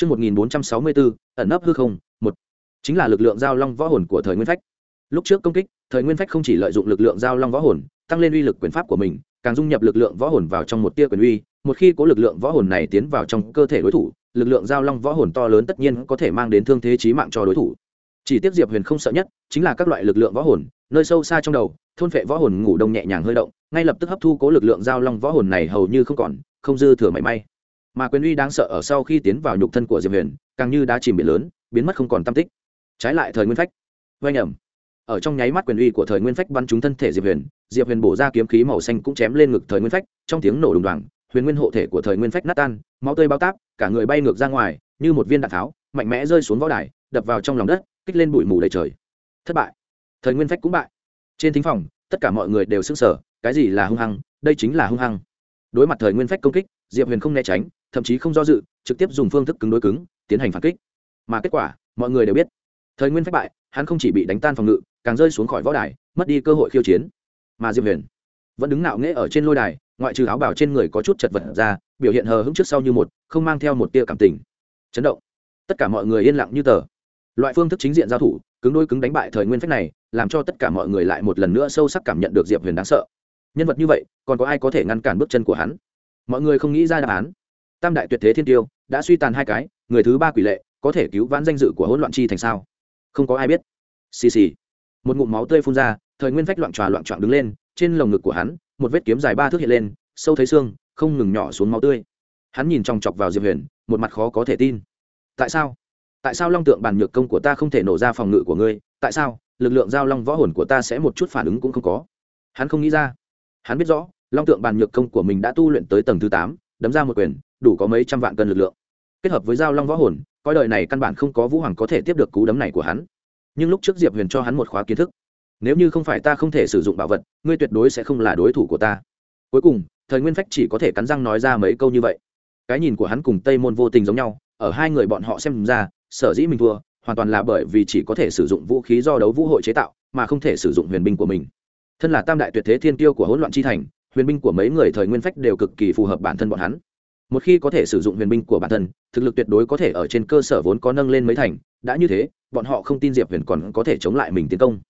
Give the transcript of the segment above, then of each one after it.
Trước 1464, ẩn nấp hư không, một chính là lực lượng giao long võ hồn của thời Nguyên Phách. Lúc trước công kích, thời Nguyên Phách không chỉ lợi dụng lực lượng giao long võ hồn, tăng lên uy lực quyền pháp của mình, càng dung nhập lực lượng võ hồn vào trong một tia quyền uy, một khi có lực lượng võ hồn này tiến vào trong cơ thể đối thủ, lực lượng giao long võ hồn to lớn tất nhiên có thể mang đến thương thế chí mạng cho đối thủ. Chỉ tiếc Diệp Huyền không sợ nhất, chính là các loại lực lượng võ hồn, nơi sâu xa trong đầu, thôn phệ võ hồn ngủ đông nhẹ nhàng hơi động, ngay lập tức hấp thu cố lực lượng giao long võ hồn này hầu như không còn, không dư thừa mảy may mà quyền uy đáng sợ ở sau khi tiến vào nhục thân của diệp huyền càng như đã chìm biển lớn biến mất không còn tam tích. Trái lại thời nguyên phách. Oanh nhầm. Ở trong nháy mắt quyền uy của thời nguyên phách bắn trúng thân thể diệp huyền diệp huyền bổ ra kiếm khí màu xanh cũng chém lên ngực thời nguyên phách trong tiếng nổ đùng đoàng huyền nguyên hộ thể của thời nguyên phách nát tan máu tươi bao táp cả người bay ngược ra ngoài như một viên đạn tháo mạnh mẽ rơi xuống võ đài đập vào trong lòng đất kích lên bụi mù đầy trời. Thất bại. Thời nguyên phách cũng bại. Trên thính phòng tất cả mọi người đều sững sờ, sở cái gì là hung hăng đây chính là hung hăng. Đối mặt thời nguyên phách công kích diệp huyền không né tránh thậm chí không do dự, trực tiếp dùng phương thức cứng đối cứng, tiến hành phản kích. Mà kết quả, mọi người đều biết, thời nguyên phách bại, hắn không chỉ bị đánh tan phòng ngự, càng rơi xuống khỏi võ đài, mất đi cơ hội khiêu chiến. Mà diệp huyền vẫn đứng nạo nghễ ở trên lôi đài, ngoại trừ áo bảo trên người có chút chật vật ra, biểu hiện hờ hững trước sau như một, không mang theo một tia cảm tình. Chấn động. Tất cả mọi người yên lặng như tờ. Loại phương thức chính diện giao thủ, cứng đôi cứng đánh bại thời nguyên phách này, làm cho tất cả mọi người lại một lần nữa sâu sắc cảm nhận được diệp huyền đáng sợ. Nhân vật như vậy, còn có ai có thể ngăn cản bước chân của hắn? Mọi người không nghĩ ra đáp án tam đại tuyệt thế thiên tiêu, đã suy tàn hai cái, người thứ ba quỷ lệ, có thể cứu vãn danh dự của hỗn loạn chi thành sao? Không có ai biết. Xì xì. Một ngụm máu tươi phun ra, thời nguyên phách loạn tròa loạn trọn đứng lên, trên lồng ngực của hắn, một vết kiếm dài ba thước hiện lên, sâu thấy xương, không ngừng nhỏ xuống máu tươi. Hắn nhìn chòng chọc vào diệp huyền, một mặt khó có thể tin. Tại sao? Tại sao long tượng bàn nhược công của ta không thể nổ ra phòng ngự của ngươi? Tại sao? Lực lượng giao long võ hồn của ta sẽ một chút phản ứng cũng không có. Hắn không nghĩ ra. Hắn biết rõ, long tượng bàn nhược công của mình đã tu luyện tới tầng thứ tám, đấm ra một quyền đủ có mấy trăm vạn cân lực lượng. Kết hợp với giao long võ hồn, coi đời này căn bản không có vũ hoàng có thể tiếp được cú đấm này của hắn. Nhưng lúc trước diệp huyền cho hắn một khóa kiến thức, nếu như không phải ta không thể sử dụng bảo vật, ngươi tuyệt đối sẽ không là đối thủ của ta. Cuối cùng, thời nguyên phách chỉ có thể cắn răng nói ra mấy câu như vậy. Cái nhìn của hắn cùng tây môn vô tình giống nhau, ở hai người bọn họ xem ra, sở dĩ mình thua, hoàn toàn là bởi vì chỉ có thể sử dụng vũ khí do đấu vũ hội chế tạo, mà không thể sử dụng huyền binh của mình. Thân là tam đại tuyệt thế thiên tiêu của hỗn loạn chi thành, huyền binh của mấy người thời nguyên phách đều cực kỳ phù hợp bản thân bọn hắn một khi có thể sử dụng huyền binh của bản thân, thực lực tuyệt đối có thể ở trên cơ sở vốn có nâng lên mấy thành. Đã như thế, bọn họ không tin diệp huyền còn có thể chống lại mình tiến công.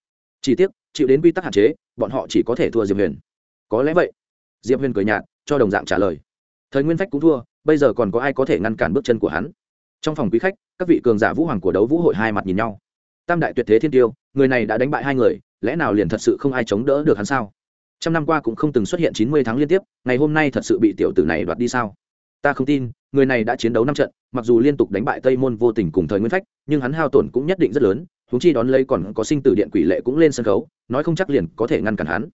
Chỉ tiếc, chịu đến quy tắc hạn chế, bọn họ chỉ có thể thua diệp huyền. Có lẽ vậy, diệp huyền cười nhạt, cho đồng dạng trả lời. Thời nguyên phách cũng thua, bây giờ còn có ai có thể ngăn cản bước chân của hắn? Trong phòng quý khách, các vị cường giả vũ hoàng của đấu vũ hội hai mặt nhìn nhau. Tam đại tuyệt thế thiên tiêu, người này đã đánh bại hai người, lẽ nào liền thật sự không ai chống đỡ được hắn sao? Trăm năm qua cũng không từng xuất hiện chín mươi tháng liên tiếp, ngày hôm nay thật sự bị tiểu tử này đoạt đi sao? Ta không tin, người này đã chiến đấu năm trận, mặc dù liên tục đánh bại tây môn vô tình cùng thời nguyên phách, nhưng hắn hao tổn cũng nhất định rất lớn húng chi đón lấy còn có sinh tử điện quỷ lệ cũng lên sân khấu, nói không chắc liền có thể ngăn cản hắn.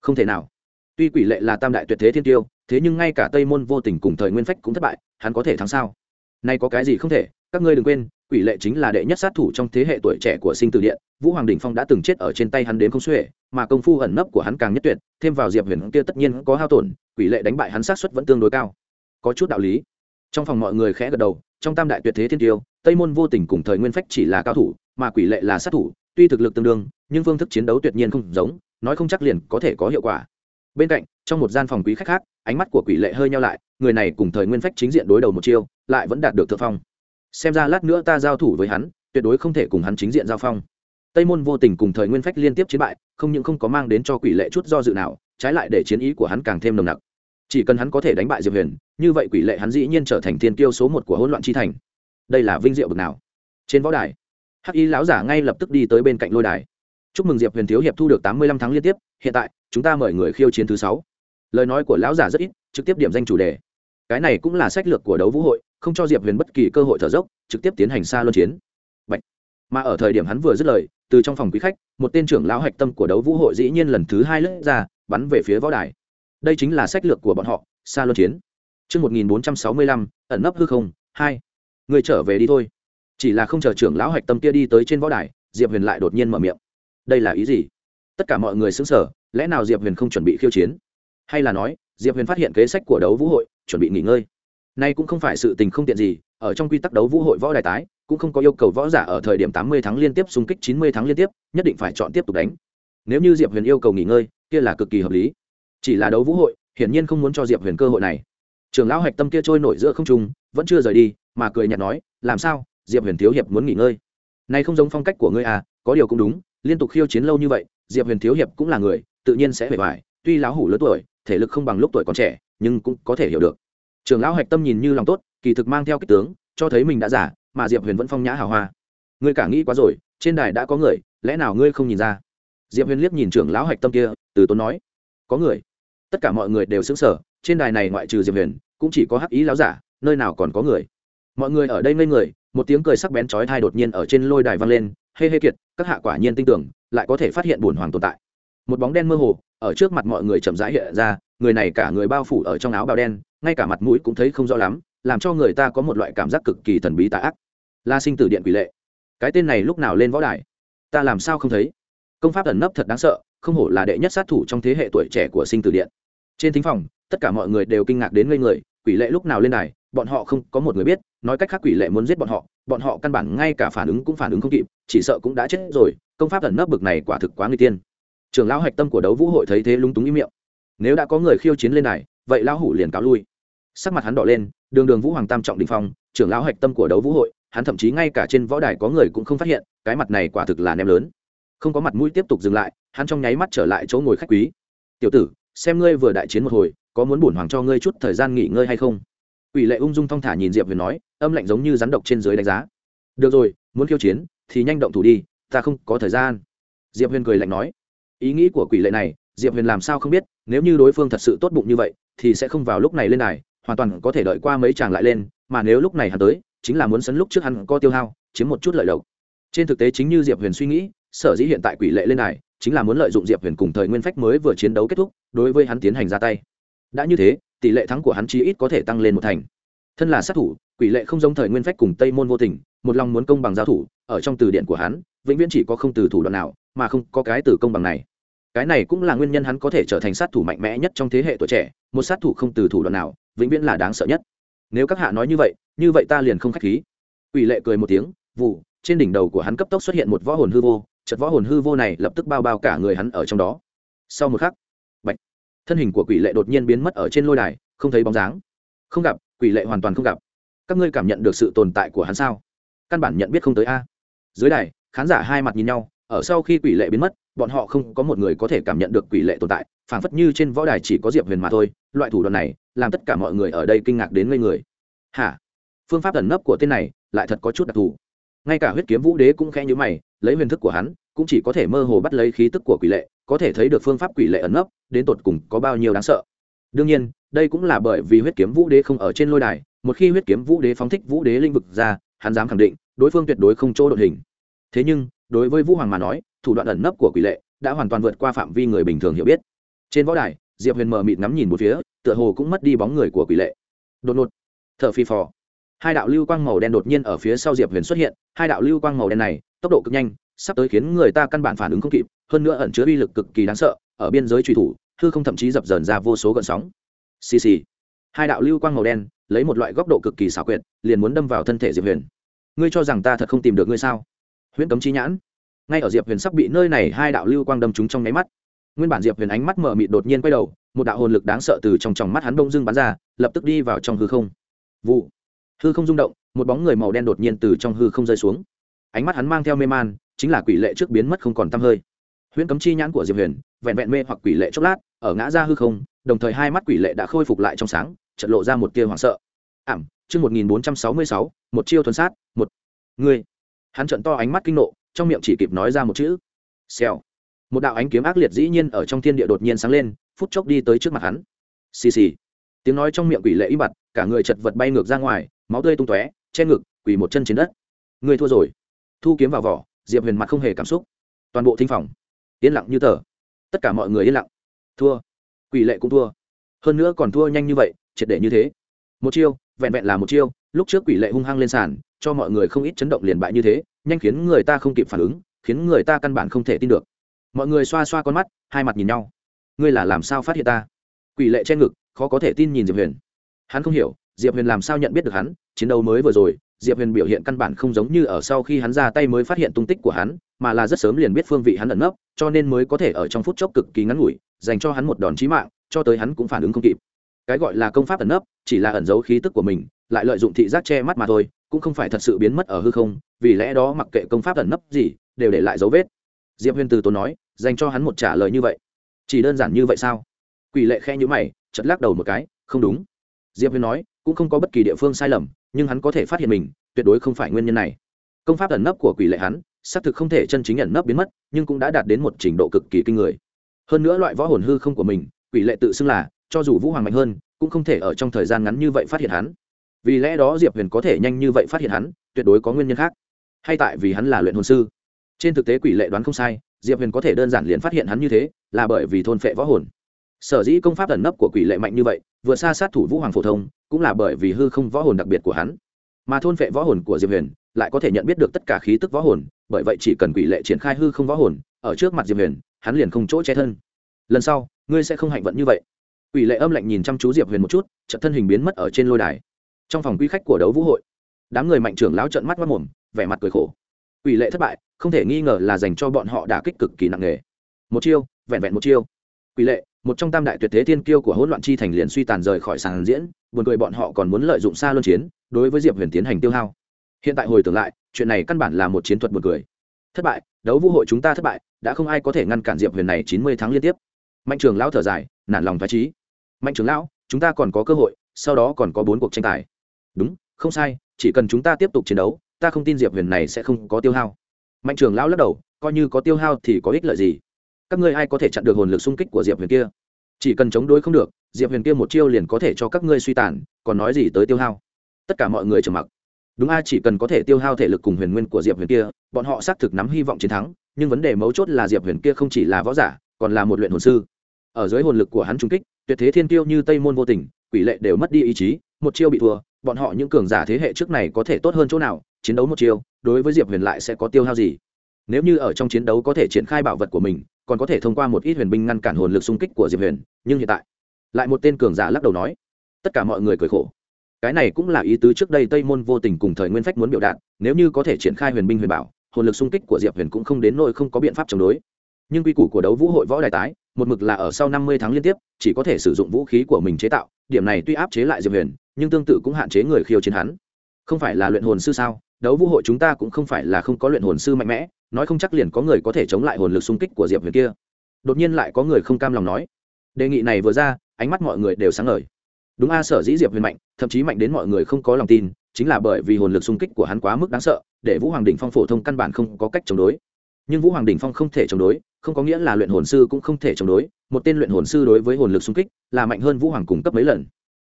Không thể nào. Tuy quỷ lệ là tam đại tuyệt thế thiên tiêu, thế nhưng ngay cả tây môn vô tình cùng thời nguyên phách cũng thất bại, hắn có thể thắng sao? Nay có cái gì không thể, các ngươi đừng quên, quỷ lệ chính là đệ nhất sát thủ trong thế hệ tuổi trẻ của sinh tử điện, vũ hoàng đình phong đã từng chết ở trên tay hắn đến không xuể, mà công phu ẩn nấp của hắn càng nhất tuyệt, thêm vào diệp huyền kia tất nhiên có hao tổn, quỷ lệ đánh bại hắn sát xuất vẫn tương đối cao có chút đạo lý. Trong phòng mọi người khẽ gật đầu, trong tam đại tuyệt thế thiên tiêu, tây môn vô tình cùng thời nguyên phách chỉ là cao thủ, mà quỷ lệ là sát thủ, tuy thực lực tương đương, nhưng phương thức chiến đấu tuyệt nhiên không giống, nói không chắc liền có thể có hiệu quả. Bên cạnh, trong một gian phòng quý khách khác, ánh mắt của quỷ lệ hơi nhau lại, người này cùng thời nguyên phách chính diện đối đầu một chiêu, lại vẫn đạt được thượng phong. Xem ra lát nữa ta giao thủ với hắn, tuyệt đối không thể cùng hắn chính diện giao phong. Tây môn vô tình cùng thời nguyên phách liên tiếp chiến bại, không những không có mang đến cho quỷ lệ chút do dự nào, trái lại để chiến ý của hắn càng thêm nồng nặc chỉ cần hắn có thể đánh bại diệp huyền, như vậy quỷ lệ hắn dĩ nhiên trở thành thiên tiêu số một của hỗn loạn chi thành. Đây là vinh diệu bực nào. Trên võ đài, hắc y lão giả ngay lập tức đi tới bên cạnh lôi đài. Chúc mừng diệp huyền thiếu hiệp thu được tám mươi lăm tháng liên tiếp, hiện tại, chúng ta mời người khiêu chiến thứ sáu. Lời nói của lão giả rất ít, trực tiếp điểm danh chủ đề. Cái này cũng là sách lược của đấu vũ hội, không cho diệp huyền bất kỳ cơ hội thở dốc, trực tiếp tiến hành xa luân chiến. Bạch. mà ở thời điểm hắn vừa dứt lời, từ trong phòng quý khách, một tên trưởng lão hạch tâm của đấu vũ hội dĩ nhiên lần thứ hai lướt ra, bắn về phía võ đài đây chính là sách lược của bọn họ xa luân chiến Trước 1465, ẩn nấp hư không, hai. Người trở về đi thôi. Chỉ là không chờ trưởng lão hạch tâm kia đi tới trên võ đài, Diệp Huyền lại đột nhiên mở miệng. Đây là ý gì? Tất cả mọi người sững sờ, lẽ nào Diệp Huyền không chuẩn bị khiêu chiến? Hay là nói, Diệp Huyền phát hiện kế sách của đấu vũ hội, chuẩn bị nghỉ ngơi? Nay cũng không phải sự tình không tiện gì, ở trong quy tắc đấu vũ hội võ đài tái, cũng không có yêu cầu võ giả ở thời điểm tám mươi tháng liên tiếp xung kích chín mươi tháng liên tiếp, nhất định phải chọn tiếp tục đánh. Nếu như Diệp Huyền yêu cầu nghỉ ngơi, kia là cực kỳ hợp lý. Chỉ là đấu vũ hội, hiển nhiên không muốn cho Diệp Huyền cơ hội này. Trường lão hạch tâm kia trôi nổi giữa không trung, vẫn chưa rời đi, mà cười nhạt nói, làm sao? Diệp huyền thiếu hiệp muốn nghỉ ngơi. Này không giống phong cách của ngươi à có điều cũng đúng liên tục khiêu chiến lâu như vậy diệp huyền thiếu hiệp cũng là người tự nhiên sẽ bề vải tuy lão hủ lớn tuổi thể lực không bằng lúc tuổi còn trẻ nhưng cũng có thể hiểu được. Trưởng lão hạch tâm nhìn như lòng tốt kỳ thực mang theo kích tướng cho thấy mình đã giả mà diệp huyền vẫn phong nhã hào hoa. Ngươi cả nghĩ quá rồi trên đài đã có người lẽ nào ngươi không nhìn ra? Diệp huyền liếc nhìn trưởng lão hạch tâm kia từ tốn nói có người. Tất cả mọi người đều xứng sở trên đài này ngoại trừ diệp huyền, cũng chỉ có hắc ý láo giả, nơi nào còn có người. Mọi người ở đây ngây người, một tiếng cười sắc bén chói thai đột nhiên ở trên lôi đài vang lên, hê hê kiệt, các hạ quả nhiên tin tưởng, lại có thể phát hiện bổn hoàng tồn tại. Một bóng đen mơ hồ, ở trước mặt mọi người chậm rãi hiện ra, người này cả người bao phủ ở trong áo bào đen, ngay cả mặt mũi cũng thấy không rõ lắm, làm cho người ta có một loại cảm giác cực kỳ thần bí tà ác. La sinh tử điện quỷ lệ. Cái tên này lúc nào lên võ đài? Ta làm sao không thấy? Công pháp ẩn nấp thật đáng sợ không hổ là đệ nhất sát thủ trong thế hệ tuổi trẻ của sinh tử điện. Trên thính phòng, tất cả mọi người đều kinh ngạc đến ngây người, quỷ lệ lúc nào lên đài, bọn họ không có một người biết, nói cách khác quỷ lệ muốn giết bọn họ bọn họ căn bản ngay cả phản ứng cũng phản ứng không kịp, chỉ sợ cũng đã chết rồi, công pháp ẩn nấp bực này quả thực quá người tiên. Trưởng lão hạch tâm của đấu vũ hội thấy thế lúng túng ý miệng. Nếu đã có người khiêu chiến lên đài, vậy lão hủ liền cáo lui. Sắc mặt hắn đỏ lên, đường đường vũ hoàng tam trọng đình phong trưởng lão hạch tâm của đấu vũ hội, hắn thậm chí ngay cả trên võ đài có người cũng không phát hiện, cái mặt này quả thực là ném lớn. Không có mặt mũi tiếp tục dừng lại hắn trong nháy mắt trở lại chỗ ngồi khách quý. Tiểu tử, xem ngươi vừa đại chiến một hồi, có muốn bổn hoàng cho ngươi chút thời gian nghỉ ngơi hay không? Ủy lệ ung dung thong thả nhìn diệp huyền nói, âm lạnh giống như rắn độc trên dưới đánh giá. Được rồi, muốn khiêu chiến thì nhanh động thủ đi, ta không có thời gian. Diệp huyền cười lạnh nói. Ý nghĩ của quỷ lệ này, diệp huyền làm sao không biết, nếu như đối phương thật sự tốt bụng như vậy, thì sẽ không vào lúc này lên này hoàn toàn có thể đợi qua mấy chàng lại lên, mà nếu lúc này hắn tới, chính là muốn sấn lúc trước hắn có tiêu hao, chiếm một chút lợi lộc. Trên thực tế chính như diệp huyền suy nghĩ, sở dĩ hiện tại quỷ lệ lên này chính là muốn lợi dụng diệp huyền cùng thời nguyên phách mới vừa chiến đấu kết thúc, đối với hắn tiến hành ra tay. Đã như thế, tỷ lệ thắng của hắn chí ít có thể tăng lên một thành. Thân là sát thủ, quỷ lệ không giống thời nguyên phách cùng tây môn vô tình, một lòng muốn công bằng giao thủ, ở trong từ điện của hắn, vĩnh viễn chỉ có không từ thủ đoạn nào, mà không có cái từ công bằng này. Cái này cũng là nguyên nhân hắn có thể trở thành sát thủ mạnh mẽ nhất trong thế hệ tuổi trẻ, một sát thủ không từ thủ đoạn nào, vĩnh viễn là đáng sợ nhất. Nếu các hạ nói như vậy như vậy ta liền không khách khí. Quỷ lệ cười một tiếng, vụ, trên đỉnh đầu của hắn cấp tốc xuất hiện một võ hồn hư vô chật võ hồn hư vô này lập tức bao bao cả người hắn ở trong đó. Sau một khắc, bạch, thân hình của quỷ lệ đột nhiên biến mất ở trên lôi đài, không thấy bóng dáng. Không gặp, quỷ lệ hoàn toàn không gặp. Các ngươi cảm nhận được sự tồn tại của hắn sao? Căn bản nhận biết không tới a. Dưới đài, khán giả hai mặt nhìn nhau, ở sau khi quỷ lệ biến mất, bọn họ không có một người có thể cảm nhận được quỷ lệ tồn tại, phảng phất như trên võ đài chỉ có diệp huyền mà thôi, loại thủ đoạn này làm tất cả mọi người ở đây kinh ngạc đến ngây người. Hả? Phương pháp ẩn nấp của tên này lại thật có chút đặc thù ngay cả huyết kiếm vũ đế cũng khẽ nhíu mày, lấy huyền thức của hắn, cũng chỉ có thể mơ hồ bắt lấy khí tức của quỷ lệ, có thể thấy được phương pháp quỷ lệ ẩn nấp, đến tột cùng có bao nhiêu đáng sợ. Đương nhiên, đây cũng là bởi vì huyết kiếm vũ đế không ở trên lôi đài, một khi huyết kiếm vũ đế phóng thích vũ đế linh vực ra, hắn dám khẳng định, đối phương tuyệt đối không chỗ đội hình. Thế nhưng, đối với vũ hoàng mà nói, thủ đoạn ẩn nấp của quỷ lệ đã hoàn toàn vượt qua phạm vi người bình thường hiểu biết. Trên võ đài, diệp huyền mờ mịt ngắm nhìn một phía, tựa hồ cũng mất đi bóng người của quỷ lệ. Đột ngột t h ở phi phò hai đạo lưu quang màu đen đột nhiên ở phía sau diệp huyền xuất hiện, hai đạo lưu quang màu đen này, tốc độ cực nhanh, sắp tới khiến người ta căn bản phản ứng không kịp, hơn nữa ẩn chứa uy lực cực kỳ đáng sợ, ở biên giới truy thủ, hư không thậm chí dập dờn ra vô số gợn sóng. Xì xì. Hai đạo lưu quang màu đen, lấy một loại góc độ cực kỳ xảo quyệt, liền muốn đâm vào thân thể diệp huyền. Ngươi cho rằng ta thật không tìm được ngươi sao? Huyễn cấm chi nhãn. Ngay ở diệp huyền sắp bị nơi này hai đạo lưu quang đâm trúng trong nháy mắt, nguyên bản diệp huyền ánh mắt mở mịt đột nhiên quay đầu, một đạo hồn lực đáng sợ từ trong tròng mắt hắn đông dưng bắn ra, lập tức đi vào trong hư không. Vụ hư không rung động, một bóng người màu đen đột nhiên từ trong hư không rơi xuống. Ánh mắt hắn mang theo mê man, chính là quỷ lệ trước biến mất không còn tăm hơi. Huyễn cấm chi nhãn của diệp huyền, vẹn vẹn mê hoặc quỷ lệ chốc lát, ở ngã ra hư không, đồng thời hai mắt quỷ lệ đã khôi phục lại trong sáng trận lộ ra một tia hoảng sợ. Ảm, chương một nghìn bốn trăm sáu mươi sáu, một chiêu thuần sát, một. Người hắn trận to ánh mắt kinh nộ, trong miệng chỉ kịp nói ra một chữ. Xèo. Một đạo ánh kiếm ác liệt dĩ nhiên ở trong thiên địa đột nhiên sáng lên, phút chốc đi tới trước mặt hắn. Xì xì. Tiếng nói trong miệng quỷ lệ im bặt, cả người chật vật bay ngược ra ngoài máu tươi tung tóe, che ngực, quỳ một chân trên đất. Người thua rồi. Thu kiếm vào vỏ, diệp huyền mặt không hề cảm xúc. Toàn bộ thinh phòng, yên lặng như tờ. Tất cả mọi người yên lặng. Thua. Quỷ lệ cũng thua. Hơn nữa còn thua nhanh như vậy, triệt để như thế. Một chiêu, vẹn vẹn là một chiêu, lúc trước quỷ lệ hung hăng lên sàn, cho mọi người không ít chấn động liền bại như thế, nhanh khiến người ta không kịp phản ứng, khiến người ta căn bản không thể tin được. Mọi người xoa xoa con mắt, hai mặt nhìn nhau. Ngươi là làm sao phát hiện ta? Quỷ lệ che ngực, khó có thể tin nhìn diệp huyền. Hắn không hiểu diệp huyền làm sao nhận biết được hắn? Chiến đấu mới vừa rồi, diệp huyền biểu hiện căn bản không giống như ở sau khi hắn ra tay mới phát hiện tung tích của hắn, mà là rất sớm liền biết phương vị hắn ẩn nấp, cho nên mới có thể ở trong phút chốc cực kỳ ngắn ngủi, dành cho hắn một đòn chí mạng, cho tới hắn cũng phản ứng không kịp. Cái gọi là công pháp ẩn nấp, chỉ là ẩn giấu khí tức của mình, lại lợi dụng thị giác che mắt mà thôi, cũng không phải thật sự biến mất ở hư không, vì lẽ đó mặc kệ công pháp ẩn nấp gì, đều để lại dấu vết. Diệp huyền từ tốn nói, dành cho hắn một trả lời như vậy. Chỉ đơn giản như vậy sao? Quỷ lệ khe nhữ mày chật lắc đầu một cái, không đúng. Diệp huyền nói cũng không có bất kỳ địa phương sai lầm, nhưng hắn có thể phát hiện mình, tuyệt đối không phải nguyên nhân này. Công pháp ẩn nấp của quỷ lệ hắn, xác thực không thể chân chính ẩn nấp biến mất, nhưng cũng đã đạt đến một trình độ cực kỳ kinh người. Hơn nữa loại võ hồn hư không của mình, quỷ lệ tự xưng là, cho dù vũ hoàng mạnh hơn, cũng không thể ở trong thời gian ngắn như vậy phát hiện hắn. Vì lẽ đó diệp huyền có thể nhanh như vậy phát hiện hắn, tuyệt đối có nguyên nhân khác. Hay tại vì hắn là luyện hồn sư. Trên thực tế quỷ lệ đoán không sai, diệp huyền có thể đơn giản liền phát hiện hắn như thế, là bởi vì thôn phệ võ hồn sở dĩ công pháp ẩn nấp của quỷ lệ mạnh như vậy, vừa xa sát thủ vũ hoàng phổ thông, cũng là bởi vì hư không võ hồn đặc biệt của hắn. Mà thôn vệ võ hồn của diệp huyền lại có thể nhận biết được tất cả khí tức võ hồn, bởi vậy chỉ cần quỷ lệ triển khai hư không võ hồn, ở trước mặt diệp huyền, hắn liền không chỗ che thân. Lần sau, ngươi sẽ không hạnh vận như vậy. Quỷ lệ âm lạnh nhìn chăm chú diệp huyền một chút trận thân hình biến mất ở trên lôi đài. Trong phòng quy khách của đấu vũ hội, đám người mạnh trưởng láo trận mắt mất mồm, vẻ mặt cười khổ. Quỷ lệ thất bại, không thể nghi ngờ là dành cho bọn họ đả kích cực kỳ nặng nề. Một chiêu, vẹn vẹn một chiêu. Quỷ lệ một trong tam đại tuyệt thế thiên kiêu của hỗn loạn chi thành liền suy tàn rời khỏi sàn diễn, buồn cười bọn họ còn muốn lợi dụng xa luân chiến, đối với diệp huyền tiến hành tiêu hao. Hiện tại hồi tưởng lại, chuyện này căn bản là một chiến thuật buồn cười. Thất bại, đấu vũ hội chúng ta thất bại, đã không ai có thể ngăn cản diệp huyền này chín mươi tháng liên tiếp. Mạnh trường lão thở dài, nản lòng thoái trí mạnh trường lão, chúng ta còn có cơ hội, sau đó còn có bốn cuộc tranh tài. Đúng, không sai, chỉ cần chúng ta tiếp tục chiến đấu, ta không tin diệp huyền này sẽ không có tiêu hao. Mạnh trường lão lắc đầu, coi như có tiêu hao thì có ích lợi gì? Các ngươi ai có thể chặn được hồn lực xung kích của diệp huyền kia? Chỉ cần chống đối không được, diệp huyền kia một chiêu liền có thể cho các ngươi suy tàn, còn nói gì tới tiêu hao? Tất cả mọi người trầm mặc. Đúng a, chỉ cần có thể tiêu hao thể lực cùng huyền nguyên của diệp huyền kia, bọn họ xác thực nắm hy vọng chiến thắng, nhưng vấn đề mấu chốt là diệp huyền kia không chỉ là võ giả, còn là một luyện hồn sư. Ở dưới hồn lực của hắn trung kích, tuyệt thế thiên tiêu như tây môn vô tình, quỷ lệ đều mất đi ý chí, một chiêu bị thua, bọn họ những cường giả thế hệ trước này có thể tốt hơn chỗ nào, chiến đấu một chiêu, đối với diệp huyền lại sẽ có tiêu hao gì? Nếu như ở trong chiến đấu có thể triển khai bảo vật của mình còn có thể thông qua một ít huyền binh ngăn cản hồn lực xung kích của diệp huyền, nhưng hiện tại, lại một tên cường giả lắc đầu nói, tất cả mọi người cười khổ. Cái này cũng là ý tứ trước đây tây môn vô tình cùng thời nguyên phách muốn biểu đạt, nếu như có thể triển khai huyền binh huyền bảo, hồn lực xung kích của diệp huyền cũng không đến nỗi không có biện pháp chống đối. Nhưng quy củ của đấu vũ hội võ đài tái, một mực là ở sau năm mươi tháng liên tiếp, chỉ có thể sử dụng vũ khí của mình chế tạo, điểm này tuy áp chế lại diệp huyền, nhưng tương tự cũng hạn chế người khiêu chiến hắn. Không phải là luyện hồn sư sao? Đấu vũ hội chúng ta cũng không phải là không có luyện hồn sư mạnh mẽ, nói không chắc liền có người có thể chống lại hồn lực xung kích của diệp huyền kia. Đột nhiên lại có người không cam lòng nói. Đề nghị này vừa ra, ánh mắt mọi người đều sáng ngời. Đúng a, sở dĩ diệp huyền mạnh, thậm chí mạnh đến mọi người không có lòng tin, chính là bởi vì hồn lực xung kích của hắn quá mức đáng sợ, để vũ hoàng đình phong phổ thông căn bản không có cách chống đối. Nhưng vũ hoàng đình phong không thể chống đối, không có nghĩa là luyện hồn sư cũng không thể chống đối, một tên luyện hồn sư đối với hồn lực xung kích là mạnh hơn vũ hoàng cung cấp mấy lần.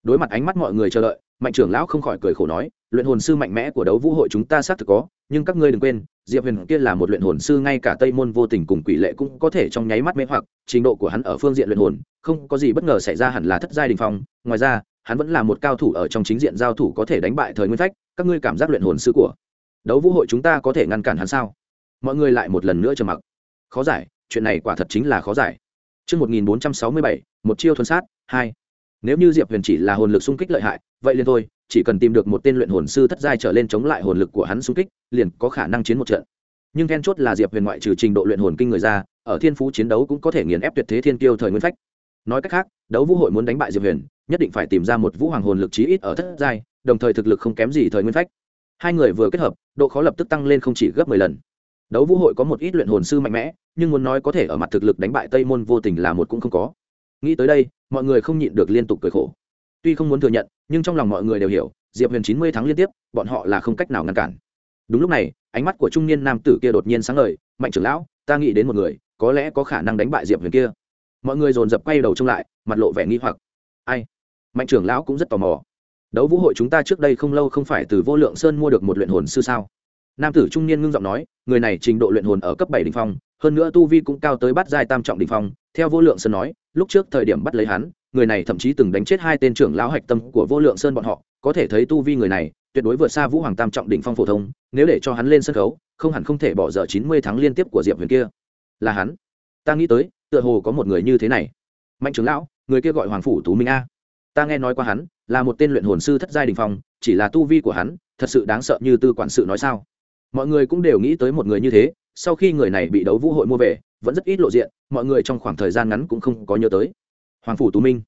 Đối mặt ánh mắt mọi người chờ đợi, mạnh trưởng lão không khỏi cười khổ nói luyện hồn sư mạnh mẽ của đấu vũ hội chúng ta xác thực có nhưng các ngươi đừng quên diệp huyền kia là một luyện hồn sư ngay cả tây môn vô tình cùng quỷ lệ cũng có thể trong nháy mắt mê hoặc trình độ của hắn ở phương diện luyện hồn không có gì bất ngờ xảy ra hẳn là thất giai đình phong. Ngoài ra hắn vẫn là một cao thủ ở trong chính diện giao thủ có thể đánh bại thời nguyên phách các ngươi cảm giác luyện hồn sư của đấu vũ hội chúng ta có thể ngăn cản hắn sao? Mọi người lại một lần nữa trầm mặc. Khó giải chuyện này quả thật chính là khó giải. Trước 1467, một chiêu thuần sát, hai. Nếu như Diệp Huyền chỉ là hồn lực xung kích lợi hại, vậy liền thôi, chỉ cần tìm được một tên luyện hồn sư thất giai trở lên chống lại hồn lực của hắn xung kích, liền có khả năng chiến một trận. Nhưng then chốt là Diệp Huyền ngoại trừ trình độ luyện hồn kinh người ra, ở thiên phú chiến đấu cũng có thể nghiền ép tuyệt thế thiên kiêu thời nguyên phách. Nói cách khác, đấu vũ hội muốn đánh bại Diệp Huyền, nhất định phải tìm ra một vũ hoàng hồn lực chí ít ở thất giai, đồng thời thực lực không kém gì thời nguyên phách. Hai người vừa kết hợp, độ khó lập tức tăng lên không chỉ gấp mười lần đấu vũ hội có một ít luyện hồn sư mạnh mẽ nhưng muốn nói có thể ở mặt thực lực đánh bại tây môn vô tình là một cũng không có nghĩ tới đây, mọi người không nhịn được liên tục cười khổ. Tuy không muốn thừa nhận, nhưng trong lòng mọi người đều hiểu, diệp huyền chín mươi tháng liên tiếp, bọn họ là không cách nào ngăn cản. Đúng lúc này, ánh mắt của trung niên nam tử kia đột nhiên sáng lời mạnh trưởng lão, ta nghĩ đến một người, có lẽ có khả năng đánh bại diệp huyền kia. Mọi người dồn dập quay đầu trông lại, mặt lộ vẻ nghi hoặc. Ai? Mạnh trưởng lão cũng rất tò mò. Đấu vũ hội chúng ta trước đây không lâu không phải từ vô lượng sơn mua được một luyện hồn sư sao? Nam tử trung niên ngưng giọng nói, người này trình độ luyện hồn ở cấp bảy đ ỉ n h phong, hơn nữa tu vi cũng cao tới bắt giai tam trọng đ ỉ n h phong, theo vô lượng sơn nói lúc trước thời điểm bắt lấy hắn, người này thậm chí từng đánh chết hai tên trưởng lão hạch tâm của vô lượng sơn bọn họ, có thể thấy tu vi người này, tuyệt đối vượt xa vũ hoàng tam trọng đỉnh phong phổ thông, nếu để cho hắn lên sân khấu, không hẳn không thể bỏ dở chín mươi tháng liên tiếp của diệp huyền kia. Là hắn. Ta nghĩ tới, tựa hồ có một người như thế này. Mạnh trưởng lão, người kia gọi hoàng phủ tú minh a. Ta nghe nói qua hắn, là một tên luyện hồn sư thất giai đình phong, chỉ là tu vi của hắn, thật sự đáng sợ như tư quản sự nói sao. Mọi người cũng đều nghĩ tới một người như thế, sau khi người này bị đấu vũ hội mua về vẫn rất ít lộ diện, mọi người trong khoảng thời gian ngắn cũng không có nhớ tới. Hoàng phủ tú minh.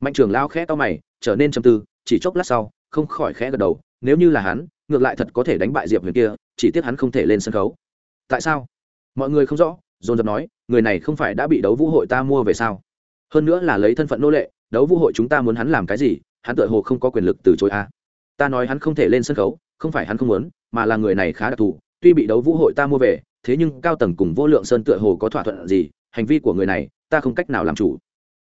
Mạnh trưởng lao khẽ to mày, trở nên châm tư, chỉ chốc lát sau, không khỏi khẽ gật đầu, nếu như là hắn, ngược lại thật có thể đánh bại diệp huyền kia, chỉ tiếc hắn không thể lên sân khấu. Tại sao? Mọi người không rõ, dồn dập nói, người này không phải đã bị đấu vũ hội ta mua về sao? Hơn nữa là lấy thân phận nô lệ, đấu vũ hội chúng ta muốn hắn làm cái gì, hắn tựa hồ không có quyền lực từ chối a. À. ta nói hắn không thể lên sân khấu, không phải hắn không muốn, mà là người này khá đặc thù, tuy bị đấu vũ hội ta mua về thế nhưng cao tầng cùng vô lượng sơn tựa hồ có thỏa thuận gì, hành vi của người này, ta không cách nào làm chủ.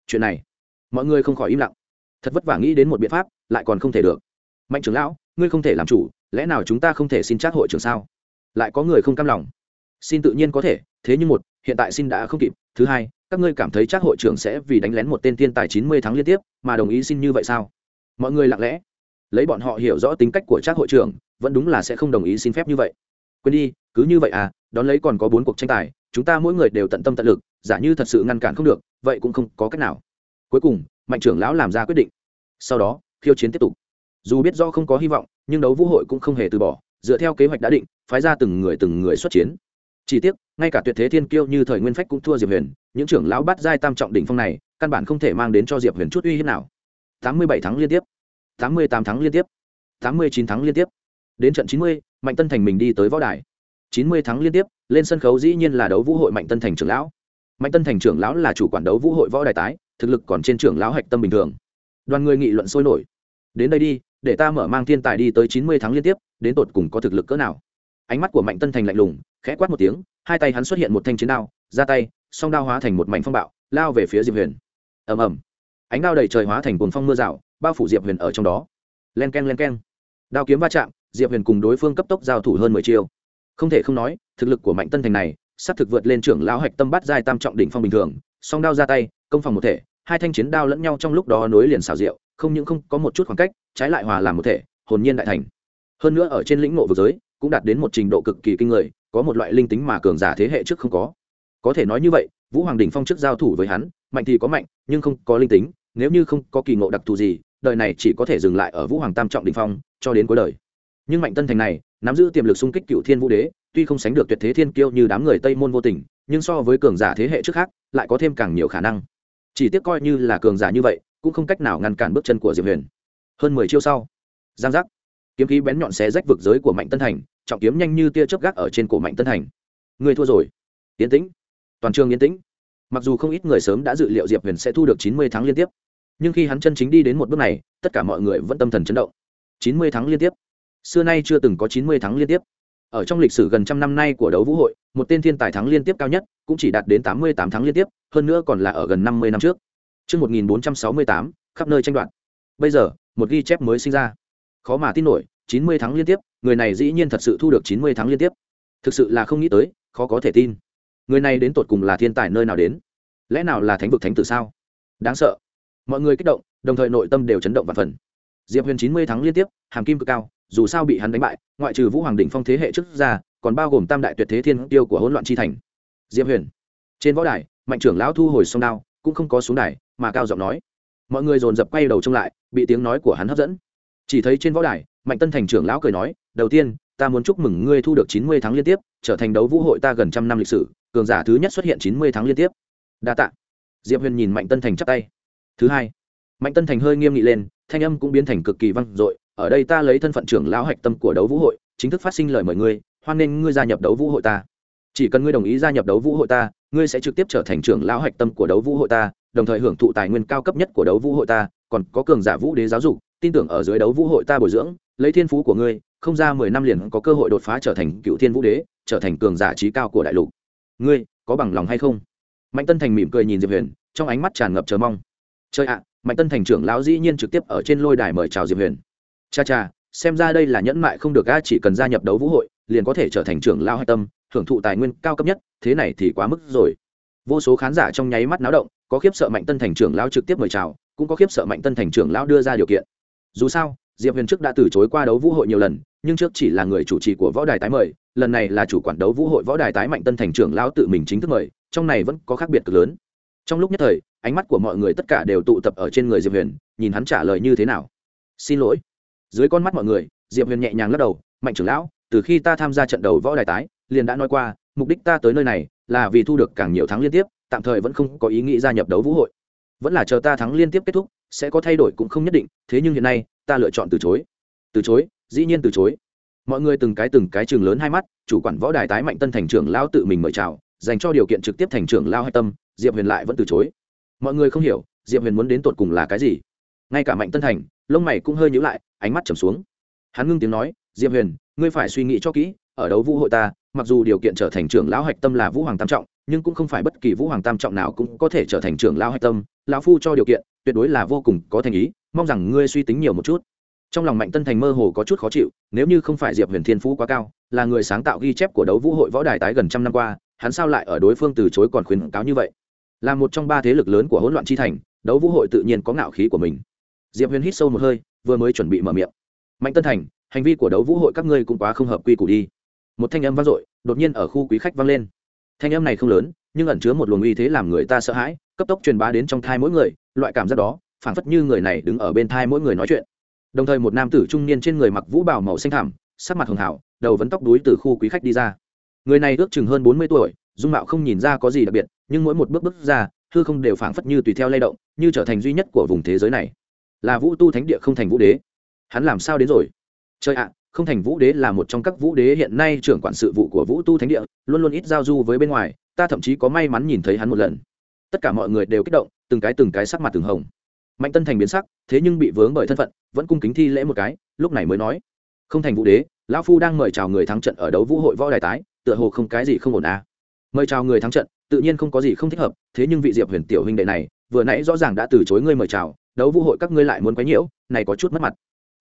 Chuyện này, mọi người không khỏi im lặng. Thật vất vả nghĩ đến một biện pháp, lại còn không thể được. Mạnh trưởng lão, ngươi không thể làm chủ, lẽ nào chúng ta không thể xin trác hội trưởng sao? Lại có người không cam lòng. Xin tự nhiên có thể, thế nhưng một, hiện tại xin đã không kịp. Thứ hai, các ngươi cảm thấy trác hội trưởng sẽ vì đánh lén một tên thiên tài chín mươi tháng liên tiếp, mà đồng ý xin như vậy sao? Mọi người lặng lẽ. Lấy bọn họ hiểu rõ tính cách của trác hội trưởng, vẫn đúng là sẽ không đồng ý xin phép như vậy. Quên đi cứ như vậy à đón lấy còn có bốn cuộc tranh tài, chúng ta mỗi người đều tận tâm tận lực, giả như thật sự ngăn cản không được, vậy cũng không có cách nào. Cuối cùng, mạnh trưởng lão làm ra quyết định. Sau đó, khiêu chiến tiếp tục. Dù biết do không có hy vọng, nhưng đấu vũ hội cũng không hề từ bỏ, dựa theo kế hoạch đã định, phái ra từng người từng người xuất chiến. Chỉ tiếc, ngay cả tuyệt thế thiên kiêu như thời nguyên phách cũng thua diệp huyền, những trưởng lão bắt giai tam trọng đỉnh phong này, căn bản không thể mang đến cho diệp huyền chút uy hiếp nào. Tám mươi bảy tháng liên tiếp. Tám mươi tám tháng liên tiếp. Tám mươi chín tháng liên tiếp. Đến trận chín mươi, mạnh tân thành mình đi tới võ đài chín mươi tháng liên tiếp, lên sân khấu dĩ nhiên là đấu vũ hội mạnh tân thành trưởng lão. Mạnh tân thành trưởng lão là chủ quản đấu vũ hội võ đài tái, thực lực còn trên trưởng lão hạch tâm bình thường. Đoàn người nghị luận sôi nổi. Đến đây đi, để ta mở mang thiên tài đi tới chín mươi tháng liên tiếp, đến tột cùng có thực lực cỡ nào? Ánh mắt của mạnh tân thành lạnh lùng, khẽ quát một tiếng, hai tay hắn xuất hiện một thanh chiến đao, ra tay, song đao hóa thành một mảnh phong bạo, lao về phía diệp huyền. Ầm ầm. Ánh đao đầy trời hóa thành cuồng phong mưa rào, bao phủ diệp huyền ở trong đó. Len k e n len k e n đao kiếm va chạm, diệp huyền cùng đối phương cấp tốc giao thủ hơn mười chiêu không thể không nói, thực lực của mạnh tân thành này s á c thực vượt lên trưởng lão hạch tâm bắt giai tam trọng đỉnh phong bình thường, song đao ra tay, công phòng một thể, hai thanh chiến đao lẫn nhau trong lúc đó nối liền xào rượu không những không có một chút khoảng cách, trái lại hòa làm một thể, hồn nhiên đại thành. Hơn nữa ở trên lĩnh ngộ vực giới, cũng đạt đến một trình độ cực kỳ kinh người, có một loại linh tính mà cường giả thế hệ trước không có. Có thể nói như vậy, vũ hoàng đình phong trước giao thủ với hắn, mạnh thì có mạnh, nhưng không có linh tính, nếu như không có kỳ ngộ đặc thù gì, đời này chỉ có thể dừng lại ở vũ hoàng tam trọng đình phong, cho đến cuối đời. Nhưng mạnh tân thành này, nắm giữ tiềm lực xung kích cựu thiên vũ đế tuy không sánh được tuyệt thế thiên kiêu như đám người tây môn vô tình, nhưng so với cường giả thế hệ trước khác, lại có thêm càng nhiều khả năng. Chỉ tiếc coi như là cường giả như vậy, cũng không cách nào ngăn cản bước chân của diệp huyền. Hơn mười chiêu sau, giang giác. Kiếm khí bén nhọn xé rách vực giới của mạnh tân thành, trọng kiếm nhanh như tia chớp gác ở trên cổ mạnh tân thành. Người thua rồi. Yên tĩnh. Toàn trường yên tĩnh. Mặc dù không ít người sớm đã dự liệu diệp huyền sẽ thu được chín mươi tháng liên tiếp, nhưng khi hắn chân chính đi đến một bước này, tất cả mọi người vẫn tâm thần chấn động. Chín mươi tháng liên tiếp. Xưa nay chưa từng có chín mươi tháng liên tiếp ở trong lịch sử gần trăm năm nay của đấu vũ hội một tên thiên tài thắng liên tiếp cao nhất cũng chỉ đạt đến tám mươi tám tháng liên tiếp hơn nữa còn là ở gần năm mươi năm trước Trước 1468, khắp nơi tranh đoạt. Bây giờ, một ghi chép mới sinh ra. Khó mà tin nổi, 90 tháng liên tiếp, người này dĩ nhiên thật sự thu được 90 tháng liên tiếp. Thực sự là không nghĩ tới, khó có thể tin. Người này đến tột cùng là thiên tài nơi nào đến? Lẽ nào là thánh vực thánh tử sao? Đáng sợ. Mọi người kích động, đồng thời nội tâm đều chấn động và phần. Diệp Huyền 90 tháng liên tiếp, hàm kim cực cao, dù sao bị hắn đánh bại, ngoại trừ Vũ Hoàng đỉnh phong thế hệ trước ra, còn bao gồm tam đại tuyệt thế thiên tiêu của hỗn loạn chi thành. Diệp Huyền. Trên võ đài, mạnh trưởng lão thu hồi song đao, cũng không có xuống đài, mà cao giọng nói. Mọi người dồn dập quay đầu trông lại bị tiếng nói của hắn hấp dẫn. Chỉ thấy trên võ đài mạnh tân thành trưởng lão cười nói đầu tiên ta muốn chúc mừng ngươi thu được chín mươi tháng liên tiếp trở thành đấu vũ hội ta gần trăm năm lịch sử cường giả thứ nhất xuất hiện chín mươi tháng liên tiếp. Đa t ạ diệp huyền nhìn mạnh tân thành chắp tay. Thứ hai mạnh tân thành hơi nghiêm nghị lên thanh âm cũng biến thành cực kỳ vang dội ở đây ta lấy thân phận trưởng lão hạch tâm của đấu vũ hội, chính thức phát sinh lời mời ngươi, hoan nghênh ngươi gia nhập đấu vũ hội ta. Chỉ cần ngươi đồng ý gia nhập đấu vũ hội ta, ngươi sẽ trực tiếp trở thành trưởng lão hạch tâm của đấu vũ hội ta, đồng thời hưởng thụ tài nguyên cao cấp nhất của đấu vũ hội ta, còn có cường giả vũ đế giáo dục, tin tưởng ở dưới đấu vũ hội ta bồi dưỡng, lấy thiên phú của ngươi, không ra mười năm liền có cơ hội đột phá trở thành cựu thiên vũ đế, trở thành cường giả trí cao của đại lục. Ngươi, có bằng lòng hay không? Mạnh tân thành mỉm cười nhìn diệp huyền, trong ánh mắt tràn ngập chờ mong. Chơi ạ, mạnh tân thành trưởng lão dĩ nhiên trực tiếp ở trên lôi đài mời chào diệp huyền cha cha, xem ra đây là nhẫn mại không được a chỉ cần gia nhập đấu vũ hội, liền có thể trở thành trưởng lao hạch tâm hưởng thụ tài nguyên cao cấp nhất, thế này thì quá mức rồi. Vô số khán giả trong nháy mắt náo động, có khiếp sợ mạnh tân thành trưởng lao trực tiếp mời chào, cũng có khiếp sợ mạnh tân thành trưởng lao đưa ra điều kiện. Dù sao, diệp huyền trước đã từ chối qua đấu vũ hội nhiều lần, nhưng trước chỉ là người chủ trì của võ đài tái mời, lần này là chủ quản đấu vũ hội võ đài tái mạnh tân thành trưởng lao tự mình chính thức mời, trong này vẫn có khác biệt cực lớn. Trong lúc nhất thời, ánh mắt của mọi người tất cả đều tụ tập ở trên người diệp huyền, nhìn hắn trả lời như thế nào. Xin lỗi dưới con mắt mọi người, diệp huyền nhẹ nhàng lắc đầu, mạnh trưởng lão, từ khi ta tham gia trận đầu võ đài tái, liền đã nói qua, mục đích ta tới nơi này là vì thu được càng nhiều tháng liên tiếp, tạm thời vẫn không có ý nghĩ gia nhập đấu vũ hội. Vẫn là chờ ta thắng liên tiếp kết thúc, sẽ có thay đổi cũng không nhất định, thế nhưng hiện nay, ta lựa chọn từ chối. Từ chối? Dĩ nhiên từ chối. Mọi người từng cái từng cái trường lớn hai mắt, chủ quản võ đài tái mạnh tân thành trưởng lao tự mình mời chào, dành cho điều kiện trực tiếp thành trưởng lao hay tâm, diệp huyền lại vẫn từ chối. Mọi người không hiểu, diệp huyền muốn đến tột cùng là cái gì? Ngay cả mạnh tân thành lông mày cũng hơi nhíu lại, ánh mắt trầm xuống. Hắn ngưng tiếng nói, diệp huyền, ngươi phải suy nghĩ cho kỹ, ở đấu vũ hội ta, mặc dù điều kiện trở thành trưởng lão hạch tâm là vũ hoàng tam trọng, nhưng cũng không phải bất kỳ vũ hoàng tam trọng nào cũng có thể trở thành trưởng lão hạch tâm. Lão phu cho điều kiện, tuyệt đối là vô cùng có thành ý, mong rằng ngươi suy tính nhiều một chút. Trong lòng mạnh tân thành mơ hồ có chút khó chịu, nếu như không phải diệp huyền thiên phú quá cao, là người sáng tạo ghi chép của đấu vũ hội võ đài tái gần trăm năm qua, hắn sao lại ở đối phương từ chối còn khuyến cáo như vậy? Là một trong ba thế lực lớn của hỗn loạn chi thành, đấu vũ hội tự nhiên có ngạo khí của mình diệp huyền hít sâu một hơi, vừa mới chuẩn bị mở miệng. Mạnh tân thành, hành vi của đấu vũ hội các ngươi cũng quá không hợp quy củ đi. Một thanh âm vang dội, đột nhiên ở khu quý khách vang lên. Thanh âm này không lớn, nhưng ẩn chứa một luồng uy thế làm người ta sợ hãi, cấp tốc truyền bá đến trong thai mỗi người, loại cảm giác đó, phảng phất như người này đứng ở bên thai mỗi người nói chuyện. Đồng thời một nam tử trung niên trên người mặc vũ bào màu xanh thảm sắc mặt hường hảo đầu vấn tóc đuối từ khu quý khách đi ra. Người này ước chừng hơn bốn mươi tuổi, dung mạo không nhìn ra có gì đặc biệt, nhưng mỗi một bước bước ra thư không đều phảng phất như tùy theo lay động, như trở thành duy nhất của vùng thế giới này là vũ tu thánh địa không thành vũ đế. Hắn làm sao đến rồi? Chơi ạ, không thành vũ đế là một trong các vũ đế hiện nay trưởng quản sự vụ của vũ tu thánh địa, luôn luôn ít giao du với bên ngoài, ta thậm chí có may mắn nhìn thấy hắn một lần. Tất cả mọi người đều kích động, từng cái từng cái sắc mặt từng hồng. Mạnh tân thành biến sắc, thế nhưng bị vướng bởi thân phận, vẫn cung kính thi lễ một cái, lúc này mới nói, không thành vũ đế, lão phu đang mời chào người thắng trận ở đấu vũ hội võ đài tái, tựa hồ không cái gì không ổn à. mời chào người thắng trận, tự nhiên không có gì không thích hợp, thế nhưng vị diệp huyền tiểu huynh đệ này, vừa nãy rõ ràng đã từ chối ngươi mời chào đấu vũ hội các ngươi lại muốn quấy nhiễu, này có chút mất mặt.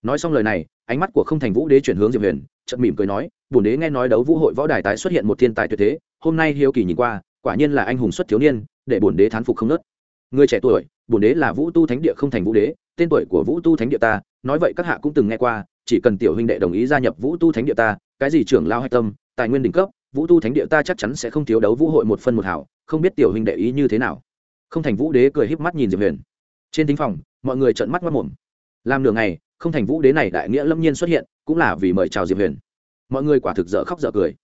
Nói xong lời này, ánh mắt của không thành vũ đế chuyển hướng diệp huyền, chợt mỉm cười nói, bổn đế nghe nói đấu vũ hội võ đài tái xuất hiện một thiên tài tuyệt thế, hôm nay hiếu kỳ nhìn qua, quả nhiên là anh hùng xuất thiếu niên, để bổn đế thán phục không nớt. Người trẻ tuổi, bổn đế là vũ tu thánh địa không thành vũ đế, tên tuổi của vũ tu thánh địa ta, nói vậy các hạ cũng từng nghe qua, chỉ cần tiểu huynh đệ đồng ý gia nhập vũ tu thánh địa ta, cái gì trưởng lao hạch tâm, tài nguyên đỉnh cấp, vũ tu thánh địa ta chắc chắn sẽ không thiếu đấu vũ hội một phân một hảo, không biết tiểu huynh đệ ý như thế nào. Không thành vũ đế cười híp mắt nhìn diệp huyền. Trên thính phòng mọi người trợn mắt mất mồm làm nửa ngày không thành vũ đế này đại nghĩa lâm nhiên xuất hiện cũng là vì mời chào diệp huyền mọi người quả thực dở khóc dở cười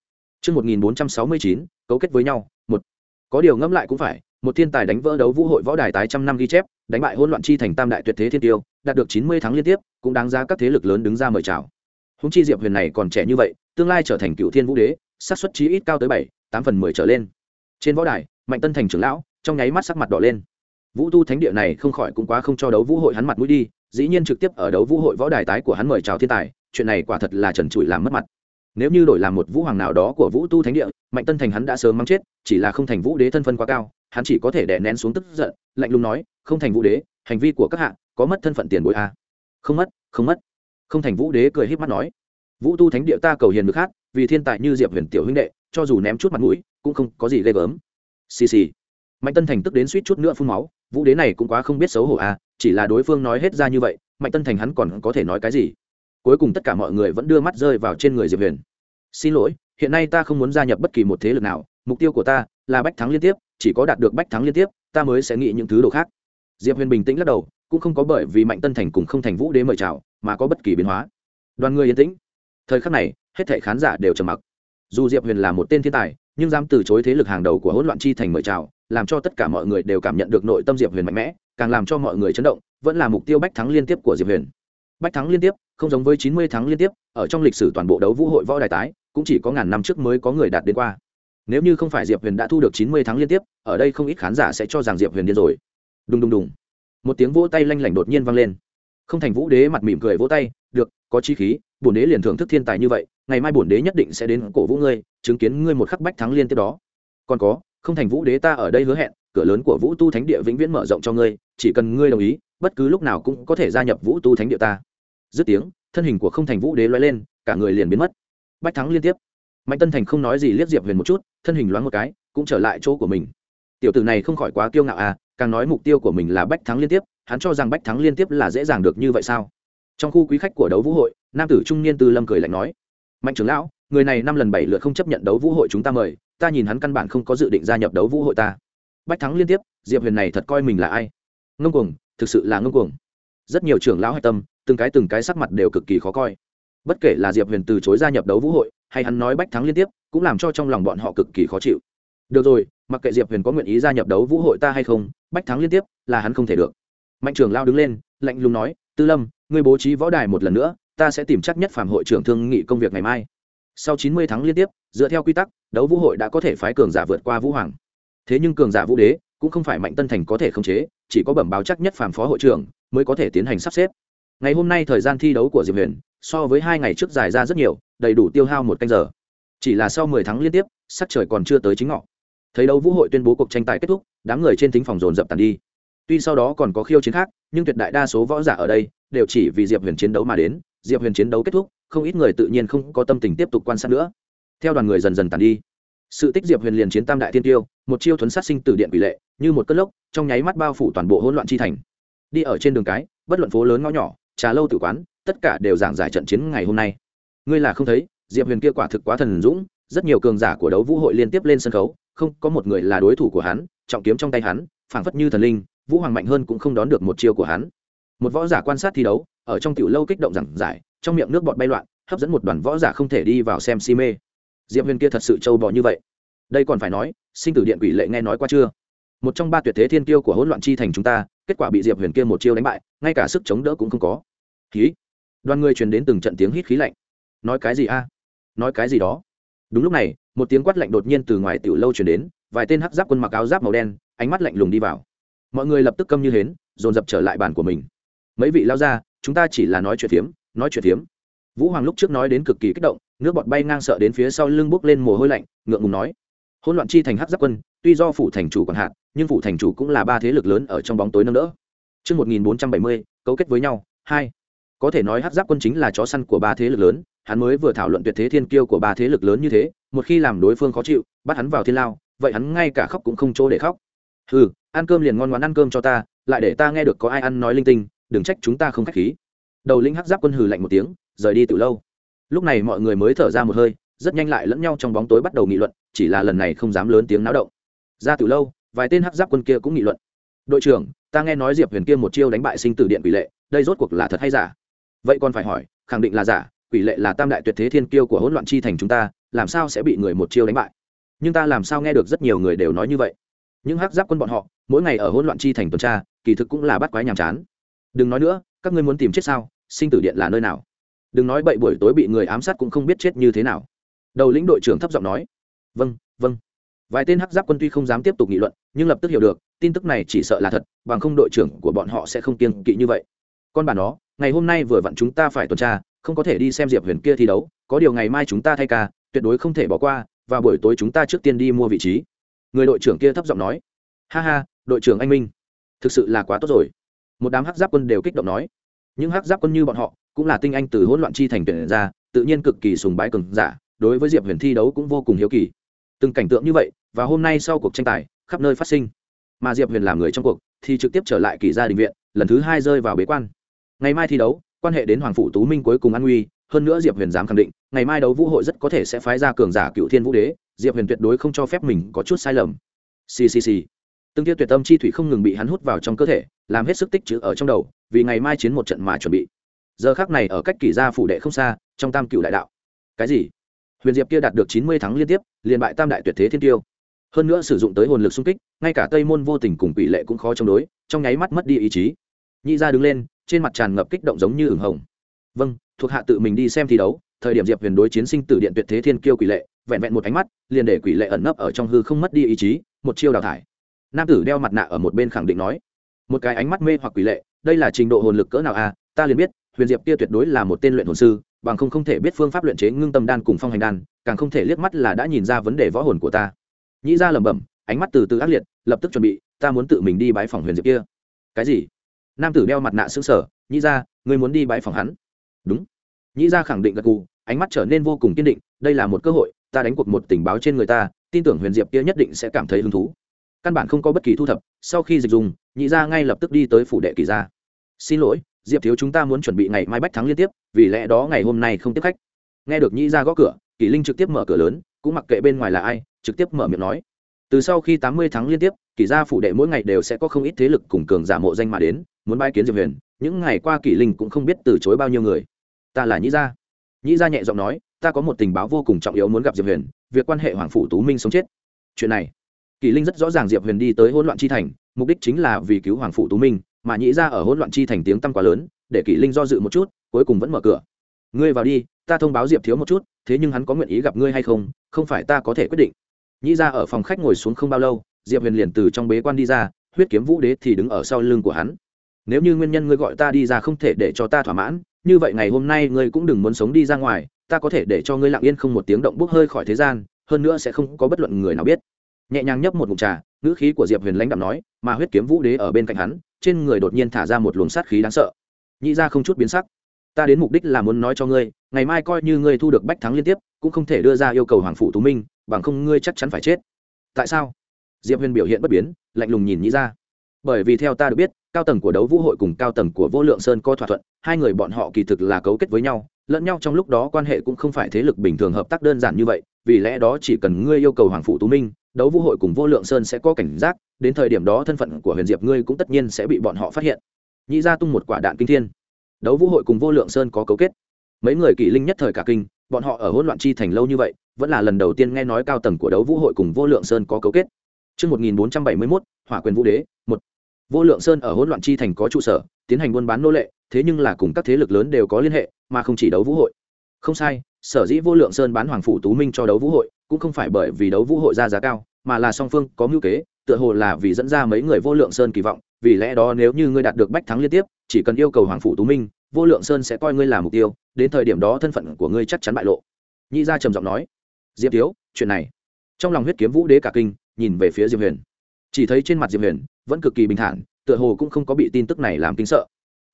Trước 1469, cấu kết với nhau, một. Có điều ngẫm lại cũng phải, một thiên tài đánh vỡ đấu vũ hội võ đài tái trăm năm ghi chép, đánh bại hỗn loạn chi thành tam đại tuyệt thế thiên tiêu, đạt được 90 tháng liên tiếp, cũng đáng giá các thế lực lớn đứng ra mời chào. Húng chi Diệp Huyền này còn trẻ như vậy, tương lai trở thành cựu thiên vũ đế, xác suất chí ít cao tới 7, 8 phần 10 trở lên. Trên võ đài, Mạnh Tân thành trưởng lão, trong nháy mắt sắc mặt đỏ lên. Vũ tu thánh địa này không khỏi cũng quá không cho đấu vũ hội hắn mặt mũi đi, dĩ nhiên trực tiếp ở đấu vũ hội võ đài tái của hắn mời chào thiên tài chuyện này quả thật là trần trụi làm mất mặt. Nếu như đổi làm một vũ hoàng nào đó của vũ tu thánh địa mạnh tân thành hắn đã sớm mắng chết chỉ là không thành vũ đế thân phân quá cao hắn chỉ có thể đè nén xuống tức giận lạnh lùng nói không thành vũ đế hành vi của các hạ có mất thân phận tiền bối a. À? không mất không mất. Không thành vũ đế cười h í p mắt nói vũ tu thánh địa ta cầu hiền được khác vì thiên tài như diệp huyền tiểu huynh đệ cho dù ném chút mặt mũi cũng không có gì ghê gớm. Xì xì. Mạnh tân thành tức đến suýt chút nữa phun máu vũ đế này cũng quá không biết xấu hổ à chỉ là đối phương nói hết ra như vậy, mạnh tân thành hắn còn có thể nói cái gì? Cuối cùng tất cả mọi người vẫn đưa mắt rơi vào trên người diệp huyền. Xin lỗi, hiện nay ta không muốn gia nhập bất kỳ một thế lực nào, mục tiêu của ta là bách thắng liên tiếp, chỉ có đạt được bách thắng liên tiếp, ta mới sẽ nghĩ những thứ đồ khác. Diệp huyền bình tĩnh lắc đầu, cũng không có bởi vì mạnh tân thành cùng không thành vũ đế mời chào, mà có bất kỳ biến hóa. Đoàn người yên tĩnh. Thời khắc này, hết thảy khán giả đều trầm mặc. Dù diệp huyền là một tên thiên tài, nhưng dám từ chối thế lực hàng đầu của hỗn loạn chi thành mời chào làm cho tất cả mọi người đều cảm nhận được nội tâm diệp huyền mạnh mẽ, càng làm cho mọi người chấn động, vẫn là mục tiêu bách thắng liên tiếp của diệp huyền. Bách thắng liên tiếp, không giống với chín mươi thắng liên tiếp, ở trong lịch sử toàn bộ đấu vũ hội võ đài tái, cũng chỉ có ngàn năm trước mới có người đạt đến qua. Nếu như không phải diệp huyền đã thu được chín mươi thắng liên tiếp, ở đây không ít khán giả sẽ cho rằng diệp huyền điên rồi. Đùng đùng đùng. Một tiếng vỗ tay lanh lảnh đột nhiên vang lên. Không thành vũ đế mặt mỉm cười vỗ tay, được, có chi khí, bổn đế liền thưởng thức thiên tài như vậy, ngày mai bổn đế nhất định sẽ đến cổ vũ ngươi, chứng kiến ngươi một khắc bách thắng liên tiếp đó. Còn có không thành vũ đế ta ở đây hứa hẹn, cửa lớn của vũ tu thánh địa vĩnh viễn mở rộng cho ngươi, chỉ cần ngươi đồng ý, bất cứ lúc nào cũng có thể gia nhập vũ tu thánh địa ta. Dứt tiếng, thân hình của không thành vũ đế loay lên, cả người liền biến mất. Bách thắng liên tiếp. Mạnh tân thành không nói gì liếc diệp huyền một chút, thân hình loáng một cái, cũng trở lại chỗ của mình. Tiểu tử này không khỏi quá kiêu ngạo à càng nói mục tiêu của mình là bách thắng liên tiếp, hắn cho rằng bách thắng liên tiếp là dễ dàng được như vậy sao? Trong khu quý khách của đấu vũ hội, nam tử trung niên tư lâm cười lạnh nói, mạnh trưởng lão, người này năm lần bảy lượt không chấp nhận đấu vũ hội chúng ta mời ta nhìn hắn căn bản không có dự định gia nhập đấu vũ hội ta. Bách thắng liên tiếp, diệp huyền này thật coi mình là ai? Ngông cuồng, thực sự là ngông cuồng. Rất nhiều trưởng lão hạch tâm, từng cái từng cái sắc mặt đều cực kỳ khó coi. Bất kể là diệp huyền từ chối gia nhập đấu vũ hội, hay hắn nói bách thắng liên tiếp, cũng làm cho trong lòng bọn họ cực kỳ khó chịu. Được rồi, mặc kệ diệp huyền có nguyện ý gia nhập đấu vũ hội ta hay không, bách thắng liên tiếp là hắn không thể được. Mạnh trưởng lao đứng lên, lạnh lùng nói, tư lâm, ngươi bố trí võ đài một lần nữa, ta sẽ tìm chắc nhất phạm hội trưởng thương nghị công việc ngày mai. Sau chín mươi tháng liên tiếp dựa theo quy tắc, đấu vũ hội đã có thể phái cường giả vượt qua vũ hoàng. Thế nhưng cường giả vũ đế cũng không phải mạnh tân thành có thể khống chế, chỉ có bẩm báo chắc nhất phàm phó hội trưởng mới có thể tiến hành sắp xếp. Ngày hôm nay thời gian thi đấu của diệp huyền, so với hai ngày trước dài ra rất nhiều, đầy đủ tiêu hao một canh giờ. Chỉ là sau mười tháng liên tiếp, sắc trời còn chưa tới chính ngọ. Thấy đấu vũ hội tuyên bố cuộc tranh tài kết thúc, đám người trên thính phòng dồn dập tàn đi. Tuy sau đó còn có khiêu chiến khác, nhưng tuyệt đại đa số võ giả ở đây đều chỉ vì diệp huyền chiến đấu mà đến. Diệp huyền chiến đấu kết thúc, không ít người tự nhiên không có tâm tình tiếp tục quan sát nữa theo đoàn người dần dần tàn đi. Sự tích diệp huyền liền chiến tam đại thiên tiêu, một chiêu thuấn sát sinh tử điện quỷ lệ, như một cất lốc, trong nháy mắt bao phủ toàn bộ hỗn loạn chi thành. Đi ở trên đường cái, bất luận phố lớn ngõ nhỏ, trà lâu tử quán, tất cả đều giảng giải trận chiến ngày hôm nay. Ngươi là không thấy, diệp huyền kia quả thực quá thần dũng, rất nhiều cường giả của đấu vũ hội liên tiếp lên sân khấu, không, có một người là đối thủ của hắn, trọng kiếm trong tay hắn, phảng phất như thần linh, vũ hoàng mạnh hơn cũng không đón được một chiêu của hắn. Một võ giả quan sát thi đấu, ở trong tiểu lâu kích động giảng giải, trong miệng nước bọt bay loạn, hấp dẫn một đoàn võ giả không thể đi vào xem si mê diệp huyền kia thật sự trâu bò như vậy. Đây còn phải nói, sinh tử điện quỷ lệ nghe nói qua chưa? Một trong ba tuyệt thế thiên tiêu của hỗn loạn chi thành chúng ta, kết quả bị diệp huyền kia một chiêu đánh bại, ngay cả sức chống đỡ cũng không có. Khí đoàn người truyền đến từng trận tiếng hít khí lạnh. Nói cái gì a? Nói cái gì đó? Đúng lúc này, một tiếng quát lạnh đột nhiên từ ngoài tiểu lâu truyền đến, vài tên hắc giáp quân mặc áo giáp màu đen, ánh mắt lạnh lùng đi vào. Mọi người lập tức câm như hến, dồn dập trở lại bàn của mình. Mấy vị lao ra, chúng ta chỉ là nói chuyện phiếm, nói chuyện phiếm. Vũ hoàng lúc trước nói đến cực kỳ kích động nước bọt bay ngang sợ đến phía sau lưng bốc lên mồ hôi lạnh ngượng ngùng nói hỗn loạn chi thành hắc giáp quân tuy do phủ thành chủ còn hạn nhưng phủ thành chủ cũng là ba thế lực lớn ở trong bóng tối nâng đỡ Trước 1470, cấu kết với nhau, hai. Có thể nói hắc giáp quân chính là chó săn của ba thế lực lớn, hắn mới vừa thảo luận tuyệt thế thiên kiêu của ba thế lực lớn như thế, một khi làm đối phương khó chịu, bắt hắn vào thiên lao, vậy hắn ngay cả khóc cũng không chỗ để khóc. Hừ, ăn cơm liền ngon ngoãn ăn cơm cho ta, lại để ta nghe được có ai ăn nói linh tinh, đừng trách chúng ta không khách khí. Đầu lĩnh hắc giáp quân hừ lạnh một tiếng, rời đi từ lâu. Lúc này mọi người mới thở ra một hơi, rất nhanh lại lẫn nhau trong bóng tối bắt đầu nghị luận, chỉ là lần này không dám lớn tiếng náo động. Ra từ lâu, vài tên hắc giáp quân kia cũng nghị luận. Đội trưởng ta nghe nói diệp huyền kia một chiêu đánh bại sinh tử điện quỷ lệ đây rốt cuộc là thật hay giả? Vậy còn phải hỏi khẳng định là giả quỷ lệ là tam đại tuyệt thế thiên kiêu của hỗn loạn chi thành chúng ta làm sao sẽ bị người một chiêu đánh bại? Nhưng ta làm sao nghe được rất nhiều người đều nói như vậy. Những hắc giáp quân bọn họ mỗi ngày ở hỗn loạn chi thành tuần tra kỳ thực cũng là bắt quái nhàm chán. Đừng nói nữa các ngươi muốn tìm chết sao? Sinh tử điện là nơi nào? Đừng nói bậy buổi tối bị người ám sát cũng không biết chết như thế nào. Đầu lĩnh đội trưởng thấp giọng nói vâng vâng. Vài tên hắc giáp quân tuy không dám tiếp tục nghị luận, nhưng lập tức hiểu được, tin tức này chỉ sợ là thật, bằng không đội trưởng của bọn họ sẽ không kiên kỵ như vậy. Con bà nó, ngày hôm nay vừa vặn chúng ta phải tuần tra, không có thể đi xem diệp huyền kia thi đấu, có điều ngày mai chúng ta thay ca, tuyệt đối không thể bỏ qua, và buổi tối chúng ta trước tiên đi mua vị trí. Người đội trưởng kia thấp giọng nói, ha ha, đội trưởng anh minh, thực sự là quá tốt rồi. Một đám hắc giáp quân đều kích động nói những hắc giáp quân như bọn họ, cũng là tinh anh từ hỗn loạn chi thành tuyển ra, tự nhiên cực kỳ sùng bái cường giả, đối với diệp huyền thi đấu cũng vô cùng hiếu kỳ. Từng cảnh tượng như vậy, và hôm nay sau cuộc tranh tài, khắp nơi phát sinh. Mà diệp huyền làm người trong cuộc, thì trực tiếp trở lại kỳ gia đình viện, lần thứ hai rơi vào bế quan. Ngày mai thi đấu, quan hệ đến hoàng phủ tú minh cuối cùng an nguy, hơn nữa diệp huyền dám khẳng định, ngày mai đấu vũ hội rất có thể sẽ phái ra cường giả cựu thiên vũ đế, diệp huyền tuyệt đối không cho phép mình có chút sai lầm. Ccc từng tiêu tuyệt tâm chi thủy không ngừng bị hắn hút vào trong cơ thể, làm hết sức tích chữ ở trong đầu, vì ngày mai chiến một trận mà chuẩn bị. Giờ khác này ở cách kỷ gia phủ đệ không xa, trong tam cựu đại đạo. Cái gì? Huyền diệp kia đạt được chín mươi thắng liên tiếp, liền bại tam đại tuyệt thế thiên tiêu. Hơn nữa sử dụng tới hồn lực xung kích, ngay cả tây môn vô tình cùng quỷ lệ cũng khó chống đối, trong nháy mắt mất đi ý chí. Nhị ra đứng lên, trên mặt tràn ngập kích động giống như ửng hồng. Vâng thuộc hạ tự mình đi xem thi đấu, thời điểm diệp huyền đối chiến sinh tử điện tuyệt thế thiên kiêu quỷ lệ, vẹn vẹn một ánh mắt, liền để quỷ lệ ẩn nấp ở trong hư không mất đi ý chí, một chiêu đào thải nam tử đeo mặt nạ ở một bên khẳng định nói, một cái ánh mắt mê hoặc quỷ lệ, đây là trình độ hồn lực cỡ nào à ta liền biết, huyền diệp kia tuyệt đối là một tên luyện hồn sư, bằng không không thể biết phương pháp luyện chế ngưng tâm đan cùng phong hành đan, càng không thể liếc mắt là đã nhìn ra vấn đề võ hồn của ta. Nhĩ ra lẩm bẩm, ánh mắt từ từ ác liệt, lập tức chuẩn bị, ta muốn tự mình đi bãi phòng huyền diệp kia. Cái gì? Nam tử đeo mặt nạ xứng sở nhĩ ra ngươi muốn đi bãi phòng hắn? Đúng. Nhĩ ra khẳng định gật gù, ánh mắt trở nên vô cùng kiên định, đây là một cơ hội, ta đánh cuộc một tình báo trên người ta, tin tưởng huyền diệp kia nhất định sẽ cảm thấy hứng thú căn bản không có bất kỳ thu thập, sau khi dịch dùng, nhị ra ngay lập tức đi tới phủ đệ kỳ gia. Xin lỗi, diệp thiếu chúng ta muốn chuẩn bị ngày mai bách thắng liên tiếp, vì lẽ đó ngày hôm nay không tiếp khách. Nghe được nhị ra gõ cửa, kỷ linh trực tiếp mở cửa lớn, cũng mặc kệ bên ngoài là ai, trực tiếp mở miệng nói. Từ sau khi tám mươi tháng liên tiếp, kỷ gia phủ đệ mỗi ngày đều sẽ có không ít thế lực cùng cường giả mộ danh mà đến, muốn bay kiến diệp huyền, những ngày qua kỷ linh cũng không biết từ chối bao nhiêu người. Ta là nhĩ gia. Nhĩ gia nhẹ giọng nói, ta có một tình báo vô cùng trọng yếu muốn gặp diệp huyền, việc quan hệ hoàng phủ tú minh sống chết. Chuyện này kỳ linh rất rõ ràng diệp huyền đi tới hỗn loạn chi thành, mục đích chính là vì cứu hoàng phụ tú minh, mà nhĩ gia ở hỗn loạn chi thành tiếng tăm quá lớn, để kỳ linh do dự một chút, cuối cùng vẫn mở cửa. Ngươi vào đi, ta thông báo diệp thiếu một chút, thế nhưng hắn có nguyện ý gặp ngươi hay không không phải ta có thể quyết định. Nhĩ ra ở phòng khách ngồi xuống không bao lâu, diệp huyền liền từ trong bế quan đi ra, huyết kiếm vũ đế thì đứng ở sau lưng của hắn. Nếu như nguyên nhân ngươi gọi ta đi ra không thể để cho ta thỏa mãn, như vậy ngày hôm nay ngươi cũng đừng muốn sống đi ra ngoài, ta có thể để cho ngươi lặng yên không một tiếng động bốc hơi khỏi thế gian, hơn nữa sẽ không có bất luận người nào biết nhẹ nhàng nhấp một mụn trà, ngữ khí của diệp huyền lãnh đạm nói, mà huyết kiếm vũ đế ở bên cạnh hắn, trên người đột nhiên thả ra một luồng sát khí đáng sợ. Nhị ra không chút biến sắc. Ta đến mục đích là muốn nói cho ngươi, ngày mai coi như ngươi thu được bách thắng liên tiếp, cũng không thể đưa ra yêu cầu hoàng phủ tú minh, bằng không ngươi chắc chắn phải chết. Tại sao? Diệp huyền biểu hiện bất biến, lạnh lùng nhìn nhị ra bởi vì theo ta được biết, cao tầng của đấu vũ hội cùng cao tầng của vô lượng sơn có thỏa thuận, hai người bọn họ kỳ thực là cấu kết với nhau, lẫn nhau trong lúc đó quan hệ cũng không phải thế lực bình thường hợp tác đơn giản như vậy, vì lẽ đó chỉ cần ngươi yêu cầu hoàng phủ tú minh đấu vũ hội cùng vô lượng sơn sẽ có cảnh giác đến thời điểm đó thân phận của huyền diệp ngươi cũng tất nhiên sẽ bị bọn họ phát hiện. Nhị ra tung một quả đạn kinh thiên. Đấu vũ hội cùng vô lượng sơn có cấu kết. Mấy người kỷ linh nhất thời cả kinh bọn họ ở hỗn loạn chi thành lâu như vậy vẫn là lần đầu tiên nghe nói cao tầng của đấu vũ hội cùng vô lượng sơn có cấu kết. Trước 1471, hỏa quyền vũ đế, một. Vô lượng sơn ở hỗn loạn chi thành có trụ sở tiến hành buôn bán nô lệ thế nhưng là cùng các thế lực lớn đều có liên hệ mà không chỉ đấu vũ hội không sai, sở dĩ vô lượng sơn bán hoàng phủ tú minh cho đấu vũ hội, cũng không phải bởi vì đấu vũ hội ra giá cao, mà là song phương có mưu kế, tựa hồ là vì dẫn ra mấy người vô lượng sơn kỳ vọng, vì lẽ đó nếu như ngươi đạt được bách thắng liên tiếp, chỉ cần yêu cầu hoàng phủ tú minh, vô lượng sơn sẽ coi ngươi là mục tiêu, đến thời điểm đó thân phận của ngươi chắc chắn bại lộ. Nhị gia trầm giọng nói. Diệp thiếu, chuyện này. Trong lòng huyết kiếm vũ đế cả kinh, nhìn về phía diệp huyền. Chỉ thấy trên mặt diệp huyền, vẫn cực kỳ bình thản, tựa hồ cũng không có bị tin tức này làm kinh sợ.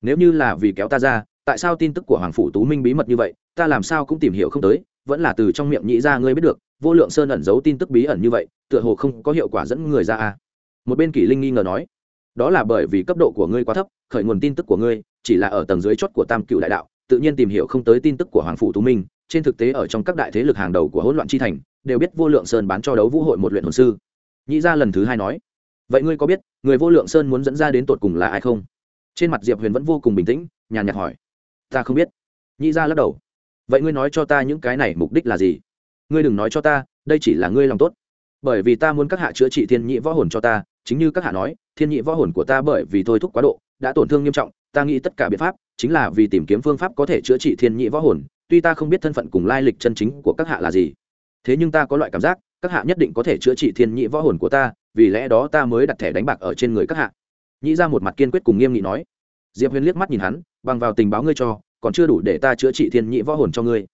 Nếu như là vì kéo ta ra, tại sao tin tức của hoàng phủ tú minh bí mật như vậy ta làm sao cũng tìm hiểu không tới, vẫn là từ trong miệng nhĩ ra ngươi biết được, vô lượng sơn ẩn giấu tin tức bí ẩn như vậy, tựa hồ không có hiệu quả dẫn người ra à. một bên kỷ linh nghi ngờ nói, đó là bởi vì cấp độ của ngươi quá thấp, khởi nguồn tin tức của ngươi chỉ là ở tầng dưới chót của tam cựu đại đạo, tự nhiên tìm hiểu không tới tin tức của hoàng phủ tú minh, trên thực tế ở trong các đại thế lực hàng đầu của hỗn loạn chi thành, đều biết vô lượng sơn bán cho đấu vũ hội một luyện hồn sư. Nhĩ ra lần thứ hai nói, vậy ngươi có biết, người vô lượng sơn muốn dẫn ra đến tột cùng là ai không? Trên mặt diệp huyền vẫn vô cùng bình tĩnh, nhàn nhạt hỏi, ta không biết. Nhị ra lắc đầu vậy ngươi nói cho ta những cái này mục đích là gì? Ngươi đừng nói cho ta, đây chỉ là ngươi lòng tốt. Bởi vì ta muốn các hạ chữa trị thiên nhị võ hồn cho ta, chính như các hạ nói, thiên nhị võ hồn của ta bởi vì thôi thúc quá độ, đã tổn thương nghiêm trọng, ta nghĩ tất cả biện pháp chính là vì tìm kiếm phương pháp có thể chữa trị thiên nhị võ hồn, tuy ta không biết thân phận cùng lai lịch chân chính của các hạ là gì. Thế nhưng ta có loại cảm giác, các hạ nhất định có thể chữa trị thiên nhị võ hồn của ta, vì lẽ đó ta mới đặt thẻ đánh bạc ở trên người các hạ. Nhĩ ra một mặt kiên quyết cùng nghiêm nghị nói. Diệp huyền liếc mắt nhìn hắn, bằng vào tình báo ngươi cho còn chưa đủ để ta chữa trị thiên nhị võ hồn cho ngươi.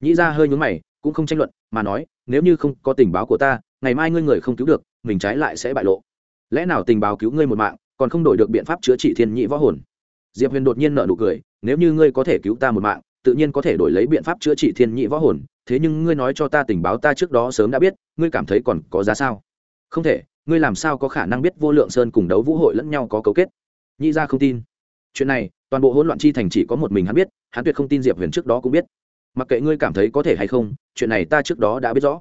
Nhĩ ra hơi nhúng mày, cũng không tranh luận, mà nói, nếu như không có tình báo của ta, ngày mai ngươi người không cứu được, mình trái lại sẽ bại lộ. Lẽ nào tình báo cứu ngươi một mạng, còn không đổi được biện pháp chữa trị thiên nhị võ hồn? Diệp huyền đột nhiên nợ nụ cười, nếu như ngươi có thể cứu ta một mạng, tự nhiên có thể đổi lấy biện pháp chữa trị thiên nhị võ hồn, thế nhưng ngươi nói cho ta tình báo ta trước đó sớm đã biết, ngươi cảm thấy còn có giá sao? Không thể, ngươi làm sao có khả năng biết vô lượng sơn cùng đấu vũ hội lẫn nhau có cấu kết? Nhị ra không tin. Chuyện này toàn bộ hỗn loạn chi thành chỉ có một mình hắn biết, hắn tuyệt không tin diệp huyền trước đó cũng biết. Mặc kệ ngươi cảm thấy có thể hay không, chuyện này ta trước đó đã biết rõ.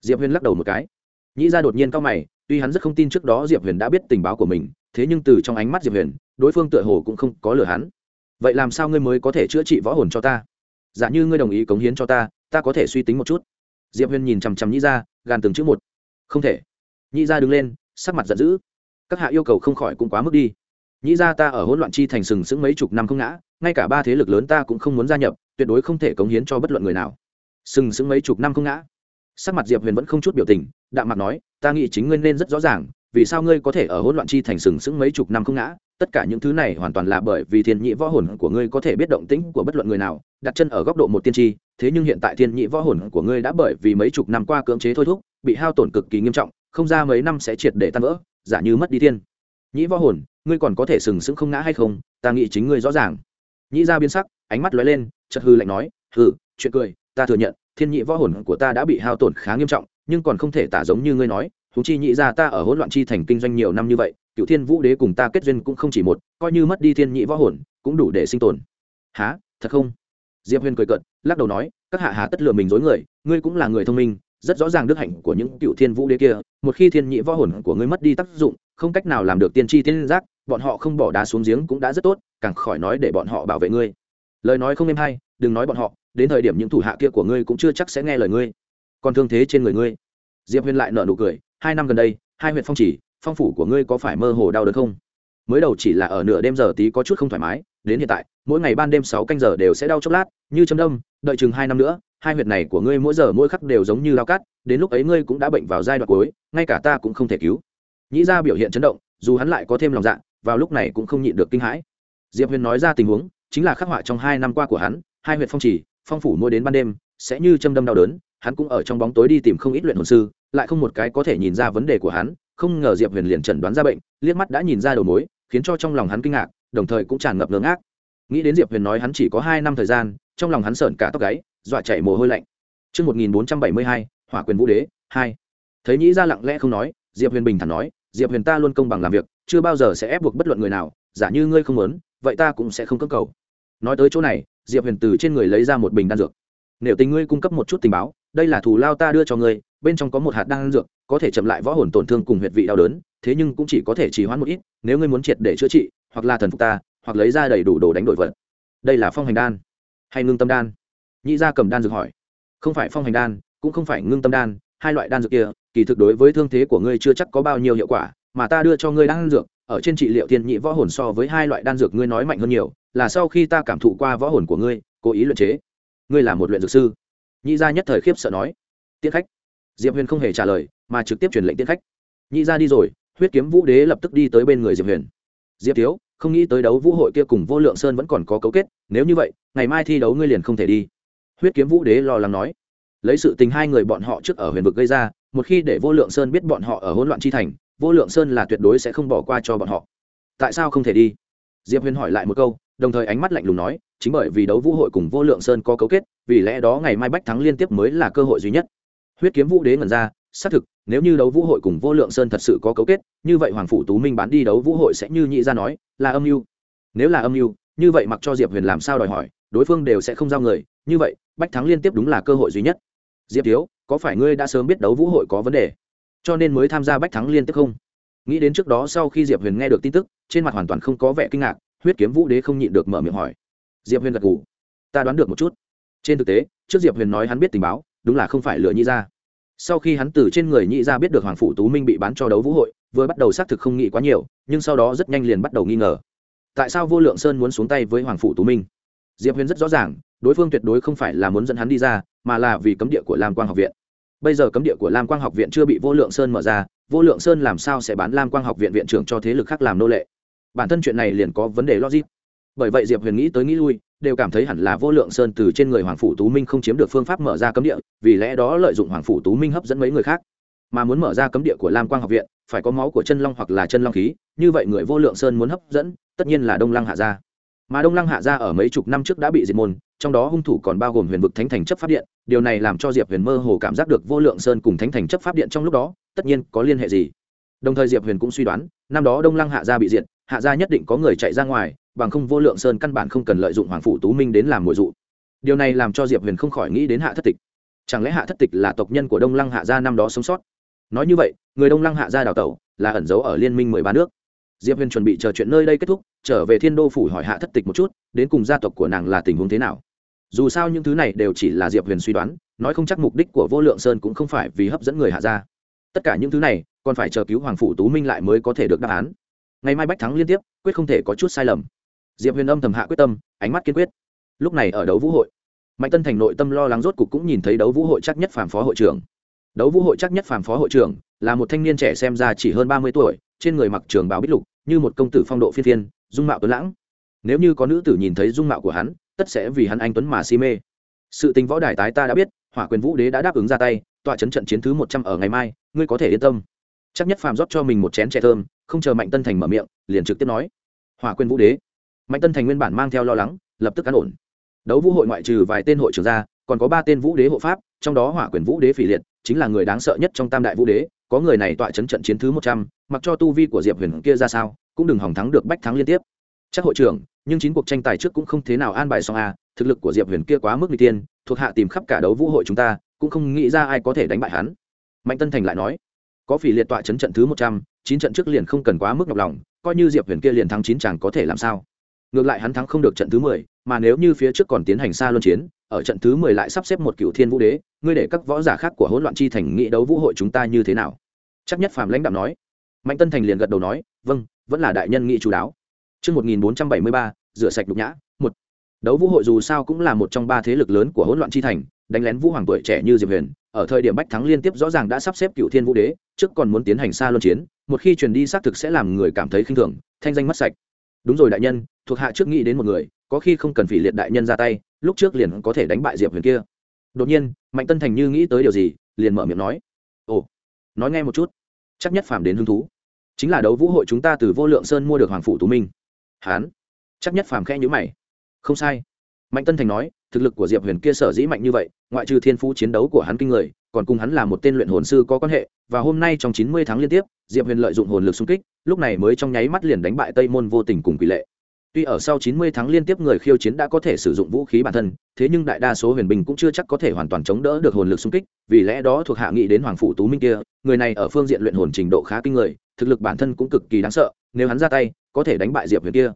Diệp huyền lắc đầu một cái. Nhĩ ra đột nhiên cao mày, tuy hắn rất không tin trước đó diệp huyền đã biết tình báo của mình, thế nhưng từ trong ánh mắt diệp huyền, đối phương tựa hồ cũng không có lừa hắn. Vậy làm sao ngươi mới có thể chữa trị võ hồn cho ta? Giả như ngươi đồng ý cống hiến cho ta ta có thể suy tính một chút. Diệp huyền nhìn chằm chằm nhĩ ra gàn từng chữ một. Không thể. Nhĩ ra đứng lên, sắc mặt giận dữ. Các hạ yêu cầu không khỏi cũng quá mức đi nhĩ ra ta ở hỗn loạn chi thành sừng sững mấy chục năm không ngã, ngay cả ba thế lực lớn ta cũng không muốn gia nhập, tuyệt đối không thể cống hiến cho bất luận người nào. Sừng sững mấy chục năm không ngã. Sắc mặt diệp huyền vẫn không chút biểu tình, đạm mặt nói, ta nghĩ chính ngươi nên rất rõ ràng, vì sao ngươi có thể ở hỗn loạn chi thành sừng sững mấy chục năm không ngã? Tất cả những thứ này hoàn toàn là bởi vì thiên nhị võ hồn của ngươi có thể biết động tĩnh của bất luận người nào, đặt chân ở góc độ một tiên tri, thế nhưng hiện tại thiên nhị võ hồn của ngươi đã bởi vì mấy chục năm qua cưỡng chế thôi thúc, bị hao tổn cực kỳ nghiêm trọng, không ra mấy năm sẽ triệt để tan vỡ, giả như mất đi thiên nhị võ hồn ngươi còn có thể sừng sững không ngã hay không, ta nghĩ chính ngươi rõ ràng. Nhĩ ra biến sắc, ánh mắt lóe lên, chợt hư lạnh nói, hừ, chuyện cười, ta thừa nhận, thiên nhị võ hồn của ta đã bị hao tổn khá nghiêm trọng, nhưng còn không thể tả giống như ngươi nói thú chi nhị ra ta ở hỗn loạn chi thành kinh doanh nhiều năm như vậy, cựu thiên vũ đế cùng ta kết duyên cũng không chỉ một, coi như mất đi thiên nhị võ hồn, cũng đủ để sinh tồn. Há thật không? Diệp huyền cười cợt, lắc đầu nói, các hạ hà tất lừa mình dối người, ngươi cũng là người thông minh, rất rõ ràng đức hạnh của những cựu thiên vũ đế kia, một khi thiên nhị võ hồn của ngươi mất đi tác dụng, không cách nào làm được tiên tri tiên giác bọn họ không bỏ đá xuống giếng cũng đã rất tốt, càng khỏi nói để bọn họ bảo vệ ngươi. Lời nói không êm hay, đừng nói bọn họ, đến thời điểm những thủ hạ kia của ngươi cũng chưa chắc sẽ nghe lời ngươi. Còn thương thế trên người ngươi. Diệp huyền lại nợ nụ cười, hai năm gần đây, hai huyện phong chỉ, phong phủ của ngươi có phải mơ hồ đau đớn không? Mới đầu chỉ là ở nửa đêm giờ tí có chút không thoải mái, đến hiện tại, mỗi ngày ban đêm sáu canh giờ đều sẽ đau chốc lát, như châm đâm, đợi chừng hai năm nữa, hai huyệt này của ngươi mỗi giờ mỗi khắc đều giống như lao cắt đến lúc ấy ngươi cũng đã bệnh vào giai đoạn cuối, ngay cả ta cũng không thể cứu. Nhĩ ra biểu hiện chấn động, dù hắn lại có thêm lòng dạ vào lúc này cũng không nhịn được kinh hãi. Diệp huyền nói ra tình huống chính là khắc họa trong hai năm qua của hắn hai huyệt phong trì phong phủ mỗi đến ban đêm sẽ như châm đâm đau đớn hắn cũng ở trong bóng tối đi tìm không ít luyện hồn sư lại không một cái có thể nhìn ra vấn đề của hắn không ngờ diệp huyền liền chẩn đoán ra bệnh liếc mắt đã nhìn ra đầu mối khiến cho trong lòng hắn kinh ngạc đồng thời cũng tràn ngập ngưỡng ác nghĩ đến diệp huyền nói hắn chỉ có hai năm thời gian trong lòng hắn sợn cả tóc gáy dọa chạy mồ hôi lạnh. Trước 1472, hỏa quyền vũ đế, 2. Thấy nhĩ ra lặng lẽ không nói, Diệp Huyền bình thản nói, Diệp Huyền ta luôn công bằng làm việc, chưa bao giờ sẽ ép buộc bất luận người nào, giả như ngươi không muốn, vậy ta cũng sẽ không cưỡng cầu. Nói tới chỗ này, Diệp Huyền từ trên người lấy ra một bình đan dược. Nếu tình ngươi cung cấp một chút tình báo, đây là thù lao ta đưa cho ngươi, bên trong có một hạt đan dược, có thể chậm lại võ hồn tổn thương cùng huyệt vị đau đớn, thế nhưng cũng chỉ có thể trì hoãn một ít, nếu ngươi muốn triệt để chữa trị, hoặc là thần phục ta, hoặc lấy ra đầy đủ đồ đánh đổi vật. Đây là phong hành đan, hay ngưng tâm đan? Nhị gia cầm đan dược hỏi không phải phong hành đan cũng không phải ngưng tâm đan hai loại đan dược kia, kỳ thực đối với thương thế của ngươi chưa chắc có bao nhiêu hiệu quả, mà ta đưa cho ngươi đan dược, ở trên trị liệu thiên nhị võ hồn so với hai loại đan dược ngươi nói mạnh hơn nhiều, là sau khi ta cảm thụ qua võ hồn của ngươi, cố ý luyện chế. Ngươi là một luyện dược sư. Nhị gia nhất thời khiếp sợ nói. Tiết khách. Diệp huyền không hề trả lời, mà trực tiếp truyền lệnh tiết khách. Nhị gia đi rồi, huyết kiếm vũ đế lập tức đi tới bên người diệp huyền. Diệp thiếu, không nghĩ tới đấu vũ hội kia cùng vô lượng sơn vẫn còn có cấu kết, nếu như vậy, ngày mai thi đấu ngươi liền không thể đi. Huyết kiếm vũ đế lo lắng nói lấy sự tình hai người bọn họ trước ở huyền vực gây ra, một khi để vô lượng sơn biết bọn họ ở hỗn loạn chi thành, vô lượng sơn là tuyệt đối sẽ không bỏ qua cho bọn họ. Tại sao không thể đi? Diệp huyền hỏi lại một câu, đồng thời ánh mắt lạnh lùng nói, chính bởi vì đấu vũ hội cùng vô lượng sơn có cấu kết, vì lẽ đó ngày mai bách thắng liên tiếp mới là cơ hội duy nhất. Huyết kiếm vũ đế ngẩn ra, xác thực, nếu như đấu vũ hội cùng vô lượng sơn thật sự có cấu kết, như vậy hoàng phủ tú minh bán đi đấu vũ hội sẽ như nhị ra nói, là âm mưu. Nếu là âm mưu, như vậy mặc cho diệp huyền làm sao đòi hỏi, đối phương đều sẽ không giao người, như vậy, bách thắng liên tiếp đúng là cơ hội duy nhất diệp thiếu, có phải ngươi đã sớm biết đấu vũ hội có vấn đề? Cho nên mới tham gia bách thắng liên tiếp không? Nghĩ đến trước đó sau khi diệp huyền nghe được tin tức, trên mặt hoàn toàn không có vẻ kinh ngạc, huyết kiếm vũ đế không nhịn được mở miệng hỏi. Diệp huyền gật g ủ ta đoán được một chút. Trên thực tế, trước diệp huyền nói hắn biết tình báo, đúng là không phải lựa nhị ra sau khi hắn từ trên người nhị ra biết được hoàng phủ tú minh bị bán cho đấu vũ hội, vừa bắt đầu xác thực không nghĩ quá nhiều, nhưng sau đó rất nhanh liền bắt đầu nghi ngờ. Tại sao vô lượng sơn muốn xuống tay với hoàng phủ tú minh? Diệp huyền rất rõ ràng đối phương tuyệt đối không phải là muốn dẫn hắn đi ra, mà là vì cấm địa của lam quang học viện. Bây giờ cấm địa của lam quang học viện chưa bị vô lượng sơn mở ra, vô lượng sơn làm sao sẽ bán lam quang học viện viện trưởng cho thế lực khác làm nô lệ? Bản thân chuyện này liền có vấn đề logic. Bởi vậy diệp huyền nghĩ tới nghĩ lui, đều cảm thấy hẳn là vô lượng sơn từ trên người hoàng phủ tú minh không chiếm được phương pháp mở ra cấm địa, vì lẽ đó lợi dụng hoàng phủ tú minh hấp dẫn mấy người khác. Mà muốn mở ra cấm địa của lam quang học viện, phải có máu của chân long hoặc là chân long khí, như vậy người vô lượng sơn muốn hấp dẫn, tất nhiên là đông lăng hạ gia. Mà đông lăng hạ gia ở mấy chục năm trước đã bị diệt môn trong đó hung thủ còn bao gồm huyền vực thánh thành chấp pháp điện, điều này làm cho diệp huyền mơ hồ cảm giác được vô lượng sơn cùng thánh thành chấp pháp điện trong lúc đó, tất nhiên có liên hệ gì. Đồng thời diệp huyền cũng suy đoán, năm đó đông lăng hạ gia bị diệt, hạ gia nhất định có người chạy ra ngoài, bằng không vô lượng sơn căn bản không cần lợi dụng hoàng phủ tú minh đến làm mồi dụ. Điều này làm cho diệp huyền không khỏi nghĩ đến hạ thất tịch. Chẳng lẽ hạ thất tịch là tộc nhân của đông lăng hạ gia năm đó sống sót? Nói như vậy, người đông lăng hạ gia đào tẩu là ẩn giấu ở liên minh mười ba nước diệp huyền chuẩn bị chờ chuyện nơi đây kết thúc, trở về thiên đô phủ hỏi hạ thất tịch một chút, đến cùng gia tộc của nàng là tình huống thế nào. Dù sao những thứ này đều chỉ là diệp huyền suy đoán, nói không chắc mục đích của vô lượng sơn cũng không phải vì hấp dẫn người hạ gia. Tất cả những thứ này, còn phải chờ cứu hoàng phủ tú minh lại mới có thể được đáp án. Ngày mai bách thắng liên tiếp, quyết không thể có chút sai lầm. Diệp huyền âm thầm hạ quyết tâm, ánh mắt kiên quyết. Lúc này ở đấu vũ hội, mạnh tân thành nội tâm lo lắng rốt cục cũng nhìn thấy đấu vũ hội chắc nhất phàm phó hội trưởng. Đấu vũ hội chắc nhất phàm phó hội trưởng là một thanh niên trẻ xem ra chỉ hơn ba mươi tuổi, trên người mặc trường bào bích lục như một công tử phong độ phiên phiên, dung mạo tuấn lãng. Nếu như có nữ tử nhìn thấy dung mạo của hắn, tất sẽ vì hắn anh tuấn mà si mê. Sự tình võ đài tái ta đã biết, hỏa quyền vũ đế đã đáp ứng ra tay, tọa chấn trận chiến thứ một trăm ở ngày mai, ngươi có thể yên tâm. Chắc nhất phàm rót cho mình một chén chè thơm, không chờ mạnh tân thành mở miệng, liền trực tiếp nói. Hỏa quyền vũ đế. Mạnh tân thành nguyên bản mang theo lo lắng, lập tức cán ổn. Đấu vũ hội ngoại trừ vài tên hội trưởng ra còn có ba tên vũ đế hộ pháp, trong đó hỏa quyền vũ đế phỉ liệt, chính là người đáng sợ nhất trong tam đại vũ đế, có người này tọa chấn trận chiến thứ một trăm, mặc cho tu vi của diệp huyền kia ra sao, cũng đừng hỏng thắng được bách thắng liên tiếp. Chắc hội trưởng, nhưng chín cuộc tranh tài trước cũng không thế nào an bài xong a thực lực của diệp huyền kia quá mức n tiên, thuộc hạ tìm khắp cả đấu vũ hội chúng ta, cũng không nghĩ ra ai có thể đánh bại hắn. Mạnh tân thành lại nói, có phỉ liệt tọa chấn trận thứ một trăm, chín trận trước liền không cần quá mức nhọc lòng, coi như diệp huyền kia liền thắng chín chàng có thể làm sao? Ngược lại hắn thắng không được trận thứ mười, mà nếu như phía trước còn tiến hành xa luân chiến ở trận thứ mười lại sắp xếp một cựu thiên vũ đế ngươi để các võ giả khác của hỗn loạn chi thành nghị đấu vũ hội chúng ta như thế nào? Chắc nhất phàm lãnh đạo nói. Mạnh tân thành liền gật đầu nói vâng vẫn là đại nhân nghị chú đáo. Trước 1473, rửa sạch đục nhã một. Đấu vũ hội dù sao cũng là một trong ba thế lực lớn của hỗn loạn chi thành đánh lén vũ hoàng tuổi trẻ như diệp huyền ở thời điểm bách thắng liên tiếp rõ ràng đã sắp xếp cựu thiên vũ đế trước còn muốn tiến hành xa luân chiến một khi truyền đi xác thực sẽ làm người cảm thấy khinh thường thanh danh mất sạch. Đúng rồi đại nhân thuộc hạ trước nghĩ đến một người có khi không cần phỉ liệt đại nhân ra tay lúc trước liền có thể đánh bại diệp huyền kia. Đột nhiên, mạnh tân thành như nghĩ tới điều gì, liền mở miệng nói, ồ, nói nghe một chút, chắc nhất phàm đến hứng thú. Chính là đấu vũ hội chúng ta từ vô lượng sơn mua được hoàng phủ tú minh. Hán, chắc nhất phàm khẽ nhữ mày. Không sai. Mạnh tân thành nói, thực lực của diệp huyền kia sở dĩ mạnh như vậy, ngoại trừ thiên phú chiến đấu của hắn kinh người, còn cùng hắn là một tên luyện hồn sư có quan hệ, và hôm nay trong chín mươi tháng liên tiếp, diệp huyền lợi dụng hồn lực xung kích, lúc này mới trong nháy mắt liền đánh bại tây môn vô tình cùng quỷ lệ tuy ở sau chín mươi tháng liên tiếp người khiêu chiến đã có thể sử dụng vũ khí bản thân, thế nhưng đại đa số huyền binh cũng chưa chắc có thể hoàn toàn chống đỡ được hồn lực xung kích, vì lẽ đó thuộc hạ nghị đến hoàng phủ tú minh kia, người này ở phương diện luyện hồn trình độ khá kinh người, thực lực bản thân cũng cực kỳ đáng sợ, nếu hắn ra tay, có thể đánh bại diệp huyền kia.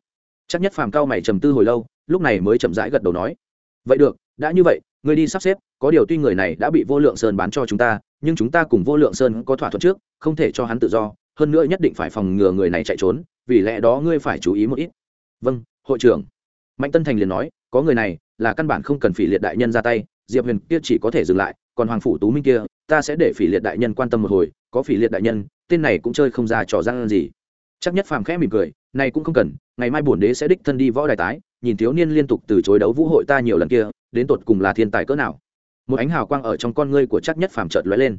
Chắc nhất phàm cao mày trầm tư hồi lâu, lúc này mới chậm rãi gật đầu nói, vậy được, đã như vậy, ngươi đi sắp xếp, có điều tuy người này đã bị vô lượng sơn bán cho chúng ta, nhưng chúng ta cùng vô lượng sơn có thỏa thuận trước, không thể cho hắn tự do, hơn nữa nhất định phải phòng ngừa người này chạy trốn, vì lẽ đó ngươi phải chú ý một ít vâng hội trưởng. Mạnh tân thành liền nói, có người này, là căn bản không cần phỉ liệt đại nhân ra tay, diệp huyền kia chỉ có thể dừng lại, còn hoàng phủ tú minh kia, ta sẽ để phỉ liệt đại nhân quan tâm một hồi, có phỉ liệt đại nhân, tên này cũng chơi không ra trò răng gì. Chắc nhất phàm khẽ mỉm cười, này cũng không cần, ngày mai bổn đế sẽ đích thân đi võ đài tái, nhìn thiếu niên liên tục từ chối đấu vũ hội ta nhiều lần kia, đến tột cùng là thiên tài cỡ nào. Một ánh hào quang ở trong con ngươi của chắc nhất phàm chợt lóe lên.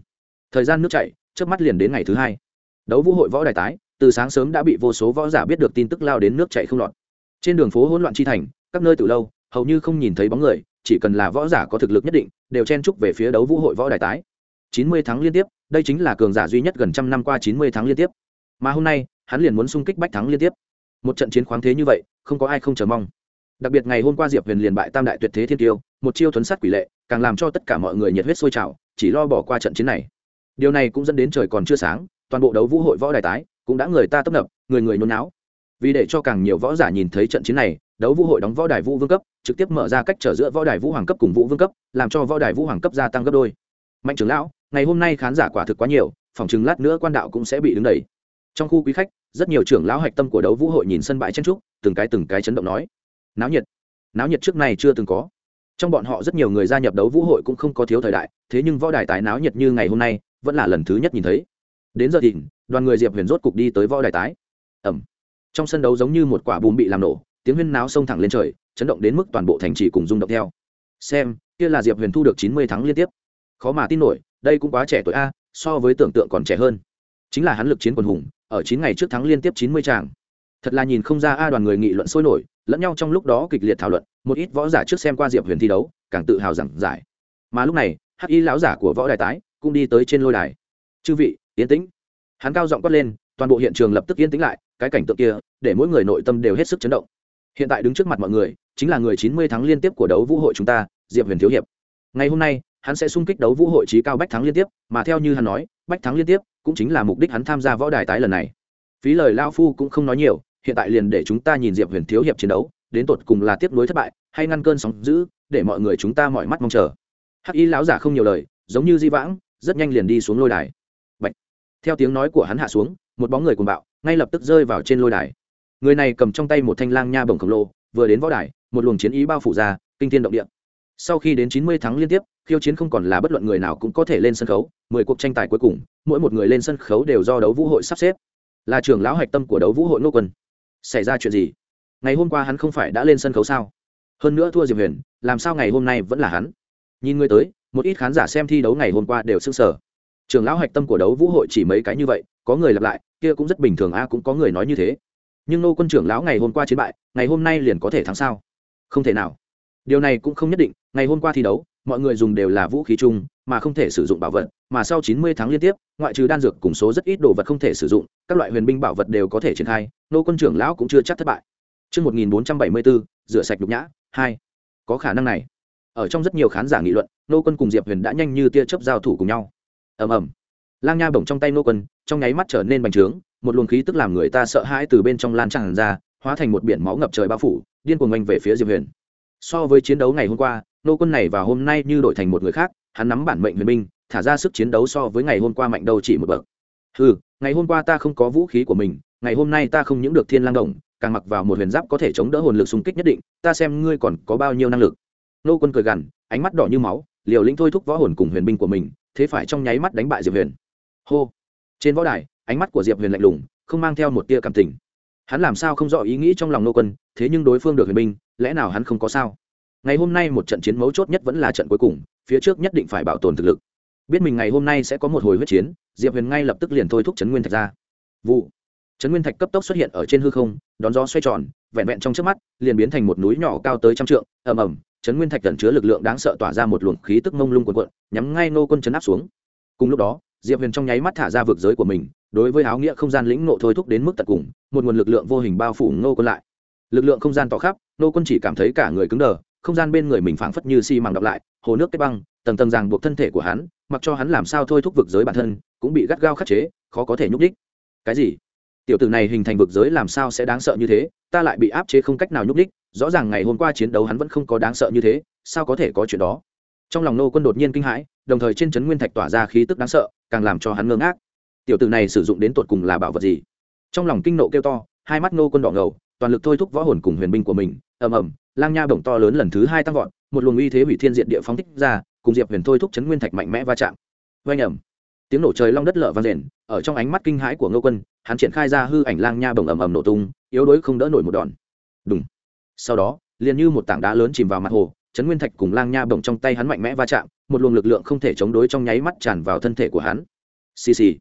Thời gian nước chảy trước mắt liền đến ngày thứ hai. Đấu vũ hội võ đài tái, từ sáng sớm đã bị vô số võ giả biết được tin tức lao đến nước chảy không lọt trên đường phố hỗn loạn chi thành, các nơi từ lâu, hầu như không nhìn thấy bóng người, chỉ cần là võ giả có thực lực nhất định, đều chen chúc về phía đấu vũ hội võ đài tái. Chín mươi tháng liên tiếp, đây chính là cường giả duy nhất gần trăm năm qua chín mươi tháng liên tiếp. Mà hôm nay, hắn liền muốn xung kích bách thắng liên tiếp. Một trận chiến khoáng thế như vậy, không có ai không chờ mong. Đặc biệt ngày hôm qua diệp huyền liền bại tam đại tuyệt thế thiên tiêu một chiêu thuấn sát quỷ lệ, càng làm cho tất cả mọi người nhiệt huyết sôi trào, chỉ lo bỏ qua trận chiến này. Điều này cũng dẫn đến trời còn chưa sáng, toàn bộ đấu vũ hội võ đài tái cũng đã người ta tấp nập, người người nôn não vì để cho càng nhiều võ giả nhìn thấy trận chiến này, đấu vũ hội đóng võ đài vũ vương cấp, trực tiếp mở ra cách trở giữa võ đài vũ hoàng cấp cùng vũ vương cấp, làm cho võ đài vũ hoàng cấp gia tăng gấp đôi. Mạnh trưởng lão, ngày hôm nay khán giả quả thực quá nhiều, phòng chừng lát nữa quan đạo cũng sẽ bị đứng đầy. Trong khu quý khách, rất nhiều trưởng lão hạch tâm của đấu vũ hội nhìn sân bãi chen trúc, từng cái từng cái chấn động nói, náo nhiệt náo nhiệt trước này chưa từng có. Trong bọn họ rất nhiều người gia nhập đấu vũ hội cũng không có thiếu thời đại, thế nhưng võ đài tái náo nhiệt như ngày hôm nay, vẫn là lần thứ nhất nhìn thấy. Đến giờ thì đoàn người diệp huyền rốt cục đi tới võ đài tái. Ẩm trong sân đấu giống như một quả bùm bị làm nổ, tiếng huyên náo xông thẳng lên trời, chấn động đến mức toàn bộ thành trì cùng rung động theo. Xem, kia là diệp huyền thu được chín mươi thắng liên tiếp. Khó mà tin nổi, đây cũng quá trẻ tuổi a, so với tưởng tượng còn trẻ hơn. Chính là hắn lực chiến quần hùng, ở chín ngày trước thắng liên tiếp chín mươi tràng. Thật là nhìn không ra a đoàn người nghị luận sôi nổi, lẫn nhau trong lúc đó kịch liệt thảo luận, một ít võ giả trước xem qua diệp huyền thi đấu, càng tự hào giảng giải. Mà lúc này hắc y lão giả của võ đài tái cũng đi tới trên lôi đài. Chư vị yến tĩnh. Hắn cao giọng quát lên, toàn bộ hiện trường lập tức yên tĩnh lại cái cảnh tượng kia, để mỗi người nội tâm đều hết sức chấn động. Hiện tại đứng trước mặt mọi người, chính là người chín mươi tháng liên tiếp của đấu vũ hội chúng ta, diệp huyền thiếu hiệp. Ngày hôm nay, hắn sẽ xung kích đấu vũ hội trí cao bách thắng liên tiếp, mà theo như hắn nói, bách thắng liên tiếp cũng chính là mục đích hắn tham gia võ đài tái lần này. Phí lời lao phu cũng không nói nhiều, hiện tại liền để chúng ta nhìn diệp huyền thiếu hiệp chiến đấu, đến tột cùng là tiếp nối thất bại hay ngăn cơn sóng giữ để mọi người chúng ta mọi mắt mong chờ. Hắc y lão giả không nhiều lời, giống như di vãng, rất nhanh liền đi xuống lôi đài. Bạch. theo tiếng nói của hắn hạ xuống, một bóng người cùng bạo ngay lập tức rơi vào trên lôi đài. Người này cầm trong tay một thanh lang nha bồng khổng lồ, vừa đến võ đài, một luồng chiến ý bao phủ ra, kinh thiên động địa. Sau khi đến chín mươi tháng liên tiếp, khiêu chiến không còn là bất luận người nào cũng có thể lên sân khấu, mười cuộc tranh tài cuối cùng, mỗi một người lên sân khấu đều do đấu vũ hội sắp xếp. Là trưởng lão hạch tâm của đấu vũ hội nô quân. Xảy ra chuyện gì? Ngày hôm qua hắn không phải đã lên sân khấu sao? Hơn nữa thua diệp huyền, làm sao ngày hôm nay vẫn là hắn? Nhìn người tới, một ít khán giả xem thi đấu ngày hôm qua đều s ư n g sở trưởng lão hạch tâm của đấu vũ hội chỉ mấy cái như vậy có người lặp lại kia cũng rất bình thường a cũng có người nói như thế nhưng nô quân trưởng lão ngày hôm qua chiến bại ngày hôm nay liền có thể thắng sao không thể nào điều này cũng không nhất định ngày hôm qua thi đấu mọi người dùng đều là vũ khí chung mà không thể sử dụng bảo vật mà sau 90 tháng liên tiếp ngoại trừ đan dược cùng số rất ít đồ vật không thể sử dụng các loại huyền binh bảo vật đều có thể triển khai nô quân trưởng lão cũng chưa chắc thất bại Trước 1474, rửa sạch nhục nhã, 2. Có khả năng này. Ở trong rất nhiều khán giả nghị luận, nô quân cùng Diệp Huyền đã nhanh như tia chớp giao thủ cùng nhau. Ầm ầm. Lang nha bổng trong tay nô quân, trong nháy mắt trở nên bành trướng, một luồng khí tức làm người ta sợ hãi từ bên trong lan tràn ra, hóa thành một biển máu ngập trời bao phủ, điên cuồng oanh về phía Diệp Huyền. So với chiến đấu ngày hôm qua, nô quân này và hôm nay như đổi thành một người khác, hắn nắm bản mệnh huyền binh, thả ra sức chiến đấu so với ngày hôm qua mạnh đâu chỉ một bậc. Ừ, ngày hôm qua ta không có vũ khí của mình, ngày hôm nay ta không những được Thiên Lang Đồng, càng mặc vào một huyền giáp có thể chống đỡ hồn lực xung kích nhất định ta xem ngươi còn có bao nhiêu năng lực nô quân cười gằn ánh mắt đỏ như máu liều lĩnh thôi thúc võ hồn cùng huyền binh của mình thế phải trong nháy mắt đánh bại diệp huyền hô. Trên võ đài, ánh mắt của diệp huyền lạnh lùng, không mang theo một tia cảm tình. Hắn làm sao không rõ ý nghĩ trong lòng nô quân, thế nhưng đối phương được huyền binh lẽ nào hắn không có sao? Ngày hôm nay một trận chiến mấu chốt nhất vẫn là trận cuối cùng, phía trước nhất định phải bảo tồn thực lực. Biết mình ngày hôm nay sẽ có một hồi huyết chiến, diệp huyền ngay lập tức liền thôi thúc trấn nguyên thạch ra. Vụ. Trấn nguyên thạch cấp tốc xuất hiện ở trên hư không, đón gió xoay tròn, vẹn vẹn trong trước mắt, liền biến thành một núi nhỏ cao tới trăm trượng, ầm ầm, trấn nguyên thạch tẩn chứa lực lượng đáng sợ tỏa ra một luồng khí tức mông lung quần quận nhắm ngay nô quân chấn áp xuống. Cùng lúc đó diệp huyền trong nháy mắt thả ra vực giới của mình, đối với áo nghĩa không gian lĩnh nộ thôi thúc đến mức tận cùng, một nguồn lực lượng vô hình bao phủ Ngô quân lại. Lực lượng không gian tỏ khắp, Ngô quân chỉ cảm thấy cả người cứng đờ, không gian bên người mình phảng phất như xi măng đọc lại, hồ nước kết băng, tầng tầng ràng buộc thân thể của hắn, mặc cho hắn làm sao thôi thúc vực giới bản thân, cũng bị gắt gao khắc chế, khó có thể nhúc đích cái gì? Tiểu tử này hình thành vực giới làm sao sẽ đáng sợ như thế? Ta lại bị áp chế không cách nào nhúc đích rõ ràng ngày hôm qua chiến đấu hắn vẫn không có đáng sợ như thế, sao có thể có chuyện đó? Trong lòng nô quân đột nhiên kinh hãi đồng thời trên trấn nguyên thạch tỏa ra khí tức đáng sợ, càng làm cho hắn ngơ ngác. Tiểu tử này sử dụng đến tột cùng là bảo vật gì? Trong lòng kinh nộ kêu to, hai mắt nô quân đỏ ngầu, toàn lực thôi thúc võ hồn cùng huyền binh của mình. Ầm ầm, lang nha bổng to lớn lần thứ hai tăng vọt, một luồng uy thế hủy thiên diện địa phóng thích ra, cùng diệp huyền thôi thúc chấn nguyên thạch mạnh mẽ va chạm. Vang ầm, tiếng nổ trời long đất lở vang rền, ở trong ánh mắt kinh hãi của ngô quân, hắn triển khai ra hư ảnh lang nha bổng ầm ầm nổ tung, yếu đuối không đỡ nổi một đòn. Đúng sau đó, liền như một tảng đá lớn chìm vào mặt hồ chấn nguyên thạch cùng lang nha bổng trong tay hắn mạnh mẽ va chạm một luồng lực lượng không thể chống đối trong nháy mắt tràn vào thân thể của hắn. Xì xì.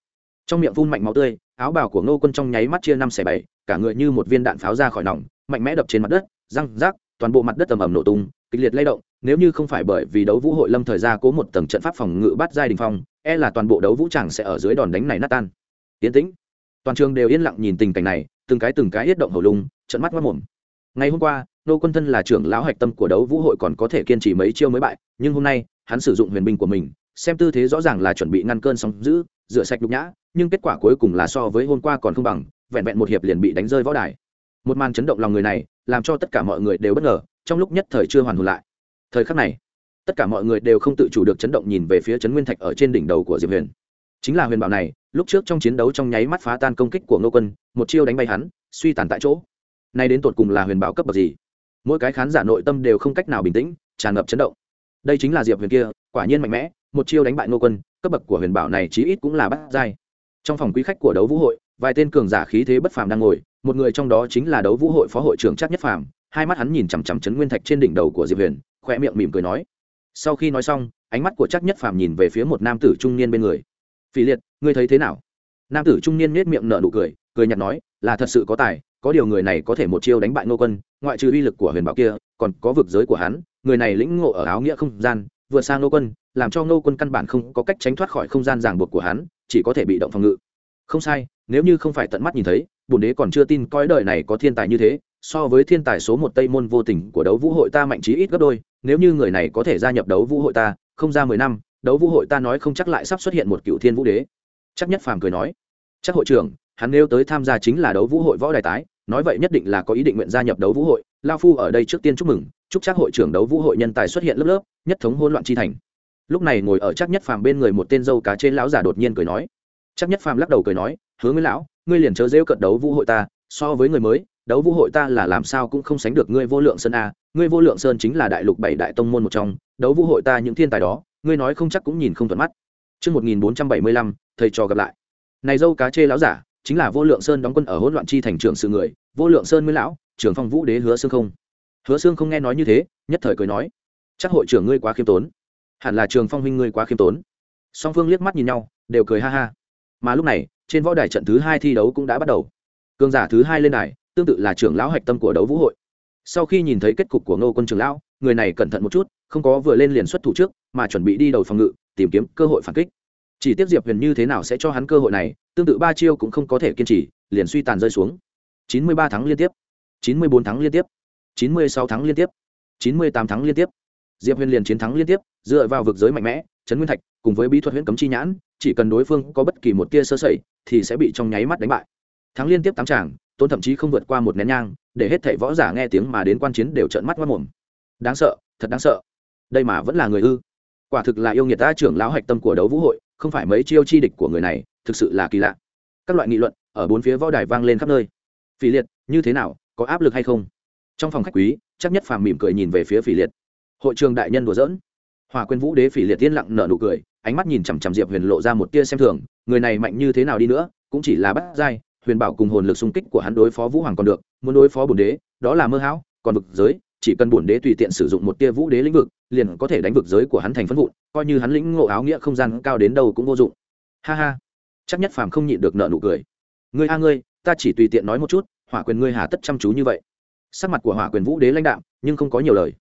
Trong miệng phun mạnh máu tươi, áo bào của ngô quân trong nháy mắt chia năm xẻ bảy, cả người như một viên đạn pháo ra khỏi nòng, mạnh mẽ đập trên mặt đất, răng rác, toàn bộ mặt đất ầm ầm nổ tung, kịch liệt lay động, nếu như không phải bởi vì đấu vũ hội lâm thời ra cố một tầng trận pháp phòng ngự bắt giai đình phong e là toàn bộ đấu vũ chẳng sẽ ở dưới đòn đánh này nát tan. Tiến tĩnh. Toàn trường đều yên lặng nhìn tình cảnh này, từng cái từng cái yết động hầu lung, trận mắt mất mồm. Ngày hôm qua nô quân thân là trưởng lão hạch tâm của đấu vũ hội còn có thể kiên trì mấy chiêu mới bại, nhưng hôm nay hắn sử dụng huyền binh của mình, xem tư thế rõ ràng là chuẩn bị ngăn cơn sóng giữ rửa sạch nhục nhã, nhưng kết quả cuối cùng là so với hôm qua còn không bằng, vẹn vẹn một hiệp liền bị đánh rơi võ đài. Một màn chấn động lòng người này, làm cho tất cả mọi người đều bất ngờ, trong lúc nhất thời chưa hoàn hồn lại. Thời khắc này, tất cả mọi người đều không tự chủ được chấn động nhìn về phía trấn nguyên thạch ở trên đỉnh đầu của diệp huyền. Chính là huyền bảo này, lúc trước trong chiến đấu trong nháy mắt phá tan công kích của ngô quân, một chiêu đánh bay hắn, suy tàn tại chỗ. Nay đến tột cùng là huyền bảo cấp bậc gì? Mỗi cái khán giả nội tâm đều không cách nào bình tĩnh, tràn ngập chấn động đây chính là diệp huyền kia, quả nhiên mạnh mẽ, một chiêu đánh bại ngô quân, cấp bậc của huyền bảo này chí ít cũng là bắt giai. Trong phòng quý khách của đấu vũ hội, vài tên cường giả khí thế bất phàm đang ngồi, một người trong đó chính là đấu vũ hội phó hội trưởng chắc nhất phàm, hai mắt hắn nhìn chằm chằm chấn nguyên thạch trên đỉnh đầu của diệp huyền khoe miệng mỉm cười nói. Sau khi nói xong, ánh mắt của chắc nhất phàm nhìn về phía một nam tử trung niên bên người. Phi liệt, ngươi thấy thế nào? Nam tử trung niên nết miệng nở nụ cười cười nhạt nói, là thật sự có tài, có điều người này có thể một chiêu đánh bại ngô quân, ngoại trừ uy lực của huyền bảo kia, còn có vực giới của hắn người này lĩnh ngộ ở áo nghĩa không gian, vượt sang Nô quân, làm cho Nô quân căn bản không có cách tránh thoát khỏi không gian ràng buộc của hắn, chỉ có thể bị động phòng ngự. Không sai, nếu như không phải tận mắt nhìn thấy, bổn đế còn chưa tin coi đời này có thiên tài như thế, so với thiên tài số một tây môn vô tình của đấu vũ hội ta mạnh trí ít gấp đôi, nếu như người này có thể gia nhập đấu vũ hội ta, không ra mười năm, đấu vũ hội ta nói không chắc lại sắp xuất hiện một cựu thiên vũ đế. Chắc nhất phàm cười nói, chắc hội trưởng, hắn nếu tới tham gia chính là đấu vũ hội võ đài tái, nói vậy nhất định là có ý định nguyện gia nhập đấu vũ hội lao phu ở đây trước tiên chúc mừng chúc chắc hội trưởng đấu vũ hội nhân tài xuất hiện lớp lớp nhất thống hôn loạn chi thành. Lúc này ngồi ở chắc nhất phàm bên người một tên dâu cá trên lão giả đột nhiên cười nói. Chắc nhất phàm lắc đầu cười nói hứa nguyên lão ngươi liền chớ rêu cận đấu vũ hội ta so với người mới đấu vũ hội ta là làm sao cũng không sánh được ngươi vô lượng sơn a ngươi vô lượng sơn chính là đại lục bảy đại tông môn một trong đấu vũ hội ta những thiên tài đó ngươi nói không chắc cũng nhìn không thuận mắt. Trước 1475, thầy trò gặp lại. Này dâu cá chê lão giả, chính là vô lượng sơn đóng quân ở hỗn loạn chi thành trưởng sự người, vô lượng sơn nguyên lão, trưởng phong vũ đế hứa xương không. Hứa xương không nghe nói như thế, nhất thời cười nói, chắc hội trưởng ngươi quá khiêm tốn. Hẳn là trường phong huynh ngươi quá khiêm tốn. Song phương liếc mắt nhìn nhau, đều cười ha ha. Mà lúc này, trên võ đài trận thứ hai thi đấu cũng đã bắt đầu. Cương giả thứ hai lên đài, tương tự là trưởng lão hạch tâm của đấu vũ hội sau khi nhìn thấy kết cục của ngô quân trưởng lão người này cẩn thận một chút không có vừa lên liền xuất thủ trước mà chuẩn bị đi đầu phòng ngự tìm kiếm cơ hội phản kích chỉ tiếp diệp huyền như thế nào sẽ cho hắn cơ hội này tương tự ba chiêu cũng không có thể kiên trì liền suy tàn rơi xuống chín mươi ba tháng liên tiếp chín mươi bốn liên tiếp. Chín mươi sáu liên tiếp. Chín mươi tám liên tiếp. Diệp huyền liền chiến thắng liên tiếp, dựa vào vực giới mạnh mẽ, trấn nguyên thạch cùng với bí thuật huyễn cấm chi nhãn, chỉ cần đối phương có bất kỳ một tia sơ sẩy, thì sẽ bị trong nháy mắt đánh bại. Thắng liên tiếp tám tràng, tôn thậm chí không vượt qua một nén nhang, để hết thảy võ giả nghe tiếng mà đến quan chiến đều trợn mắt mất mồm đáng sợ, thật đáng sợ. Đây mà vẫn là người ư? Quả thực là yêu nghiệt ta trưởng lão hạch tâm của đấu vũ hội, không phải mấy chiêu chi địch của người này, thực sự là kỳ lạ. Các loại nghị luận ở bốn phía võ đài vang lên khắp nơi. Phi liệt, như thế nào có áp lực hay không? Trong phòng khách quý chắc nhất phàm mỉm cười nhìn về phía phỉ liệt. Hội trường đại nhân đùa giỡn. Hòa quyền vũ đế phỉ liệt yên lặng nở nụ cười ánh mắt nhìn chằm chằm diệp huyền lộ ra một tia xem thường người này mạnh như thế nào đi nữa cũng chỉ là bắt dai, huyền bảo cùng hồn lực xung kích của hắn đối phó vũ hoàng còn được muốn đối phó bổn đế đó là mơ hão còn vực giới chỉ cần bổn đế tùy tiện sử dụng một tia vũ đế lĩnh vực liền có thể đánh vực giới của hắn thành phân vụn coi như hắn lĩnh ngộ áo nghĩa không gian cao đến đâu cũng vô dụng. Ha ha. Chắc nhất phàm không nhịn được nợ nụ cười. Ngươi a ngươi ta chỉ tùy tiện nói một chút hỏa quyền ngươi hà tất chăm chú như vậy. Sắc mặt của hỏa quyền vũ đế lãnh đạo nhưng không có nhiều lời.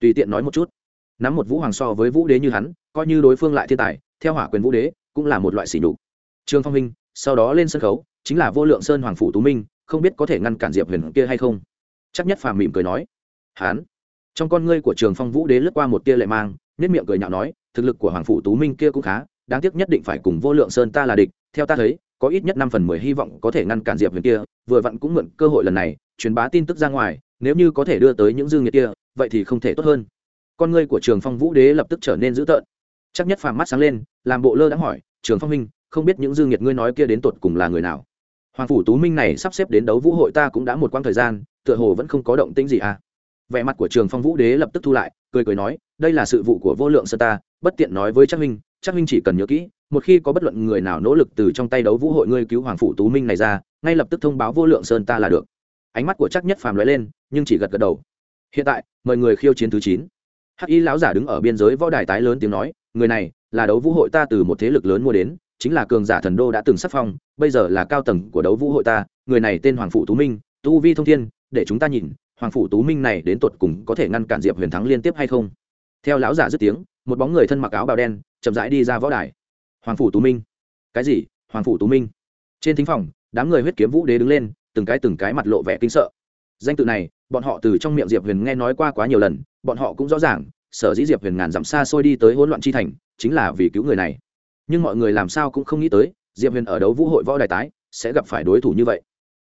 Tùy tiện nói một chút. Nắm một vũ hoàng so với vũ đế như hắn, coi như đối phương lại thiên tài, theo hỏa quyền vũ đế, cũng là một loại sỉ nhục. Trương phong minh, sau đó lên sân khấu, chính là vô lượng sơn hoàng phủ tú minh, không biết có thể ngăn cản diệp huyền kia hay không. Chắc nhất phàm mỉm cười nói, hán, trong con ngươi của trường phong vũ đế lướt qua một tia lệ mang nết miệng cười nhạo nói, thực lực của hoàng phủ tú minh kia cũng khá, đáng tiếc nhất định phải cùng vô lượng sơn ta là địch, theo ta thấy có ít nhất năm phần mười hy vọng có thể ngăn cản diệp huyền kia, vừa vặn cũng mượn cơ hội lần này, truyền bá tin tức ra ngoài, nếu như có thể đưa tới những dương nhiệt kia, vậy thì không thể tốt hơn. Con ngươi của trường phong vũ đế lập tức trở nên dữ tợn. Chắc nhất phàm mắt sáng lên, làm bộ lơ đã hỏi, trường phong minh không biết những dương nhiệt ngươi nói kia đến tột cùng là người nào? Hoàng phủ tú minh này sắp xếp đến đấu vũ hội ta cũng đã một quãng thời gian, tựa hồ vẫn không có động tĩnh gì à? Vẻ mặt của trường phong vũ đế lập tức thu lại, cười cười nói, đây là sự vụ của vô lượng sơ ta, bất tiện nói với chắc minh chắc minh chỉ cần nhớ kỹ một khi có bất luận người nào nỗ lực từ trong tay đấu vũ hội ngươi cứu hoàng phủ tú minh này ra, ngay lập tức thông báo vô lượng sơn ta là được. Ánh mắt của chắc nhất phàm lóe lên, nhưng chỉ gật gật đầu. Hiện tại, mời người khiêu chiến thứ chín. Hắc y lão giả đứng ở biên giới võ đài tái lớn tiếng nói, người này, là đấu vũ hội ta từ một thế lực lớn mua đến, chính là cường giả thần đô đã từng sắc phong, bây giờ là cao tầng của đấu vũ hội ta, người này tên hoàng phụ tú minh, tu vi thông thiên, để chúng ta nhìn, hoàng phủ tú minh này đến tột cùng có thể ngăn cản diệp huyền thắng liên tiếp hay không. Theo lão giả dứt tiếng, một bóng người thân mặc áo bào đen, chậm rãi đi ra võ đài hoàng phủ tú minh. Cái gì? Hoàng phủ tú minh. Trên thính phòng, đám người huyết kiếm vũ đế đứng lên, từng cái từng cái mặt lộ vẻ kinh sợ. Danh tự này, bọn họ từ trong miệng diệp huyền nghe nói qua quá nhiều lần, bọn họ cũng rõ ràng, sở dĩ diệp huyền ngàn dặm xa xôi đi tới hỗn loạn chi thành, chính là vì cứu người này. Nhưng mọi người làm sao cũng không nghĩ tới, diệp huyền ở đấu vũ hội võ đài tái, sẽ gặp phải đối thủ như vậy.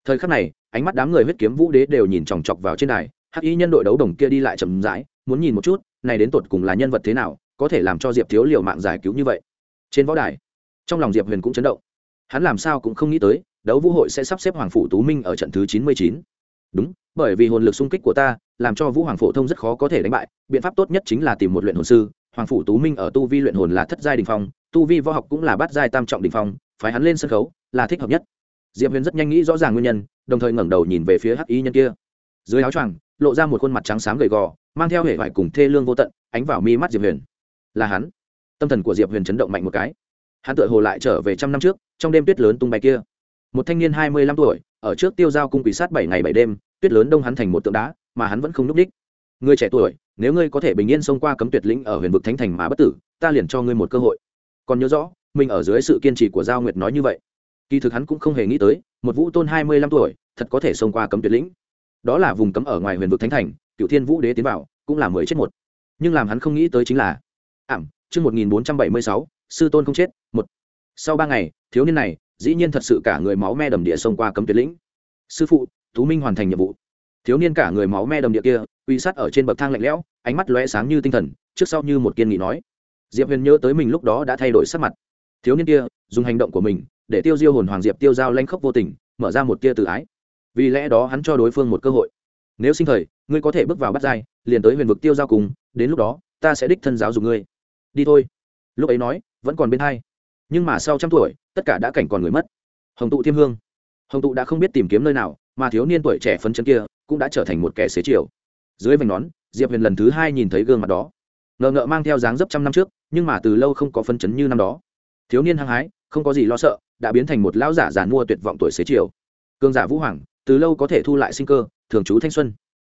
Thời khắc này, ánh mắt đám người huyết kiếm vũ đế đều nhìn chòng chọc vào trên đài, hắc y nhân đội đấu đồng kia đi lại chậm rãi, muốn nhìn một chút, này đến tột cùng là nhân vật thế nào, có thể làm cho diệp thiếu liều mạng giải cứu như vậy trên võ đài. Trong lòng diệp huyền cũng chấn động. Hắn làm sao cũng không nghĩ tới, đấu vũ hội sẽ sắp xếp hoàng phủ tú minh ở trận thứ chín mươi chín. Đúng, bởi vì hồn lực xung kích của ta, làm cho vũ hoàng phổ thông rất khó có thể đánh bại. Biện pháp tốt nhất chính là tìm một luyện hồn sư. Hoàng phủ tú minh ở tu vi luyện hồn là thất giai đình phong, tu vi võ học cũng là bát giai tam trọng đình phong, phái hắn lên sân khấu là thích hợp nhất. Diệp huyền rất nhanh nghĩ rõ ràng nguyên nhân, đồng thời ngẩng đầu nhìn về phía hắc y nhân kia. Dưới áo choàng, lộ ra một khuôn mặt trắng xám gầy gò, mang theo hệ vải cùng thê lương vô tận, ánh vào mi mắt diệp huyền. Là hắn tâm thần của diệp huyền chấn động mạnh một cái hắn tựa hồ lại trở về trăm năm trước trong đêm tuyết lớn tung bay kia một thanh niên hai mươi lăm tuổi ở trước tiêu giao cung quỷ sát bảy ngày bảy đêm tuyết lớn đông hắn thành một tượng đá mà hắn vẫn không núp đích người trẻ tuổi nếu ngươi có thể bình yên xông qua cấm tuyệt lĩnh ở huyền vực thánh thành mà bất tử ta liền cho ngươi một cơ hội còn nhớ rõ mình ở dưới sự kiên trì của giao nguyệt nói như vậy kỳ thực hắn cũng không hề nghĩ tới một vũ tôn hai mươi lăm tuổi thật có thể xông qua cấm tuyệt lĩnh đó là vùng cấm ở ngoài huyền vực thánh thành cựu thiên vũ đế tiến vào cũng là mười chết một nhưng làm hắn không nghĩ tới chính là ảm chương một nghìn bốn trăm bảy mươi sáu, sư tôn không chết, một. Sau ba ngày, thiếu niên này, dĩ nhiên thật sự cả người máu me đầm địa xông qua cấm tuyệt lĩnh. Sư phụ, tú minh hoàn thành nhiệm vụ. Thiếu niên cả người máu me đầm địa kia, uy sát ở trên bậc thang lạnh lẽo, ánh mắt lóe sáng như tinh thần, trước sau như một kiên nghị nói. Diệp huyền nhớ tới mình lúc đó đã thay đổi sắc mặt. Thiếu niên kia, dùng hành động của mình, để tiêu diêu hồn hoàng diệp tiêu giao lanh khốc vô tình, mở ra một tia tự ái. Vì lẽ đó hắn cho đối phương một cơ hội. Nếu sinh thời, ngươi có thể bước vào bắt giai, liền tới huyền vực tiêu giao cùng, đến lúc đó, ta sẽ đích thân giáo dục ngươi đi thôi. Lúc ấy nói, vẫn còn bên hai. Nhưng mà sau trăm tuổi, tất cả đã cảnh còn người mất. Hồng tụ thiêm hương. Hồng tụ đã không biết tìm kiếm nơi nào, mà thiếu niên tuổi trẻ phấn chân kia cũng đã trở thành một kẻ xế chiều. Dưới vành nón, diệp huyền lần thứ hai nhìn thấy gương mặt đó. Ngờ ngợ mang theo dáng dấp trăm năm trước, nhưng mà từ lâu không có phân chấn như năm đó. Thiếu niên hăng hái, không có gì lo sợ, đã biến thành một lão giả giàn mua tuyệt vọng tuổi xế chiều. Cương giả vũ hoàng, từ lâu có thể thu lại sinh cơ, thường trú thanh xuân.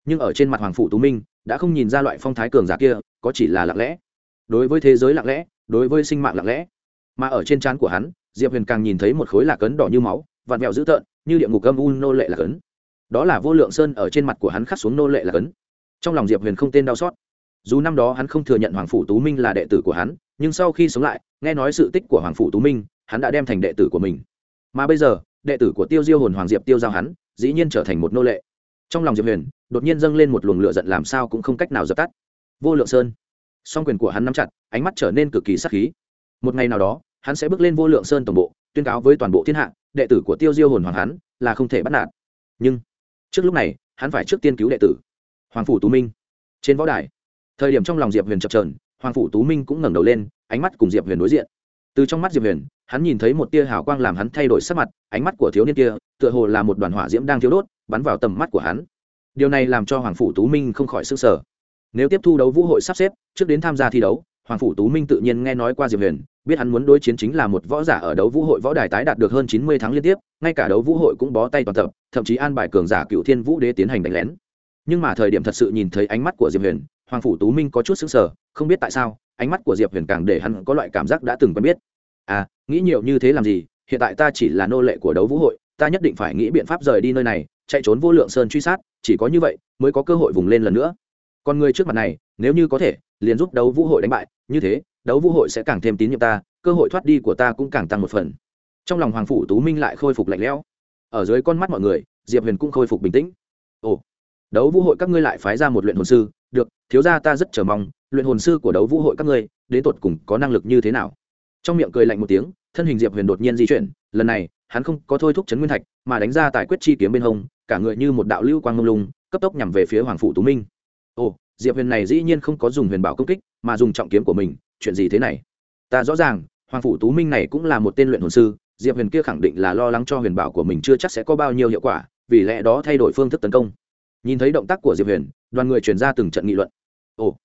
Nhưng ở trên mặt hoàng Phủ tú minh, đã không nhìn ra loại phong thái cường giả kia, có chỉ là lặng lẽ đối với thế giới lặng lẽ, đối với sinh mạng lặng lẽ. Mà ở trên trán của hắn, diệp huyền càng nhìn thấy một khối lạc ấn đỏ như máu vạt mẹo dữ tợn, như địa ngục âm u nô lệ lạc ấn. Đó là vô lượng sơn ở trên mặt của hắn khắc xuống nô lệ lạc ấn. Trong lòng diệp huyền không tên đau xót. Dù năm đó hắn không thừa nhận hoàng phủ tú minh là đệ tử của hắn, nhưng sau khi sống lại, nghe nói sự tích của hoàng phủ tú minh, hắn đã đem thành đệ tử của mình. Mà bây giờ, đệ tử của tiêu diêu hồn hoàng diệp tiêu giao hắn, dĩ nhiên trở thành một nô lệ. Trong lòng diệp huyền, đột nhiên dâng lên một luồng lửa giận làm sao cũng không cách nào dập tắt. Vô lượng sơn song quyền của hắn nắm chặt, ánh mắt trở nên cực kỳ sắc khí. Một ngày nào đó, hắn sẽ bước lên vô lượng sơn tổng bộ, tuyên cáo với toàn bộ thiên hạ, đệ tử của tiêu diêu hồn hoàng hắn là không thể bắt nạt. Nhưng, trước lúc này, hắn phải trước tiên cứu đệ tử. Hoàng phủ tú minh. Trên võ đài, thời điểm trong lòng diệp huyền chập trờn hoàng phủ tú minh cũng ngẩng đầu lên, ánh mắt cùng diệp huyền đối diện. Từ trong mắt diệp huyền, hắn nhìn thấy một tia hào quang làm hắn thay đổi sắc mặt, ánh mắt của thiếu niên kia, tựa hồ là một đoàn hỏa diễm đang thiếu đốt, bắn vào tầm mắt của hắn. Điều này làm cho hoàng phủ tú minh không khỏi s ư n g sở nếu tiếp thu đấu vũ hội sắp xếp, trước đến tham gia thi đấu, hoàng phủ tú minh tự nhiên nghe nói qua diệp huyền, biết hắn muốn đối chiến chính là một võ giả ở đấu vũ hội võ đài tái đạt được hơn chín mươi tháng liên tiếp, ngay cả đấu vũ hội cũng bó tay toàn tập, thậm chí an bài cường giả cựu thiên vũ đế tiến hành đánh lén. Nhưng mà thời điểm thật sự nhìn thấy ánh mắt của diệp huyền, hoàng phủ tú minh có chút xứng sở không biết tại sao, ánh mắt của diệp huyền càng để hắn có loại cảm giác đã từng quen biết. À nghĩ nhiều như thế làm gì, hiện tại ta chỉ là nô lệ của đấu vũ hội, ta nhất định phải nghĩ biện pháp rời đi nơi này, chạy trốn vô lượng sơn truy sát, chỉ có như vậy mới có cơ hội vùng lên lần nữa còn người trước mặt này, nếu như có thể, liền giúp đấu vũ hội đánh bại, như thế, đấu vũ hội sẽ càng thêm tín nhiệm ta, cơ hội thoát đi của ta cũng càng tăng một phần. Trong lòng hoàng phủ tú minh lại khôi phục lạnh lẽo. Ở dưới con mắt mọi người, diệp huyền cũng khôi phục bình tĩnh. Ồ, đấu vũ hội các ngươi lại phái ra một luyện hồn sư, được, thiếu ra ta rất chờ mong, luyện hồn sư của đấu vũ hội các ngươi, đến tột cùng có năng lực như thế nào? Trong miệng cười lạnh một tiếng, thân hình diệp huyền đột nhiên di chuyển, lần này, hắn không có thôi thúc chấn nguyên thạch, mà đánh ra tài quyết chi kiếm bên hông, cả người như một đạo lưu quang ngông lung, cấp tốc nhằm về phía hoàng phủ tú minh ồ, diệp huyền này dĩ nhiên không có dùng huyền bảo công kích, mà dùng trọng kiếm của mình, chuyện gì thế này? Ta rõ ràng, hoàng phủ tú minh này cũng là một tên luyện hồn sư, diệp huyền kia khẳng định là lo lắng cho huyền bảo của mình chưa chắc sẽ có bao nhiêu hiệu quả, vì lẽ đó thay đổi phương thức tấn công. Nhìn thấy động tác của diệp huyền, đoàn người chuyển ra từng trận nghị luận. Ồ,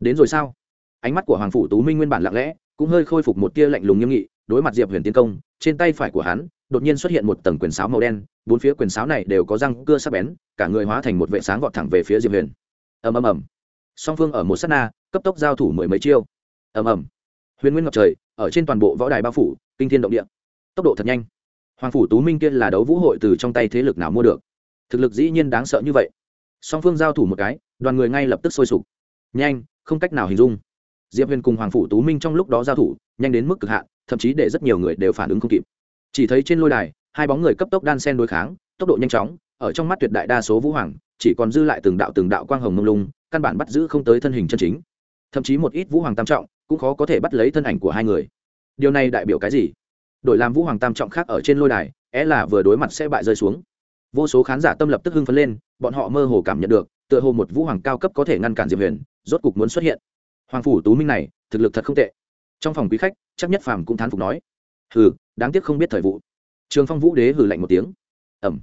đến rồi sao? Ánh mắt của hoàng phủ tú minh nguyên bản lặng lẽ, cũng hơi khôi phục một tia lạnh lùng nghiêm nghị, đối mặt diệp huyền tiến công, trên tay phải của hắn, đột nhiên xuất hiện một tầng quyền sáo màu đen, bốn phía quyền sáo này đều có răng, cưa sắc bén, cả người hóa thành một vệ sáng vọt thẳng về phía diệp huyền ầm ầm ầm. Song phương ở một s á t na, cấp tốc giao thủ mười mấy chiêu. Ầm ầm. Huyền nguyên ngập trời, ở trên toàn bộ võ đài bao phủ, kinh thiên động địa. Tốc độ thật nhanh. Hoàng phủ tú minh kia là đấu vũ hội từ trong tay thế lực nào mua được? Thực lực dĩ nhiên đáng sợ như vậy. Song phương giao thủ một cái, đoàn người ngay lập tức sôi sục. Nhanh, không cách nào hình dung. Diệp huyền cùng hoàng phủ tú minh trong lúc đó giao thủ, nhanh đến mức cực hạn, thậm chí để rất nhiều người đều phản ứng không kịp. Chỉ thấy trên lôi đài, hai bóng người cấp tốc đan sen đối kháng, tốc độ nhanh chóng, ở trong mắt tuyệt đại đa số vũ hoàng chỉ còn dư lại từng đạo từng đạo quang hồng mông lung, căn bản bắt giữ không tới thân hình chân chính. Thậm chí một ít vũ hoàng tam trọng cũng khó có thể bắt lấy thân ảnh của hai người. Điều này đại biểu cái gì? Đội làm vũ hoàng tam trọng khác ở trên lôi đài, é là vừa đối mặt sẽ bại rơi xuống. Vô số khán giả tâm lập tức hưng phấn lên, bọn họ mơ hồ cảm nhận được, tựa hồ một vũ hoàng cao cấp có thể ngăn cản diệp huyền, rốt cục muốn xuất hiện. Hoàng phủ tú minh này, thực lực thật không tệ. Trong phòng quý khách, chắc nhất phàm cũng thán phục nói, hừ, đáng tiếc không biết thời vụ. Trường phong vũ đế hừ lạnh một tiếng. Ẩm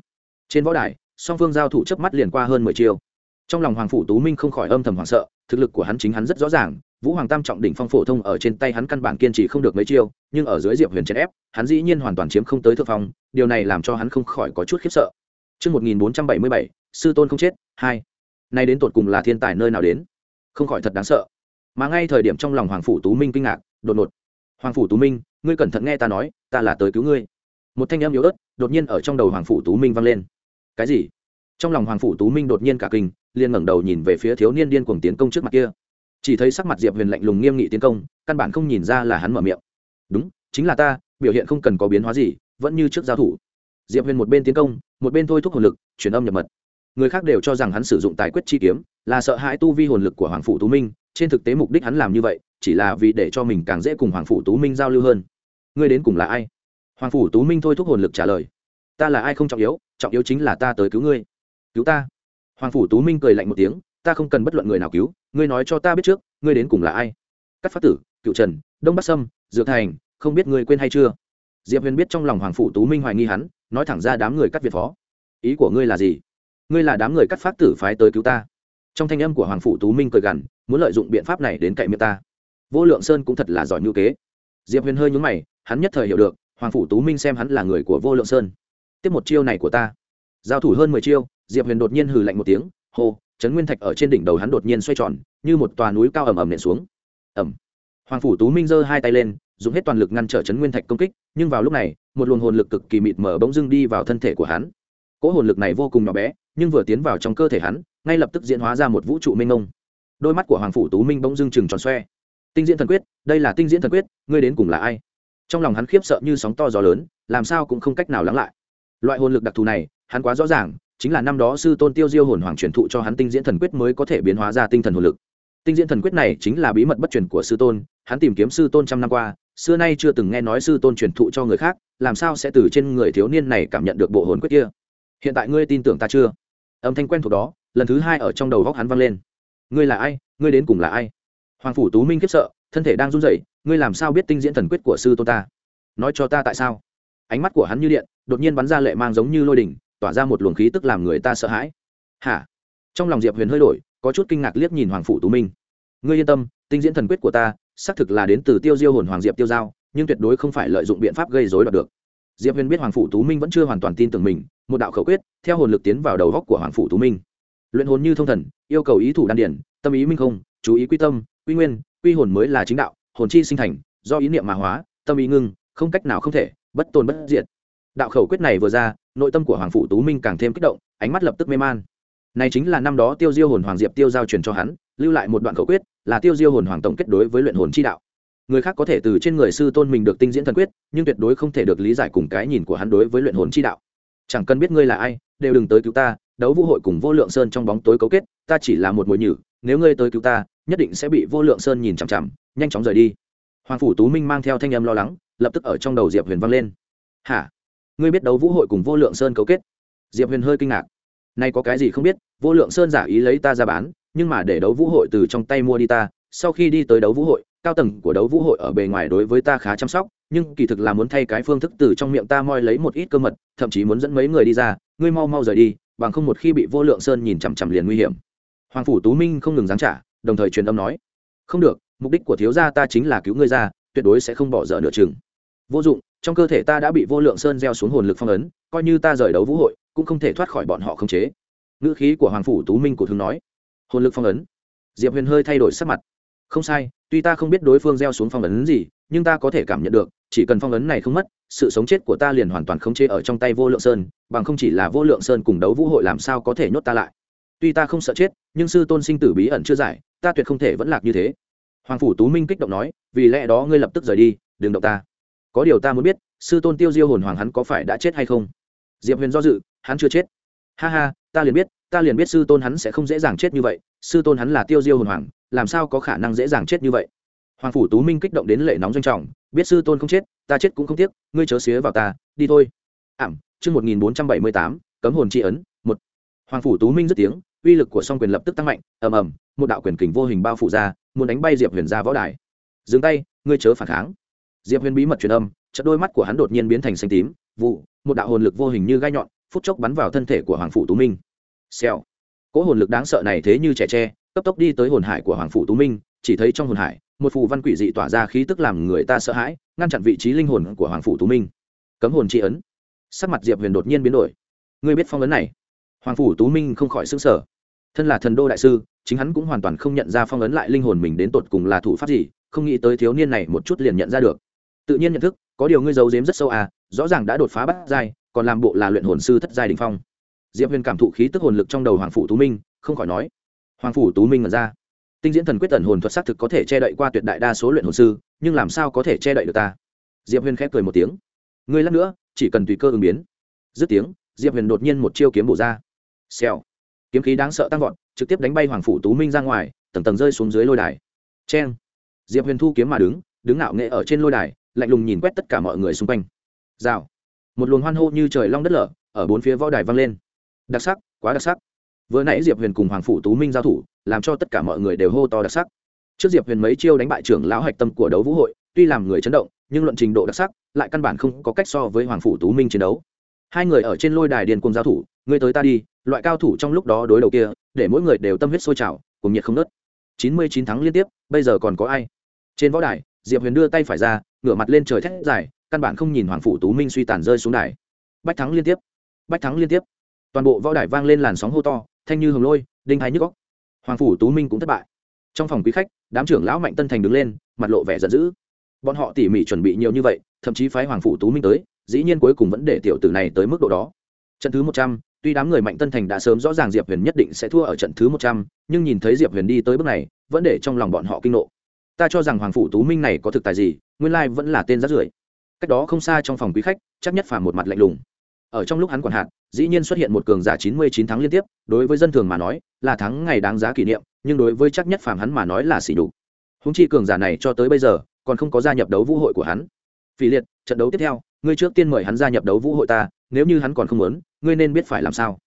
trên võ đài song phương giao thủ chớp mắt liền qua hơn mười chiêu trong lòng hoàng phủ tú minh không khỏi âm thầm hoảng sợ thực lực của hắn chính hắn rất rõ ràng vũ hoàng tam trọng đỉnh phong phổ thông ở trên tay hắn căn bản kiên trì không được mấy chiêu nhưng ở dưới diệp huyền chèn ép hắn dĩ nhiên hoàn toàn chiếm không tới thượng phong điều này làm cho hắn không khỏi có chút khiếp sợ Trước 1477, sư tôn không chết, hai. Nay đến tột cùng là thiên tài nơi nào đến? Không khỏi thật đáng sợ. Mà ngay thời điểm trong lòng Hoàng phủ Tú Minh kinh ngạc, đột ngột. Hoàng phủ Tú Minh, ngươi cẩn thận nghe ta nói, ta là tới cứu ngươi. Một thanh âm yếu ớt, đột nhiên ở trong đầu Hoàng phủ Tú Minh vang lên. Cái gì? Trong lòng Hoàng phủ Tú Minh đột nhiên cả kinh, liền ngẩng đầu nhìn về phía thiếu niên điên cuồng tiến công trước mặt kia. Chỉ thấy sắc mặt diệp huyền lạnh lùng nghiêm nghị tiến công căn bản không nhìn ra là hắn mở miệng. Đúng chính là ta biểu hiện không cần có biến hóa gì vẫn như trước giao thủ. Diệp huyền một bên tiến công một bên thôi thúc hồn lực truyền âm nhập mật. Người khác đều cho rằng hắn sử dụng tài quyết chi kiếm là sợ hãi tu vi hồn lực của hoàng phủ tú minh trên thực tế mục đích hắn làm như vậy chỉ là vì để cho mình càng dễ cùng hoàng phủ tú minh giao lưu hơn. Ngươi đến cùng là ai? Hoàng phủ tú minh thôi thúc hồn lực trả lời. Ta là ai không trọng yếu trọng yếu chính là ta tới cứu ngươi. Cứu ta. Hoàng phủ tú minh cười lạnh một tiếng, ta không cần bất luận người nào cứu, ngươi nói cho ta biết trước, ngươi đến cùng là ai? Cắt phát tử, cựu trần, đông bắc sâm, dược thành, không biết ngươi quên hay chưa? Diệp huyền biết trong lòng hoàng phủ tú minh hoài nghi hắn, nói thẳng ra đám người cắt việt phó. Ý của ngươi là gì? Ngươi là đám người cắt phát tử phái tới cứu ta. Trong thanh âm của hoàng phủ tú minh cười gằn, muốn lợi dụng biện pháp này đến cậy miệng ta. Vô lượng sơn cũng thật là giỏi ngữ kế. Diệp huyền hơi nhúng mày, hắn nhất thời hiểu được, hoàng phủ tú minh xem hắn là người của vô lượng sơn tiếp một chiêu này của ta. Giao thủ hơn mười chiêu, diệp huyền đột nhiên hừ lạnh một tiếng, hô, trấn nguyên thạch ở trên đỉnh đầu hắn đột nhiên xoay tròn, như một tòa núi cao ầm ầm nện xuống. Ầm. Hoàng phủ tú minh giơ hai tay lên, dùng hết toàn lực ngăn trở trấn nguyên thạch công kích, nhưng vào lúc này, một luồng hồn lực cực kỳ mịt mở bỗng dưng đi vào thân thể của hắn. Cỗ hồn lực này vô cùng nhỏ bé, nhưng vừa tiến vào trong cơ thể hắn, ngay lập tức diễn hóa ra một vũ trụ mênh mông. Đôi mắt của hoàng phủ tú minh bỗng dưng chừng tròn xoe. Tinh diễn thần quyết, đây là tinh diễn thần quyết, ngươi đến cùng là ai? Trong lòng hắn khiếp sợ như sóng to gió lớn, làm sao cũng không cách nào lắng lại loại hồn lực đặc thù này, hắn quá rõ ràng, chính là năm đó sư tôn tiêu diêu hồn hoàng truyền thụ cho hắn tinh diễn thần quyết mới có thể biến hóa ra tinh thần hồn lực. Tinh diễn thần quyết này chính là bí mật bất truyền của sư tôn, hắn tìm kiếm sư tôn trăm năm qua, xưa nay chưa từng nghe nói sư tôn truyền thụ cho người khác, làm sao sẽ từ trên người thiếu niên này cảm nhận được bộ hồn quyết kia? Hiện tại ngươi tin tưởng ta chưa? Âm thanh quen thuộc đó, lần thứ hai ở trong đầu góc hắn vang lên. Ngươi là ai? Ngươi đến cùng là ai? Hoàng phủ tú minh khiếp sợ, thân thể đang run rẩy, ngươi làm sao biết tinh diễn thần quyết của sư tôn ta? Nói cho ta tại sao? Ánh mắt của hắn như điện, đột nhiên bắn ra lệ mang giống như lôi đỉnh, tỏa ra một luồng khí tức làm người ta sợ hãi. Hả? Trong lòng diệp huyền hơi đổi, có chút kinh ngạc liếc nhìn hoàng phủ tú minh. Ngươi yên tâm, tinh diễn thần quyết của ta, xác thực là đến từ tiêu diêu hồn hoàng diệp tiêu giao, nhưng tuyệt đối không phải lợi dụng biện pháp gây dối đoạt được. Diệp huyền biết hoàng phủ tú minh vẫn chưa hoàn toàn tin tưởng mình, một đạo khẩu quyết, theo hồn lực tiến vào đầu góc của hoàng phủ tú minh. Luyện hồn như thông thần, yêu cầu ý thủ đan điển, tâm ý minh không, chú ý quy tâm, quy nguyên, quy hồn mới là chính đạo, hồn chi sinh thành, do ý niệm mà hóa, tâm ý ngưng, không cách nào không thể bất tồn bất diệt. Đạo khẩu quyết này vừa ra, nội tâm của hoàng phủ tú minh càng thêm kích động, ánh mắt lập tức mê man. Này chính là năm đó tiêu diêu hồn hoàng diệp tiêu giao truyền cho hắn, lưu lại một đoạn khẩu quyết, là tiêu diêu hồn hoàng tổng kết đối với luyện hồn chi đạo. Người khác có thể từ trên người sư tôn mình được tinh diễn thần quyết, nhưng tuyệt đối không thể được lý giải cùng cái nhìn của hắn đối với luyện hồn chi đạo. Chẳng cần biết ngươi là ai, đều đừng tới cứu ta, đấu vũ hội cùng vô lượng sơn trong bóng tối cấu kết, ta chỉ là một mồi nhử, nếu ngươi tới cứu ta, nhất định sẽ bị vô lượng sơn nhìn chằm chằm, nhanh chóng rời đi. Hoàng phủ tú minh mang theo thanh âm lo lắng lập tức ở trong đầu diệp huyền vang lên. Hả? Ngươi biết đấu vũ hội cùng vô lượng sơn cấu kết? Diệp huyền hơi kinh ngạc. Nay có cái gì không biết, vô lượng sơn giả ý lấy ta ra bán, nhưng mà để đấu vũ hội từ trong tay mua đi ta, sau khi đi tới đấu vũ hội, cao tầng của đấu vũ hội ở bề ngoài đối với ta khá chăm sóc, nhưng kỳ thực là muốn thay cái phương thức từ trong miệng ta moi lấy một ít cơ mật, thậm chí muốn dẫn mấy người đi ra, ngươi mau mau rời đi, bằng không một khi bị vô lượng sơn nhìn chằm chằm liền nguy hiểm. Hoàng phủ tú minh không ngừng giáng trả, đồng thời truyền âm nói, không được, mục đích của thiếu gia ta chính là cứu ngươi ra, tuyệt đối sẽ không bỏ dở nửa chừng vô dụng, trong cơ thể ta đã bị vô lượng sơn gieo xuống hồn lực phong ấn, coi như ta rời đấu vũ hội, cũng không thể thoát khỏi bọn họ khống chế. Ngữ khí của hoàng phủ tú minh của thường nói. Hồn lực phong ấn. Diệp huyền hơi thay đổi sắc mặt. Không sai, tuy ta không biết đối phương gieo xuống phong ấn gì, nhưng ta có thể cảm nhận được, chỉ cần phong ấn này không mất, sự sống chết của ta liền hoàn toàn khống chế ở trong tay vô lượng sơn, bằng không chỉ là vô lượng sơn cùng đấu vũ hội làm sao có thể nhốt ta lại. Tuy ta không sợ chết, nhưng sư tôn sinh tử bí ẩn chưa giải, ta tuyệt không thể vẫn lạc như thế. Hoàng phủ tú minh kích động nói, vì lẽ đó ngươi lập tức rời đi, đừng động ta có điều ta muốn biết, sư tôn tiêu diêu hồn hoàng hắn có phải đã chết hay không? Diệp huyền do dự, hắn chưa chết. Ha ha, ta liền biết, ta liền biết sư tôn hắn sẽ không dễ dàng chết như vậy, sư tôn hắn là tiêu diêu hồn hoàng, làm sao có khả năng dễ dàng chết như vậy? Hoàng phủ tú minh kích động đến lệ nóng doanh trọng, biết sư tôn không chết, ta chết cũng không tiếc, ngươi chớ xía vào ta, đi thôi. Ảm, chương một nghìn bốn trăm bảy mươi tám, cấm hồn tri ấn, một. Hoàng phủ tú minh dứt tiếng, uy lực của song quyền lập tức tăng mạnh, ầm ầm, một đạo quyền kình vô hình bao phủ ra, muốn đánh bay diệp huyền ra võ đài. Dừng tay, ngươi chớ phản kháng diệp huyền bí mật truyền âm, chợt đôi mắt của hắn đột nhiên biến thành xanh tím, vụ, một đạo hồn lực vô hình như gai nhọn, phút chốc bắn vào thân thể của hoàng phủ tú minh. Xèo. Cỗ hồn lực đáng sợ này thế như trẻ tre, cấp tốc đi tới hồn hải của hoàng phủ tú minh, chỉ thấy trong hồn hải, một phù văn quỷ dị tỏa ra khí tức làm người ta sợ hãi, ngăn chặn vị trí linh hồn của hoàng phủ tú minh. Cấm hồn tri ấn. Sắc mặt diệp huyền đột nhiên biến đổi. Ngươi biết phong ấn này? Hoàng phủ tú minh không khỏi xứng sở thân là thần đô đại sư, chính hắn cũng hoàn toàn không nhận ra phong ấn lại linh hồn mình đến tột cùng là thủ pháp gì, không nghĩ tới thiếu niên này một chút liền nhận ra được tự nhiên nhận thức, có điều ngươi giấu giếm rất sâu à rõ ràng đã đột phá bắt giai, còn làm bộ là luyện hồn sư thất giai đình phong. Diệp huyền cảm thụ khí tức hồn lực trong đầu hoàng phủ tú minh, không khỏi nói. Hoàng phủ tú minh ngẩn ra. Tinh diễn thần quyết tần hồn thuật xác thực có thể che đậy qua tuyệt đại đa số luyện hồn sư, nhưng làm sao có thể che đậy được ta? Diệp huyền khép cười một tiếng. Ngươi lát nữa, chỉ cần tùy cơ ứng biến. Dứt tiếng, diệp huyền đột nhiên một chiêu kiếm bổ ra. Xèo. Kiếm khí đáng sợ tăng vọt, trực tiếp đánh bay hoàng phủ tú minh ra ngoài, tầng tầng rơi xuống dưới lôi đài. C h e n diệp huyền thu kiếm mà đứng đứng ngạo nghệ ở trên lôi đài lạnh lùng nhìn quét tất cả mọi người xung quanh. Rào. Một luồng hoan hô như trời long đất lở, ở bốn phía võ đài vang lên. Đặc sắc, quá đặc sắc. Vừa nãy diệp huyền cùng hoàng phủ tú minh giao thủ, làm cho tất cả mọi người đều hô to đặc sắc. Trước diệp huyền mấy chiêu đánh bại trưởng lão hạch tâm của đấu vũ hội, tuy làm người chấn động, nhưng luận trình độ đặc sắc, lại căn bản không có cách so với hoàng phủ tú minh chiến đấu. Hai người ở trên lôi đài điền cùng giao thủ, ngươi tới ta đi, loại cao thủ trong lúc đó đối đầu kia, để mỗi người đều tâm huyết sôi trào cùng nhiệt không nớt chín mươi chín thắng liên tiếp, bây giờ còn có ai? Trên võ đài, diệp huyền đưa tay phải ra ngửa mặt lên trời thét dài, căn bản không nhìn hoàng phủ tú minh suy tàn rơi xuống đài. Bách thắng liên tiếp, bách thắng liên tiếp. Toàn bộ võ đài vang lên làn sóng hô to, thanh như hồng lôi, đinh thái nhức góc hoàng phủ tú minh cũng thất bại. Trong phòng quý khách, đám trưởng lão mạnh tân thành đứng lên, mặt lộ vẻ giận dữ. Bọn họ tỉ mỉ chuẩn bị nhiều như vậy, thậm chí phái hoàng phủ tú minh tới, dĩ nhiên cuối cùng vẫn để tiểu tử này tới mức độ đó. Trận thứ một trăm, tuy đám người mạnh tân thành đã sớm rõ ràng diệp huyền nhất định sẽ thua ở trận thứ một trăm, nhưng nhìn thấy diệp huyền đi tới bước này, vẫn để trong lòng bọn họ kinh nộ ta cho rằng hoàng phủ tú minh này có thực tài gì, nguyên lai vẫn là tên rát rưởi. Cách đó không xa trong phòng quý khách, chắc nhất phàm một mặt lạnh lùng. Ở trong lúc hắn quản hạt, dĩ nhiên xuất hiện một cường giả chín mươi chín tháng liên tiếp, đối với dân thường mà nói, là tháng ngày đáng giá kỷ niệm, nhưng đối với chắc nhất phàm hắn mà nói là xỉ đục húng chi cường giả này cho tới bây giờ, còn không có gia nhập đấu vũ hội của hắn. Vì liệt, trận đấu tiếp theo, ngươi trước tiên mời hắn gia nhập đấu vũ hội ta, nếu như hắn còn không muốn, ngươi nên biết phải làm sao.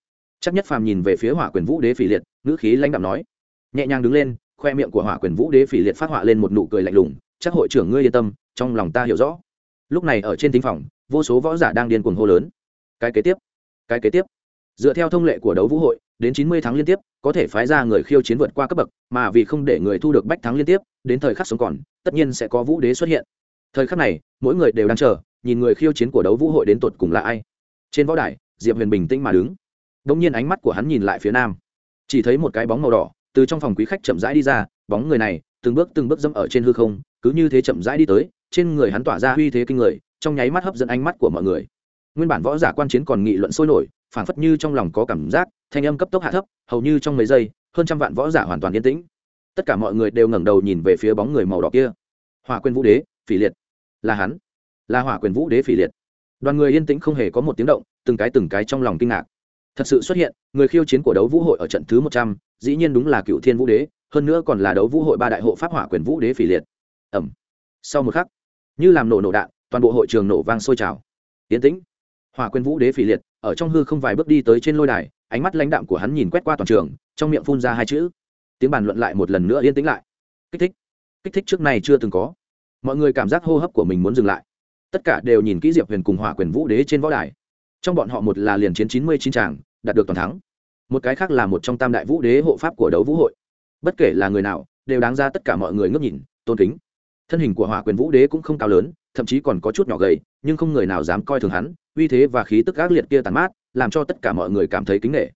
Chắc nhất phàm nhìn về phía hỏa quyền vũ đế phỉ liệt, ngữ khí lãnh đạm nói. Nhẹ nhàng đứng lên khoe miệng của hỏa quyền vũ đế phỉ liệt phát họa lên một nụ cười lạnh lùng, chắc hội trưởng ngươi yên tâm, trong lòng ta hiểu rõ. Lúc này ở trên thính phòng, vô số võ giả đang điên cuồng hô lớn. Cái kế tiếp, cái kế tiếp. Dựa theo thông lệ của đấu vũ hội, đến chín mươi tháng liên tiếp, có thể phái ra người khiêu chiến vượt qua cấp bậc, mà vì không để người thu được bách thắng liên tiếp, đến thời khắc sống còn, tất nhiên sẽ có vũ đế xuất hiện. Thời khắc này, mỗi người đều đang chờ, nhìn người khiêu chiến của đấu vũ hội đến tột cùng là ai. Trên võ đài, diệp huyền bình tĩnh mà đứng. Đ ỗ n g nhiên ánh mắt của hắn nhìn lại phía nam. Chỉ thấy một cái bóng màu đỏ từ trong phòng quý khách chậm rãi đi ra, bóng người này từng bước từng bước dẫm ở trên hư không, cứ như thế chậm rãi đi tới, trên người hắn tỏa ra uy thế kinh người, trong nháy mắt hấp dẫn ánh mắt của mọi người. Nguyên bản võ giả quan chiến còn nghị luận sôi nổi, phảng phất như trong lòng có cảm giác, thanh âm cấp tốc hạ thấp, hầu như trong mấy giây, hơn trăm vạn võ giả hoàn toàn yên tĩnh. Tất cả mọi người đều ngẩng đầu nhìn về phía bóng người màu đỏ kia. Hỏa quyền vũ đế, phỉ liệt. Là hắn. Là hỏa quyền vũ đế phỉ liệt. Đoàn người yên tĩnh không hề có một tiếng động, từng cái từng cái trong lòng kinh ngạc thật sự xuất hiện, người khiêu chiến của đấu vũ hội ở trận thứ một trăm, dĩ nhiên đúng là cựu thiên vũ đế, hơn nữa còn là đấu vũ hội ba đại hộ pháp hỏa quyền vũ đế phỉ liệt. Ẩm. Sau một khắc, như làm nổ nổ đạn, toàn bộ hội trường nổ vang sôi trào. Yến tĩnh. Hỏa quyền vũ đế phỉ liệt, ở trong hư không vài bước đi tới trên lôi đài, ánh mắt lãnh đạm của hắn nhìn quét qua toàn trường, trong miệng phun ra hai chữ. Tiếng bàn luận lại một lần nữa yên tĩnh lại. Kích thích. Kích thích trước này chưa từng có. Mọi người cảm giác hô hấp của mình muốn dừng lại. Tất cả đều nhìn kỹ diệp huyền cùng hỏa quyền vũ đế trên võ đài trong bọn họ một là liền chiến chín mươi chín tràng đạt được toàn thắng. Một cái khác là một trong tam đại vũ đế hộ pháp của đấu vũ hội. Bất kể là người nào, đều đáng ra tất cả mọi người ngước nhìn, tôn kính. Thân hình của hỏa quyền vũ đế cũng không cao lớn, thậm chí còn có chút nhỏ gầy, nhưng không người nào dám coi thường hắn, uy thế và khí tức ác liệt kia tàn mát, làm cho tất cả mọi người cảm thấy kính nghệ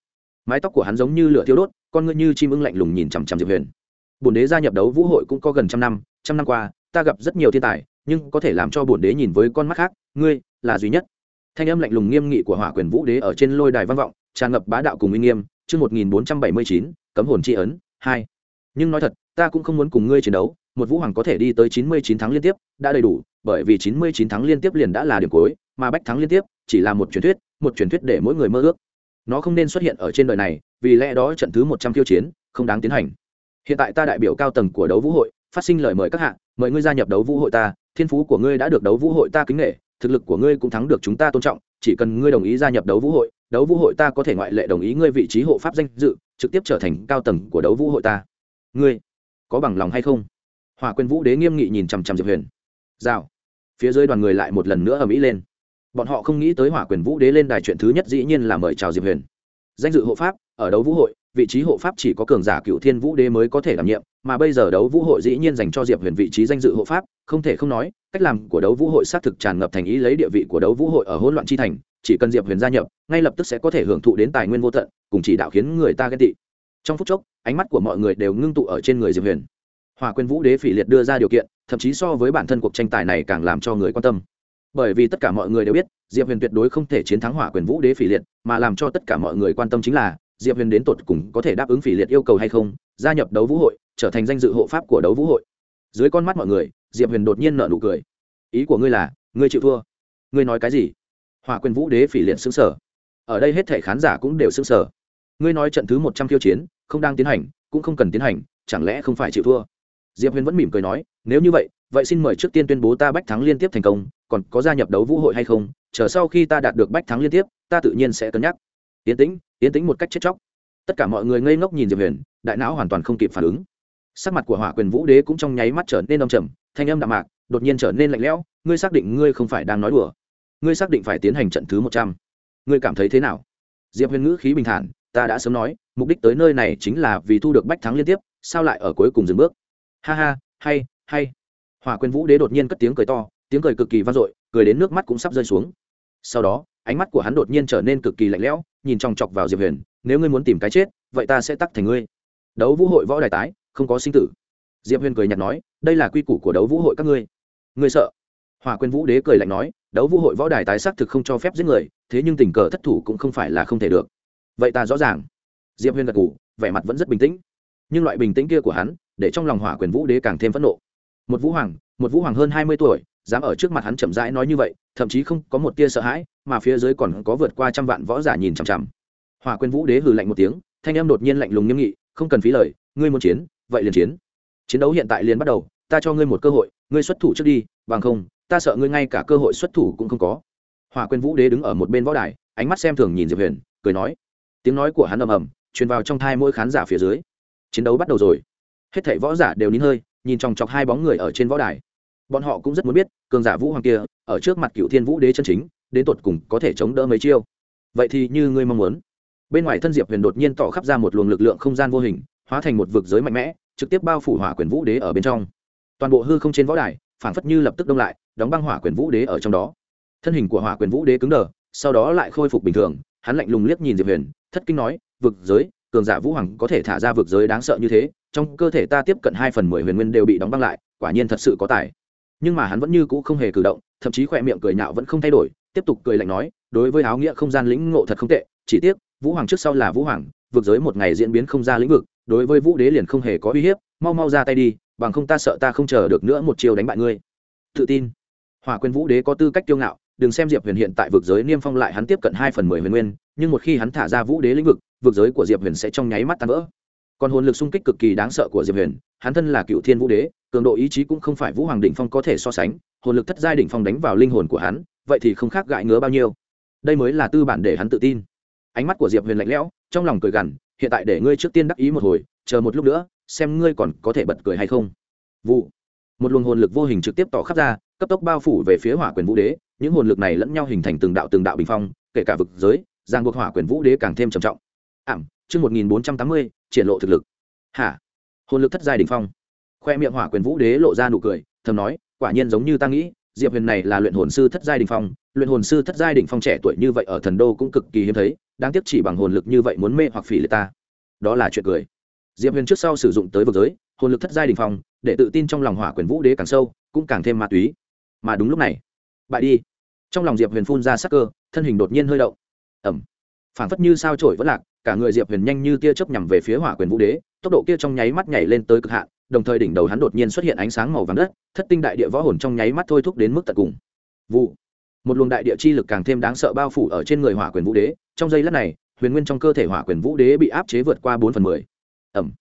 mái tóc của hắn giống như lửa thiêu đốt, con ngươi như chim ưng lạnh lùng nhìn chằm chằm diệp huyền. Bổn đế gia nhập đấu vũ hội cũng có gần trăm năm trăm năm qua, ta gặp rất nhiều thiên tài, nhưng có thể làm cho bổn đế nhìn với con mắt khác, ngươi là duy nhất thanh âm lạnh lùng nghiêm nghị của hỏa quyền vũ đế ở trên lôi đài văn vọng, tràn ngập bá đạo cùng uy nghiêm. Chương một nghìn bốn trăm bảy mươi chín, cấm hồn tri ấn, hai. Nhưng nói thật, ta cũng không muốn cùng ngươi chiến đấu. Một vũ hoàng có thể đi tới chín mươi chín tháng liên tiếp, đã đầy đủ, bởi vì chín mươi chín tháng liên tiếp liền đã là điểm cuối, mà bách thắng liên tiếp chỉ là một truyền thuyết, một truyền thuyết để mỗi người mơ ước. Nó không nên xuất hiện ở trên đời này, vì lẽ đó trận thứ một trăm khiêu chiến không đáng tiến hành. Hiện tại ta đại biểu cao tầng của đấu vũ hội, phát sinh lời mời các hạng mời ngươi gia nhập đấu vũ hội ta, thiên phú của ngươi đã được đấu vũ hội ta kính nghệ thực lực của ngươi cũng thắng được chúng ta tôn trọng, chỉ cần ngươi đồng ý gia nhập đấu vũ hội, đấu vũ hội ta có thể ngoại lệ đồng ý ngươi vị trí hộ pháp danh dự, trực tiếp trở thành cao tầng của đấu vũ hội ta. Ngươi có bằng lòng hay không? Hòa quyền vũ đế nghiêm nghị nhìn chằm chằm diệp huyền. Rào. Phía dưới đoàn người lại một lần nữa ở mỹ lên. Bọn họ không nghĩ tới hỏa quyền vũ đế lên đài chuyện thứ nhất dĩ nhiên là mời chào diệp huyền. Danh dự hộ pháp, ở đấu vũ hội, vị trí hộ pháp chỉ có cường giả cựu thiên vũ đế mới có thể đảm nhiệm, mà bây giờ đấu vũ hội dĩ nhiên dành cho diệp huyền vị trí danh dự hộ pháp không thể không nói, cách làm của đấu vũ hội xác thực tràn ngập thành ý lấy địa vị của đấu vũ hội ở hỗn loạn chi thành, chỉ cần diệp huyền gia nhập, ngay lập tức sẽ có thể hưởng thụ đến tài nguyên vô tận, cùng chỉ đạo khiến người ta ghen tị. Trong phút chốc, ánh mắt của mọi người đều ngưng tụ ở trên người diệp huyền. Hòa quyền vũ đế phỉ liệt đưa ra điều kiện, thậm chí so với bản thân cuộc tranh tài này càng làm cho người quan tâm. Bởi vì tất cả mọi người đều biết, diệp huyền tuyệt đối không thể chiến thắng hỏa quyền vũ đế phỉ liệt, mà làm cho tất cả mọi người quan tâm chính là, diệp huyền đến tột cùng có thể đáp ứng phỉ liệt yêu cầu hay không, gia nhập đấu vũ hội, trở thành danh dự hộ pháp của đấu vũ hội. Dưới con mắt mọi người diệp huyền đột nhiên nợ nụ cười. Ý của ngươi là, ngươi chịu thua. Ngươi nói cái gì? Hòa quyền vũ đế phỉ liệt xứng sở ở đây hết thể khán giả cũng đều xứng sở ngươi nói trận thứ một trăm khiêu chiến, không đang tiến hành, cũng không cần tiến hành, chẳng lẽ không phải chịu thua? Diệp huyền vẫn mỉm cười nói, nếu như vậy vậy xin mời trước tiên tuyên bố ta bách thắng liên tiếp thành công, còn có gia nhập đấu vũ hội hay không, chờ sau khi ta đạt được bách thắng liên tiếp, ta tự nhiên sẽ cân nhắc. Yến tĩnh yến tĩnh một cách chết chóc. Tất cả mọi người ngây ngốc nhìn diệp huyền, đại não hoàn toàn không kịp phản ứng sắc mặt của hỏa quyền vũ đế cũng trong nháy mắt trở nên đông trầm, thanh âm đạm mạc, đột nhiên trở nên lạnh lẽo, ngươi xác định ngươi không phải đang nói đùa? Ngươi xác định phải tiến hành trận thứ một trăm? Ngươi cảm thấy thế nào? Diệp huyền ngữ khí bình thản, ta đã sớm nói, mục đích tới nơi này chính là vì thu được bách thắng liên tiếp, sao lại ở cuối cùng dừng bước? Ha ha, hay hay. Hỏa quyền vũ đế đột nhiên cất tiếng cười to, tiếng cười cực kỳ vang dội, cười đến nước mắt cũng sắp rơi xuống. Sau đó, ánh mắt của hắn đột nhiên trở nên cực kỳ lạnh lẽo, nhìn chòng chọc vào diệp huyền, nếu ngươi muốn tìm cái chết, vậy ta sẽ tắc thành ngươi. Đấu vũ hội võ đài tái không có sinh tử. Diệp huyền cười nhạt nói, đây là quy củ của đấu vũ hội các ngươi. Ngươi sợ? Hòa quyền vũ đế cười lạnh nói, đấu vũ hội võ đài tái xác thực không cho phép giết người, thế nhưng tình cờ thất thủ cũng không phải là không thể được. Vậy ta rõ ràng. Diệp huyền gật ngủ vẻ mặt vẫn rất bình tĩnh. Nhưng loại bình tĩnh kia của hắn, để trong lòng hỏa quyền vũ đế càng thêm phẫn nộ. Một vũ hoàng, một vũ hoàng hơn hai mươi tuổi, dám ở trước mặt hắn chậm rãi nói như vậy, thậm chí không có một tia sợ hãi, mà phía dưới còn có vượt qua trăm vạn võ giả nhìn chằm chằm. Hỏa quyền vũ đế hừ lạnh một tiếng, thanh em đột nhiên lạnh lùng nghiêm nghị, không cần phí lời, ngươi muốn chiến vậy liền chiến. Chiến đấu hiện tại liền bắt đầu, ta cho ngươi một cơ hội, ngươi xuất thủ trước đi, bằng không, ta sợ ngươi ngay cả cơ hội xuất thủ cũng không có. Hòa quên vũ đế đứng ở một bên võ đài, ánh mắt xem thường nhìn diệp huyền, cười nói. Tiếng nói của hắn ầm ầm, truyền vào trong thai mỗi khán giả phía dưới. Chiến đấu bắt đầu rồi. Hết thảy võ giả đều nín hơi, nhìn chòng chọc hai bóng người ở trên võ đài. Bọn họ cũng rất muốn biết, cường giả vũ hoàng kia, ở trước mặt cựu thiên vũ đế chân chính, đến tột cùng có thể chống đỡ mấy chiêu. Vậy thì như ngươi mong muốn. Bên ngoài thân diệp huyền đột nhiên tỏ khắp ra một luồng lực lượng không gian vô hình hóa thành một vực giới mạnh mẽ, trực tiếp bao phủ hỏa quyền vũ đế ở bên trong. Toàn bộ hư không trên võ đài, phảng phất như lập tức đông lại, đóng băng hỏa quyền vũ đế ở trong đó. Thân hình của hỏa quyền vũ đế cứng đờ, sau đó lại khôi phục bình thường, hắn lạnh lùng liếc nhìn diệp huyền, thất kinh nói, vực giới, cường giả vũ hoàng có thể thả ra vực giới đáng sợ như thế, trong cơ thể ta tiếp cận hai phần mười huyền nguyên đều bị đóng băng lại, quả nhiên thật sự có tài. Nhưng mà hắn vẫn như cũ không hề cử động, thậm chí khỏe miệng cười nhạo vẫn không thay đổi, tiếp tục cười lạnh nói, đối với áo nghĩa không gian lĩnh ngộ thật không tệ, chỉ tiếc, vũ hoàng trước sau là vũ hoàng, vực giới một ngày diễn biến không ra lĩnh vực đối với vũ đế liền không hề có uy hiếp, mau mau ra tay đi, bằng không ta sợ ta không chờ được nữa một chiều đánh bại ngươi. Tự tin. Hỏa quyền vũ đế có tư cách kiêu ngạo, đừng xem diệp huyền hiện tại vực giới niêm phong lại hắn tiếp cận hai phần mười huyền nguyên, nhưng một khi hắn thả ra vũ đế lĩnh vực vực giới của diệp huyền sẽ trong nháy mắt tan vỡ. Còn hồn lực xung kích cực kỳ đáng sợ của diệp huyền, hắn thân là cựu thiên vũ đế, cường độ ý chí cũng không phải vũ hoàng đỉnh phong có thể so sánh, hồn lực thất giai đỉnh phong đánh vào linh hồn của hắn, vậy thì không khác gãi ngứa bao nhiêu. Đây mới là tư bản để hắn tự tin. Ánh mắt của diệp huyền lạnh lẽo, trong lòng cười gằn hiện tại để ngươi trước tiên đắc ý một hồi, chờ một lúc nữa, xem ngươi còn có thể bật cười hay không. Vụ. Một luồng hồn lực vô hình trực tiếp tỏ khắp ra, cấp tốc bao phủ về phía hỏa quyền vũ đế, những hồn lực này lẫn nhau hình thành từng đạo từng đạo bình phong, kể cả vực giới giang buộc hỏa quyền vũ đế càng thêm trầm trọng. Ảm, chương một nghìn bốn trăm tám mươi, triển lộ thực lực. Hả? Hồn lực thất giai đỉnh phong. Khoe miệng hỏa quyền vũ đế lộ ra nụ cười, thầm nói, quả nhiên giống như ta nghĩ diệp huyền này là luyện hồn sư thất giai đỉnh phong, luyện hồn sư thất giai đỉnh phong trẻ tuổi như vậy ở thần đô cũng cực kỳ hiếm thấy, đáng tiếc chỉ bằng hồn lực như vậy muốn mê hoặc phỉ lệ ta. Đó là chuyện cười. Diệp huyền trước sau sử dụng tới vực giới, hồn lực thất giai đỉnh phong, để tự tin trong lòng hỏa quyền vũ đế càng sâu, cũng càng thêm ma túy. Mà đúng lúc này, bại đi. Trong lòng diệp huyền phun ra sắc cơ, thân hình đột nhiên hơi động. Ẩm phảng phất như sao trổi vẫn lạc, cả người diệp huyền nhanh như tia chớp nhằm về phía hỏa quyền vũ đế, tốc độ kia trong nháy mắt nhảy lên tới cực hạn đồng thời đỉnh đầu hắn đột nhiên xuất hiện ánh sáng màu vàng đất, thất tinh đại địa võ hồn trong nháy mắt thôi thúc đến mức tận cùng. Vụ. Một luồng đại địa chi lực càng thêm đáng sợ bao phủ ở trên người hỏa quyền vũ đế, trong giây lát này, huyền nguyên trong cơ thể hỏa quyền vũ đế bị áp chế vượt qua bốn phần mười. Ẩm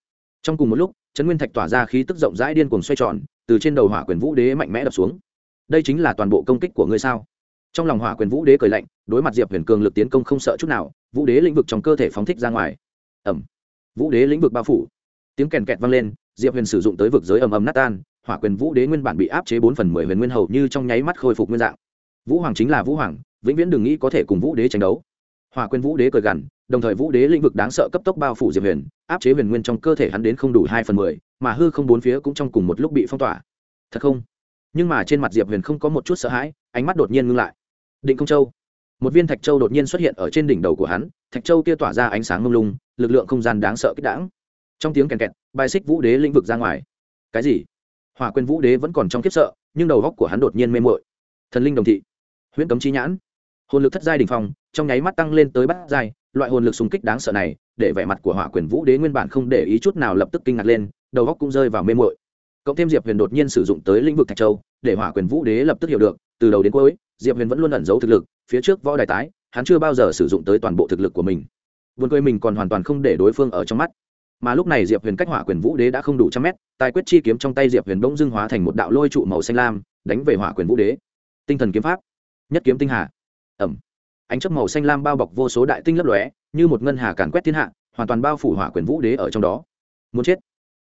trong cùng một lúc chấn nguyên thạch tỏa ra khí tức rộng rãi điên cuồng xoay tròn, từ trên đầu hỏa quyền vũ đế mạnh mẽ đập xuống. Đây chính là toàn bộ công kích của ngươi sao? Trong lòng hỏa quyền vũ đế cười lạnh, đối mặt diệp huyền cường lực tiến công không sợ chút nào, vũ đế lĩnh vực trong cơ thể phóng thích ra ngoài. Ẩm vũ đế lĩnh vực bao phủ. Tiếng kèn kẹt vang lên diệp huyền sử dụng tới vực giới ầm ầm nát tan, hỏa quyền vũ đế nguyên bản bị áp chế bốn phần mười huyền nguyên hầu như trong nháy mắt khôi phục nguyên dạng. Vũ hoàng chính là vũ hoàng, vĩnh viễn đừng nghĩ có thể cùng vũ đế tranh đấu. Hỏa quyền vũ đế cười gằn, đồng thời vũ đế lĩnh vực đáng sợ cấp tốc bao phủ diệp huyền, áp chế huyền nguyên trong cơ thể hắn đến không đủ hai phần mười, mà hư không bốn phía cũng trong cùng một lúc bị phong tỏa. Thật không? Nhưng mà trên mặt diệp huyền không có một chút sợ hãi, ánh mắt đột nhiên ngưng lại. Định công châu. Một viên thạch châu đột nhiên xuất hiện ở trên đỉnh đầu của hắn, thạch châu kia tỏa ra ánh sáng mông lung, lực lượng không gian đáng sợ kích đãng. Trong tiếng kèn kẹt bài xích vũ đế lĩnh vực ra ngoài. Cái gì? Hỏa quyền vũ đế vẫn còn trong kiếp sợ, nhưng đầu góc của hắn đột nhiên mê mội thần linh đồng thị. Huyễn cấm chi nhãn. Hồn lực thất giai đình phong, trong nháy mắt tăng lên tới bát giai, loại hồn lực súng kích đáng sợ này, để vẻ mặt của hỏa quyền vũ đế nguyên bản không để ý chút nào lập tức kinh ngạc lên, đầu góc cũng rơi vào mê mội cộng thêm diệp huyền đột nhiên sử dụng tới lĩnh vực thạch châu, để hỏa quyền vũ đế lập tức hiểu được, từ đầu đến cuối, diệp huyền vẫn luôn ẩn giấu thực lực, phía trước võ đài tái, hắn chưa bao giờ sử dụng tới toàn bộ thực lực của mình. Vườn cười mình còn hoàn toàn không để đối phương ở trong mắt mà lúc này diệp huyền cách hỏa quyền vũ đế đã không đủ trăm mét tài quyết chi kiếm trong tay diệp huyền bỗng dưng hóa thành một đạo lôi trụ màu xanh lam đánh về hỏa quyền vũ đế tinh thần kiếm pháp nhất kiếm tinh hà ẩm ánh chấp màu xanh lam bao bọc vô số đại tinh lấp lóe như một ngân hà càn quét thiên hạ hoàn toàn bao phủ hỏa quyền vũ đế ở trong đó muốn chết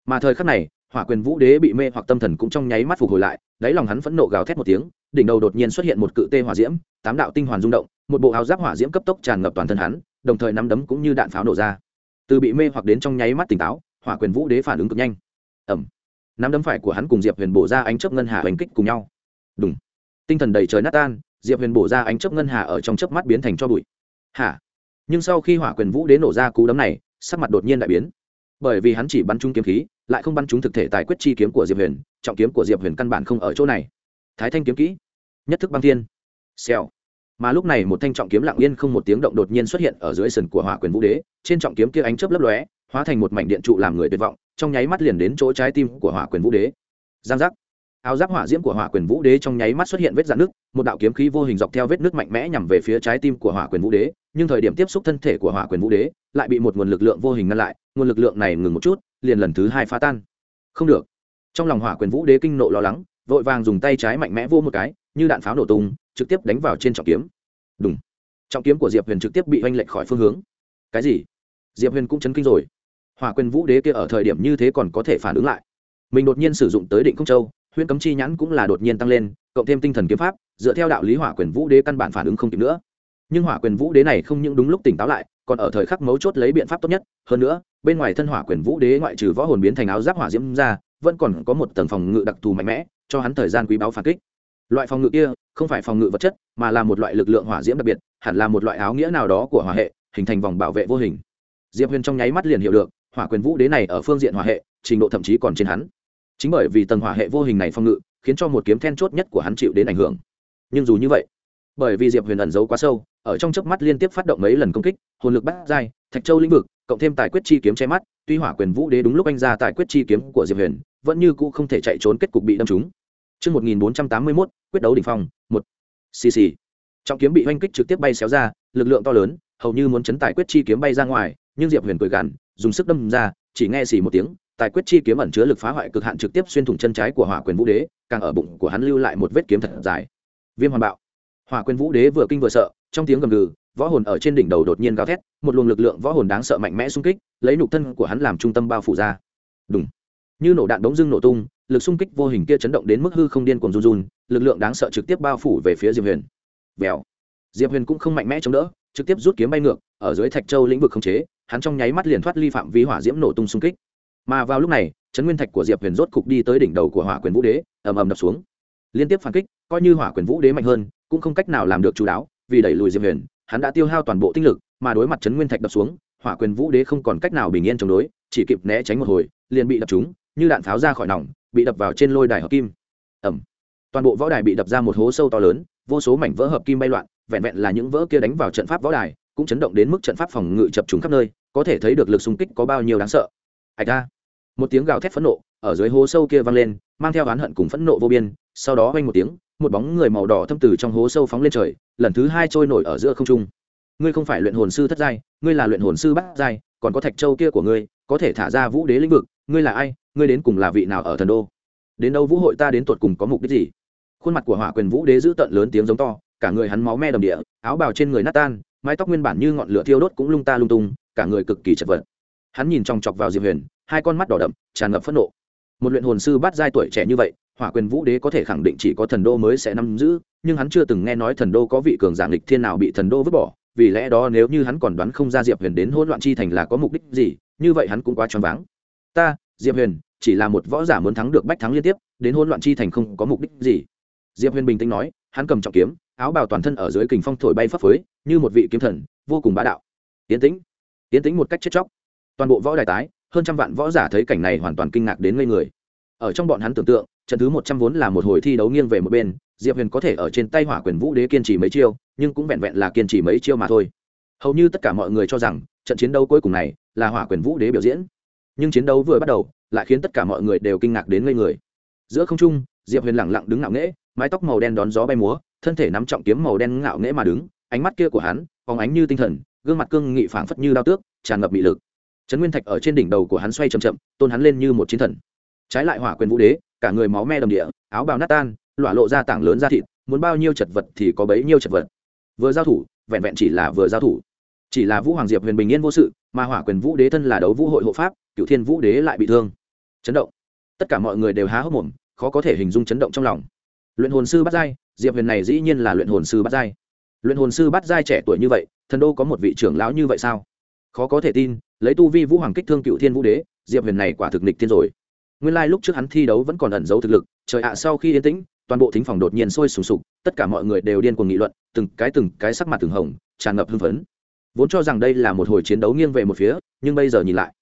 mà thời khắc này hỏa quyền vũ đế bị mê hoặc tâm thần cũng trong nháy mắt phục hồi lại đáy lòng hắn phẫn nộ gào thét một tiếng đỉnh đầu đột nhiên xuất hiện một cự tê hỏa diễm tám đạo tinh hoàn rung động một bộ áo giáp hỏa diễm cấp tốc tràn ngập toàn thân hắn đồng thời nắm đấm cũng như đạn pháo nổ ra từ bị mê hoặc đến trong nháy mắt tỉnh táo, hỏa quyền vũ đế phản ứng cực nhanh. Ẩm nắm đấm phải của hắn cùng diệp huyền bổ ra ánh chớp ngân hà hành kích cùng nhau. Đúng tinh thần đầy trời nát tan, diệp huyền bổ ra ánh chớp ngân hà ở trong chớp mắt biến thành cho bụi. Hả? Nhưng sau khi hỏa quyền vũ đế nổ ra cú đấm này, sắc mặt đột nhiên đại biến. Bởi vì hắn chỉ bắn trúng kiếm khí, lại không bắn trúng thực thể tài quyết chi kiếm của diệp huyền, trọng kiếm của diệp huyền căn bản không ở chỗ này. Thái thanh kiếm kỹ. Nhất thức băng thiên. Xèo mà lúc này một thanh trọng kiếm lặng yên không một tiếng động đột nhiên xuất hiện ở dưới sườn của hỏa quyền vũ đế, trên trọng kiếm kia ánh chớp lấp lóe, hóa thành một mảnh điện trụ làm người tuyệt vọng, trong nháy mắt liền đến chỗ trái tim của hỏa quyền vũ đế. Giang giác. Áo giáp hỏa diễm của hỏa quyền vũ đế trong nháy mắt xuất hiện vết dạn nước một đạo kiếm khí vô hình dọc theo vết nước mạnh mẽ nhằm về phía trái tim của hỏa quyền vũ đế, nhưng thời điểm tiếp xúc thân thể của hỏa quyền vũ đế, lại bị một nguồn lực lượng vô hình ngăn lại, nguồn lực lượng này ngừng một chút, liền lần thứ hai phá tan. Không được. Trong lòng hỏa quyền vũ đế kinh nộ lo lắng, vội vàng dùng tay trái mạnh mẽ vô một cái, như đạn pháo nổ tung trực tiếp đánh vào trên trọng kiếm. Đúng trọng kiếm của diệp huyền trực tiếp bị oanh lệch khỏi phương hướng. Cái gì? Diệp huyền cũng chấn kinh rồi. Hỏa quyền vũ đế kia ở thời điểm như thế còn có thể phản ứng lại. Mình đột nhiên sử dụng tới định không châu, huyễn cấm chi nhãn cũng là đột nhiên tăng lên, cộng thêm tinh thần kiếm pháp, dựa theo đạo lý hỏa quyền vũ đế căn bản phản ứng không kịp nữa. Nhưng hỏa quyền vũ đế này không những đúng lúc tỉnh táo lại, còn ở thời khắc mấu chốt lấy biện pháp tốt nhất. Hơn nữa, bên ngoài thân hỏa quyền vũ đế ngoại trừ võ hồn biến thành áo giáp hỏa diễm ra, vẫn còn có một tầng phòng ngự đặc thù mạnh mẽ, cho hắn thời gian quý báu phản kích. Loại phòng ngự kia không phải phòng ngự vật chất, mà là một loại lực lượng hỏa diễm đặc biệt, hẳn là một loại áo nghĩa nào đó của hỏa hệ, hình thành vòng bảo vệ vô hình. Diệp huyền trong nháy mắt liền hiểu được, hỏa quyền vũ đế này ở phương diện hỏa hệ, trình độ thậm chí còn trên hắn. Chính bởi vì tầng hỏa hệ vô hình này phòng ngự, khiến cho một kiếm then chốt nhất của hắn chịu đến ảnh hưởng. Nhưng dù như vậy, bởi vì diệp huyền ẩn giấu quá sâu, ở trong chớp mắt liên tiếp phát động mấy lần công kích, hồn lực bắt dai thạch châu lĩnh vực, cộng thêm tài quyết chi kiếm che mắt, tuy hỏa quyền vũ đế đúng lúc anh ra tài quyết chi kiếm của diệp huyền, vẫn như cũ không thể chạy trốn kết cục bị đâm trúng. Trước 1481, quyết đấu đỉnh phong, 1. Xì xì. Trọng kiếm bị hoanh kích trực tiếp bay xéo ra, lực lượng to lớn, hầu như muốn chấn tài quyết chi kiếm bay ra ngoài, nhưng Diệp Huyền cười gằn, dùng sức đâm ra, chỉ nghe xì một tiếng, tài quyết chi kiếm ẩn chứa lực phá hoại cực hạn trực tiếp xuyên thủng chân trái của Hỏa Quyền Vũ Đế, càng ở bụng của hắn lưu lại một vết kiếm thật dài. Viêm Hoàn Bạo. Hỏa Quyền Vũ Đế vừa kinh vừa sợ, trong tiếng gầm gừ, võ hồn ở trên đỉnh đầu đột nhiên gào thét, một luồng lực lượng võ hồn đáng sợ mạnh mẽ xung kích, lấy nhục thân của hắn làm trung tâm bao phủ ra. Đùng như nổ đạn đống dưng nổ tung lực xung kích vô hình kia chấn động đến mức hư không điên cuồng run run, lực lượng đáng sợ trực tiếp bao phủ về phía diệp huyền. Vèo. Diệp huyền cũng không mạnh mẽ chống đỡ, trực tiếp rút kiếm bay ngược, ở dưới thạch châu lĩnh vực không chế, hắn trong nháy mắt liền thoát ly phạm vi hỏa diễm nổ tung xung kích. Mà vào lúc này chấn nguyên thạch của diệp huyền rốt cục đi tới đỉnh đầu của hỏa quyền vũ đế, ầm ầm đập xuống. Liên tiếp phản kích, coi như hỏa quyền vũ đế mạnh hơn, cũng không cách nào làm được chú đáo, vì đẩy lùi diệp huyền, hắn đã tiêu hao toàn bộ tinh lực, mà đối mặt chấn nguyên thạch đập xuống, hỏa quyền vũ đế không còn cách nào bình yên chống đối, chỉ kịp né tránh một hồi, liền bị đập trúng, như đạn pháo ra khỏi nòng bị đập vào trên lôi đài hợp kim. Ẩm toàn bộ võ đài bị đập ra một hố sâu to lớn, vô số mảnh vỡ hợp kim bay loạn, vẹn vẹn là những vỡ kia đánh vào trận pháp võ đài, cũng chấn động đến mức trận pháp phòng ngự chập trúng khắp nơi, có thể thấy được lực xung kích có bao nhiêu đáng sợ. Ạch ra một tiếng gào thét phẫn nộ ở dưới hố sâu kia vang lên, mang theo oán hận cùng phẫn nộ vô biên, sau đó vang một tiếng, một bóng người màu đỏ thâm từ trong hố sâu phóng lên trời, lần thứ hai trôi nổi ở giữa không trung. Ngươi không phải luyện hồn sư thất giai, ngươi là luyện hồn sư bát giai, còn có thạch châu kia của ngươi, có thể thả ra vũ đế lĩnh vực, ngươi là ai ngươi đến cùng là vị nào ở thần đô? Đến đâu vũ hội ta đến tuột cùng có mục đích gì? Khuôn mặt của hỏa quyền vũ đế giữ tận lớn tiếng giống to, cả người hắn máu me đầm địa, áo bào trên người nát tan, mái tóc nguyên bản như ngọn lửa thiêu đốt cũng lung ta lung tung, cả người cực kỳ chật vật. Hắn nhìn trong chọc vào diệp huyền, hai con mắt đỏ đậm, tràn ngập phẫn nộ. Một luyện hồn sư bắt giai tuổi trẻ như vậy, hỏa quyền vũ đế có thể khẳng định chỉ có thần đô mới sẽ nắm giữ, nhưng hắn chưa từng nghe nói thần đô có vị cường giả lịch thiên nào bị thần đô vứt bỏ, vì lẽ đó nếu như hắn còn đoán không ra diệp huyền đến hỗn loạn chi thành là có mục đích gì, như vậy hắn cũng quá choáng váng. Ta diệp huyền chỉ là một võ giả muốn thắng được bách thắng liên tiếp, đến hỗn loạn chi thành không có mục đích gì. Diệp huyền bình tĩnh nói, hắn cầm trọng kiếm, áo bào toàn thân ở dưới kình phong thổi bay phấp phới, như một vị kiếm thần, vô cùng bá đạo. Tiến tĩnh tiến tĩnh một cách chết chóc. Toàn bộ võ đài tái, hơn trăm vạn võ giả thấy cảnh này hoàn toàn kinh ngạc đến ngây người. Ở trong bọn hắn tưởng tượng, trận thứ một trăm vốn là một hồi thi đấu nghiêng về một bên, diệp huyền có thể ở trên tay hỏa quyền vũ đế kiên trì mấy chiêu, nhưng cũng vẹn vẹn là kiên trì mấy chiêu mà thôi. Hầu như tất cả mọi người cho rằng, trận chiến đấu cuối cùng này là hỏa quyền vũ đế biểu diễn nhưng chiến đấu vừa bắt đầu, lại khiến tất cả mọi người đều kinh ngạc đến ngây người. Giữa không trung, diệp huyền lẳng lặng đứng ngạo nghễ, mái tóc màu đen đón gió bay múa, thân thể nắm trọng kiếm màu đen ngạo nghễ mà đứng, ánh mắt kia của hắn, phóng ánh như tinh thần, gương mặt cương nghị phảng phất như đao tước, tràn ngập bị lực. Trấn nguyên thạch ở trên đỉnh đầu của hắn xoay chậm chậm, tôn hắn lên như một chiến thần. Trái lại hỏa quyền vũ đế, cả người máu me đầm địa, áo bào nát tan, lỏa lộ ra tảng lớn ra thịt, muốn bao nhiêu chật vật thì có bấy nhiêu chật vật. Vừa giao thủ, vẹn vẹn chỉ là vừa giao thủ. Chỉ là vũ hoàng diệp huyền bình yên vô sự, mà hỏa quyền vũ đế thân là đấu vũ hội hộ pháp cựu thiên vũ đế lại bị thương. Chấn động. Tất cả mọi người đều há hốc mồm, khó có thể hình dung chấn động trong lòng. Luyện hồn sư bắt giai, diệp huyền này dĩ nhiên là luyện hồn sư bắt giai. Luyện hồn sư bắt giai trẻ tuổi như vậy, thần đô có một vị trưởng lão như vậy sao? Khó có thể tin, lấy tu vi vũ hoàng kích thương cựu thiên vũ đế, diệp huyền này quả thực nịch thiên rồi. Nguyên lai、like、lúc trước hắn thi đấu vẫn còn ẩn giấu thực lực, trời ạ à, sau khi yên tĩnh, toàn bộ thính phòng đột nhiên sôi sùng sục, tất cả mọi người đều điên cuồng nghị luận, từng cái từng cái sắc mặt từng hồng, tràn ngập hưng phấn. Vốn cho rằng đây là một hồi chiến đấu nghiêng về một phía, nhưng bây giờ nhìn lại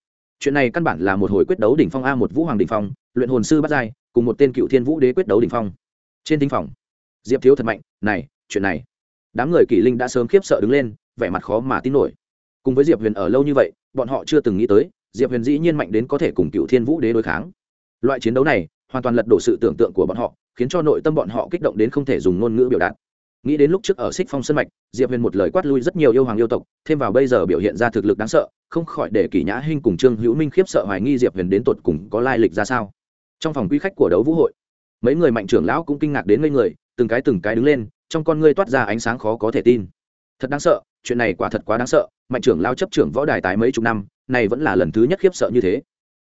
chuyện này căn bản là một hồi quyết đấu đỉnh phong a, một vũ hoàng đỉnh phong, luyện hồn sư bắt giai, cùng một tên cựu thiên vũ đế quyết đấu đỉnh phong. Trên tinh phòng, diệp thiếu thật mạnh, này, chuyện này. Đám người kỷ linh đã sớm khiếp sợ đứng lên, vẻ mặt khó mà tin nổi. Cùng với diệp huyền ở lâu như vậy, bọn họ chưa từng nghĩ tới, diệp huyền dĩ nhiên mạnh đến có thể cùng cựu thiên vũ đế đối kháng. Loại chiến đấu này hoàn toàn lật đổ sự tưởng tượng của bọn họ, khiến cho nội tâm bọn họ kích động đến không thể dùng ngôn ngữ biểu đạt nghĩ đến lúc trước ở xích phong sân mạch, diệp huyền một lời quát lui rất nhiều yêu hoàng yêu tộc, thêm vào bây giờ biểu hiện ra thực lực đáng sợ, không khỏi để kỷ nhã hinh cùng trương hữu minh khiếp sợ hoài nghi diệp huyền đến tột cùng có lai lịch ra sao. Trong phòng quy khách của đấu vũ hội, mấy người mạnh trưởng lão cũng kinh ngạc đến ngây người, từng cái từng cái đứng lên, trong con ngươi toát ra ánh sáng khó có thể tin. Thật đáng sợ, chuyện này quả thật quá đáng sợ, mạnh trưởng lao chấp trưởng võ đài tái mấy chục năm, này vẫn là lần thứ nhất khiếp sợ như thế.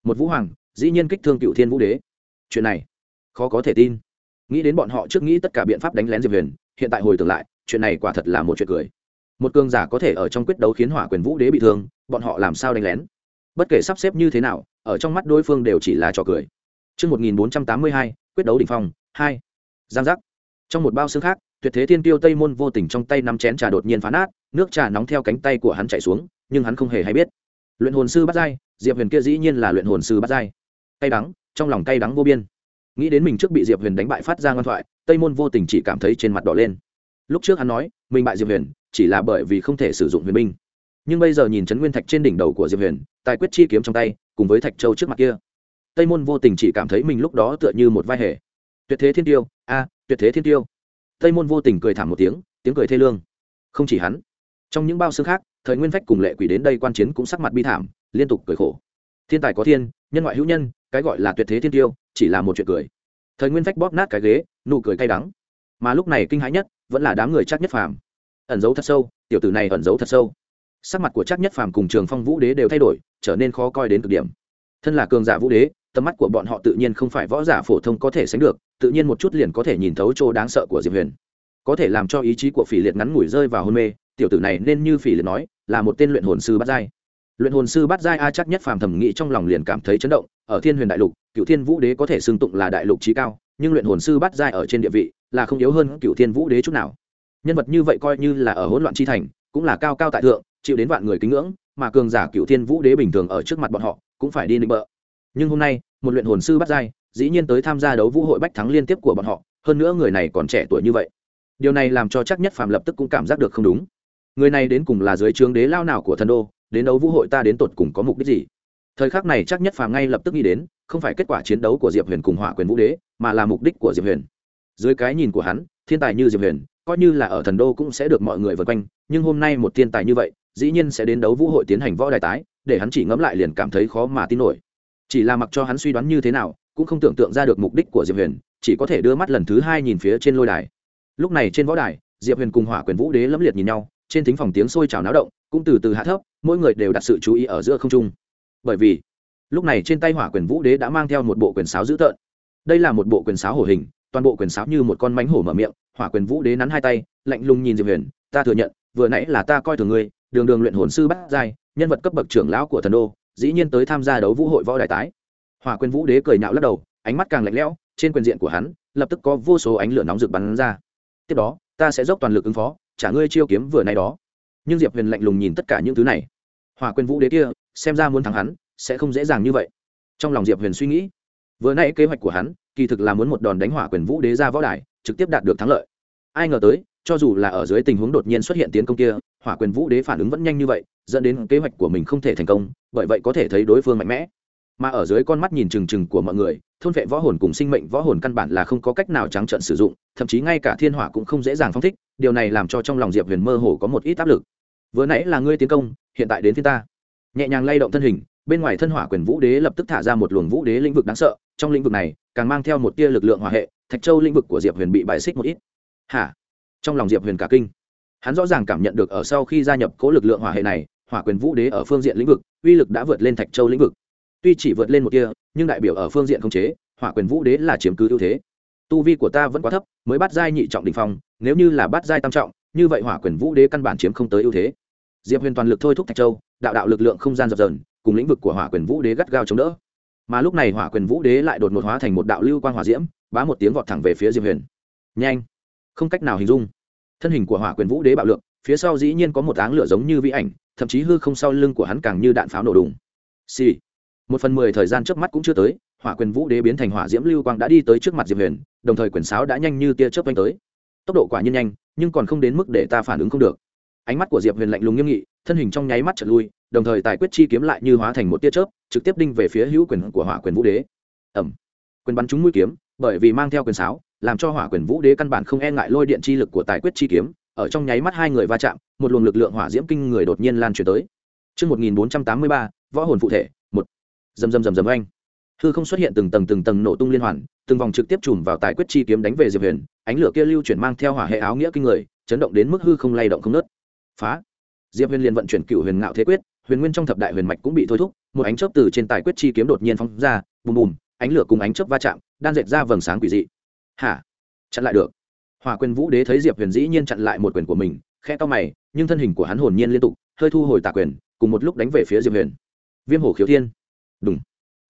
Một vũ hoàng, dĩ nhiên kích thương cựu thiên vũ đế. Chuyện này, khó có thể tin nghĩ đến bọn họ trước nghĩ tất cả biện pháp đánh lén diệp huyền hiện tại hồi tưởng lại chuyện này quả thật là một chuyện cười một cường giả có thể ở trong quyết đấu khiến hỏa quyền vũ đế bị thương bọn họ làm sao đánh lén bất kể sắp xếp như thế nào ở trong mắt đối phương đều chỉ là trò cười Trước 1482, quyết đấu đỉnh phong, 2. Giang giác. Trong một bao xương khác, tuyệt thế thiên tiêu tây môn vô tình trong tay nắm chén trà đột nhiên phá nát, nước trà nóng theo cánh tay của hắn chảy xuống, nhưng hắn không hề hay biết. Luyện hồn sư bắt dai, Diệp Huyền kia dĩ nhiên là luyện hồn sư bắt dai. Cay đắng, trong lòng cay đắng vô biên. Nghĩ đến mình trước bị Diệp Huyền đánh bại phát ra ngoan thoại, Tây môn vô tình chỉ cảm thấy trên mặt đỏ lên. Lúc trước hắn nói, mình bại Diệp Huyền, chỉ là bởi vì không thể sử dụng huyền binh. Nhưng bây giờ nhìn trấn nguyên thạch trên đỉnh đầu của diệp huyền tài quyết chi kiếm trong tay cùng với thạch châu trước mặt kia tây môn vô tình chỉ cảm thấy mình lúc đó tựa như một vai hề. Tuyệt thế thiên tiêu a tuyệt thế thiên tiêu. Tây môn vô tình cười thảm một tiếng tiếng cười thê lương. Không chỉ hắn trong những bao xương khác thời nguyên phách cùng lệ quỷ đến đây quan chiến cũng sắc mặt bi thảm liên tục cười khổ. Thiên tài có thiên nhân ngoại hữu nhân cái gọi là tuyệt thế thiên tiêu chỉ là một chuyện cười. Thời nguyên phách bóp nát cái ghế, nụ cười cay đắng. Mà lúc này kinh hãi nhất, vẫn là đám người chắc nhất phàm. Ẩn giấu thật sâu, tiểu tử này ẩn giấu thật sâu. Sắc mặt của chắc nhất phàm cùng trường phong vũ đế đều thay đổi, trở nên khó coi đến cực điểm. Thân là cường giả vũ đế, tầm mắt của bọn họ tự nhiên không phải võ giả phổ thông có thể sánh được, tự nhiên một chút liền có thể nhìn thấu chỗ đáng sợ của diệp huyền. Có thể làm cho ý chí của phỉ liệt ngắn ngủi rơi vào hôn mê, tiểu tử này nên như phỉ liệt nói, là một tên luyện hồn sư bắt giai luyện hồn sư bát giai a chắc nhất phàm thầm nghĩ trong lòng liền cảm thấy chấn động, ở thiên huyền đại lục cựu thiên vũ đế có thể xưng tụng là đại lục trí cao, nhưng luyện hồn sư bát giai ở trên địa vị là không yếu hơn cựu thiên vũ đế chút nào. Nhân vật như vậy coi như là ở hỗn loạn chi thành, cũng là cao cao tại thượng, chịu đến vạn người kính ngưỡng, mà cường giả cựu thiên vũ đế bình thường ở trước mặt bọn họ, cũng phải đi nịnh bợ. Nhưng hôm nay, một luyện hồn sư bắt giai, dĩ nhiên tới tham gia đấu vũ hội bách thắng liên tiếp của bọn họ, hơn nữa người này còn trẻ tuổi như vậy. Điều này làm cho chắc nhất phàm lập tức cũng cảm giác được không đúng. Người này đến cùng là dưới trướng đế lao nào của thần đô đến đấu vũ hội ta đến tột cùng có mục đích gì? Thời khắc này chắc nhất phàm ngay lập tức nghĩ đến, không phải kết quả chiến đấu của diệp huyền cùng hỏa quyền vũ đế, mà là mục đích của diệp huyền. Dưới cái nhìn của hắn, thiên tài như diệp huyền, coi như là ở thần đô cũng sẽ được mọi người vây quanh, nhưng hôm nay một thiên tài như vậy, dĩ nhiên sẽ đến đấu vũ hội tiến hành võ đài tái, để hắn chỉ ngẫm lại liền cảm thấy khó mà tin nổi. Chỉ là mặc cho hắn suy đoán như thế nào, cũng không tưởng tượng ra được mục đích của diệp huyền, chỉ có thể đưa mắt lần thứ hai nhìn phía trên lôi đài. Lúc này trên võ đài, diệp huyền cùng hỏa quyền vũ đế lẫm liệt nhìn nhau, trên thính phòng tiếng sôi trào náo động, cũng từ từ hạ thấp mỗi người đều đặt sự chú ý ở giữa không trung. Bởi vì, lúc này trên tay hỏa quyền vũ đế đã mang theo một bộ quyền sáo dữ tợn. Đây là một bộ quyền sáo hổ hình, toàn bộ quyền sáo như một con mánh hổ mở miệng, hỏa quyền vũ đế nắn hai tay, lạnh lùng nhìn diệp huyền, ta thừa nhận, vừa nãy là ta coi thường ngươi, đường đường luyện hồn sư bắt giai, nhân vật cấp bậc trưởng lão của thần đô, dĩ nhiên tới tham gia đấu vũ hội võ đại tái. Hỏa quyền vũ đế cười nhạo lắc đầu, ánh mắt càng lạnh lẽo, trên quyền diện của hắn, lập tức có vô số ánh lửa nóng rực bắn ra. Tiếp đó, ta sẽ dốc toàn lực ứng phó, trả ngươi chiêu kiếm vừa nay đó nhưng diệp huyền lạnh lùng nhìn tất cả những thứ này hòa quyền vũ đế kia, xem ra muốn thắng hắn, sẽ không dễ dàng như vậy. trong lòng diệp huyền suy nghĩ, vừa nay kế hoạch của hắn, kỳ thực là muốn một đòn đánh hỏa quyền vũ đế ra võ đài, trực tiếp đạt được thắng lợi. ai ngờ tới, cho dù là ở dưới tình huống đột nhiên xuất hiện tiến công kia hỏa quyền vũ đế phản ứng vẫn nhanh như vậy, dẫn đến kế hoạch của mình không thể thành công, bởi vậy có thể thấy đối phương mạnh mẽ mà ở dưới con mắt nhìn trừng trừng của mọi người, thôn vệ võ hồn cùng sinh mệnh võ hồn căn bản là không có cách nào trắng trợn sử dụng, thậm chí ngay cả thiên hỏa cũng không dễ dàng phong thích, điều này làm cho trong lòng diệp huyền mơ hồ có một ít áp lực. Vừa nãy là ngươi tiến công, hiện tại đến thiên ta. Nhẹ nhàng lay động thân hình, bên ngoài thân hỏa quyền vũ đế lập tức thả ra một luồng vũ đế lĩnh vực đáng sợ, trong lĩnh vực này, càng mang theo một tia lực lượng hỏa hệ, thạch châu lĩnh vực của diệp huyền bị bại xích một ít. Hả? Trong lòng diệp huyền cả kinh. Hắn rõ ràng cảm nhận được ở sau khi gia nhập cố lực lượng hỏa hệ này, hỏa quyền vũ đế ở phương diện lĩnh vực, uy lực đã vượt lên thạch châu lĩnh vực tuy chỉ vượt lên một tia, nhưng đại biểu ở phương diện không chế, hỏa quyền vũ đế là chiếm cứ ưu thế. Tu vi của ta vẫn quá thấp, mới bắt giai nhị trọng đ ỉ n h phong, nếu như là bắt giai tam trọng, như vậy hỏa quyền vũ đế căn bản chiếm không tới ưu thế. Diệp huyền toàn lực thôi thúc thạch châu, đạo đạo lực lượng không gian dập dờn, cùng lĩnh vực của hỏa quyền vũ đế gắt gao chống đỡ. Mà lúc này hỏa quyền vũ đế lại đột ngột hóa thành một đạo lưu quan hỏa diễm, bá một tiếng vọt thẳng về phía diệp huyền. Nhanh! Không cách nào hình dung. Thân hình của hỏa quyền vũ đế bạo lượng, phía sau dĩ nhiên có một áng lửa giống như vĩ ảnh, thậm chí hư không sau lưng của hắn càng như đạn pháo nổ đùng. Xì、sì một phần mười thời gian trước mắt cũng chưa tới hỏa quyền vũ đế biến thành hỏa diễm lưu quang đã đi tới trước mặt diệp huyền đồng thời quyền sáo đã nhanh như tia chớp quanh tới. Tốc độ quả nhiên nhanh nhưng còn không đến mức để ta phản ứng không được. Ánh mắt của diệp huyền lạnh lùng nghiêm nghị thân hình trong nháy mắt trở lui đồng thời tài quyết chi kiếm lại như hóa thành một tia chớp trực tiếp đinh về phía hữu quyền của hỏa quyền vũ đế. Ẩm quyền bắn trúng mũi kiếm bởi vì mang theo quyền sáo làm cho hỏa quyền vũ đế căn bản không e ngại lôi điện chi lực của tài quyết chi kiếm ở trong nháy mắt hai người va chạm một luồng lực lượng hỏa diễm kinh người đột nhiên lan truyền tới. Trước 1483, võ hồn phụ thể. Dầm dầm dầm dầm anh. Hư không xuất hiện từng tầng từng tầng nổ tung liên hoàn, từng vòng trực tiếp chùm vào tài quyết chi kiếm đánh về Diệp Huyền, ánh lửa kia lưu chuyển mang theo hỏa hệ áo nghĩa kinh người, chấn động đến mức hư không lay động không nớt Phá! diệp huyền liền vận chuyển cựu huyền ngạo thế quyết huyền nguyên trong thập đại huyền mạch cũng bị thôi thúc một ánh chớp từ trên tài quyết chi kiếm đột nhiên phóng ra bùm bùm ánh lửa cùng ánh chớp va chạm đan dệt ra vầng sáng quỷ dị. Hả? Chặn lại được. Hỏa quyền vũ đế thấy diệp huyền dĩ nhiên chặn lại một quyền của mình khe to mày nhưng thân hình của hắn hồn nhiên liên tục hơi thu hồi tà quyền cùng một lúc đánh về phía diệp huyền. Viêm hổ khiếu thiên đúng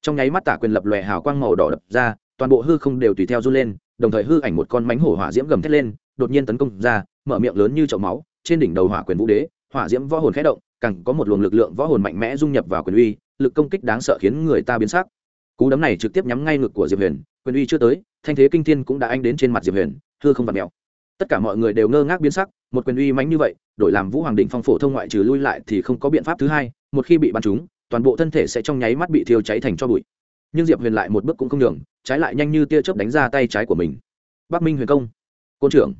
trong nháy mắt Tả quyền lập lòe hào quang màu đỏ đập ra, toàn bộ hư không đều tùy theo run lên, đồng thời hư ảnh một con mánh hổ hỏa diễm gầm thét lên, đột nhiên tấn công ra, mở miệng lớn như chậu máu, trên đỉnh đầu hỏa quyền vũ đế, hỏa diễm võ hồn khẽ động, càng có một luồng lực lượng võ hồn mạnh mẽ dung nhập vào quyền uy, lực công kích đáng sợ khiến người ta biến sắc. Cú đấm này trực tiếp nhắm ngay ngực của diệp huyền, quyền uy chưa tới, thanh thế kinh thiên cũng đã anh đến trên mặt diệp huyền, hư không vặt mèo. Tất cả mọi người đều ngơ ngác biến sắc, một quyền uy mãnh như vậy, đổi làm vũ hoàng định phong phổ thông ngoại trừ lui lại thì không có biện pháp thứ hai, một khi bị bắn trúng toàn bộ thân thể sẽ trong nháy mắt bị thiêu cháy thành cho bụi. Nhưng diệp huyền lại một bước cũng không đường, trái lại nhanh như tia chớp đánh ra tay trái của mình. Bắc minh huyền công. Côn trưởng.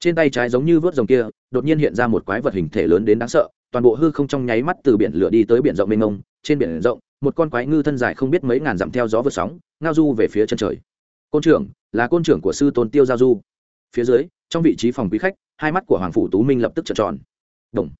Trên tay trái giống như vớt rồng kia đột nhiên hiện ra một quái vật hình thể lớn đến đáng sợ toàn bộ hư không trong nháy mắt từ biển lửa đi tới biển rộng mênh mông trên biển rộng một con quái ngư thân dài không biết mấy ngàn dặm theo gió vượt sóng ngao du về phía chân trời. Côn trưởng là côn trưởng của sư tôn tiêu giao du. Phía dưới trong vị trí phòng quý khách hai mắt của hoàng phủ tú minh lập tức trợn tròn. Đồng.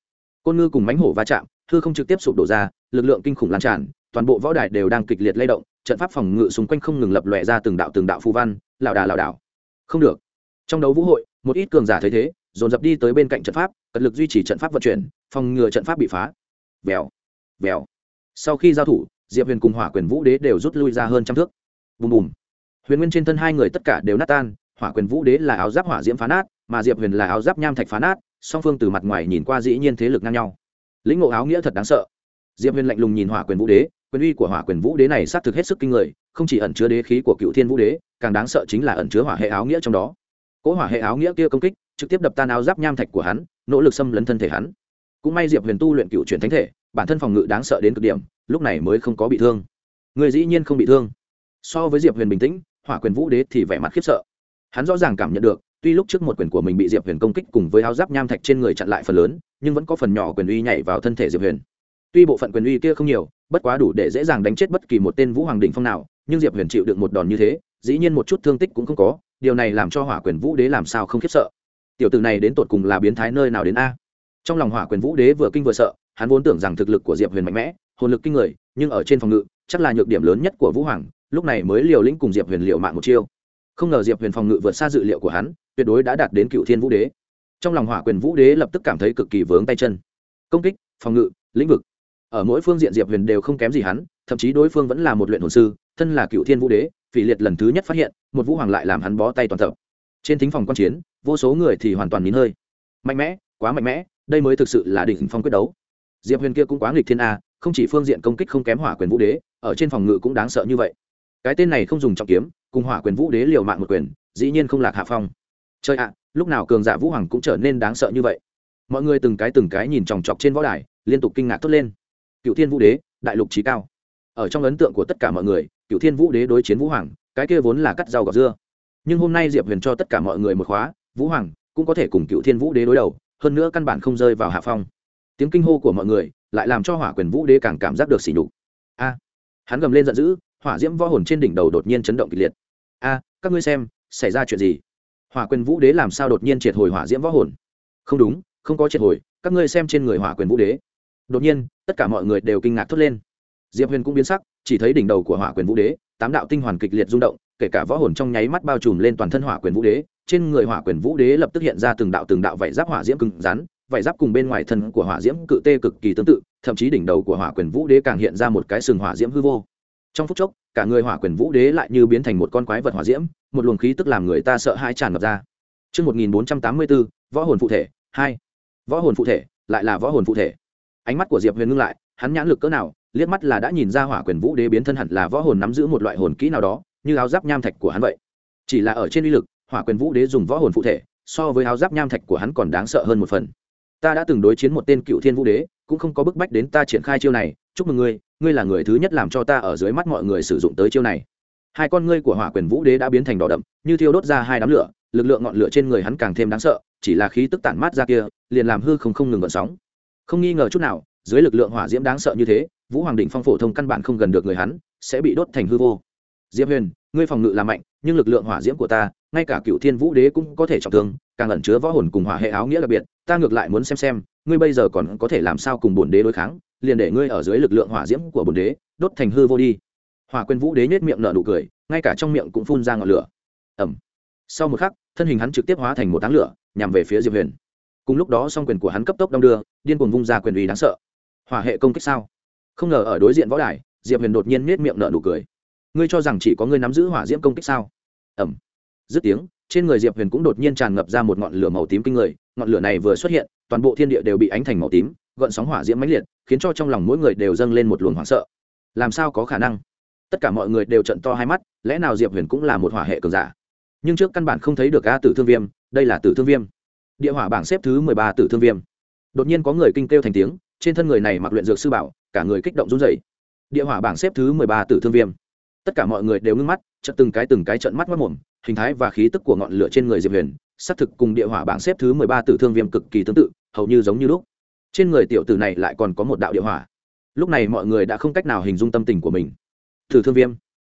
Côn ngư cùng mánh hổ va chạm hư không trực tiếp sụp đổ ra, lực lượng kinh khủng lan tràn, toàn bộ võ đài đều đang kịch liệt lay động, trận pháp phòng ngự xung quanh không ngừng lập lòe ra từng đạo từng đạo phù văn, lảo đà lảo đảo. Không được. Trong đấu vũ hội, một ít cường giả thấy thế, dồn dập đi tới bên cạnh trận pháp, cật lực duy trì trận pháp vận chuyển, phòng ngừa trận pháp bị phá. Vèo. Vèo. Sau khi giao thủ, diệp huyền cùng hỏa quyền vũ đế đều rút lui ra hơn trăm thước. Bùm bùm. Huyền nguyên trên thân hai người tất cả đều nát tan, hỏa quyền vũ đế là áo giáp hỏa diễm phá nát, mà diệp huyền là áo giáp nham thạch phá nát, song phương từ mặt ngoài nhìn qua dĩ nhiên thế lực ngang nhau lĩnh ngộ áo nghĩa thật đáng sợ. Diệp huyền lạnh lùng nhìn hỏa quyền vũ đế, quyền uy của hỏa quyền vũ đế này xác thực hết sức kinh người, không chỉ ẩn chứa đế khí của cựu thiên vũ đế, càng đáng sợ chính là ẩn chứa hỏa hệ áo nghĩa trong đó. Cỗ hỏa hệ áo nghĩa kia công kích, trực tiếp đập tan áo giáp nham thạch của hắn, nỗ lực xâm lấn thân thể hắn. Cũng may diệp huyền tu luyện cựu truyền thánh thể, bản thân phòng ngự đáng sợ đến cực điểm, lúc này mới không có bị thương. Người dĩ nhiên không bị thương. So với diệp huyền bình tĩnh, hỏa quyền vũ đế thì vẻ mặt khiếp sợ. Hắn rõ ràng cảm nhận được, tuy lúc trước một quyền của mình bị diệp huyền công kích cùng với áo giáp nham thạch trên người chặn lại phần lớn nhưng vẫn có phần nhỏ quyền uy nhảy vào thân thể diệp huyền. Tuy bộ phận quyền uy kia không nhiều, bất quá đủ để dễ dàng đánh chết bất kỳ một tên vũ hoàng đình phong nào, nhưng diệp huyền chịu được một đòn như thế, dĩ nhiên một chút thương tích cũng không có, điều này làm cho hỏa quyền vũ đế làm sao không khiếp sợ. Tiểu tử này đến tột cùng là biến thái nơi nào đến a? Trong lòng hỏa quyền vũ đế vừa kinh vừa sợ, hắn vốn tưởng rằng thực lực của diệp huyền mạnh mẽ, hồn lực kinh người, nhưng ở trên phòng ngự, chắc là nhược điểm lớn nhất của vũ hoàng, lúc này mới liều lĩnh cùng diệp huyền liệu mạng một chiêu. Không ngờ diệp huyền phòng ngự vượt xa dự liệu của hắn, tuyệt đối đã đạt đến cựu thiên vũ đế trong lòng hỏa quyền vũ đế lập tức cảm thấy cực kỳ vướng tay chân. Công kích, phòng ngự, lĩnh vực. Ở mỗi phương diện diệp huyền đều không kém gì hắn, thậm chí đối phương vẫn là một luyện hồn sư, thân là cựu thiên vũ đế, phỉ liệt lần thứ nhất phát hiện, một vũ hoàng lại làm hắn bó tay toàn tập. Trên thính phòng quan chiến, vô số người thì hoàn toàn nín hơi. Mạnh mẽ, quá mạnh mẽ, đây mới thực sự là đỉnh phong quyết đấu. Diệp huyền kia cũng quá nghịch thiên a, không chỉ phương diện công kích không kém hỏa quyền vũ đế, ở trên phòng ngự cũng đáng sợ như vậy. Cái tên này không dùng trọng kiếm, cùng hỏa quyền vũ đế liều mạng một quyền, dĩ nhiên không lạc hạ phong. Chơi ạ lúc nào cường giả vũ hoàng cũng trở nên đáng sợ như vậy. Mọi người từng cái từng cái nhìn chòng chọc trên võ đài, liên tục kinh ngạc thốt lên. Cựu thiên vũ đế, đại lục trí cao. Ở trong ấn tượng của tất cả mọi người cựu thiên vũ đế đối chiến vũ hoàng, cái kia vốn là cắt rau gọt dưa. Nhưng hôm nay diệp huyền cho tất cả mọi người một khóa, vũ hoàng cũng có thể cùng cựu thiên vũ đế đối đầu, hơn nữa căn bản không rơi vào hạ phong. Tiếng kinh hô của mọi người lại làm cho hỏa quyền vũ đế càng cảm giác được sỉ nhục. A, hắn gầm lên giận dữ, hỏa diễm võ hồn trên đỉnh đầu đột nhiên chấn động kịch liệt. A, các ngươi xem, xảy ra chuyện gì? Hỏa quyền vũ đế làm sao đột nhiên triệt hồi hỏa diễm võ hồn? Không đúng, không có triệt hồi, các ngươi xem trên người hỏa quyền vũ đế. Đột nhiên, tất cả mọi người đều kinh ngạc thốt lên. Diệp huyền cũng biến sắc, chỉ thấy đỉnh đầu của hỏa quyền vũ đế, tám đạo tinh hoàn kịch liệt rung động, kể cả võ hồn trong nháy mắt bao trùm lên toàn thân hỏa quyền vũ đế, trên người hỏa quyền vũ đế lập tức hiện ra từng đạo từng đạo vảy giáp hỏa diễm cứng rắn, vảy giáp cùng bên ngoài thân của hỏa diễm cự tê cực kỳ tương tự, thậm chí đỉnh đầu của hỏa quyền vũ đế càng hiện ra một cái sừng hỏa diễm hư vô. Trong phút chốc cả người hỏa quyền vũ đế lại như biến thành một con quái vật hỏa diễm một luồng khí tức làm người ta sợ hãi tràn ngập ra Trước 1484, võ hồn phụ thể, 2. Võ hồn phụ thể, lại là võ hồn phụ thể. Ánh mắt của Diệp Huyền ngưng lại, hắn nhãn lực cỡ nào, liếc mắt là đã nhìn ra hỏa quyền vũ đế biến thân hẳn là võ hồn nắm giữ một loại hồn kỹ nào đó, như áo giáp nham thạch của hắn vậy. Chỉ là ở trên uy lực, hỏa quyền vũ đế dùng võ hồn phụ thể, so với áo giáp nham thạch của hắn còn đáng sợ hơn một phần. Ta đã từng đối chiến một tên cựu thiên vũ đế, cũng không có bức bách đến ta triển khai chiêu này, chúc mừng ngươi, ngươi là người thứ nhất làm cho ta ở dưới mắt mọi người sử dụng tới chiêu này. Hai con ngươi của hỏa quyền vũ đế đã biến thành đỏ đậm, như thiêu đốt ra hai đám lửa, lực lượng ngọn lửa trên người hắn càng thêm đáng sợ, chỉ là khí tức tản mát ra kia, liền làm hư không không ngừng gợn sóng. Không nghi ngờ chút nào, dưới lực lượng hỏa diễm đáng sợ như thế, vũ hoàng định phong phổ thông căn bản không gần được người hắn, sẽ bị đốt thành hư vô. Diệp huyền, ngươi phòng ngự là mạnh, nhưng lực lượng hỏa diễm của ta, ngay cả cựu thiên vũ đế cũng có thể trọng thương, càng ẩn chứa võ hồn cùng hỏa hệ áo nghĩa đặc biệt, ta ngược lại muốn xem xem, ngươi bây giờ còn có thể làm sao cùng bổn đế đối kháng liền để ngươi ở dưới lực lượng hỏa diễm của bổn đế, đốt thành hư vô đi. Hỏa quyền vũ đế nhếch miệng nở nụ cười, ngay cả trong miệng cũng phun ra ngọn lửa. Ẩm sau một khắc, thân hình hắn trực tiếp hóa thành một đám lửa, nhằm về phía diệp huyền. Cùng lúc đó, song quyền của hắn cấp tốc đong đưa, điên cuồng vung ra quyền uy đáng sợ. Hỏa hệ công kích sao? Không ngờ ở đối diện võ đài, diệp huyền đột nhiên nết miệng nở nụ cười. Ngươi cho rằng chỉ có ngươi nắm giữ hỏa diễm công kích sao? Ẩm dứt tiếng, trên người diệp huyền cũng đột nhiên tràn ngập ra một ngọn lửa màu tím kinh người, ngọn lửa này vừa xuất hiện, toàn bộ thiên địa đều bị ánh thành màu tím gợn sóng hỏa diễm mãnh liệt, khiến cho trong lòng mỗi người đều dâng lên một luồng hoảng sợ. Làm sao có khả năng? Tất cả mọi người đều trận to hai mắt, lẽ nào diệp huyền cũng là một hỏa hệ cường giả? Nhưng trước căn bản không thấy được a tử thương viêm, đây là tử thương viêm. Địa hỏa bảng xếp thứ mười ba tử thương viêm. Đột nhiên có người kinh kêu thành tiếng, trên thân người này mặc luyện dược sư bảo, cả người kích động run rẩy. địa hỏa bảng xếp thứ mười ba tử thương viêm. Tất cả mọi người đều ngưng mắt, chợt từng cái từng cái trận mắt mất mồm, hình thái và khí tức của ngọn lửa trên người diệp huyền, xác thực cùng địa hỏa bảng xếp thứ mười ba tử thương viêm cực kỳ tương tự, hầu như giống như lúc trên người tiểu tử này lại còn có một đạo địa hỏa. Lúc này mọi người đã không cách nào hình dung tâm tình của mình. Tử thương viêm.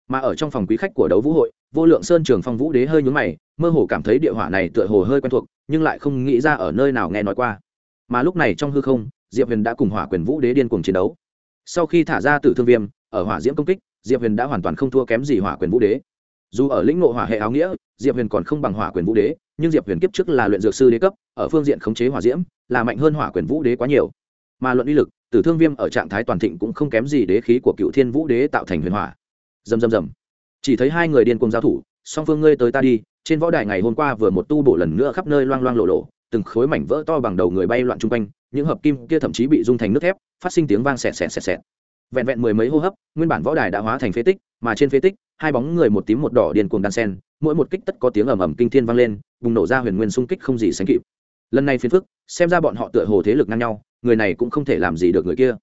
Mà ở trong phòng quý khách của đấu vũ hội, vô lượng sơn trường phong vũ đế hơi nhúng mày, mơ hồ cảm thấy địa hỏa này tựa hồ hơi quen thuộc, nhưng lại không nghĩ ra ở nơi nào nghe nói qua. Mà lúc này trong hư không, diệp huyền đã cùng hỏa quyền vũ đế điên cuồng chiến đấu. Sau khi thả ra tử thương viêm, ở hỏa diễm công kích, diệp huyền đã hoàn toàn không thua kém gì hỏa quyền vũ đế dù ở lĩnh ngộ hỏa hệ áo nghĩa, diệp huyền còn không bằng hỏa quyền vũ đế, nhưng diệp huyền kiếp trước là luyện dược sư đế cấp, ở phương diện khống chế hỏa diễm, là mạnh hơn hỏa quyền vũ đế quá nhiều. Mà luận uy lực, tử thương viêm ở trạng thái toàn thịnh cũng không kém gì đế khí của cựu thiên vũ đế tạo thành huyền hỏa. Dầm dầm dầm chỉ thấy hai người điên cùng giao thủ, song phương ngươi tới ta đi, trên võ đài ngày hôm qua vừa một tu bổ lần nữa khắp nơi loang loang lộ lộ, từng khối mảnh vỡ to bằng đầu người bay loạn chung quanh, những hợp kim kia thậm chí bị dung thành nước thép, phát sinh tiếng vang xẹt xẹt xẹt xẹt. Vẹn vẹn mười mấy hô hấp, nguyên bản võ đài đã hóa thành phế tích, mà trên phế tích hai bóng người một tím một đỏ điên cuồng đan sen, mỗi một kích tất có tiếng ầm ầm kinh thiên vang lên, bùng nổ ra huyền nguyên xung kích không gì sánh kịp. Lần này phiền phức, xem ra bọn họ tựa hồ thế lực ngang nhau, người này cũng không thể làm gì được người kia.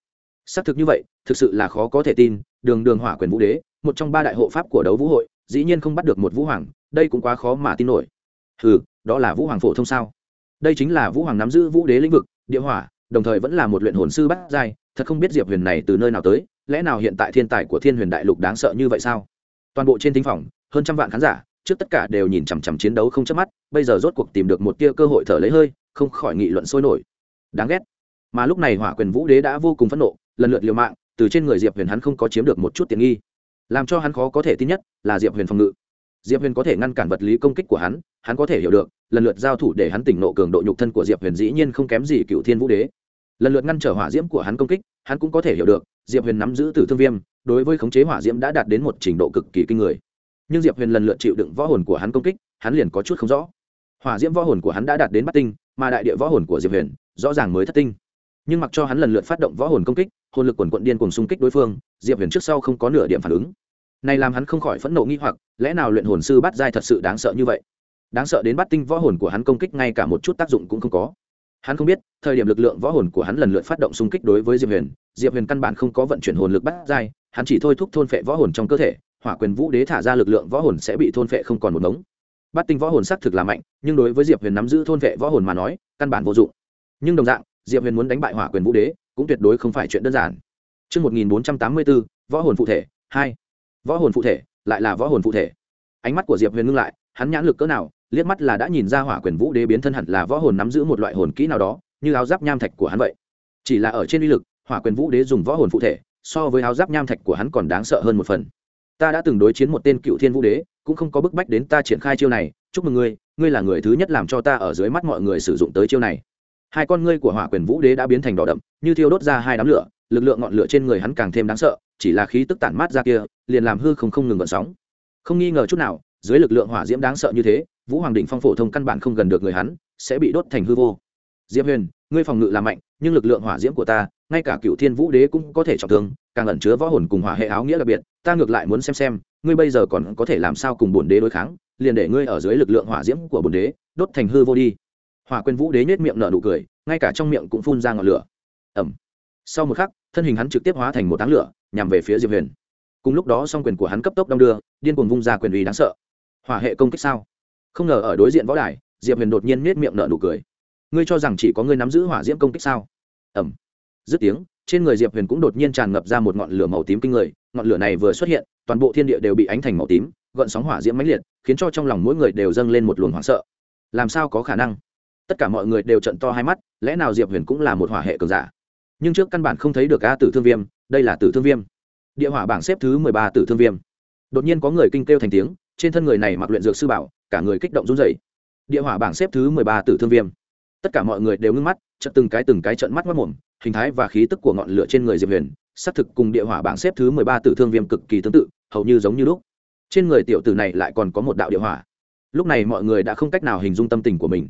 Xác thực như vậy, thực sự là khó có thể tin, đường đường hỏa quyền vũ đế, một trong ba đại hộ pháp của đấu vũ hội, dĩ nhiên không bắt được một vũ hoàng, đây cũng quá khó mà tin nổi. Ừ đó là vũ hoàng phổ thông sao? Đây chính là vũ hoàng nắm giữ vũ đế lĩnh vực, địa hỏa, đồng thời vẫn là một luyện hồn sư bắt giai, thật không biết diệp huyền này từ nơi nào tới, lẽ nào hiện tại thiên tài của thiên huyền đại lục đáng sợ như vậy sao? Toàn bộ trên thính phòng, hơn trăm vạn khán giả, trước tất cả đều nhìn chằm chằm chiến đấu không chớp mắt, bây giờ rốt cuộc tìm được một tia cơ hội thở lấy hơi, không khỏi nghị luận sôi nổi. Đáng ghét. Mà lúc này hỏa quyền vũ đế đã vô cùng phẫn nộ, lần lượt liều mạng, từ trên người diệp huyền hắn không có chiếm được một chút tiện nghi. Làm cho hắn khó có thể tin nhất là diệp huyền phòng ngự. Diệp huyền có thể ngăn cản vật lý công kích của hắn hắn có thể hiểu được, lần lượt giao thủ để hắn tỉnh nộ cường độ nhục thân của diệp huyền dĩ nhiên không kém gì cựu thiên vũ đế. Lần lượt ngăn trở hỏa diễm của hắn công kích, hắn cũng có thể hiểu được, diệp huyền nắm giữ tử thương viêm đối với khống chế hỏa diễm đã đạt đến một trình độ cực kỳ kinh người. Nhưng diệp huyền lần lượt chịu đựng võ hồn của hắn công kích, hắn liền có chút không rõ. Hỏa diễm võ hồn của hắn đã đạt đến bắt tinh, mà đại địa võ hồn của diệp huyền rõ ràng mới thất tinh. Nhưng mặc cho hắn lần lượt phát động võ hồn công kích, hồn lực quần quận điên cùng xung kích đối phương, diệp huyền trước sau không có nửa điểm phản ứng. Này làm hắn không khỏi phẫn nộ nghi hoặc, lẽ nào luyện hồn sư bắt giai thật sự đáng sợ như vậy? Đáng sợ đến bắt tinh võ hồn của hắn công kích ngay cả một chút tác dụng cũng không có hắn không biết thời điểm lực lượng võ hồn của hắn lần lượt phát động xung kích đối với diệp huyền diệp huyền căn bản không có vận chuyển hồn lực bắt dai, hắn chỉ thôi thúc thôn phệ võ hồn trong cơ thể hỏa quyền vũ đế thả ra lực lượng võ hồn sẽ bị thôn phệ không còn một mống bắt tinh võ hồn xác thực là mạnh nhưng đối với diệp huyền nắm giữ thôn phệ võ hồn mà nói căn bản vô dụng nhưng đồng dạng diệp huyền muốn đánh bại hỏa quyền vũ đế cũng tuyệt đối không phải chuyện đơn giản Trước 1484, võ hồn phụ thể, 2. Võ hồn phụ thể, lại là võ hồn phụ thể. Ánh mắt của Diệp Huyền ngưng lại, hắn nhãn lực cỡ nào, liếc mắt là đã nhìn ra hỏa quyền vũ đế biến thân hẳn là võ hồn nắm giữ một loại hồn kỹ nào đó, như áo giáp nham thạch của hắn vậy. Chỉ là ở trên uy lực, hỏa quyền vũ đế dùng võ hồn phụ thể, so với áo giáp nham thạch của hắn còn đáng sợ hơn một phần. Ta đã từng đối chiến một tên cựu thiên vũ đế, cũng không có bức bách đến ta triển khai chiêu này, chúc mừng ngươi, ngươi là người thứ nhất làm cho ta ở dưới mắt mọi người sử dụng tới chiêu này hai con ngươi của hỏa quyền vũ đế đã biến thành đỏ đậm như thiêu đốt ra hai đám lửa lực lượng ngọn lửa trên người hắn càng thêm đáng sợ chỉ là khí tức tản mát ra kia liền làm hư không không ngừng gợn sóng không nghi ngờ chút nào dưới lực lượng hỏa diễm đáng sợ như thế vũ hoàng định phong phổ thông căn bản không gần được người hắn, sẽ bị đốt thành hư vô. Diệp huyền, ngươi phòng ngự là mạnh, nhưng lực lượng hỏa diễm của ta, ngay cả cựu thiên vũ đế cũng có thể trọng thương, càng ẩn chứa võ hồn cùng hỏa hệ áo nghĩa đặc biệt, ta ngược lại muốn xem xem, ngươi bây giờ còn có thể làm sao cùng bổn đế đối kháng, liền để ngươi ở dưới lực lượng hỏa diễm của bổn đế, đốt thành hư vô đi. Hỏa quyền vũ đế nhét miệng nở nụ cười, ngay cả trong miệng cũng phun ra ngọn lửa. Ẩm sau một khắc, thân hình hắn trực tiếp hóa thành một táng lửa, nhằm về phía diệp huyền. Cùng lúc đó song quyền của hắn cấp tốc đong đưa, điên cuồng vung ra quyền uy đáng sợ. Hỏa hệ công kích sao? Không ngờ ở đối diện võ đài, diệp huyền đột nhiên nết miệng nở nụ cười. Ngươi cho rằng chỉ có ngươi nắm giữ hỏa diễm công kích sao? Ẩm dứt tiếng, trên người diệp huyền cũng đột nhiên tràn ngập ra một ngọn lửa màu tím kinh người. Ngọn lửa này vừa xuất hiện, toàn bộ thiên địa đều bị ánh thành màu tím, gợn sóng hỏa diễm mãnh liệt, khiến cho trong lòng mỗi người đều dâng lên một luồng hoảng sợ. Làm sao có khả năng? Tất cả mọi người đều trận to hai mắt, lẽ nào diệp huyền cũng là một hỏa hệ cường giả? Nhưng trước căn bản không thấy được a tử thương viêm, đây là tử thương viêm. Địa hỏa bảng xếp thứ mười ba tử thương viêm. Đột nhiên có người kinh kêu thành tiếng, trên thân người này mặc luyện dược sư bảo cả người kích động run rẩy. Địa hỏa bảng xếp thứ mười ba tử thương viêm. Tất cả mọi người đều ngưng mắt trận từng cái từng cái trận mắt mất mồm, hình thái và khí tức của ngọn lửa trên người diệp huyền, xác thực cùng địa hỏa bảng xếp thứ mười ba tử thương viêm cực kỳ tương tự, hầu như giống như lúc. Trên người tiểu tử này lại còn có một đạo địa hỏa. Lúc này mọi người đã không cách nào hình dung tâm tình của mình.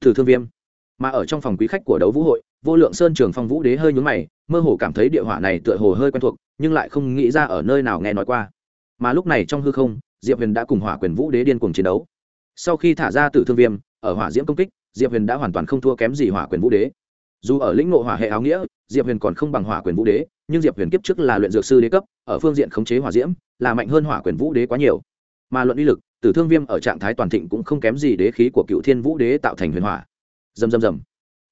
Tử thương viêm. Mà ở trong phòng quý khách của đấu vũ hội, vô lượng sơn trường phong vũ đế hơi nhướng mày, mơ hồ cảm thấy địa hỏa này tựa hồ hơi quen thuộc, nhưng lại không nghĩ ra ở nơi nào nghe nói qua. Mà lúc này trong hư không, diệp huyền đã cùng hỏa quyền vũ đế điên cuồng chiến đấu sau khi thả ra tử thương viêm, ở hỏa diễm công kích, diệp huyền đã hoàn toàn không thua kém gì hỏa quyền vũ đế. Dù ở lĩnh ngộ hỏa hệ áo nghĩa, diệp huyền còn không bằng hỏa quyền vũ đế, nhưng diệp huyền kiếp trước là luyện dược sư đế cấp, ở phương diện khống chế hỏa diễm, là mạnh hơn hỏa quyền vũ đế quá nhiều. Mà luận uy lực, tử thương viêm ở trạng thái toàn thịnh cũng không kém gì đế khí của cựu thiên vũ đế tạo thành huyền hỏa. Dầm dầm dầm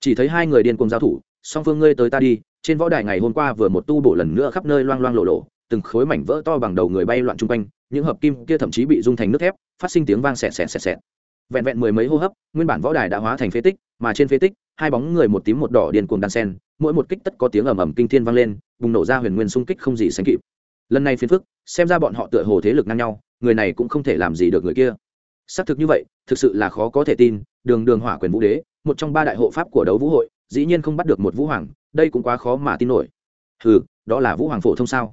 chỉ thấy hai người điên cùng giao thủ, song phương ngươi tới ta đi, trên võ đài ngày hôm qua vừa một tu bổ lần nữa khắp nơi loang loang lộ lộ, từng khối mảnh vỡ to bằng đầu người bay loạn chung quanh những hợp kim kia thậm chí bị dung thành nước thép, phát sinh tiếng vang xẹt xẹt xẹt xẹt. Vẹn vẹn mười mấy hô hấp, nguyên bản võ đài đã hóa thành phế tích, mà trên phế tích, hai bóng người một tím một đỏ điên cuồng đan sen, mỗi một kích tất có tiếng ầm ầm kinh thiên vang lên, bùng nổ ra huyền nguyên xung kích không gì sánh kịp. Lần này phiền phức, xem ra bọn họ tựa hồ thế lực ngang nhau, người này cũng không thể làm gì được người kia. Xác thực như vậy, thực sự là khó có thể tin, đường đường hỏa quyền vũ đế, một trong ba đại hộ pháp của đấu vũ hội, dĩ nhiên không bắt được một vũ hoàng, đây cũng quá khó mà tin nổi. Ừ đó là vũ hoàng phổ thông sao?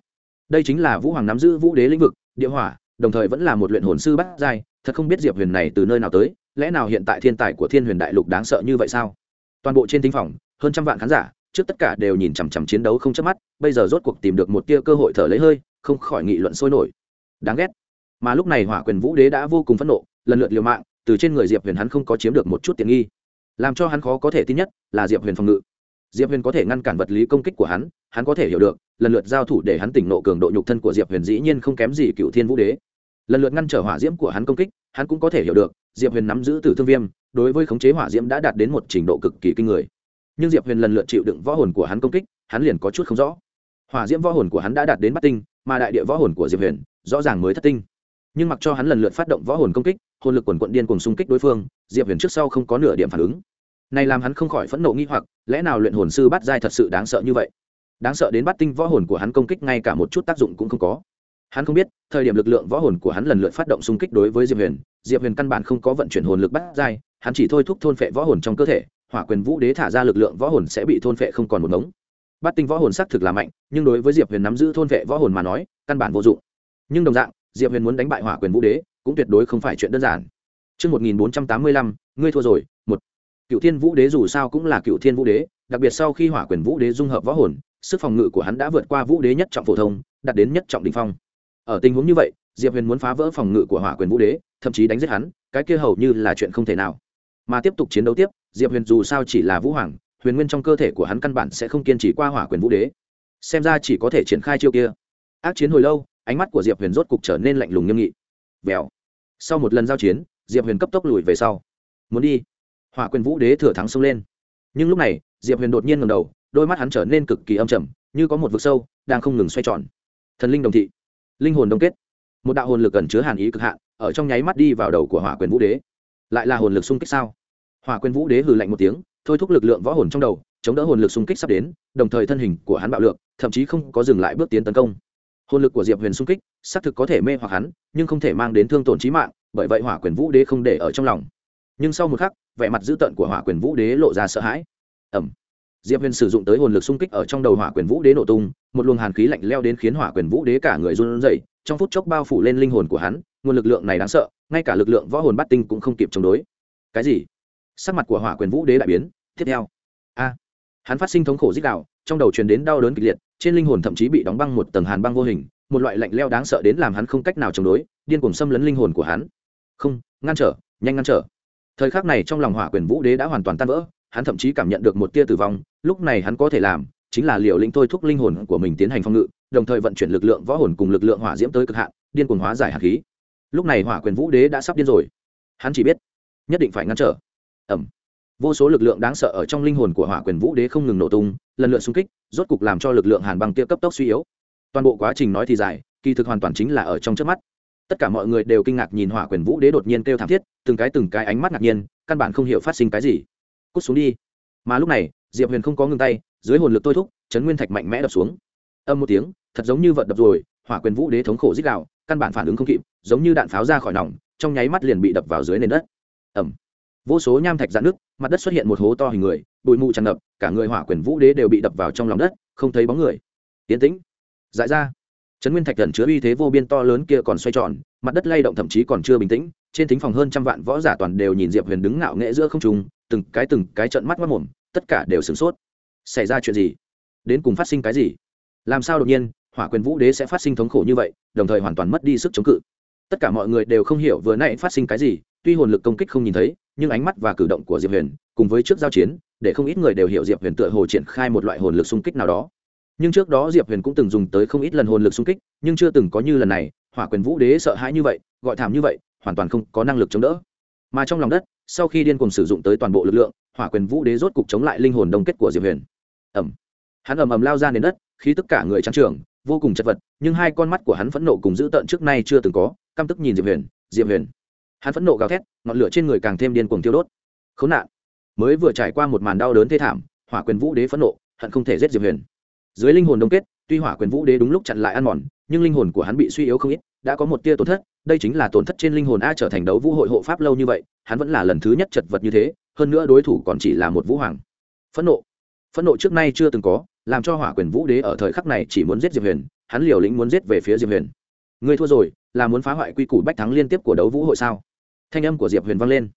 Đây chính là vũ hoàng nắm giữ vũ đế lĩnh vực địa hỏa, đồng thời vẫn là một luyện hồn sư bắt giai, thật không biết diệp huyền này từ nơi nào tới, lẽ nào hiện tại thiên tài của thiên huyền đại lục đáng sợ như vậy sao? Toàn bộ trên thính phòng, hơn trăm vạn khán giả, trước tất cả đều nhìn chằm chằm chiến đấu không chớp mắt, bây giờ rốt cuộc tìm được một tia cơ hội thở lấy hơi, không khỏi nghị luận sôi nổi. Đáng ghét. Mà lúc này hỏa quyền vũ đế đã vô cùng phẫn nộ, lần lượt liều mạng, từ trên người diệp huyền hắn không có chiếm được một chút tiện nghi. Làm cho hắn khó có thể tin nhất là diệp huyền phòng ngự diệp huyền có thể ngăn cản vật lý công kích của hắn hắn có thể hiểu được, lần lượt giao thủ để hắn tỉnh nộ cường độ nhục thân của diệp huyền dĩ nhiên không kém gì cựu thiên vũ đế. Lần lượt ngăn trở hỏa diễm của hắn công kích, hắn cũng có thể hiểu được, diệp huyền nắm giữ tử thương viêm, đối với khống chế hỏa diễm đã đạt đến một trình độ cực kỳ kinh người. Nhưng diệp huyền lần lượt chịu đựng võ hồn của hắn công kích, hắn liền có chút không rõ. Hỏa diễm võ hồn của hắn đã đạt đến bắt tinh, mà đại địa võ hồn của diệp huyền rõ ràng mới thất tinh. Nhưng mặc cho hắn lần lượt phát động võ hồn công kích, hồn lực quần quận điên cùng xung kích đối phương, diệp huyền trước sau không có nửa điểm phản ứng này làm hắn không khỏi phẫn nộ nghi hoặc lẽ nào luyện hồn sư bắt giai thật sự đáng sợ như vậy? Đáng sợ đến bắt tinh võ hồn của hắn công kích ngay cả một chút tác dụng cũng không có. Hắn không biết thời điểm lực lượng võ hồn của hắn lần lượt phát động xung kích đối với diệp huyền diệp huyền căn bản không có vận chuyển hồn lực bắt giai hắn chỉ thôi thúc thôn phệ võ hồn trong cơ thể hỏa quyền vũ đế thả ra lực lượng võ hồn sẽ bị thôn phệ không còn một ngống. Bắt tinh võ hồn xác thực là mạnh nhưng đối với diệp huyền nắm giữ thôn phệ võ hồn mà nói căn bản vô dụng. Nhưng đồng dạng diệp huyền muốn đánh bại hỏa quyền vũ đế cũng tuyệt đối không phải chuyện đơn giản. Trước 1485, ngươi thua rồi, một. Cựu Thiên Vũ Đế dù sao cũng là Cựu Thiên Vũ Đế, đặc biệt sau khi Hỏa Quyền Vũ Đế dung hợp võ hồn, sức phòng ngự của hắn đã vượt qua Vũ Đế nhất trọng phổ thông, đạt đến nhất trọng đỉnh phong. Ở tình huống như vậy, Diệp Huyền muốn phá vỡ phòng ngự của Hỏa Quyền Vũ Đế, thậm chí đánh giết hắn, cái kia hầu như là chuyện không thể nào. Mà tiếp tục chiến đấu tiếp, Diệp Huyền dù sao chỉ là Vũ Hoàng, huyền nguyên trong cơ thể của hắn căn bản sẽ không kiên trì qua Hỏa Quyền Vũ Đế. Xem ra chỉ có thể triển khai chiêu kia. Ác chiến hồi lâu, ánh mắt của Diệp Huyền rốt cục trở nên lạnh lùng nghiêm nghị. Vèo. Sau một lần giao chiến, Diệp Huyền cấp tốc lùi về sau. Muốn đi. Hỏa Quyền Vũ Đế thừa thắng xông lên. Nhưng lúc này, Diệp Huyền đột nhiên ngẩng đầu, đôi mắt hắn trở nên cực kỳ âm trầm, như có một vực sâu đang không ngừng xoay tròn. Thần linh đồng thị, linh hồn đông kết. Một đạo hồn lực cần chứa hàn ý cực hạn, ở trong nháy mắt đi vào đầu của Hỏa Quyền Vũ Đế. Lại là hồn lực xung kích sao? Hỏa Quyền Vũ Đế hừ lạnh một tiếng, thôi thúc lực lượng võ hồn trong đầu, chống đỡ hồn lực xung kích sắp đến, đồng thời thân hình của hắn bạo lượng, thậm chí không có dừng lại bước tiến tấn công hồn lực của diệp huyền xung kích xác thực có thể mê hoặc hắn nhưng không thể mang đến thương tổn trí mạng bởi vậy hỏa quyền vũ đế không để ở trong lòng nhưng sau một khắc vẻ mặt dữ tợn của hỏa quyền vũ đế lộ ra sợ hãi. Ẩm diệp huyền sử dụng tới hồn lực xung kích ở trong đầu hỏa quyền vũ đế nổ tung, một luồng hàn khí lạnh leo đến khiến hỏa quyền vũ đế cả người run rẩy, trong phút chốc bao phủ lên linh hồn của hắn, nguồn lực lượng này đáng sợ, ngay cả lực lượng võ hồn bắt tinh cũng không kịp chống đối. Cái gì? Sắc mặt của hỏa quyền vũ đế đại biến. Tiếp theo. A. Hắn phát sinh thống khổ dích đạo, trong đầu truyền đến đau đớn kịch liệt, trên linh hồn thậm chí bị đóng băng một tầng hàn băng vô hình, một loại lạnh leo đáng sợ đến làm hắn không cách nào chống đối, điên cuồng xâm lấn linh hồn của hắn. Không, ngăn trở, nhanh ngăn trở thời khắc này trong lòng hỏa quyền vũ đế đã hoàn toàn tan vỡ, hắn thậm chí cảm nhận được một tia tử vong, lúc này hắn có thể làm chính là liều lĩnh thôi thúc linh hồn của mình tiến hành phong ngự, đồng thời vận chuyển lực lượng võ hồn cùng lực lượng hỏa diễm tới cực hạn, điên cuồng hóa giải hạt khí. Lúc này hỏa quyền vũ đế đã sắp điên rồi. Hắn chỉ biết nhất định phải ngăn trở. Ẩm vô số lực lượng đáng sợ ở trong linh hồn của hỏa quyền vũ đế không ngừng nổ tung, lần lượt xung kích, rốt cục làm cho lực lượng hàn băng tia cấp tốc suy yếu. Toàn bộ quá trình nói thì dài, kỳ thực hoàn toàn chính là ở trong trước mắt tất cả mọi người đều kinh ngạc nhìn hỏa quyền vũ đế đột nhiên kêu thảm thiết, từng cái từng cái ánh mắt ngạc nhiên, căn bản không hiểu phát sinh cái gì. Cút xuống đi. Mà lúc này, diệp huyền không có ngưng tay, dưới hồn lực tôi thúc, chấn nguyên thạch mạnh mẽ đập xuống. Âm một tiếng, thật giống như vật đập rồi, hỏa quyền vũ đế thống khổ dích đạo căn bản phản ứng không kịp, giống như đạn pháo ra khỏi nòng, trong nháy mắt liền bị đập vào dưới nền đất. Ẩm vô số nham thạch dạn nước mặt đất xuất hiện một hố to hình người, bụi mù tràn ngập, cả người hỏa quyền vũ đế đều bị đập vào trong lòng đất, không thấy bóng người. Tiến tĩnh. Dại ra trấn nguyên thạch gần chứa uy thế vô biên to lớn kia còn xoay tròn, mặt đất lay động thậm chí còn chưa bình tĩnh, trên thính phòng hơn trăm vạn võ giả toàn đều nhìn diệp huyền đứng ngạo nghễ giữa không trung, từng cái từng cái trận mắt mất mồm, tất cả đều sửng sốt. Xảy ra chuyện gì? Đến cùng phát sinh cái gì? Làm sao đột nhiên, hỏa quyền vũ đế sẽ phát sinh thống khổ như vậy, đồng thời hoàn toàn mất đi sức chống cự? Tất cả mọi người đều không hiểu vừa nãy phát sinh cái gì, tuy hồn lực công kích không nhìn thấy, nhưng ánh mắt và cử động của diệp huyền, cùng với trước giao chiến, để không ít người đều hiểu diệp huyền tựa hồ triển khai một loại hồn lực xung kích nào đó nhưng trước đó diệp huyền cũng từng dùng tới không ít lần hồn lực xung kích, nhưng chưa từng có như lần này, hỏa quyền vũ đế sợ hãi như vậy, gọi thảm như vậy, hoàn toàn không có năng lực chống đỡ. Mà trong lòng đất, sau khi điên cùng sử dụng tới toàn bộ lực lượng, hỏa quyền vũ đế rốt cục chống lại linh hồn đông kết của diệp huyền. Ẩm hắn ầm ầm lao ra đến đất khi tất cả người trắng trường vô cùng chật vật, nhưng hai con mắt của hắn phẫn nộ cùng dữ tợn trước nay chưa từng có, căm tức nhìn diệp huyền diệp huyền. Hắn phẫn nộ gào thét, ngọn lửa trên người càng thêm điên cuồng tiêu đốt. Khốn nạn. Mới vừa trải qua một màn đau đớn thê thảm, hỏa quyền vũ đế phẫn nộ, hận không thể giết diệp huyền dưới linh hồn đông kết, tuy hỏa quyền vũ đế đúng lúc chặn lại ăn mòn, nhưng linh hồn của hắn bị suy yếu không ít, đã có một tia tổn thất, đây chính là tổn thất trên linh hồn a trở thành đấu vũ hội hộ pháp lâu như vậy, hắn vẫn là lần thứ nhất chật vật như thế, hơn nữa đối thủ còn chỉ là một vũ hoàng. Phẫn nộ. Phẫn nộ trước nay chưa từng có, làm cho hỏa quyền vũ đế ở thời khắc này chỉ muốn giết diệp huyền, hắn liều lĩnh muốn giết về phía diệp huyền. Người thua rồi, là muốn phá hoại quy củ bách thắng liên tiếp của đấu vũ hội sao? Thanh âm của diệp huyền vang lên.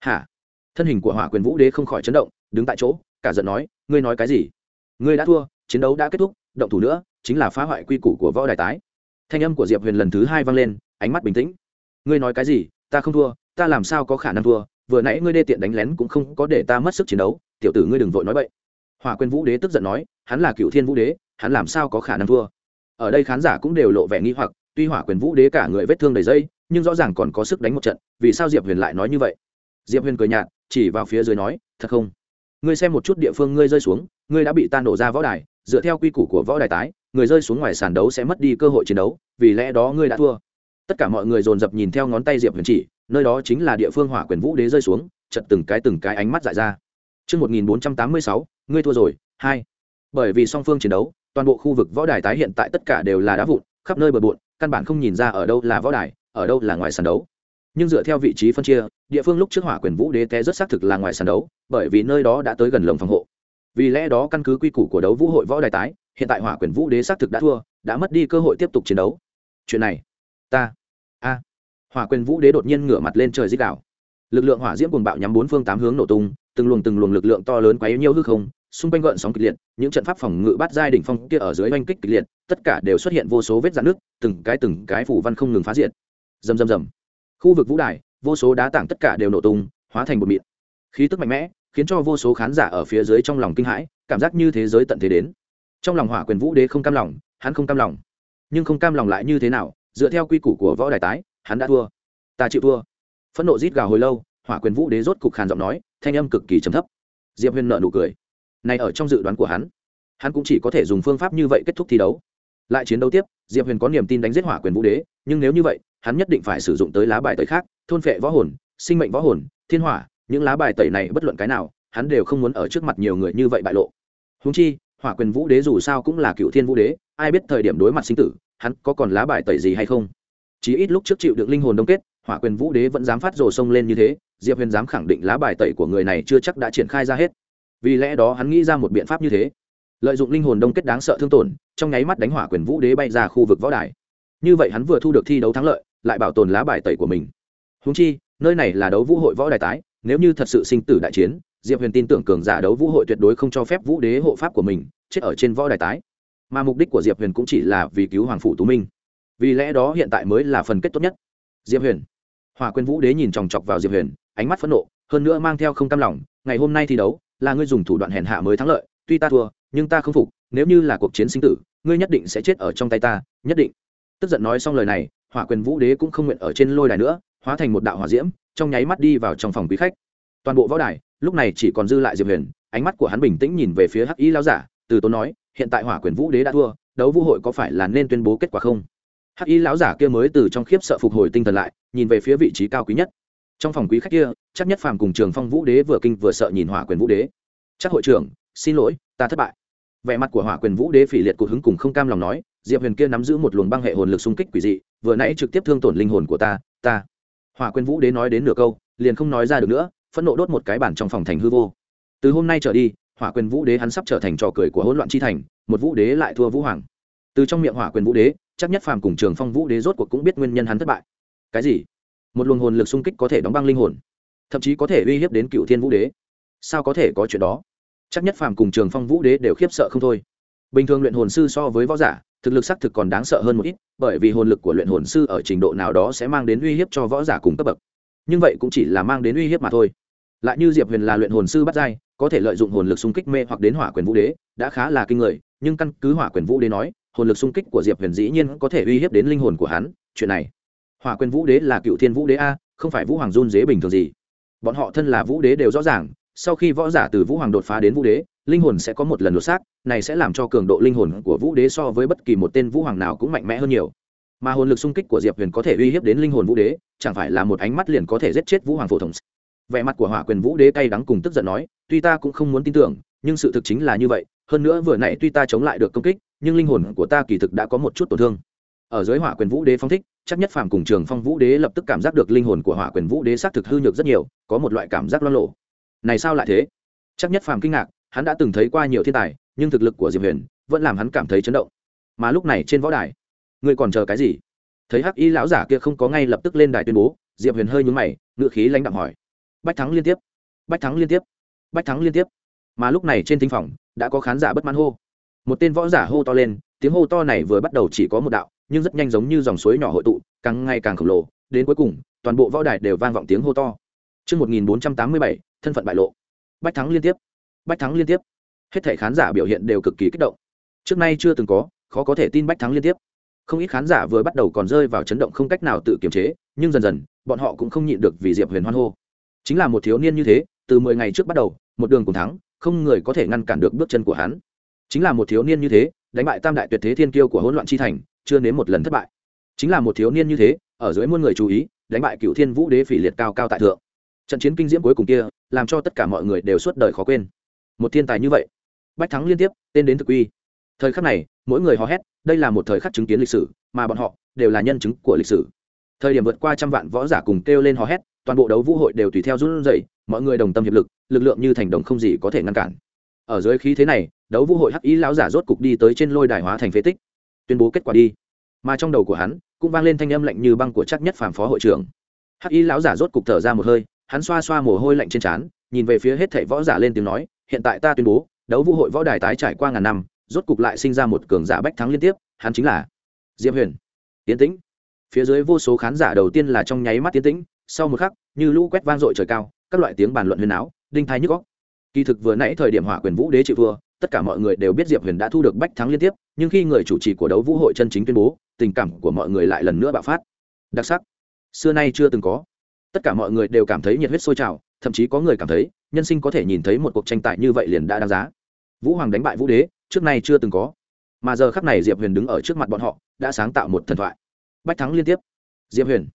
Hả? Thân hình của hỏa quyền vũ đế không khỏi chấn động, đứng tại chỗ, cả giận nói, ngươi nói cái gì? Ngươi đã thua chiến đấu đã kết thúc, động thủ nữa, chính là phá hoại quy củ của võ đài tái. Thanh âm của diệp huyền lần thứ hai vang lên, ánh mắt bình tĩnh. Ngươi nói cái gì, ta không thua, ta làm sao có khả năng thua, vừa nãy ngươi đê tiện đánh lén cũng không có để ta mất sức chiến đấu, tiểu tử ngươi đừng vội nói vậy hòa quyền vũ đế tức giận nói, hắn là cựu thiên vũ đế, hắn làm sao có khả năng thua? Ở đây khán giả cũng đều lộ vẻ nghi hoặc, tuy hỏa quyền vũ đế cả người vết thương đầy dây, nhưng rõ ràng còn có sức đánh một trận, vì sao diệp huyền lại nói như vậy? Diệp huyền cười nhạt, chỉ vào phía dưới nói, thật không? Ngươi xem một chút địa phương ngươi rơi xuống, ngươi đã bị tan đổ ra võ đài dựa theo quy củ của võ đài tái người rơi xuống ngoài sàn đấu sẽ mất đi cơ hội chiến đấu vì lẽ đó ngươi đã thua tất cả mọi người dồn dập nhìn theo ngón tay diệp huyền chỉ nơi đó chính là địa phương hỏa quyền vũ đế rơi xuống chật từng cái từng cái ánh mắt dại ra Trước 1486, ngươi thua rồi, hai. Bởi vì song phương chiến đấu, toàn bộ khu vực võ đài tái hiện tại tất cả đều là đá vụn, khắp nơi bờ bộn, căn bản không nhìn ra ở đâu là võ đài, ở đâu là ngoài sàn đấu. Nhưng dựa theo vị trí phân chia, địa phương lúc trước hỏa quyền vũ đế té rất xác thực là ngoài sàn đấu, bởi vì nơi đó đã tới gần lồng phòng hộ. Vì lẽ đó căn cứ quy củ của đấu vũ hội võ đài tái, hiện tại hỏa quyền vũ đế xác thực đã thua, đã mất đi cơ hội tiếp tục chiến đấu. Chuyện này, ta, a. Hỏa quyền vũ đế đột nhiên ngửa mặt lên trời dích đảo. Lực lượng hỏa diễm cuồng bạo nhắm bốn phương tám hướng nổ tung, từng luồng từng luồng lực lượng to lớn quá yếu nhiều hư không, xung quanh gợn sóng kịch liệt, những trận pháp phòng ngự bát giai đỉnh phong kia ở dưới oanh kích kịch liệt, tất cả đều xuất hiện vô số vết rạn nước, từng cái từng cái phủ văn không ngừng phá diện. Rầm rầm rầm. Khu vực vũ đài, vô số đá tảng tất cả đều nổ tung, hóa thành bột mịn. Khí tức mạnh mẽ, khiến cho vô số khán giả ở phía dưới trong lòng kinh hãi, cảm giác như thế giới tận thế đến. Trong lòng Hỏa Quyền Vũ Đế không cam lòng, hắn không cam lòng. Nhưng không cam lòng lại như thế nào, dựa theo quy củ của võ đài tái, hắn đã thua. Ta chịu thua. Phẫn nộ rít gào hồi lâu, Hỏa Quyền Vũ Đế rốt cục khàn giọng nói, thanh âm cực kỳ trầm thấp diệp huyền nợ nụ cười này ở trong dự đoán của hắn hắn cũng chỉ có thể dùng phương pháp như vậy kết thúc thi đấu lại chiến đấu tiếp diệp huyền có niềm tin đánh giết hỏa quyền vũ đế nhưng nếu như vậy hắn nhất định phải sử dụng tới lá bài tới khác thôn phệ võ hồn sinh mệnh võ hồn thiên hỏa những lá bài tẩy này bất luận cái nào, hắn đều không muốn ở trước mặt nhiều người như vậy bại lộ. Húng chi, hỏa quyền vũ đế dù sao cũng là cựu thiên vũ đế, ai biết thời điểm đối mặt sinh tử, hắn có còn lá bài tẩy gì hay không? Chỉ ít lúc trước chịu được linh hồn đông kết, hỏa quyền vũ đế vẫn dám phát rồ sông lên như thế, diệp huyền dám khẳng định lá bài tẩy của người này chưa chắc đã triển khai ra hết. Vì lẽ đó hắn nghĩ ra một biện pháp như thế. Lợi dụng linh hồn đông kết đáng sợ thương tổn, trong nháy mắt đánh hỏa quyền vũ đế bay ra khu vực võ đài. Như vậy hắn vừa thu được thi đấu thắng lợi, lại bảo tồn lá bài tẩy của mình. Húng chi, nơi này là đấu vũ hội võ đài tái nếu như thật sự sinh tử đại chiến, diệp huyền tin tưởng cường giả đấu vũ hội tuyệt đối không cho phép vũ đế hộ pháp của mình chết ở trên võ đài tái. Mà mục đích của diệp huyền cũng chỉ là vì cứu hoàng phủ tú minh. Vì lẽ đó hiện tại mới là phần kết tốt nhất. Diệp huyền. Hòa quyền vũ đế nhìn chòng chọc vào diệp huyền, ánh mắt phẫn nộ, hơn nữa mang theo không cam lòng, ngày hôm nay thi đấu, là ngươi dùng thủ đoạn hèn hạ mới thắng lợi, tuy ta thua, nhưng ta không phục, nếu như là cuộc chiến sinh tử, ngươi nhất định sẽ chết ở trong tay ta, nhất định. Tức giận nói xong lời này, hỏa quyền vũ đế cũng không nguyện ở trên lôi đài nữa hóa thành một đạo hỏa diễm, trong nháy mắt đi vào trong phòng quý khách. Toàn bộ võ đài, lúc này chỉ còn dư lại diệp huyền, ánh mắt của hắn bình tĩnh nhìn về phía hắc y lao giả, từ tốn nói, hiện tại hỏa quyền vũ đế đã thua, đấu vũ hội có phải là nên tuyên bố kết quả không? Hắc y lão giả kia mới từ trong khiếp sợ phục hồi tinh thần lại, nhìn về phía vị trí cao quý nhất. Trong phòng quý khách kia, chắc nhất phàm cùng trường phong vũ đế vừa kinh vừa sợ nhìn hỏa quyền vũ đế. Chắc hội trưởng, xin lỗi, ta thất bại. Vẻ mặt của hỏa quyền vũ đế phỉ liệt cụ hứng cùng không cam lòng nói, diệp huyền kia nắm giữ một luồng băng hệ hồn lực xung kích quỷ dị, vừa nãy trực tiếp thương tổn linh hồn của ta ta hỏa quyền vũ đế nói đến nửa câu, liền không nói ra được nữa, phẫn nộ đốt một cái bản trong phòng thành hư vô. Từ hôm nay trở đi, hỏa quyền vũ đế hắn sắp trở thành trò cười của hỗn loạn chi thành, một vũ đế lại thua vũ hoàng. Từ trong miệng hỏa quyền vũ đế, chắc nhất phàm cùng trường phong vũ đế rốt cuộc cũng biết nguyên nhân hắn thất bại. Cái gì? Một luồng hồn lực xung kích có thể đóng băng linh hồn, thậm chí có thể uy hiếp đến cựu thiên vũ đế. Sao có thể có chuyện đó? Chắc nhất phàm cùng trường phong vũ đế đều khiếp sợ không thôi. Bình thường luyện hồn sư so với võ giả thực lực xác thực còn đáng sợ hơn một ít, bởi vì hồn lực của luyện hồn sư ở trình độ nào đó sẽ mang đến uy hiếp cho võ giả cùng cấp bậc. Nhưng vậy cũng chỉ là mang đến uy hiếp mà thôi. Lại như diệp huyền là luyện hồn sư bắt giai, có thể lợi dụng hồn lực xung kích mê hoặc đến hỏa quyền vũ đế, đã khá là kinh người, nhưng căn cứ hỏa quyền vũ đế nói, hồn lực xung kích của diệp huyền dĩ nhiên có thể uy hiếp đến linh hồn của hắn, chuyện này. Hỏa quyền vũ đế là cựu thiên vũ đế a, không phải vũ hoàng run dế bình thường gì. Bọn họ thân là vũ đế đều rõ ràng, sau khi võ giả từ vũ hoàng đột phá đến vũ đế linh hồn sẽ có một lần lột xác, này sẽ làm cho cường độ linh hồn của vũ đế so với bất kỳ một tên vũ hoàng nào cũng mạnh mẽ hơn nhiều. Mà hồn lực xung kích của diệp huyền có thể uy hiếp đến linh hồn vũ đế, chẳng phải là một ánh mắt liền có thể giết chết vũ hoàng phổ thông. Vẻ mặt của hỏa quyền vũ đế cay đắng cùng tức giận nói, tuy ta cũng không muốn tin tưởng, nhưng sự thực chính là như vậy, hơn nữa vừa nãy tuy ta chống lại được công kích, nhưng linh hồn của ta kỳ thực đã có một chút tổn thương. Ở dưới hỏa quyền vũ đế phong thích, chắc nhất phàm cùng trường phong vũ đế lập tức cảm giác được linh hồn của hỏa quyền vũ đế xác thực hư nhược rất nhiều, có một loại cảm giác lo lộ này sao lại thế? Chắc nhất phàm kinh ngạc hắn đã từng thấy qua nhiều thiên tài nhưng thực lực của diệp huyền vẫn làm hắn cảm thấy chấn động. Mà lúc này trên võ đài ngươi còn chờ cái gì? Thấy hắc y lão giả kia không có ngay lập tức lên đài tuyên bố diệp huyền hơi nhún mày ngự khí lãnh đạm hỏi. Bách thắng liên tiếp bách thắng liên tiếp bách thắng liên tiếp. Mà lúc này trên thính phòng đã có khán giả bất mãn hô. Một tên võ giả hô to lên tiếng hô to này vừa bắt đầu chỉ có một đạo nhưng rất nhanh giống như dòng suối nhỏ hội tụ càng ngày càng khổng lồ đến cuối cùng toàn bộ võ đài đều vang vọng tiếng hô to. Trước 1487, thân phận bại lộ. Bách thắng liên tiếp. Bách thắng liên tiếp. Hết thể khán giả biểu hiện đều cực kỳ kích động. Trước nay chưa từng có, khó có thể tin bách thắng liên tiếp. Không ít khán giả vừa bắt đầu còn rơi vào chấn động không cách nào tự kiềm chế, nhưng dần dần, bọn họ cũng không nhịn được vì Diệp Huyền hoan hô. Chính là một thiếu niên như thế, từ mười ngày trước bắt đầu, một đường cùng thắng, không người có thể ngăn cản được bước chân của hắn. Chính là một thiếu niên như thế, đánh bại tam đại tuyệt thế thiên kiêu của hỗn loạn chi thành, chưa nếm một lần thất bại chính là một thiếu niên như thế ở dưới muôn người chú ý đánh bại cựu thiên vũ đế phỉ liệt cao cao tại thượng trận chiến kinh diễm cuối cùng kia làm cho tất cả mọi người đều suốt đời khó quên một thiên tài như vậy. Bách thắng liên tiếp, tên đến thực uy. Thời khắc này, mỗi người hò hét, đây là một thời khắc chứng kiến lịch sử, mà bọn họ đều là nhân chứng của lịch sử. Thời điểm vượt qua trăm vạn võ giả cùng kêu lên hò hét, toàn bộ đấu vũ hội đều tùy theo run rẩy, mọi người đồng tâm hiệp lực lực lượng như thành đồng không gì có thể ngăn cản. Ở dưới khí thế này, đấu vũ hội hắc ý lão giả rốt cục đi tới trên lôi đài hóa thành phế tích, tuyên bố kết quả đi. Mà trong đầu của hắn, cũng vang lên thanh âm lạnh như băng của chắc nhất phàm phó hội trưởng. Hắc y lão giả rốt cục thở ra một hơi, hắn xoa xoa mồ hôi lạnh trên trán, nhìn về phía hết thảy võ giả lên tiếng nói hiện tại ta tuyên bố, đấu vũ hội võ đài tái trải qua ngàn năm, rốt cục lại sinh ra một cường giả bách thắng liên tiếp, hắn chính là diệp huyền. Tiến tĩnh. Phía dưới vô số khán giả đầu tiên là trong nháy mắt tiến tĩnh, sau một khắc, như lũ quét vang dội trời cao, các loại tiếng bàn luận huyền áo, đinh thái nhức góc kỳ thực vừa nãy thời điểm hỏa quyền vũ đế chịu thua, tất cả mọi người đều biết diệp huyền đã thu được bách thắng liên tiếp, nhưng khi người chủ trì của đấu vũ hội chân chính tuyên bố, tình cảm của mọi người lại lần nữa bạo phát. Đặc sắc. Xưa nay chưa từng có. Tất cả mọi người đều cảm thấy nhiệt huyết sôi trào, thậm chí có người cảm thấy nhân sinh có thể nhìn thấy một cuộc tranh tài như vậy liền đã đáng giá. Vũ hoàng đánh bại vũ đế, trước nay chưa từng có. Mà giờ khắc này diệp huyền đứng ở trước mặt bọn họ, đã sáng tạo một thần thoại. Bách thắng liên tiếp. Diệp huyền.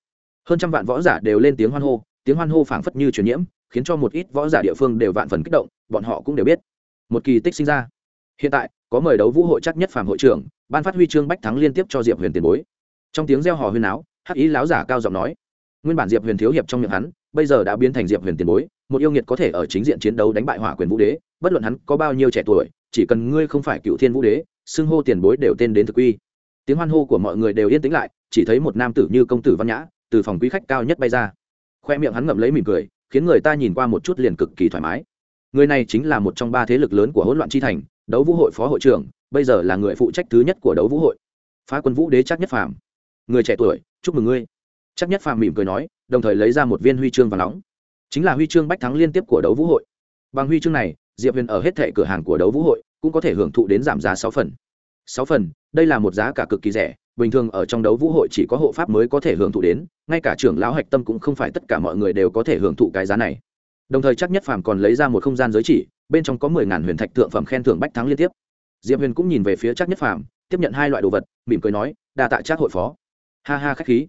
Hơn trăm vạn võ giả đều lên tiếng hoan hô, tiếng hoan hô phảng phất như truyền nhiễm, khiến cho một ít võ giả địa phương đều vạn phần kích động, bọn họ cũng đều biết. Một kỳ tích sinh ra. Hiện tại, có mời đấu vũ hội chắc nhất phạm hội trưởng, ban phát huy chương bách thắng liên tiếp cho diệp huyền tiền bối. Trong tiếng reo hò huyên áo, hắc ý láo giả cao giọng nói. Nguyên bản diệp huyền thiếu hiệp trong miệng hắn bây giờ đã biến thành diệp huyền tiền bối, một yêu nghiệt có thể ở chính diện chiến đấu đánh bại hỏa quyền vũ đế, bất luận hắn có bao nhiêu trẻ tuổi, chỉ cần ngươi không phải cựu thiên vũ đế, xưng hô tiền bối đều tên đến thực quy tiếng hoan hô của mọi người đều yên tĩnh lại, chỉ thấy một nam tử như công tử văn nhã, từ phòng quý khách cao nhất bay ra. Khoe miệng hắn ngậm lấy mỉm cười, khiến người ta nhìn qua một chút liền cực kỳ thoải mái. Người này chính là một trong ba thế lực lớn của hỗn loạn chi thành, đấu vũ hội phó hội trưởng, bây giờ là người phụ trách thứ nhất của đấu vũ hội. Phá quân vũ đế chắc nhất phàm. Người trẻ tuổi, chúc mừng ngươi chắc nhất phàm mỉm cười nói, đồng thời lấy ra một viên huy chương và nóng. Chính là huy chương bách thắng liên tiếp của đấu vũ hội. Bằng huy chương này, diệp huyền ở hết thệ cửa hàng của đấu vũ hội cũng có thể hưởng thụ đến giảm giá sáu phần. Sáu phần, đây là một giá cả cực kỳ rẻ, bình thường ở trong đấu vũ hội chỉ có hộ pháp mới có thể hưởng thụ đến, ngay cả trưởng lão hạch tâm cũng không phải tất cả mọi người đều có thể hưởng thụ cái giá này. Đồng thời chắc nhất phàm còn lấy ra một không gian giới chỉ, bên trong có mười ngàn huyền thạch thượng phẩm khen thưởng bách thắng liên tiếp. Diệp huyền cũng nhìn về phía chắc nhất phàm, tiếp nhận hai loại đồ vật, mỉm cười nói, đa tạ chắc hội phó. Ha ha k h á c h khí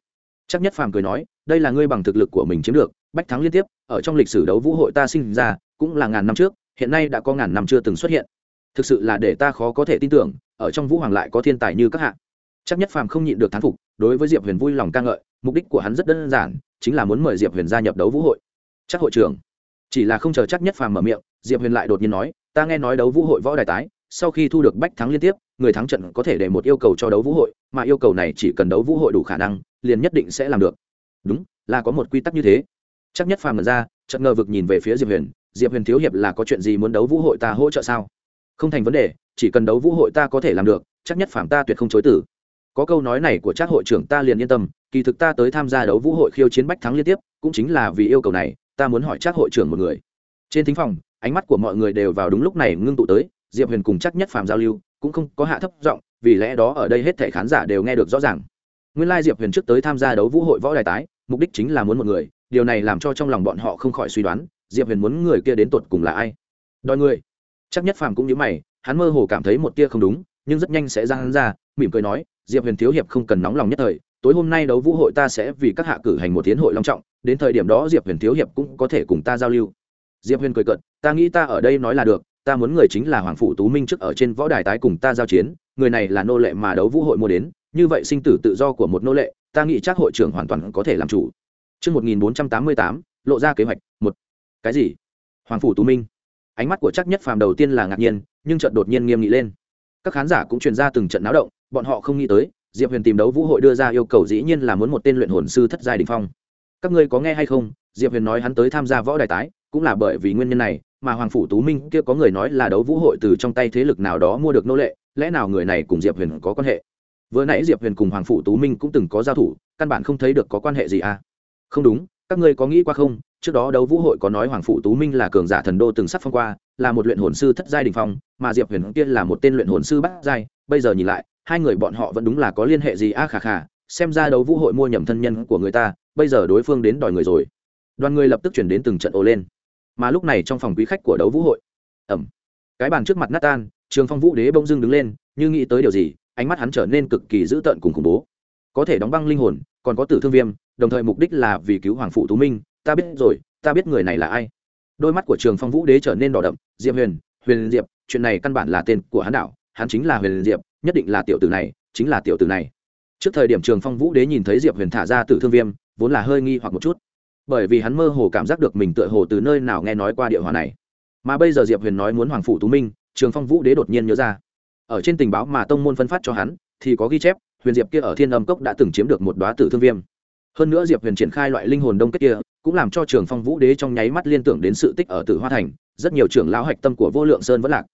chắc nhất phàm cười nói, đây là ngươi bằng thực lực của mình chiếm được, bách thắng liên tiếp, ở trong lịch sử đấu vũ hội ta sinh ra, cũng là ngàn năm trước, hiện nay đã có ngàn năm chưa từng xuất hiện. Thực sự là để ta khó có thể tin tưởng, ở trong vũ hoàng lại có thiên tài như các hạ. Chắc nhất phàm không nhịn được thán phục, đối với diệp huyền vui lòng ca ngợi, mục đích của hắn rất đơn giản, chính là muốn mời diệp huyền gia nhập đấu vũ hội. Chắc hội trưởng. Chỉ là không chờ chắc nhất phàm mở miệng, diệp huyền lại đột nhiên nói, ta nghe nói đấu vũ hội võ đài tái, sau khi thu được bách thắng liên tiếp người thắng trận có thể để một yêu cầu cho đấu vũ hội, mà yêu cầu này chỉ cần đấu vũ hội đủ khả năng, liền nhất định sẽ làm được. Đúng, là có một quy tắc như thế. Chắc nhất phàm mở ra, chợt ngờ vực nhìn về phía diệp huyền. Diệp huyền thiếu hiệp là có chuyện gì muốn đấu vũ hội ta hỗ trợ sao? Không thành vấn đề, chỉ cần đấu vũ hội ta có thể làm được, chắc nhất phàm ta tuyệt không chối tử có câu nói này của Trác hội trưởng ta liền yên tâm, kỳ thực ta tới tham gia đấu vũ hội khiêu chiến bách thắng liên tiếp, cũng chính là vì yêu cầu này, ta muốn hỏi Trác hội trưởng một người. Trên thính phòng, ánh mắt của mọi người đều vào đúng lúc này ngưng tụ tới, diệp huyền cùng chắc nhất phàm giao lưu cũng không có hạ thấp giọng, vì lẽ đó ở đây hết thể khán giả đều nghe được rõ ràng. Nguyên lai diệp huyền trước tới tham gia đấu vũ hội võ đài tái, mục đích chính là muốn một người, điều này làm cho trong lòng bọn họ không khỏi suy đoán, diệp huyền muốn người kia đến tột cùng là ai? Đòi người. Chắc nhất phàm cũng như mày, hắn mơ hồ cảm thấy một tia không đúng, nhưng rất nhanh sẽ ra hắn ra, mỉm cười nói, diệp huyền thiếu hiệp không cần nóng lòng nhất thời, tối hôm nay đấu vũ hội ta sẽ vì các hạ cử hành một tiến hội long trọng, đến thời điểm đó diệp huyền thiếu hiệp cũng có thể cùng ta giao lưu. Diệp huyền cười cận ta nghĩ ta ở đây nói là được ta muốn người chính là hoàng phủ tú minh trước ở trên võ đài tái cùng ta giao chiến người này là nô lệ mà đấu vũ hội mua đến như vậy sinh tử tự do của một nô lệ ta nghĩ chắc hội trưởng hoàn toàn có thể làm chủ Trước 1488, lộ ra kế hoạch, một. Cái gì? Hoàng phủ tú minh. Ánh mắt của chắc nhất phàm đầu tiên là ngạc nhiên, nhưng chợt đột nhiên nghiêm nghị lên. Các khán giả cũng truyền ra từng trận náo động, bọn họ không nghĩ tới, Diệp Huyền tìm đấu vũ hội đưa ra yêu cầu dĩ nhiên là muốn một tên luyện hồn sư thất giai đỉnh phong. Các ngươi có nghe hay không? Diệp Huyền nói hắn tới tham gia võ đài tái, cũng là bởi vì nguyên nhân này, mà hoàng phủ tú minh kia có người nói là đấu vũ hội từ trong tay thế lực nào đó mua được nô lệ, lẽ nào người này cùng diệp huyền có quan hệ? Vừa nãy diệp huyền cùng hoàng phủ tú minh cũng từng có giao thủ, căn bản không thấy được có quan hệ gì à? Không đúng, các ngươi có nghĩ qua không? Trước đó đấu vũ hội có nói hoàng phủ tú minh là cường giả thần đô từng sắc phong qua, là một luyện hồn sư thất giai đình phong, mà diệp huyền kia là một tên luyện hồn sư bát giai. Bây giờ nhìn lại, hai người bọn họ vẫn đúng là có liên hệ gì a à? Khà khà, xem ra đấu vũ hội mua nhầm thân nhân của người ta, bây giờ đối phương đến đòi người rồi. Đoàn người lập tức chuyển đến từng trận ồ lên mà lúc này trong phòng quý khách của đấu vũ hội. Ẩm. Cái bàn trước mặt nát tan, trường phong vũ đế bông dưng đứng lên, như nghĩ tới điều gì, ánh mắt hắn trở nên cực kỳ dữ tợn cùng khủng bố. Có thể đóng băng linh hồn, còn có tử thương viêm, đồng thời mục đích là vì cứu hoàng phụ tú minh, ta biết rồi, ta biết người này là ai. Đôi mắt của trường phong vũ đế trở nên đỏ đậm, diệp huyền huyền diệp, chuyện này căn bản là tên của hắn đạo hắn chính là huyền diệp, nhất định là tiểu tử này, chính là tiểu tử này. Trước thời điểm trường phong vũ đế nhìn thấy diệp huyền thả ra tử thương viêm, vốn là hơi nghi hoặc một chút bởi vì hắn mơ hồ cảm giác được mình tựa hồ từ nơi nào nghe nói qua địa hòa này. Mà bây giờ diệp huyền nói muốn hoàng phủ tú minh, trường phong vũ đế đột nhiên nhớ ra. Ở trên tình báo mà tông môn phân phát cho hắn, thì có ghi chép, huyền diệp kia ở thiên âm cốc đã từng chiếm được một đoá tử thương viêm. Hơn nữa diệp huyền triển khai loại linh hồn đông kết kia, cũng làm cho trường phong vũ đế trong nháy mắt liên tưởng đến sự tích ở tử hoa thành, rất nhiều trưởng lão hạch tâm của vô lượng sơn vẫn lạc.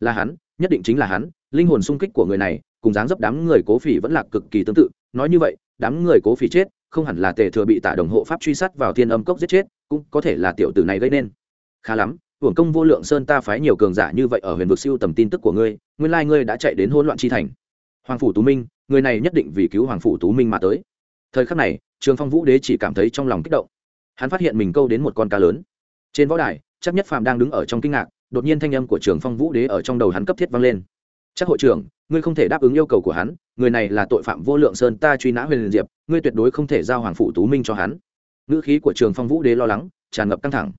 Là hắn, nhất định chính là hắn, linh hồn sung kích của người này, cùng dáng dấp đám người cố phỉ vẫn lạc cực kỳ tương tự, nói như vậy, đám người cố phỉ chết không hẳn là tề thừa bị tả đồng hộ pháp truy sát vào thiên âm cốc giết chết, cũng có thể là tiểu tử này gây nên. Khá lắm, hưởng công vô lượng sơn ta phái nhiều cường giả như vậy ở huyền vực siêu tầm tin tức của ngươi, nguyên lai ngươi đã chạy đến hỗn loạn chi thành. Hoàng phủ tú minh, người này nhất định vì cứu hoàng phủ tú minh mà tới. Thời khắc này, trường phong vũ đế chỉ cảm thấy trong lòng kích động. Hắn phát hiện mình câu đến một con cá lớn. Trên võ đài, chắc nhất phàm đang đứng ở trong kinh ngạc, đột nhiên thanh âm của trường phong vũ đế ở trong đầu hắn cấp thiết vang lên chắc hội trưởng, ngươi không thể đáp ứng yêu cầu của hắn, người này là tội phạm vô lượng sơn, ta truy nã huyền diệp, ngươi tuyệt đối không thể giao hoàng phụ tú minh cho hắn. Ngữ khí của trường phong vũ đế lo lắng, tràn ngập căng thẳng.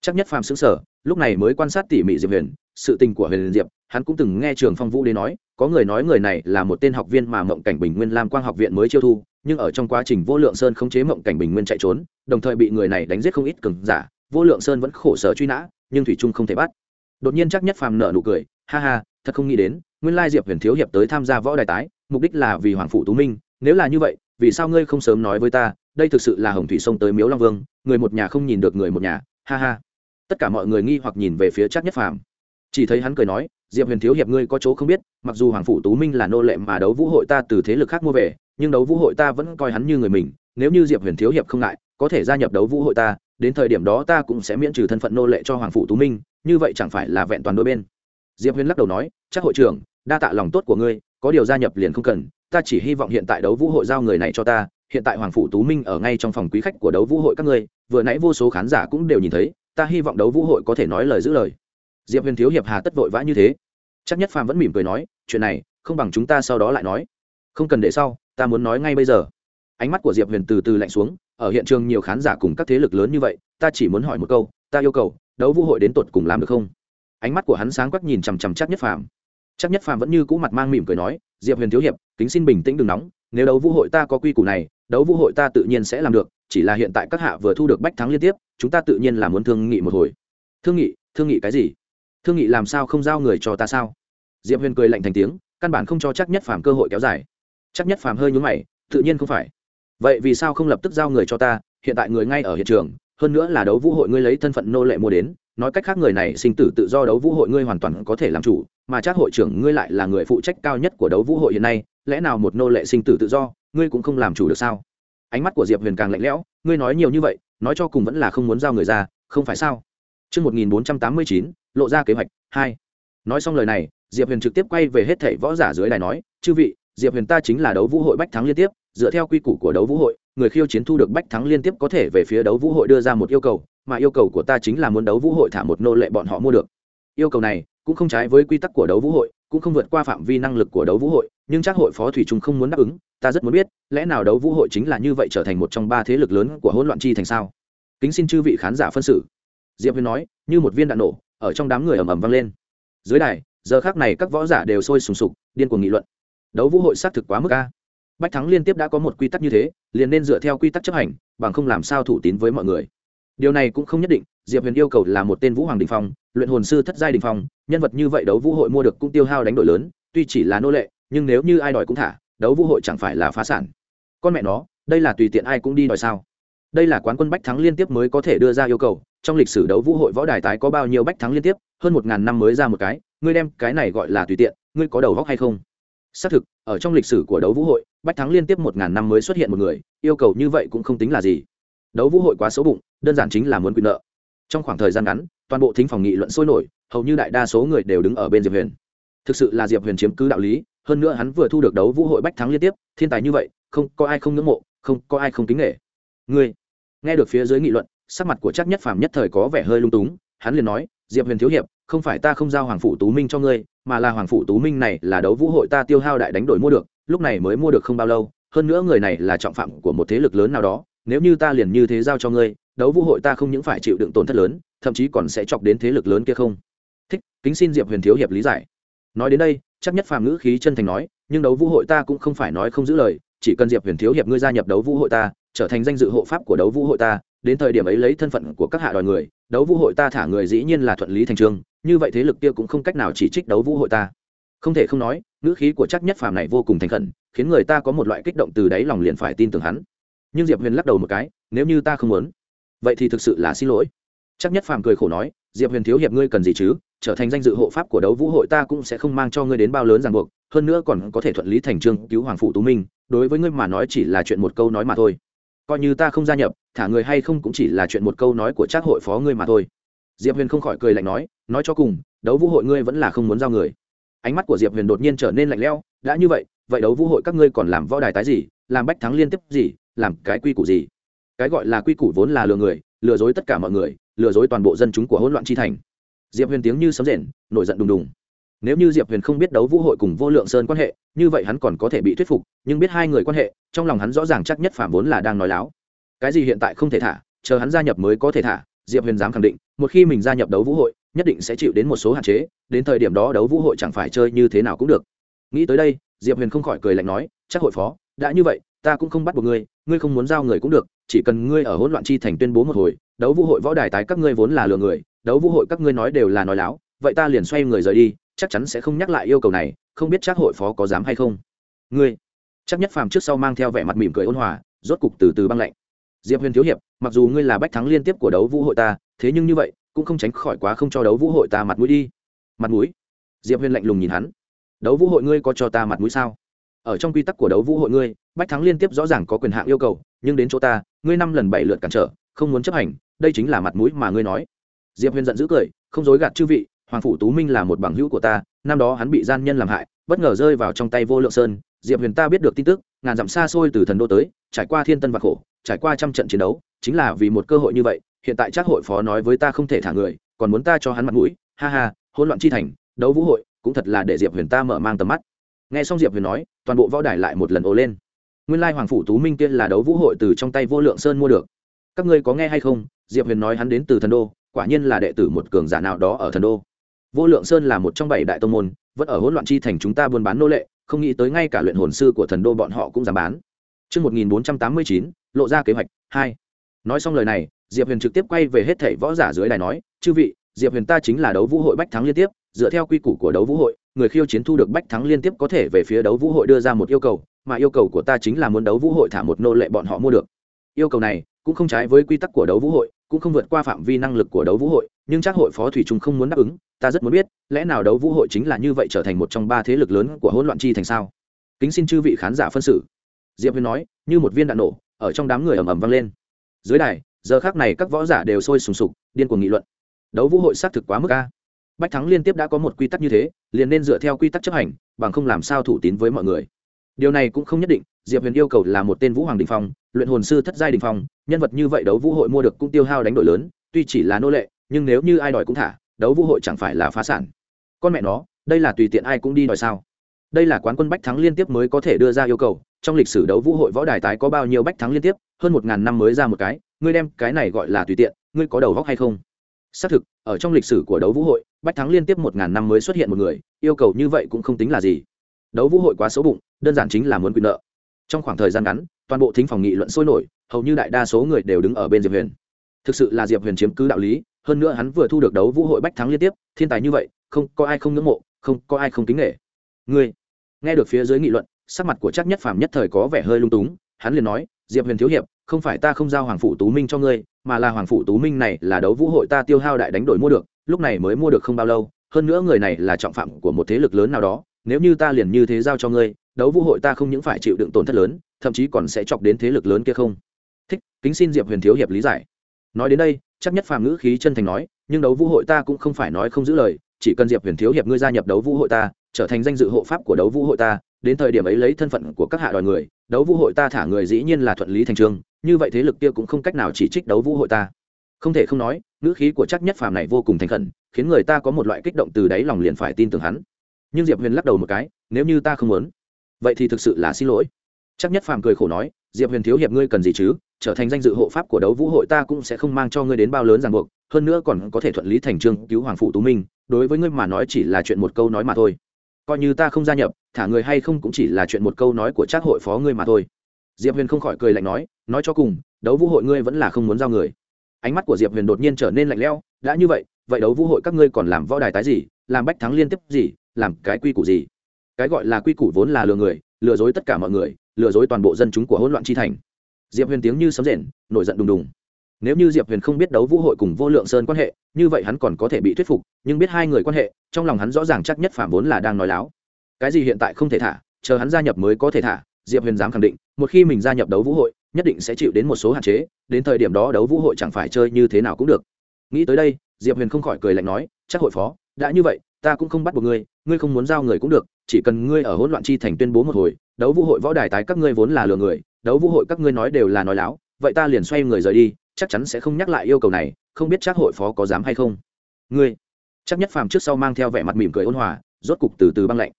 Chắc nhất phàm xứng sở lúc này mới quan sát tỉ mỉ diệp huyền, sự tình của huyền diệp, hắn cũng từng nghe trường phong vũ đế nói, có người nói người này là một tên học viên mà mộng cảnh bình nguyên lam quang học viện mới chiêu thu, nhưng ở trong quá trình vô lượng sơn khống chế mộng cảnh bình nguyên chạy trốn, đồng thời bị người này đánh giết không ít cường giả, vô lượng sơn vẫn khổ sở truy nã, nhưng thủy trung không thể bắt. Đột nhiên chắc nhất phàm nở nụ cười, ha ha, thật không nghĩ đến nguyên lai diệp huyền thiếu hiệp tới tham gia võ đài tái, mục đích là vì hoàng phụ tú minh. Nếu là như vậy, vì sao ngươi không sớm nói với ta, đây thực sự là hồng thủy sông tới miếu long vương, người một nhà không nhìn được người một nhà, ha ha. Tất cả mọi người nghi hoặc nhìn về phía chắc nhất phàm. Chỉ thấy hắn cười nói, diệp huyền thiếu hiệp ngươi có chỗ không biết, mặc dù hoàng Phủ tú minh là nô lệ mà đấu vũ hội ta từ thế lực khác mua về, nhưng đấu vũ hội ta vẫn coi hắn như người mình, nếu như diệp huyền thiếu hiệp không ngại, có thể gia nhập đấu vũ hội ta, đến thời điểm đó ta cũng sẽ miễn trừ thân phận nô lệ cho hoàng Phủ tú minh, như vậy chẳng phải là vẹn toàn đôi bên. Diệp huyền lắc đầu nói chắc hội trưởng đa tạ lòng tốt của ngươi, có điều gia nhập liền không cần, ta chỉ hy vọng hiện tại đấu vũ hội giao người này cho ta, hiện tại hoàng phủ tú minh ở ngay trong phòng quý khách của đấu vũ hội các ngươi, vừa nãy vô số khán giả cũng đều nhìn thấy, ta hy vọng đấu vũ hội có thể nói lời giữ lời. Diệp huyền thiếu hiệp hà tất vội vã như thế. Chắc nhất phàm vẫn mỉm cười nói, chuyện này, không bằng chúng ta sau đó lại nói. Không cần để sau, ta muốn nói ngay bây giờ. Ánh mắt của diệp huyền từ từ lạnh xuống, ở hiện trường nhiều khán giả cùng các thế lực lớn như vậy, ta chỉ muốn hỏi một câu, ta yêu cầu, đấu vũ hội đến tột cùng làm được không? Ánh mắt của hắn sáng quắc nhìn chằm chằm chắc nhất phàm chắc nhất phàm vẫn như cũ mặt mang mỉm cười nói, diệp huyền thiếu hiệp, kính xin bình tĩnh đừng nóng, nếu đấu vũ hội ta có quy củ này, đấu vũ hội ta tự nhiên sẽ làm được, chỉ là hiện tại các hạ vừa thu được bách thắng liên tiếp, chúng ta tự nhiên là muốn thương nghị một hồi. Thương nghị? Thương nghị cái gì? Thương nghị làm sao không giao người cho ta sao? Diệp huyền cười lạnh thành tiếng, căn bản không cho chắc nhất phàm cơ hội kéo dài. Chắc nhất phàm hơi nhúng mày, tự nhiên không phải. Vậy vì sao không lập tức giao người cho ta? Hiện tại người ngay ở hiện trường, hơn nữa là đấu vũ hội ngươi lấy thân phận nô lệ mua đến nói cách khác người này sinh tử tự do đấu vũ hội ngươi hoàn toàn có thể làm chủ mà chắc hội trưởng ngươi lại là người phụ trách cao nhất của đấu vũ hội hiện nay lẽ nào một nô lệ sinh tử tự do ngươi cũng không làm chủ được sao ánh mắt của diệp huyền càng lạnh lẽo ngươi nói nhiều như vậy nói cho cùng vẫn là không muốn giao người ra không phải sao Trước 1489, lộ ra kế hoạch, 2. Nói xong lời này, Diệp Huyền trực tiếp quay về hết thảy võ giả dưới đài nói, chư vị, Diệp Huyền ta chính là đấu vũ hội bách thắng liên tiếp, dựa theo quy củ của đấu vũ hội, người khiêu chiến thu được bách thắng liên tiếp có thể về phía đấu vũ hội đưa ra một yêu cầu, mà yêu cầu của ta chính là muốn đấu vũ hội thả một nô lệ bọn họ mua được. Yêu cầu này cũng không trái với quy tắc của đấu vũ hội, cũng không vượt qua phạm vi năng lực của đấu vũ hội, nhưng chắc hội phó thủy trung không muốn đáp ứng, ta rất muốn biết, lẽ nào đấu vũ hội chính là như vậy trở thành một trong ba thế lực lớn của hỗn loạn chi thành sao? Kính xin chư vị khán giả phân xử. Diệp Huyền nói, như một viên đạn nổ, ở trong đám người ầm ầm vang lên. Dưới đài, giờ khắc này các võ giả đều sôi sùng sục, điên cuồng nghị luận. Đấu vũ hội xác thực quá mức a. Bách thắng liên tiếp đã có một quy tắc như thế, liền nên dựa theo quy tắc chấp hành, bằng không làm sao thủ tín với mọi người. Điều này cũng không nhất định, Diệp Huyền yêu cầu là một tên Vũ Hoàng đỉnh phong, luyện hồn sư thất giai đỉnh phong, nhân vật như vậy đấu vũ hội mua được cũng tiêu hao đánh đổi lớn, tuy chỉ là nô lệ, nhưng nếu như ai đòi cũng thả, đấu vũ hội chẳng phải là phá sản. Con mẹ nó, đây là tùy tiện ai cũng đi đòi sao? Đây là quán quân bách thắng liên tiếp mới có thể đưa ra yêu cầu, trong lịch sử đấu vũ hội võ đài tái có bao nhiêu bách thắng liên tiếp, hơn một ngàn năm mới ra một cái, ngươi đem cái này gọi là tùy tiện, ngươi có đầu góc hay không? Xác thực, ở trong lịch sử của đấu vũ hội, bách thắng liên tiếp một ngàn năm mới xuất hiện một người, yêu cầu như vậy cũng không tính là gì. Đấu vũ hội quá xấu bụng, đơn giản chính là muốn quyền nợ. Trong khoảng thời gian ngắn, toàn bộ thính phòng nghị luận sôi nổi, hầu như đại đa số người đều đứng ở bên Diệp Huyền. Thực sự là Diệp Huyền chiếm cứ đạo lý, hơn nữa hắn vừa thu được đấu vũ hội bách thắng liên tiếp, thiên tài như vậy, không có ai không ngưỡng mộ, không có ai không kính nghệ Ngươi, nghe được phía dưới nghị luận, sắc mặt của chắc nhất phàm nhất thời có vẻ hơi lung túng, hắn liền nói, Diệp Huyền thiếu hiệp, không phải ta không giao hoàng phủ tú minh cho ngươi, mà là hoàng phủ tú minh này là đấu vũ hội ta tiêu hao đại đánh đổi mua được, lúc này mới mua được không bao lâu, hơn nữa người này là trọng phạm của một thế lực lớn nào đó, nếu như ta liền như thế giao cho ngươi, đấu vũ hội ta không những phải chịu đựng tổn thất lớn, thậm chí còn sẽ chọc đến thế lực lớn kia không. Thích, kính xin Diệp Huyền thiếu hiệp lý giải. Nói đến đây, chắc nhất phàm ngữ khí chân thành nói, nhưng đấu vũ hội ta cũng không phải nói không giữ lời, chỉ cần Diệp Huyền thiếu hiệp ngươi gia nhập đấu vũ hội ta, trở thành danh dự hộ pháp của đấu vũ hội ta, đến thời điểm ấy lấy thân phận của các hạ đòi người, đấu vũ hội ta thả người dĩ nhiên là thuận lý thành trương, như vậy thế lực kia cũng không cách nào chỉ trích đấu vũ hội ta. Không thể không nói ngữ khí của chắc nhất phàm này vô cùng thành khẩn khiến người ta có một loại kích động từ đáy lòng liền phải tin tưởng hắn. Nhưng diệp huyền lắc đầu một cái nếu như ta không muốn vậy thì thực sự là xin lỗi. Chắc nhất phàm cười khổ nói diệp huyền thiếu hiệp ngươi cần gì chứ trở thành danh dự hộ pháp của đấu vũ hội ta cũng sẽ không mang cho ngươi đến bao lớn ràng buộc hơn nữa còn có thể thuận lý thành trương cứu hoàng phụ tú minh đối với ngươi mà nói chỉ là chuyện một câu nói mà thôi coi như ta không gia nhập, thả người hay không cũng chỉ là chuyện một câu nói của trác hội phó ngươi mà thôi. Diệp huyền không khỏi cười lạnh nói nói cho cùng, đấu vũ hội ngươi vẫn là không muốn giao người. Ánh mắt của diệp huyền đột nhiên trở nên lạnh lẽo, đã như vậy vậy đấu vũ hội các ngươi còn làm võ đài tái gì, làm bách thắng liên tiếp gì, làm cái quy củ gì? Cái gọi là quy củ vốn là lừa người, lừa dối tất cả mọi người, lừa dối toàn bộ dân chúng của hỗn loạn chi thành. Diệp huyền tiếng như sấm rền, nổi giận đùng đùng nếu như diệp huyền không biết đấu vũ hội cùng vô lượng sơn quan hệ, như vậy hắn còn có thể bị thuyết phục, nhưng biết hai người quan hệ, trong lòng hắn rõ ràng chắc nhất phạm vốn là đang nói láo. Cái gì hiện tại không thể thả, chờ hắn gia nhập mới có thể thả, diệp huyền dám khẳng định, một khi mình gia nhập đấu vũ hội, nhất định sẽ chịu đến một số hạn chế, đến thời điểm đó đấu vũ hội chẳng phải chơi như thế nào cũng được. Nghĩ tới đây, diệp huyền không khỏi cười lạnh nói, chắc hội phó, đã như vậy, ta cũng không bắt buộc ngươi ngươi không muốn giao người cũng được, chỉ cần ngươi ở hỗn loạn chi thành tuyên bố một hồi, đấu vũ hội võ đài tái các ngươi vốn là lừa người, đấu vũ hội các ngươi nói đều là nói láo, vậy ta liền xoay người rời đi chắc chắn sẽ không nhắc lại yêu cầu này, không biết chắc hội phó có dám hay không. Ngươi, chắc nhất phàm trước sau mang theo vẻ mặt mỉm cười ôn hòa, rốt cục từ từ băng lạnh. Diệp huyền thiếu hiệp, mặc dù ngươi là bách thắng liên tiếp của đấu vũ hội ta, thế nhưng như vậy, cũng không tránh khỏi quá không cho đấu vũ hội ta mặt mũi đi. Mặt mũi? Diệp huyền lạnh lùng nhìn hắn. Đấu vũ hội ngươi có cho ta mặt mũi sao? Ở trong quy tắc của đấu vũ hội ngươi, bách thắng liên tiếp rõ ràng có quyền hạn yêu cầu, nhưng đến chỗ ta, ngươi năm lần bảy lượt cản trở, không muốn chấp hành, đây chính là mặt mũi mà ngươi nói. Diệp huyền giận dữ cười, không dối gạt chư vị hoàng phủ tú minh là một bằng hữu của ta, năm đó hắn bị gian nhân làm hại, bất ngờ rơi vào trong tay vô lượng sơn. Diệp huyền ta biết được tin tức, ngàn dặm xa xôi từ thần đô tới, trải qua thiên tân và khổ, trải qua trăm trận chiến đấu, chính là vì một cơ hội như vậy, hiện tại chắc hội phó nói với ta không thể thả người, còn muốn ta cho hắn mặt mũi. Ha ha, hỗn loạn chi thành, đấu vũ hội, cũng thật là để diệp huyền ta mở mang tầm mắt. Nghe xong diệp huyền nói, toàn bộ võ đài lại một lần ồ lên. Nguyên lai hoàng phủ tú minh kia là đấu vũ hội từ trong tay vô lượng sơn mua được. Các ngươi có nghe hay không? Diệp huyền nói hắn đến từ thần đô, quả nhiên là đệ tử một cường giả nào đó ở thần đô vô lượng sơn là một trong bảy đại tông môn vẫn ở hỗn loạn chi thành chúng ta buôn bán nô lệ không nghĩ tới ngay cả luyện hồn sư của thần đô bọn họ cũng dám bán Trước 1489, lộ ra kế hoạch, 2. Nói xong lời này, Diệp Huyền trực tiếp quay về hết thảy võ giả dưới đài nói, chư vị, Diệp Huyền ta chính là đấu vũ hội bách thắng liên tiếp, dựa theo quy củ của đấu vũ hội, người khiêu chiến thu được bách thắng liên tiếp có thể về phía đấu vũ hội đưa ra một yêu cầu, mà yêu cầu của ta chính là muốn đấu vũ hội thả một nô lệ bọn họ mua được. Yêu cầu này cũng không trái với quy tắc của đấu vũ hội, cũng không vượt qua phạm vi năng lực của đấu vũ hội, nhưng chắc hội phó thủy trung không muốn đáp ứng, ta rất muốn biết, lẽ nào đấu vũ hội chính là như vậy trở thành một trong ba thế lực lớn của hỗn loạn chi thành sao? Kính xin chư vị khán giả phân xử. Diệp Huyền nói, như một viên đạn nổ, ở trong đám người ầm ầm vang lên. Dưới đài, giờ khắc này các võ giả đều sôi sùng sục, điên cuồng nghị luận. Đấu vũ hội xác thực quá mức a. Bách thắng liên tiếp đã có một quy tắc như thế, liền nên dựa theo quy tắc chấp hành, bằng không làm sao thủ tín với mọi người. Điều này cũng không nhất định, Diệp Huyền yêu cầu là một tên Vũ Hoàng đỉnh phong, luyện hồn sư thất giai đỉnh phong, nhân vật như vậy đấu vũ hội mua được cũng tiêu hao đánh đổi lớn, tuy chỉ là nô lệ, nhưng nếu như ai đòi cũng thả, đấu vũ hội chẳng phải là phá sản. Con mẹ nó, đây là tùy tiện ai cũng đi đòi sao? Đây là quán quân bách thắng liên tiếp mới có thể đưa ra yêu cầu, trong lịch sử đấu vũ hội võ đài tái có bao nhiêu bách thắng liên tiếp, hơn một ngàn năm mới ra một cái, ngươi đem cái này gọi là tùy tiện, ngươi có đầu óc hay không? Xác thực, ở trong lịch sử của đấu vũ hội, bách thắng liên tiếp một ngàn năm mới xuất hiện một người, yêu cầu như vậy cũng không tính là gì. Đấu vũ hội quá xấu bụng, đơn giản chính là muốn quyền nợ. Trong khoảng thời gian ngắn, toàn bộ thính phòng nghị luận sôi nổi, hầu như đại đa số người đều đứng ở bên Diệp Huyền. Thực sự là Diệp Huyền chiếm cứ đạo lý, hơn nữa hắn vừa thu được đấu vũ hội bách thắng liên tiếp, thiên tài như vậy, không có ai không ngưỡng mộ, không có ai không kính nể. Ngươi, nghe được phía dưới nghị luận, sắc mặt của chắc nhất phàm nhất thời có vẻ hơi lung túng, hắn liền nói, Diệp Huyền thiếu hiệp, không phải ta không giao hoàng phủ tú minh cho ngươi, mà là hoàng phủ tú minh này là đấu vũ hội ta tiêu hao đại đánh đổi mua được, lúc này mới mua được không bao lâu, hơn nữa người này là trọng phạm của một thế lực lớn nào đó, nếu như ta liền như thế giao cho ngươi, đấu vũ hội ta không những phải chịu đựng tổn thất lớn, thậm chí còn sẽ chọc đến thế lực lớn kia không. Thích, kính xin Diệp Huyền thiếu hiệp lý giải. Nói đến đây, chắc nhất phàm ngữ khí chân thành nói, nhưng đấu vũ hội ta cũng không phải nói không giữ lời, chỉ cần Diệp Huyền thiếu hiệp ngươi gia nhập đấu vũ hội ta, trở thành danh dự hộ pháp của đấu vũ hội ta, đến thời điểm ấy lấy thân phận của các hạ đòi người, đấu vũ hội ta thả người dĩ nhiên là thuận lý thành trương, như vậy thế lực kia cũng không cách nào chỉ trích đấu vũ hội ta. Không thể không nói ngữ khí của chắc nhất phàm này vô cùng thành khẩn khiến người ta có một loại kích động từ đáy lòng liền phải tin tưởng hắn. Nhưng diệp huyền lắc đầu một cái nếu như ta không muốn vậy thì thực sự là xin lỗi. Chắc nhất phàm cười khổ nói diệp huyền thiếu hiệp ngươi cần gì chứ? Trở thành danh dự hộ pháp của đấu vũ hội ta cũng sẽ không mang cho ngươi đến bao lớn ràng buộc, hơn nữa còn có thể thuận lý thành trương cứu hoàng phụ tú minh, đối với ngươi mà nói chỉ là chuyện một câu nói mà thôi. Coi như ta không gia nhập, thả người hay không cũng chỉ là chuyện một câu nói của trác hội phó ngươi mà thôi. Diệp huyền không khỏi cười lạnh nói nói cho cùng, đấu vũ hội ngươi vẫn là không muốn giao người. Ánh mắt của diệp huyền đột nhiên trở nên lạnh lẽo, đã như vậy vậy đấu vũ hội các ngươi còn làm võ đài tái gì, làm bách thắng liên tiếp gì, làm cái quy củ gì? Cái gọi là quy củ vốn là lừa người, lừa dối tất cả mọi người, lừa dối toàn bộ dân chúng của hỗn loạn chi thành diệp huyền tiếng như sấm rền, nổi giận đùng đùng. Nếu như diệp huyền không biết đấu vũ hội cùng vô lượng sơn quan hệ, như vậy hắn còn có thể bị thuyết phục, nhưng biết hai người quan hệ, trong lòng hắn rõ ràng chắc nhất phạm vốn là đang nói láo. Cái gì hiện tại không thể thả, chờ hắn gia nhập mới có thể thả, diệp huyền dám khẳng định, một khi mình gia nhập đấu vũ hội, nhất định sẽ chịu đến một số hạn chế, đến thời điểm đó đấu vũ hội chẳng phải chơi như thế nào cũng được. Nghĩ tới đây, diệp huyền không khỏi cười lạnh nói, chắc hội phó, đã như vậy, ta cũng không bắt buộc ngươi ngươi không muốn giao người cũng được, chỉ cần ngươi ở hỗn loạn chi thành tuyên bố một hồi, đấu vũ hội võ đài tái các ngươi vốn là lừa người đấu vũ hội các ngươi nói đều là nói láo, vậy ta liền xoay người rời đi, chắc chắn sẽ không nhắc lại yêu cầu này, không biết chắc hội phó có dám hay không. Ngươi, chắc nhất phàm trước sau mang theo vẻ mặt mỉm cười ôn hòa, rốt cục từ từ băng lạnh.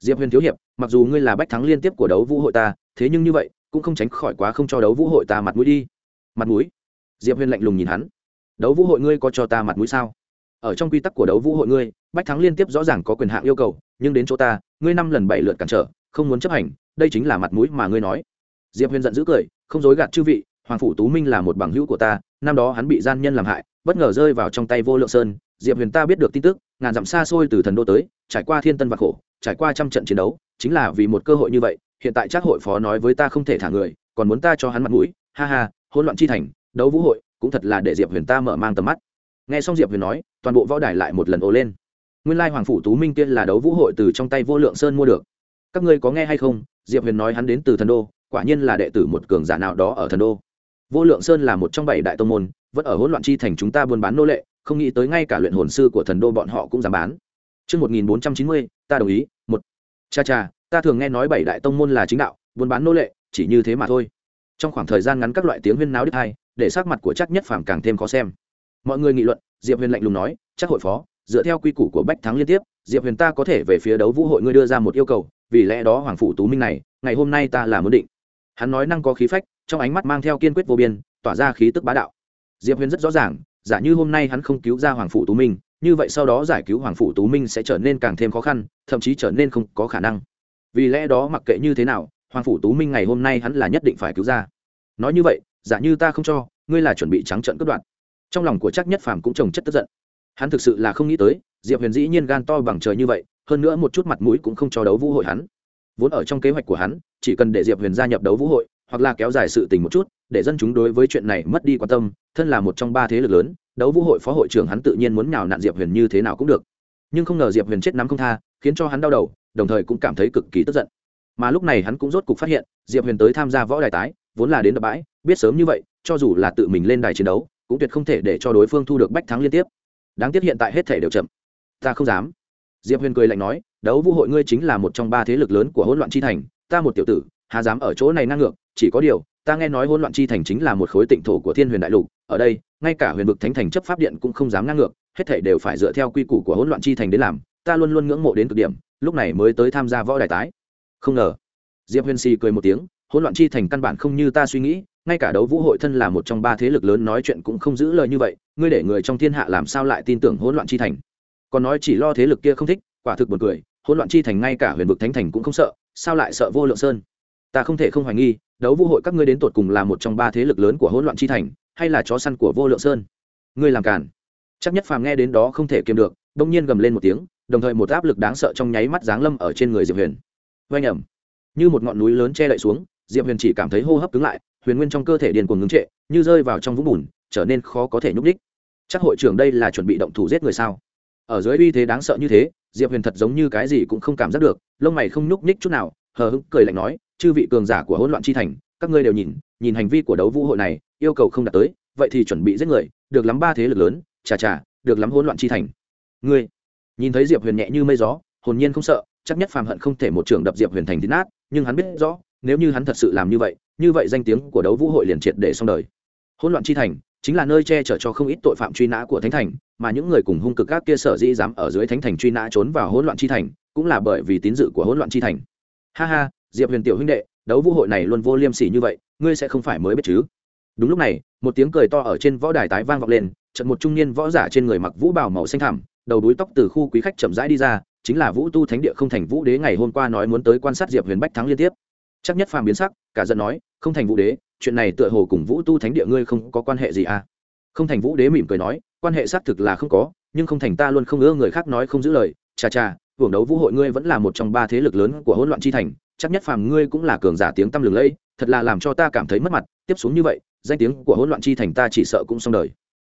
Diệp huyền thiếu hiệp, mặc dù ngươi là bách thắng liên tiếp của đấu vũ hội ta, thế nhưng như vậy, cũng không tránh khỏi quá không cho đấu vũ hội ta mặt mũi đi. Mặt mũi? Diệp huyền lạnh lùng nhìn hắn. Đấu vũ hội ngươi có cho ta mặt mũi sao? Ở trong quy tắc của đấu vũ hội ngươi, bách thắng liên tiếp rõ ràng có quyền hạn yêu cầu, nhưng đến chỗ ta, ngươi năm lần bảy lượt cản trở, không muốn chấp hành, đây chính là mặt mũi mà ngươi nói diệp huyền giận dữ cười, không dối gạt chư vị, hoàng phủ tú minh là một bằng hữu của ta, năm đó hắn bị gian nhân làm hại, bất ngờ rơi vào trong tay vô lượng sơn. Diệp huyền ta biết được tin tức, ngàn dặm xa xôi từ thần đô tới, trải qua thiên tân và khổ, trải qua trăm trận chiến đấu, chính là vì một cơ hội như vậy, hiện tại chắc hội phó nói với ta không thể thả người, còn muốn ta cho hắn mặt mũi. Ha ha, hỗn loạn chi thành, đấu vũ hội, cũng thật là để diệp huyền ta mở mang tầm mắt. Nghe xong diệp huyền nói, toàn bộ võ đài lại một lần ồ lên. Nguyên lai hoàng phủ tú minh tiên là đấu vũ hội từ trong tay vô lượng sơn mua được. Các ngươi có nghe hay không? Diệp huyền nói hắn đến từ thần đô quả nhiên là đệ tử một cường giả nào đó ở thần đô vô lượng sơn là một trong bảy đại tông môn vẫn ở hỗn loạn chi thành chúng ta buôn bán nô lệ không nghĩ tới ngay cả luyện hồn sư của thần đô bọn họ cũng dám bán Trước 1490, ta đồng ý, một. Cha cha, ta thường nghe nói bảy đại tông môn là chính đạo, buôn bán nô lệ, chỉ như thế mà thôi. Trong khoảng thời gian ngắn các loại tiếng huyên náo đứt hai, để sắc mặt của chắc nhất phàm càng thêm khó xem. Mọi người nghị luận, Diệp Huyền lạnh lùng nói, chắc hội phó, dựa theo quy củ của Bách Thắng liên tiếp, Diệp Huyền ta có thể về phía đấu vũ hội ngươi đưa ra một yêu cầu, vì lẽ đó Hoàng phủ Tú Minh này, ngày hôm nay ta là muốn định hắn nói năng có khí phách, trong ánh mắt mang theo kiên quyết vô biên, tỏa ra khí tức bá đạo. Diệp huyền rất rõ ràng, giả như hôm nay hắn không cứu ra hoàng phủ tú minh, như vậy sau đó giải cứu hoàng phủ tú minh sẽ trở nên càng thêm khó khăn, thậm chí trở nên không có khả năng. Vì lẽ đó mặc kệ như thế nào, hoàng phủ tú minh ngày hôm nay hắn là nhất định phải cứu ra. Nói như vậy, giả như ta không cho, ngươi là chuẩn bị trắng trận cướp đoạt. Trong lòng của chắc nhất phàm cũng trồng chất tức giận. Hắn thực sự là không nghĩ tới, diệp huyền dĩ nhiên gan to bằng trời như vậy, hơn nữa một chút mặt mũi cũng không cho đấu vũ hội hắn. Vốn ở trong kế hoạch của hắn chỉ cần để diệp huyền gia nhập đấu vũ hội, hoặc là kéo dài sự tình một chút, để dân chúng đối với chuyện này mất đi quan tâm, thân là một trong ba thế lực lớn, đấu vũ hội phó hội trưởng hắn tự nhiên muốn nhào nạn diệp huyền như thế nào cũng được. Nhưng không ngờ diệp huyền chết nắm không tha, khiến cho hắn đau đầu, đồng thời cũng cảm thấy cực kỳ tức giận. Mà lúc này hắn cũng rốt cục phát hiện, diệp huyền tới tham gia võ đài tái, vốn là đến đập bãi, biết sớm như vậy, cho dù là tự mình lên đài chiến đấu, cũng tuyệt không thể để cho đối phương thu được bách thắng liên tiếp. Đáng tiếc hiện tại hết thể đều chậm. Ta không dám. Diệp huyền cười lạnh nói, đấu vũ hội ngươi chính là một trong ba thế lực lớn của hỗn loạn chi thành ta một tiểu tử hà dám ở chỗ này ngang ngược, chỉ có điều, ta nghe nói hỗn loạn chi thành chính là một khối tịnh thổ của thiên huyền đại lục, ở đây, ngay cả huyền vực thánh thành chấp pháp điện cũng không dám ngang ngược, hết thể đều phải dựa theo quy củ của hỗn loạn chi thành đến làm, ta luôn luôn ngưỡng mộ đến cực điểm, lúc này mới tới tham gia võ đài tái. Không ngờ, diệp huyền si cười một tiếng, hỗn loạn chi thành căn bản không như ta suy nghĩ, ngay cả đấu vũ hội thân là một trong ba thế lực lớn nói chuyện cũng không giữ lời như vậy, ngươi để người trong thiên hạ làm sao lại tin tưởng hỗn loạn chi thành? Còn nói chỉ lo thế lực kia không thích, quả thực buồn cười hỗn loạn chi thành ngay cả huyền vực thánh thành cũng không sợ, sao lại sợ vô lượng sơn? Ta không thể không hoài nghi, đấu vũ hội các ngươi đến tột cùng là một trong ba thế lực lớn của hỗn loạn chi thành, hay là chó săn của vô lượng sơn? Ngươi làm cản chắc nhất phàm nghe đến đó không thể kiềm được, bỗng nhiên gầm lên một tiếng, đồng thời một áp lực đáng sợ trong nháy mắt giáng lâm ở trên người diệp huyền. Oanh ẩm. Như một ngọn núi lớn che đậy xuống, diệp huyền chỉ cảm thấy hô hấp cứng lại, huyền nguyên trong cơ thể điền cuồng ngưng trệ, như rơi vào trong vũng bùn, trở nên khó có thể nhúc đích chắc hội trưởng đây là chuẩn bị động thủ giết người sao? Ở dưới uy thế đáng sợ như thế diệp huyền thật giống như cái gì cũng không cảm giác được, lông mày không nhúc nhích chút nào, hờ hững cười lạnh nói, chư vị cường giả của hỗn loạn chi thành, các ngươi đều nhìn nhìn hành vi của đấu vũ hội này, yêu cầu không đạt tới, vậy thì chuẩn bị giết người, được lắm ba thế lực lớn, chà chà, được lắm hỗn loạn chi thành. Ngươi? Nhìn thấy diệp huyền nhẹ như mây gió, hồn nhiên không sợ, chắc nhất phàm hận không thể một trường đập diệp huyền thành tín nát, nhưng hắn biết rõ, nếu như hắn thật sự làm như vậy như vậy danh tiếng của đấu vũ hội liền triệt để xong đời. Hỗn loạn chi thành chính là nơi che chở cho không ít tội phạm truy nã của thánh thành, mà những người cùng hung cực các kia sở dĩ dám ở dưới thánh thành truy nã trốn vào hỗn loạn chi thành, cũng là bởi vì tín dự của hỗn loạn chi thành. Ha ha, diệp huyền tiểu huynh đệ, đấu vũ hội này luôn vô liêm sỉ như vậy, ngươi sẽ không phải mới biết chứ? Đúng lúc này, một tiếng cười to ở trên võ đài tái vang vọng lên, trận một trung niên võ giả trên người mặc vũ bảo màu xanh thẳm, đầu đuối tóc từ khu quý khách chậm rãi đi ra, chính là vũ tu thánh địa không thành vũ đế ngày hôm qua nói muốn tới quan sát diệp huyền bách thắng liên tiếp. Chắc nhất phàm biến sắc, cả giận nói, không thành vũ đế chuyện này tựa hồ cùng vũ tu thánh địa ngươi không có quan hệ gì à? Không thành vũ đế mỉm cười nói, quan hệ xác thực là không có, nhưng không thành ta luôn không ưa người khác nói không giữ lời. Chà chà, hưởng đấu vũ hội ngươi vẫn là một trong ba thế lực lớn của hỗn loạn chi thành, chắc nhất phàm ngươi cũng là cường giả tiếng tăm lừng lẫy, thật là làm cho ta cảm thấy mất mặt. Tiếp xuống như vậy, danh tiếng của hỗn loạn chi thành ta chỉ sợ cũng xong đời.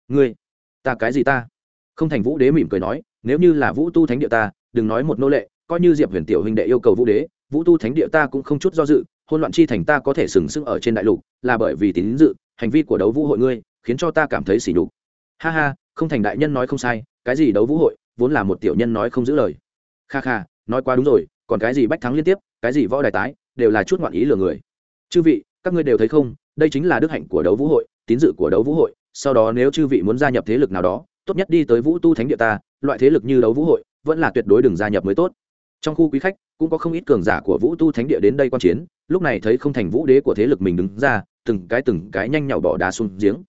Ngươi, ta cái gì ta? Không thành vũ đế mỉm cười nói, nếu như là vũ tu thánh địa ta, đừng nói một nô lệ, coi như diệp huyền tiểu huynh đệ yêu cầu vũ đế, vũ tu thánh địa ta cũng không chút do dự hôn loạn chi thành ta có thể sừng sững ở trên đại lục, là bởi vì tín dự, hành vi của đấu vũ hội ngươi, khiến cho ta cảm thấy sỉ nhục. Ha ha, không thành đại nhân nói không sai, cái gì đấu vũ hội, vốn là một tiểu nhân nói không giữ lời. Kha kha, nói quá đúng rồi, còn cái gì bách thắng liên tiếp, cái gì võ đài tái, đều là chút ngoạn ý lừa người. Chư vị, các ngươi đều thấy không, đây chính là đức hạnh của đấu vũ hội, tín dự của đấu vũ hội, sau đó nếu chư vị muốn gia nhập thế lực nào đó, tốt nhất đi tới vũ tu thánh địa ta, loại thế lực như đấu vũ hội, vẫn là tuyệt đối đừng gia nhập mới tốt. Trong khu quý khách, cũng có không ít cường giả của vũ tu thánh địa đến đây quan chiến lúc này thấy không thành vũ đế của thế lực mình đứng ra từng cái từng cái nhanh nhảu bỏ đá xuống giếng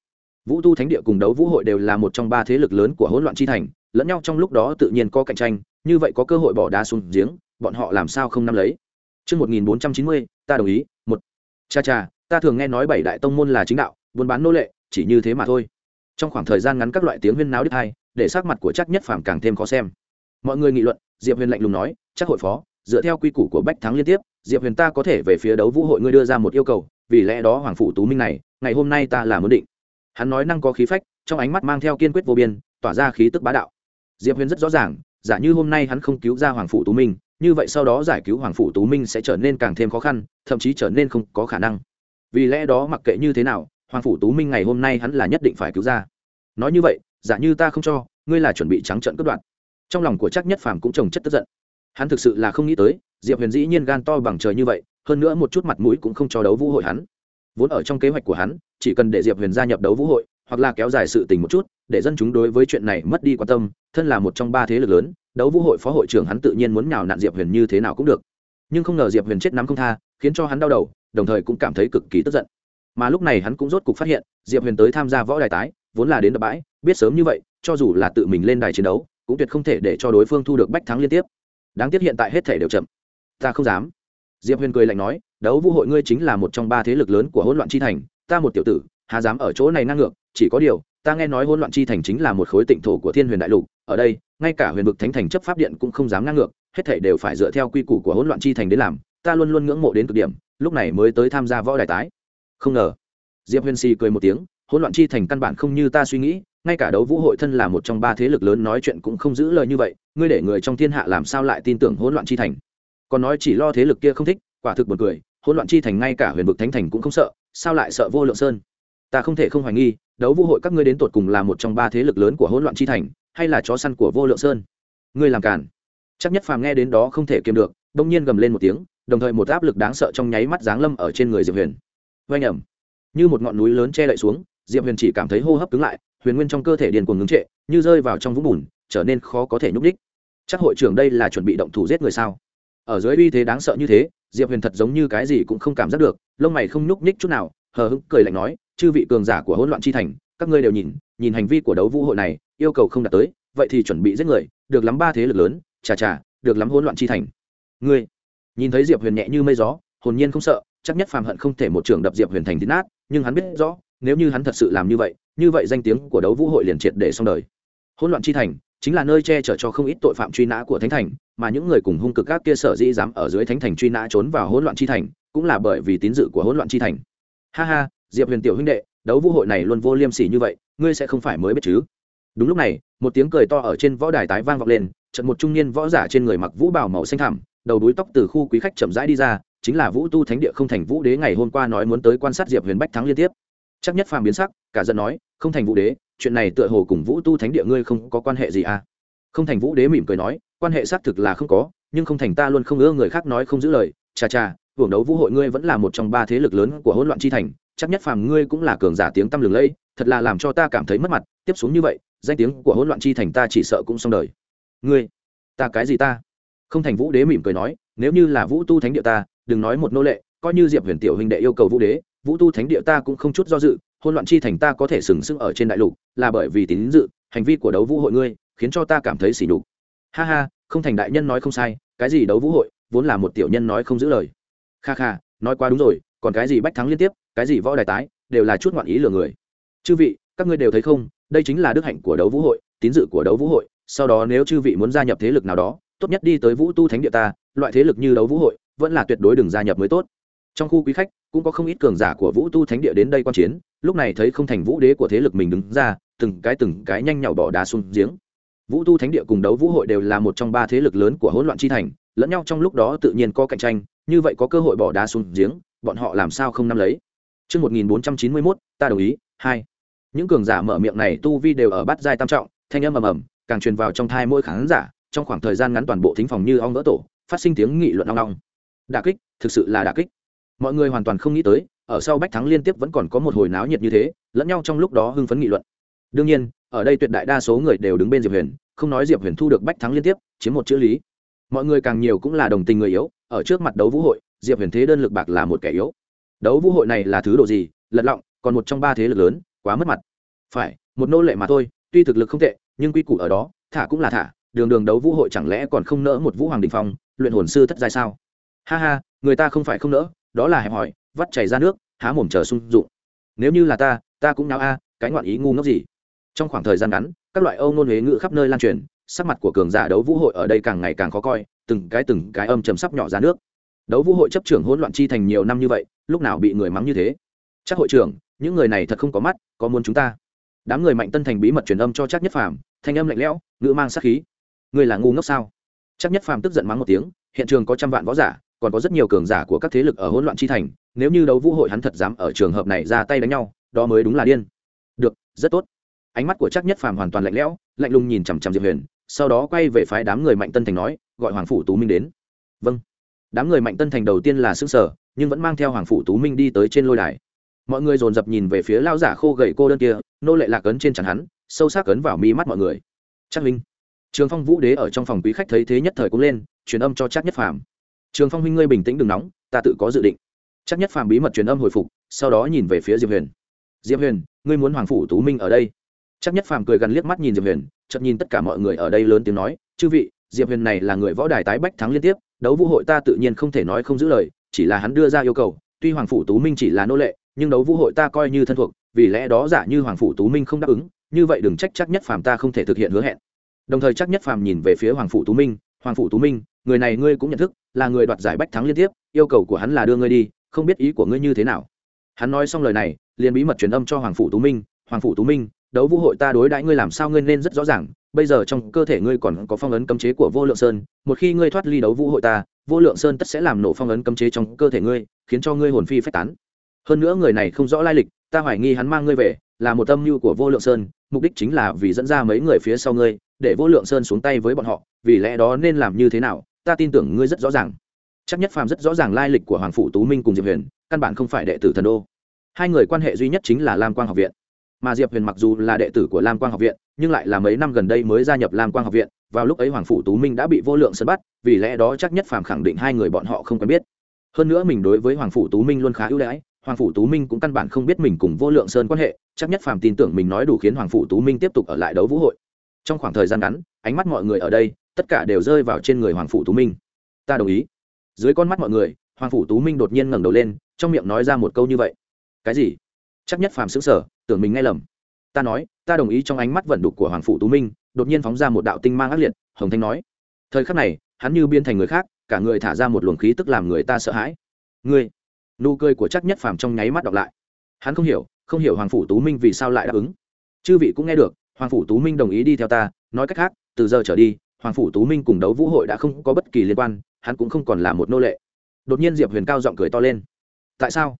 vũ tu thánh địa cùng đấu vũ hội đều là một trong ba thế lực lớn của hỗn loạn chi thành lẫn nhau trong lúc đó tự nhiên có cạnh tranh như vậy có cơ hội bỏ đá xuống giếng bọn họ làm sao không nắm lấy Trước 1490, ta đồng ý, một. Cha cha, ta thường nghe nói bảy đại tông môn là chính đạo, buôn bán nô lệ, chỉ như thế mà thôi. Trong khoảng thời gian ngắn các loại tiếng huyên náo đứt hai, để sắc mặt của chắc nhất phàm càng thêm khó xem. Mọi người nghị luận, Diệp Huyền lạnh lùng nói, chắc hội phó, dựa theo quy củ của Bách Thắng liên tiếp, Diệp Huyền ta có thể về phía đấu vũ hội ngươi đưa ra một yêu cầu, vì lẽ đó hoàng phủ tú minh này, ngày hôm nay ta là muốn định. Hắn nói năng có khí phách, trong ánh mắt mang theo kiên quyết vô biên, tỏa ra khí tức bá đạo. Diệp Huyền rất rõ ràng, giả như hôm nay hắn không cứu ra hoàng phủ tú minh, như vậy sau đó giải cứu hoàng phủ tú minh sẽ trở nên càng thêm khó khăn thậm chí trở nên không có khả năng vì lẽ đó mặc kệ như thế nào hoàng phủ tú minh ngày hôm nay hắn là nhất định phải cứu ra nói như vậy giả như ta không cho ngươi là chuẩn bị trắng trận cướp đoạn trong lòng của chắc nhất phàm cũng trồng chất tức giận hắn thực sự là không nghĩ tới, diệp huyền dĩ nhiên gan to bằng trời như vậy, hơn nữa một chút mặt mũi cũng không cho đấu vũ hội hắn. Vốn ở trong kế hoạch của hắn, chỉ cần để diệp huyền gia nhập đấu vũ hội, hoặc là kéo dài sự tình một chút, để dân chúng đối với chuyện này mất đi quan tâm, thân là một trong ba thế lực lớn, đấu vũ hội phó hội trưởng hắn tự nhiên muốn nhào nạn diệp huyền như thế nào cũng được. Nhưng không ngờ diệp huyền chết nắm không tha, khiến cho hắn đau đầu, đồng thời cũng cảm thấy cực kỳ tức giận. Mà lúc này hắn cũng rốt cục phát hiện, diệp huyền tới tham gia võ đài tái, vốn là đến đập bãi, biết sớm như vậy, cho dù là tự mình lên đài chiến đấu, cũng tuyệt không thể để cho đối phương thu được bách thắng liên tiếp đáng tiếc hiện tại hết thể đều chậm. Ta không dám. Diệp huyền cười lạnh nói, đấu vũ hội ngươi chính là một trong ba thế lực lớn của hỗn loạn chi thành, ta một tiểu tử hà dám ở chỗ này năng ngược, chỉ có điều, ta nghe nói hỗn loạn chi thành chính là một khối tịnh thổ của thiên huyền đại lục, ở đây, ngay cả huyền vực thánh thành chấp pháp điện cũng không dám ngang ngược, hết thể đều phải dựa theo quy củ của hỗn loạn chi thành đến làm, ta luôn luôn ngưỡng mộ đến cực điểm, lúc này mới tới tham gia võ đài tái. Không ngờ. Diệp huyền xì cười một tiếng, hỗn loạn chi thành căn bản không như ta suy nghĩ ngay cả đấu vũ hội thân là một trong ba thế lực lớn nói chuyện cũng không giữ lời như vậy, ngươi để người trong thiên hạ làm sao lại tin tưởng hỗn loạn chi thành? Còn nói chỉ lo thế lực kia không thích, quả thực buồn cười, hỗn loạn chi thành ngay cả huyền vực thánh thành cũng không sợ, sao lại sợ vô lượng sơn? Ta không thể không hoài nghi, đấu vũ hội các ngươi đến tột cùng là một trong ba thế lực lớn của hỗn loạn chi thành, hay là chó săn của vô lượng sơn? Ngươi làm cản chắc nhất phàm nghe đến đó không thể kiềm được đông nhiên gầm lên một tiếng, đồng thời một áp lực đáng sợ trong nháy mắt giáng lâm ở trên người diệp huyền. Vây nhầm như một ngọn núi lớn che lại xuống, diệp huyền chỉ cảm thấy hô hấp cứng lại huyền nguyên trong cơ thể điền cuồng ngưng trệ, như rơi vào trong vũng bùn, trở nên khó có thể nhúc đích chắc hội trưởng đây là chuẩn bị động thủ giết người sao? Ở dưới uy thế đáng sợ như thế, diệp huyền thật giống như cái gì cũng không cảm giác được, lông mày không nhúc nhích chút nào, hờ hững cười lạnh nói, chư vị cường giả của hỗn loạn chi thành, các ngươi đều nhìn nhìn hành vi của đấu vũ hội này, yêu cầu không đạt tới, vậy thì chuẩn bị giết người, được lắm ba thế lực lớn, chà chà, được lắm hỗn loạn chi thành. Ngươi? Nhìn thấy diệp huyền nhẹ như mây gió, hồn nhiên không sợ, chắc nhất phàm hận không thể một trường đập diệp huyền thành thịt nát, nhưng hắn biết rõ nếu như hắn thật sự làm như vậy như vậy danh tiếng của đấu vũ hội liền triệt để xong đời. Hỗn loạn chi thành, chính là nơi che chở cho không ít tội phạm truy nã của thánh thành, mà những người cùng hung cực các kia sở dĩ dám ở dưới thánh thành truy nã trốn vào hỗn loạn chi thành, cũng là bởi vì tín dự của hỗn loạn chi thành. Ha ha, diệp huyền tiểu huynh đệ, đấu vũ hội này luôn vô liêm sỉ như vậy, ngươi sẽ không phải mới biết chứ? Đúng lúc này, một tiếng cười to ở trên võ đài tái vang vọng lên, trận một trung niên võ giả trên người mặc vũ bảo màu xanh thẳm, đầu đuối tóc từ khu quý khách chậm rãi đi ra, chính là vũ tu thánh địa không thành vũ đế ngày hôm qua nói muốn tới quan sát diệp huyền bách thắng liên tiếp chắc nhất phàm biến sắc, cả giận nói, không thành vũ đế, chuyện này tựa hồ cùng vũ tu thánh địa ngươi không có quan hệ gì à? Không thành vũ đế mỉm cười nói, quan hệ xác thực là không có, nhưng không thành ta luôn không ưa người khác nói không giữ lời. Chà chà, hưởng đấu vũ hội ngươi vẫn là một trong ba thế lực lớn của hỗn loạn chi thành, chắc nhất phàm ngươi cũng là cường giả tiếng tăm lừng lẫy, thật là làm cho ta cảm thấy mất mặt, tiếp xuống như vậy, danh tiếng của hỗn loạn chi thành ta chỉ sợ cũng xong đời. Ngươi, ta cái gì ta? Không thành vũ đế mỉm cười nói, nếu như là vũ tu thánh địa ta, đừng nói một nô lệ, coi như diệp huyền tiểu huynh đệ yêu cầu vũ đế vũ tu thánh địa ta cũng không chút do dự hôn loạn chi thành ta có thể sừng sững ở trên đại lục, là bởi vì tín dự, hành vi của đấu vũ hội ngươi, khiến cho ta cảm thấy sỉ nhục. Ha ha, không thành đại nhân nói không sai, cái gì đấu vũ hội, vốn là một tiểu nhân nói không giữ lời. Kha kha, nói quá đúng rồi, còn cái gì bách thắng liên tiếp, cái gì võ đài tái, đều là chút ngoạn ý lừa người. Chư vị, các ngươi đều thấy không, đây chính là đức hạnh của đấu vũ hội, tín dự của đấu vũ hội, sau đó nếu chư vị muốn gia nhập thế lực nào đó, tốt nhất đi tới vũ tu thánh địa ta, loại thế lực như đấu vũ hội, vẫn là tuyệt đối đừng gia nhập mới tốt. Trong khu quý khách cũng có không ít cường giả của vũ tu thánh địa đến đây quan chiến lúc này thấy không thành vũ đế của thế lực mình đứng ra từng cái từng cái nhanh nhỏ bỏ đá xuống giếng vũ tu thánh địa cùng đấu vũ hội đều là một trong ba thế lực lớn của hỗn loạn chi thành lẫn nhau trong lúc đó tự nhiên có cạnh tranh như vậy có cơ hội bỏ đá xuống giếng bọn họ làm sao không nắm lấy Trước 1491, ta đồng ý. Hai. Những cường giả mở miệng này tu vi đều ở bát giai tam trọng, thanh âm ầm ầm, càng truyền vào trong thai mỗi khán giả, trong khoảng thời gian ngắn toàn bộ thính phòng như ong vỡ tổ, phát sinh tiếng nghị luận ong ong. Đả kích, thực sự là đả kích mọi người hoàn toàn không nghĩ tới, ở sau bách thắng liên tiếp vẫn còn có một hồi náo nhiệt như thế, lẫn nhau trong lúc đó hưng phấn nghị luận. Đương nhiên, ở đây tuyệt đại đa số người đều đứng bên diệp huyền, không nói diệp huyền thu được bách thắng liên tiếp, chiếm một chữ lý. Mọi người càng nhiều cũng là đồng tình người yếu, ở trước mặt đấu vũ hội, diệp huyền thế đơn lực bạc là một kẻ yếu. Đấu vũ hội này là thứ độ gì, lật lọng, còn một trong ba thế lực lớn, quá mất mặt. Phải, một nô lệ mà thôi, tuy thực lực không tệ, nhưng quy củ ở đó, thả cũng là thả, đường đường đấu vũ hội chẳng lẽ còn không nỡ một vũ hoàng đình phong, luyện hồn sư thất giai sao? Ha ha, người ta không phải không nỡ đó là hẹp hỏi vắt chảy ra nước, há mồm chờ sung dụng. Nếu như là ta ta cũng náo a, cái ngoạn ý ngu ngốc gì. Trong khoảng thời gian ngắn, các loại âu ngôn huế ngữ khắp nơi lan truyền, sắc mặt của cường giả đấu vũ hội ở đây càng ngày càng khó coi, từng cái từng cái âm chầm sắp nhỏ ra nước. Đấu vũ hội chấp trưởng hỗn loạn chi thành nhiều năm như vậy, lúc nào bị người mắng như thế? Chắc hội trưởng, những người này thật không có mắt, có muốn chúng ta? Đám người mạnh tân thành bí mật truyền âm cho chắc nhất phàm, thanh âm lạnh lẽo, ngữ mang sát khí. Người là ngu ngốc sao? Chắc nhất phàm tức giận mắng một tiếng, hiện trường có trăm vạn võ giả còn có rất nhiều cường giả của các thế lực ở hỗn loạn chi thành, nếu như đấu vũ hội hắn thật dám ở trường hợp này ra tay đánh nhau, đó mới đúng là điên. Được, rất tốt. Ánh mắt của chắc nhất phàm hoàn toàn lạnh lẽo, lạnh lùng nhìn chằm chằm diệp huyền, sau đó quay về phái đám người mạnh tân thành nói, gọi hoàng phủ tú minh đến. Vâng. Đám người mạnh tân thành đầu tiên là xương sở nhưng vẫn mang theo hoàng phủ tú minh đi tới trên lôi đài. Mọi người dồn dập nhìn về phía lao giả khô gầy cô đơn kia, nô lệ lạc ấn trên chắn hắn, sâu sắc ấn vào mi mắt mọi người. Chắc minh. Trường phong vũ đế ở trong phòng quý khách thấy thế nhất thời cũng lên, truyền âm cho chắc nhất phàm trường phong huynh ngươi bình tĩnh đừng nóng, ta tự có dự định. Chắc nhất phàm bí mật truyền âm hồi phục, sau đó nhìn về phía diệp huyền. Diệp huyền, ngươi muốn hoàng phủ tú minh ở đây? Chắc nhất phàm cười gần liếc mắt nhìn diệp huyền, chợt nhìn tất cả mọi người ở đây lớn tiếng nói, chư vị, diệp huyền này là người võ đài tái bách thắng liên tiếp, đấu vũ hội ta tự nhiên không thể nói không giữ lời, chỉ là hắn đưa ra yêu cầu, tuy hoàng phủ tú minh chỉ là nô lệ, nhưng đấu vũ hội ta coi như thân thuộc, vì lẽ đó giả như hoàng phủ tú minh không đáp ứng, như vậy đừng trách chắc nhất phàm ta không thể thực hiện hứa hẹn. Đồng thời chắc nhất phàm nhìn về phía hoàng phủ tú minh, hoàng phủ tú minh người này ngươi cũng nhận thức, là người đoạt giải bách thắng liên tiếp, yêu cầu của hắn là đưa ngươi đi, không biết ý của ngươi như thế nào. Hắn nói xong lời này, liền bí mật truyền âm cho hoàng phủ tú minh, hoàng phủ tú minh, đấu vũ hội ta đối đãi ngươi làm sao ngươi nên rất rõ ràng, bây giờ trong cơ thể ngươi còn có phong ấn cấm chế của vô lượng sơn, một khi ngươi thoát ly đấu vũ hội ta, vô lượng sơn tất sẽ làm nổ phong ấn cấm chế trong cơ thể ngươi, khiến cho ngươi hồn phi phách tán. Hơn nữa người này không rõ lai lịch, ta hoài nghi hắn mang ngươi về, là một âm mưu của vô lượng sơn, mục đích chính là vì dẫn ra mấy người phía sau ngươi, để vô lượng sơn xuống tay với bọn họ, vì lẽ đó nên làm như thế nào? Ta tin tưởng ngươi rất rõ ràng. Chắc nhất phàm rất rõ ràng lai lịch của hoàng phủ tú minh cùng diệp huyền, căn bản không phải đệ tử thần đô. Hai người quan hệ duy nhất chính là lam quang học viện. Mà diệp huyền mặc dù là đệ tử của lam quang học viện, nhưng lại là mấy năm gần đây mới gia nhập lam quang học viện, vào lúc ấy hoàng phủ tú minh đã bị vô lượng sân bắt, vì lẽ đó chắc nhất phàm khẳng định hai người bọn họ không quen biết. Hơn nữa mình đối với hoàng phủ tú minh luôn khá ưu đãi, hoàng phủ tú minh cũng căn bản không biết mình cùng vô lượng sơn quan hệ, chắc nhất phàm tin tưởng mình nói đủ khiến hoàng phủ tú minh tiếp tục ở lại đấu vũ hội. Trong khoảng thời gian ngắn, ánh mắt mọi người ở đây tất cả đều rơi vào trên người hoàng phủ tú minh. Ta đồng ý. Dưới con mắt mọi người, hoàng phủ tú minh đột nhiên ngẩng đầu lên, trong miệng nói ra một câu như vậy. Cái gì? Chắc nhất phàm xứng sở tưởng mình nghe lầm. Ta nói, ta đồng ý trong ánh mắt vận đục của hoàng phủ tú minh, đột nhiên phóng ra một đạo tinh mang ác liệt, hồng thanh nói. Thời khắc này, hắn như biên thành người khác, cả người thả ra một luồng khí tức làm người ta sợ hãi. Ngươi! Nụ cười của chắc nhất phàm trong nháy mắt đọc lại. Hắn không hiểu không hiểu hoàng phủ tú minh vì sao lại đáp ứng. Chư vị cũng nghe được, hoàng phủ tú minh đồng ý đi theo ta, nói cách khác, từ giờ trở đi hoàng phủ tú minh cùng đấu vũ hội đã không có bất kỳ liên quan, hắn cũng không còn là một nô lệ. Đột nhiên diệp huyền cao giọng cười to lên. Tại sao?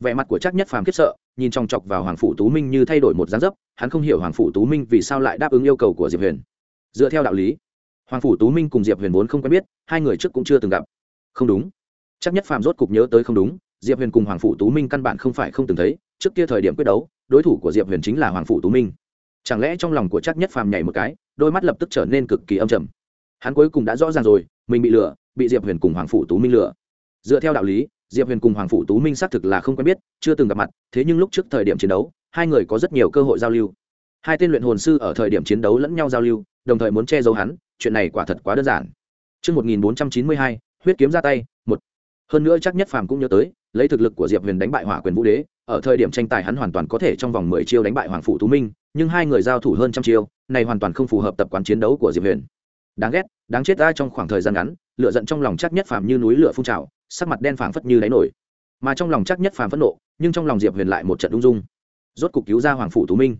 Vẻ mặt của chắc nhất phàm khiếp sợ, nhìn chòng chọc vào hoàng phủ tú minh như thay đổi một dáng dấp, hắn không hiểu hoàng phủ tú minh vì sao lại đáp ứng yêu cầu của diệp huyền. Dựa theo đạo lý, hoàng phủ tú minh cùng diệp huyền vốn không quen biết, hai người trước cũng chưa từng gặp. Không đúng. Chắc nhất phàm rốt cục nhớ tới không đúng, diệp huyền cùng hoàng phủ tú minh căn bản không phải không từng thấy, trước kia thời điểm quyết đấu, đối thủ của diệp huyền chính là hoàng phủ tú minh. Chẳng lẽ trong lòng của chắc nhất phàm nhảy một cái đôi mắt lập tức trở nên cực kỳ âm trầm. Hắn cuối cùng đã rõ ràng rồi mình bị lừa bị diệp huyền cùng hoàng phủ tú minh lừa. Dựa theo đạo lý diệp huyền cùng hoàng phủ tú minh xác thực là không quen biết chưa từng gặp mặt thế nhưng lúc trước thời điểm chiến đấu hai người có rất nhiều cơ hội giao lưu. Hai tên luyện hồn sư ở thời điểm chiến đấu lẫn nhau giao lưu đồng thời muốn che giấu hắn chuyện này quả thật quá đơn giản. Trước 1492, huyết kiếm ra tay, một. Hơn nữa chắc nhất phàm cũng nhớ tới, lấy thực lực của Diệp Huyền đánh bại Hỏa Quyền Vũ Đế, ở thời điểm tranh tài hắn hoàn toàn có thể trong vòng 10 chiêu đánh bại Hoàng phủ Tú Minh, nhưng hai người giao thủ hơn trăm chiêu, này hoàn toàn không phù hợp tập quán chiến đấu của Diệp Huyền. Đáng ghét, đáng chết ta trong khoảng thời gian ngắn, lửa giận trong lòng chắc nhất phàm như núi lửa phun trào, sắc mặt đen phảng phất như đáy nổi. Mà trong lòng chắc nhất phàm phẫn nộ nhưng trong lòng diệp huyền lại một trận ung dung. Rốt cục cứu ra hoàng phủ tú minh.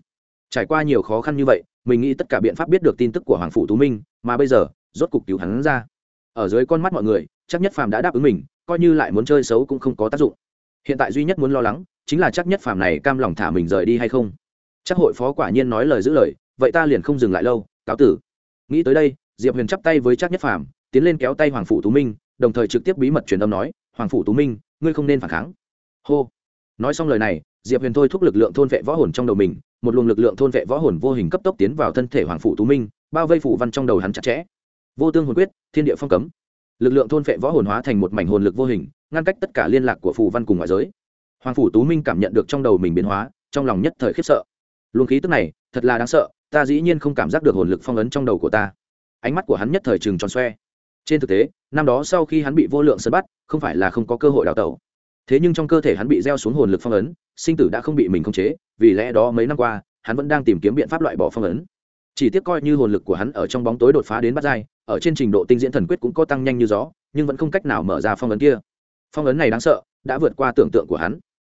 Trải qua nhiều khó khăn như vậy mình nghĩ tất cả biện pháp biết được tin tức của hoàng phủ tú minh mà bây giờ rốt cục cứu hắn ra. Ở dưới con mắt mọi người chắc nhất phàm đã đáp ứng mình coi như lại muốn chơi xấu cũng không có tác dụng. Hiện tại duy nhất muốn lo lắng chính là chắc nhất phàm này cam lòng thả mình rời đi hay không. Chắc hội phó quả nhiên nói lời giữ lời vậy ta liền không dừng lại lâu, cáo tử. Nghĩ tới đây, diệp huyền chắp tay với trác nhất phàm, tiến lên kéo tay hoàng phủ tú minh, đồng thời trực tiếp bí mật truyền âm nói, hoàng phủ tú minh, ngươi không nên phản kháng. Hô. Nói xong lời này, diệp huyền thôi thúc lực lượng thôn vệ võ hồn trong đầu mình, một luồng lực lượng thôn vệ võ hồn vô hình cấp tốc tiến vào thân thể hoàng phủ tú minh, bao vây phủ văn trong đầu hắn chặt chẽ. Vô tương hồn quyết, thiên địa phong cấm. Lực lượng thôn vệ võ hồn hóa thành một mảnh hồn lực vô hình, ngăn cách tất cả liên lạc của phù văn cùng ngoại giới. Hoàng phủ tú minh cảm nhận được trong đầu mình biến hóa, trong lòng nhất thời khiếp sợ. Luồng khí tức này, thật là đáng sợ ta dĩ nhiên không cảm giác được hồn lực phong ấn trong đầu của ta. Ánh mắt của hắn nhất thời trừng tròn xoe. Trên thực tế, năm đó sau khi hắn bị vô lượng sân bắt, không phải là không có cơ hội đào tẩu. Thế nhưng trong cơ thể hắn bị gieo xuống hồn lực phong ấn, sinh tử đã không bị mình khống chế, vì lẽ đó mấy năm qua, hắn vẫn đang tìm kiếm biện pháp loại bỏ phong ấn. Chỉ tiếc coi như hồn lực của hắn ở trong bóng tối đột phá đến bắt dai ở trên trình độ tinh diễn thần quyết cũng có tăng nhanh như gió, nhưng vẫn không cách nào mở ra phong ấn kia. Phong ấn này đáng sợ, đã vượt qua tưởng tượng của hắn.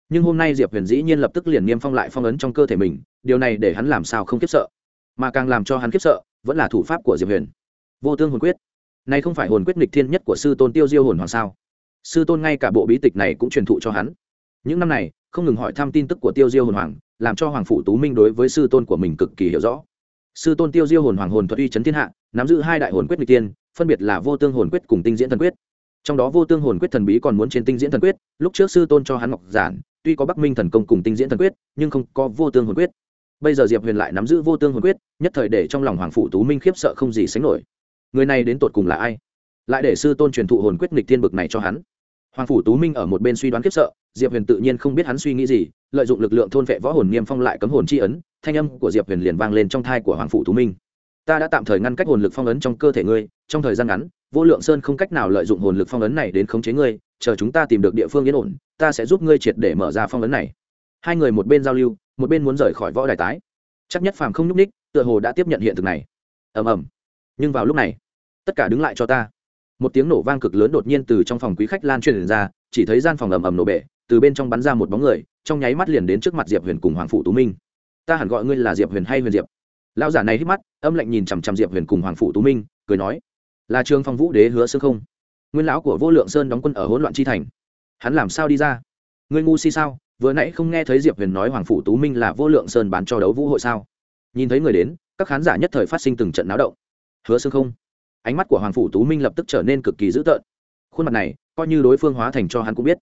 Nhưng hôm nay diệp huyền dĩ nhiên lập tức liền niêm phong lại phong ấn trong cơ thể mình, điều này để hắn làm sao không khiếp sợ mà càng làm cho hắn khiếp sợ, vẫn là thủ pháp của diệp huyền. Vô tương hồn quyết. Này không phải hồn quyết nghịch thiên nhất của sư tôn tiêu diêu hồn hoàng sao? Sư tôn ngay cả bộ bí tịch này cũng truyền thụ cho hắn. Những năm này, không ngừng hỏi thăm tin tức của tiêu diêu hồn hoàng, làm cho hoàng phủ tú minh đối với sư tôn của mình cực kỳ hiểu rõ. Sư tôn tiêu diêu hồn hoàng hồn thuật uy chấn thiên hạ, nắm giữ hai đại hồn quyết nghịch tiên phân biệt là vô tương hồn quyết cùng tinh diễn thần quyết. Trong đó vô tương hồn quyết thần bí còn muốn trên tinh diễn thần quyết, lúc trước sư tôn cho hắn ngọc giản, tuy có bắc minh thần công cùng tinh diễn thần quyết, nhưng không có vô tương hồn quyết bây giờ diệp huyền lại nắm giữ vô tương hồn quyết, nhất thời để trong lòng hoàng phủ tú minh khiếp sợ không gì sánh nổi. Người này đến tột cùng là ai? Lại để sư tôn truyền thụ hồn quyết nghịch thiên bực này cho hắn. Hoàng phủ tú minh ở một bên suy đoán khiếp sợ, diệp huyền tự nhiên không biết hắn suy nghĩ gì, lợi dụng lực lượng thôn vệ võ hồn niêm phong lại cấm hồn chi ấn, thanh âm của diệp huyền liền vang lên trong thai của hoàng phủ tú minh. Ta đã tạm thời ngăn cách hồn lực phong ấn trong cơ thể ngươi, trong thời gian ngắn, vô lượng sơn không cách nào lợi dụng hồn lực phong ấn này đến khống chế ngươi, chờ chúng ta tìm được địa phương yên ổn, ta sẽ giúp ngươi triệt để mở ra phong ấn này hai người một bên giao lưu, một bên muốn rời khỏi võ đài tái. Chắc nhất phàm không nhúc ních tựa hồ đã tiếp nhận hiện thực này. Ầm ầm. Nhưng vào lúc này, tất cả đứng lại cho ta. Một tiếng nổ vang cực lớn đột nhiên từ trong phòng quý khách lan truyền ra, chỉ thấy gian phòng ầm ầm nổ bể, từ bên trong bắn ra một bóng người, trong nháy mắt liền đến trước mặt diệp huyền cùng hoàng phụ tú minh. Ta hẳn gọi ngươi là diệp huyền hay huyền diệp? Lão giả này hít mắt, âm lạnh nhìn chằm chằm diệp huyền cùng hoàng phụ tú minh, cười nói, là trường phong vũ đế hứa xương không? Nguyên lão của vô lượng sơn đóng quân ở hỗn loạn chi thành. Hắn làm sao đi ra? Ngươi ngu si sao? Vừa nãy không nghe thấy diệp huyền nói hoàng Phủ tú minh là vô lượng sơn bán cho đấu vũ hội sao? Nhìn thấy người đến, các khán giả nhất thời phát sinh từng trận náo động. Hứa xương không? Ánh mắt của hoàng phủ tú minh lập tức trở nên cực kỳ dữ tợn. Khuôn mặt này, coi như đối phương hóa thành cho hắn cũng biết.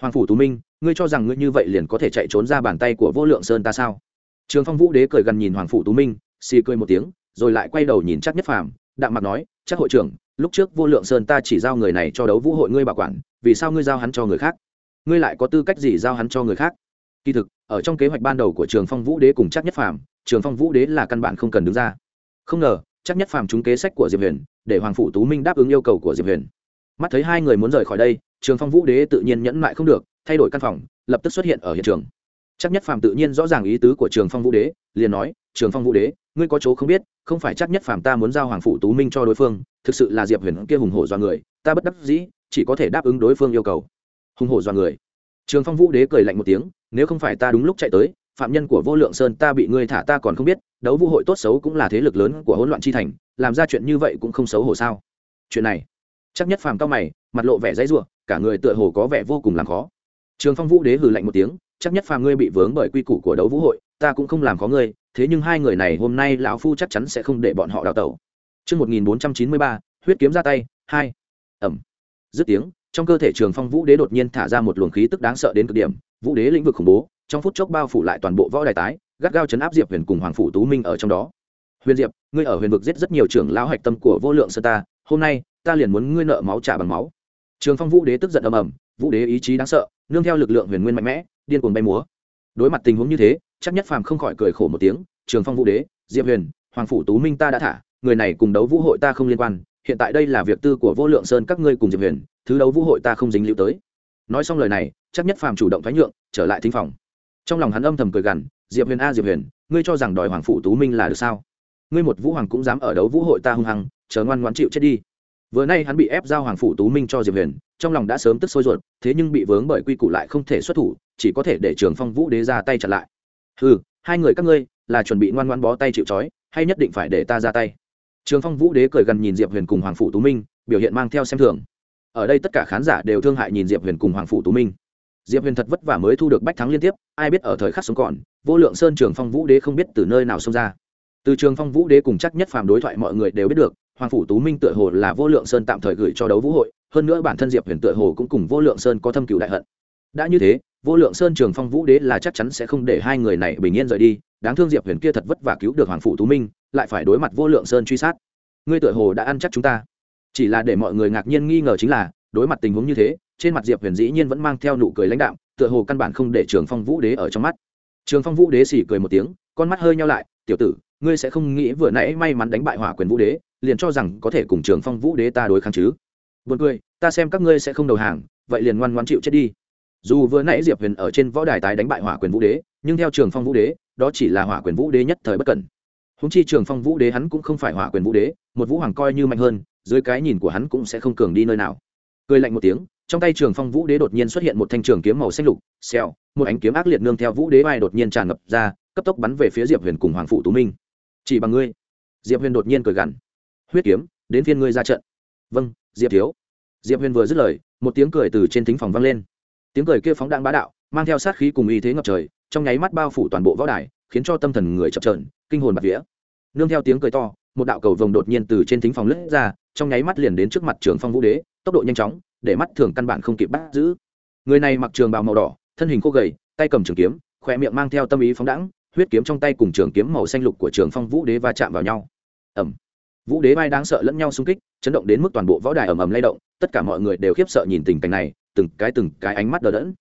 Hoàng phủ tú minh, ngươi cho rằng ngươi như vậy liền có thể chạy trốn ra bàn tay của vô lượng sơn ta sao? Trường phong vũ đế cười gần nhìn hoàng phủ tú minh, xì cười một tiếng, rồi lại quay đầu nhìn chắc nhất phàm, đạm mặt nói chắc hội trưởng, lúc trước vô lượng sơn ta chỉ giao người này cho đấu vũ hội ngươi bảo quản, vì sao ngươi giao hắn cho người khác? Ngươi lại có tư cách gì giao hắn cho người khác? Kỳ thực, ở trong kế hoạch ban đầu của trường phong vũ đế cùng chắc nhất phàm, trường phong vũ đế là căn bản không cần đứng ra. Không ngờ chắc nhất phàm trúng kế sách của diệp huyền, để hoàng Phủ tú minh đáp ứng yêu cầu của diệp huyền. Mắt thấy hai người muốn rời khỏi đây, trường phong vũ đế tự nhiên nhẫn mại không được, thay đổi căn phòng, lập tức xuất hiện ở hiện trường. Chắc nhất phàm tự nhiên rõ ràng ý tứ của trường phong vũ đế, liền nói, trường phong vũ đế, ngươi có chỗ không biết, không phải chắc nhất phàm ta muốn giao hoàng Phủ tú minh cho đối phương, thực sự là diệp huyền kia hùng hổ do người, ta bất đắc dĩ, chỉ có thể đáp ứng đối phương yêu cầu hùng hổ dọa người trường phong vũ đế cười lạnh một tiếng nếu không phải ta đúng lúc chạy tới phạm nhân của vô lượng sơn ta bị ngươi thả ta còn không biết đấu vũ hội tốt xấu cũng là thế lực lớn của hỗn loạn chi thành làm ra chuyện như vậy cũng không xấu hổ sao chuyện này chắc nhất phàm cao mày mặt lộ vẻ dãy ruộng cả người tựa hồ có vẻ vô cùng làm khó trường phong vũ đế hừ lạnh một tiếng chắc nhất phàm ngươi bị vướng bởi quy củ của đấu vũ hội ta cũng không làm khó ngươi thế nhưng hai người này hôm nay lão phu chắc chắn sẽ không để bọn họ đào tẩu Trước 1493, huyết kiếm ra tay, hai. Ẩm. Dứt tiếng, trong cơ thể trường phong vũ đế đột nhiên thả ra một luồng khí tức đáng sợ đến cực điểm, vũ đế lĩnh vực khủng bố, trong phút chốc bao phủ lại toàn bộ võ đài tái, gắt gao chấn áp Diệp Huyền cùng Hoàng phủ Tú Minh ở trong đó. Huyền Diệp, ngươi ở Huyền vực giết rất nhiều trưởng lão hạch tâm của vô lượng sơn ta, hôm nay, ta liền muốn ngươi nợ máu trả bằng máu. Trường Phong Vũ Đế tức giận ầm ầm, Vũ Đế ý chí đáng sợ, nương theo lực lượng huyền nguyên mạnh mẽ, điên cuồng bay múa. Đối mặt tình huống như thế, chắc nhất phàm không khỏi cười khổ một tiếng, Trường Phong Vũ Đế, Diệp Huyền, Hoàng phủ Tú Minh ta đã thả, người này cùng đấu vũ hội ta không liên quan, hiện tại đây là việc tư của vô lượng sơn các ngươi cùng Diệp Huyền, thứ đấu vũ hội ta không dính lưu tới. Nói xong lời này, chắc nhất phàm chủ động thoái nhượng, trở lại thính phòng. Trong lòng hắn âm thầm cười gằn, Diệp Huyền a Diệp Huyền, ngươi cho rằng đòi Hoàng phủ Tú Minh là được sao? Ngươi một vũ hoàng cũng dám ở đấu vũ hội ta hung hăng, chờ ngoan ngoãn chịu chết đi vừa nay hắn bị ép giao hoàng phủ tú minh cho diệp huyền trong lòng đã sớm tức sôi ruột thế nhưng bị vướng bởi quy củ lại không thể xuất thủ chỉ có thể để trường phong vũ đế ra tay chặn lại ừ hai người các ngươi là chuẩn bị ngoan ngoan bó tay chịu trói hay nhất định phải để ta ra tay trường phong vũ đế cười gần nhìn diệp huyền cùng hoàng phủ tú minh biểu hiện mang theo xem thường ở đây tất cả khán giả đều thương hại nhìn diệp huyền cùng hoàng phủ tú minh. Diệp huyền thật vất vả mới thu được bách thắng liên tiếp, ai biết ở thời khắc sống còn, vô lượng sơn trường phong vũ đế không biết từ nơi nào xông ra. Từ trường phong vũ đế cùng chắc nhất phàm đối thoại mọi người đều biết được, hoàng phủ tú minh tựa hồ là vô lượng sơn tạm thời gửi cho đấu vũ hội, hơn nữa bản thân diệp huyền tựa hồ cũng cùng vô lượng sơn có thâm cựu đại hận. Đã như thế, vô lượng sơn trường phong vũ đế là chắc chắn sẽ không để hai người này bình yên rời đi, đáng thương diệp huyền kia thật vất vả cứu được hoàng phủ tú minh, lại phải đối mặt vô lượng sơn truy sát. Ngươi tựa hồ đã ăn chắc chúng ta chỉ là để mọi người ngạc nhiên nghi ngờ chính là, đối mặt tình huống như thế, trên mặt diệp huyền dĩ nhiên vẫn mang theo nụ cười lãnh đạo tựa hồ căn bản không để trường phong vũ đế ở trong mắt. Trường phong vũ đế xỉ cười một tiếng, con mắt hơi nhau lại, tiểu tử, ngươi sẽ không nghĩ vừa nãy may mắn đánh bại hỏa quyền vũ đế, liền cho rằng có thể cùng trường phong vũ đế ta đối kháng chứ? Buồn cười, ta xem các ngươi sẽ không đầu hàng, vậy liền ngoan ngoan chịu chết đi. Dù vừa nãy diệp huyền ở trên võ đài tái đánh bại hỏa quyền vũ đế, nhưng theo trường phong vũ đế, đó chỉ là hỏa quyền vũ đế nhất thời bất cẩn. Húng chi trường phong vũ đế hắn cũng không phải hỏa quyền vũ đế, một vũ hoàng coi như mạnh hơn dưới cái nhìn của hắn cũng sẽ không cường đi nơi nào. Cười lạnh một tiếng, trong tay trường phong vũ đế đột nhiên xuất hiện một thanh trường kiếm màu xanh lục, xèo, một ánh kiếm ác liệt nương theo vũ đế vai đột nhiên tràn ngập ra, cấp tốc bắn về phía diệp huyền cùng hoàng phụ tú minh. Chỉ bằng ngươi. Diệp huyền đột nhiên cười gằn. Huyết kiếm, đến phiên ngươi ra trận. Vâng diệp thiếu. Diệp huyền vừa dứt lời, một tiếng cười từ trên thính phòng vang lên. Tiếng cười kia phóng đạn bá đạo, mang theo sát khí cùng y thế ngập trời, trong nháy mắt bao phủ toàn bộ võ đài, khiến cho tâm thần người chập trờn, kinh hồn bạt vía. Nương theo tiếng cười to một đạo cầu vồng đột nhiên từ trên thính phòng lướt ra, trong nháy mắt liền đến trước mặt trường phong vũ đế, tốc độ nhanh chóng, để mắt thường căn bản không kịp bắt giữ. Người này mặc trường bào màu đỏ, thân hình khô gầy, tay cầm trường kiếm khỏe miệng mang theo tâm ý phóng đẳng huyết kiếm trong tay cùng trường kiếm màu xanh lục của trường phong vũ đế va chạm vào nhau. Ẩm vũ đế vai đáng sợ lẫn nhau xung kích, chấn động đến mức toàn bộ võ đài ầm ầm lay động, tất cả mọi người đều khiếp sợ nhìn tình cảnh này, từng cái từng cái ánh mắt đờ đẫn.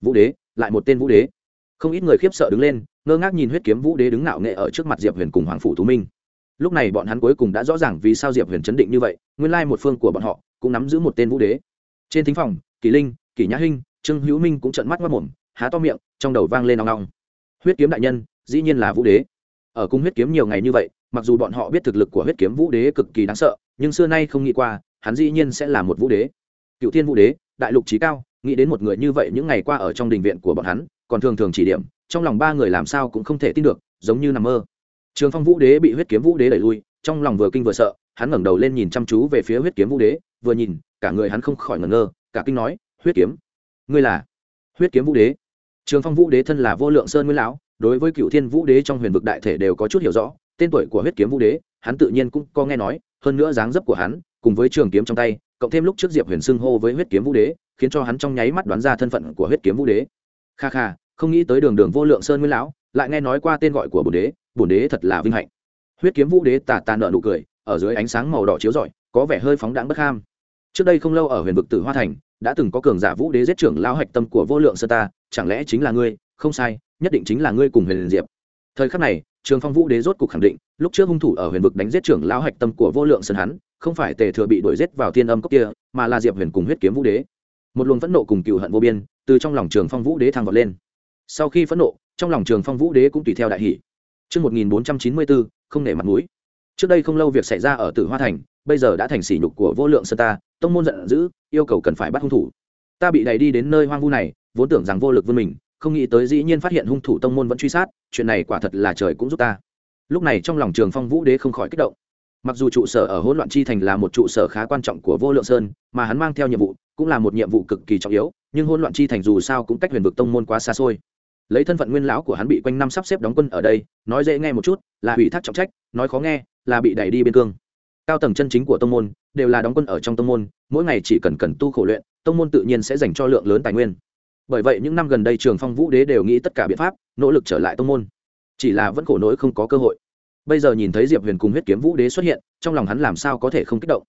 Vũ đế, lại một tên vũ đế. Không ít người khiếp sợ đứng lên, ngơ ngác nhìn huyết kiếm vũ đế đứng ngạo nghệ ở trước mặt diệp huyền cùng hoàng phủ tú minh lúc này bọn hắn cuối cùng đã rõ ràng vì sao diệp huyền chấn định như vậy, nguyên lai một phương của bọn họ cũng nắm giữ một tên vũ đế. Trên thính phòng kỳ linh kỳ nhã hinh, trương hữu minh cũng trận mắt mất mồm há to miệng, trong đầu vang lên nong nong huyết kiếm đại nhân, dĩ nhiên là vũ đế. Ở cung huyết kiếm nhiều ngày như vậy, mặc dù bọn họ biết thực lực của huyết kiếm vũ đế cực kỳ đáng sợ, nhưng xưa nay không nghĩ qua, hắn dĩ nhiên sẽ là một vũ đế. Cựu thiên vũ đế, đại lục trí cao, nghĩ đến một người như vậy những ngày qua ở trong đình viện của bọn hắn, còn thường thường chỉ điểm, trong lòng ba người làm sao cũng không thể tin được, giống như nằm mơ trường phong vũ đế bị huyết kiếm vũ đế đẩy lui, trong lòng vừa kinh vừa sợ, hắn ngẩng đầu lên nhìn chăm chú về phía huyết kiếm vũ đế, vừa nhìn, cả người hắn không khỏi ngẩn ngơ, cả kinh nói, huyết kiếm, ngươi là huyết kiếm vũ đế? Trường phong vũ đế thân là vô lượng sơn nguyên lão, đối với cựu thiên vũ đế trong huyền vực đại thể đều có chút hiểu rõ, tên tuổi của huyết kiếm vũ đế, hắn tự nhiên cũng có nghe nói, hơn nữa dáng dấp của hắn, cùng với trường kiếm trong tay, cộng thêm lúc trước diệp huyền xưng hô với huyết kiếm vũ đế, khiến cho hắn trong nháy mắt đoán ra thân phận của huyết kiếm vũ đế. Kha kha, không nghĩ tới đường đường vô lượng sơn nguyên lão, lại nghe nói qua tên gọi của bổn đế bổn đế thật là vinh hạnh. Huyết kiếm vũ đế tà tà nợ nụ cười, ở dưới ánh sáng màu đỏ chiếu rọi, có vẻ hơi phóng đáng bất ham. Trước đây không lâu ở huyền vực tử hoa thành, đã từng có cường giả vũ đế giết trưởng lão hạch tâm của vô lượng sơn ta, chẳng lẽ chính là ngươi? Không sai, nhất định chính là ngươi cùng huyền diệp. Thời khắc này, trường phong vũ đế rốt cục khẳng định, lúc trước hung thủ ở huyền vực đánh giết trưởng lão hạch tâm của vô lượng sơn hắn, không phải tề thừa bị đuổi giết vào thiên âm cốc kia, mà là diệp huyền cùng huyết kiếm vũ đế. Một luồng phẫn nộ cùng cựu hận vô biên, từ trong lòng trường phong vũ đế thăng vọt lên. Sau khi phẫn nộ, trong lòng trường phong vũ đế cũng tùy theo đại hỷ Trước 1494, không nể mặt mũi. Trước đây không lâu việc xảy ra ở Tử Hoa Thành, bây giờ đã thành sỉ nhục của vô lượng sơn ta, tông môn giận dữ, yêu cầu cần phải bắt hung thủ. Ta bị đẩy đi đến nơi hoang vu này, vốn tưởng rằng vô lực vươn mình, không nghĩ tới dĩ nhiên phát hiện hung thủ tông môn vẫn truy sát, chuyện này quả thật là trời cũng giúp ta. Lúc này trong lòng Trường Phong Vũ Đế không khỏi kích động. Mặc dù trụ sở ở Hỗn Loạn Chi Thành là một trụ sở khá quan trọng của Vô Lượng Sơn, mà hắn mang theo nhiệm vụ, cũng là một nhiệm vụ cực kỳ trọng yếu, nhưng Hỗn Loạn Chi Thành dù sao cũng cách Huyền vực tông môn quá xa xôi lấy thân phận nguyên lão của hắn bị quanh năm sắp xếp đóng quân ở đây, nói dễ nghe một chút, là ủy thác trọng trách, nói khó nghe, là bị đẩy đi biên cương. Cao tầng chân chính của tông môn, đều là đóng quân ở trong tông môn, mỗi ngày chỉ cần cần tu khổ luyện, tông môn tự nhiên sẽ dành cho lượng lớn tài nguyên. Bởi vậy những năm gần đây trường phong vũ đế đều nghĩ tất cả biện pháp, nỗ lực trở lại tông môn. Chỉ là vẫn khổ nỗi không có cơ hội. Bây giờ nhìn thấy diệp huyền cùng huyết kiếm vũ đế xuất hiện, trong lòng hắn làm sao có thể không kích động.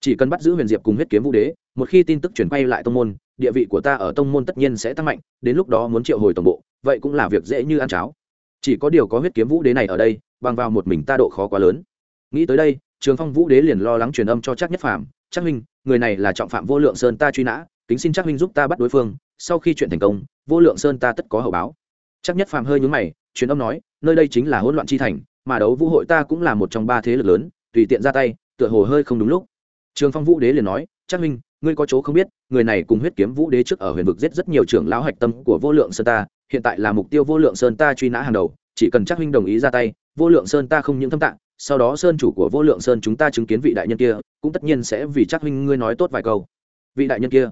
Chỉ cần bắt giữ huyền diệp cùng huyết kiếm vũ đế, một khi tin tức chuyển quay lại tông môn địa vị của ta ở tông môn tất nhiên sẽ tăng mạnh, đến lúc đó muốn triệu hồi tổng bộ, vậy cũng là việc dễ như ăn cháo. Chỉ có điều có huyết kiếm vũ đế này ở đây, bằng vào một mình ta độ khó quá lớn. Nghĩ tới đây, trường phong vũ đế liền lo lắng truyền âm cho chắc nhất phàm chắc huynh, người này là trọng phạm vô lượng sơn ta truy nã, kính xin chắc huynh giúp ta bắt đối phương, sau khi chuyện thành công, vô lượng sơn ta tất có hậu báo. Chắc nhất phàm hơi nhúng mày, truyền âm nói, nơi đây chính là hỗn loạn chi thành, mà đấu vũ hội ta cũng là một trong ba thế lực lớn, tùy tiện ra tay, tựa hồ hơi không đúng lúc. Trường phong vũ đế liền nói chắc huynh ngươi có chỗ không biết, người này cùng huyết kiếm vũ đế trước ở huyền vực giết rất nhiều trưởng lão hạch tâm của vô lượng sơn ta, hiện tại là mục tiêu vô lượng sơn ta truy nã hàng đầu, chỉ cần chắc huynh đồng ý ra tay, vô lượng sơn ta không những thâm tạng, sau đó sơn chủ của vô lượng sơn chúng ta chứng kiến vị đại nhân kia, cũng tất nhiên sẽ vì chắc huynh ngươi nói tốt vài câu. Vị đại nhân kia,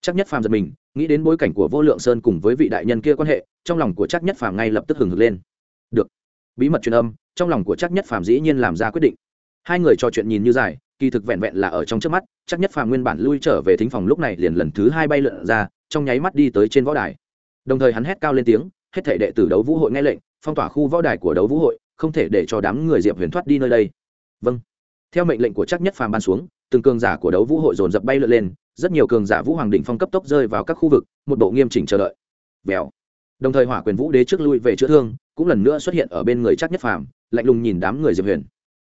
chắc nhất phàm giật mình, nghĩ đến bối cảnh của vô lượng sơn cùng với vị đại nhân kia quan hệ, trong lòng của chắc nhất phàm ngay lập tức hừng hực lên. Được. Bí mật truyền âm, trong lòng của chắc nhất phàm dĩ nhiên làm ra quyết định. Hai người trò chuyện nhìn như dài kỳ thực vẹn vẹn là ở trong trước mắt, chắc nhất phàm nguyên bản lui trở về thính phòng lúc này liền lần thứ hai bay lượn ra, trong nháy mắt đi tới trên võ đài. Đồng thời hắn hét cao lên tiếng, hết thể đệ tử đấu vũ hội nghe lệnh, phong tỏa khu võ đài của đấu vũ hội, không thể để cho đám người diệp huyền thoát đi nơi đây. Vâng. Theo mệnh lệnh của chắc nhất phàm ban xuống, từng cường giả của đấu vũ hội dồn dập bay lượn lên, rất nhiều cường giả vũ hoàng đỉnh phong cấp tốc rơi vào các khu vực, một bộ nghiêm chỉnh chờ đợi. Vèo. Đồng thời hỏa quyền vũ đế trước lui về chữa thương, cũng lần nữa xuất hiện ở bên người chắc nhất phàm, lạnh lùng nhìn đám người diệp huyền.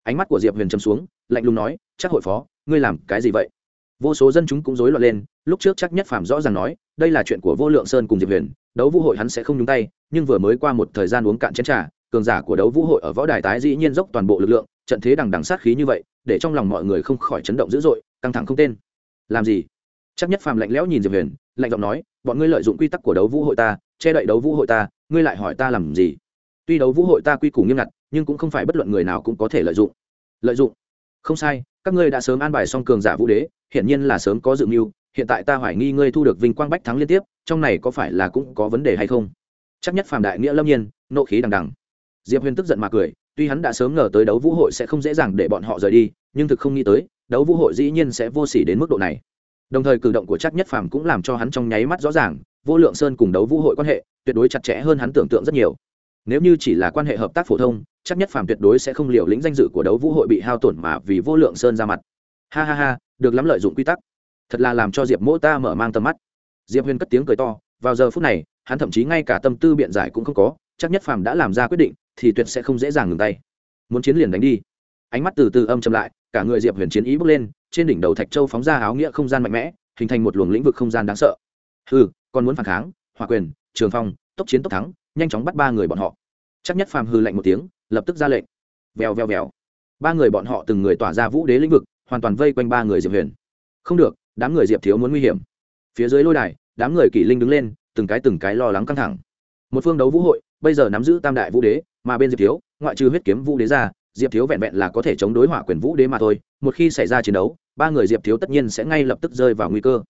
Ánh mắt của diệp huyền châm xuống lạnh lùng nói, chắc hội phó, ngươi làm cái gì vậy? Vô số dân chúng cũng rối loạn lên, lúc trước chắc nhất phàm rõ ràng nói, đây là chuyện của vô lượng sơn cùng diệp huyền, đấu vũ hội hắn sẽ không nhúng tay, nhưng vừa mới qua một thời gian uống cạn chén trà, cường giả của đấu vũ hội ở võ đài tái dĩ nhiên dốc toàn bộ lực lượng, trận thế đằng đằng sát khí như vậy, để trong lòng mọi người không khỏi chấn động dữ dội, căng thẳng không tên. Làm gì? Chắc nhất phàm lạnh lẽo nhìn diệp huyền, lạnh giọng nói, bọn ngươi lợi dụng quy tắc của đấu vũ hội ta, che đậy đấu vũ hội ta, ngươi lại hỏi ta làm gì? Tuy đấu vũ hội ta quy củ nghiêm ngặt, nhưng cũng không phải bất luận người nào cũng có thể lợi dụng. Lợi dụng? Không sai, các ngươi đã sớm an bài xong cường giả vũ đế, hiển nhiên là sớm có dự mưu, hiện tại ta hoài nghi ngươi thu được vinh quang bách thắng liên tiếp, trong này có phải là cũng có vấn đề hay không? Chắc nhất phàm đại nghĩa lâm nhiên, nộ khí đằng đằng. Diệp huyền tức giận mà cười, tuy hắn đã sớm ngờ tới đấu vũ hội sẽ không dễ dàng để bọn họ rời đi, nhưng thực không nghĩ tới, đấu vũ hội dĩ nhiên sẽ vô s ỉ đến mức độ này. Đồng thời cử động của chắc nhất phàm cũng làm cho hắn trong nháy mắt rõ ràng, vô lượng sơn cùng đấu vũ hội quan hệ, tuyệt đối chặt chẽ hơn hắn tưởng tượng rất nhiều nếu như chỉ là quan hệ hợp tác phổ thông, chắc nhất phàm tuyệt đối sẽ không liều lĩnh danh dự của đấu vũ hội bị hao tổn mà vì vô lượng sơn ra mặt. Ha ha ha, được lắm lợi dụng quy tắc. Thật là làm cho diệp mỗ ta mở mang tầm mắt. Diệp huyền cất tiếng cười to, vào giờ phút này, hắn thậm chí ngay cả tâm tư biện giải cũng không có, chắc nhất phàm đã làm ra quyết định, thì tuyệt sẽ không dễ dàng ngừng tay. Muốn chiến liền đánh đi. Ánh mắt từ từ âm chậm lại, cả người diệp huyền chiến ý bước lên, trên đỉnh đầu thạch châu phóng ra áo nghĩa không gian mạnh mẽ, hình thành một luồng lĩnh vực không gian đáng sợ. Ừ còn muốn phản kháng hòa quyền, trường phong tốc chiến tốc thắng, nhanh chóng bắt ba người bọn họ. Chắc nhất phàm hư lạnh một tiếng, lập tức ra lệnh. Vèo vèo vèo. Ba người bọn họ từng người tỏa ra vũ đế lĩnh vực, hoàn toàn vây quanh ba người diệp huyền. Không được, đám người diệp thiếu muốn nguy hiểm. Phía dưới lôi đài, đám người kỷ linh đứng lên, từng cái từng cái lo lắng căng thẳng. Một phương đấu vũ hội, bây giờ nắm giữ tam đại vũ đế, mà bên diệp thiếu, ngoại trừ huyết kiếm vũ đế ra, diệp thiếu vẹn vẹn là có thể chống đối hỏa quyền vũ đế mà thôi. Một khi xảy ra chiến đấu, ba người diệp thiếu tất nhiên sẽ ngay lập tức rơi vào nguy cơ.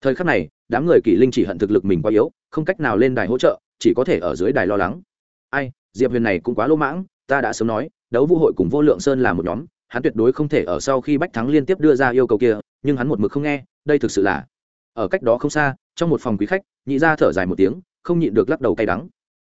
Thời khắc này, đám người kỷ linh chỉ hận thực lực mình quá yếu, không cách nào lên đài hỗ trợ chỉ có thể ở dưới đài lo lắng ai diệp huyền này cũng quá lỗ mãng ta đã sớm nói đấu vũ hội cùng vô lượng sơn là một nhóm hắn tuyệt đối không thể ở sau khi bách thắng liên tiếp đưa ra yêu cầu kia nhưng hắn một mực không nghe đây thực sự là ở cách đó không xa trong một phòng quý khách nhị ra thở dài một tiếng không nhịn được lắc đầu cay đắng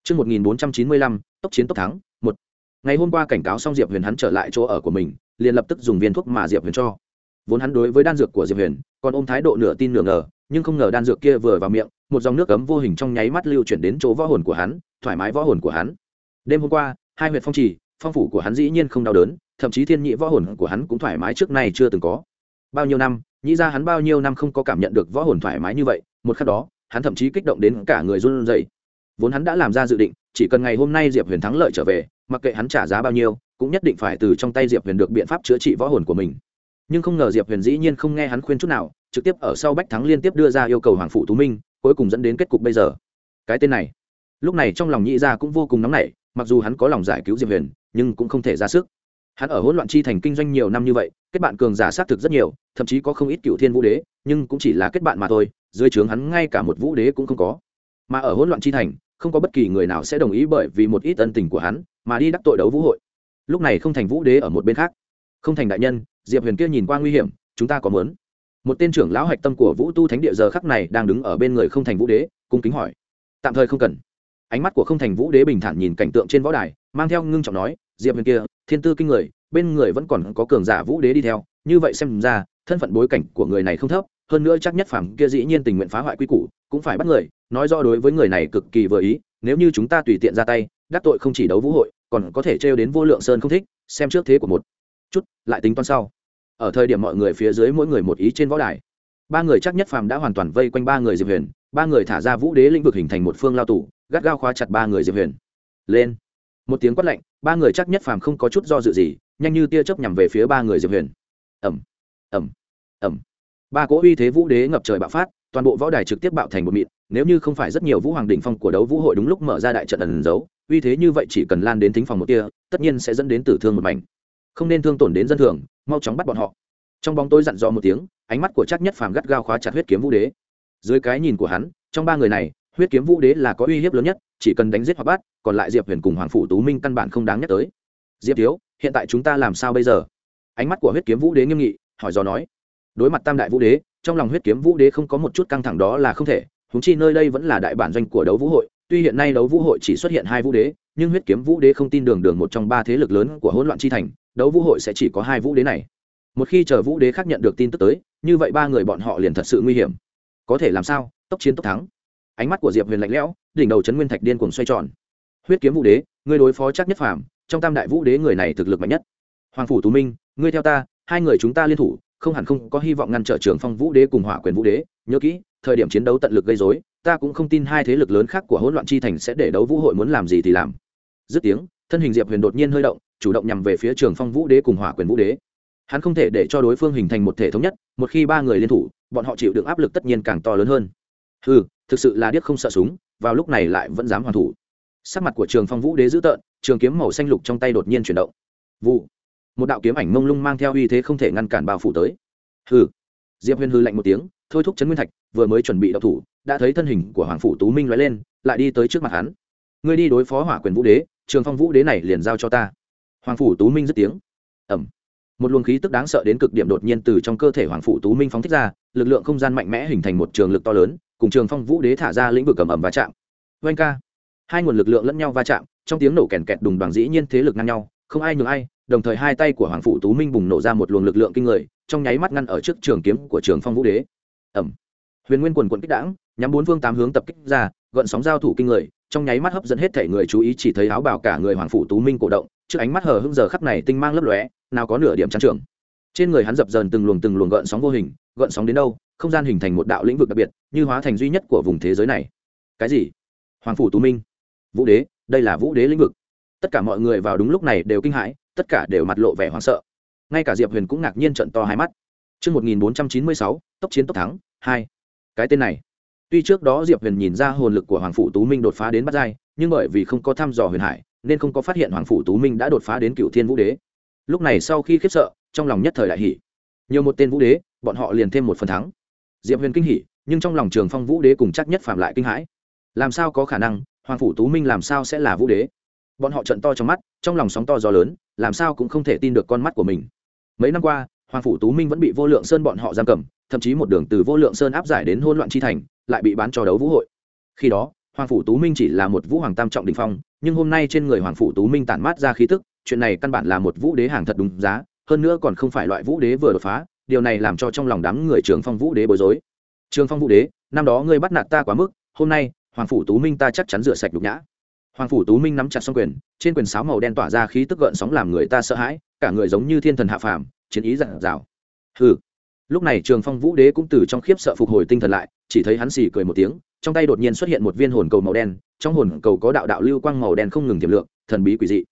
Trước 1495, tốc chiến tốc thắng, một. Ngày hôm qua cảnh cáo xong Diệp Huyền hắn trở lại chỗ ở của mình, liền lập tức dùng viên thuốc mà Diệp Huyền cho. Vốn hắn đối với đan dược của Diệp Huyền, còn ôm thái độ nửa tin nửa ngờ, nhưng không ngờ đan dược kia vừa vào miệng, một dòng nước cấm vô hình trong nháy mắt lưu chuyển đến chỗ võ hồn của hắn, thoải mái võ hồn của hắn. Đêm hôm qua, hai huyệt phong trì, phong phủ của hắn dĩ nhiên không đau đớn, thậm chí thiên nhị võ hồn của hắn cũng thoải mái trước nay chưa từng có. Bao nhiêu năm, nhĩ ra hắn bao nhiêu năm không có cảm nhận được võ hồn thoải mái như vậy, một khắc đó, hắn thậm chí kích động đến cả người run rẩy. Vốn hắn đã làm ra dự định, chỉ cần ngày hôm nay Diệp Huyền thắng lợi trở về, mặc kệ hắn trả giá bao nhiêu, cũng nhất định phải từ trong tay Diệp Huyền được biện pháp chữa trị võ hồn của mình. Nhưng không ngờ Diệp Huyền dĩ nhiên không nghe hắn khuyên chút nào, trực tiếp ở sau bách thắng liên tiếp đưa ra yêu cầu hoàng phụ tú minh, cuối cùng dẫn đến kết cục bây giờ. Cái tên này, lúc này trong lòng nhị gia cũng vô cùng nóng nảy, mặc dù hắn có lòng giải cứu Diệp Huyền, nhưng cũng không thể ra sức. Hắn ở hỗn loạn chi thành kinh doanh nhiều năm như vậy kết bạn cường giả xác thực rất nhiều thậm chí có không ít cựu thiên vũ đế nhưng cũng chỉ là kết bạn mà thôi dưới trướng hắn ngay cả một vũ đế cũng không có. Mà ở hỗn loạn chi thành không có bất kỳ người nào sẽ đồng ý bởi vì một ít ân tình của hắn mà đi đắc tội đấu vũ hội. Lúc này không thành vũ đế ở một bên khác. Không thành đại nhân diệp huyền kia nhìn qua nguy hiểm chúng ta có muốn một tên trưởng lão hạch tâm của vũ tu thánh địa giờ khắc này đang đứng ở bên người không thành vũ đế, cung kính hỏi. Tạm thời không cần. Ánh mắt của không thành vũ đế bình thản nhìn cảnh tượng trên võ đài, mang theo ngưng trọng nói, diệp huyền kia, thiên tư kinh người, bên người vẫn còn có cường giả vũ đế đi theo, như vậy xem ra, thân phận bối cảnh của người này không thấp, hơn nữa chắc nhất phàm kia dĩ nhiên tình nguyện phá hoại quy củ, cũng phải bắt người, nói rõ đối với người này cực kỳ vừa ý, nếu như chúng ta tùy tiện ra tay, đắc tội không chỉ đấu vũ hội, còn có thể trêu đến vô lượng sơn không thích, xem trước thế của một. Chút, lại tính toán sau ở thời điểm mọi người phía dưới mỗi người một ý trên võ đài. Ba người chắc nhất phàm đã hoàn toàn vây quanh ba người diệp huyền, ba người thả ra vũ đế lĩnh vực hình thành một phương lao tủ gắt gao khóa chặt ba người diệp huyền. Lên. Một tiếng quát lạnh, ba người chắc nhất phàm không có chút do dự gì, nhanh như tia chớp nhằm về phía ba người diệp huyền. Ẩm ẩm ẩm ba cỗ uy thế vũ đế ngập trời bạo phát, toàn bộ võ đài trực tiếp bạo thành một mịn, nếu như không phải rất nhiều vũ hoàng đỉnh phong của đấu vũ hội đúng lúc mở ra đại trận ẩn giấu, uy thế như vậy chỉ cần lan đến thính phòng một tia, tất nhiên sẽ dẫn đến tử thương một mảnh không nên thương tổn đến dân thường, mau chóng bắt bọn họ. Trong bóng tối dặn dò một tiếng, ánh mắt của chắc nhất phàm gắt gao khóa chặt huyết kiếm vũ đế. Dưới cái nhìn của hắn, trong ba người này, huyết kiếm vũ đế là có uy hiếp lớn nhất, chỉ cần đánh giết hoặc bắt, còn lại diệp huyền cùng hoàng phủ tú minh căn bản không đáng nhắc tới. Diệp thiếu, hiện tại chúng ta làm sao bây giờ? Ánh mắt của huyết kiếm vũ đế nghiêm nghị, hỏi do nói. Đối mặt tam đại vũ đế, trong lòng huyết kiếm vũ đế không có một chút căng thẳng đó là không thể húng chi nơi đây vẫn là đại bản doanh của đấu vũ hội, tuy hiện nay đấu vũ hội chỉ xuất hiện hai vũ đế, nhưng huyết kiếm vũ đế không tin đường đường một trong ba thế lực lớn của hỗn loạn chi thành đấu vũ hội sẽ chỉ có hai vũ đế này. Một khi chờ vũ đế khác nhận được tin tức tới, như vậy ba người bọn họ liền thật sự nguy hiểm. Có thể làm sao? Tốc chiến tốc thắng. Ánh mắt của diệp huyền lạnh lẽo, đỉnh đầu trấn nguyên thạch điên cuồng xoay tròn. Huyết kiếm vũ đế người đối phó chắc nhất phàm, trong tam đại vũ đế người này thực lực mạnh nhất. Hoàng phủ tú minh, ngươi theo ta, hai người chúng ta liên thủ, không hẳn không có hy vọng ngăn trở trường phong vũ đế cùng hỏa quyền vũ đế. Nhớ kỹ, thời điểm chiến đấu tận lực gây dối ta cũng không tin hai thế lực lớn khác của hỗn loạn chi thành sẽ để đấu vũ hội muốn làm gì thì làm. Dứt tiếng thân hình diệp huyền đột nhiên hơi động chủ động nhằm về phía trường phong vũ đế cùng hỏa quyền vũ đế hắn không thể để cho đối phương hình thành một thể thống nhất một khi ba người liên thủ bọn họ chịu được áp lực tất nhiên càng to lớn hơn ừ thực sự là điếc không sợ súng vào lúc này lại vẫn dám hoàn thủ sắc mặt của trường phong vũ đế dữ tợn trường kiếm màu xanh lục trong tay đột nhiên chuyển động vụ một đạo kiếm ảnh mông lung mang theo uy thế không thể ngăn cản bao phủ tới hừ diệp huyền hư lạnh một tiếng thôi thúc trấn nguyên thạch vừa mới chuẩn bị đậu thủ đã thấy thân hình của hoàng phủ tú minh nói lên lại đi tới trước mặt hắn ngươi đi đối phó hỏa quyền vũ đế trường phong vũ đế này liền giao cho ta. Hoàng phủ tú minh dứt tiếng. Ẩm một luồng khí tức đáng sợ đến cực điểm đột nhiên từ trong cơ thể hoàng phủ tú minh phóng thích ra, lực lượng không gian mạnh mẽ hình thành một trường lực to lớn, cùng trường phong vũ đế thả ra lĩnh vực cầm ẩm và chạm. Oanh ca. Hai nguồn lực lượng lẫn nhau va chạm, trong tiếng nổ kèn kẹt đùng đoàn dĩ nhiên thế lực ngang nhau, không ai nhường ai, đồng thời hai tay của hoàng phủ tú minh bùng nổ ra một luồng lực lượng kinh người, trong nháy mắt ngăn ở trước trường kiếm của trường phong vũ đế. Ẩm huyền nguyên quần quận kích đảng nhắm bốn phương tám hướng tập kích ra, gợn sóng giao thủ kinh người trong nháy mắt hấp dẫn hết thể người chú ý chỉ thấy áo bảo cả người hoàng phủ tú minh cổ động trước ánh mắt hờ hững giờ khắp này tinh mang lấp lóe nào có nửa điểm trắng trường trên người hắn dập dờn từng luồng từng luồng gợn sóng vô hình gợn sóng đến đâu không gian hình thành một đạo lĩnh vực đặc biệt như hóa thành duy nhất của vùng thế giới này. Cái gì? Hoàng phủ tú minh. Vũ đế đây là vũ đế lĩnh vực. Tất cả mọi người vào đúng lúc này đều kinh hãi tất cả đều mặt lộ vẻ hoảng sợ. Ngay cả diệp huyền cũng ngạc nhiên trận to hai mắt. Trước 1496, tốc chiến tốc thắng, 2. Cái tên này. Tuy trước đó Diệp Huyền nhìn ra hồn lực của Hoàng Phủ Tú Minh đột phá đến bắt giai, nhưng bởi vì không có thăm dò huyền hải, nên không có phát hiện Hoàng Phủ Tú Minh đã đột phá đến cựu thiên vũ đế. Lúc này sau khi khiếp sợ, trong lòng nhất thời đại hỉ. Nhiều một tên vũ đế, bọn họ liền thêm một phần thắng. Diệp Huyền kinh hỉ, nhưng trong lòng Trường Phong Vũ Đế cùng chắc nhất phạm lại kinh hãi. Làm sao có khả năng, Hoàng Phủ Tú Minh làm sao sẽ là vũ đế? Bọn họ trận to trong mắt, trong lòng sóng to gió lớn, làm sao cũng không thể tin được con mắt của mình. Mấy năm qua, hoàng phủ tú minh vẫn bị vô lượng sơn bọn họ giam cầm thậm chí một đường từ vô lượng sơn áp giải đến hôn loạn chi thành, lại bị bán cho đấu vũ hội. Khi đó, hoàng phủ tú minh chỉ là một vũ hoàng tam trọng đình phong, nhưng hôm nay trên người hoàng phủ tú minh tản mát ra khí tức, chuyện này căn bản là một vũ đế hàng thật đúng giá, hơn nữa còn không phải loại vũ đế vừa đột phá, điều này làm cho trong lòng đám người trường phong vũ đế bối rối. Trường phong vũ đế, năm đó ngươi bắt nạt ta quá mức, hôm nay, hoàng phủ tú minh ta chắc chắn rửa sạch nhục nhã. Hoàng phủ tú minh nắm chặt xong quyền, trên quyền sáo màu đen tỏa ra khí tức gợn sóng làm người ta sợ hãi, cả người giống như thiên thần hạ phàm, chiến ý dặn dào. Hừ lúc này trường phong vũ đế cũng từ trong khiếp sợ phục hồi tinh thần lại, chỉ thấy hắn xì cười một tiếng, trong tay đột nhiên xuất hiện một viên hồn cầu màu đen, trong hồn cầu có đạo đạo lưu quang màu đen không ngừng tiềm lượng, thần bí quỷ dị.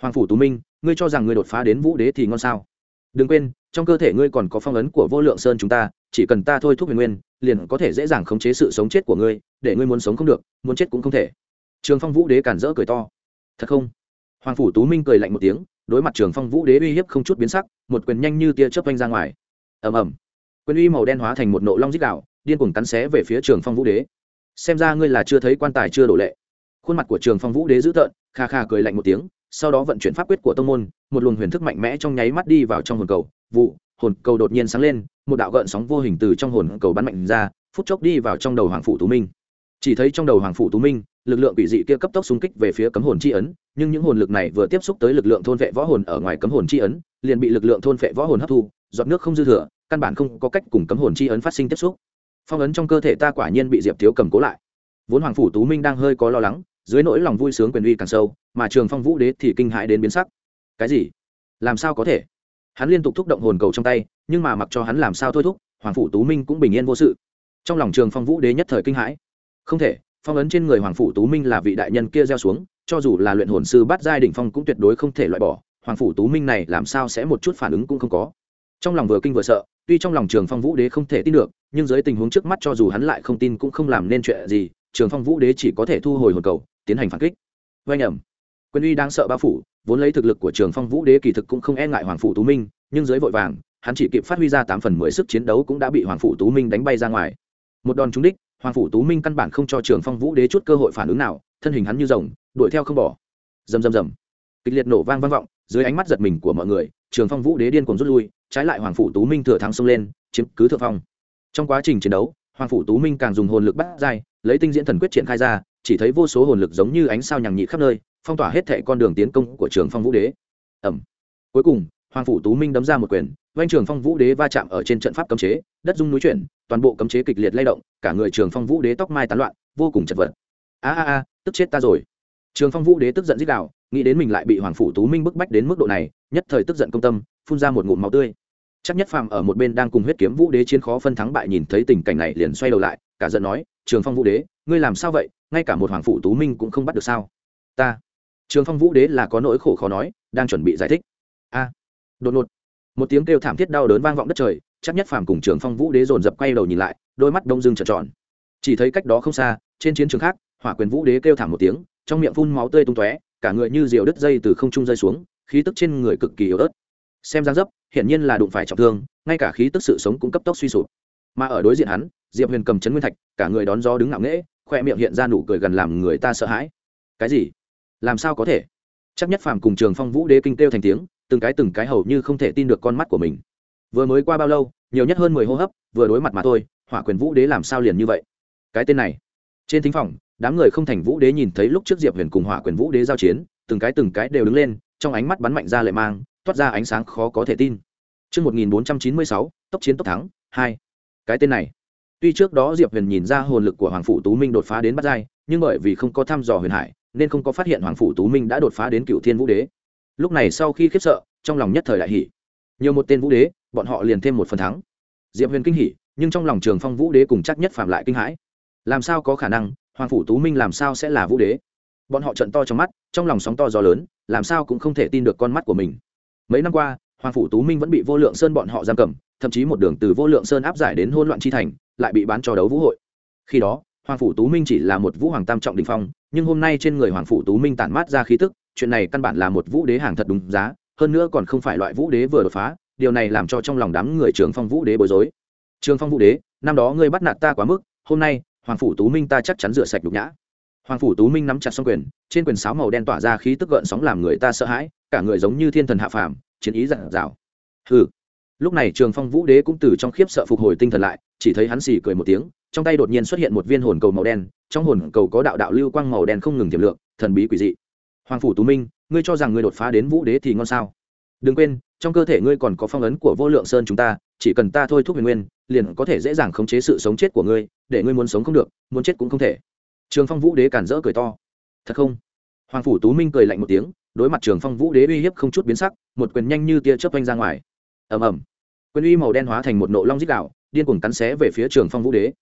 Hoàng phủ tú minh, ngươi cho rằng ngươi đột phá đến vũ đế thì ngon sao? Đừng quên, trong cơ thể ngươi còn có phong ấn của vô lượng sơn chúng ta, chỉ cần ta thôi thúc huyền nguyên, liền có thể dễ dàng khống chế sự sống chết của ngươi, để ngươi muốn sống không được, muốn chết cũng không thể. Trường phong vũ đế cản rỡ cười to. Thật không? Hoàng phủ tú minh cười lạnh một tiếng, đối mặt trường phong vũ đế uy hiếp không chút biến sắc, một quyền nhanh như tia chớp vanh ra ngoài. Ầm ầm quyền uy màu đen hóa thành một nộ long dích đạo, điên cuồng cắn xé về phía trường phong vũ đế. Xem ra ngươi là chưa thấy quan tài chưa đổ lệ. Khuôn mặt của trường phong vũ đế dữ tợn, kha kha cười lạnh một tiếng, sau đó vận chuyển pháp quyết của tông môn, một luồng huyền thức mạnh mẽ trong nháy mắt đi vào trong hồn cầu. Vụ, hồn cầu đột nhiên sáng lên, một đạo gợn sóng vô hình từ trong hồn cầu bắn mạnh ra, phút chốc đi vào trong đầu hoàng phủ tú minh. Chỉ thấy trong đầu hoàng phủ tú minh, lực lượng quỷ dị kia cấp tốc xung kích về phía cấm hồn chi ấn, nhưng những hồn lực này vừa tiếp xúc tới lực lượng thôn vệ võ hồn ở ngoài cấm hồn chi ấn, liền bị lực lượng thôn vệ võ hồn hấp thu, giọt nước không dư thừa căn bản không có cách cùng cấm hồn chi ấn phát sinh tiếp xúc. Phong ấn trong cơ thể ta quả nhiên bị diệp thiếu cầm cố lại. Vốn hoàng phủ tú minh đang hơi có lo lắng, dưới nỗi lòng vui sướng quyền uy càng sâu, mà trường phong vũ đế thì kinh hãi đến biến sắc. Cái gì? Làm sao có thể? Hắn liên tục thúc động hồn cầu trong tay, nhưng mà mặc cho hắn làm sao thôi thúc, hoàng phủ tú minh cũng bình yên vô sự. Trong lòng trường phong vũ đế nhất thời kinh hãi. Không thể, phong ấn trên người hoàng phủ tú minh là vị đại nhân kia gieo xuống, cho dù là luyện hồn sư bắt giai đỉnh phong cũng tuyệt đối không thể loại bỏ. Hoàng phủ tú minh này làm sao sẽ một chút phản ứng cũng không có. Trong lòng vừa kinh vừa sợ tuy trong lòng trường phong vũ đế không thể tin được, nhưng dưới tình huống trước mắt cho dù hắn lại không tin cũng không làm nên chuyện gì, trường phong vũ đế chỉ có thể thu hồi hồn cầu, tiến hành phản kích. Vay nhầm quân uy đang sợ bao phủ, vốn lấy thực lực của trường phong vũ đế kỳ thực cũng không e ngại hoàng phủ tú minh, nhưng dưới vội vàng, hắn chỉ kịp phát huy ra tám phần mười sức chiến đấu cũng đã bị hoàng phủ tú minh đánh bay ra ngoài. Một đòn trúng đích, hoàng phủ tú minh căn bản không cho trường phong vũ đế chút cơ hội phản ứng nào, thân hình hắn như rồng, đuổi theo không bỏ. Rầm rầm rầm. Kịch liệt nổ vang vang vọng, dưới ánh mắt giật mình của mọi người trường phong vũ đế điên cuồng rút lui, trái lại hoàng phủ tú minh thừa thắng xông lên, chiếm cứ thượng phong. Trong quá trình chiến đấu, hoàng phủ tú minh càng dùng hồn lực bắt dai lấy tinh diễn thần quyết triển khai ra, chỉ thấy vô số hồn lực giống như ánh sao nhằng nhị khắp nơi, phong tỏa hết thệ con đường tiến công của trường phong vũ đế. Ẩm cuối cùng, hoàng phủ tú minh đấm ra một quyền doanh trường phong vũ đế va chạm ở trên trận pháp cấm chế, đất dung núi chuyển, toàn bộ cấm chế kịch liệt lay động, cả người trường phong vũ đế tóc mai tán loạn, vô cùng chật vật. A a a, tức chết ta rồi trường phong vũ đế tức giận dích đạo nghĩ đến mình lại bị hoàng phủ tú minh bức bách đến mức độ này, nhất thời tức giận công tâm, phun ra một ngụm máu tươi. Chắc nhất phàm ở một bên đang cùng huyết kiếm vũ đế chiến khó phân thắng bại nhìn thấy tình cảnh này liền xoay đầu lại, cả giận nói, trường phong vũ đế, ngươi làm sao vậy? Ngay cả một hoàng phủ tú minh cũng không bắt được sao? Ta. Trường phong vũ đế là có nỗi khổ khó nói, đang chuẩn bị giải thích. A. Đột ngột, một tiếng kêu thảm thiết đau đớn vang vọng đất trời, chắc nhất phàm cùng trường phong vũ đế dồn dập quay đầu nhìn lại, đôi mắt đông dưng trợn tròn. Chỉ thấy cách đó không xa, trên chiến trường khác, hỏa quyền vũ đế kêu thảm một tiếng trong miệng phun máu tươi tung tóe, cả người như diều đứt dây từ không trung rơi xuống, khí tức trên người cực kỳ yếu ớt. Xem dáng dấp, hiển nhiên là đụng phải trọng thương, ngay cả khí tức sự sống cũng cấp tốc suy sụp. Mà ở đối diện hắn, diệp huyền cầm chấn nguyên thạch, cả người đón gió đứng ngạo nghễ, khoe miệng hiện ra nụ cười gần làm người ta sợ hãi. Cái gì? Làm sao có thể? Chắc nhất phàm cùng trường phong vũ đế kinh kêu thành tiếng, từng cái từng cái hầu như không thể tin được con mắt của mình. Vừa mới qua bao lâu, nhiều nhất hơn mười hô hấp, vừa đối mặt mà thôi, hỏa quyền vũ đế làm sao liền như vậy? Cái tên này, trên thính phòng đám người không thành vũ đế nhìn thấy lúc trước diệp huyền cùng hỏa quyền vũ đế giao chiến từng cái từng cái đều đứng lên trong ánh mắt bắn mạnh ra lệ mang toát ra ánh sáng khó có thể tin Trước 1496, tốc chiến tốc thắng, 2. Cái tên này. Tuy trước đó Diệp Huyền nhìn ra hồn lực của Hoàng Phủ Tú Minh đột phá đến bắt giai, nhưng bởi vì không có thăm dò huyền hải, nên không có phát hiện Hoàng Phủ Tú Minh đã đột phá đến cửu thiên vũ đế. Lúc này sau khi khiếp sợ, trong lòng nhất thời đại hỉ. Nhiều một tên vũ đế, bọn họ liền thêm một phần thắng. Diệp Huyền kinh hỉ, nhưng trong lòng Trường Phong Vũ đế cùng chắc nhất phạm lại kinh hãi. Làm sao có khả năng, Hoàng Phủ Tú Minh làm sao sẽ là vũ đế? Bọn họ trận to trong mắt, trong lòng sóng to gió lớn, làm sao cũng không thể tin được con mắt của mình. Mấy năm qua, hoàng phủ tú minh vẫn bị vô lượng sơn bọn họ giam cầm thậm chí một đường từ vô lượng sơn áp giải đến hôn loạn chi thành lại bị bán cho đấu vũ hội khi đó hoàng phủ tú minh chỉ là một vũ hoàng tam trọng đình phong nhưng hôm nay trên người hoàng phủ tú minh tản mát ra khí tức chuyện này căn bản là một vũ đế hàng thật đúng giá hơn nữa còn không phải loại vũ đế vừa đột phá điều này làm cho trong lòng đám người trường phong vũ đế bối rối trường phong vũ đế năm đó ngươi bắt nạt ta quá mức hôm nay hoàng phủ tú minh ta chắc chắn rửa sạch nhục nhã. Hoàng phủ tú minh nắm chặt xong quyền, trên quyền sáo màu đen tỏa ra khí tức gợn sóng làm người ta sợ hãi, cả người giống như thiên thần hạ phàm, chiến ý dặn dạo. hừ. Lúc này trường phong vũ đế cũng từ trong khiếp sợ phục hồi tinh thần lại, chỉ thấy hắn xì cười một tiếng, trong tay đột nhiên xuất hiện một viên hồn cầu màu đen, trong hồn cầu có đạo đạo lưu quang màu đen không ngừng tiềm lượng, thần bí quỷ dị. Hoàng phủ tú minh, ngươi cho rằng ngươi đột phá đến vũ đế thì ngon sao? Đừng quên, trong cơ thể ngươi còn có phong ấn của vô lượng sơn chúng ta, chỉ cần ta thôi thúc huyền nguyên liền có thể dễ dàng khống chế sự sống chết của ngươi, để ngươi muốn sống không được, muốn chết cũng không thể. Trường phong vũ đế cản rỡ cười to. Thật không? Hoàng phủ tú minh cười lạnh một tiếng, đối mặt trường phong vũ đế uy hiếp không chút biến sắc, một quyền nhanh như tia chớp vanh ra ngoài. Ầm ầm. Quyền uy màu đen hóa thành một nộ long dích đạo điên cuồng cắn xé về phía trường phong vũ đế.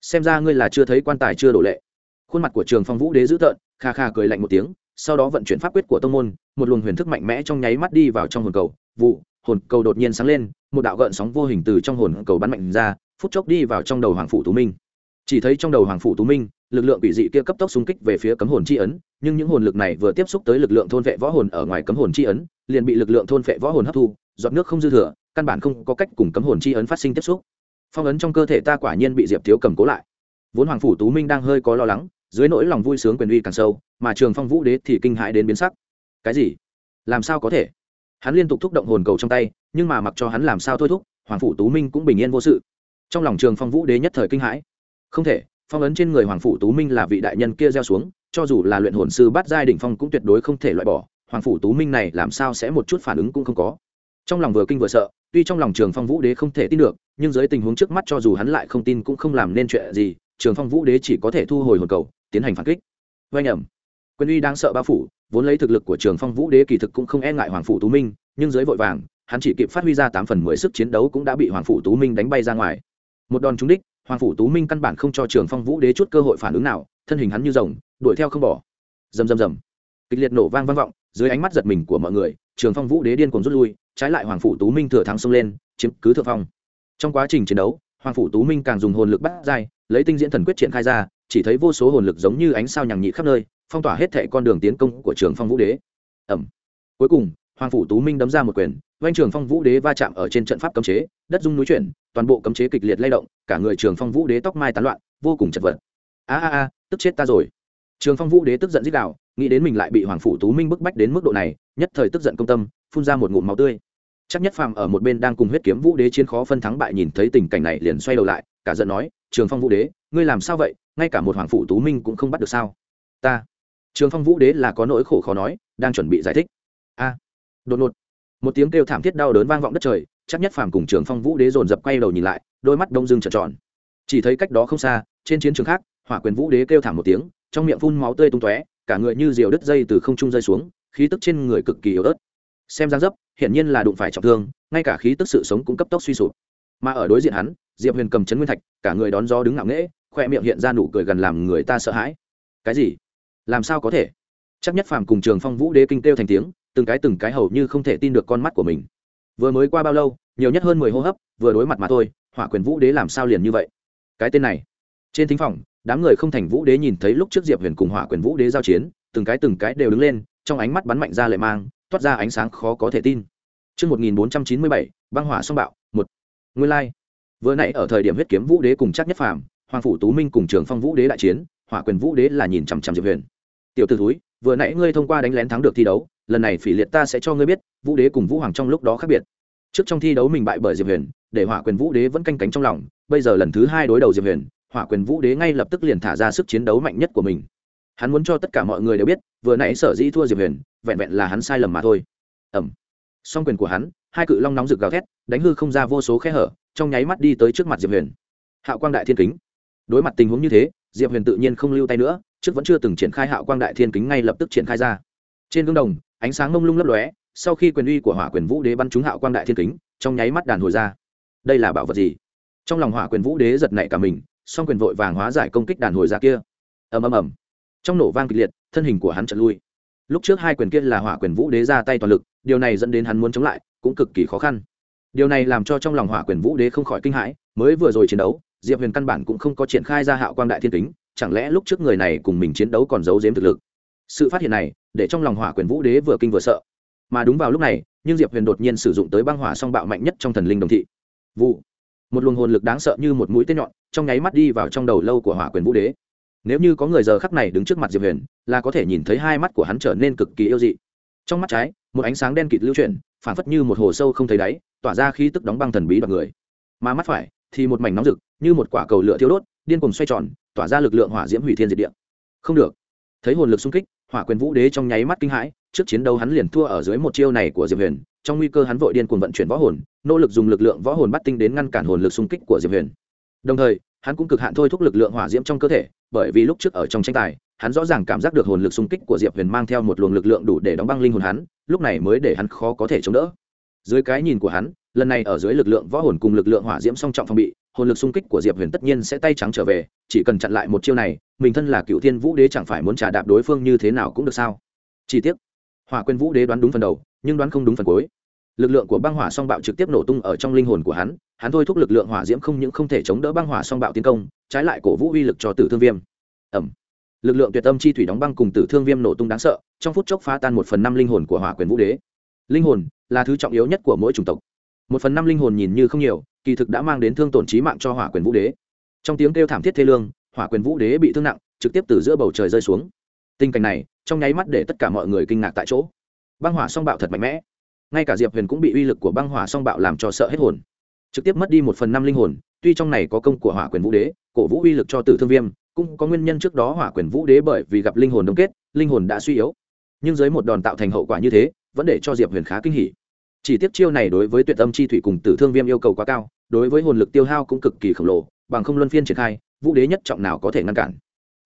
Xem ra ngươi là chưa thấy quan tài chưa đổ lệ. Khuôn mặt của trường phong vũ đế dữ tợn, kha kha cười lạnh một tiếng sau đó vận chuyển pháp quyết của tông môn, một luồng huyền thức mạnh mẽ trong nháy mắt đi vào trong hồn cầu. Vụ, hồn cầu đột nhiên sáng lên, một đạo gợn sóng vô hình từ trong hồn cầu bắn mạnh ra, phút chốc đi vào trong đầu hoàng phủ tú minh. Chỉ thấy trong đầu hoàng phủ tú minh, lực lượng quỷ dị kia cấp tốc xung kích về phía cấm hồn chi ấn, nhưng những hồn lực này vừa tiếp xúc tới lực lượng thôn vệ võ hồn ở ngoài cấm hồn chi ấn, liền bị lực lượng thôn vệ võ hồn hấp thu, giọt nước không dư thừa, căn bản không có cách cùng cấm hồn chi ấn phát sinh tiếp xúc. Phong ấn trong cơ thể ta quả nhiên bị diệp thiếu cầm cố lại. Vốn hoàng phủ tú minh đang hơi có lo lắng, dưới nỗi lòng vui sướng quyền uy càng sâu mà trường phong vũ đế thì kinh hãi đến biến sắc. Cái gì? Làm sao có thể? Hắn liên tục thúc động hồn cầu trong tay, nhưng mà mặc cho hắn làm sao thôi thúc, hoàng phủ tú minh cũng bình yên vô sự. Trong lòng trường phong vũ đế nhất thời kinh hãi. Không thể, phong ấn trên người hoàng phủ tú minh là vị đại nhân kia gieo xuống, cho dù là luyện hồn sư bát giai đỉnh phong cũng tuyệt đối không thể loại bỏ, hoàng phủ tú minh này làm sao sẽ một chút phản ứng cũng không có. Trong lòng vừa kinh vừa sợ, tuy trong lòng trường phong vũ đế không thể tin được, nhưng dưới tình huống trước mắt cho dù hắn lại không tin cũng không làm nên chuyện gì, trường phong vũ đế chỉ có thể thu hồi hồn cầu, tiến hành phản kích. Vay nhầm quân uy đang sợ bao phủ, vốn lấy thực lực của trường phong vũ đế kỳ thực cũng không e ngại hoàng phủ tú minh, nhưng dưới vội vàng, hắn chỉ kịp phát huy ra tám phần mười sức chiến đấu cũng đã bị hoàng phủ tú minh đánh bay ra ngoài. Một đòn trúng đích, hoàng phủ tú minh căn bản không cho trường phong vũ đế chút cơ hội phản ứng nào, thân hình hắn như rồng, đuổi theo không bỏ. Rầm rầm rầm. Kịch liệt nổ vang vang vọng, dưới ánh mắt giật mình của mọi người, trường phong vũ đế điên cuồng rút lui, trái lại hoàng phủ tú minh thừa thắng xông lên, chiếm cứ thượng phong. Trong quá trình chiến đấu, hoàng phủ tú minh càng dùng hồn lực bắt dai lấy tinh diễn thần quyết triển khai ra chỉ thấy vô số hồn lực giống như ánh sao nhằng nhị khắp nơi, phong tỏa hết thệ con đường tiến công của trường phong vũ đế. Ẩm cuối cùng, hoàng phủ tú minh đấm ra một quyền doanh trường phong vũ đế va chạm ở trên trận pháp cấm chế, đất dung núi chuyển, toàn bộ cấm chế kịch liệt lay động, cả người trường phong vũ đế tóc mai tán loạn, vô cùng chật vật. A a a, tức chết ta rồi. Trường phong vũ đế tức giận dích đạo, nghĩ đến mình lại bị hoàng phủ tú minh bức bách đến mức độ này, nhất thời tức giận công tâm, phun ra một ngụm máu tươi. Chắc nhất phàm ở một bên đang cùng huyết kiếm vũ đế chiến khó phân thắng bại nhìn thấy tình cảnh này liền xoay đầu lại cả giận nói, trường phong vũ đế, ngươi làm sao vậy? Ngay cả một hoàng phủ tú minh cũng không bắt được sao? Ta. Trường phong vũ đế là có nỗi khổ khó nói, đang chuẩn bị giải thích. A. Đột ngột, một tiếng kêu thảm thiết đau đớn vang vọng đất trời, chắc nhất phàm cùng trường phong vũ đế dồn dập quay đầu nhìn lại, đôi mắt đông dưng trợn tròn. Chỉ thấy cách đó không xa, trên chiến trường khác, hỏa quyền vũ đế kêu thảm một tiếng, trong miệng phun máu tươi tung tóe, cả người như diều đứt dây từ không trung rơi xuống, khí tức trên người cực kỳ yếu ớt. Xem ra dấp, hiển nhiên là đụng phải trọng thương, ngay cả khí tức sự sống cũng cấp tốc suy sụp. Mà ở đối diện hắn diệp huyền cầm chấn nguyên thạch cả người đón gió đứng ngạo nghễ khoe miệng hiện ra nụ cười gần làm người ta sợ hãi. Cái gì? Làm sao có thể? Chắc nhất phàm cùng trường phong vũ đế kinh kêu thành tiếng từng cái từng cái hầu như không thể tin được con mắt của mình. Vừa mới qua bao lâu nhiều nhất hơn mười hô hấp vừa đối mặt mà thôi hỏa quyền vũ đế làm sao liền như vậy? Cái tên này. Trên thính phòng đám người không thành vũ đế nhìn thấy lúc trước diệp huyền cùng hỏa quyền vũ đế giao chiến từng cái từng cái đều đứng lên trong ánh mắt bắn mạnh ra lệ mang toát ra ánh sáng khó có thể tin. Trước 1497, băng hỏa song bạo, một. Nguyên lai. Vừa nãy ở thời điểm huyết kiếm vũ đế cùng chắc nhất phàm, hoàng phủ tú minh cùng trường phong vũ đế đại chiến, hỏa quyền vũ đế là nhìn chằm chằm diệp huyền. Tiểu tử thúi, vừa nãy ngươi thông qua đánh lén thắng được thi đấu, lần này phỉ liệt ta sẽ cho ngươi biết, vũ đế cùng vũ hoàng trong lúc đó khác biệt. Trước trong thi đấu mình bại bởi diệp huyền, để hỏa quyền vũ đế vẫn canh cánh trong lòng, bây giờ lần thứ hai đối đầu diệp huyền, hỏa quyền vũ đế ngay lập tức liền thả ra sức chiến đấu mạnh nhất của mình hắn muốn cho tất cả mọi người đều biết vừa nãy sở dĩ thua diệp huyền vẹn vẹn là hắn sai lầm mà thôi ẩm song quyền của hắn hai cự long nóng rực gào thét đánh hư không ra vô số khe hở trong nháy mắt đi tới trước mặt diệp huyền hạo quang đại thiên kính đối mặt tình huống như thế diệp huyền tự nhiên không lưu tay nữa trước vẫn chưa từng triển khai hạo quang đại thiên kính ngay lập tức triển khai ra trên gương đồng ánh sáng mông lung lấp lóe sau khi quyền uy của hỏa quyền vũ đế bắn trúng hạo quang đại thiên kính trong nháy mắt đàn hồi ra đây là bảo vật gì trong lòng hỏa quyền vũ đế giật nảy cả mình song quyền vội vàng hóa giải công kích đàn hồi ra kia ầm ầm ầm trong nổ vang kịch liệt thân hình của hắn chật lui lúc trước hai quyền kia là hỏa quyền vũ đế ra tay toàn lực điều này dẫn đến hắn muốn chống lại cũng cực kỳ khó khăn điều này làm cho trong lòng hỏa quyền vũ đế không khỏi kinh hãi, mới vừa rồi chiến đấu, diệp huyền căn bản cũng không có triển khai ra hạo quang đại thiên kính, chẳng lẽ lúc trước người này cùng mình chiến đấu còn giấu giếm thực lực? Sự phát hiện này, để trong lòng hỏa quyền vũ đế vừa kinh vừa sợ. Mà đúng vào lúc này, nhưng diệp huyền đột nhiên sử dụng tới băng hỏa song bạo mạnh nhất trong thần linh đồng thị. Vụ. Một luồng hồn lực đáng sợ như một mũi tên nhọn, trong nháy mắt đi vào trong đầu lâu của hỏa quyền vũ đế. Nếu như có người giờ khắc này đứng trước mặt diệp huyền, là có thể nhìn thấy hai mắt của hắn trở nên cực kỳ yêu dị. Trong mắt trái, một ánh sáng đen kịt lưu chuyển, phản phất như một hồ sâu không thấy đáy tỏa ra khí tức đóng băng thần bí đoạt người. Mà mắt phải thì một mảnh nóng rực, như một quả cầu lửa thiêu đốt, điên cùng xoay tròn, tỏa ra lực lượng hỏa diễm hủy thiên diệt địa. Không được. Thấy hồn lực xung kích, hỏa quyền vũ đế trong nháy mắt kinh hãi, trước chiến đấu hắn liền thua ở dưới một chiêu này của diệp huyền, trong nguy cơ hắn vội điên cuồng vận chuyển võ hồn, nỗ lực dùng lực lượng võ hồn bắt tinh đến ngăn cản hồn lực xung kích của diệp huyền. Đồng thời, hắn cũng cực hạn thôi thúc lực lượng hỏa diễm trong cơ thể, bởi vì lúc trước ở trong tranh tài, hắn rõ ràng cảm giác được hồn lực xung kích của diệp huyền mang theo một luồng lực lượng đủ để đóng băng linh hồn hắn, lúc này mới để hắn khó có thể chống đỡ dưới cái nhìn của hắn, lần này ở dưới lực lượng võ hồn cùng lực lượng hỏa diễm song trọng phong bị, hồn lực xung kích của diệp huyền tất nhiên sẽ tay trắng trở về, chỉ cần chặn lại một chiêu này, mình thân là cựu thiên vũ đế chẳng phải muốn trả đạp đối phương như thế nào cũng được sao? Chi tiết hỏa quên vũ đế đoán đúng phần đầu, nhưng đoán không đúng phần cuối. Lực lượng của băng hỏa song bạo trực tiếp nổ tung ở trong linh hồn của hắn hắn thôi thúc lực lượng hỏa diễm không những không thể chống đỡ băng hỏa song bạo tiến công, trái lại cổ vũ uy lực cho tử thương viêm. Ẩm lực lượng tuyệt tâm chi thủy đóng băng cùng tử thương viêm nổ tung đáng sợ, trong phút chốc phá tan một phần năm linh hồn của hỏa quyền vũ đế. Linh hồn là thứ trọng yếu nhất của mỗi chủng tộc. Một phần năm linh hồn nhìn như không nhiều, kỳ thực đã mang đến thương tổn trí mạng cho hỏa quyền vũ đế. Trong tiếng kêu thảm thiết thê lương, hỏa quyền vũ đế bị thương nặng, trực tiếp từ giữa bầu trời rơi xuống. Tình cảnh này, trong nháy mắt để tất cả mọi người kinh ngạc tại chỗ. Băng hỏa song bạo thật mạnh mẽ. Ngay cả diệp huyền cũng bị uy lực của băng hỏa song bạo làm cho sợ hết hồn. Trực tiếp mất đi một phần năm linh hồn, tuy trong này có công của hỏa quyền vũ đế, cổ vũ uy lực cho tử thương viêm, cũng có nguyên nhân trước đó hỏa quyền vũ đế bởi vì gặp linh hồn đông kết, linh hồn đã suy yếu. Nhưng dưới một đòn tạo thành hậu quả như thế, vẫn để cho diệp huyền khá kinh hỉ chỉ tiếp chiêu này đối với tuyệt âm chi thủy cùng tử thương viêm yêu cầu quá cao, đối với hồn lực tiêu hao cũng cực kỳ khổng lồ, bằng không luân phiên triển khai, vũ đế nhất trọng nào có thể ngăn cản.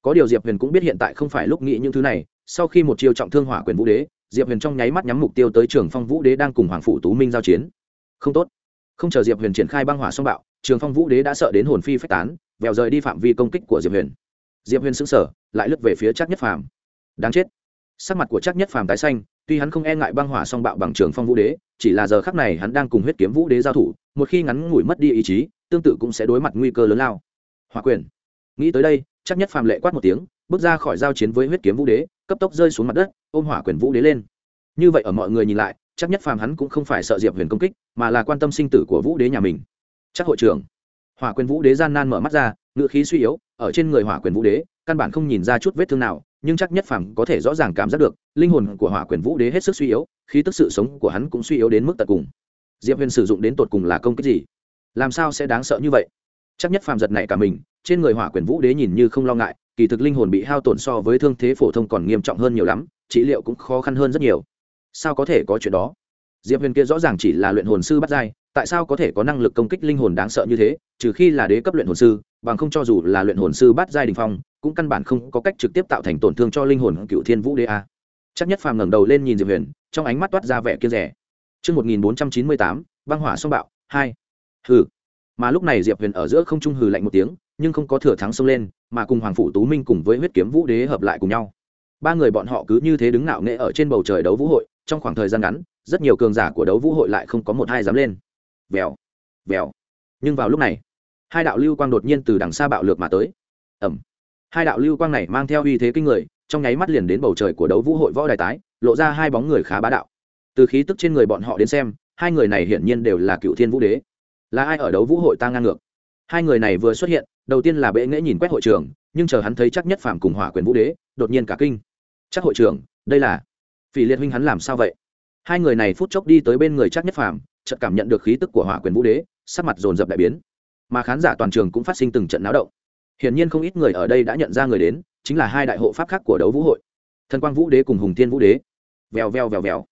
Có điều diệp huyền cũng biết hiện tại không phải lúc nghĩ những thứ này, sau khi một chiêu trọng thương hỏa quyền vũ đế, diệp huyền trong nháy mắt nhắm mục tiêu tới trường phong vũ đế đang cùng hoàng phủ tú minh giao chiến. Không tốt. Không chờ diệp huyền triển khai băng hỏa song bạo, trường phong vũ đế đã sợ đến hồn phi phách tán, vèo rời đi phạm vi công kích của diệp huyền. Diệp huyền xứng sở lại lướt về phía chắc nhất phàm. Đáng chết sắc mặt của chắc nhất phàm tái xanh, tuy hắn không e ngại băng hỏa song bạo bằng trường phong vũ đế, chỉ là giờ khắc này hắn đang cùng huyết kiếm vũ đế giao thủ, một khi ngắn ngủi mất đi ý chí, tương tự cũng sẽ đối mặt nguy cơ lớn lao. Hòa quyền. Nghĩ tới đây, chắc nhất phàm lệ quát một tiếng, bước ra khỏi giao chiến với huyết kiếm vũ đế, cấp tốc rơi xuống mặt đất, ôm hỏa quyền vũ đế lên. Như vậy ở mọi người nhìn lại, chắc nhất phàm hắn cũng không phải sợ diệp huyền công kích, mà là quan tâm sinh tử của vũ đế nhà mình. Chắc hội trưởng. Hỏa quyền vũ đế gian nan mở mắt ra, ngựa khí suy yếu, ở trên người hỏa quyền vũ đế, căn bản không nhìn ra chút vết thương nào nhưng chắc nhất phàm có thể rõ ràng cảm giác được, linh hồn của hỏa quyền vũ đế hết sức suy yếu khi tức sự sống của hắn cũng suy yếu đến mức tận cùng. Diệp huyền sử dụng đến tột cùng là công kích gì? Làm sao sẽ đáng sợ như vậy? Chắc nhất phàm giật này cả mình, trên người hỏa quyền vũ đế nhìn như không lo ngại, kỳ thực linh hồn bị hao tổn so với thương thế phổ thông còn nghiêm trọng hơn nhiều lắm, trị liệu cũng khó khăn hơn rất nhiều. Sao có thể có chuyện đó? Diệp huyền kia rõ ràng chỉ là luyện hồn sư bắt dai tại sao có thể có năng lực công kích linh hồn đáng sợ như thế trừ khi là đế cấp luyện hồn sư bằng không cho dù là luyện hồn sư bắt giai đình phong cũng căn bản không có cách trực tiếp tạo thành tổn thương cho linh hồn cựu thiên vũ đế a chắc nhất phàm ngẩng đầu lên nhìn diệp huyền trong ánh mắt toát ra vẻ kia rẻ Trước 1498, băng hỏa song bạo, 2. Hừ. Mà lúc này Diệp Huyền ở giữa không trung hừ lạnh một tiếng, nhưng không có thừa thắng xông lên, mà cùng Hoàng phủ Tú Minh cùng với huyết kiếm vũ đế hợp lại cùng nhau. Ba người bọn họ cứ như thế đứng ngạo nghễ ở trên bầu trời đấu vũ hội, trong khoảng thời gian ngắn, rất nhiều cường giả của đấu vũ hội lại không có một hai dám lên. Vèo, vèo. Nhưng vào lúc này, hai đạo lưu quang đột nhiên từ đằng xa bạo lược mà tới. Ầm. Hai đạo lưu quang này mang theo uy thế kinh người trong nháy mắt liền đến bầu trời của đấu vũ hội võ đài tái lộ ra hai bóng người khá bá đạo. Từ khí tức trên người bọn họ đến xem hai người này hiển nhiên đều là cựu thiên vũ đế. Là ai ở đấu vũ hội ta ngang ngược? Hai người này vừa xuất hiện đầu tiên là bệ nghễ nhìn quét hội trường nhưng chờ hắn thấy chắc nhất phàm cùng hỏa quyền vũ đế đột nhiên cả kinh. Chắc hội trưởng đây là phỉ liệt huynh hắn làm sao vậy? Hai người này phút chốc đi tới bên người chắc nhất phàm chợt cảm nhận được khí tức của hỏa quyền vũ đế, sắc mặt dồn dập đại biến. Mà khán giả toàn trường cũng phát sinh từng trận náo động. Hiển nhiên không ít người ở đây đã nhận ra người đến, chính là hai đại hộ pháp khác của đấu vũ hội. Thần quang vũ đế cùng hùng tiên vũ đế. Vèo vèo vèo vèo.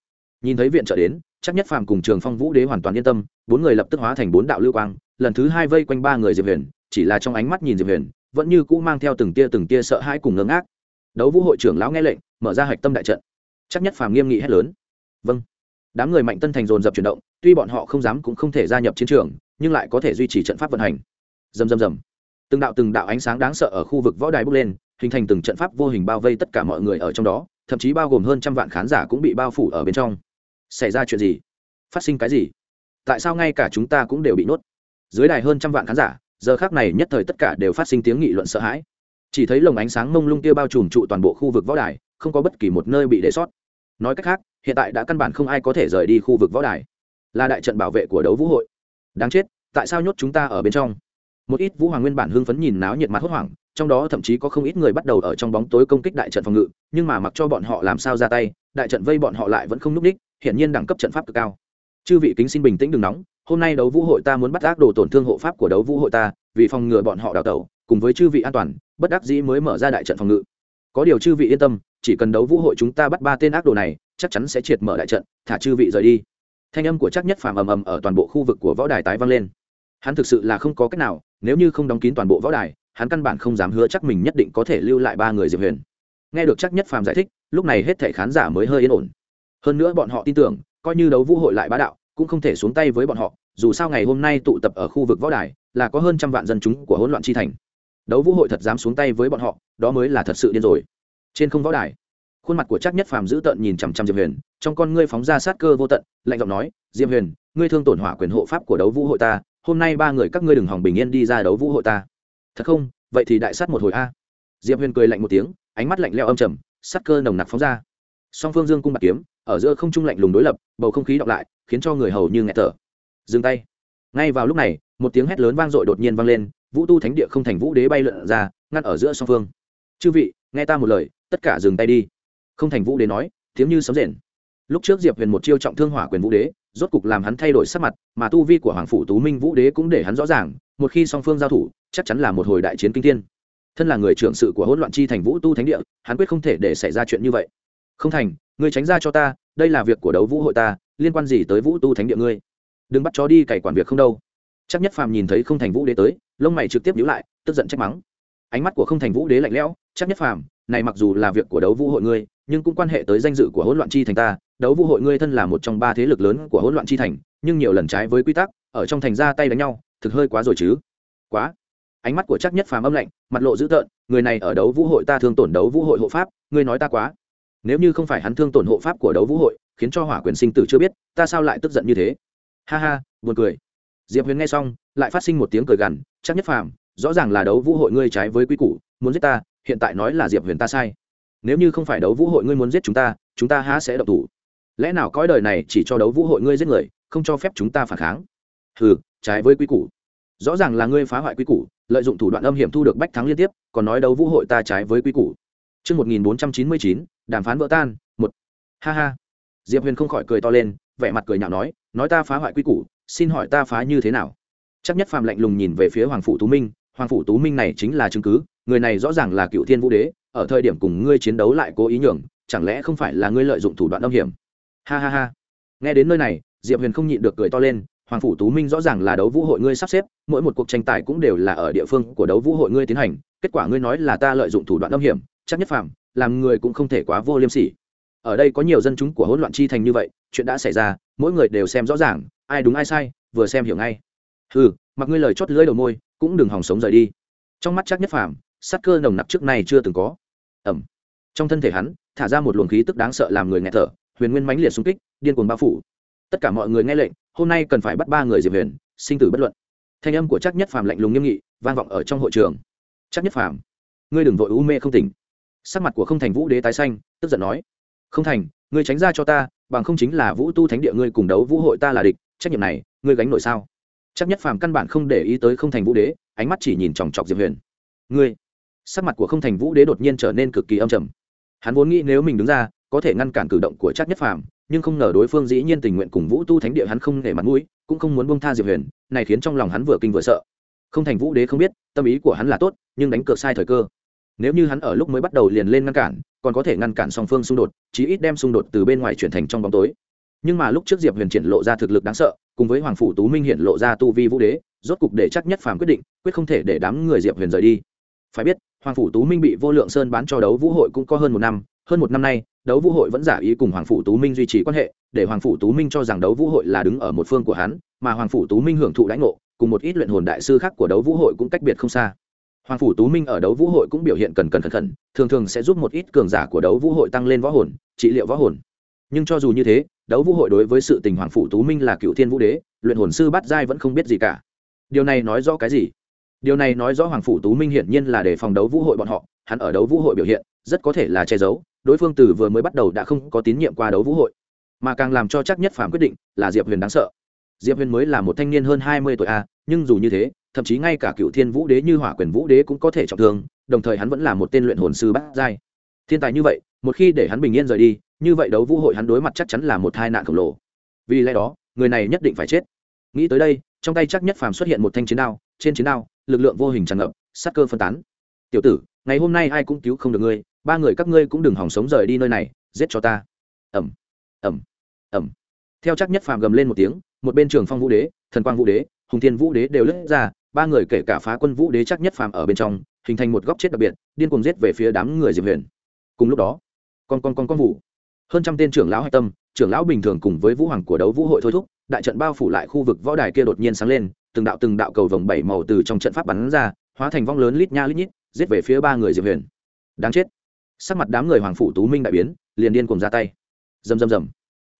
Nhìn thấy viện trợ đến, chắc nhất phàm cùng trường phong vũ đế hoàn toàn yên tâm, bốn người lập tức hóa thành bốn đạo lưu quang, lần thứ hai vây quanh ba người diệp huyền, chỉ là trong ánh mắt nhìn diệp huyền, vẫn như cũ mang theo từng tia từng tia sợ hãi cùng ngớ ngác. Đấu vũ hội trưởng lão nghe lệnh, mở ra hạch tâm đại trận. Chắc nhất phàm nghiêm nghị hét lớn. Vâng đám người mạnh tân thành dồn dập chuyển động, tuy bọn họ không dám cũng không thể gia nhập chiến trường, nhưng lại có thể duy trì trận pháp vận hành. Dầm dầm dầm từng đạo từng đạo ánh sáng đáng sợ ở khu vực võ đài bốc lên, hình thành từng trận pháp vô hình bao vây tất cả mọi người ở trong đó, thậm chí bao gồm hơn trăm vạn khán giả cũng bị bao phủ ở bên trong. Xảy ra chuyện gì? Phát sinh cái gì? Tại sao ngay cả chúng ta cũng đều bị nuốt? Dưới đài hơn trăm vạn khán giả, giờ khác này nhất thời tất cả đều phát sinh tiếng nghị luận sợ hãi. Chỉ thấy lồng ánh sáng mông lung kia bao trùm trụ toàn bộ khu vực võ đài, không có bất kỳ một nơi bị để sót nói cách khác, hiện tại đã căn bản không ai có thể rời đi khu vực võ đài. Là đại trận bảo vệ của đấu vũ hội. Đáng chết, tại sao nhốt chúng ta ở bên trong? Một ít vũ hoàng nguyên bản hưng phấn nhìn náo nhiệt mặt hốt hoảng, trong đó thậm chí có không ít người bắt đầu ở trong bóng tối công kích đại trận phòng ngự, nhưng mà mặc cho bọn họ làm sao ra tay, đại trận vây bọn họ lại vẫn không n ú c ních, hiển nhiên đẳng cấp trận pháp cực cao. Chư vị kính xin bình tĩnh đừng nóng, hôm nay đấu vũ hội ta muốn bắt ác đồ tổn thương hộ pháp của đấu vũ hội ta, vì phòng ngừa bọn họ đào tẩu, cùng với chư vị an toàn, bất đắc dĩ mới mở ra đại trận phòng ngự. Có điều chư vị yên tâm chỉ cần đấu vũ hội chúng ta bắt ba tên ác đồ này, chắc chắn sẽ triệt mở đại trận, thả chư vị rời đi. Thanh âm của chắc nhất phàm ầm ầm ở toàn bộ khu vực của võ đài tái vang lên. Hắn thực sự là không có cách nào, nếu như không đóng kín toàn bộ võ đài, hắn căn bản không dám hứa chắc mình nhất định có thể lưu lại ba người diệp huyền. Nghe được chắc nhất phàm giải thích, lúc này hết thể khán giả mới hơi yên ổn. Hơn nữa bọn họ tin tưởng, coi như đấu vũ hội lại bá đạo, cũng không thể xuống tay với bọn họ, dù sao ngày hôm nay tụ tập ở khu vực võ đài, là có hơn trăm vạn dân chúng của hỗn loạn chi thành. Đấu vũ hội thật dám xuống tay với bọn họ, đó mới là thật sự điên rồi trên không võ đài, khuôn mặt của chắc nhất phàm giữ tợn nhìn chằm chằm diệp huyền, trong con ngươi phóng ra sát cơ vô tận, lạnh giọng nói, diệp huyền, ngươi thương tổn hỏa quyền hộ pháp của đấu vũ hội ta, hôm nay ba người các ngươi đừng hỏng bình yên đi ra đấu vũ hội ta. Thật không? Vậy thì đại sát một hồi a. Diệp huyền cười lạnh một tiếng, ánh mắt lạnh leo âm trầm, sát cơ nồng nặc phóng ra. Song phương dương cung bạc kiếm, ở giữa không trung lạnh lùng đối lập, bầu không khí đọc lại, khiến cho người hầu như nghẹt thở. Dừng tay. Ngay vào lúc này, một tiếng hét lớn vang dội đột nhiên vang lên, vũ tu thánh địa không thành vũ đế bay lượn ra, ngăn ở giữa song phương. Chư vị, nghe ta một lời tất cả dừng tay đi. Không thành vũ đế nói, tiếng như sấm rền. Lúc trước diệp huyền một chiêu trọng thương hỏa quyền vũ đế, rốt cục làm hắn thay đổi sắc mặt, mà tu vi của hoàng phủ tú minh vũ đế cũng để hắn rõ ràng, một khi song phương giao thủ, chắc chắn là một hồi đại chiến kinh thiên. Thân là người trưởng sự của hỗn loạn chi thành vũ tu thánh địa, hắn quyết không thể để xảy ra chuyện như vậy. Không thành, ngươi tránh ra cho ta, đây là việc của đấu vũ hội ta, liên quan gì tới vũ tu thánh địa ngươi? Đừng bắt chó đi cày quản việc không đâu. Chắc nhất phàm nhìn thấy không thành vũ đế tới, lông mày trực tiếp nhíu lại, tức giận trách mắng. Ánh mắt của không thành vũ đế lạnh lẽo, chắc nhất phàm này mặc dù là việc của đấu vũ hội ngươi, nhưng cũng quan hệ tới danh dự của hỗn loạn chi thành ta. Đấu vũ hội ngươi thân là một trong ba thế lực lớn của hỗn loạn chi thành, nhưng nhiều lần trái với quy tắc, ở trong thành ra tay đánh nhau, thực hơi quá rồi chứ? Quá. Ánh mắt của chắc nhất phàm âm lạnh, mặt lộ dữ tợn, người này ở đấu vũ hội ta thương tổn đấu vũ hội hộ pháp, ngươi nói ta quá. Nếu như không phải hắn thương tổn hộ pháp của đấu vũ hội, khiến cho hỏa quyền sinh tử chưa biết, ta sao lại tức giận như thế? Ha ha, buồn cười. Diệp huyền nghe xong, lại phát sinh một tiếng cười gằn, chắc nhất phàm, rõ ràng là đấu vũ hội ngươi trái với quy củ, muốn giết ta hiện tại nói là diệp huyền ta sai nếu như không phải đấu vũ hội ngươi muốn giết chúng ta chúng ta há sẽ độc thủ lẽ nào cõi đời này chỉ cho đấu vũ hội ngươi giết người không cho phép chúng ta phản kháng Hừ, trái với quy củ rõ ràng là ngươi phá hoại quy củ lợi dụng thủ đoạn âm hiểm thu được bách thắng liên tiếp còn nói đấu vũ hội ta trái với quy củ Trước 1499, đàm phán vỡ tan, một. Ha ha. Diệp Huyền không khỏi cười to lên, vẻ mặt cười nhạo nói, nói ta phá hoại quy củ, xin hỏi ta phá như thế nào? Chắc nhất phàm lạnh lùng nhìn về phía Hoàng phủ Tú Minh, Hoàng phủ Tú Minh này chính là chứng cứ, người này rõ ràng là Cựu Thiên Vũ Đế, ở thời điểm cùng ngươi chiến đấu lại cố ý nhường, chẳng lẽ không phải là ngươi lợi dụng thủ đoạn âm hiểm? Ha ha ha. Nghe đến nơi này, Diệp Huyền không nhịn được cười to lên, hoàng phủ tú minh rõ ràng là đấu vũ hội ngươi sắp xếp mỗi một cuộc tranh tài cũng đều là ở địa phương của đấu vũ hội ngươi tiến hành kết quả ngươi nói là ta lợi dụng thủ đoạn âm hiểm chắc nhất phàm làm người cũng không thể quá vô liêm sỉ ở đây có nhiều dân chúng của hỗn loạn chi thành như vậy chuyện đã xảy ra mỗi người đều xem rõ ràng ai đúng ai sai vừa xem hiểu ngay ừ mặc ngươi lời chót lưỡi đầu môi cũng đừng hòng sống rời đi trong mắt chắc nhất phàm sát cơ nồng nặc trước nay chưa từng có. Ẩm trong thân thể hắn, thả ra một luồng khí tức đáng sợ làm người nghẹt thở, huyền nguyên mãnh liệt xung kích, điên cuồng bao phủ. Tất cả mọi người nghe lệnh, hôm nay cần phải bắt ba người diệp huyền, sinh tử bất luận. Thanh âm của chắc nhất phàm lạnh lùng nghiêm nghị, vang vọng ở trong hội trường. Chắc nhất phàm, ngươi đừng vội u mê không tỉnh. Sắc mặt của không thành vũ đế tái xanh, tức giận nói, không thành, ngươi tránh ra cho ta, bằng không chính là vũ tu thánh địa ngươi cùng đấu vũ hội ta là địch, trách nhiệm này, ngươi gánh nổi sao? Chắc nhất phàm căn bản không để ý tới không thành vũ đế, ánh mắt chỉ nhìn chòng chọc diệp huyền. Ngươi sắc mặt của không thành vũ đế đột nhiên trở nên cực kỳ âm trầm. Hắn vốn nghĩ nếu mình đứng ra, có thể ngăn cản cử động của chắc nhất phàm, nhưng không ngờ đối phương dĩ nhiên tình nguyện cùng vũ tu thánh địa hắn không để mặt mũi, cũng không muốn bông tha diệp huyền, này khiến trong lòng hắn vừa kinh vừa sợ. Không thành vũ đế không biết, tâm ý của hắn là tốt, nhưng đánh cược sai thời cơ. Nếu như hắn ở lúc mới bắt đầu liền lên ngăn cản, còn có thể ngăn cản song phương xung đột, chí ít đem xung đột từ bên ngoài chuyển thành trong bóng tối. Nhưng mà lúc trước diệp huyền triển lộ ra thực lực đáng sợ, cùng với hoàng phủ tú minh hiện lộ ra tu vi vũ đế, rốt cục để chắc nhất phàm quyết định, quyết không thể để đám người diệp huyền rời đi phải biết, hoàng phủ tú minh bị vô lượng sơn bán cho đấu vũ hội cũng có hơn một năm, hơn một năm nay, đấu vũ hội vẫn giả ý cùng hoàng phủ tú minh duy trì quan hệ, để hoàng phủ tú minh cho rằng đấu vũ hội là đứng ở một phương của hắn, mà hoàng phủ tú minh hưởng thụ lãnh ngộ, cùng một ít luyện hồn đại sư khác của đấu vũ hội cũng cách biệt không xa. Hoàng phủ tú minh ở đấu vũ hội cũng biểu hiện cần cần khẩn khẩn thường thường sẽ giúp một ít cường giả của đấu vũ hội tăng lên võ hồn, trị liệu võ hồn. Nhưng cho dù như thế, đấu vũ hội đối với sự tình hoàng phủ tú minh là cựu thiên vũ đế, luyện hồn sư bắt giai vẫn không biết gì cả. Điều này nói rõ cái gì? Điều này nói rõ hoàng phủ tú minh hiển nhiên là để phòng đấu vũ hội bọn họ, hắn ở đấu vũ hội biểu hiện, rất có thể là che giấu, đối phương từ vừa mới bắt đầu đã không có tín nhiệm qua đấu vũ hội. Mà càng làm cho chắc nhất phạm quyết định là diệp huyền đáng sợ. Diệp huyền mới là một thanh niên hơn hai mươi tuổi a, nhưng dù như thế, thậm chí ngay cả cựu thiên vũ đế như hỏa quyền vũ đế cũng có thể trọng thương, đồng thời hắn vẫn là một tên luyện hồn sư bát giai. Thiên tài như vậy, một khi để hắn bình yên rời đi, như vậy đấu vũ hội hắn đối mặt chắc chắn là một tai nạn khổng lồ. Vì lẽ đó, người này nhất định phải chết. Nghĩ tới đây trong tay chắc nhất phàm xuất hiện một thanh chiến đao, trên chiến đao, lực lượng vô hình tràn ngập, sát cơ phân tán. Tiểu tử, ngày hôm nay ai cũng cứu không được ngươi, ba người các ngươi cũng đừng hỏng sống rời đi nơi này, giết cho ta. Ẩm ẩm ẩm theo chắc nhất phàm gầm lên một tiếng, một bên trường phong vũ đế, thần quang vũ đế, hùng thiên vũ đế đều lướt ra, ba người kể cả phá quân vũ đế chắc nhất phàm ở bên trong, hình thành một góc chết đặc biệt, điên cuồng giết về phía đám người diệp huyền. Cùng lúc đó, con con con con vũ hơn trăm tên trưởng lão hạch tâm, trưởng lão bình thường cùng với vũ hoàng của đấu vũ hội thôi thúc đại trận bao phủ lại khu vực võ đài kia đột nhiên sáng lên, từng đạo từng đạo cầu vồng bảy màu từ trong trận pháp bắn ra, hóa thành vong lớn lít nha lít nhít, giết về phía ba người diệp huyền. Đáng chết. Sắc mặt đám người hoàng phủ tú minh đại biến, liền điên cùng ra tay. Rầm rầm rầm.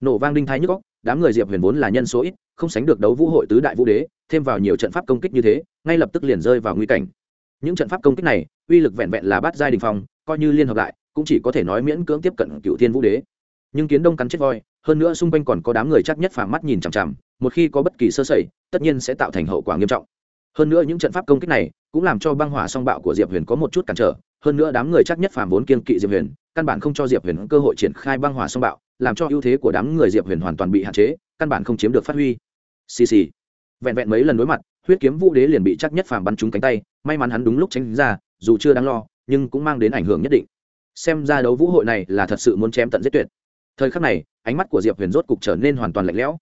Nổ vang đinh thái nhức góc đám người diệp huyền vốn là nhân số ít, không sánh được đấu vũ hội tứ đại vũ đế, thêm vào nhiều trận pháp công kích như thế, ngay lập tức liền rơi vào nguy cảnh. Những trận pháp công kích này, uy lực vẹn vẹn là bát giai đình phong, coi như liên hợp lại, cũng chỉ có thể nói miễn cưỡng tiếp cận cựu thiên vũ đế. Nhưng kiến đông cắn chết voi hơn nữa xung quanh còn có đám người chắc nhất phàm mắt nhìn chằm chằm, một khi có bất kỳ sơ sẩy, tất nhiên sẽ tạo thành hậu quả nghiêm trọng. Hơn nữa những trận pháp công kích này cũng làm cho băng hỏa song bạo của diệp huyền có một chút cản trở, hơn nữa đám người chắc nhất phàm vốn kiên kỵ diệp huyền, căn bản không cho diệp huyền cơ hội triển khai băng hỏa song bạo, làm cho ưu thế của đám người diệp huyền hoàn toàn bị hạn chế, căn bản không chiếm được phát huy. Xì xì. Vẹn vẹn mấy lần đối mặt, huyết kiếm vũ đế liền bị chắc nhất phàm bắn trúng cánh tay, may mắn hắn đúng lúc tránh ra, dù chưa đáng lo, nhưng cũng mang đến ảnh hưởng nhất định. Xem ra đấu vũ hội này là thật sự muốn chém tận giết tuyệt thời khắc này, ánh mắt của diệp huyền rốt cục trở nên hoàn toàn lạnh lẽo.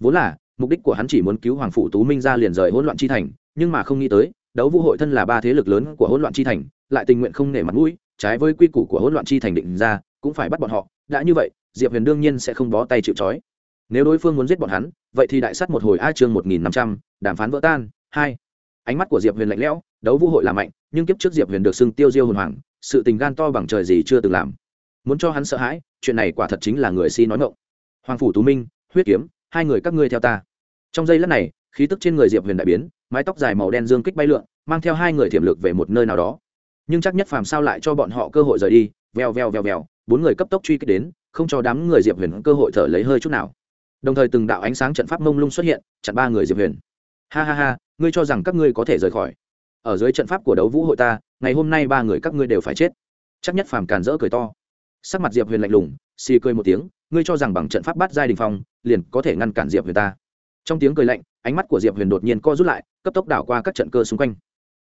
Vốn là, mục đích của hắn chỉ muốn cứu hoàng phủ tú minh ra liền rời hỗn loạn chi thành, nhưng mà không nghĩ tới, đấu vũ hội thân là ba thế lực lớn của hỗn loạn chi thành, lại tình nguyện không nể mặt mũi, trái với quy củ của hỗn loạn chi thành định ra, cũng phải bắt bọn họ. Đã như vậy, diệp huyền đương nhiên sẽ không bó tay chịu trói. Nếu đối phương muốn giết bọn hắn, vậy thì đại s á t một hồi a chương một nghìn năm trăm, đàm phán vỡ tan. Hai, ánh mắt của diệp huyền lạnh lẽo, đấu vũ hội là mạnh, nhưng kiếp trước diệp huyền được xưng tiêu diêu hồn hoàng, sự tình gan to bằng trời gì chưa từng làm muốn cho hắn sợ hãi, chuyện này quả thật chính là người si nói ngộng hoàng phủ tú minh, huyết kiếm, hai người các ngươi theo ta. Trong giây lát này, khí tức trên người diệp huyền đại biến, mái tóc dài màu đen dương kích bay lượn, mang theo hai người thiểm lược về một nơi nào đó. Nhưng chắc nhất phàm sao lại cho bọn họ cơ hội rời đi, vèo vèo vèo vèo, bốn người cấp tốc truy kích đến, không cho đám người diệp huyền cơ hội thở lấy hơi chút nào. Đồng thời từng đạo ánh sáng trận pháp mông lung xuất hiện, chặn ba người diệp huyền. Ha ha ha, ngươi cho rằng các ngươi có thể rời khỏi. Ở dưới trận pháp của đấu vũ hội ta, ngày hôm nay ba người các ngươi đều phải chết. Chắc nhất phàm càn rỡ cười to sắc mặt diệp huyền lạnh lùng, xì cười một tiếng, ngươi cho rằng bằng trận pháp bắt giai đình phong, liền có thể ngăn cản diệp huyền ta? Trong tiếng cười lạnh, ánh mắt của diệp huyền đột nhiên co rút lại, cấp tốc đảo qua các trận cơ xung quanh.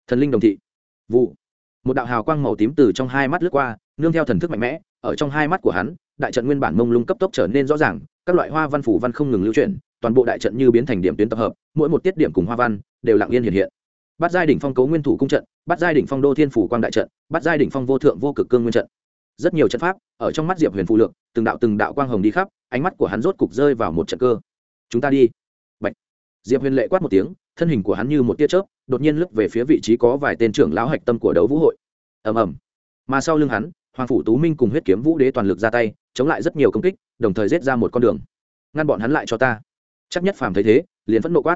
Thần linh đồng thị. Vụ. Một đạo hào quang màu tím từ trong hai mắt lướt qua, nương theo thần thức mạnh mẽ, ở trong hai mắt của hắn, đại trận nguyên bản mông lung cấp tốc trở nên rõ ràng, các loại hoa văn phủ văn không ngừng lưu chuyển, toàn bộ đại trận như biến thành điểm tuyến tập hợp, mỗi một tiết điểm cùng hoa văn đều lặng yên hiện hiện. Bắt giai đỉnh phong cấu nguyên thủ cung trận, bắt giai đỉnh phong đô thiên phủ quang đại trận, bắt giai đỉnh phong vô thượng vô cực cương nguyên trận rất nhiều trận pháp, ở trong mắt diệp huyền phụ lượng từng đạo từng đạo quang hồng đi khắp, ánh mắt của hắn rốt cục rơi vào một trận cơ. Chúng ta đi. Bạch. diệp huyền lệ quát một tiếng, thân hình của hắn như một tia chớp, đột nhiên lướt về phía vị trí có vài tên trưởng lão hạch tâm của đấu vũ hội. Ầm ầm. Mà sau lưng hắn, hoàng phủ tú minh cùng huyết kiếm vũ đế toàn lực ra tay, chống lại rất nhiều công kích, đồng thời giết ra một con đường. Ngăn bọn hắn lại cho ta. Chắc nhất phàm thấy thế, liền phẫn nộ quát.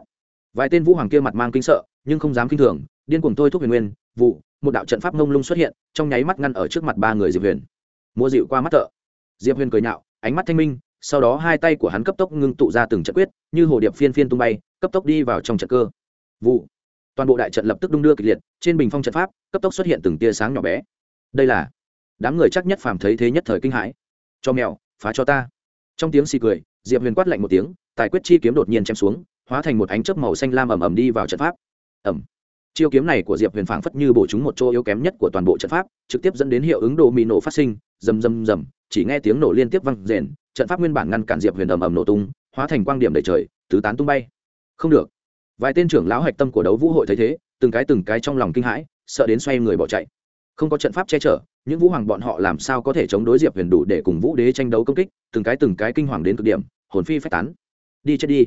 Vài tên vũ hoàng kia mặt mang kinh sợ, nhưng không dám kinh thường, điên cuồng tôi thúc huyền nguyên, vụ một đạo trận pháp ngông lung xuất hiện, trong nháy mắt ngăn ở trước mặt ba người diệp huyền. Mua dịu qua mắt thợ. Diệp huyền cười nhạo, ánh mắt thanh minh, sau đó hai tay của hắn cấp tốc ngưng tụ ra từng trận quyết, như hồ điệp phiên phiên tung bay, cấp tốc đi vào trong trận cơ. Vụ. Toàn bộ đại trận lập tức đung đưa kịch liệt, trên bình phong trận pháp, cấp tốc xuất hiện từng tia sáng nhỏ bé. Đây là đám người chắc nhất phàm thấy thế nhất thời kinh hãi. Cho mèo, phá cho ta. Trong tiếng xì cười, diệp huyền quát lạnh một tiếng, tài quyết chi kiếm đột nhiên chém xuống, hóa thành một ánh chớp màu xanh lam ầm ầm đi vào trận pháp. Ẩm chiêu kiếm này của diệp huyền phảng phất như bổ chúng một chỗ yếu kém nhất của toàn bộ trận pháp, trực tiếp dẫn đến hiệu ứng đồ mì nổ phát sinh, rầm rầm rầm, chỉ nghe tiếng nổ liên tiếp vang rền, trận pháp nguyên bản ngăn cản diệp huyền ầm ầm nổ tung, hóa thành quang điểm đầy trời, tứ tán tung bay. Không được. Vài tên trưởng lão hạch tâm của đấu vũ hội thấy thế, từng cái từng cái trong lòng kinh hãi, sợ đến xoay người bỏ chạy. Không có trận pháp che chở, những vũ hoàng bọn họ làm sao có thể chống đối diệp huyền đủ để cùng vũ đế tranh đấu công kích, từng cái từng cái kinh hoàng đến cực điểm, hồn phi phách tán. Đi chết đi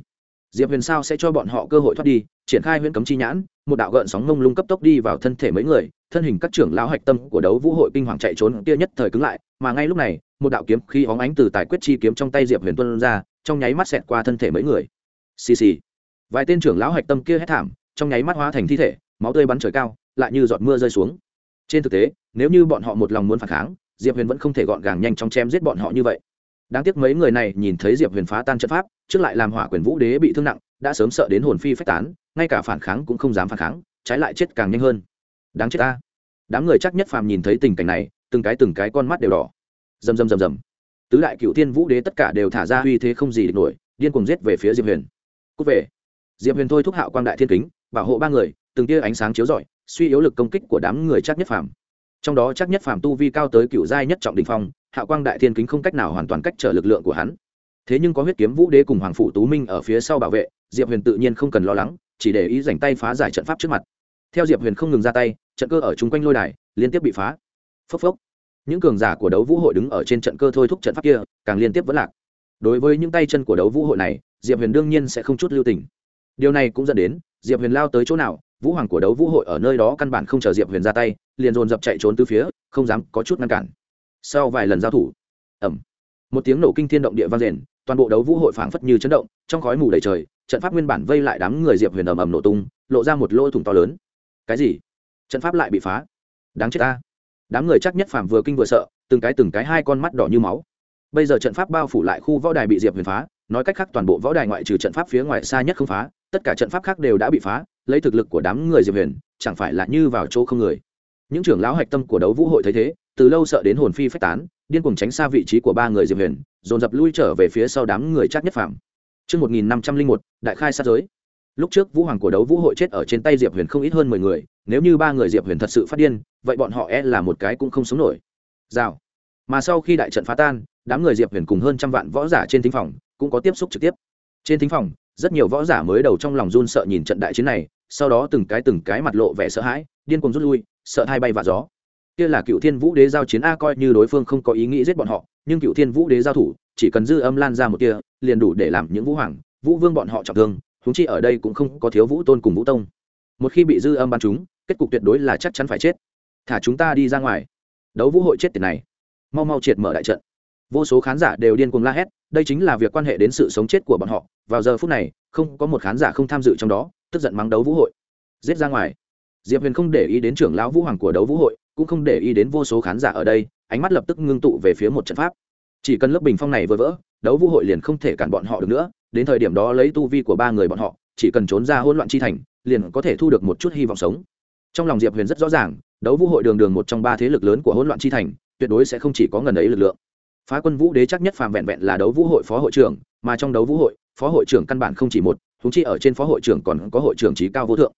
diệp huyền sao sẽ cho bọn họ cơ hội thoát đi, triển khai huyễn cấm chi nhãn, một đạo gợn sóng ngông lung cấp tốc đi vào thân thể mấy người, thân hình các trưởng lão hạch tâm của đấu vũ hội kinh hoàng chạy trốn kia nhất thời cứng lại, mà ngay lúc này, một đạo kiếm khí óng ánh từ tài quyết chi kiếm trong tay diệp huyền tuân ra, trong nháy mắt xẹt qua thân thể mấy người. Xì xì. Vài tên trưởng lão hạch tâm kia hét thảm, trong nháy mắt hóa thành thi thể, máu tươi bắn trời cao, lại như giọt mưa rơi xuống. Trên thực tế, nếu như bọn họ một lòng muốn phản kháng, diệp huyền vẫn không thể gọn gàng nhanh chóng chém giết bọn họ như vậy đáng tiếc mấy người này nhìn thấy diệp huyền phá tan trận pháp, trước lại làm hỏa quyền vũ đế bị thương nặng, đã sớm sợ đến hồn phi phách tán, ngay cả phản kháng cũng không dám phản kháng, trái lại chết càng nhanh hơn. Đáng chết ta. Đám người chắc nhất phàm nhìn thấy tình cảnh này, từng cái từng cái con mắt đều đỏ. Rầm rầm rầm rầm. Tứ đại cựu thiên vũ đế tất cả đều thả ra uy thế không gì địch nổi, điên cuồng giết về phía diệp huyền. Cút về. Diệp huyền thôi thúc hạo quang đại thiên kính, bảo hộ ba người, từng tia ánh sáng chiếu rọi, suy yếu lực công kích của đám người chắc nhất phàm. Trong đó chắc nhất phàm tu vi cao tới cựu giai nhất trọng đình phong hạo quang đại thiên kính không cách nào hoàn toàn cách trở lực lượng của hắn. Thế nhưng có huyết kiếm vũ đế cùng hoàng phụ tú minh ở phía sau bảo vệ, diệp huyền tự nhiên không cần lo lắng, chỉ để ý dành tay phá giải trận pháp trước mặt. Theo diệp huyền không ngừng ra tay, trận cơ ở chung quanh lôi đài liên tiếp bị phá. Phốc phốc. Những cường giả của đấu vũ hội đứng ở trên trận cơ thôi thúc trận pháp kia, càng liên tiếp vẫn lạc. Đối với những tay chân của đấu vũ hội này, diệp huyền đương nhiên sẽ không chút lưu tình. Điều này cũng dẫn đến, diệp huyền lao tới chỗ nào, vũ hoàng của đấu vũ hội ở nơi đó căn bản không chờ diệp huyền ra tay, liền dồn dập chạy trốn từ phía, không dám có chút ngăn cản sau vài lần giao thủ. Ẩm một tiếng nổ kinh thiên động địa vang rền, toàn bộ đấu vũ hội phảng phất như chấn động, trong khói mù đầy trời, trận pháp nguyên bản vây lại đám người diệp huyền ầm ầm nổ tung, lộ ra một lỗ thủng to lớn. Cái gì? Trận pháp lại bị phá. Đáng chết ta. Đám người chắc nhất phàm vừa kinh vừa sợ, từng cái từng cái hai con mắt đỏ như máu. Bây giờ trận pháp bao phủ lại khu võ đài bị diệp huyền phá, nói cách khác toàn bộ võ đài ngoại trừ trận pháp phía ngoài xa nhất không phá, tất cả trận pháp khác đều đã bị phá, lấy thực lực của đám người diệp huyền, chẳng phải là như vào chỗ không người. Những trưởng lão hạch tâm của đấu vũ hội thấy thế từ lâu sợ đến hồn phi phách tán điên cuồng tránh xa vị trí của ba người diệp huyền dồn dập lui trở về phía sau đám người chắc nhất phạm Trước 1501, đại khai sát giới. Lúc trước Vũ Hoàng của đấu Vũ hội chết ở trên tay Diệp Huyền không ít hơn mười người, nếu như ba người Diệp Huyền thật sự phát điên, vậy bọn họ e là một cái cũng không sống nổi. Rào. Mà sau khi đại trận phá tan, đám người Diệp Huyền cùng hơn trăm vạn võ giả trên thính phòng cũng có tiếp xúc trực tiếp. Trên thính phòng, rất nhiều võ giả mới đầu trong lòng run sợ nhìn trận đại chiến này, sau đó từng cái từng cái mặt lộ vẻ sợ hãi, điên cuồng rút lui, sợ hai bay và gió kia là cựu thiên vũ đế giao chiến, a, coi như đối phương không có ý nghĩ giết bọn họ, nhưng cựu thiên vũ đế giao thủ, chỉ cần dư âm lan ra một kia, liền đủ để làm những vũ hoàng, vũ vương bọn họ trọng thương húng chi ở đây cũng không có thiếu vũ tôn cùng vũ tông. Một khi bị dư âm bắn chúng kết cục tuyệt đối là chắc chắn phải chết. Thả chúng ta đi ra ngoài. Đấu vũ hội chết tiền này. Mau mau triệt mở đại trận. Vô số khán giả đều điên cuồng la hét, đây chính là việc quan hệ đến sự sống chết của bọn họ. Vào giờ phút này, không có một khán giả không tham dự trong đó, tức giận mắng đấu vũ hội. Giết ra ngoài. Diệp huyền không để ý đến trưởng lão vũ hoàng của đấu vũ hội cũng không để ý đến vô số khán giả ở đây, ánh mắt lập tức ngưng tụ về phía một trận pháp. Chỉ cần lớp bình phong này vỡ vỡ, đấu vũ hội liền không thể cản bọn họ được nữa, đến thời điểm đó lấy tu vi của ba người bọn họ, chỉ cần trốn ra hỗn loạn chi thành, liền có thể thu được một chút hy vọng sống. Trong lòng diệp huyền rất rõ ràng, đấu vũ hội đường đường một trong ba thế lực lớn của hỗn loạn chi thành, tuyệt đối sẽ không chỉ có ngần ấy lực lượng. Phá quân vũ đế chắc nhất phàm vẹn vẹn là đấu vũ hội phó hội trưởng, mà trong đấu vũ hội, phó hội trưởng căn bản không chỉ một thúng chi ở trên phó hội trưởng còn có hội trưởng trí cao vô thượng.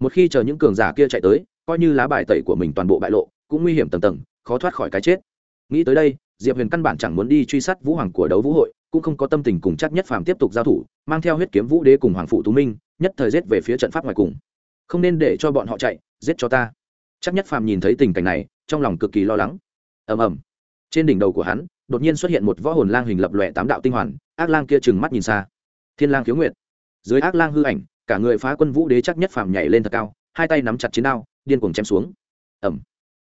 Một khi chờ những cường giả kia chạy tới coi như lá bài tẩy của mình toàn bộ bại lộ, cũng nguy hiểm tầng tầng, khó thoát khỏi cái chết. Nghĩ tới đây, diệp huyền căn bản chẳng muốn đi truy sát vũ hoàng của đấu vũ hội, cũng không có tâm tình cùng chắc nhất phàm tiếp tục giao thủ, mang theo huyết kiếm vũ đế cùng hoàng phụ tú minh, nhất thời giết về phía trận pháp ngoài cùng. Không nên để cho bọn họ chạy, giết cho ta. Chắc nhất phàm nhìn thấy tình cảnh này, trong lòng cực kỳ lo lắng. Ầm ầm. Trên đỉnh đầu của hắn, đột nhiên xuất hiện một võ hồn lang hình lập lòe tám đạo tinh hoàn, ác lang kia trừng mắt nhìn xa. Thiên lang khiếu nguyệt. Dưới ác lang hư ảnh, cả người phá quân vũ đế chắc nhất phàm nhảy lên thật cao, hai tay nắm chặt chiến đao điên cuồng chém xuống. Ẩm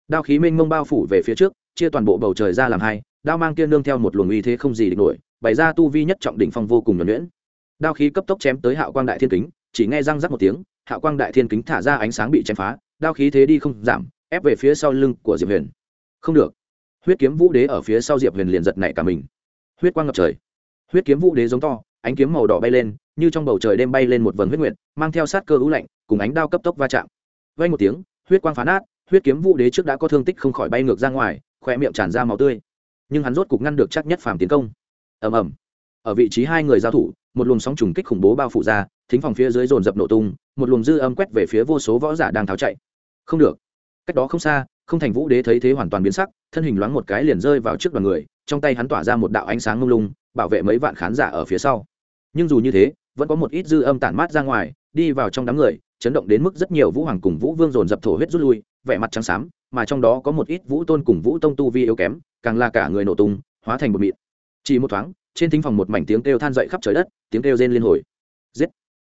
đao khí mênh mông bao phủ về phía trước, chia toàn bộ bầu trời ra làm hai, đao mang kia nương theo một luồng uy thế không gì địch nổi, bày ra tu vi nhất trọng đỉnh phong vô cùng nhuẩn nhuyễn. Đao khí cấp tốc chém tới hạo quang đại thiên kính, chỉ nghe răng rắc một tiếng, hạo quang đại thiên kính thả ra ánh sáng bị chém phá, đao khí thế đi không giảm, ép về phía sau lưng của diệp huyền. Không được. Huyết kiếm vũ đế ở phía sau diệp huyền liền giật nảy cả mình. Huyết quang ngập trời. Huyết kiếm vũ đế giống to, ánh kiếm màu đỏ bay lên, như trong bầu trời đêm bay lên một vần huyết nguyện mang theo sát cơ u lạnh, cùng ánh đao cấp tốc va chạm. Vang một tiếng huyết quang phá nát, huyết kiếm vũ đế trước đã có thương tích không khỏi bay ngược ra ngoài khoe miệng tràn ra máu tươi. Nhưng hắn rốt cục ngăn được chắc nhất phàm tiến công. Ầm ầm. Ở vị trí hai người giao thủ, một luồng sóng trùng kích khủng bố bao phủ ra, thính phòng phía dưới dồn dập nổ tung, một luồng dư âm quét về phía vô số võ giả đang tháo chạy. Không được. Cách đó không xa, không thành vũ đế thấy thế hoàn toàn biến sắc, thân hình loáng một cái liền rơi vào trước đoàn người, trong tay hắn tỏa ra một đạo ánh sáng ngông lung, bảo vệ mấy vạn khán giả ở phía sau. Nhưng dù như thế, vẫn có một ít dư âm tản mát ra ngoài, đi vào trong đám người chấn động đến mức rất nhiều vũ hoàng cùng vũ vương dồn dập thổ huyết rút lui, vẻ mặt trắng xám, mà trong đó có một ít vũ tôn cùng vũ tông tu vi yếu kém, càng là cả người nổ tung, hóa thành một mịn. Chỉ một thoáng, trên thính phòng một mảnh tiếng kêu than dậy khắp trời đất, tiếng kêu rên liên hồi. Giết!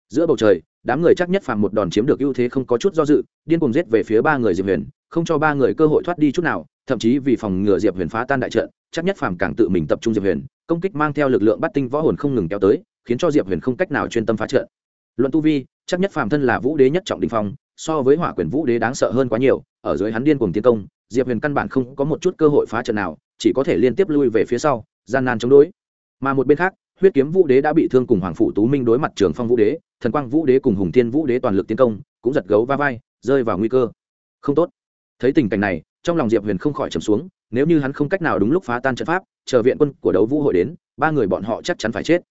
Giữa bầu trời, đám người chắc nhất phàm một đòn chiếm được ưu thế không có chút do dự, điên cùng giết về phía ba người diệp huyền, không cho ba người cơ hội thoát đi chút nào, thậm chí vì phòng ngừa diệp huyền phá tan đại trận, chắc nhất phàm càng tự mình tập trung diệp huyền, công kích mang theo lực lượng bắt tinh võ hồn không ngừng kéo tới, khiến cho diệp huyền không cách nào chuyên tâm phá trận. Luận tu vi chắc nhất phàm thân là vũ đế nhất trọng đình phong, so với hỏa quyền vũ đế đáng sợ hơn quá nhiều, ở dưới hắn điên cùng tiến công, diệp huyền căn bản không có một chút cơ hội phá trận nào, chỉ có thể liên tiếp lui về phía sau, gian nan chống đối. Mà một bên khác, huyết kiếm vũ đế đã bị thương cùng hoàng phụ tú minh đối mặt trường phong vũ đế, thần quang vũ đế cùng hùng thiên vũ đế toàn lực tiến công, cũng giật gấu va vai, rơi vào nguy cơ. Không tốt. Thấy tình cảnh này, trong lòng diệp huyền không khỏi trầm xuống, nếu như hắn không cách nào đúng lúc phá tan trận pháp, chờ viện quân của đấu vũ hội đến, ba người bọn họ chắc chắn phải chết.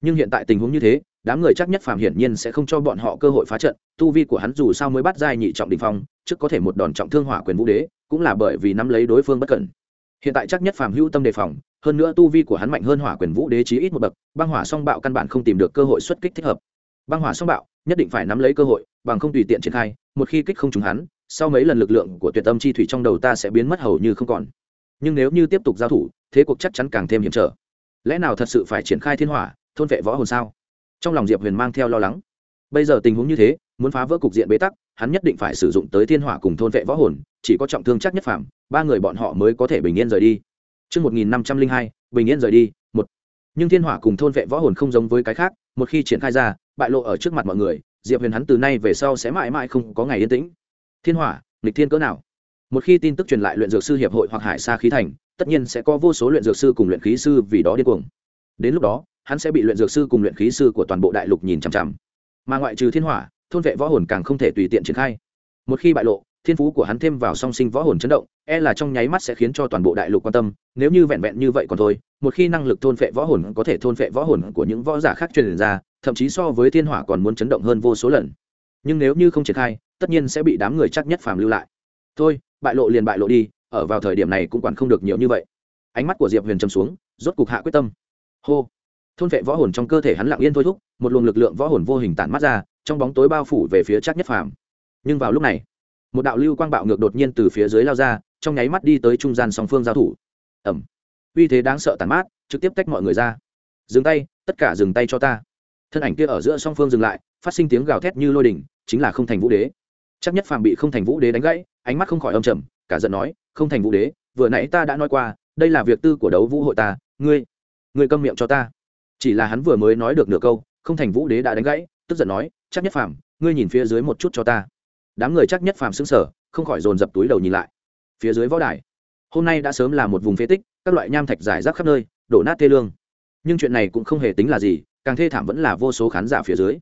Nhưng hiện tại tình huống như thế đám người chắc nhất phàm hiển nhiên sẽ không cho bọn họ cơ hội phá trận, tu vi của hắn dù sao mới bắt giai nhị trọng đình phong, trước có thể một đòn trọng thương hỏa quyền vũ đế, cũng là bởi vì nắm lấy đối phương bất cẩn. Hiện tại chắc nhất phàm hữu tâm đề phòng, hơn nữa tu vi của hắn mạnh hơn hỏa quyền vũ đế chí ít một bậc, băng hỏa song bạo căn bản không tìm được cơ hội xuất kích thích hợp. Băng hỏa song bạo, nhất định phải nắm lấy cơ hội, bằng không tùy tiện triển khai, một khi kích không trúng hắn, sau mấy lần lực lượng của tuyệt tâm chi thủy trong đầu ta sẽ biến mất hầu như không còn. Nhưng nếu như tiếp tục giao thủ, thế cuộc chắc chắn càng thêm hiểm trở. Lẽ nào thật sự phải triển khai thiên hỏa, thôn vệ võ hồn sao? Trong lòng diệp huyền mang theo lo lắng bây giờ tình huống như thế muốn phá vỡ cục diện bế tắc hắn nhất định phải sử dụng tới thiên hỏa cùng thôn vệ võ hồn chỉ có trọng thương chắc nhất phạm ba người bọn họ mới có thể bình yên rời đi Trước 1502, bình yên rời đi, một. Nhưng thiên hỏa cùng thôn vệ võ hồn không giống với cái khác, một khi triển khai ra, bại lộ ở trước mặt mọi người, Diệp Huyền hắn từ nay về sau sẽ mãi mãi không có ngày yên tĩnh. Thiên hỏa, nghịch thiên cỡ nào? Một khi tin tức truyền lại luyện dược sư hiệp hội hoặc Hải Sa khí thành, tất nhiên sẽ có vô số luyện dược sư cùng luyện khí sư vì đó điên cuồng. Đến lúc đó, hắn sẽ bị luyện dược sư cùng luyện khí sư của toàn bộ đại lục nhìn chằm chằm. Mà ngoại trừ thiên hỏa, thôn vệ võ hồn càng không thể tùy tiện triển khai. Một khi bại lộ, thiên phú của hắn thêm vào song sinh võ hồn chấn động e là trong nháy mắt sẽ khiến cho toàn bộ đại lục quan tâm nếu như vẹn vẹn như vậy còn thôi một khi năng lực thôn vệ võ hồn có thể thôn vệ võ hồn của những võ giả khác truyền ra thậm chí so với thiên hỏa còn muốn chấn động hơn vô số lần. Nhưng nếu như không triển khai tất nhiên sẽ bị đám người chắc nhất phàm lưu lại. Thôi bại lộ liền bại lộ đi ở vào thời điểm này cũng quản không được nhiều như vậy. Ánh mắt của diệp huyền trầm xuống rốt cục hạ quyết tâm. Hô thôn vệ võ hồn trong cơ thể hắn lặng yên thôi thúc, một luồng lực lượng võ hồn vô hình tản mắt ra, trong bóng tối bao phủ về phía chắc nhất phàm. Nhưng vào lúc này, một đạo lưu quang bạo ngược đột nhiên từ phía dưới lao ra, trong nháy mắt đi tới trung gian song phương giao thủ. Ẩm uy thế đáng sợ tàn mát, trực tiếp tách mọi người ra. Dừng tay, tất cả dừng tay cho ta. Thân ảnh kia ở giữa song phương dừng lại, phát sinh tiếng gào thét như lôi đình, chính là không thành vũ đế. Chắc nhất phàm bị không thành vũ đế đánh gãy, ánh mắt không khỏi âm trầm, cả giận nói, không thành vũ đế, vừa nãy ta đã nói qua, đây là việc tư của đấu vũ hội ta, ngươi ngươi câm miệng cho ta chỉ là hắn vừa mới nói được nửa câu, không thành vũ đế đã đánh gãy, tức giận nói, chắc nhất phàm, ngươi nhìn phía dưới một chút cho ta. Đám người chắc nhất phàm xứng sở không khỏi dồn dập túi đầu nhìn lại. Phía dưới võ đài, hôm nay đã sớm là một vùng phế tích, các loại nham thạch giải rác khắp nơi, đổ nát thê lương. Nhưng chuyện này cũng không hề tính là gì, càng thê thảm vẫn là vô số khán giả phía dưới.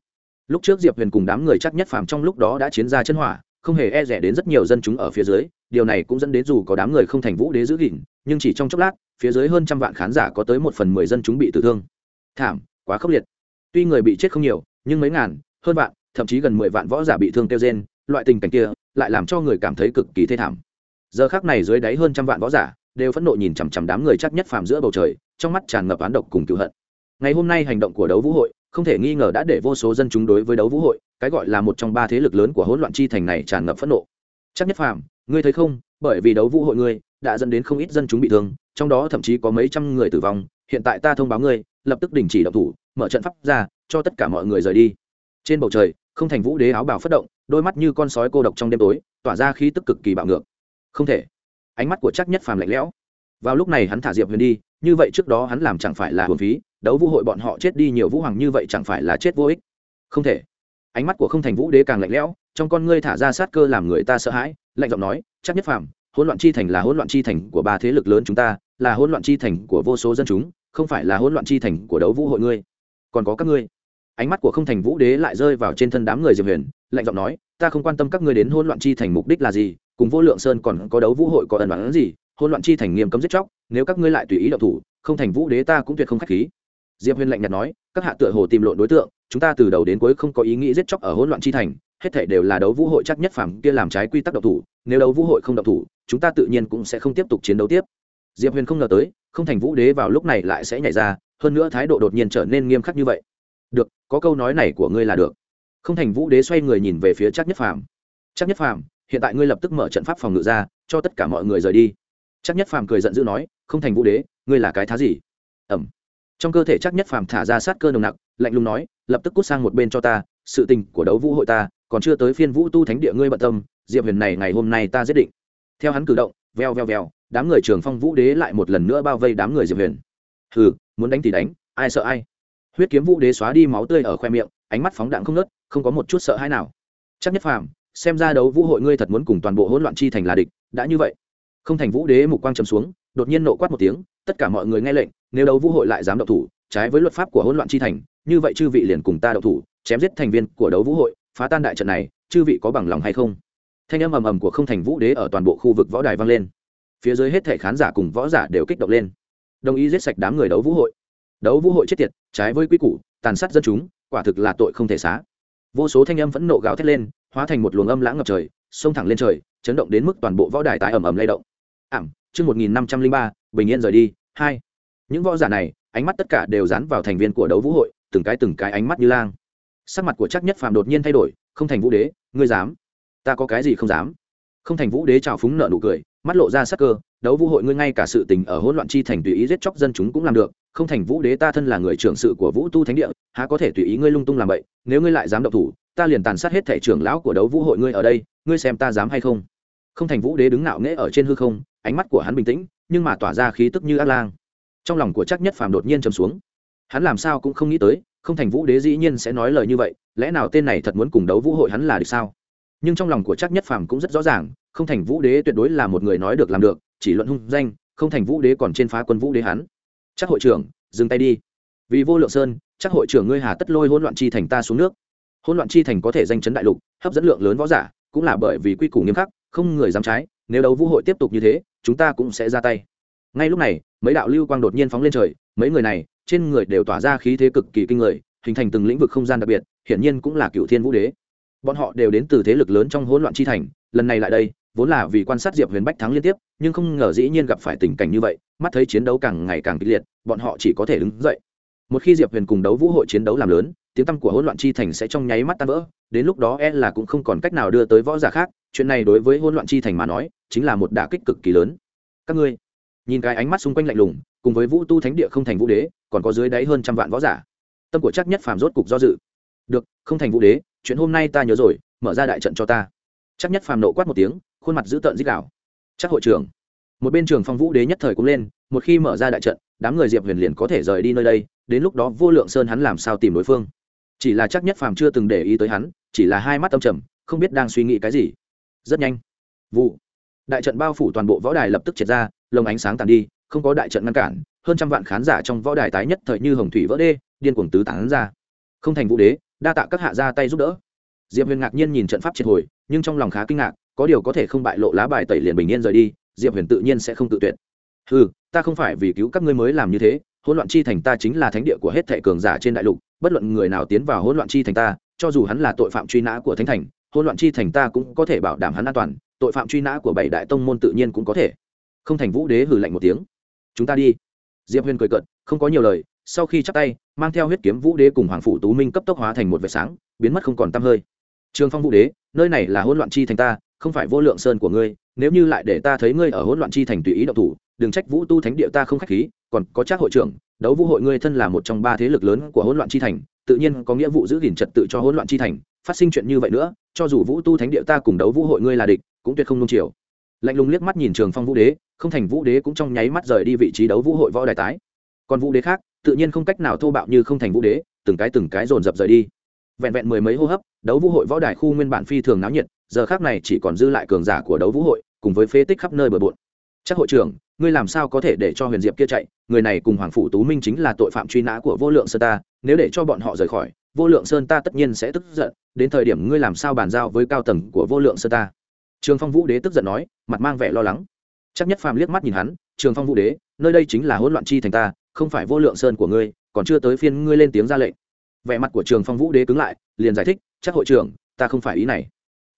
Lúc trước diệp huyền cùng đám người chắc nhất phàm trong lúc đó đã chiến ra chân hỏa, không hề e rẻ đến rất nhiều dân chúng ở phía dưới, điều này cũng dẫn đến dù có đám người không thành vũ đế giữ gìn, nhưng chỉ trong chốc lát, phía dưới hơn trăm vạn khán giả có tới một phần mười dân chúng bị tử thương thảm, quá khốc liệt. Tuy người bị chết không nhiều, nhưng mấy ngàn, hơn vạn, thậm chí gần mười vạn võ giả bị thương kêu trên loại tình cảnh kia lại làm cho người cảm thấy cực kỳ thê thảm. Giờ khác này dưới đáy hơn trăm vạn võ giả đều phẫn nộ nhìn chằm chằm đám người chắc nhất phàm giữa bầu trời, trong mắt tràn ngập án độc cùng cựu hận. Ngày hôm nay hành động của đấu vũ hội, không thể nghi ngờ đã để vô số dân chúng đối với đấu vũ hội, cái gọi là một trong ba thế lực lớn của hỗn loạn chi thành này tràn ngập phẫn nộ. Chắc nhất phàm, ngươi thấy không? Bởi vì đấu vũ hội ngươi đã dẫn đến không ít dân chúng bị thương, trong đó thậm chí có mấy trăm người tử vong hiện tại ta thông báo ngươi, lập tức đình chỉ động thủ, mở trận pháp ra, cho tất cả mọi người rời đi. Trên bầu trời, không thành vũ đế áo bào phất động, đôi mắt như con sói cô độc trong đêm tối, tỏa ra khí tức cực kỳ bạo ngược. Không thể. Ánh mắt của chắc nhất phàm lạnh lẽo. Vào lúc này hắn thả diệp huyền đi, như vậy trước đó hắn làm chẳng phải là hồn phí, đấu vũ hội bọn họ chết đi nhiều vũ hoàng như vậy chẳng phải là chết vô ích. Không thể. Ánh mắt của không thành vũ đế càng lạnh lẽo, trong con ngươi thả ra sát cơ làm người ta sợ hãi, lạnh giọng nói, chắc nhất phàm, hỗn loạn chi thành là hỗn loạn chi thành của ba thế lực lớn chúng ta, là hỗn loạn chi thành của vô số dân chúng không phải là hỗn loạn chi thành của đấu vũ hội ngươi, còn có các ngươi. Ánh mắt của không thành vũ đế lại rơi vào trên thân đám người diệp huyền, lạnh giọng nói, ta không quan tâm các ngươi đến hỗn loạn chi thành mục đích là gì, cùng vô lượng sơn còn có đấu vũ hội có ẩn đoán gì, Hỗn loạn chi thành nghiêm cấm giết chóc, nếu các ngươi lại tùy ý đậu thủ, không thành vũ đế ta cũng tuyệt không k h á c h khí. Diệp huyền lạnh nhạt nói, các hạ tựa hồ tìm lộn đối tượng, chúng ta từ đầu đến cuối không có ý nghĩ giết chóc ở hỗn loạn chi thành, hết thể đều là đấu vũ hội chắc nhất phàm kia làm trái quy tắc độc thủ, nếu đấu vũ hội không độc thủ, chúng ta tự nhiên cũng sẽ không tiếp tục chiến đấu tiếp diệp huyền không ngờ tới, không thành vũ đế vào lúc này lại sẽ nhảy ra, hơn nữa thái độ đột nhiên trở nên nghiêm khắc như vậy. Được, có câu nói này của ngươi là được. Không thành vũ đế xoay người nhìn về phía chắc nhất phàm. Chắc nhất phàm, hiện tại ngươi lập tức mở trận pháp phòng ngự ra, cho tất cả mọi người rời đi. Chắc nhất phàm cười giận dữ nói, không thành vũ đế, ngươi là cái thá gì? Ẩm. Trong cơ thể chắc nhất phàm thả ra sát cơ nồng nặc, lạnh lùng nói, lập tức cút sang một bên cho ta, sự tình của đấu vũ hội ta, còn chưa tới phiên vũ tu thánh địa ngươi bận tâm, diệp huyền này ngày hôm nay ta giết định. Theo hắn cử động, veo veo veo đám người trường phong vũ đế lại một lần nữa bao vây đám người diệp huyền. Hừ, muốn đánh thì đánh, ai sợ ai. Huyết kiếm vũ đế xóa đi máu tươi ở khoe miệng, ánh mắt phóng đạn không nớt không có một chút sợ hãi nào. Chắc nhất phàm, xem ra đấu vũ hội ngươi thật muốn cùng toàn bộ hỗn loạn chi thành là địch, đã như vậy. Không thành vũ đế mục quang trầm xuống, đột nhiên nộ quát một tiếng, tất cả mọi người nghe lệnh, nếu đấu vũ hội lại dám động thủ, trái với luật pháp của hỗn loạn chi thành, như vậy chư vị liền cùng ta động thủ, chém giết thành viên của đấu vũ hội, phá tan đại trận này, chư vị có bằng lòng hay không? Thanh âm ầm ầm của không thành vũ đế ở toàn bộ khu vực võ đài vang lên phía dưới hết thể khán giả cùng võ giả đều kích động lên. Đồng ý giết sạch đám người đấu vũ hội. Đấu vũ hội chết tiệt, trái với quy củ, tàn sát dân chúng, quả thực là tội không thể xá. Vô số thanh âm phẫn nộ gào thét lên, hóa thành một luồng âm lãng ngập trời, xông thẳng lên trời, chấn động đến mức toàn bộ võ đài tái ầm ầm lay động. Ảm, chương một nghìn năm trăm linh ba, bình yên rời đi, hai. Những võ giả này, ánh mắt tất cả đều dán vào thành viên của đấu vũ hội, từng cái từng cái ánh mắt như lang. Sắc mặt của chắc nhất phàm đột nhiên thay đổi, không thành vũ đế, ngươi dám. Ta có cái gì không dám. Không thành vũ đế trào phúng nợ nụ cười mắt lộ ra sắc cơ, đấu vũ hội ngươi ngay cả sự tình ở hỗn loạn chi thành tùy ý giết chóc dân chúng cũng làm được, không thành vũ đế ta thân là người trưởng sự của vũ tu thánh địa, há có thể tùy ý ngươi lung tung làm vậy, nếu ngươi lại dám động thủ, ta liền tàn sát hết thể trưởng lão của đấu vũ hội ngươi ở đây, ngươi xem ta dám hay không? Không thành vũ đế đứng ngạo nghễ ở trên hư không, ánh mắt của hắn bình tĩnh, nhưng mà tỏa ra khí tức như ác lang. Trong lòng của chắc nhất phàm đột nhiên trầm xuống. Hắn làm sao cũng không nghĩ tới, không thành vũ đế dĩ nhiên sẽ nói lời như vậy, lẽ nào tên này thật muốn cùng đấu vũ hội hắn là được sao? Nhưng trong lòng của chắc nhất phàm cũng rất rõ ràng không thành vũ đế tuyệt đối là một người nói được làm được, chỉ luận hung danh, không thành vũ đế còn trên phá quân vũ đế hắn. Chắc hội trưởng, dừng tay đi. Vì vô lượng sơn, chắc hội trưởng ngươi hà tất lôi hỗn loạn chi thành ta xuống nước. Hỗn loạn chi thành có thể danh chấn đại lục, hấp dẫn lượng lớn võ giả, cũng là bởi vì quy củ nghiêm khắc, không người dám trái, nếu đấu vũ hội tiếp tục như thế, chúng ta cũng sẽ ra tay. Ngay lúc này, mấy đạo lưu quang đột nhiên phóng lên trời, mấy người này, trên người đều tỏa ra khí thế cực kỳ kinh người, hình thành từng lĩnh vực không gian đặc biệt, hiển nhiên cũng là cựu thiên vũ đế. Bọn họ đều đến từ thế lực lớn trong hỗn loạn chi thành, lần này lại đây vốn là vì quan sát diệp huyền bách thắng liên tiếp, nhưng không ngờ dĩ nhiên gặp phải tình cảnh như vậy, mắt thấy chiến đấu càng ngày càng kịch liệt, bọn họ chỉ có thể đứng dậy. Một khi diệp huyền cùng đấu vũ hội chiến đấu làm lớn, tiếng tăm của hỗn loạn chi thành sẽ trong nháy mắt tan vỡ, đến lúc đó e là cũng không còn cách nào đưa tới võ giả khác, chuyện này đối với hỗn loạn chi thành mà nói, chính là một đả kích cực kỳ lớn. Các ngươi, nhìn cái ánh mắt xung quanh lạnh lùng, cùng với vũ tu thánh địa không thành vũ đế, còn có dưới đáy hơn trăm vạn võ giả. Tâm của chắc nhất phàm rốt cục do dự. Được, không thành vũ đế, chuyện hôm nay ta nhớ rồi, mở ra đại trận cho ta. Chắc nhất phàm nộ quát một tiếng khuôn mặt dữ tợn dích đảo. chắc hội trưởng. Một bên trường phong vũ đế nhất thời cũng lên, một khi mở ra đại trận, đám người diệp huyền liền có thể rời đi nơi đây, đến lúc đó vô lượng sơn hắn làm sao tìm đối phương. Chỉ là chắc nhất phàm chưa từng để ý tới hắn, chỉ là hai mắt âm trầm, không biết đang suy nghĩ cái gì. Rất nhanh. Vụ. Đại trận bao phủ toàn bộ võ đài lập tức triệt ra, lồng ánh sáng tàn đi, không có đại trận ngăn cản, hơn trăm vạn khán giả trong võ đài tái nhất thời như hồng thủy vỡ đê, điên cuồng tứ tán ra. Không thành vũ đế, đa tạ các hạ ra tay giúp đỡ. Diệp huyền ngạc nhiên nhìn trận pháp triệt hồi, nhưng trong lòng khá kinh ngạc có điều có thể không bại lộ lá bài tẩy liền bình yên rời đi, diệp huyền tự nhiên sẽ không tự tuyệt. Ừ ta không phải vì cứu các ngươi mới làm như thế, hỗn loạn chi thành ta chính là thánh địa của hết thệ cường giả trên đại lục, bất luận người nào tiến vào hỗn loạn chi thành ta, cho dù hắn là tội phạm truy nã của thánh thành, hỗn loạn chi thành ta cũng có thể bảo đảm hắn an toàn, tội phạm truy nã của bảy đại tông môn tự nhiên cũng có thể. Không thành vũ đế hử lạnh một tiếng. Chúng ta đi. Diệp huyền cười cận không có nhiều lời, sau khi chắp tay, mang theo huyết kiếm vũ đế cùng hoàng phủ tú minh cấp tốc hóa thành một vệt sáng, biến mất không còn tăm hơi. Trường phong vũ đế, nơi này là hỗn loạn chi thành ta không phải vô lượng sơn của ngươi, nếu như lại để ta thấy ngươi ở hỗn loạn chi thành tùy ý động thủ, đừng trách vũ tu thánh địa ta không khách khí, còn có trác hội trưởng, đấu vũ hội ngươi thân là một trong ba thế lực lớn của hỗn loạn chi thành, tự nhiên có nghĩa vụ giữ gìn trật tự cho hỗn loạn chi thành, phát sinh chuyện như vậy nữa, cho dù vũ tu thánh địa ta cùng đấu vũ hội ngươi là địch, cũng tuyệt không nung chiều. Lạnh lùng liếc mắt nhìn trường phong vũ đế, không thành vũ đế cũng trong nháy mắt rời đi vị trí đấu vũ hội võ đài tái. Còn vũ đế khác, tự nhiên không cách nào thô bạo như không thành vũ đế, từng cái từng cái dồn dập rời đi. Vẹn vẹn mười mấy hô hấp, đấu vũ hội võ đài khu nguyên bản phi thường náo nhiệt giờ khác này chỉ còn dư lại cường giả của đấu vũ hội, cùng với phế tích khắp nơi bờ bộn. Chắc hội trưởng, ngươi làm sao có thể để cho huyền diệp kia chạy? Người này cùng hoàng phủ tú minh chính là tội phạm truy nã của vô lượng sơn ta, nếu để cho bọn họ rời khỏi, vô lượng sơn ta tất nhiên sẽ tức giận. Đến thời điểm ngươi làm sao bàn giao với cao tầng của vô lượng sơn ta? Trường phong vũ đế tức giận nói, mặt mang vẻ lo lắng. Chắc nhất phàm liếc mắt nhìn hắn, trường phong vũ đế, nơi đây chính là hỗn loạn chi thành ta, không phải vô lượng sơn của ngươi, còn chưa tới phiên ngươi lên tiếng ra lệnh. Vẻ mặt của trường phong vũ đế cứng lại, liền giải thích, chắc hội trưởng, ta không phải ý này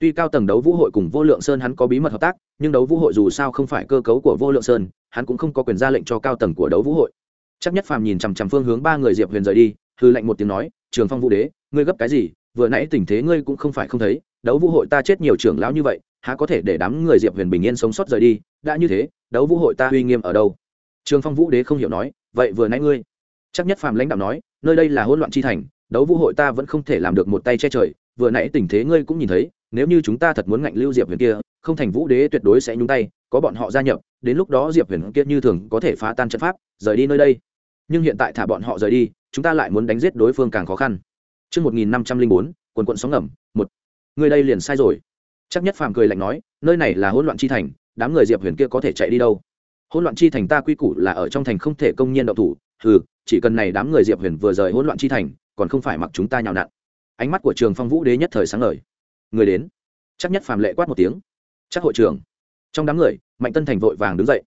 tuy cao tầng đấu vũ hội cùng vô lượng sơn hắn có bí mật hợp tác, nhưng đấu vũ hội dù sao không phải cơ cấu của vô lượng sơn, hắn cũng không có quyền ra lệnh cho cao tầng của đấu vũ hội. Chắc nhất phàm nhìn chằm chằm phương hướng ba người diệp huyền rời đi hư lệnh một tiếng nói, trường phong vũ đế, ngươi gấp cái gì? Vừa nãy tình thế ngươi cũng không phải không thấy, đấu vũ hội ta chết nhiều trưởng lão như vậy, há có thể để đám người diệp huyền bình yên sống sót rời đi? Đã như thế, đấu vũ hội ta uy nghiêm ở đâu? Trường phong vũ đế không hiểu nói, vậy vừa nãy ngươi? Chắc nhất phàm lãnh đạo nói, nơi đây là hỗn loạn chi thành, đấu vũ hội ta vẫn không thể làm được một tay che trời vừa nãy tình thế ngươi cũng nhìn thấy nếu như chúng ta thật muốn ngạnh lưu diệp huyền kia không thành vũ đế tuyệt đối sẽ nhúng tay có bọn họ gia nhập đến lúc đó diệp huyền kia như thường có thể phá tan trận pháp rời đi nơi đây nhưng hiện tại thả bọn họ rời đi chúng ta lại muốn đánh giết đối phương càng khó khăn Trước 1504, quần quận sóng ngầm, một. Người đây liền sai rồi. Chắc nhất phàm cười lạnh nói, nơi này là hỗn loạn chi thành, đám người Diệp Huyền kia có thể chạy đi đâu? Hỗn loạn chi thành ta quy củ là ở trong thành không thể công nhiên động thủ, hừ, chỉ cần này đám người Diệp Huyền vừa rời hỗn loạn chi thành, còn không phải mặc chúng ta nhào nặn. Ánh mắt của Trường Phong Vũ Đế nhất thời sáng ngời. Người đến. Chắc nhất phàm lệ quát một tiếng. Chắc hội trưởng. Trong đám người, Mạnh Tân Thành vội vàng đứng dậy.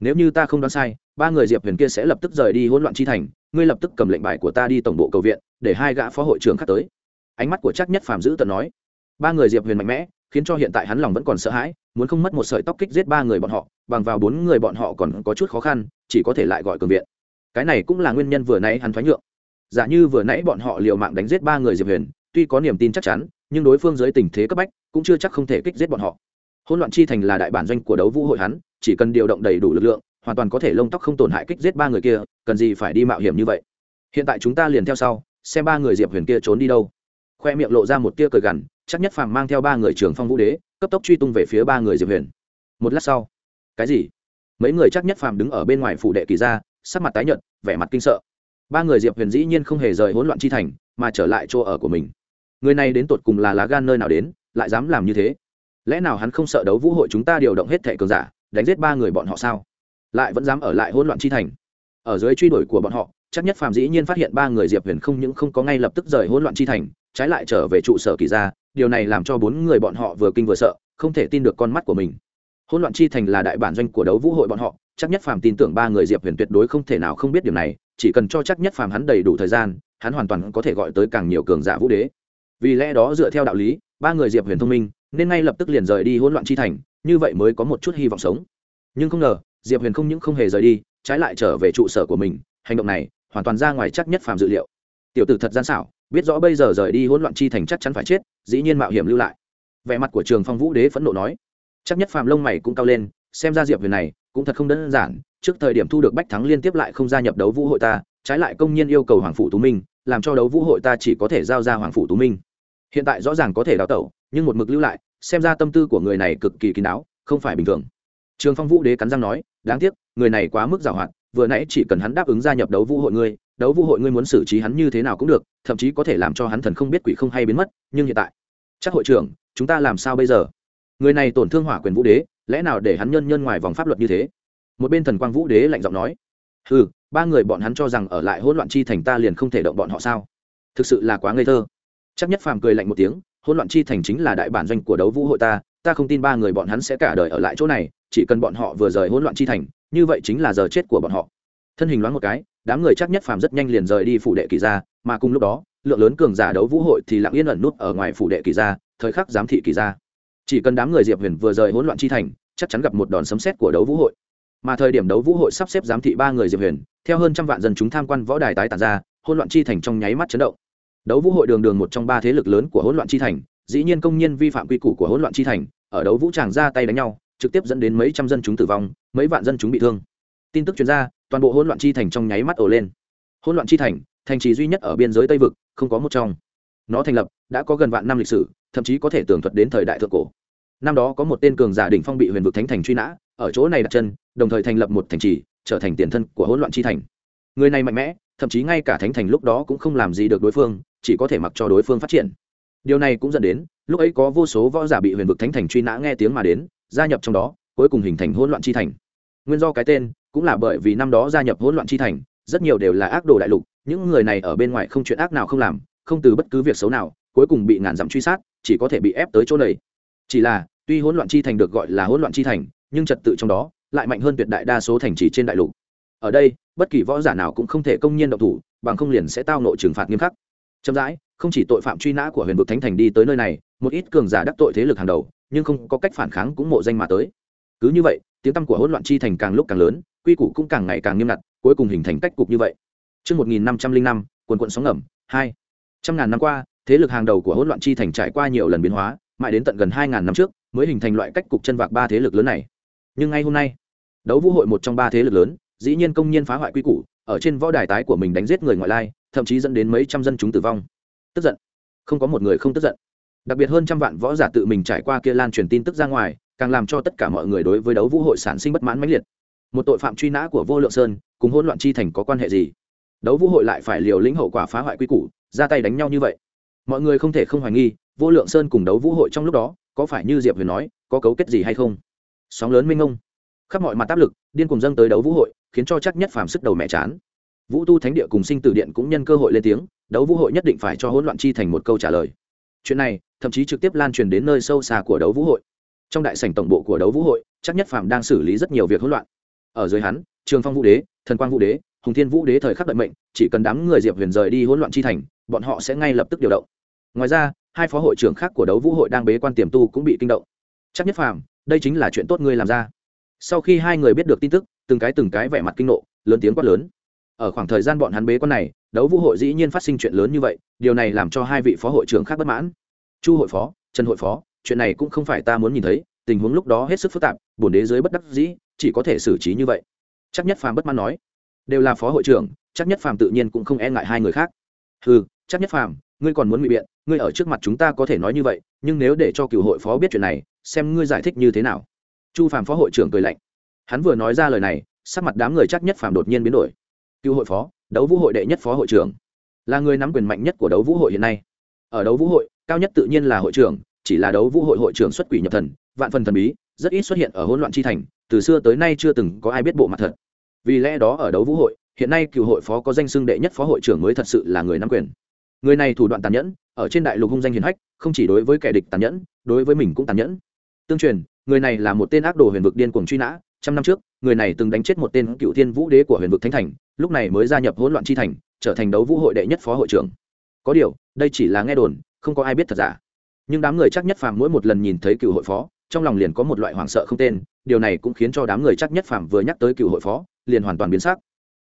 Nếu như ta không đoán sai, ba người Diệp Huyền kia sẽ lập tức rời đi hỗn loạn chi thành, ngươi lập tức cầm lệnh bài của ta đi tổng bộ cầu viện để hai gã phó hội trưởng khác tới ánh mắt của chắc nhất phàm giữ tận nói ba người diệp huyền mạnh mẽ khiến cho hiện tại hắn lòng vẫn còn sợ hãi muốn không mất một sợi tóc kích giết ba người bọn họ bằng vào bốn người bọn họ còn có chút khó khăn chỉ có thể lại gọi cường viện cái này cũng là nguyên nhân vừa nãy hắn thoái nhượng giả như vừa nãy bọn họ liều mạng đánh giết ba người diệp huyền tuy có niềm tin chắc chắn, nhưng đối phương dưới tình thế cấp bách, cũng chưa chắc không thể kích giết bọn họ. Hỗn loạn chi thành là đại bản doanh của đấu vũ hội hắn, chỉ cần điều động đầy đủ lực lượng, hoàn toàn có thể lông tóc không tổn hại kích giết ba người kia, cần gì phải đi mạo hiểm như vậy? Hiện tại chúng ta liền theo sau, xem ba người diệp huyền kia trốn đi đâu. Khoe miệng lộ ra một tia cười gằn, chắc nhất phàm mang theo ba người trường phong vũ đế, cấp tốc truy tung về phía ba người diệp huyền. Một lát sau, cái gì? Mấy người chắc nhất phàm đứng ở bên ngoài phủ đệ kỳ ra sắc mặt tái nhợt, vẻ mặt kinh sợ. Ba người diệp huyền dĩ nhiên không hề rời hỗn loạn chi thành, mà trở lại chỗ ở của mình người này đến tột cùng là lá gan nơi nào đến, lại dám làm như thế? Lẽ nào hắn không sợ đấu vũ hội chúng ta điều động hết thẻ cường giả, đánh giết ba người bọn họ sao? Lại vẫn dám ở lại hỗn loạn chi thành. Ở dưới truy đuổi của bọn họ, chắc nhất Phạm dĩ nhiên phát hiện ba người diệp huyền không những không có ngay lập tức rời hỗn loạn chi thành, trái lại trở về trụ sở kỳ gia. Điều này làm cho bốn người bọn họ vừa kinh vừa sợ, không thể tin được con mắt của mình. Hỗn loạn chi thành là đại bản doanh của đấu vũ hội bọn họ, chắc nhất phàm tin tưởng ba người diệp huyền tuyệt đối không thể nào không biết điều này, chỉ cần cho chắc nhất phàm hắn đầy đủ thời gian, hắn hoàn toàn có thể gọi tới càng nhiều cường giả vũ đế vì lẽ đó dựa theo đạo lý, ba người diệp huyền thông minh, nên ngay lập tức liền rời đi hỗn loạn chi thành, như vậy mới có một chút hy vọng sống. Nhưng không ngờ, diệp huyền không những không hề rời đi, trái lại trở về trụ sở của mình, hành động này hoàn toàn ra ngoài chắc nhất phàm dự liệu. Tiểu tử thật gian xảo, biết rõ bây giờ rời đi hỗn loạn chi thành chắc chắn phải chết, dĩ nhiên mạo hiểm lưu lại. Vẻ mặt của trường phong vũ đế phẫn nộ nói. Chắc nhất phàm lông mày cũng cao lên, xem ra diệp huyền này cũng thật không đơn giản, trước thời điểm thu được bách thắng liên tiếp lại không gia nhập đấu vũ hội ta, trái lại công nhiên yêu cầu hoàng phủ tú minh, làm cho đấu vũ hội ta chỉ có thể giao ra hoàng phủ tú minh hiện tại rõ ràng có thể đào tẩu, nhưng một mực lưu lại, xem ra tâm tư của người này cực kỳ kín đáo, không phải bình thường. Trường phong vũ đế cắn răng nói, đáng tiếc, người này quá mức giàu hoạt vừa nãy chỉ cần hắn đáp ứng gia nhập đấu vũ hội ngươi, đấu vũ hội ngươi muốn xử trí hắn như thế nào cũng được, thậm chí có thể làm cho hắn thần không biết quỷ không hay biến mất, nhưng hiện tại, chắc hội trưởng, chúng ta làm sao bây giờ? Người này tổn thương hỏa quyền vũ đế, lẽ nào để hắn nhân nhân ngoài vòng pháp luật như thế? Một bên thần quang vũ đế lạnh giọng nói ừ ba người bọn hắn cho rằng ở lại hỗn loạn chi thành ta liền không thể động bọn họ sao? Thực sự là quá ngây thơ chắc nhất phàm cười lạnh một tiếng, hỗn loạn chi thành chính là đại bản doanh của đấu vũ hội ta ta không tin ba người bọn hắn sẽ cả đời ở lại chỗ này, chỉ cần bọn họ vừa rời hỗn loạn chi thành, như vậy chính là giờ chết của bọn họ. Thân hình loáng một cái, đám người chắc nhất phàm rất nhanh liền rời đi phủ đệ kỳ gia, mà cùng lúc đó, lượng lớn cường giả đấu vũ hội thì lặng yên ẩn nút ở ngoài phủ đệ kỳ gia, thời khắc giám thị kỳ gia. Chỉ cần đám người diệp huyền vừa rời hỗn loạn chi thành, chắc chắn gặp một đòn sấm xét của đấu vũ hội. Mà thời điểm đấu vũ hội sắp xếp giám thị ba người diệp huyền, theo hơn trăm vạn dân chúng tham quan võ đài tái tàn ra, hỗn loạn chi thành trong nháy mắt chấn động đấu vũ hội đường đường một trong ba thế lực lớn của hỗn loạn chi thành, dĩ nhiên công nhân vi phạm quy củ của hỗn loạn chi thành, ở đấu vũ tràng ra tay đánh nhau, trực tiếp dẫn đến mấy trăm dân chúng tử vong, mấy vạn dân chúng bị thương. Tin tức chuyên gia toàn bộ hỗn loạn chi thành trong nháy mắt ổ lên. Hỗn loạn chi thành thành trì duy nhất ở biên giới tây vực, không có một trong. Nó thành lập, đã có gần vạn năm lịch sử, thậm chí có thể tường thuật đến thời đại thượng cổ. Năm đó có một tên cường giả đỉnh phong bị huyền vực thánh thành truy nã, ở chỗ này đặt chân, đồng thời thành lập một thành trì, trở thành tiền thân của hỗn loạn chi thành. Người này mạnh mẽ, thậm chí ngay cả thánh thành lúc đó cũng không làm gì được đối phương chỉ có thể mặc cho đối phương phát triển. Điều này cũng dẫn đến, lúc ấy có vô số võ giả bị huyền vực thánh thành truy nã nghe tiếng mà đến, gia nhập trong đó, cuối cùng hình thành hỗn loạn chi thành. Nguyên do cái tên, cũng là bởi vì năm đó gia nhập hỗn loạn chi thành, rất nhiều đều là ác đồ đại lục, những người này ở bên ngoài không chuyện ác nào không làm, không từ bất cứ việc xấu nào, cuối cùng bị ngàn dặm truy sát, chỉ có thể bị ép tới chỗ này. Chỉ là, tuy hỗn loạn chi thành được gọi là hỗn loạn chi thành, nhưng trật tự trong đó lại mạnh hơn tuyệt đại đa số thành trì trên đại lục. Ở đây, bất kỳ võ giả nào cũng không thể công nhiên động thủ, bằng không liền sẽ tao nộ trừng phạt nghiêm khắc chậm rãi không chỉ tội phạm truy nã của huyền vực thánh thành đi tới nơi này một ít cường giả đắc tội thế lực hàng đầu nhưng không có cách phản kháng cũng mộ danh mà tới cứ như vậy tiếng tăm của hỗn loạn chi thành càng lúc càng lớn quy củ cũng càng ngày càng nghiêm ngặt cuối cùng hình thành cách cục như vậy Trước 1505, quần quận sóng ngầm, 2. Trăm ngàn năm qua, thế lực hàng đầu của hỗn loạn chi thành trải qua nhiều lần biến hóa, mãi đến tận gần 2000 năm trước, mới hình thành loại cách cục chân vạc ba thế lực lớn này. Nhưng ngay hôm nay, đấu vũ hội một trong ba thế lực lớn, dĩ nhiên công nhiên phá hoại quy củ, ở trên võ đài tái của mình đánh giết người ngoại lai, thậm chí dẫn đến mấy trăm dân chúng tử vong. Tức giận, không có một người không tức giận. Đặc biệt hơn trăm vạn võ giả tự mình trải qua kia lan truyền tin tức ra ngoài, càng làm cho tất cả mọi người đối với đấu vũ hội sản sinh bất mãn mãnh liệt. Một tội phạm truy nã của vô lượng sơn cùng hỗn loạn chi thành có quan hệ gì? Đấu vũ hội lại phải liều lĩnh hậu quả phá hoại quy củ ra tay đánh nhau như vậy. Mọi người không thể không hoài nghi vô lượng sơn cùng đấu vũ hội trong lúc đó có phải như diệp huyền nói có cấu kết gì hay không? Sóng lớn minh ông khắp mọi mặt áp lực điên cùng dâng tới đấu vũ hội khiến cho chắc nhất phàm sức đầu mẹ chán vũ tu thánh địa cùng sinh tử điện cũng nhân cơ hội lên tiếng, đấu vũ hội nhất định phải cho hỗn loạn chi thành một câu trả lời. Chuyện này, thậm chí trực tiếp lan truyền đến nơi sâu xa của đấu vũ hội. Trong đại sảnh tổng bộ của đấu vũ hội, chắc nhất phàm đang xử lý rất nhiều việc hỗn loạn. Ở dưới hắn, trường phong vũ đế, thần quang vũ đế, hùng thiên vũ đế thời khắc đợi mệnh, chỉ cần đám người diệp huyền rời đi hỗn loạn chi thành, bọn họ sẽ ngay lập tức điều động. Ngoài ra, hai phó hội trưởng khác của đấu vũ hội đang bế quan tiềm tu cũng bị kinh động. Chắc nhất phàm, đây chính là chuyện tốt ngươi làm ra. Sau khi hai người biết được tin tức, từng cái từng cái vẻ mặt kinh nộ, lớn tiếng quát lớn ở khoảng thời gian bọn hắn bế quan này, đấu vũ hội dĩ nhiên phát sinh chuyện lớn như vậy, điều này làm cho hai vị phó hội trưởng khác bất mãn. Chu hội phó, trần hội phó, chuyện này cũng không phải ta muốn nhìn thấy, tình huống lúc đó hết sức phức tạp, bổn đế dưới bất đắc dĩ, chỉ có thể xử trí như vậy. Chắc nhất phàm bất mãn nói, đều là phó hội trưởng, chắc nhất phàm tự nhiên cũng không e ngại hai người khác. Ừ chắc nhất phàm, ngươi còn muốn ngụy biện, ngươi ở trước mặt chúng ta có thể nói như vậy, nhưng nếu để cho cựu hội phó biết chuyện này, xem ngươi giải thích như thế nào. Chu phàm phó hội trưởng cười lạnh. Hắn vừa nói ra lời này, sắc mặt đám người chắc nhất phàm đột nhiên biến đổi cựu hội phó, đấu vũ hội đệ nhất phó hội trưởng. Là người nắm quyền mạnh nhất của đấu vũ hội hiện nay. Ở đấu vũ hội, cao nhất tự nhiên là hội trưởng, chỉ là đấu vũ hội hội trưởng xuất quỷ nhập thần, vạn phần thần bí, rất ít xuất hiện ở hỗn loạn chi thành, từ xưa tới nay chưa từng có ai biết bộ mặt thật. Vì lẽ đó ở đấu vũ hội, hiện nay cựu hội phó có danh xưng đệ nhất phó hội trưởng mới thật sự là người nắm quyền. Người này thủ đoạn tàn nhẫn, ở trên đại lục hung danh hiền hách, không chỉ đối với kẻ địch tàn nhẫn, đối với mình cũng tàn nhẫn. Tương truyền, người này là một tên ác đồ huyền vực điên cuồng truy nã trăm năm trước, người này từng đánh chết một tên cựu thiên vũ đế của huyền vực thánh thành, lúc này mới gia nhập hỗn loạn chi thành, trở thành đấu vũ hội đệ nhất phó hội trưởng. Có điều, đây chỉ là nghe đồn, không có ai biết thật giả. Nhưng đám người chắc nhất phàm mỗi một lần nhìn thấy cựu hội phó, trong lòng liền có một loại hoảng sợ không tên, điều này cũng khiến cho đám người chắc nhất phàm vừa nhắc tới cựu hội phó, liền hoàn toàn biến sắc.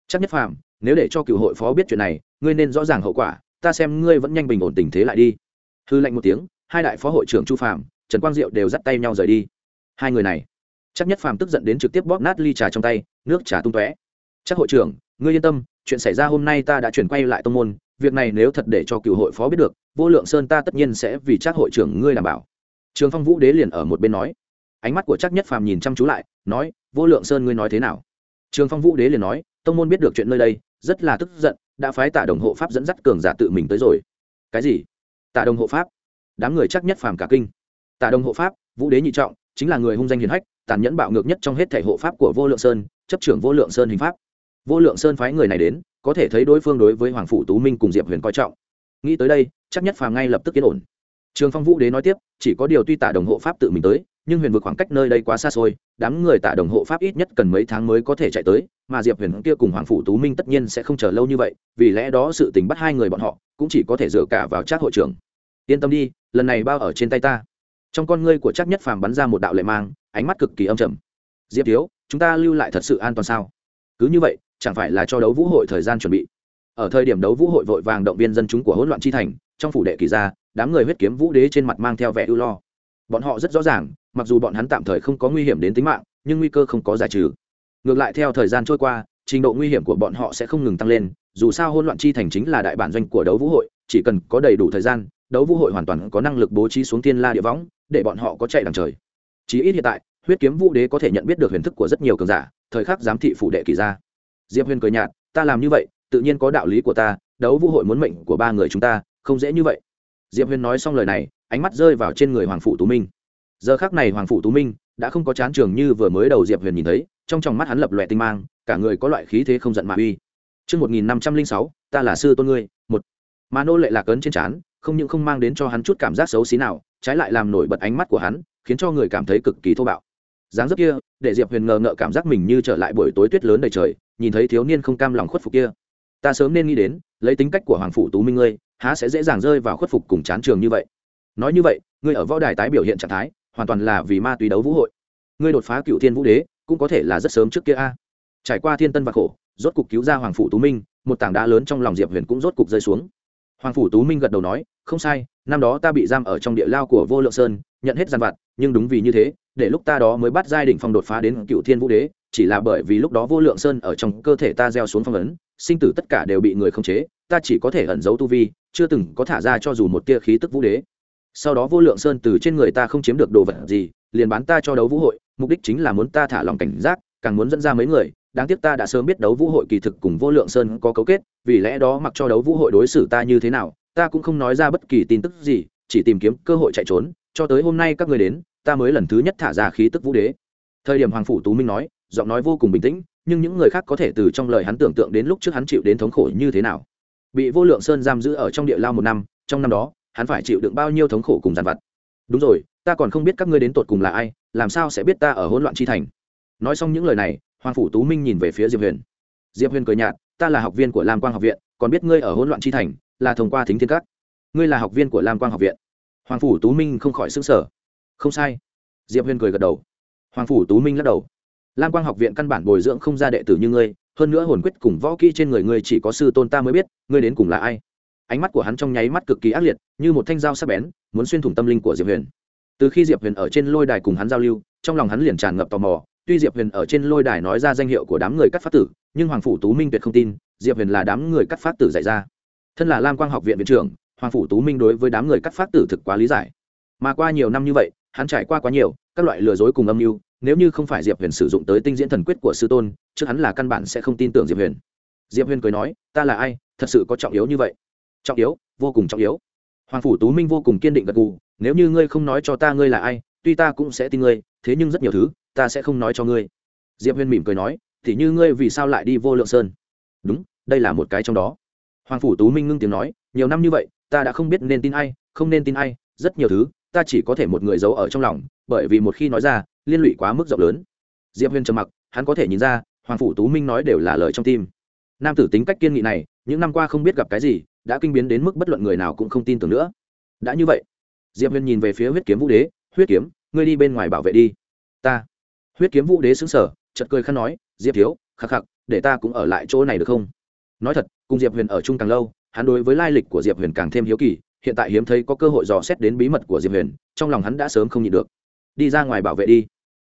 Chắc nhất phàm, nếu để cho cựu hội phó biết chuyện này, ngươi nên rõ ràng hậu quả, ta xem ngươi vẫn nhanh bình ổn tình thế lại đi. Hư lệnh một tiếng, hai đại phó hội trưởng chu phàm, trần quang diệu đều dắt tay nhau rời đi. Hai người này chắc nhất phàm tức giận đến trực tiếp bóp nát ly trà trong tay, nước trà tung tóe. Chắc hội trưởng, ngươi yên tâm, chuyện xảy ra hôm nay ta đã chuyển quay lại tông môn, việc này nếu thật để cho cựu hội phó biết được, vô lượng sơn ta tất nhiên sẽ vì chắc hội trưởng ngươi đảm bảo. Trường phong vũ đế liền ở một bên nói. Ánh mắt của chắc nhất phàm nhìn chăm chú lại, nói, vô lượng sơn ngươi nói thế nào? Trường phong vũ đế liền nói, tông môn biết được chuyện nơi đây, rất là tức giận, đã phái tả đồng hộ pháp dẫn dắt cường giả tự mình tới rồi. Cái gì? Tả đồng hộ pháp. Đám người chắc nhất phàm cả kinh. Tả đồng hộ pháp, vũ đế nhị trọng, chính là người hung danh hiền hách tàn nhẫn bạo ngược nhất trong hết thể hộ pháp của vô lượng sơn, chấp trưởng vô lượng sơn hình pháp. Vô lượng sơn phái người này đến, có thể thấy đối phương đối với hoàng phủ tú minh cùng diệp huyền coi trọng. Nghĩ tới đây, chắc nhất phàm ngay lập tức yên ổn. Trường phong vũ đế nói tiếp, chỉ có điều tuy tả đồng hộ pháp tự mình tới, nhưng huyền vượt khoảng cách nơi đây quá xa xôi, đám người tả đồng hộ pháp ít nhất cần mấy tháng mới có thể chạy tới, mà diệp huyền kia cùng hoàng phủ tú minh tất nhiên sẽ không chờ lâu như vậy, vì lẽ đó sự tình bắt hai người bọn họ, cũng chỉ có thể dựa cả vào trác hội trưởng. Yên tâm đi, lần này bao ở trên tay ta. Trong con ngươi của trác nhất phàm bắn ra một đạo lệ mang ánh mắt cực kỳ âm trầm. Diệp thiếu, chúng ta lưu lại thật sự an toàn sao? Cứ như vậy, chẳng phải là cho đấu vũ hội thời gian chuẩn bị? Ở thời điểm đấu vũ hội vội vàng động viên dân chúng của hỗn loạn chi thành, trong phủ đệ kỳ gia, đám người huyết kiếm vũ đế trên mặt mang theo vẻ ưu lo. Bọn họ rất rõ ràng, mặc dù bọn hắn tạm thời không có nguy hiểm đến tính mạng, nhưng nguy cơ không có giải trừ. Ngược lại theo thời gian trôi qua, trình độ nguy hiểm của bọn họ sẽ không ngừng tăng lên, dù sao hỗn loạn chi thành chính là đại bản doanh của đấu vũ hội, chỉ cần có đầy đủ thời gian, đấu vũ hội hoàn toàn có năng lực bố trí xuống thiên la địa võng, để bọn họ có chạy đằng trời. Chí ít hiện tại huyết kiếm vũ đế có thể nhận biết được huyền thức của rất nhiều cường giả thời khắc giám thị phủ đệ kỳ gia diệp huyền cười nhạt ta làm như vậy tự nhiên có đạo lý của ta đấu vũ hội muốn mệnh của ba người chúng ta không dễ như vậy diệp huyền nói xong lời này ánh mắt rơi vào trên người hoàng phụ tú minh giờ khác này hoàng phụ tú minh đã không có chán trường như vừa mới đầu diệp huyền nhìn thấy trong trong mắt hắn lập lòe tinh mang cả người có loại khí thế không giận mà uy Trước 1506, ta là sư tôn ngươi, một. Mà nô lệ lạc ấn trên chán, không những không mang đến cho hắn chút cảm giác xấu xí nào, trái lại làm nổi bật ánh mắt của hắn, khiến cho người cảm thấy cực kỳ thô bạo. Dáng dấp kia, để Diệp Huyền ngờ ngợ cảm giác mình như trở lại buổi tối tuyết lớn đầy trời, nhìn thấy thiếu niên không cam lòng khuất phục kia. ta sớm nên nghĩ đến lấy tính cách của hoàng phủ tú minh ngươi há sẽ dễ dàng rơi vào khuất phục cùng chán trường như vậy. Nói như vậy ngươi ở võ đài tái biểu hiện trạng thái hoàn toàn là vì ma túy đấu vũ hội. Ngươi đột phá cựu thiên vũ đế cũng có thể là rất sớm trước kia a. Trải qua thiên tân và khổ rốt cục cứu ra hoàng phủ tú minh một tảng đá lớn trong lòng diệp huyền cũng rốt cục rơi xuống. Hoàng phủ tú minh gật đầu nói không sai năm đó ta bị giam ở trong địa lao của vô lượng sơn nhận hết gian vặt nhưng đúng vì như thế để lúc ta đó mới bắt giai đỉnh phong đột phá đến cựu thiên vũ đế, chỉ là bởi vì lúc đó vô lượng sơn ở trong cơ thể ta gieo xuống phong ấn, sinh tử tất cả đều bị người khống chế, ta chỉ có thể ẩn giấu tu vi, chưa từng có thả ra cho dù một tia khí tức vũ đế. Sau đó vô lượng sơn từ trên người ta không chiếm được đồ vật gì, liền bán ta cho đấu vũ hội, mục đích chính là muốn ta thả lòng cảnh giác, càng muốn dẫn ra mấy người. Đáng tiếc ta đã sớm biết đấu vũ hội kỳ thực cùng vô lượng sơn có cấu kết, vì lẽ đó mặc cho đấu vũ hội đối xử ta như thế nào, ta cũng không nói ra bất kỳ tin tức gì, chỉ tìm kiếm cơ hội chạy trốn, cho tới hôm nay các người đến ta mới lần thứ nhất thả ra khí tức vũ đế. Thời điểm hoàng phủ tú minh nói, giọng nói vô cùng bình tĩnh, nhưng những người khác có thể từ trong lời hắn tưởng tượng đến lúc trước hắn chịu đến thống khổ như thế nào. Bị vô lượng sơn giam giữ ở trong địa lao một năm, trong năm đó, hắn phải chịu đựng bao nhiêu thống khổ cùng giàn vặt. Đúng rồi, ta còn không biết các ngươi đến tột cùng là ai, làm sao sẽ biết ta ở hỗn loạn chi thành. Nói xong những lời này, hoàng phủ tú minh nhìn về phía diệp huyền. Diệp huyền cười nhạt, ta là học viên của lam quang học viện, còn biết ngươi ở hỗn loạn chi thành, là thông qua thính thiên các. Ngươi là học viên của lam quang học viện. Hoàng phủ tú minh không khỏi xứng sở không sai. Diệp huyền cười gật đầu. Hoàng phủ tú minh lắc đầu. Lam quang học viện căn bản bồi dưỡng không ra đệ tử như ngươi, hơn nữa hồn quyết cùng võ kỹ trên người ngươi chỉ có sư tôn ta mới biết, ngươi đến cùng là ai? Ánh mắt của hắn trong nháy mắt cực kỳ ác liệt, như một thanh dao sắc bén, muốn xuyên thủng tâm linh của diệp huyền. Từ khi diệp huyền ở trên lôi đài cùng hắn giao lưu, trong lòng hắn liền tràn ngập tò mò. Tuy diệp huyền ở trên lôi đài nói ra danh hiệu của đám người cắt phát tử, nhưng hoàng phủ tú minh tuyệt không tin, diệp huyền là đám người cắt phát tử dạy ra. Thân là lam quang học viện viện trưởng, hoàng phủ tú minh đối với đám người cắt phát tử thực quá lý giải. Mà qua nhiều năm như vậy hắn trải qua quá nhiều, các loại lừa dối cùng âm mưu, nếu như không phải diệp huyền sử dụng tới tinh diễn thần quyết của sư tôn, trước hắn là căn bản sẽ không tin tưởng diệp huyền. Diệp huyền cười nói, ta là ai? Thật sự có trọng yếu như vậy. Trọng yếu? Vô cùng trọng yếu. Hoàng phủ tú minh vô cùng kiên định gật gù, nếu như ngươi không nói cho ta ngươi là ai, tuy ta cũng sẽ tin ngươi, thế nhưng rất nhiều thứ, ta sẽ không nói cho ngươi. Diệp huyền mỉm cười nói, thì như ngươi vì sao lại đi vô lượng sơn? Đúng, đây là một cái trong đó. Hoàng phủ tú minh ngưng tiếng nói, nhiều năm như vậy, ta đã không biết nên tin ai, không nên tin ai, rất nhiều thứ ta chỉ có thể một người giấu ở trong lòng, bởi vì một khi nói ra, liên lụy quá mức rộng lớn. Diệp huyền trầm mặc, hắn có thể nhìn ra, hoàng phủ tú minh nói đều là lời trong tim. Nam tử tính cách kiên nghị này, những năm qua không biết gặp cái gì, đã kinh biến đến mức bất luận người nào cũng không tin tưởng nữa. Đã như vậy, diệp huyền nhìn về phía huyết kiếm vũ đế, huyết kiếm, ngươi đi bên ngoài bảo vệ đi. Ta. Huyết kiếm vũ đế xứng sở chật cười khăn nói, diệp thiếu, khắc khắc, để ta cũng ở lại chỗ này được không? Nói thật, cùng diệp huyền ở chung càng lâu, hắn đối với lai lịch của diệp huyền càng thêm hiếu kỳ hiện tại hiếm thấy có cơ hội dò xét đến bí mật của diệp huyền, trong lòng hắn đã sớm không nhịn được. Đi ra ngoài bảo vệ đi.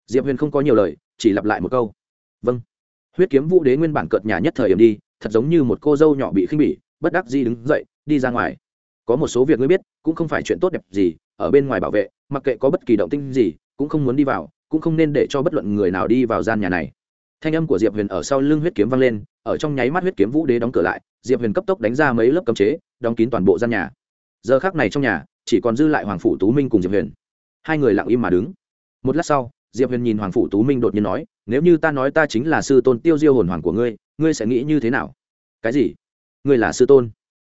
Diệp huyền không có nhiều lời, chỉ lặp lại một câu. Vâng. Huyết kiếm vũ đế nguyên bản cợt nhà nhất thời điểm đi, thật giống như một cô dâu nhỏ bị khinh bỉ, bất đắc di đứng dậy, đi ra ngoài. Có một số việc ngươi biết, cũng không phải chuyện tốt đẹp gì, ở bên ngoài bảo vệ, mặc kệ có bất kỳ động tinh gì, cũng không muốn đi vào, cũng không nên để cho bất luận người nào đi vào gian nhà này. Thanh âm của diệp huyền ở sau lưng huyết kiếm vang lên, ở trong nháy mắt huyết kiếm vũ đế đóng cửa lại, diệp huyền cấp tốc đánh ra mấy lớp cấm chế, đóng kín toàn bộ gian nhà giờ khác này trong nhà, chỉ còn dư lại hoàng phủ tú minh cùng diệp huyền. Hai người lặng im mà đứng. Một lát sau, diệp huyền nhìn hoàng phủ tú minh đột nhiên nói, nếu như ta nói ta chính là sư tôn tiêu diêu hồn hoàng của ngươi ngươi sẽ nghĩ như thế nào? Cái gì? Ngươi là sư tôn?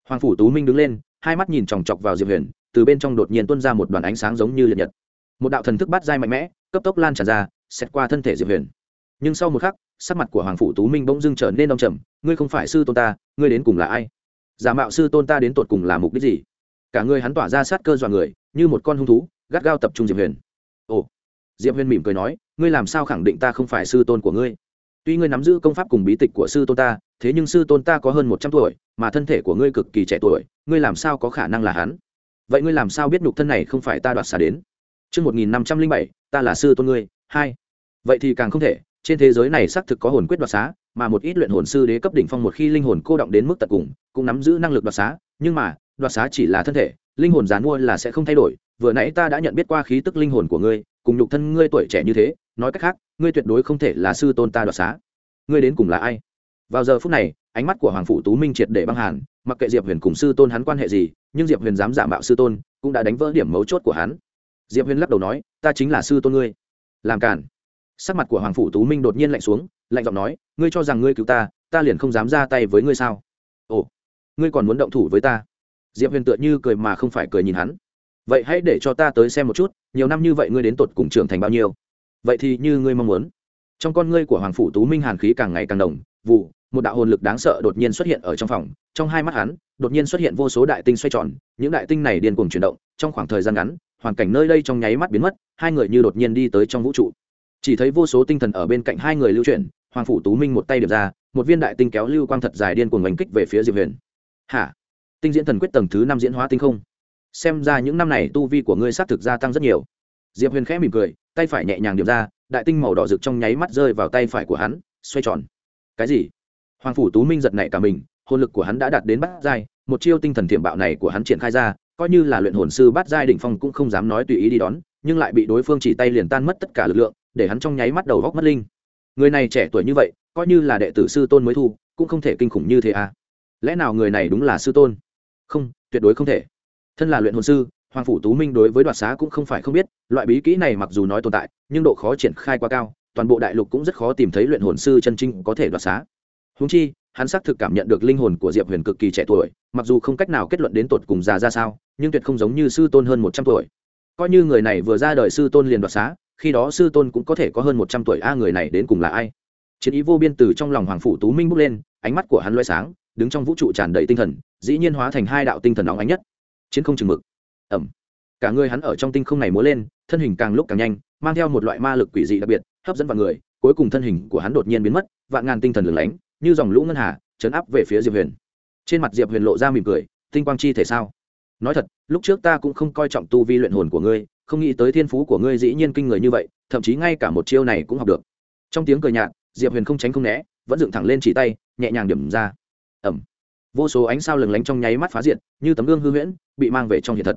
Hoàng phủ tú minh đứng lên, hai mắt nhìn chòng chọc vào diệp huyền, từ bên trong đột nhiên tuôn ra một đoàn ánh sáng giống như liệt nhật. Một đạo thần thức bắt dai mạnh mẽ, cấp tốc lan tràn ra xét qua thân thể diệp huyền. Nhưng sau một khắc, sắc mặt của hoàng phủ tú minh bỗng dưng trở nên đông trầm, ngươi không phải sư tôn ta, ngươi đến cùng là ai? Giả mạo sư tôn ta đến tột cùng là mục đích gì? Cả người hắn tỏa ra sát cơ dọa người như một con hung thú gắt gao tập trung diệp huyền. Ồ. Diệp huyền mỉm cười nói ngươi làm sao khẳng định ta không phải sư tôn của ngươi? Tuy ngươi nắm giữ công pháp cùng bí tịch của sư tôn ta thế nhưng sư tôn ta có hơn một trăm tuổi mà thân thể của ngươi cực kỳ trẻ tuổi ngươi làm sao có khả năng là hắn? Vậy ngươi làm sao biết nhục thân này không phải ta đoạt xả đến? Trước 1507, ta là sư tôn ngươi, hai. Vậy thì càng không thể, trên thế giới này xác thực có hồn quyết đoạt xá, mà một ít luyện hồn sư đế cấp đỉnh phong một khi linh hồn cô động đến mức tận cùng, cũng nắm giữ năng lực đoạt xá, nhưng mà, đoạt xá chỉ là thân thể, linh hồn gián mua là sẽ không thay đổi, vừa nãy ta đã nhận biết qua khí tức linh hồn của ngươi, cùng nhục thân ngươi tuổi trẻ như thế, nói cách khác, ngươi tuyệt đối không thể là sư tôn ta đoạt xá. Ngươi đến cùng là ai? Vào giờ phút này, ánh mắt của hoàng phụ Tú Minh triệt để băng hàn, mặc kệ Diệp Huyền cùng sư tôn hắn quan hệ gì, nhưng Diệp Huyền dám giả mạo sư tôn, cũng đã đánh vỡ điểm mấu chốt của hắn. Diệp huyền lắc đầu nói ta chính là sư tôn ngươi. Làm cản sắc mặt của hoàng phủ tú minh đột nhiên lạnh xuống lạnh giọng nói ngươi cho rằng ngươi cứu ta ta liền không dám ra tay với ngươi sao? Ồ ngươi còn muốn động thủ với ta? Diệp huyền tựa như cười mà không phải cười nhìn hắn. Vậy hãy để cho ta tới xem một chút, nhiều năm như vậy ngươi đến tột cùng trưởng thành bao nhiêu? Vậy thì như ngươi mong muốn. Trong con ngươi của hoàng phủ tú minh hàn khí càng ngày càng đồng vụ, một đạo hồn lực đáng sợ đột nhiên xuất hiện ở trong phòng, trong hai mắt hắn, đột nhiên xuất hiện vô số đại tinh xoay tròn, những đại tinh này điên cuồng chuyển động, trong khoảng thời gian ngắn, hoàn cảnh nơi đây trong nháy mắt biến mất, hai người như đột nhiên đi tới trong vũ trụ. Chỉ thấy vô số tinh thần ở bên cạnh hai người lưu chuyển, hoàng phủ tú minh một tay điệp ra, một viên đại tinh kéo lưu quang thật dài điên cuồng đánh kích về phía diệp huyền. Hả? Tinh diễn thần quyết tầng thứ năm diễn hóa tinh không. Xem ra những năm này tu vi của ngươi xác thực gia tăng rất nhiều. Diệp huyền khẽ mỉm cười, tay phải nhẹ nhàng điểm ra, đại tinh màu đỏ rực trong nháy mắt rơi vào tay phải của hắn, xoay tròn. Cái gì? Hoàng phủ tú minh giật nảy cả mình, hồn lực của hắn đã đạt đến bát giai, một chiêu tinh thần thiểm bạo này của hắn triển khai ra, coi như là luyện hồn sư bát giai đỉnh phong cũng không dám nói tùy ý đi đón, nhưng lại bị đối phương chỉ tay liền tan mất tất cả lực lượng, để hắn trong nháy mắt đầu góc mất linh. Người này trẻ tuổi như vậy, coi như là đệ tử sư tôn mới thu, cũng không thể kinh khủng như thế à? Lẽ nào người này đúng là sư tôn? Không, tuyệt đối không thể. Thân là luyện hồn sư, hoàng phủ tú minh đối với đoạt xá cũng không phải không biết, loại bí kỹ này mặc dù nói tồn tại, nhưng độ khó triển khai quá cao, toàn bộ đại lục cũng rất khó tìm thấy luyện hồn sư chân trinh có thể đoạt xá. Húng chi, hắn xác thực cảm nhận được linh hồn của diệp huyền cực kỳ trẻ tuổi, mặc dù không cách nào kết luận đến tột cùng già ra sao, nhưng tuyệt không giống như sư tôn hơn một trăm tuổi. Coi như người này vừa ra đời sư tôn liền đoạt xá, khi đó sư tôn cũng có thể có hơn một trăm tuổi, a, người này đến cùng là ai? Chiến ý vô biên từ trong lòng hoàng phủ tú minh bước lên, ánh mắt của hắn loay sáng, đứng trong vũ trụ tràn đầy tinh thần dĩ nhiên hóa thành hai đạo tinh thần nóng ánh nhất. Chiến không chừng mực. Ẩm. Cả người hắn ở trong tinh không này múa lên, thân hình càng lúc càng nhanh, mang theo một loại ma lực quỷ dị đặc biệt, hấp dẫn vào người, cuối cùng thân hình của hắn đột nhiên biến mất, vạn ngàn tinh thần lửng lánh, như dòng lũ ngân hà chấn áp về phía diệp huyền. Trên mặt diệp huyền lộ ra mỉm cười, tinh quang chi thể sao? Nói thật, lúc trước ta cũng không coi trọng tu vi luyện hồn của ngươi, không nghĩ tới thiên phú của ngươi dĩ nhiên kinh người như vậy, thậm chí ngay cả một chiêu này cũng học được. Trong tiếng cười nhạt, diệp huyền không tránh không né, vẫn dựng thẳng lên chỉ tay, nhẹ nhàng điểm ra. Ẩm vô số ánh sao lừng lánh trong nháy mắt phá diện như tấm gương hư huyễn, bị mang về trong hiện thật.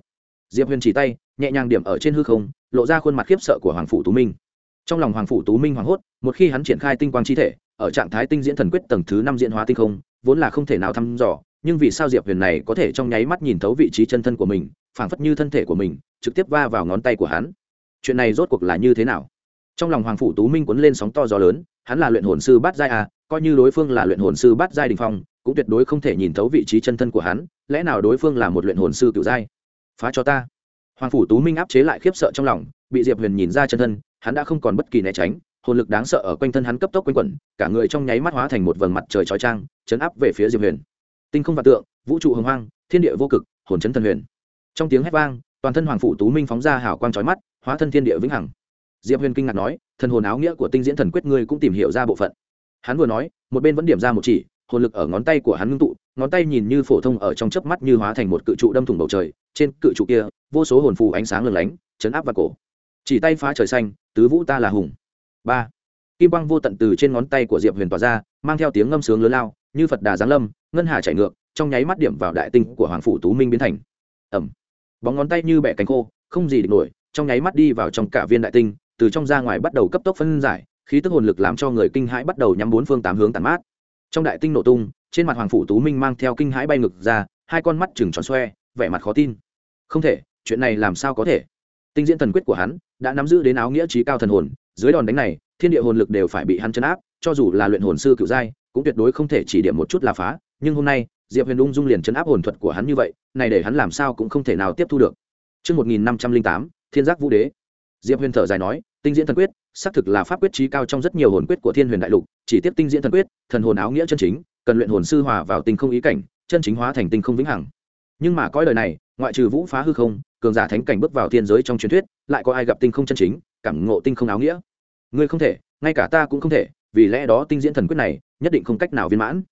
Diệp huyền chỉ tay, nhẹ nhàng điểm ở trên hư không, lộ ra khuôn mặt khiếp sợ của hoàng phủ tú minh. Trong lòng hoàng phủ tú minh hoảng hốt, một khi hắn triển khai tinh quang chi thể, ở trạng thái tinh diễn thần quyết tầng thứ năm diễn hóa tinh không, vốn là không thể nào thăm dò, nhưng vì sao diệp huyền này có thể trong nháy mắt nhìn thấu vị trí chân thân của mình, phảng phất như thân thể của mình, trực tiếp va vào ngón tay của hắn? Chuyện này rốt cuộc là như thế nào? Trong lòng hoàng phủ tú minh quấn lên sóng to gió lớn, hắn là luyện hồn sư bát giai à coi như đối phương là luyện hồn sư bát giai đình phong cũng tuyệt đối không thể nhìn thấu vị trí chân thân của hắn, lẽ nào đối phương là một luyện hồn sư cựu giai? Phá cho ta. Hoàng phủ tú minh áp chế lại khiếp sợ trong lòng, bị diệp huyền nhìn ra chân thân, hắn đã không còn bất kỳ né tránh, hồn lực đáng sợ ở quanh thân hắn cấp tốc quanh quẩn, cả người trong nháy mắt hóa thành một vầng mặt trời trói trang chấn áp về phía diệp huyền. Tinh không vạn tượng, vũ trụ hồng hoang, thiên địa vô cực, hồn chấn thần huyền. Trong tiếng hét vang, toàn thân hoàng phủ tú minh phóng ra hào quang trói mắt, hóa thân thiên địa vĩnh hằng. Diệp huyền kinh ngạc nói, thần hồn áo nghĩa của tinh diễn thần quyết ngươi cũng tìm hiểu ra bộ phận. Hắn vừa nói, một bên vẫn điểm ra một chỉ hồn lực ở ngón tay của hắn ngưng tụ, ngón tay nhìn như phổ thông ở trong chớp mắt như hóa thành một cự trụ đâm thủng bầu trời, trên cự trụ kia, vô số hồn phù ánh sáng lừng lánh, chấn áp vào cổ. Chỉ tay phá trời xanh, tứ vũ ta là hùng. Ba. Kim quang vô tận từ trên ngón tay của diệp huyền tỏa ra, mang theo tiếng ngâm sướng lớn lao, như phật đà giáng lâm, ngân hà chạy ngược, trong nháy mắt điểm vào đại tinh của hoàng phủ tú minh biến thành. Ẩm. Bóng ngón tay như bẻ cánh khô, không gì địch nổi, trong nháy mắt đi vào trong cả viên đại tinh, từ trong ra ngoài bắt đầu cấp tốc phân giải, khí tức hồn lực làm cho người kinh hãi bắt đầu nhắm bốn phương tám hướng tàn mát trong đại tinh nổ tung trên mặt hoàng phủ tú minh mang theo kinh hãi bay ngực ra hai con mắt chừng tròn xoe vẻ mặt khó tin. Không thể chuyện này làm sao có thể? Tinh diễn thần quyết của hắn đã nắm giữ đến áo nghĩa trí cao thần hồn dưới đòn đánh này thiên địa hồn lực đều phải bị hắn chấn áp cho dù là luyện hồn sư cựu giai cũng tuyệt đối không thể chỉ điểm một chút là phá nhưng hôm nay diệp huyền ung dung liền chấn áp hồn thuật của hắn như vậy này để hắn làm sao cũng không thể nào tiếp thu được. Trước 1508, Thiên giác vũ đế. Diệp huyền thở dài nói, tinh diễn thần quyết, xác thực là pháp quyết trí cao trong rất nhiều hồn quyết của thiên huyền đại lục, chỉ tiếp tinh diễn thần quyết, thần hồn áo nghĩa chân chính, cần luyện hồn sư hòa vào tinh không ý cảnh, chân chính hóa thành tinh không vĩnh hằng. Nhưng mà coi đời này, ngoại trừ vũ phá hư không, cường giả thánh cảnh bước vào thiên giới trong truyền thuyết, lại có ai gặp tinh không chân chính, cảm ngộ tinh không áo nghĩa? Ngươi không thể, ngay cả ta cũng không thể, vì lẽ đó tinh diễn thần quyết này, nhất định không cách nào viên mãn.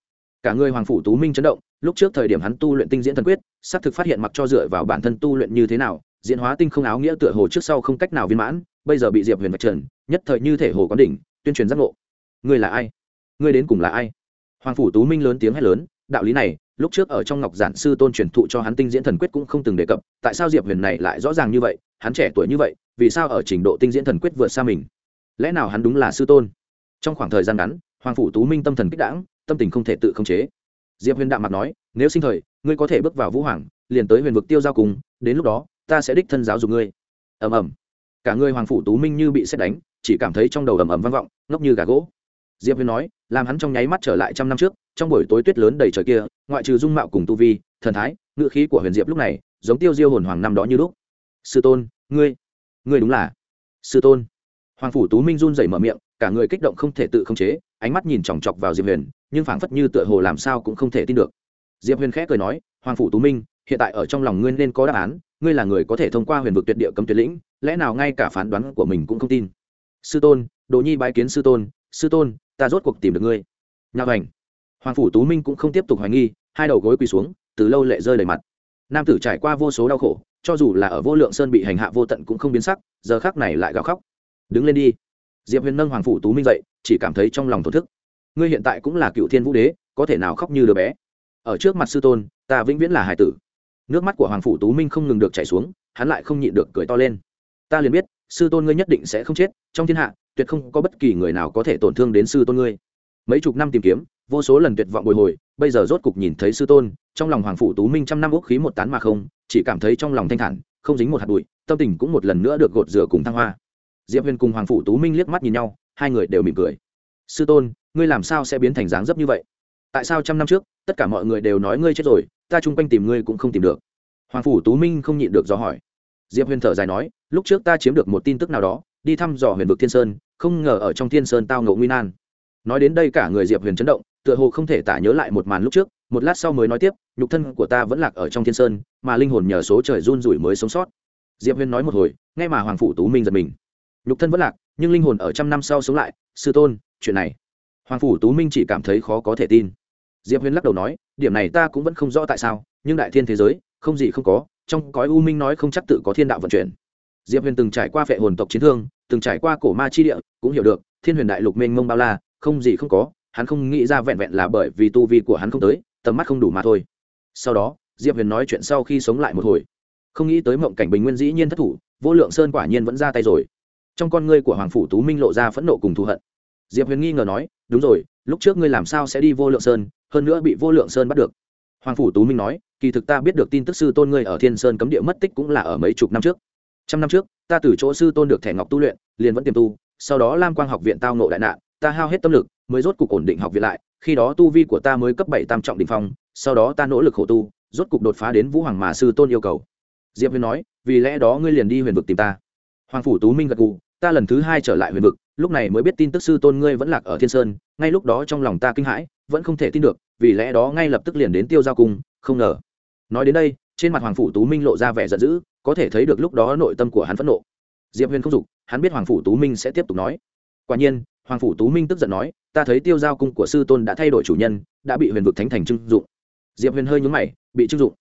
Cả người hoàng phủ tú minh chấn động, lúc trước thời điểm hắn tu luyện tinh diễn thần quyết, xác thực phát hiện mặc cho dựa vào bản thân tu luyện như thế nào, diễn hóa tinh không áo nghĩa tựa hồ trước sau không cách nào viên mãn, bây giờ bị Diệp Huyền vạch trần, nhất thời như thể hồ quán đỉnh, tuyên truyền giác ngộ. Ngươi là ai? Ngươi đến cùng là ai? Hoàng phủ Tú Minh lớn tiếng hét lớn, đạo lý này, lúc trước ở trong Ngọc Giản sư tôn truyền thụ cho hắn tinh diễn thần quyết cũng không từng đề cập, tại sao Diệp Huyền này lại rõ ràng như vậy, hắn trẻ tuổi như vậy, vì sao ở trình độ tinh diễn thần quyết vượt xa mình? Lẽ nào hắn đúng là sư tôn? Trong khoảng thời gian ngắn, Hoàng phủ Tú Minh tâm thần kích đảng tâm tình không thể tự khống chế diệp huyền đạm mặt nói nếu sinh thời ngươi có thể bước vào vũ hoàng liền tới huyền vực tiêu giao cùng đến lúc đó ta sẽ đích thân giáo dục ngươi ầm ầm cả người hoàng phủ tú minh như bị xét đánh chỉ cảm thấy trong đầu ầm ầm vang vọng, ngốc như gà gỗ. Diệp huyền nói, làm hắn trong nháy mắt trở lại trăm năm trước, trong buổi tối tuyết lớn đầy trời kia, ngoại trừ dung mạo cùng tu vi, thần thái ngự khí của huyền diệp lúc này, giống tiêu diêu hồn hoàng năm đó như lúc. Sư tôn, ngươi ngươi đúng là. Sư tôn. Hoàng phủ tú minh run rẩy mở miệng, cả người kích động không thể tự khống chế, ánh mắt nhìn chòng chọc vào diệp huyền, nhưng phảng phất như tựa hồ làm sao cũng không thể tin được. Diệp huyền khẽ cười nói, hoàng phủ tú minh, hiện tại ở trong lòng ngươi nên có đáp án, ngươi là người có thể thông qua huyền vực tuyệt địa cấm tuyệt lĩnh, lẽ nào ngay cả phán đoán của mình cũng không tin? Sư tôn, đồ nhi bái kiến sư tôn sư tôn, ta rốt cuộc tìm được ngươi. Nhà hoành. Hoàng phủ tú minh cũng không tiếp tục hoài nghi, hai đầu gối quỳ xuống, từ lâu lệ rơi đầy mặt. Nam tử trải qua vô số đau khổ, cho dù là ở vô lượng sơn bị hành hạ vô tận cũng không biến sắc, giờ khác này lại gào khóc. Đứng lên đi. Diệp huyền nâng hoàng phủ tú minh dậy, chỉ cảm thấy trong lòng thổ thức. Ngươi hiện tại cũng là cựu thiên vũ đế, có thể nào khóc như đứa bé? Ở trước mặt sư tôn, ta vĩnh viễn là hải tử. Nước mắt của hoàng phủ tú minh không ngừng được chảy xuống, hắn lại không nhịn được cười to lên. Ta liền biết sư tôn ngươi nhất định sẽ không chết, trong thiên hạ, tuyệt không có bất kỳ người nào có thể tổn thương đến sư tôn ngươi. Mấy chục năm tìm kiếm, vô số lần tuyệt vọng bồi hồi, bây giờ rốt cục nhìn thấy sư tôn, trong lòng hoàng phủ tú minh trăm năm ước khí một tán mà không, chỉ cảm thấy trong lòng thanh thản, không dính một hạt bụi, tâm tình cũng một lần nữa được gột rửa cùng thăng hoa. Diệp huyền cùng hoàng phủ tú minh liếc mắt nhìn nhau, hai người đều mỉm cười. Sư tôn, ngươi làm sao sẽ biến thành dáng dấp như vậy? Tại sao trăm năm trước, tất cả mọi người đều nói ngươi chết rồi, ta chung quanh tìm ngươi cũng không tìm được? Hoàng phủ tú minh không nhịn được do hỏi diệp huyền thở dài nói, lúc trước ta chiếm được một tin tức nào đó, đi thăm dò huyền vực thiên sơn, không ngờ ở trong thiên sơn tao ngộ nguy nan. Nói đến đây cả người diệp huyền chấn động, tựa hồ không thể tả nhớ lại một màn lúc trước, một lát sau mới nói tiếp, nhục thân của ta vẫn lạc ở trong thiên sơn, mà linh hồn nhờ số trời run rủi mới sống sót. Diệp huyền nói một hồi, nghe mà hoàng phủ tú minh giật mình. Nhục thân vẫn lạc, nhưng linh hồn ở trăm năm sau sống lại, sư tôn, chuyện này. Hoàng phủ tú minh chỉ cảm thấy khó có thể tin. Diệp huyền lắc đầu nói, điểm này ta cũng vẫn không rõ tại sao, nhưng đại thiên thế giới, không gì không có trong cõi u minh nói không chắc tự có thiên đạo vận chuyển. Diệp huyền từng trải qua phệ hồn tộc chiến thương, từng trải qua cổ ma chi địa, cũng hiểu được, thiên huyền đại lục mênh mông bao la, không gì không có, hắn không nghĩ ra vẹn vẹn là bởi vì tu vi của hắn không tới, tầm mắt không đủ mà thôi. Sau đó, diệp huyền nói chuyện sau khi sống lại một hồi. Không nghĩ tới mộng cảnh bình nguyên dĩ nhiên thất thủ, vô lượng sơn quả nhiên vẫn ra tay rồi. Trong con ngươi của hoàng phủ tú minh lộ ra phẫn nộ cùng thù hận. Diệp huyền nghi ngờ nói, đúng rồi, lúc trước ngươi làm sao sẽ đi vô lượng sơn, hơn nữa bị vô lượng sơn bắt được? Hoàng phủ tú minh nói, kỳ thực ta biết được tin tức sư tôn ngươi ở thiên sơn cấm địa mất tích cũng là ở mấy chục năm trước. Trăm năm trước, ta từ chỗ sư tôn được thẻ ngọc tu luyện, liền vẫn tiềm tu, sau đó lam quang học viện tao nộ đại nạn, ta hao hết tâm lực, mới rốt cục ổn định học viện lại. Khi đó tu vi của ta mới cấp bảy tam trọng đ ỉ n h phong, sau đó ta nỗ lực khổ tu, rốt cục đột phá đến vũ hoàng mà sư tôn yêu cầu. Diệp huyền nói, vì lẽ đó ngươi liền đi huyền vực tìm ta. Hoàng phủ tú minh gật gù, ta lần thứ hai trở lại huyền vực, lúc này mới biết tin tức sư tôn ngươi vẫn lạc ở thiên sơn, ngay lúc đó trong lòng ta kinh hãi vẫn không thể tin được, vì lẽ đó ngay lập tức liền đến tiêu giao cung, không ngờ. Nói đến đây, trên mặt hoàng phủ tú minh lộ ra vẻ giận dữ, có thể thấy được lúc đó nội tâm của hắn phẫn nộ. Diệp huyền không dục, hắn biết hoàng phủ tú minh sẽ tiếp tục nói. Quả nhiên, hoàng phủ tú minh tức giận nói, ta thấy tiêu giao cung của sư tôn đã thay đổi chủ nhân, đã bị huyền vực thánh thành trưng dụng. Diệp huyền hơi nhúng mày, bị trưng dụng.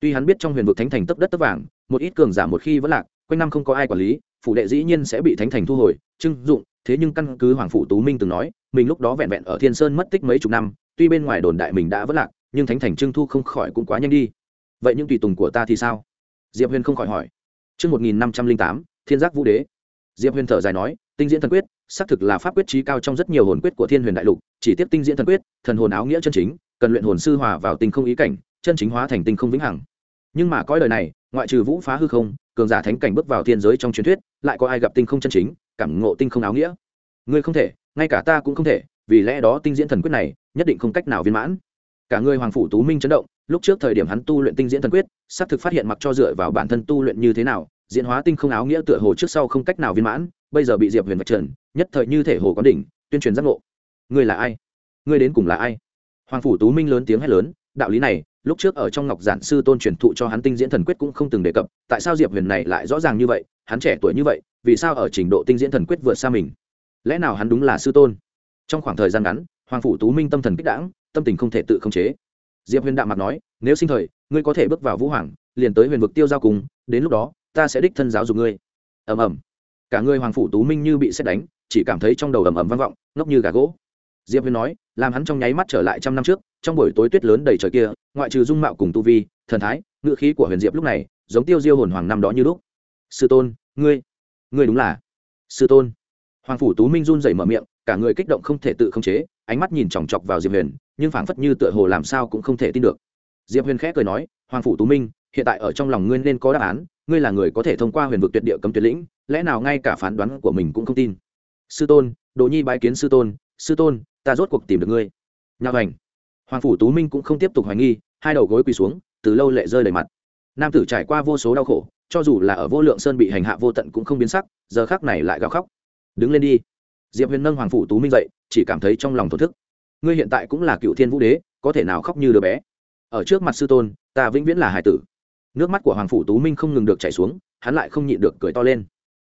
Tuy hắn biết trong huyền vực thánh thành tấp đất tấp vàng, một ít cường giả một khi vẫn lạc, quanh năm không có ai quản lý, phủ đệ dĩ nhiên sẽ bị thánh thành thu hồi trưng dụng, thế nhưng căn cứ hoàng phủ tú minh từng nói mình lúc đó vẹn vẹn ở thiên sơn mất tích mấy chục năm tuy bên ngoài đồn đại mình đã vất lạc nhưng thánh thành trưng thu không khỏi cũng quá nhanh đi. Vậy những tùy tùng của ta thì sao? Diệp huyền không khỏi hỏi. Trước 1508, thiên giác vũ đế. Diệp huyền thở dài nói, tinh diễn thần quyết, xác thực là pháp quyết trí cao trong rất nhiều hồn quyết của thiên huyền đại lục chỉ tiếp tinh diễn thần quyết thần hồn áo nghĩa chân chính cần luyện hồn sư hòa vào tinh không ý cảnh chân chính hóa thành tinh không vĩnh hằng. Nhưng mà coi đời này ngoại trừ vũ phá hư không cường giả thánh cảnh bước vào thiên giới trong truyền thuyết lại có ai gặp tinh không chân chính cảm ngộ tinh không áo nghĩa? Ngươi không thể ngay cả ta cũng không thể, vì lẽ đó tinh diễn thần quyết này, nhất định không cách nào viên mãn. Cả người hoàng phủ tú minh chấn động, lúc trước thời điểm hắn tu luyện tinh diễn thần quyết, xác thực phát hiện mặc cho dựa vào bản thân tu luyện như thế nào, diễn hóa tinh không áo nghĩa tựa hồ trước sau không cách nào viên mãn, bây giờ bị diệp huyền vạch trần, nhất thời như thể hồ có đỉnh, tuyên truyền giác ngộ. Ngươi là ai? Ngươi đến cùng là ai? Hoàng phủ tú minh lớn tiếng hét lớn, đạo lý này, lúc trước ở trong ngọc giản sư tôn truyền thụ cho hắn tinh diễn thần quyết cũng không từng đề cập, tại sao diệp huyền này lại rõ ràng như vậy, hắn trẻ tuổi như vậy, vì sao ở trình độ tinh diễn thần quyết vượt xa mình? Lẽ nào hắn đúng là sư tôn? Trong khoảng thời gian ngắn, hoàng phủ tú minh tâm thần kích đảng tâm tình không thể tự khống chế. Diệp huyền đạm mặt nói, nếu sinh thời, ngươi có thể bước vào vũ hoàng, liền tới huyền vực tiêu giao cùng đến lúc đó, ta sẽ đích thân giáo dục ngươi. Ầm ầm. Cả người hoàng phủ tú minh như bị xét đánh, chỉ cảm thấy trong đầu ầm ầm vang vọng, ngốc như gà gỗ. Diệp huyền nói, làm hắn trong nháy mắt trở lại trăm năm trước, trong buổi tối tuyết lớn đầy trời kia, ngoại trừ dung mạo cùng tu vi, thần thái ngự khí của huyền diệp lúc này, giống tiêu diêu hồn hoàng năm đó như lúc. Sư tôn, ngươi ngươi đúng là sư tôn hoàng phủ tú minh run rẩy mở miệng, cả người kích động không thể tự khống chế, ánh mắt nhìn chòng chọc vào diệp huyền, nhưng phảng phất như tựa hồ làm sao cũng không thể tin được. Diệp huyền khẽ cười nói, hoàng phủ tú minh, hiện tại ở trong lòng ngươi nên có đáp án, ngươi là người có thể thông qua huyền vực tuyệt địa cấm tuyệt lĩnh, lẽ nào ngay cả phán đoán của mình cũng không tin? Sư tôn, đồ nhi bái kiến sư tôn sư tôn, ta rốt cuộc tìm được ngươi. Nhạc hành hoàng phủ tú minh cũng không tiếp tục hoài nghi, hai đầu gối quỳ xuống, từ lâu lệ rơi đầy mặt. Nam tử trải qua vô số đau khổ, cho dù là ở vô lượng sơn bị hành hạ vô tận cũng không biến sắc, giờ khác này lại gào khóc đứng lên đi. Diệp huyền nâng hoàng phủ tú minh dậy, chỉ cảm thấy trong lòng thổn thức. Ngươi hiện tại cũng là cựu thiên vũ đế, có thể nào khóc như đứa bé? Ở trước mặt sư tôn, ta vĩnh viễn là hải tử. Nước mắt của hoàng phủ tú minh không ngừng được chảy xuống, hắn lại không nhịn được cười to lên.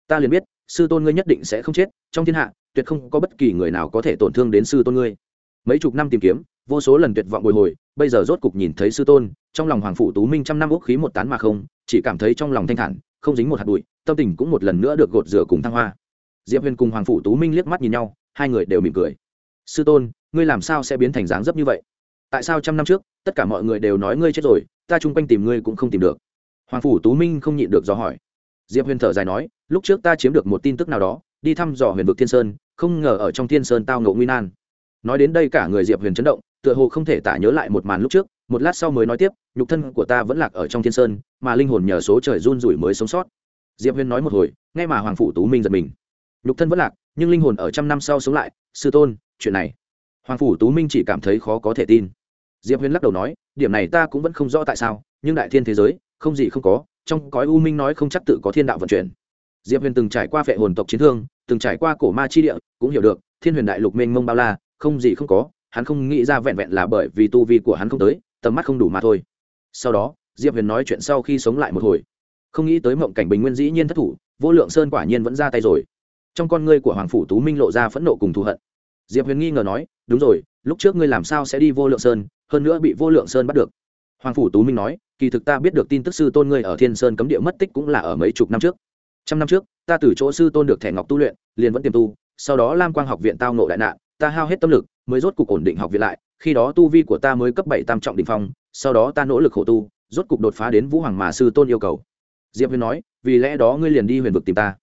Ta liền biết, sư tôn ngươi nhất định sẽ không chết, trong thiên hạ, tuyệt không có bất kỳ người nào có thể tổn thương đến sư tôn ngươi. Mấy chục năm tìm kiếm, vô số lần tuyệt vọng bồi hồi, bây giờ rốt cục nhìn thấy sư tôn, trong lòng hoàng phủ tú minh trăm năm ước khí một tán mà không, chỉ cảm thấy trong lòng thanh thản, không dính một hạt bụi, tâm tình cũng một lần nữa được gột rửa cùng thăng hoa diệp huyền cùng hoàng phủ tú minh liếc mắt nhìn nhau, hai người đều mỉm cười. Sư tôn, ngươi làm sao sẽ biến thành dáng dấp như vậy? Tại sao trăm năm trước, tất cả mọi người đều nói ngươi chết rồi, ta chung quanh tìm ngươi cũng không tìm được? Hoàng phủ tú minh không nhịn được do hỏi. Diệp huyền thở dài nói, lúc trước ta chiếm được một tin tức nào đó, đi thăm dò huyền vực thiên sơn, không ngờ ở trong thiên sơn tao ngộ nguy nan. Nói đến đây cả người diệp huyền chấn động, tựa hồ không thể tả nhớ lại một màn lúc trước, một lát sau mới nói tiếp, nhục thân của ta vẫn lạc ở trong thiên sơn, mà linh hồn nhờ số trời run rủi mới sống sót. Diệp huyền nói một hồi, nghe mà hoàng phủ tú minh giật mình nhục thân vẫn lạc, nhưng linh hồn ở trăm năm sau sống lại, sư tôn, chuyện này. Hoàng phủ tú minh chỉ cảm thấy khó có thể tin. Diệp huyền lắc đầu nói, điểm này ta cũng vẫn không rõ tại sao, nhưng đại thiên thế giới, không gì không có, trong cõi u minh nói không chắc tự có thiên đạo vận chuyển. Diệp huyền từng trải qua phệ hồn tộc chiến thương, từng trải qua cổ ma chi địa, cũng hiểu được, thiên huyền đại lục mênh mông bao la, không gì không có, hắn không nghĩ ra vẹn vẹn là bởi vì tu vi của hắn không tới, tầm mắt không đủ mà thôi. Sau đó, diệp huyền nói chuyện sau khi sống lại một hồi. Không nghĩ tới mộng cảnh bình nguyên dĩ nhiên thất thủ, vô lượng sơn quả nhiên vẫn ra tay rồi trong con ngươi của hoàng phủ tú minh lộ ra phẫn nộ cùng thù hận. Diệp huyền nghi ngờ nói, đúng rồi, lúc trước ngươi làm sao sẽ đi vô lượng sơn, hơn nữa bị vô lượng sơn bắt được. Hoàng phủ tú minh nói, kỳ thực ta biết được tin tức sư tôn ngươi ở thiên sơn cấm địa mất tích cũng là ở mấy chục năm trước. Trăm năm trước, ta từ chỗ sư tôn được thẻ ngọc tu luyện, liền vẫn tiềm tu, sau đó lam quang học viện tao nộ đại nạn, ta hao hết tâm lực, mới rốt cục ổn định học viện lại. Khi đó tu vi của ta mới cấp bảy tam trọng đ ỉ n h phong, sau đó ta nỗ lực khổ tu, rốt cục đột phá đến vũ hoàng mà sư tôn yêu cầu. Diệp huyền nói, vì lẽ đó ngươi liền đi huyền vực tìm ta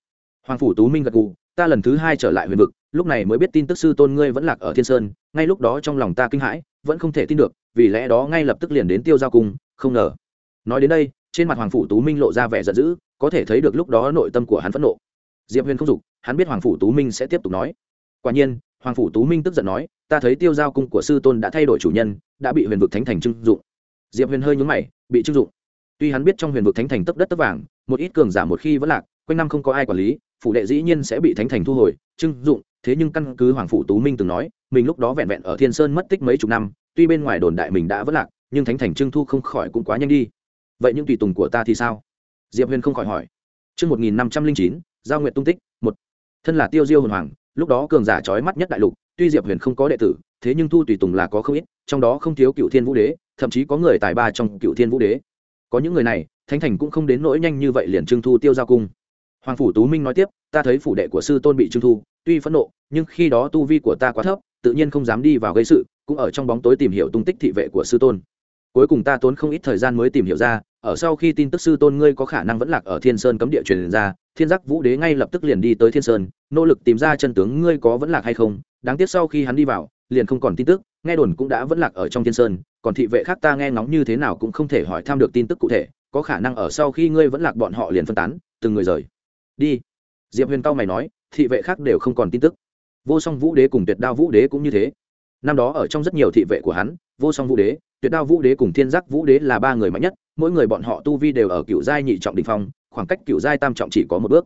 hoàng phủ tú minh gật gù, ta lần thứ hai trở lại huyền vực, lúc này mới biết tin tức sư tôn ngươi vẫn lạc ở thiên sơn, ngay lúc đó trong lòng ta kinh hãi, vẫn không thể tin được, vì lẽ đó ngay lập tức liền đến tiêu giao cung, không ngờ. Nói đến đây, trên mặt hoàng phủ tú minh lộ ra vẻ giận dữ, có thể thấy được lúc đó nội tâm của hắn phẫn nộ. Diệp huyền không dục, hắn biết hoàng phủ tú minh sẽ tiếp tục nói. Quả nhiên, hoàng phủ tú minh tức giận nói, ta thấy tiêu giao cung của sư tôn đã thay đổi chủ nhân, đã bị huyền vực thánh thành trưng dụng. Diệp huyền hơi nhúng mày, bị trưng dụng? Tuy hắn biết trong huyền vực thánh thành tấp đất tấp vàng, một ít cường giả một khi vẫn lạc, quanh năm không có ai quản lý phủ đệ dĩ nhiên sẽ bị thánh thành thu hồi trưng dụng thế nhưng căn cứ hoàng phủ tú minh từng nói mình lúc đó vẹn vẹn ở thiên sơn mất tích mấy chục năm tuy bên ngoài đồn đại mình đã vất lạc nhưng thánh thành trưng thu không khỏi cũng quá nhanh đi vậy những tùy tùng của ta thì sao diệp huyền không khỏi hỏi Trước 1509, giao nguyện tung tích, một. Thân là tiêu diêu hồn hoàng, lúc đó cường giả trói mắt nhất đại lục, tuy Diệp Huyền không có đệ tử, thế nhưng thu tùy tùng là có không ít, trong đó không thiếu cựu thiên vũ đế, thậm chí có người tài ba trong cựu thiên vũ đế. Có những người này, thánh thành cũng không đến nỗi nhanh như vậy liền trưng thu tiêu giao cung. Hoàng phủ Tú Minh nói tiếp, ta thấy phủ đệ của sư tôn bị trưng thu, tuy phẫn nộ, nhưng khi đó tu vi của ta quá thấp, tự nhiên không dám đi vào gây sự, cũng ở trong bóng tối tìm hiểu tung tích thị vệ của sư tôn. Cuối cùng ta tốn không ít thời gian mới tìm hiểu ra, ở sau khi tin tức sư tôn ngươi có khả năng vẫn lạc ở thiên sơn cấm địa truyền ra thiên giác vũ đế ngay lập tức liền đi tới thiên sơn nỗ lực tìm ra chân tướng ngươi có vẫn lạc hay không đáng tiếc sau khi hắn đi vào liền không còn tin tức nghe đồn cũng đã vẫn lạc ở trong thiên sơn còn thị vệ khác ta nghe ngóng như thế nào cũng không thể hỏi thăm được tin tức cụ thể có khả năng ở sau khi ngươi vẫn lạc bọn họ liền phân tán từng người rời đi. Diệp huyền cao mày nói, thị vệ khác đều không còn tin tức. Vô song vũ đế cùng tuyệt đao vũ đế cũng như thế. Năm đó ở trong rất nhiều thị vệ của hắn, vô song vũ đế, tuyệt đao vũ đế cùng thiên giác vũ đế là ba người mạnh nhất, mỗi người bọn họ tu vi đều ở cựu giai nhị trọng đình phong, khoảng cách cựu giai tam trọng chỉ có một bước.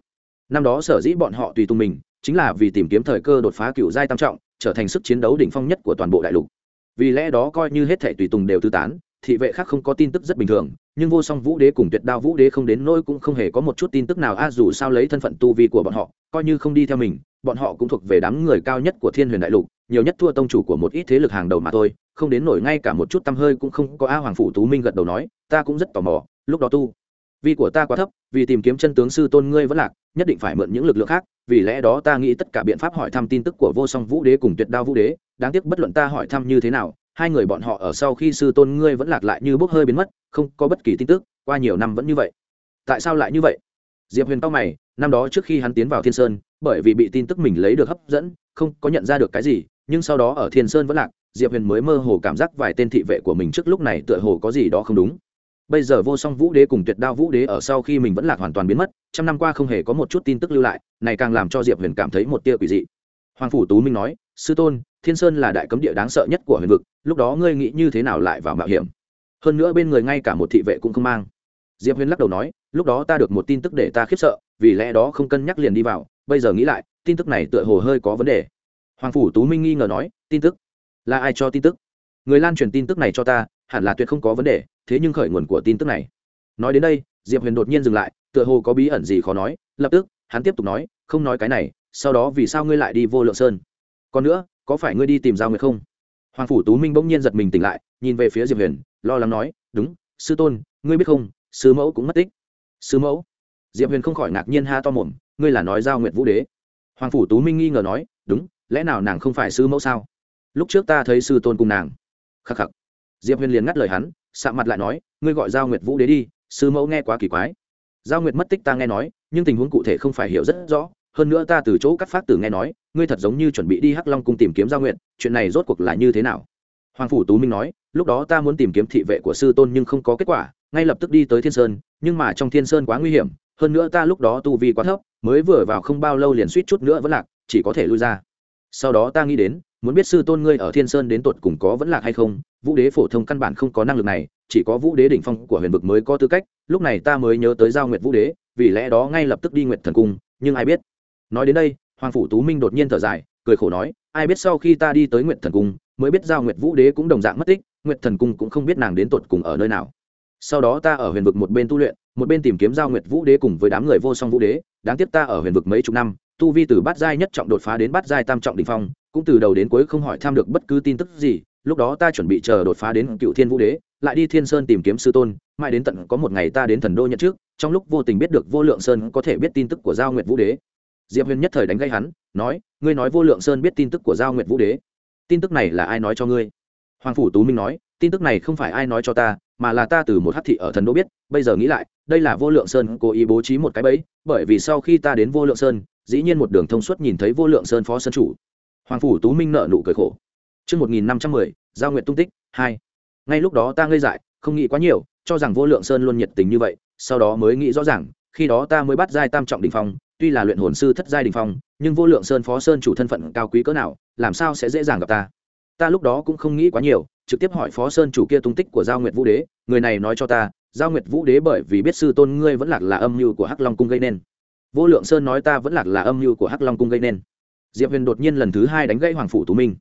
Năm đó sở dĩ bọn họ tùy tung mình, chính là vì tìm kiếm thời cơ đột phá cựu giai tam trọng, trở thành sức chiến đấu đỉnh phong nhất của toàn bộ đại lục. Vì lẽ đó coi như hết thể tùy tùng đều tư tán thị vệ khác không có tin tức rất bình thường, nhưng vô song vũ đế cùng tuyệt đao vũ đế không đến nỗi cũng không hề có một chút tin tức nào, a, dù sao lấy thân phận tu vi của bọn họ, coi như không đi theo mình, bọn họ cũng thuộc về đám người cao nhất của thiên huyền đại lục, nhiều nhất thua tông chủ của một ít thế lực hàng đầu mà thôi, không đến nổi ngay cả một chút tâm hơi cũng không có, a, hoàng phủ tú minh gật đầu nói, ta cũng rất tò mò, lúc đó tu vì của ta quá thấp, vì tìm kiếm chân tướng sư tôn ngươi vẫn lạc, nhất định phải mượn những lực lượng khác, vì lẽ đó ta nghĩ tất cả biện pháp hỏi thăm tin tức của vô song vũ đế cùng tuyệt đao vũ đế, đáng tiếc bất luận ta hỏi thăm như thế nào hai người bọn họ ở sau khi sư tôn ngươi vẫn lạc lại như bốc hơi biến mất, không có bất kỳ tin tức, qua nhiều năm vẫn như vậy. Tại sao lại như vậy? Diệp huyền tóc mày, năm đó trước khi hắn tiến vào thiên sơn, bởi vì bị tin tức mình lấy được hấp dẫn, không có nhận ra được cái gì, nhưng sau đó ở thiên sơn vẫn lạc, diệp huyền mới mơ hồ cảm giác vài tên thị vệ của mình trước lúc này tựa hồ có gì đó không đúng. Bây giờ vô song vũ đế cùng tuyệt đao vũ đế ở sau khi mình vẫn lạc hoàn toàn biến mất, trăm năm qua không hề có một chút tin tức lưu lại, này càng làm cho diệp huyền cảm thấy một tia quỷ dị. Hoàng phủ tú minh nói sư tôn, thiên sơn là đại cấm địa đáng sợ nhất của huyền vực, lúc đó ngươi nghĩ như thế nào lại vào mạo hiểm? Hơn nữa bên người ngay cả một thị vệ cũng không mang. Diệp huyền lắc đầu nói, lúc đó ta được một tin tức để ta khiếp sợ, vì lẽ đó không cân nhắc liền đi vào, bây giờ nghĩ lại, tin tức này tựa hồ hơi có vấn đề. Hoàng phủ tú minh nghi ngờ nói, tin tức? Là ai cho tin tức? Người lan truyền tin tức này cho ta, hẳn là tuyệt không có vấn đề, thế nhưng khởi nguồn của tin tức này. Nói đến đây, diệp huyền đột nhiên dừng lại, tựa hồ có bí ẩn gì khó nói, lập tức, hắn tiếp tục nói, không nói cái này, sau đó vì sao ngươi lại đi vô lượng sơn? Còn nữa, có phải ngươi đi tìm giao nguyệt không? Hoàng phủ tú minh bỗng nhiên giật mình tỉnh lại, nhìn về phía diệp huyền, lo lắng nói, đúng, sư tôn, ngươi biết không, sư mẫu cũng mất tích. Sư mẫu? Diệp huyền không khỏi ngạc nhiên ha to mồm, ngươi là nói giao nguyệt vũ đế. Hoàng phủ tú minh nghi ngờ nói, đúng, lẽ nào nàng không phải sư mẫu sao? Lúc trước ta thấy sư tôn cùng nàng. Khắc khắc. Diệp huyền liền ngắt lời hắn, sạ mặt lại nói, ngươi gọi giao nguyệt vũ đế đi, sư mẫu nghe quá kỳ quái. Giao nguyệt mất tích ta nghe nói, nhưng tình huống cụ thể không phải hiểu rất rõ hơn nữa ta từ chỗ cắt phát tử nghe nói, ngươi thật giống như chuẩn bị đi hắc long cung tìm kiếm giao nguyện chuyện này rốt cuộc là như thế nào? Hoàng phủ tú minh nói, lúc đó ta muốn tìm kiếm thị vệ của sư tôn nhưng không có kết quả, ngay lập tức đi tới thiên sơn, nhưng mà trong thiên sơn quá nguy hiểm, hơn nữa ta lúc đó tu vi quá thấp, mới vừa vào không bao lâu liền suýt chút nữa vẫn lạc, chỉ có thể lui ra. Sau đó ta nghĩ đến, muốn biết sư tôn ngươi ở thiên sơn đến tột cùng có vẫn lạc hay không, vũ đế phổ thông căn bản không có năng lực này, chỉ có vũ đế đỉnh phong của huyền vực mới có tư cách, lúc này ta mới nhớ tới giao nguyệt vũ đế, vì lẽ đó ngay lập tức đi nguyệt thần cung, nhưng ai biết? Nói đến đây, hoàng phủ tú minh đột nhiên thở dài, cười khổ nói, ai biết sau khi ta đi tới nguyệt thần cung, mới biết giao nguyệt vũ đế cũng đồng dạng mất tích, nguyệt thần cung cũng không biết nàng đến tột cùng ở nơi nào. Sau đó ta ở huyền vực một bên tu luyện, một bên tìm kiếm giao nguyệt vũ đế cùng với đám người vô song vũ đế, đáng tiếc ta ở huyền vực mấy chục năm, tu vi từ bát giai nhất trọng đột phá đến bát giai tam trọng đ ỉ n h phong, cũng từ đầu đến cuối không hỏi tham được bất cứ tin tức gì, lúc đó ta chuẩn bị chờ đột phá đến cựu thiên vũ đế, lại đi thiên sơn tìm kiếm sư tôn, mãi đến tận có một ngày ta đến thần đô nhận trước, trong lúc vô tình biết được vô lượng sơn có thể biết tin tức của giao nguyệt vũ đế diệp huyền nhất thời đánh gây hắn nói ngươi nói vô lượng sơn biết tin tức của giao nguyệt vũ đế. Tin tức này là ai nói cho ngươi? Hoàng phủ tú minh nói tin tức này không phải ai nói cho ta mà là ta từ một hát thị ở thần đô biết. Bây giờ nghĩ lại đây là vô lượng sơn cố ý bố trí một cái bẫy bởi vì sau khi ta đến vô lượng sơn dĩ nhiên một đường thông suốt nhìn thấy vô lượng sơn phó sơn chủ. Hoàng phủ tú minh nợ nụ cười khổ. Trước 1510, giao Nguyệt tung tích, 2. Ngay lúc đó ta ngây dại, không nghĩ quá nhiều, cho rằng vô lượng sơn luôn nhiệt tình như vậy, sau đó mới nghĩ rõ ràng, khi đó ta mới bắt giai tam trọng đỉnh phong, tuy là luyện hồn sư thất giai đình phong, nhưng vô lượng sơn phó sơn chủ thân phận cao quý cỡ nào, làm sao sẽ dễ dàng gặp ta. Ta lúc đó cũng không nghĩ quá nhiều, trực tiếp hỏi phó sơn chủ kia tung tích của giao nguyệt vũ đế, người này nói cho ta, giao nguyệt vũ đế bởi vì biết sư tôn ngươi vẫn lạc là âm mưu của hắc long cung gây nên. Vô lượng sơn nói ta vẫn lạc là âm mưu của hắc long cung gây nên. Diệp huyền đột nhiên lần thứ hai đánh gãy hoàng phủ tú minh.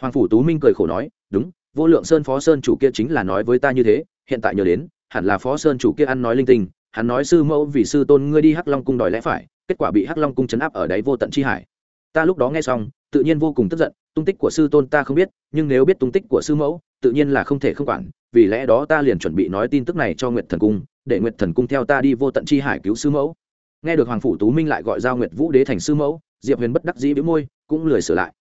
Hoàng phủ tú minh cười khổ nói đúng vô lượng sơn phó sơn chủ kia chính là nói với ta như thế hiện tại nhớ đến hẳn là phó sơn chủ kia ăn nói linh tinh hắn nói sư mẫu vì sư tôn ngươi đi hắc long cung đòi lẽ phải kết quả bị hắc long cung chấn áp ở đáy vô tận chi hải. Ta lúc đó nghe xong, tự nhiên vô cùng tức giận, tung tích của sư tôn ta không biết, nhưng nếu biết tung tích của sư mẫu, tự nhiên là không thể không quản, vì lẽ đó ta liền chuẩn bị nói tin tức này cho nguyệt thần cung, để nguyệt thần cung theo ta đi vô tận chi hải cứu sư mẫu. Nghe được hoàng phủ tú minh lại gọi giao nguyệt vũ đế thành sư mẫu, diệp huyền bất đắc dĩ bĩu môi, cũng lười sửa lại.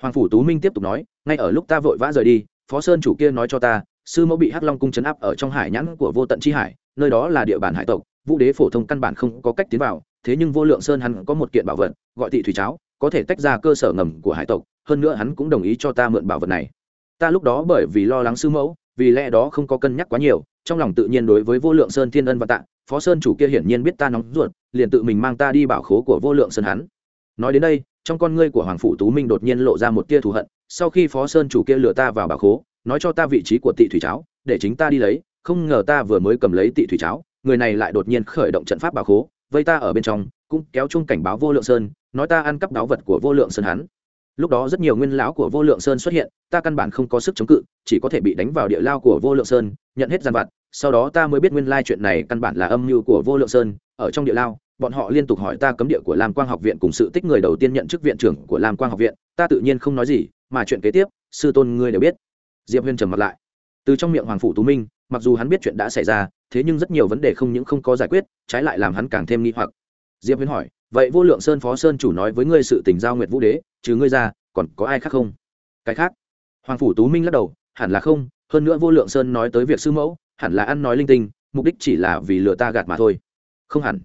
Hoàng phủ tú minh tiếp tục nói, ngay ở lúc ta vội vã rời đi, phó sơn chủ kia nói cho ta, sư mẫu bị hắc long cung chấn áp ở trong hải nhãn của vô tận chi hải, nơi đó là địa bàn hải tộc, vũ đế phổ thông căn bản không có cách tiến vào thế nhưng vô lượng sơn hắn có một kiện bảo vật, gọi thị thủy cháo, có thể tách ra cơ sở ngầm của hải tộc, hơn nữa hắn cũng đồng ý cho ta mượn bảo vật này. Ta lúc đó bởi vì lo lắng sư mẫu, vì lẽ đó không có cân nhắc quá nhiều, trong lòng tự nhiên đối với vô lượng sơn thiên ân và tạ, phó sơn chủ kia hiển nhiên biết ta nóng ruột, liền tự mình mang ta đi bảo khố của vô lượng sơn hắn. Nói đến đây, trong con ngươi của hoàng phủ tú minh đột nhiên lộ ra một tia thù hận, sau khi phó sơn chủ kia lừa ta vào bảo khố, nói cho ta vị trí của tị thủy cháo, để chính ta đi lấy, không ngờ ta vừa mới cầm lấy tị thủy cháo, người này lại đột nhiên khởi động trận pháp bảo khố vây ta ở bên trong, cũng kéo chung cảnh báo vô lượng sơn, nói ta ăn cắp đáo vật của vô lượng sơn hắn. Lúc đó rất nhiều nguyên lão của vô lượng sơn xuất hiện, ta căn bản không có sức chống cự, chỉ có thể bị đánh vào địa lao của vô lượng sơn, nhận hết gian vặt. Sau đó ta mới biết nguyên lai chuyện này căn bản là âm mưu của vô lượng sơn. Ở trong địa lao, bọn họ liên tục hỏi ta cấm địa của lam quang học viện cùng sự tích người đầu tiên nhận chức viện trưởng của lam quang học viện. Ta tự nhiên không nói gì, mà chuyện kế tiếp, sư tôn ngươi đều biết. Diệp huyên trầm mặt lại. Từ trong miệng hoàng phủ tú minh, mặc dù hắn biết chuyện đã xảy ra thế nhưng rất nhiều vấn đề không những không có giải quyết, trái lại làm hắn càng thêm nghi hoặc. Diệp huyên hỏi, vậy vô lượng sơn phó sơn chủ nói với ngươi sự tình giao nguyệt vũ đế chứ ngươi ra, còn có ai khác không? Cái khác. Hoàng phủ tú minh lắc đầu, hẳn là không, hơn nữa vô lượng sơn nói tới việc sư mẫu, hẳn là ăn nói linh tinh, mục đích chỉ là vì lừa ta gạt mà thôi. Không hẳn.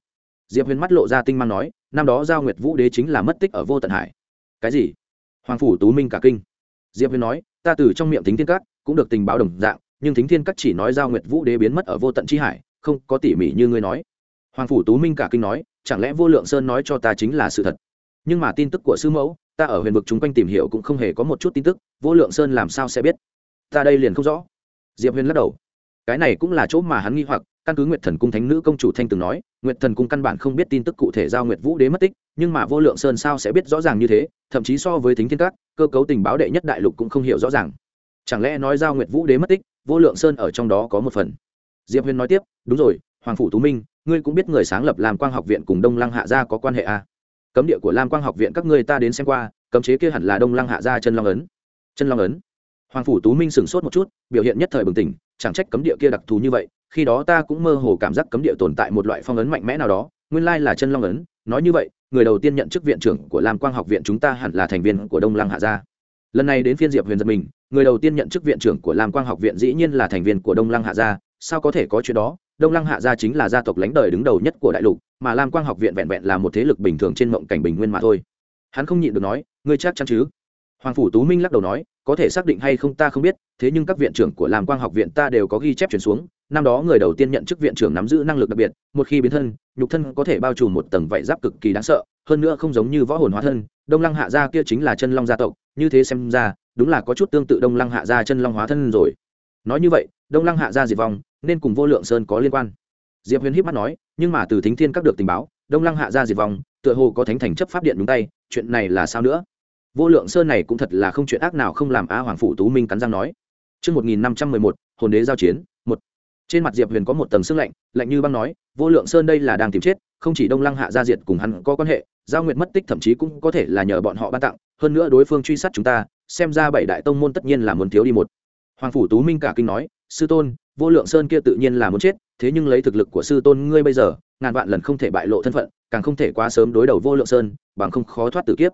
Diệp huyền mắt lộ ra tinh mang nói, năm đó giao nguyệt vũ đế chính là mất tích ở vô tận hải. Cái gì? Hoàng phủ tú minh cả kinh. Diệp huyền nói, ta từ trong miệng thính thiên cát cũng được tình báo đồng dạng nhưng thính thiên cát chỉ nói giao nguyệt vũ đế biến mất ở vô tận chi hải, không có tỉ mỉ như ngươi nói. Hoàng phủ tú minh cả kinh nói, chẳng lẽ vô lượng sơn nói cho ta chính là sự thật? Nhưng mà tin tức của sư mẫu, ta ở huyền vực chung quanh tìm hiểu cũng không hề có một chút tin tức, vô lượng sơn làm sao sẽ biết? Ta đây liền không rõ. Diệp huyền lắc đầu. Cái này cũng là chỗ mà hắn nghi hoặc, căn cứ nguyệt thần cung thánh nữ công chủ thanh từng nói, nguyệt thần cung căn bản không biết tin tức cụ thể giao nguyệt vũ đế mất tích, nhưng mà vô lượng sơn sao sẽ biết rõ ràng như thế, thậm chí so với thính thiên các, cơ cấu tình báo đệ nhất đại lục cũng không hiểu rõ ràng chẳng lẽ nói giao nguyệt vũ đế mất tích, vô lượng sơn ở trong đó có một phần? Diệp huyền nói tiếp, đúng rồi, hoàng phủ tú minh, ngươi cũng biết người sáng lập làm quang học viện cùng đông lăng hạ gia có quan hệ à. cấm địa của lam quang học viện các ngươi ta đến xem qua, cấm chế kia hẳn là đông lăng hạ gia chân long ấn. Chân long ấn? Hoàng phủ tú minh sửng sốt một chút, biểu hiện nhất thời bừng tỉnh, chẳng trách cấm địa kia đặc thù như vậy, khi đó ta cũng mơ hồ cảm giác cấm địa tồn tại một loại phong ấn mạnh mẽ nào đó, nguyên lai là chân long ấn, nói như vậy, người đầu tiên nhận chức viện trưởng của lam quang học viện chúng ta hẳn là thành viên của đông lăng hạ gia. Lần này đến phiên diệp huyền giật mình người đầu tiên nhận chức viện trưởng của lam quang học viện dĩ nhiên là thành viên của đông lăng hạ gia. Sao có thể có chuyện đó? Đông lăng hạ gia chính là gia tộc lãnh đời đứng đầu nhất của đại lục, mà lam quang học viện vẹn vẹn là một thế lực bình thường trên mộng cảnh bình nguyên mà thôi. Hắn không nhịn được nói, ngươi chắc chắn chứ? Hoàng phủ tú minh lắc đầu nói, có thể xác định hay không ta không biết, thế nhưng các viện trưởng của lam quang học viện ta đều có ghi chép chuyển xuống. Năm đó người đầu tiên nhận chức viện trưởng nắm giữ năng lực đặc biệt, một khi biến thân, nhục thân có thể bao trùm một tầng vảy giáp cực kỳ đáng sợ, hơn nữa không giống như võ hồn hóa thân. Đông lăng hạ gia kia chính là chân long gia tộc, như thế xem ra đúng là có chút tương tự đông lăng hạ gia chân long hóa thân rồi. Nói như vậy đông lăng hạ gia diệt vong nên cùng vô lượng sơn có liên quan. Diệp huyền híp mắt nói nhưng mà từ thính thiên các được tình báo đông lăng hạ gia diệt vong tựa hồ có thánh thành chấp pháp điện đúng tay chuyện này là sao nữa? Vô lượng sơn này cũng thật là không chuyện ác nào không làm a hoàng phụ tú minh cắn răng nói. Trước 1511, hồn đế giao chiến, một. Trên mặt Diệp Huyền có một tầng sương lạnh, lạnh như băng nói, vô lượng sơn đây là đang tìm chết, không chỉ Đông Lăng hạ gia diệt cùng hắn có quan hệ, giao nguyệt mất tích thậm chí cũng có thể là nhờ bọn họ ban tặng, hơn nữa đối phương truy sát chúng ta, xem ra bảy đại tông môn tất nhiên là muốn thiếu đi một. Hoàng phủ Tú Minh cả kinh nói, sư tôn, vô lượng sơn kia tự nhiên là muốn chết, thế nhưng lấy thực lực của sư tôn ngươi bây giờ, ngàn vạn lần không thể bại lộ thân phận, càng không thể quá sớm đối đầu vô lượng sơn, bằng không khó thoát tử kiếp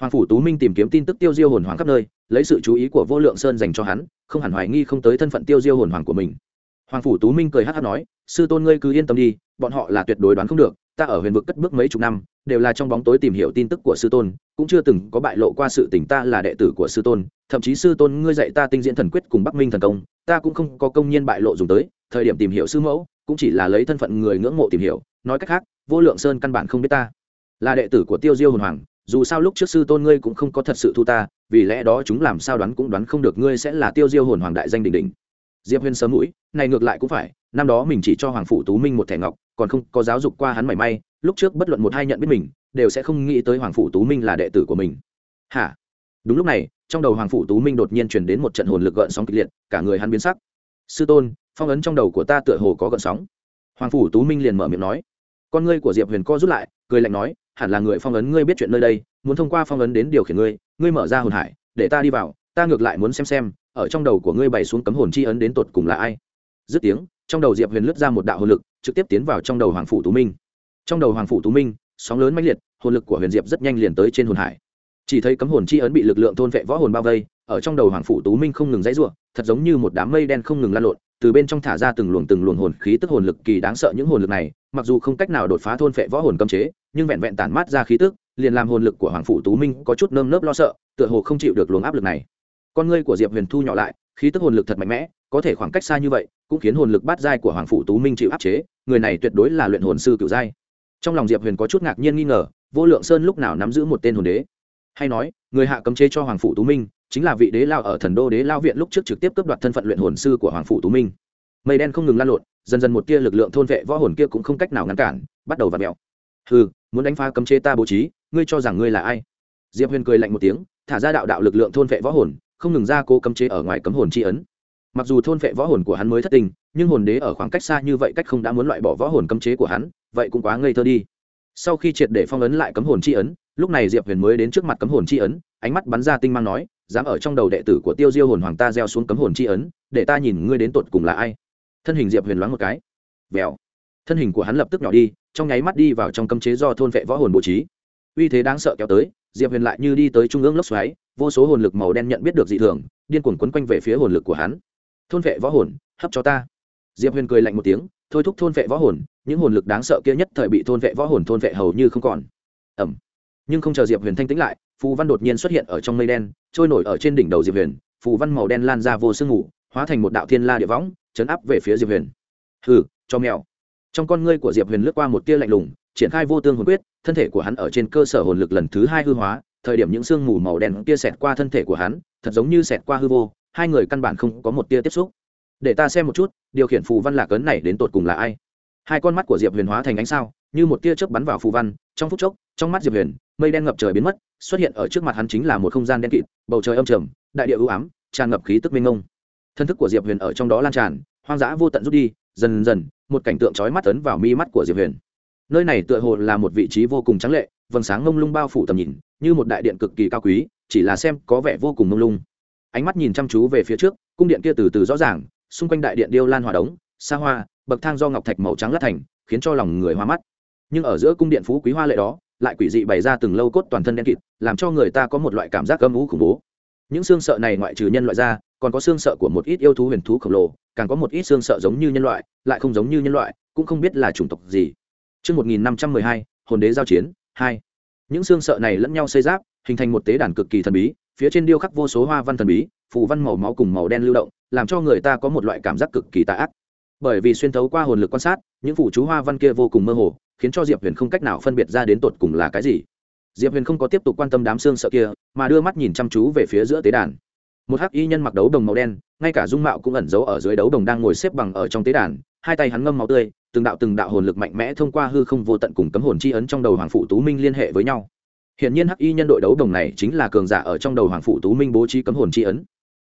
hoàng phủ tú minh tìm kiếm tin tức tiêu diêu hồn hoàng khắp nơi lấy sự chú ý của vô lượng sơn dành cho hắn không hẳn hoài nghi không tới thân phận tiêu diêu hồn hoàng của mình hoàng phủ tú minh cười hát hát nói sư tôn ngươi cứ yên tâm đi bọn họ là tuyệt đối đoán không được ta ở huyền vực cất bước mấy chục năm đều là trong bóng tối tìm hiểu tin tức của sư tôn cũng chưa từng có bại lộ qua sự tình ta là đệ tử của sư tôn, thậm chí sư tôn ngươi dạy ta tinh diễn thần quyết cùng bắc minh thần công, ta cũng không có công nhiên bại lộ dùng tới, thời điểm tìm hiểu sư mẫu, cũng chỉ là lấy thân phận người ngưỡng mộ tìm hiểu, nói cách khác, vô lượng sơn căn bản không biết ta là đệ tử của tiêu diêu hồn hoàng, dù sao lúc trước sư tôn ngươi cũng không có thật sự thu ta, vì lẽ đó chúng làm sao đoán cũng đoán không được ngươi sẽ là tiêu diêu hồn hoàng đại danh đỉnh đỉnh. diệp huyên sớm mũi, này ngược lại cũng phải, năm đó mình chỉ cho hoàng phủ tú minh một thẻ ngọc, còn không có giáo dục qua hắn mảy may, lúc trước bất luận một hai nhận biết mình đều sẽ không nghĩ tới hoàng phủ tú minh là đệ tử của mình. Hả? Đúng lúc này, trong đầu hoàng phủ tú minh đột nhiên truyền đến một trận hồn lực gợn sóng kịch liệt, cả người hắn biến sắc. Sư tôn, phong ấn trong đầu của ta tựa hồ có gợn sóng. Hoàng phủ tú minh liền mở miệng nói. Con ngươi của diệp huyền co rút lại, cười lạnh nói, hẳn là người phong ấn ngươi biết chuyện nơi đây, muốn thông qua phong ấn đến điều khiển ngươi ngươi mở ra hồn hải, để ta đi vào, ta ngược lại muốn xem xem, ở trong đầu của ngươi bày xuống cấm hồn chi ấn đến tột cùng là ai. Dứt tiếng, trong đầu diệp huyền lướt ra một đạo hồn lực, trực tiếp tiến vào trong đầu hoàng phủ tú minh. Trong đầu hoàng phủ tú minh sóng lớn mãnh liệt, hồn lực của huyền diệp rất nhanh liền tới trên hồn hải. Chỉ thấy cấm hồn chi ấn bị lực lượng thôn vệ võ hồn bao vây, ở trong đầu hoàng phủ tú minh không ngừng dãy ruộng thật giống như một đám mây đen không ngừng lan lộn, từ bên trong thả ra từng luồng từng luồng hồn khí tức hồn lực kỳ đáng sợ những hồn lực này, mặc dù không cách nào đột phá thôn phệ võ hồn cấm chế, nhưng vẹn vẹn tản mát ra khí tức, liền làm hồn lực của hoàng phủ tú minh có chút nơm nớp lo sợ, tựa hồ không chịu được luồng áp lực này. Con ngươi của diệp huyền thu nhỏ lại, khí tức hồn lực thật mạnh mẽ, có thể khoảng cách xa như vậy, cũng khiến hồn lực bát giai của hoàng phủ tú minh chịu áp chế, người này tuyệt đối là luyện hồn sư cựu giai trong lòng diệp huyền có chút ngạc nhiên nghi ngờ, vô lượng sơn lúc nào nắm giữ một tên hồn đế? Hay nói, người hạ cấm chế cho hoàng phủ tú minh, chính là vị đế lao ở thần đô đế lao viện lúc trước trực tiếp cướp đoạt thân phận luyện hồn sư của hoàng phủ tú minh. Mây đen không ngừng lan lộn, dần dần một tia lực lượng thôn vệ võ hồn kia cũng không cách nào ngăn cản, bắt đầu v ặ mẹo hừ, muốn đánh phá cấm chế ta bố trí, ngươi cho rằng ngươi là ai? Diệp huyền cười lạnh một tiếng, thả ra đạo đạo lực lượng thôn vệ võ hồn, không ngừng ra cố cấm chế ở ngoài cấm hồn c h i ấn. Mặc dù thôn vệ võ hồn của hắn mới thất tình nhưng hồn đế ở khoảng cách xa như vậy cách không đã muốn loại bỏ võ hồn cấm chế của hắn, vậy cũng quá ngây thơ đi. Sau khi triệt để phong ấn lại cấm hồn c h i ấn, lúc này diệp huyền mới đến trước mặt cấm hồn c h i ấn, ánh mắt bắn ra tinh mang nói, dám ở trong đầu đệ tử của tiêu diêu hồn hoàng ta gieo xuống cấm hồn c h i ấn, để ta nhìn ngươi đến tột cùng là ai. Thân hình diệp huyền loáng một cái. Vèo. Thân hình của hắn lập tức nhỏ đi, trong nháy mắt đi vào trong cấm chế do thôn vệ võ hồn bố trí. Uy thế đáng sợ kéo tới, diệp huyền lại như đi tới trung ương lốc xoáy, vô số hồn lực màu đen nhận biết được dị thường, điên cuồng quấn quanh về phía hồn lực của hắn. Thôn vệ võ hồn, hấp cho ta diệp huyền cười lạnh một tiếng, thôi thúc thôn vệ võ hồn, những hồn lực đáng sợ kia nhất thời bị thôn vệ võ hồn thôn vệ hầu như không còn. Ẩm. Nhưng không chờ diệp huyền thanh tĩnh lại, phù văn đột nhiên xuất hiện ở trong mây đen, trôi nổi ở trên đỉnh đầu diệp huyền, phù văn màu đen lan ra vô sương ngủ hóa thành một đạo thiên la địa võng, chấn áp về phía diệp huyền. Hừ, cho mèo. Trong con ngươi của diệp huyền lướt qua một tia lạnh lùng, triển khai vô tương hồn quyết, thân thể của hắn ở trên cơ sở hồn lực lần thứ hai hư hóa, thời điểm những sương mù màu đen kia xẹt qua thân thể của hắn, thật giống như xẹt qua hư vô, hai người căn bản không có một tia tiếp xúc để ta xem một chút, điều khiển phù văn lạc ấn này đến tột cùng là ai? Hai con mắt của diệp huyền hóa thành ánh sao, như một tia chớp bắn vào phù văn, trong phút chốc, trong mắt diệp huyền, mây đen ngập trời biến mất, xuất hiện ở trước mặt hắn chính là một không gian đen kịt, bầu trời âm trầm, đại địa ưu ám, tràn ngập khí tức minh ngông thân thức của diệp huyền ở trong đó lan tràn, hoang dã vô tận rút đi, dần dần, một cảnh tượng chói mắt ấn vào mi mắt của diệp huyền. Nơi này tựa hồ là một vị trí vô cùng trắng lệ, vầng sáng ngông lung bao phủ tầm nhìn, như một đại điện cực kỳ cao quý, chỉ là xem có vẻ vô cùng ngông lung. Ánh mắt nhìn chăm chú về phía trước, cung điện kia từ từ rõ ràng xung quanh đại điện điêu lan hòa đống xa hoa bậc thang do ngọc thạch màu trắng lát thành khiến cho lòng người hoa mắt. Nhưng ở giữa cung điện phú quý hoa lệ đó lại quỷ dị bày ra từng lâu cốt toàn thân đen kịt làm cho người ta có một loại cảm giác âm ú khủng bố. Những xương sợ này ngoại trừ nhân loại ra còn có xương sợ của một ít yêu thú huyền thú khổng lồ càng có một ít xương sợ giống như nhân loại lại không giống như nhân loại cũng không biết là chủng tộc gì. Trước 1512, hồn đế giao chiến, 2. Những xương sợ này lẫn nhau xây giáp, hình thành một tế đàn cực kỳ thần bí, phía trên điêu khắc vô số hoa văn thần bí, phù văn màu máu cùng màu đen lưu động, làm cho người ta có một loại cảm giác cực kỳ tà ác. Bởi vì xuyên thấu qua hồn lực quan sát, những phù chú hoa văn kia vô cùng mơ hồ, khiến cho Diệp Huyền không cách nào phân biệt ra đến tột cùng là cái gì. Diệp Huyền không có tiếp tục quan tâm đám xương sợ kia, mà đưa mắt nhìn chăm chú về phía giữa tế đàn. Một hắc y nhân mặc đấu đồng màu đen, ngay cả dung mạo cũng ẩn giấu ở dưới đấu đồng đang ngồi xếp bằng ở trong tế đàn, hai tay hắn ngâm máu tươi, từng đạo từng đạo hồn lực mạnh mẽ thông qua hư không vô tận cùng cấm hồn chi ấn trong đầu hoàng phụ tú minh liên hệ với nhau hiện nhiên hắc y nhân đội đấu đồng này chính là cường giả ở trong đầu hoàng phụ tú minh bố trí cấm hồn chi ấn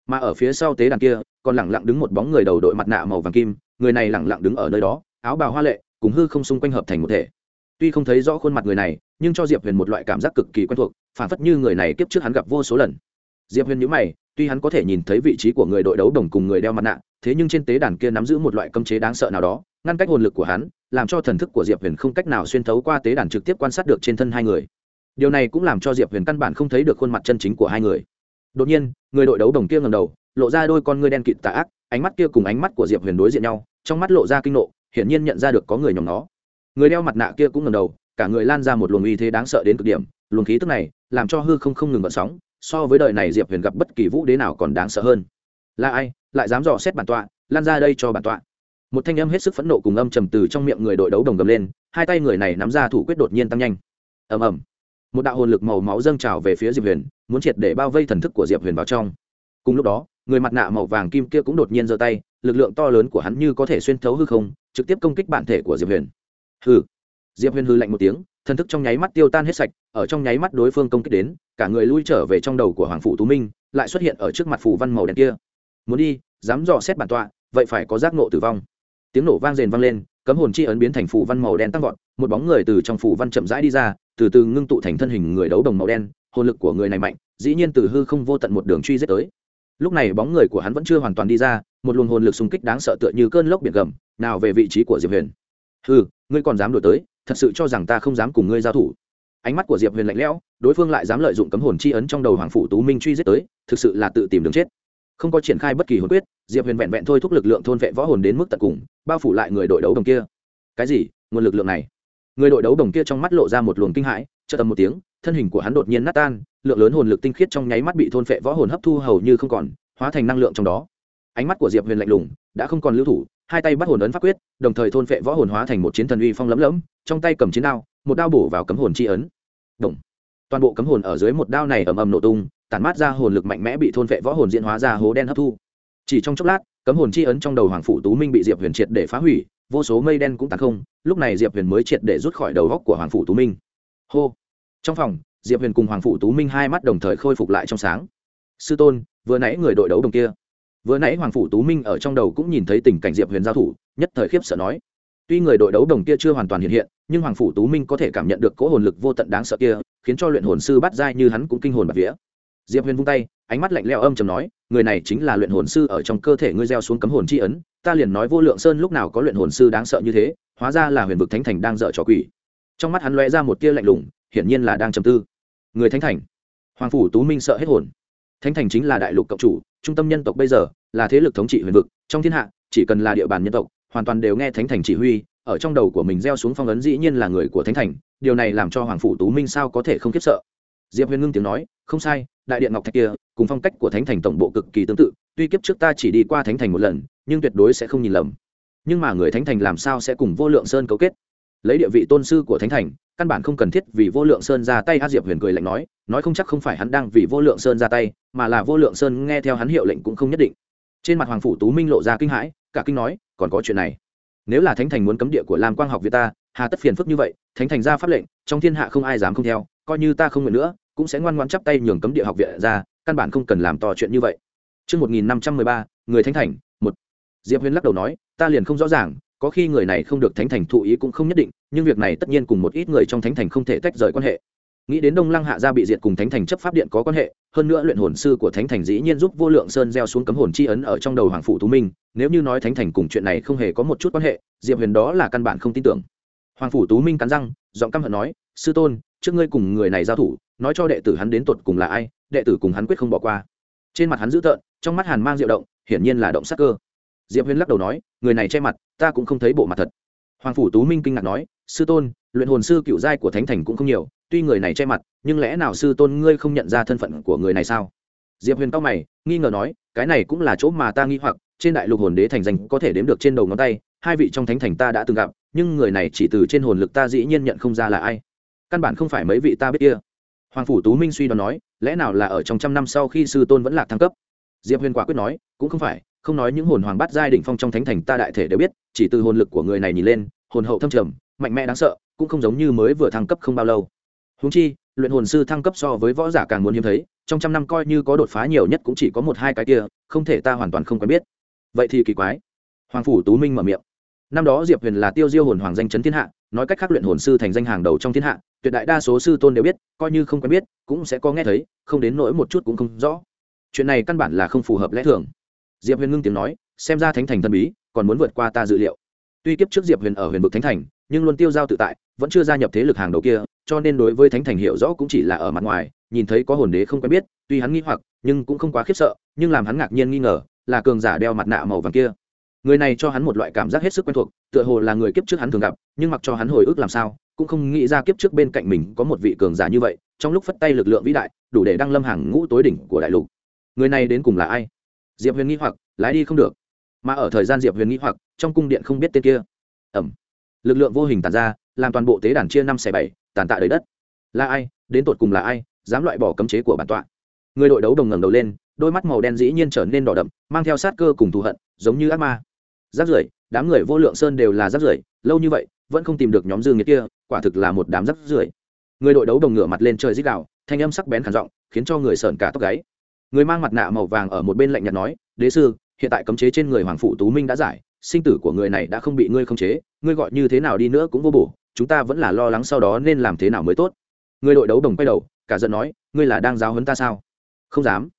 mà ở phía sau tế đàn kia, còn lẳng lặng đứng một bóng người đầu đội mặt nạ màu vàng kim, người này lẳng lặng đứng ở nơi đó, áo bào hoa lệ, cùng hư không xung quanh hợp thành một thể. Tuy không thấy rõ khuôn mặt người này, nhưng cho diệp huyền một loại cảm giác cực kỳ quen thuộc, phản phất như người này kiếp trước hắn gặp vô số lần. Diệp huyền nhữ mày, tuy hắn có thể nhìn thấy vị trí của người đội đấu đồng cùng người đeo mặt nạ, thế nhưng trên tế đàn kia nắm giữ một loại cấm chế đáng sợ nào đó, ngăn cách hồn lực của hắn, làm cho thần thức của diệp huyền không cách nào xuyên thấu qua tế đàn trực tiếp quan sát được trên thân hai người. Điều này cũng làm cho diệp huyền căn bản không thấy được khuôn mặt chân chính của hai người đột nhiên, người đội đấu đồng kia ngầm đầu, lộ ra đôi con ngươi đen kịt tà ác, ánh mắt kia cùng ánh mắt của diệp huyền đối diện nhau, trong mắt lộ ra kinh nộ, hiển nhiên nhận ra được có người nhòm nó người đeo mặt nạ kia cũng ngầm đầu, cả người lan ra một luồng uy thế đáng sợ đến cực điểm, luồng khí tức này làm cho hư không không ngừng bận sóng, so với đời này diệp huyền gặp bất kỳ vũ đế nào còn đáng sợ hơn. Là ai? Lại dám dò xét bản tọa, lan ra đây cho bản tọa. Một thanh âm hết sức phẫn nộ cùng âm trầm từ trong miệng người đội đấu đồng gầm lên, hai tay người này nắm ra thủ quyết đột nhiên tăng nhanh. Ầm ầm một đạo hồn lực màu máu dâng trào về phía diệp huyền, muốn triệt để bao vây thần thức của diệp huyền vào trong. Cùng lúc đó, người mặt nạ màu vàng kim kia cũng đột nhiên giơ tay, lực lượng to lớn của hắn như có thể xuyên thấu hư không, trực tiếp công kích bản thể của diệp huyền. Hư diệp huyền hư lạnh một tiếng, thần thức trong nháy mắt tiêu tan hết sạch, ở trong nháy mắt đối phương công kích đến, cả người lui trở về trong đầu của hoàng phủ tú minh, lại xuất hiện ở trước mặt phủ văn màu đen kia. Muốn đi, dám dò xét bản tọa, vậy phải có giác nộ tử vong. Tiếng nổ vang rền vang lên, cấm hồn chi ấn biến thành phủ văn màu đen tăng vọt, một bóng người từ trong phủ văn chậm rãi đi ra từ từ ngưng tụ thành thân hình người đấu đồng màu đen, hồn lực của người này mạnh, dĩ nhiên từ hư không vô tận một đường truy giết tới. Lúc này bóng người của hắn vẫn chưa hoàn toàn đi ra, một luồng hồn lực xung kích đáng sợ tựa như cơn lốc biển gầm, nào về vị trí của diệp huyền. Hư ngươi còn dám đổi tới, thật sự cho rằng ta không dám cùng ngươi giao thủ? Ánh mắt của diệp huyền lạnh lẽo, đối phương lại dám lợi dụng cấm hồn chi ấn trong đầu hoàng phủ tú minh truy giết tới, thực sự là tự tìm đường chết. Không có triển khai bất kỳ hồn quyết, diệp huyền vẹn vẹn thôi thúc lực lượng thôn vệ võ hồn đến mức tận cùng, bao phủ lại người đội đấu đồng kia. Cái gì? Nguồn lực lượng này? Người đội đấu đồng kia trong mắt lộ ra một luồng kinh hãi, chợt tầm một tiếng, thân hình của hắn đột nhiên nát tan, lượng lớn hồn lực tinh khiết trong nháy mắt bị thôn phệ võ hồn hấp thu hầu như không còn, hóa thành năng lượng trong đó. Ánh mắt của diệp huyền lạnh lùng, đã không còn lưu thủ, hai tay bắt hồn ấn pháp quyết, đồng thời thôn phệ võ hồn hóa thành một chiến thần uy phong lấm lẫm trong tay cầm chiến đao, một đao bổ vào cấm hồn chi ấn. Động. toàn bộ cấm hồn ở dưới một đao này ầm ầm nổ tung, tản mát ra hồn lực mạnh mẽ bị thôn phệ võ hồn diễn hóa ra hố đen hấp thu. Chỉ trong chốc lát, cấm hồn chi ấn trong đầu hoàng phủ tú minh bị diệp huyền triệt để phá hủy vô số mây đen cũng tàn không, lúc này diệp huyền mới triệt để rút khỏi đầu góc của hoàng phủ tú minh. Hô! Trong phòng, diệp huyền cùng hoàng phủ tú minh hai mắt đồng thời khôi phục lại trong sáng. Sư tôn, vừa nãy người đội đấu đồng kia. Vừa nãy hoàng phủ tú minh ở trong đầu cũng nhìn thấy tình cảnh diệp huyền giao thủ, nhất thời khiếp sợ nói. Tuy người đội đấu đồng kia chưa hoàn toàn hiện hiện, nhưng hoàng phủ tú minh có thể cảm nhận được cỗ hồn lực vô tận đáng sợ kia, khiến cho luyện hồn sư bắt dai như hắn cũng kinh hồn bạc vía. Diệp huyền vung tay ánh mắt lạnh lẽo, âm trầm nói người này chính là luyện hồn sư ở trong cơ thể ngươi gieo xuống cấm hồn chi ấn ta liền nói vô lượng sơn lúc nào có luyện hồn sư đáng sợ như thế hóa ra là huyền vực thánh thành đang dở trò quỷ. Trong mắt hắn lóe ra một tia lạnh lùng hiển nhiên là đang trầm tư. Người thánh thành? Hoàng phủ tú minh sợ hết hồn. Thánh thành chính là đại lục cộng chủ trung tâm nhân tộc bây giờ là thế lực thống trị huyền vực trong thiên hạ chỉ cần là địa bàn nhân tộc hoàn toàn đều nghe thánh thành chỉ huy ở trong đầu của mình gieo xuống phong ấn dĩ nhiên là người của thánh thành điều này làm cho hoàng phủ tú minh sao có thể không khiếp sợ diệp huyền ngưng tiếng nói, không sai, đại điện ngọc thạch kia, cùng phong cách của thánh thành tổng bộ cực kỳ tương tự, tuy kiếp trước ta chỉ đi qua thánh thành một lần, nhưng tuyệt đối sẽ không nhìn lầm. Nhưng mà người thánh thành làm sao sẽ cùng vô lượng sơn cấu kết? Lấy địa vị tôn sư của thánh thành, căn bản không cần thiết vì vô lượng sơn ra tay. Hát diệp huyền cười lạnh nói nói không chắc không phải hắn đang vì vô lượng sơn ra tay, mà là vô lượng sơn nghe theo hắn hiệu lệnh cũng không nhất định. Trên mặt hoàng phủ tú minh lộ ra kinh hãi, cả kinh nói, còn có chuyện này. Nếu là thánh thành muốn cấm địa của lam quang học việt ta, hà tất phiền phức như vậy, thánh thành ra pháp lệnh, trong thiên hạ không ai dám không theo coi như ta không nguyện nữa cũng sẽ ngoan ngoan chắp tay nhường cấm địa học viện ra căn bản không cần làm to chuyện như vậy Trước 1513, người thánh thành, một. Diệp Huyền lắc đầu nói, ta liền không rõ ràng, có khi người này không được thánh thành thụ ý cũng không nhất định, nhưng việc này tất nhiên cùng một ít người trong thánh thành không thể tách rời quan hệ. Nghĩ đến Đông Lăng hạ gia bị diệt cùng thánh thành chấp pháp điện có quan hệ, hơn nữa luyện hồn sư của thánh thành dĩ nhiên giúp vô lượng sơn gieo xuống cấm hồn chi ấn ở trong đầu hoàng phủ tú minh, nếu như nói thánh thành cùng chuyện này không hề có một chút quan hệ, Diệp Huyền đó là căn bản không tin tưởng. Hoàng phủ tú minh cắn răng, giọng căm hận nói, sư tôn, trước ngươi cùng người này giao thủ, nói cho đệ tử hắn đến tuột cùng là ai, đệ tử cùng hắn quyết không bỏ qua. Trên mặt hắn dữ tợn trong mắt hàn mang diệu động hiển nhiên là động sắc cơ. Diệp huyên lắc đầu nói người này che mặt ta cũng không thấy bộ mặt thật. Hoàng phủ tú minh kinh ngạc nói sư tôn luyện hồn sư cựu giai của thánh thành cũng không nhiều tuy người này che mặt nhưng lẽ nào sư tôn ngươi không nhận ra thân phận của người này sao? Diệp huyền cao mày nghi ngờ nói cái này cũng là chỗ mà ta nghi hoặc trên đại lục hồn đế thành danh có thể đếm được trên đầu ngón tay hai vị trong thánh thành ta đã từng gặp nhưng người này chỉ từ trên hồn lực ta dĩ nhiên nhận không ra là ai căn bản không phải mấy vị ta biết kia. Hoàng phủ tú minh suy đoán nói, lẽ nào là ở trong trăm năm sau khi sư tôn vẫn lạc thăng cấp? Diệp huyền quả quyết nói, cũng không phải, không nói những hồn hoàng bát giai đỉnh phong trong thánh thành ta đại thể đều biết, chỉ từ hồn lực của người này nhìn lên, hồn hậu thâm trầm, mạnh mẽ đáng sợ, cũng không giống như mới vừa thăng cấp không bao lâu. Húng chi, luyện hồn sư thăng cấp so với võ giả càng muốn hiếm thấy, trong trăm năm coi như có đột phá nhiều nhất cũng chỉ có một hai cái kia, không thể ta hoàn toàn không quen biết. Vậy thì kỳ quái. Hoàng phủ tú minh mở miệng năm đó diệp huyền là tiêu diêu hồn hoàng danh chấn thiên hạ, nói cách khác luyện hồn sư thành danh hàng đầu trong thiên hạ, tuyệt đại đa số sư tôn đều biết, coi như không quen biết, cũng sẽ có nghe thấy, không đến nỗi một chút cũng không rõ. Chuyện này căn bản là không phù hợp lẽ thường. Diệp huyền ngưng tiếng nói, xem ra thánh thành thần bí, còn muốn vượt qua ta dự liệu. Tuy kiếp trước diệp huyền ở huyền vực thánh thành, nhưng luôn tiêu giao tự tại, vẫn chưa gia nhập thế lực hàng đầu kia, cho nên đối với thánh thành hiểu rõ cũng chỉ là ở mặt ngoài, nhìn thấy có hồn đế không quen biết, tuy hắn nghi hoặc, nhưng cũng không quá khiếp sợ, nhưng làm hắn ngạc nhiên nghi ngờ, là cường giả đeo mặt nạ màu vàng kia người này cho hắn một loại cảm giác hết sức quen thuộc, tựa hồ là người kiếp trước hắn thường gặp, nhưng mặc cho hắn hồi ức làm sao, cũng không nghĩ ra kiếp trước bên cạnh mình có một vị cường giả như vậy, trong lúc phất tay lực lượng vĩ đại, đủ để đăng lâm hàng ngũ tối đỉnh của đại lục. Người này đến cùng là ai? Diệp huyền nghĩ hoặc, lái đi không được. Mà ở thời gian diệp huyền nghĩ hoặc, trong cung điện không biết tên kia. Ẩm lực lượng vô hình tàn ra, làm toàn bộ tế đàn chia năm xẻ bảy, tàn tạ đời đất. Là ai? Đến tột cùng là ai? Dám loại bỏ cấm chế của bản tọa. Người đội đấu đồng ngẩng đầu lên, đôi mắt màu đen dĩ nhiên trở nên đỏ đậm, mang theo sát cơ cùng thù hận, giống như ác ma rác rưởi đám người vô lượng sơn đều là rác rưởi lâu như vậy, vẫn không tìm được nhóm dương nghiệt kia, quả thực là một đám rác rưởi người đội đấu đồng ngửa mặt lên trời dích đạo thanh âm sắc bén khản giọng, khiến cho người sợn cả tóc gáy. Người mang mặt nạ màu vàng ở một bên lạnh nhạt nói, đế sư, hiện tại cấm chế trên người hoàng phụ tú minh đã giải, sinh tử của người này đã không bị ngươi khống chế, ngươi gọi như thế nào đi nữa cũng vô bổ, chúng ta vẫn là lo lắng sau đó nên làm thế nào mới tốt. Người đội đấu đồng quay đầu, cả giận nói, ngươi là đang giáo hấn ta sao? Không dám.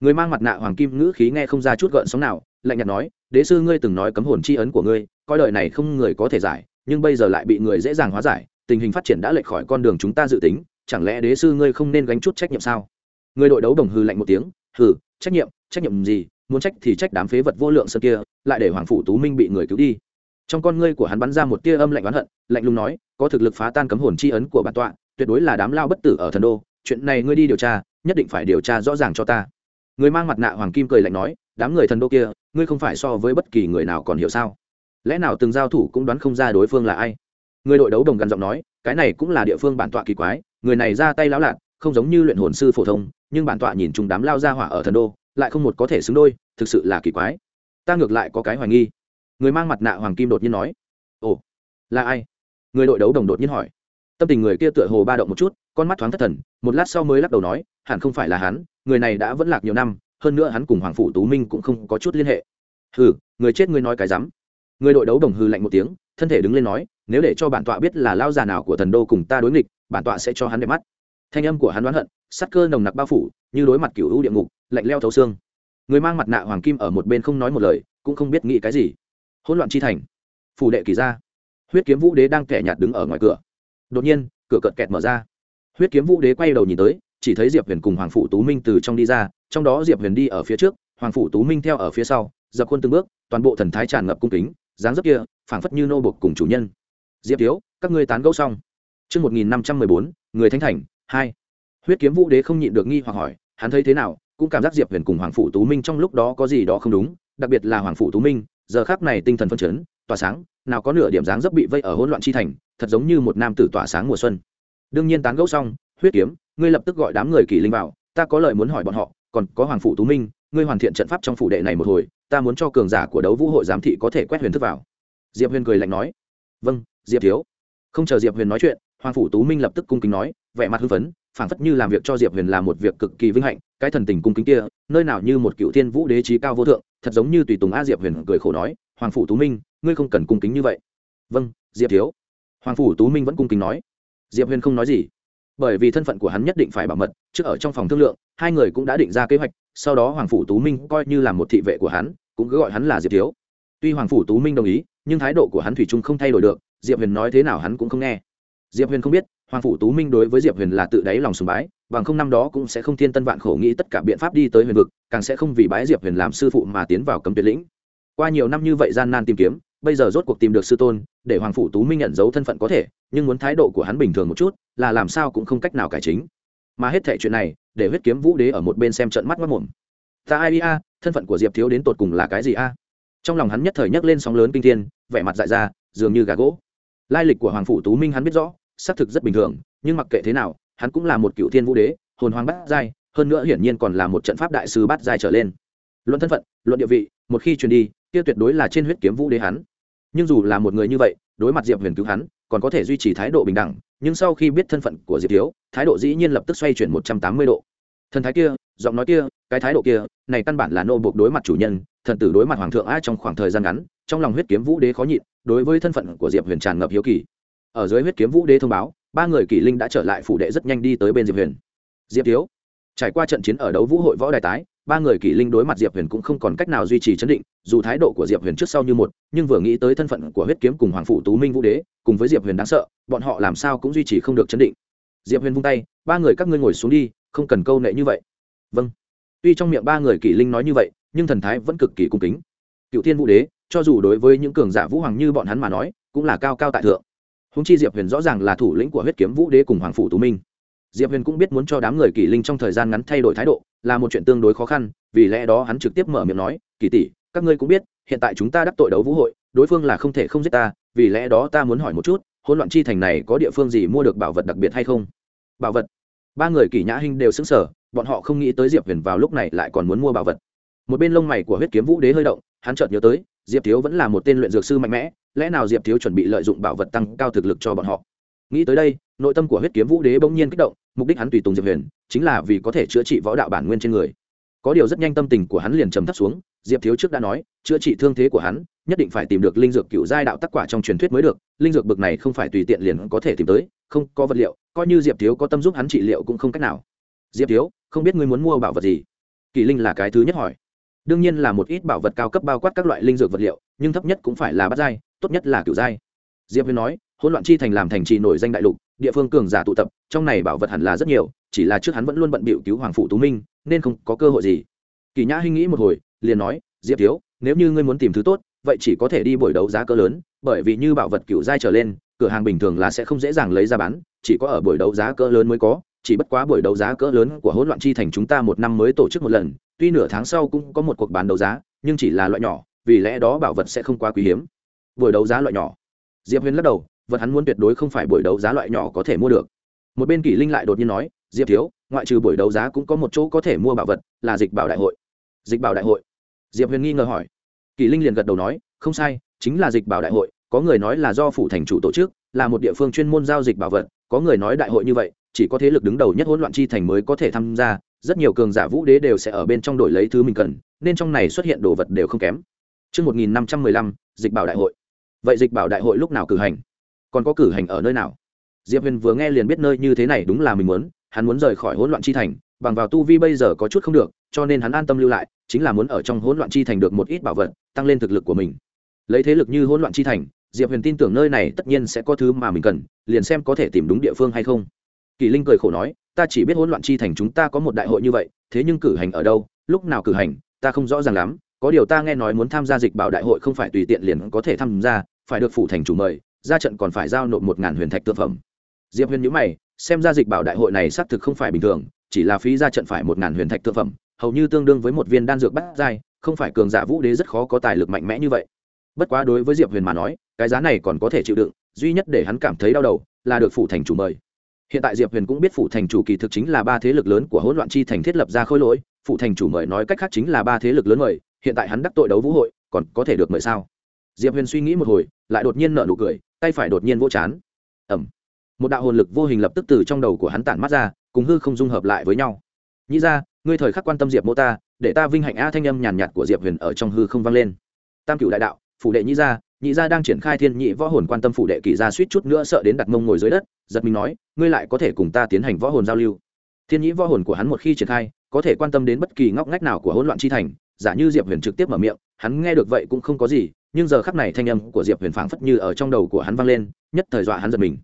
Người mang mặt nạ hoàng kim ngữ khí nghe không ra chút gợn sóng nào, lạnh nhạt nói đế sư ngươi từng nói cấm hồn chi ấn của ngươi, coi đời này không người có thể giải, nhưng bây giờ lại bị người dễ dàng hóa giải, tình hình phát triển đã lệch khỏi con đường chúng ta dự tính, chẳng lẽ đế sư ngươi không nên gánh chút trách nhiệm sao? Người đội đấu đồng hư lạnh một tiếng, hừ, trách nhiệm trách nhiệm gì, muốn trách thì trách đám phế vật vô lượng sơn kia, lại để hoàng phủ tú minh bị người cứu đi. Trong con ngươi của hắn bắn ra một tia âm lạnh oán hận, lạnh lùng nói, có thực lực phá tan cấm hồn chi ấn của bản tọa, tuyệt đối là đám lao bất tử ở thần đô, chuyện này ngươi đi điều tra, nhất định phải điều tra rõ ràng cho ta. Người mang mặt nạ hoàng kim cười lạnh nói, đám người thần đô kia ngươi không phải so với bất kỳ người nào còn hiểu sao? Lẽ nào từng giao thủ cũng đoán không ra đối phương là ai? Người đội đấu đồng gần giọng nói, cái này cũng là địa phương bản tọa kỳ quái, người này ra tay lão lạc không giống như luyện hồn sư phổ thông, nhưng bản tọa nhìn chúng đám lao ra hỏa ở thần đô, lại không một có thể xứng đôi, thực sự là kỳ quái. Ta ngược lại có cái hoài nghi. Người mang mặt nạ hoàng kim đột nhiên nói, ồ, là ai? Người đội đấu đồng đột nhiên hỏi. Tâm tình người kia tựa hồ ba động một chút, con mắt thoáng thất thần, một lát sau mới lắc đầu nói, hẳn không phải là hắn, người này đã vẫn lạc nhiều năm hơn nữa hắn cùng hoàng phủ tú minh cũng không có chút liên hệ. Hừ, người chết ngươi nói cái rắm. Người đội đấu đồng hư lạnh một tiếng, thân thể đứng lên nói, nếu để cho bản tọa biết là lao già nào của thần đô cùng ta đối nghịch, bản tọa sẽ cho hắn đẹp mắt. Thanh âm của hắn đoán hận sắc cơ nồng nặc bao phủ, như đối mặt cựu hữu địa ngục, lạnh leo thấu xương. Người mang mặt nạ hoàng kim ở một bên không nói một lời, cũng không biết nghĩ cái gì. Hỗn loạn chi thành. Phủ đệ kỳ ra huyết kiếm vũ đế đang kẻ nhạt đứng ở ngoài cửa. Đột nhiên, cửa cợt kẹt mở ra. Huyết kiếm vũ đế quay đầu nhìn tới chỉ thấy diệp huyền cùng hoàng phụ tú minh từ trong đi ra trong đó diệp huyền đi ở phía trước hoàng phụ tú minh theo ở phía sau dập khuôn từng bước toàn bộ thần thái tràn ngập cung kính dáng dấp kia phảng phất như nô bộc cùng chủ nhân diệp thiếu các ngươi tán gẫu xong Trước 1514, người thánh thành, 2. Huyết kiếm vũ đế không nhịn được nghi hoặc hỏi, hắn thấy thế nào, cũng cảm giác Diệp Huyền cùng Hoàng Phủ Tú Minh trong lúc đó có gì đó không đúng, đặc biệt là Hoàng Phủ Tú Minh, giờ khắc này tinh thần phân chấn, tỏa sáng, nào có nửa điểm dáng dấp bị vây ở hỗn loạn chi thành, thật giống như một nam tử tỏa sáng mùa xuân. Đương nhiên tán gẫu xong, Huyết kiếm, ngươi lập tức gọi đám người kỳ linh vào, ta có lời muốn hỏi bọn họ, còn có Hoàng Phủ Tú Minh, ngươi hoàn thiện trận pháp trong phủ đệ này một hồi, ta muốn cho cường giả của đấu vũ hội giám thị có thể quét huyền thức vào. Diệp huyền cười lạnh nói. Vâng diệp thiếu. Không chờ diệp huyền nói chuyện hoàng phủ tú minh lập tức cung kính nói vẻ mặt hưng phấn phảng phất như làm việc cho diệp huyền là một việc cực kỳ vinh hạnh cái thần tình cung kính kia nơi nào như một cựu thiên vũ đế trí cao vô thượng thật giống như tùy tùng a diệp huyền cười khổ nói hoàng phủ tú minh ngươi không cần cung kính như vậy. Vâng diệp thiếu. Hoàng phủ tú minh vẫn cung kính nói. Diệp huyền không nói gì bởi vì thân phận của hắn nhất định phải bảo mật, trước ở trong phòng thương lượng, hai người cũng đã định ra kế hoạch, sau đó hoàng phủ tú minh coi như là một thị vệ của hắn, cũng cứ gọi hắn là diệp thiếu. Tuy hoàng phủ tú minh đồng ý, nhưng thái độ của hắn thủy chung không thay đổi được, diệp huyền nói thế nào hắn cũng không nghe. Diệp huyền không biết, hoàng phủ tú minh đối với diệp huyền là tự đáy lòng sùng bái, bằng không năm đó cũng sẽ không thiên tân vạn khổ nghĩ tất cả biện pháp đi tới huyền vực, càng sẽ không vì bái diệp huyền làm sư phụ mà tiến vào cấm tuyệt lĩnh. Qua nhiều năm như vậy gian nan tìm kiếm, bây giờ rốt cuộc tìm được sư tôn, để hoàng phủ tú minh nhận dấu thân phận có thể nhưng muốn thái độ của hắn bình thường một chút, là làm sao cũng không cách nào cải chính. Mà hết thệ chuyện này, để huyết kiếm vũ đế ở một bên xem trận mắt mất mồm ta ai a, thân phận của diệp thiếu đến tột cùng là cái gì a? Trong lòng hắn nhất thời nhấc lên sóng lớn kinh thiên, vẻ mặt dại ra, dường như gà gỗ. Lai lịch của hoàng phủ tú minh hắn biết rõ, xác thực rất bình thường, nhưng mặc kệ thế nào, hắn cũng là một cựu thiên vũ đế, hồn hoàng bát giai, hơn nữa hiển nhiên còn là một trận pháp đại sư bát giai trở lên. Luận thân phận, luận địa vị, một khi truyền đi, kia tuyệt đối là trên huyết kiếm vũ đế hắn. Nhưng dù là một người như vậy, đối mặt diệp huyền cứu hắn còn có thể duy trì thái độ bình đẳng, nhưng sau khi biết thân phận của diệp thiếu, thái độ dĩ nhiên lập tức xoay chuyển một trăm tám mươi độ. Thần thái kia, giọng nói kia, cái thái độ kia, này căn bản là nô buộc đối mặt chủ nhân, thần tử đối mặt hoàng thượng ai trong khoảng thời gian ngắn, trong lòng huyết kiếm vũ đế khó nhịn, đối với thân phận của diệp huyền tràn ngập hiếu kỳ. Ở dưới huyết kiếm vũ đế thông báo, ba người kỷ linh đã trở lại phủ đệ rất nhanh đi tới bên diệp huyền. Diệp thiếu, trải qua trận chiến ở đấu vũ hội võ đài tái ba người kỷ linh đối mặt diệp huyền cũng không còn cách nào duy trì chấn định, dù thái độ của diệp huyền trước sau như một, nhưng vừa nghĩ tới thân phận của huyết kiếm cùng hoàng phụ tú minh vũ đế, cùng với diệp huyền đáng sợ, bọn họ làm sao cũng duy trì không được chấn định. Diệp huyền vung tay, ba người các ngươi ngồi xuống đi, không cần câu nệ như vậy. Vâng. Tuy trong miệng ba người kỷ linh nói như vậy, nhưng thần thái vẫn cực kỳ cung kính. Cựu thiên vũ đế, cho dù đối với những cường giả vũ hoàng như bọn hắn mà nói, cũng là cao cao tại thượng. Húng chi diệp huyền rõ ràng là thủ lĩnh của huyết kiếm vũ đế cùng hoàng phủ tú minh diệp huyền cũng biết muốn cho đám người kỷ linh trong thời gian ngắn thay đổi thái độ, là một chuyện tương đối khó khăn, vì lẽ đó hắn trực tiếp mở miệng nói kỳ tỷ, các ngươi cũng biết, hiện tại chúng ta đắc tội đấu vũ hội, đối phương là không thể không giết ta, vì lẽ đó ta muốn hỏi một chút, hỗn loạn chi thành này có địa phương gì mua được bảo vật đặc biệt hay không? Bảo vật? Ba người kỷ nhã hinh đều xứng sở bọn họ không nghĩ tới diệp huyền vào lúc này lại còn muốn mua bảo vật. Một bên lông mày của huyết kiếm vũ đế hơi động, hắn chợt nhớ tới, diệp thiếu vẫn là một tên luyện dược sư mạnh mẽ, lẽ nào diệp thiếu chuẩn bị lợi dụng bảo vật tăng cao thực lực cho bọn họ? Nghĩ tới đây, nội tâm của huyết kiếm vũ đế bỗng nhiên kích động, mục đích hắn tùy tùng diệp huyền, chính là vì có thể chữa trị võ đạo bản nguyên trên người. Có điều rất nhanh tâm tình của hắn liền trầm thấp xuống, diệp thiếu trước đã nói, chữa trị thương thế của hắn, nhất định phải tìm được linh dược cựu giai đạo tác quả trong truyền thuyết mới được, linh dược bực này không phải tùy tiện liền có thể tìm tới, không có vật liệu, coi như diệp thiếu có tâm giúp hắn trị liệu cũng không cách nào. Diệp thiếu, không biết ngươi muốn mua bảo vật gì? Kỳ linh là cái thứ nhất hỏi. Đương nhiên là một ít bảo vật cao cấp bao quát các loại linh dược vật liệu, nhưng thấp nhất cũng phải là bát giai, tốt nhất là cựu giai. Diệp huyền nói hỗn loạn chi thành làm thành trì nổi danh đại lục, địa phương cường giả tụ tập, trong này bảo vật hẳn là rất nhiều, chỉ là trước hắn vẫn luôn bận bịu cứu hoàng phụ tú minh, nên không có cơ hội gì. Kỳ nhã hinh nghĩ một hồi, liền nói, diệp thiếu, nếu như ngươi muốn tìm thứ tốt, vậy chỉ có thể đi buổi đấu giá cỡ lớn, bởi vì như bảo vật cựu giai trở lên, cửa hàng bình thường là sẽ không dễ dàng lấy ra bán, chỉ có ở buổi đấu giá cỡ lớn mới có, chỉ bất quá buổi đấu giá cỡ lớn của hỗn loạn chi thành chúng ta một năm mới tổ chức một lần, tuy nửa tháng sau cũng có một cuộc bán đấu giá, nhưng chỉ là loại nhỏ, vì lẽ đó bảo vật sẽ không quá quý hiếm. Buổi đấu giá loại nhỏ? Diệp huyền lắc đầu vật hắn muốn tuyệt đối không phải buổi đấu giá loại nhỏ có thể mua được. Một bên kỷ linh lại đột nhiên nói diệp thiếu ngoại trừ buổi đấu giá cũng có một chỗ có thể mua bảo vật là dịch bảo đại hội. Dịch bảo đại hội? Diệp huyền nghi ngờ hỏi. Kỷ linh liền gật đầu nói không sai chính là dịch bảo đại hội có người nói là do phủ thành chủ tổ chức là một địa phương chuyên môn giao dịch bảo vật có người nói đại hội như vậy chỉ có thế lực đứng đầu nhất hỗn loạn chi thành mới có thể tham gia rất nhiều cường giả vũ đế đều sẽ ở bên trong đổi lấy thứ mình cần nên trong này xuất hiện đồ vật đều không kém. Trước 1515, dịch bảo đại hội. Vậy dịch bảo đại hội lúc nào cử hành? Còn có cử hành ở nơi nào? Diệp Huyền vừa nghe liền biết nơi như thế này đúng là mình muốn, hắn muốn rời khỏi hỗn loạn chi thành, bằng vào tu vi bây giờ có chút không được, cho nên hắn an tâm lưu lại, chính là muốn ở trong hỗn loạn chi thành được một ít bảo vật, tăng lên thực lực của mình. Lấy thế lực như hỗn loạn chi thành, Diệp Huyền tin tưởng nơi này tất nhiên sẽ có thứ mà mình cần, liền xem có thể tìm đúng địa phương hay không. Kỳ Linh cười khổ nói, ta chỉ biết hỗn loạn chi thành chúng ta có một đại hội như vậy thế nhưng cử hành ở đâu lúc nào cử hành ta không rõ ràng lắm có điều ta nghe nói muốn tham gia dịch bảo đại hội không phải tùy tiện liền có thể tham gia phải được phủ thành chủ mời ra trận còn phải giao nộp một ngàn huyền thạch tự phẩm. Diệp huyền nhữ mày, xem ra dịch bảo đại hội này xác thực không phải bình thường, chỉ là phí ra trận phải một ngàn huyền thạch tự phẩm, hầu như tương đương với một viên đan dược bắt dai không phải cường giả vũ đế rất khó có tài lực mạnh mẽ như vậy. Bất quá đối với diệp huyền mà nói, cái giá này còn có thể chịu đựng, duy nhất để hắn cảm thấy đau đầu là được phủ thành chủ mời. Hiện tại diệp huyền cũng biết phụ thành chủ kỳ thực chính là ba thế lực lớn của hỗn loạn chi thành thiết lập ra khôi lỗi phụ thành chủ mời nói cách khác chính là ba thế lực lớn mời, hiện tại hắn đắc tội đấu vũ hội, còn có thể được mời sao? Diệp huyền suy nghĩ một hồi, lại đột nhiên nở nụ cười, tay phải đột nhiên vỗ chán. Ẩm một đạo hồn lực vô hình lập tức từ trong đầu của hắn tản mắt ra, cùng hư không dung hợp lại với nhau. Nhĩ ra, ngươi thời khắc quan tâm diệp mô ta, để ta vinh hạnh a thanh âm nhàn nhạt của diệp huyền ở trong hư không vang lên. Tam cựu đại đạo, phủ đệ nhĩ gia nhị gia đang triển khai thiên nhị võ hồn quan tâm phủ đệ kỳ gia suýt chút nữa sợ đến đặt mông ngồi dưới đất, giật mình nói, ngươi lại có thể cùng ta tiến hành võ hồn giao lưu. Thiên nhị võ hồn của hắn một khi triển khai, có thể quan tâm đến bất kỳ ngóc ngách nào của hỗn loạn chi thành. Giả như diệp huyền trực tiếp mở miệng, hắn nghe được vậy cũng không có gì nhưng giờ khắc này thanh âm của diệp huyền phảng phất như ở trong đầu của hắn vang lên, nhất thời dọa hắn giật mình.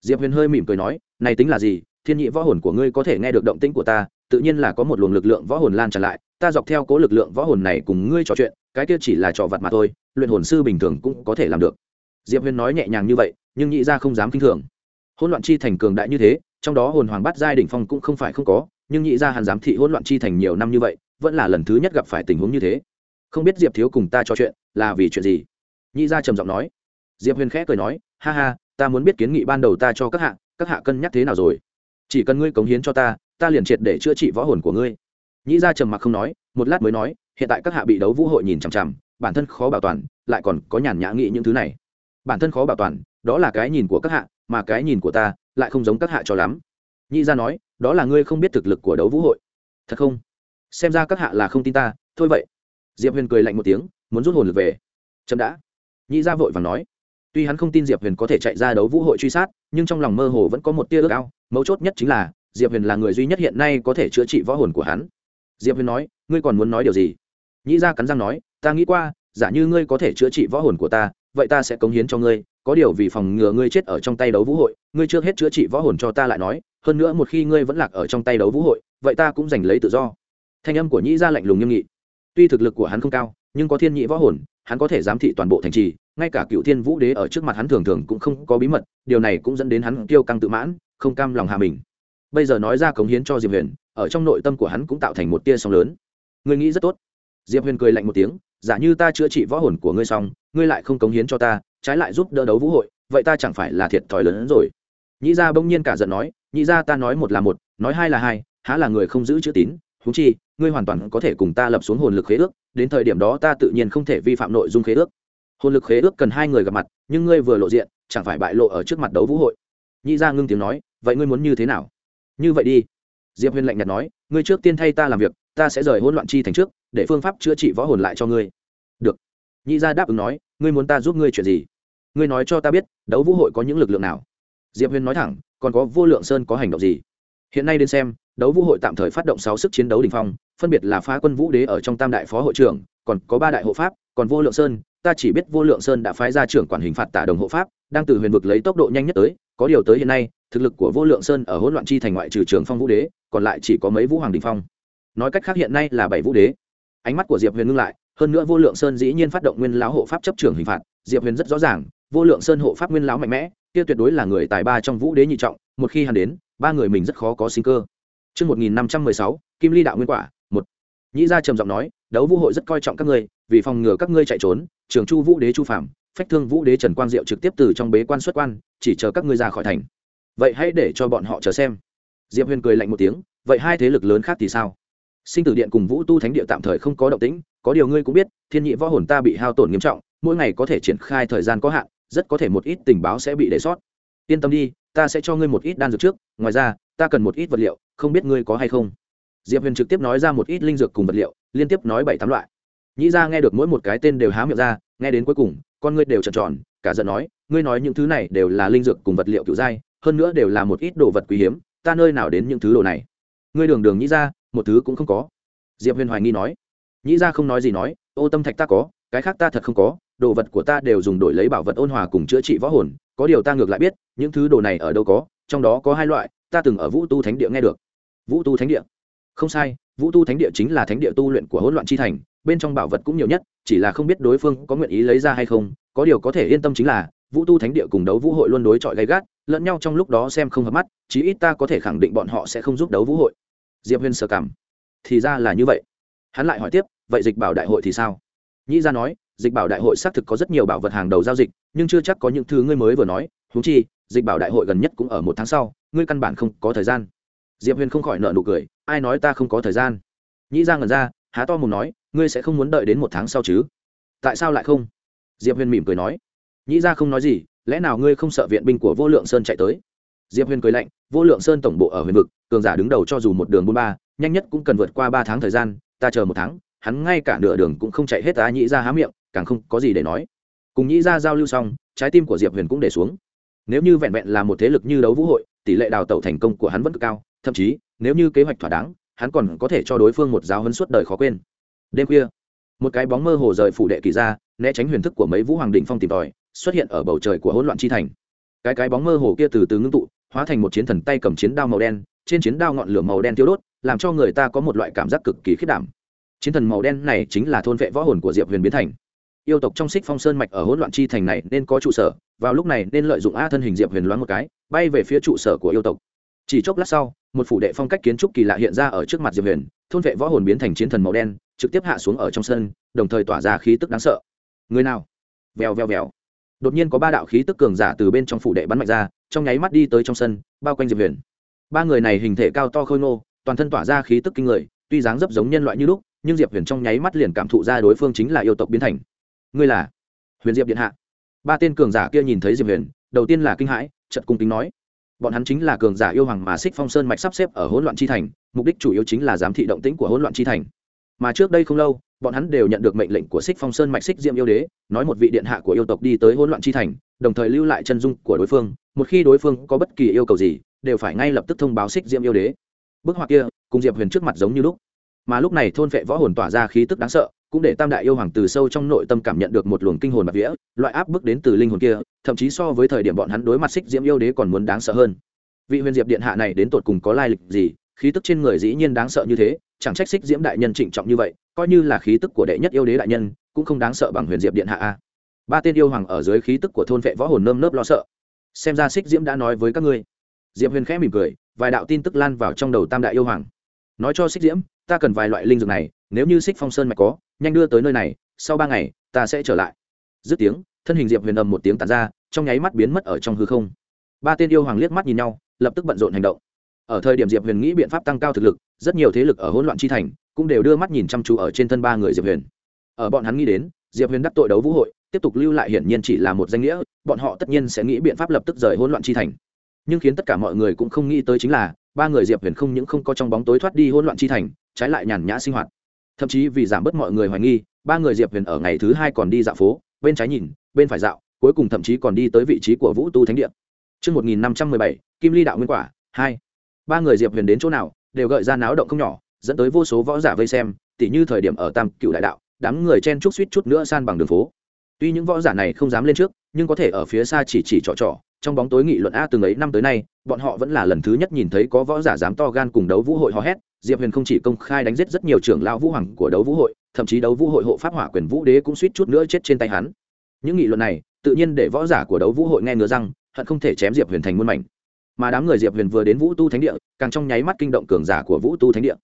Diệp huyền hơi mỉm cười nói, này tính là gì? Thiên nhị võ hồn của ngươi có thể nghe được động tĩnh của ta, tự nhiên là có một luồng lực lượng võ hồn lan tràn lại, ta dọc theo cố lực lượng võ hồn này cùng ngươi trò chuyện, cái kia chỉ là trò vặt mà thôi, luyện hồn sư bình thường cũng có thể làm được. Diệp huyền nói nhẹ nhàng như vậy, nhưng nhị ra không dám kinh thường. Hỗn loạn chi thành cường đại như thế, trong đó hồn hoàng bát giai đỉnh phong cũng không phải không có, nhưng nhị ra hàn giám thị hỗn loạn chi thành nhiều năm như vậy, vẫn là lần thứ nhất gặp phải tình huống như thế không biết diệp thiếu cùng ta trò chuyện là vì chuyện gì? Nhị gia trầm giọng nói. Diệp huyền khẽ cười nói, ha ha, ta muốn biết kiến nghị ban đầu ta cho các hạ các hạ cân nhắc thế nào rồi? Chỉ cần ngươi cống hiến cho ta ta liền triệt để chữa trị võ hồn của ngươi. Nhị gia trầm mặc không nói, một lát mới nói, hiện tại các hạ bị đấu vũ hội nhìn chằm chằm, bản thân khó bảo toàn, lại còn có nhàn nhã nghĩ những thứ này. Bản thân khó bảo toàn, đó là cái nhìn của các hạ, mà cái nhìn của ta lại không giống các hạ cho lắm. Nhị gia nói, đó là ngươi không biết thực lực của đấu vũ hội. Thật không? Xem ra các hạ là không tin ta, thôi vậy diệp huyền cười lạnh một tiếng, muốn rút hồn lực về. Chậm đã. Nhĩ ra vội và nói. Tuy hắn không tin diệp huyền có thể chạy ra đấu vũ hội truy sát, nhưng trong lòng mơ hồ vẫn có một tia ước ao, mấu chốt nhất chính là, diệp huyền là người duy nhất hiện nay có thể chữa trị võ hồn của hắn. Diệp huyền nói, ngươi còn muốn nói điều gì? Nhĩ ra cắn răng nói, ta nghĩ qua, giả như ngươi có thể chữa trị võ hồn của ta, vậy ta sẽ cống hiến cho ngươi, có điều vì phòng ngừa ngươi chết ở trong tay đấu vũ hội, ngươi chưa hết chữa trị võ hồn cho ta lại nói, hơn nữa một khi ngươi vẫn lạc ở trong tay đấu vũ hội, vậy ta cũng giành lấy tự do. Thanh âm của nhĩ ra lạnh lùng nghiêm nghị tuy thực lực của hắn không cao, nhưng có thiên nhị võ hồn, hắn có thể giám thị toàn bộ thành trì, ngay cả cựu thiên vũ đế ở trước mặt hắn thường thường cũng không có bí mật, điều này cũng dẫn đến hắn kiêu căng tự mãn, không cam lòng hà mình. Bây giờ nói ra cống hiến cho diệp huyền, ở trong nội tâm của hắn cũng tạo thành một tia sóng lớn. Ngươi nghĩ rất tốt. Diệp huyền cười lạnh một tiếng, giả như ta chữa trị võ hồn của ngươi xong, ngươi lại không cống hiến cho ta, trái lại giúp đỡ đấu vũ hội, vậy ta chẳng phải là thiệt thòi lớn hơn rồi? Nhĩ ra bỗng nhiên cả giận nói nhĩ ra ta nói một là một, nói hai là hai, há là người không giữ chữ tín thú chi ngươi hoàn toàn có thể cùng ta lập xuống hồn lực khế ước, đến thời điểm đó ta tự nhiên không thể vi phạm nội dung khế ước. Hồn lực khế ước cần hai người gặp mặt, nhưng ngươi vừa lộ diện, chẳng phải bại lộ ở trước mặt đấu vũ hội. Nhị ra ngưng tiếng nói, vậy ngươi muốn như thế nào? Như vậy đi. Diệp huyền lạnh nhạt nói, ngươi trước tiên thay ta làm việc, ta sẽ rời hỗn loạn chi thành trước, để phương pháp chữa trị võ hồn lại cho ngươi. Được. Nhị gia đáp ứng nói, ngươi muốn ta giúp ngươi chuyện gì? Ngươi nói cho ta biết, đấu vũ hội có những lực lượng nào? Diệp huyền nói thẳng, còn có vô lượng sơn có hành động gì? Hiện nay đến xem, đấu vũ hội tạm thời phát động sáu sức chiến đấu đ ỉ n h phong phân biệt là phá quân vũ đế ở trong tam đại phó hội trưởng còn có ba đại hộ pháp còn vô lượng sơn ta chỉ biết vô lượng sơn đã phái ra trưởng quản hình phạt tả đồng hộ pháp đang từ huyền vực lấy tốc độ nhanh nhất tới có điều tới hiện nay thực lực của vô lượng sơn ở hỗn loạn chi thành ngoại trừ trường phong vũ đế còn lại chỉ có mấy vũ hoàng đình phong. Nói cách khác hiện nay là bảy vũ đế. Ánh mắt của diệp huyền ngưng lại hơn nữa vô lượng sơn dĩ nhiên phát động nguyên lão hộ pháp chấp trưởng hình phạt diệp huyền rất rõ ràng vô lượng sơn hộ pháp nguyên lão mạnh mẽ kia tuyệt đối là người tài ba trong vũ đế nhị trọng một khi hắn đến ba người mình rất khó có sinh cơ. Trước 1516, Kim Ly đạo nguyên quả. Nhĩ gia trầm giọng nói, đấu vũ hội rất coi trọng các ngươi, vì phòng ngừa các ngươi chạy trốn, trường Chu Vũ Đế Chu Phạm, Phách Thương Vũ Đế Trần Quang Diệu trực tiếp từ trong bế quan xuất quan, chỉ chờ các ngươi ra khỏi thành. Vậy hãy để cho bọn họ chờ xem. Diệp huyền cười lạnh một tiếng vậy hai thế lực lớn khác thì sao? Sinh tử điện cùng vũ tu thánh địa tạm thời không có động tĩnh có điều ngươi cũng biết thiên nhị võ hồn ta bị hao tổn nghiêm trọng mỗi ngày có thể triển khai thời gian có hạn rất có thể một ít tình báo sẽ bị để sót. Yên tâm đi ta sẽ cho ngươi một ít đan dược trước ngoài ra ta cần một ít vật liệu không biết ngươi có hay không? Diệp huyền trực tiếp nói ra một ít linh dược cùng vật liệu, liên tiếp nói bảy tám loại. Nhĩ ra nghe được mỗi một cái tên đều há miệng ra, nghe đến cuối cùng, con ngươi đều trợn tròn, cả giận nói, ngươi nói những thứ này đều là linh dược cùng vật liệu kiểu giai, hơn nữa đều là một ít đồ vật quý hiếm, ta nơi nào đến những thứ đồ này? Ngươi đường đường nhĩ ra một thứ cũng không có. Diệp huyền hoài nghi nói. Nhĩ ra không nói gì nói, ô tâm thạch ta có, cái khác ta thật không có, đồ vật của ta đều dùng đổi lấy bảo vật ôn hòa cùng chữa trị võ hồn, có điều ta ngược lại biết, những thứ đồ này ở đâu có, trong đó có hai loại, ta từng ở vũ tu thánh địa nghe được. Vũ tu thánh địa không sai, vũ tu thánh địa chính là thánh địa tu luyện của hỗn loạn chi thành, bên trong bảo vật cũng nhiều nhất, chỉ là không biết đối phương có nguyện ý lấy ra hay không, có điều có thể yên tâm chính là, vũ tu thánh địa cùng đấu vũ hội luôn đối chọi gay gắt, lẫn nhau trong lúc đó xem không hợp mắt, chí ít ta có thể khẳng định bọn họ sẽ không giúp đấu vũ hội. Diệp huyên sơ cảm thì ra là như vậy. Hắn lại hỏi tiếp, vậy dịch bảo đại hội thì sao? Nhĩ ra nói, dịch bảo đại hội xác thực có rất nhiều bảo vật hàng đầu giao dịch, nhưng chưa chắc có những thứ ngươi mới vừa nói. Thú chi, dịch bảo đại hội gần nhất cũng ở một tháng sau, ngươi căn bản không có thời gian. Diệp huyền không khỏi nợ nụ cười ai nói ta không có thời gian? Nhĩ ra ngẩn ra, há to mồm nói, ngươi sẽ không muốn đợi đến một tháng sau chứ? Tại sao lại không? Diệp huyền mỉm cười nói. Nhĩ ra không nói gì, lẽ nào ngươi không sợ viện binh của vô lượng sơn chạy tới? Diệp huyền cười lạnh, vô lượng sơn tổng bộ ở huyền vực, cường giả đứng đầu cho dù một đường bốn ba, nhanh nhất cũng cần vượt qua ba tháng thời gian, ta chờ một tháng, hắn ngay cả nửa đường cũng không chạy hết ta nhĩ ra há miệng, càng không có gì để nói. Cùng nhĩ ra giao lưu xong, trái tim của diệp huyền cũng để xuống. Nếu như vẹn vẹn là một thế lực như đấu vũ hội, tỷ lệ đào tẩu thành công của hắn vẫn cực cao, thậm chí nếu như kế hoạch thỏa đáng, hắn còn có thể cho đối phương một giáo hấn suốt đời khó quên. Đêm khuya, một cái bóng mơ hồ rời phủ đệ kỳ ra, né tránh huyền thức của mấy vũ hoàng đình phong tìm tòi, xuất hiện ở bầu trời của hỗn loạn chi thành. Cái cái bóng mơ hồ kia từ từ ngưng tụ, hóa thành một chiến thần tay cầm chiến đao màu đen, trên chiến đao ngọn lửa màu đen tiêu đốt, làm cho người ta có một loại cảm giác cực kỳ khiết đảm. Chiến thần màu đen này chính là thôn vệ võ hồn của diệp huyền biến thành. Yêu tộc trong xích phong sơn mạch ở hỗn loạn chi thành này nên có trụ sở, vào lúc này nên lợi dụng a thân hình diệp huyền loáng một cái, bay về phía trụ sở của yêu tộc chỉ chốc lát sau, một phủ đệ phong cách kiến trúc kỳ lạ hiện ra ở trước mặt diệp huyền, thôn vệ võ hồn biến thành chiến thần màu đen, trực tiếp hạ xuống ở trong sân, đồng thời tỏa ra khí tức đáng sợ. Người nào? Vèo vèo vèo. Đột nhiên có ba đạo khí tức cường giả từ bên trong phủ đệ bắn mạnh ra, trong nháy mắt đi tới trong sân, bao quanh diệp huyền. Ba người này hình thể cao to khôi ngô, toàn thân tỏa ra khí tức kinh người, tuy dáng dấp giống nhân loại như lúc, nhưng diệp huyền trong nháy mắt liền cảm thụ ra đối phương chính là yêu tộc biến thành. Ngươi là huyền diệp điện hạ. Ba tên cường giả kia nhìn thấy diệp huyền, đầu tiên là kinh hãi trận cung kính nói bọn hắn chính là cường giả yêu hoàng mà xích phong sơn mạch sắp xếp ở hỗn loạn chi thành, mục đích chủ yếu chính là giám thị động tĩnh của hỗn loạn chi thành. Mà trước đây không lâu, bọn hắn đều nhận được mệnh lệnh của xích phong sơn mạch xích diệm yêu đế, nói một vị điện hạ của yêu tộc đi tới hỗn loạn chi thành, đồng thời lưu lại chân dung của đối phương, một khi đối phương có bất kỳ yêu cầu gì, đều phải ngay lập tức thông báo xích diệm yêu đế. Bức họa kia, cùng diệp huyền trước mặt giống như lúc. Mà lúc này thôn vệ võ hồn tỏa ra khí tức đáng sợ cũng để tam đại yêu hoàng từ sâu trong nội tâm cảm nhận được một luồng kinh hồn bạc vía, loại áp bức đến từ linh hồn kia, thậm chí so với thời điểm bọn hắn đối mặt xích diễm yêu đế còn muốn đáng sợ hơn. Vị huyền diệp điện hạ này đến tột cùng có lai lịch gì? Khí tức trên người dĩ nhiên đáng sợ như thế, chẳng trách xích diễm đại nhân trịnh trọng như vậy, coi như là khí tức của đệ nhất yêu đế đại nhân, cũng không đáng sợ bằng huyền diệp điện hạ a. Ba tên yêu hoàng ở dưới khí tức của thôn vệ võ hồn nơm nớp lo sợ. Xem ra xích diễm đã nói với các ngươi. Diệp huyền khẽ mỉm cười, vài đạo tin tức lan vào trong đầu tam đại yêu hoàng. Nói cho xích diễm ta cần vài loại linh dược này, nếu như xích phong sơn mạch có, nhanh đưa tới nơi này, sau ba ngày, ta sẽ trở lại. Dứt tiếng, thân hình diệp huyền ầm một tiếng tàn ra, trong nháy mắt biến mất ở trong hư không. Ba tên yêu hoàng liếc mắt nhìn nhau, lập tức bận rộn hành động. Ở thời điểm diệp huyền nghĩ biện pháp tăng cao thực lực, rất nhiều thế lực ở hỗn loạn chi thành cũng đều đưa mắt nhìn chăm chú ở trên thân ba người diệp huyền. Ở bọn hắn nghĩ đến, diệp huyền đắc tội đấu vũ hội, tiếp tục lưu lại hiển nhiên chỉ là một danh nghĩa, bọn họ tất nhiên sẽ nghĩ biện pháp lập tức rời hỗn loạn chi thành. Nhưng khiến tất cả mọi người cũng không nghĩ tới chính là, ba người diệp huyền không những không có trong bóng tối thoát đi hỗn loạn chi thành trái lại nhàn nhã sinh hoạt thậm chí vì giảm bớt mọi người hoài nghi ba người diệp huyền ở ngày thứ hai còn đi dạo phố bên trái nhìn bên phải dạo cuối cùng thậm chí còn đi tới vị trí của vũ tu thánh địa Trước 1517, Kim Ly đạo nguyên quả, 2. Ba người Diệp Huyền đến chỗ nào, đều gợi ra náo động không nhỏ, dẫn tới vô số võ giả vây xem, tỉ như thời điểm ở Tam Cựu đại đạo, đám người chen chúc suýt chút nữa san bằng đường phố. Tuy những võ giả này không dám lên trước, nhưng có thể ở phía xa chỉ chỉ trò trò, trong bóng tối nghị luận a từng ấy năm tới nay, bọn họ vẫn là lần thứ nhất nhìn thấy có võ giả dám to gan cùng đấu vũ hội hò hét, Diệp Huyền không chỉ công khai đánh giết rất nhiều trưởng lão vũ hoàng của đấu vũ hội, thậm chí đấu vũ hội hộ pháp hỏa quyền vũ đế cũng suýt chút nữa chết trên tay hắn. Những nghị luận này, tự nhiên để võ giả của đấu vũ hội nghe ngứa răng, hận không thể chém Diệp Huyền thành muôn mảnh. Mà đám người Diệp Huyền vừa đến Vũ Tu Thánh địa, càng trong nháy mắt kinh động cường giả của Vũ Tu Thánh địa.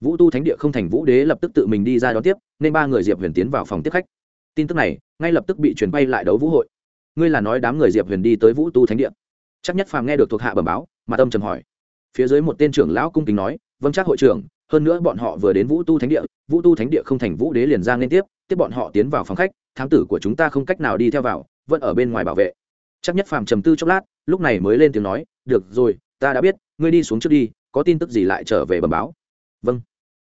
Vũ Tu Thánh địa không thành Vũ Đế lập tức tự mình đi ra đón tiếp, nên ba người Diệp Huyền tiến vào phòng tiếp khách. Tin tức này ngay lập tức bị truyền bay lại đấu vũ hội. Ngươi là nói đám người Diệp Huyền đi tới Vũ Tu Thánh địa? Chắc nhất phàm nghe được thuộc hạ bẩm báo, mà tâm trầm hỏi. Phía dưới một tên trưởng lão cung kính nói, "Vâng chắc hội trưởng, hơn nữa bọn họ vừa đến Vũ Tu Thánh địa, Vũ Tu Thánh địa không thành Vũ Đế liền ra liên tiếp, tiếp bọn họ tiến vào phòng khách, thám tử của chúng ta không cách nào đi theo vào, vẫn ở bên ngoài bảo vệ." Chắc nhất phàm trầm tư chốc lát, lúc này mới lên tiếng nói, "Được rồi, ta đã biết, ngươi đi xuống trước đi, có tin tức gì lại trở về bẩm báo." "Vâng."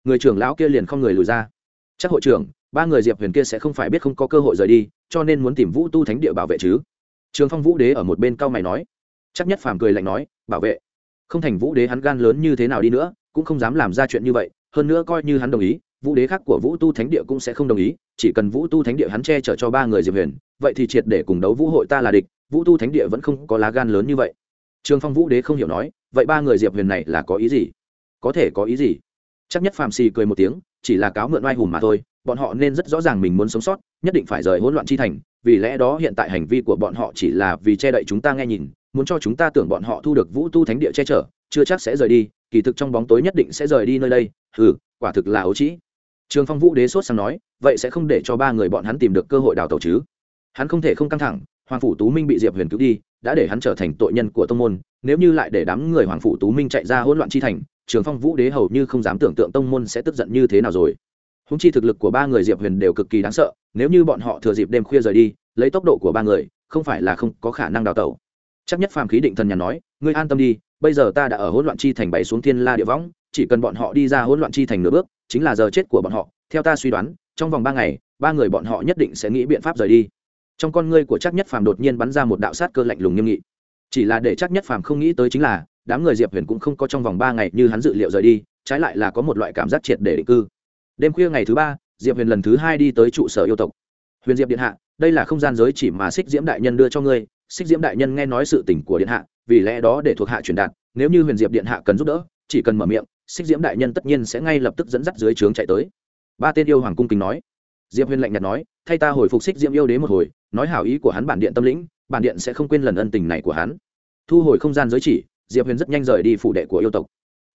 Người trưởng lão kia liền không người lùi ra. "Chắc hội trưởng, ba người Diệp Huyền kia sẽ không phải biết không có cơ hội rời đi, cho nên muốn tìm Vũ Tu Thánh địa bảo vệ chứ?" Trường Phong Vũ Đế ở một bên cao mày nói. Chắc nhất phàm cười lạnh nói, "Bảo vệ? Không thành Vũ Đế hắn gan lớn như thế nào đi nữa, cũng không dám làm ra chuyện như vậy, hơn nữa coi như hắn đồng ý, Vũ Đế khác của Vũ Tu Thánh địa cũng sẽ không đồng ý, chỉ cần Vũ Tu Thánh địa hắn che chở cho ba người Diệp Huyền, vậy thì triệt để cùng đấu Vũ hội ta là địch, Vũ Tu Thánh địa vẫn không có lá gan lớn như vậy. Trường Phong Vũ Đế không hiểu nói, vậy ba người Diệp Huyền này là có ý gì? Có thể có ý gì? Chắc nhất Phạm xì cười một tiếng, chỉ là cáo mượn oai hùng mà thôi, bọn họ nên rất rõ ràng mình muốn sống sót, nhất định phải rời hỗn loạn chi thành, vì lẽ đó hiện tại hành vi của bọn họ chỉ là vì che đậy chúng ta nghe nhìn, muốn cho chúng ta tưởng bọn họ thu được Vũ Tu Thánh địa che chở, chưa chắc sẽ rời đi, kỳ thực trong bóng tối nhất định sẽ rời đi nơi đây, hừ, quả thực là ấu trĩ. Trường Phong Vũ Đế sốt sang nói, vậy sẽ không để cho ba người bọn hắn tìm được cơ hội đào tẩu chứ? Hắn không thể không căng thẳng, Hoàng phủ Tú Minh bị Diệp Huyền cứu đi, đã để hắn trở thành tội nhân của tông môn, nếu như lại để đám người Hoàng phủ Tú Minh chạy ra hỗn loạn chi thành, Trường Phong Vũ Đế hầu như không dám tưởng tượng tông môn sẽ tức giận như thế nào rồi. húng chi thực lực của ba người diệp huyền đều cực kỳ đáng sợ nếu như bọn họ thừa dịp đêm khuya rời đi lấy tốc độ của ba người không phải là không có khả năng đào tẩu chắc nhất phàm khí định thần nhà nói ngươi an tâm đi bây giờ ta đã ở hỗn loạn chi thành bày xuống thiên la địa võng, chỉ cần bọn họ đi ra hỗn loạn chi thành nửa bước, chính là giờ chết của bọn họ. Theo ta suy đoán, trong vòng ba ngày, ba người bọn họ nhất định sẽ nghĩ biện pháp rời đi. Trong con ngươi của chắc nhất phàm đột nhiên bắn ra một đạo sát cơ lạnh lùng nghiêm nghị. Chỉ là để chắc nhất phàm không nghĩ tới chính là, đám người diệp huyền cũng không có trong vòng ba ngày như hắn dự liệu rời đi, trái lại là có một loại cảm giác triệt để định cư. Đêm khuya ngày thứ ba, diệp huyền lần thứ hai đi tới trụ sở yêu tộc. Huyền diệp điện hạ, đây là không gian giới chỉ mà xích diễm đại nhân đưa cho ngươi. Xích diễm đại nhân nghe nói sự tình của điện hạ vì lẽ đó để thuộc hạ truyền đạt, nếu như huyền diệp điện hạ cần giúp đỡ, chỉ cần mở miệng, xích diễm đại nhân tất nhiên sẽ ngay lập tức dẫn dắt dưới trướng chạy tới. Ba tên yêu hoàng cung kính nói. Diệp huyền lạnh nhạt nói, thay ta hồi phục xích diễm yêu đế một hồi, nói hảo ý của hắn bản điện tâm lĩnh, bản điện sẽ không quên lần ân tình này của hắn. Thu hồi không gian giới chỉ, diệp huyền rất nhanh rời đi phủ đệ của yêu tộc.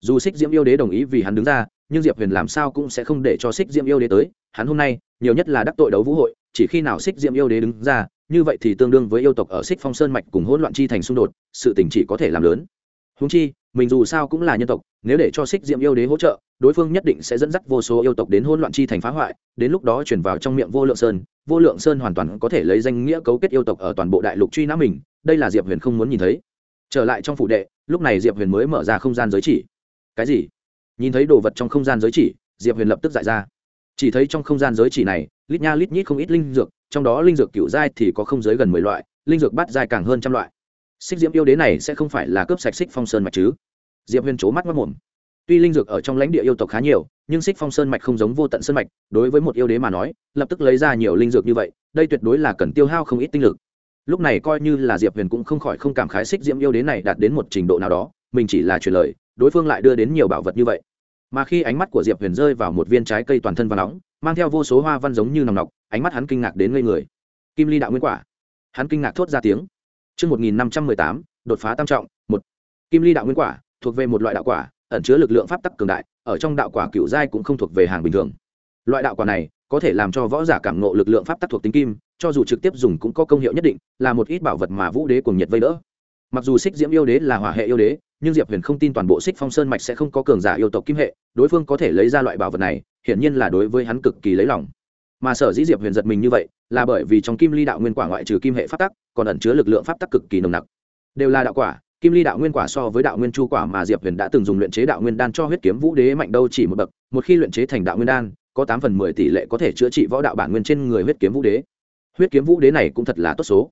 Dù xích diễm yêu đế đồng ý vì hắn đứng ra, nhưng diệp huyền làm sao cũng sẽ không để cho xích diễm yêu đế tới. Hắn hôm nay, nhiều nhất là đắc tội đấu vũ hội, chỉ khi nào xích diễm yêu đế đứng ra như vậy thì tương đương với yêu tộc ở xích phong sơn mạch cùng hỗn loạn chi thành xung đột, sự tình chỉ có thể làm lớn. Húng chi, mình dù sao cũng là nhân tộc, nếu để cho xích Diệm yêu đế hỗ trợ, đối phương nhất định sẽ dẫn dắt vô số yêu tộc đến hỗn loạn chi thành phá hoại, đến lúc đó chuyển vào trong miệng vô lượng sơn, vô lượng sơn hoàn toàn có thể lấy danh nghĩa cấu kết yêu tộc ở toàn bộ đại lục truy nã mình, đây là diệp huyền không muốn nhìn thấy. Trở lại trong phủ đệ, lúc này diệp huyền mới mở ra không gian giới chỉ. Cái gì? Nhìn thấy đồ vật trong không gian giới chỉ, diệp huyền lập tức dại ra. Chỉ thấy trong không gian giới chỉ này, lít nha lít nhít không ít linh dược trong đó linh dược cựu giai thì có không giới gần mười loại, linh dược bát giai càng hơn trăm loại. Xích diễm yêu đế này sẽ không phải là cướp sạch xích phong sơn mạch chứ? Diệp huyền c mắt mất mồm tuy linh dược ở trong lãnh địa yêu tộc khá nhiều, nhưng xích phong sơn mạch không giống vô tận sơn mạch, đối với một yêu đế mà nói, lập tức lấy ra nhiều linh dược như vậy, đây tuyệt đối là cần tiêu hao không ít tinh lực. Lúc này coi như là diệp huyền cũng không khỏi không cảm khái xích diễm yêu đế này đạt đến một trình độ nào đó, mình chỉ là truyền lời, đối phương lại đưa đến nhiều bảo vật như vậy. Mà khi ánh mắt của diệp huyền rơi vào một viên trái cây toàn thân và nóng mang theo vô số hoa văn giống như nòng nọc ánh mắt hắn kinh ngạc đến ngây người kim ly đạo nguyên quả hắn kinh ngạc thốt ra tiếng Trước 1518, đột phá tam trọng, một Kim ly đạo nguyên quả, thuộc về một loại đạo quả, ẩn chứa lực lượng pháp tắc cường đại, ở trong đạo quả cựu giai cũng không thuộc về hàng bình thường. Loại đạo quả này có thể làm cho võ giả cảm ngộ lực lượng pháp tắc thuộc tính kim, cho dù trực tiếp dùng cũng có công hiệu nhất định, là một ít bảo vật mà Vũ Đế cùng nhiệt vây đỡ. Mặc dù Xích Diễm yêu đế là hỏa hệ yêu đế, nhưng Diệp Huyền không tin toàn bộ Xích Phong Sơn mạch sẽ không có cường giả yêu tộc kim hệ, đối phương có thể lấy ra loại bảo vật này, hiển nhiên là đối với hắn cực kỳ lấy lòng. Mà sở dĩ diệp huyền giật mình như vậy là bởi vì trong kim ly đạo nguyên quả ngoại trừ kim hệ pháp tắc còn ẩn chứa lực lượng pháp tắc cực kỳ nồng nặc. Đều là đạo quả kim ly đạo nguyên quả so với đạo nguyên chu quả mà diệp huyền đã từng dùng luyện chế đạo nguyên đan cho huyết kiếm vũ đế mạnh đâu chỉ một bậc một khi luyện chế thành đạo nguyên đan có tám phần mười tỷ lệ có thể chữa trị võ đạo bản nguyên trên người huyết kiếm vũ đế. Huyết kiếm vũ đế này cũng thật là tốt số.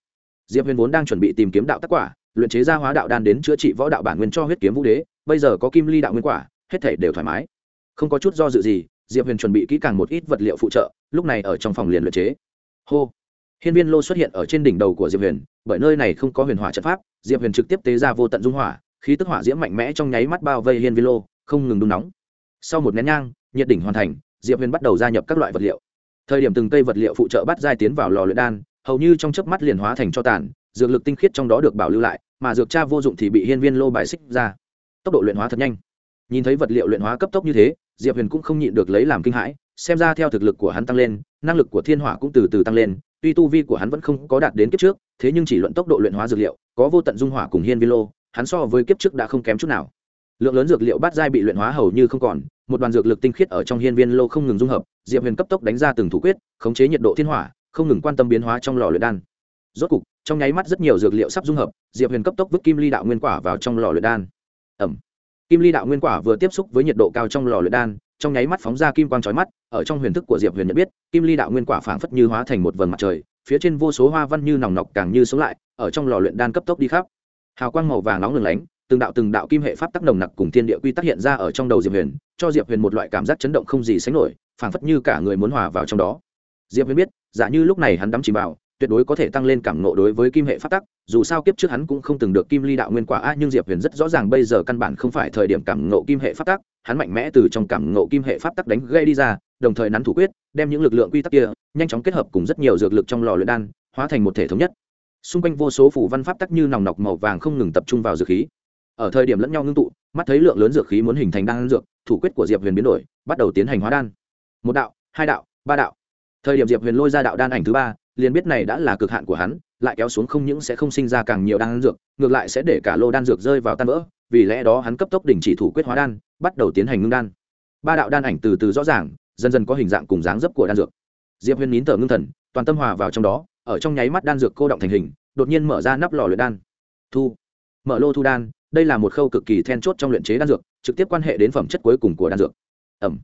Diệp huyền vốn đang chuẩn bị tìm kiếm đạo tác quả luyện chế ra hóa đạo đan đến chữa trị võ đạo bản nguyên cho huyết kiếm vũ đế, bây giờ có kim ly đạo nguyên quả, hết thể đều thoải mái. Không có chút do dự gì, diệp huyền chuẩn bị kỹ càng một ít vật liệu phụ trợ, lúc này ở trong phòng liền luyện chế. Hô! Hiên viên lô xuất hiện ở trên đỉnh đầu của diệp huyền, bởi nơi này không có huyền hỏa trận pháp, diệp huyền trực tiếp tế ra vô tận dung hỏa, khí tức hỏa diễm mạnh mẽ trong nháy mắt bao vây hiên viên lô, không ngừng đun nóng. Sau một nén nhang, nhiệt đỉnh hoàn thành, diệp huyền bắt đầu gia nhập các loại vật liệu. Thời điểm từng cây vật liệu phụ trợ bắt giai tiến vào lò luyện đan, hầu như trong chớp mắt liền hóa thành cho tàn, dược lực tinh khiết trong đó được bảo lưu lại mà dược cha vô dụng thì bị hiên viên lô bài xích ra. Tốc độ luyện hóa thật nhanh. Nhìn thấy vật liệu luyện hóa cấp tốc như thế, diệp huyền cũng không nhịn được lấy làm kinh hãi, xem ra theo thực lực của hắn tăng lên, năng lực của thiên hỏa cũng từ từ tăng lên, tuy tu vi của hắn vẫn không có đạt đến kiếp trước, thế nhưng chỉ luận tốc độ luyện hóa dược liệu, có vô tận dung hỏa cùng hiên Viên lô, hắn so với kiếp trước đã không kém chút nào. Lượng lớn dược liệu bát giai bị luyện hóa hầu như không còn, một đoàn dược lực tinh khiết ở trong hiên viên lô không ngừng dung hợp, diệp huyền cấp tốc đánh ra từng thủ quyết, khống chế nhiệt độ thiên hỏa, không ngừng quan tâm biến hóa trong lò luyện đan. Rốt cục trong nháy mắt rất nhiều dược liệu sắp dung hợp, diệp huyền cấp tốc vứt kim ly đạo nguyên quả vào trong lò luyện đan. Ẩm kim ly đạo nguyên quả vừa tiếp xúc với nhiệt độ cao trong lò luyện đan, trong nháy mắt phóng ra kim quang chói mắt, ở trong huyền thức của diệp huyền nhận biết, kim ly đạo nguyên quả phảng phất như hóa thành một vầng mặt trời, phía trên vô số hoa văn như nòng nọc càng như sống lại, ở trong lò luyện đan cấp tốc đi khắp. Hào quang màu vàng nóng lừng lánh, từng đạo từng đạo kim hệ pháp tắc nồng nặc cùng thiên địa quy tắc hiện ra ở trong đầu diệp huyền, cho diệp huyền một loại cảm giác chấn động không gì sánh nổi, phảng phất như cả người muốn hòa vào trong đó. Diệp huyền biết, giả như lúc này hắn đắm chìm vào tuyệt đối có thể tăng lên cảm nộ đối với kim hệ pháp tắc, dù sao kiếp trước hắn cũng không từng được kim ly đạo nguyên quả a, nhưng diệp huyền rất rõ ràng bây giờ căn bản không phải thời điểm cảm nộ kim hệ pháp tắc, hắn mạnh mẽ từ trong cảm nộ kim hệ pháp tắc đánh gây đi ra, đồng thời nắn thủ quyết, đem những lực lượng quy tắc kia nhanh chóng kết hợp cùng rất nhiều dược lực trong lò luyện đan, hóa thành một thể thống nhất. Xung quanh vô số phủ văn pháp tắc như nòng nọc màu vàng không ngừng tập trung vào dược khí. Ở thời điểm lẫn nhau ngưng tụ, mắt thấy lượng lớn dược khí muốn hình thành đan dược, thủ quyết của diệp huyền biến đổi, bắt đầu tiến hành hóa đan. Một đạo, hai đạo, ba đạo. Thời điểm diệp huyền lôi ra đạo đan ảnh thứ ba liền biết này đã là cực hạn của hắn, lại kéo xuống không những sẽ không sinh ra càng nhiều đan dược, ngược lại sẽ để cả lô đan dược rơi vào tan vỡ, vì lẽ đó hắn cấp tốc đình chỉ thủ quyết hóa đan, bắt đầu tiến hành ngưng đan. Ba đạo đan ảnh từ từ rõ ràng, dần dần có hình dạng cùng dáng dấp của đan dược. Diệp huyền nín thở ngưng thần, toàn tâm hòa vào trong đó, ở trong nháy mắt đan dược cô động thành hình, đột nhiên mở ra nắp lò luyện đan. Thu. Mở lô thu đan, đây là một khâu cực kỳ then chốt trong luyện chế đan dược, trực tiếp quan hệ đến phẩm chất cuối cùng của đan dược. Ẩm.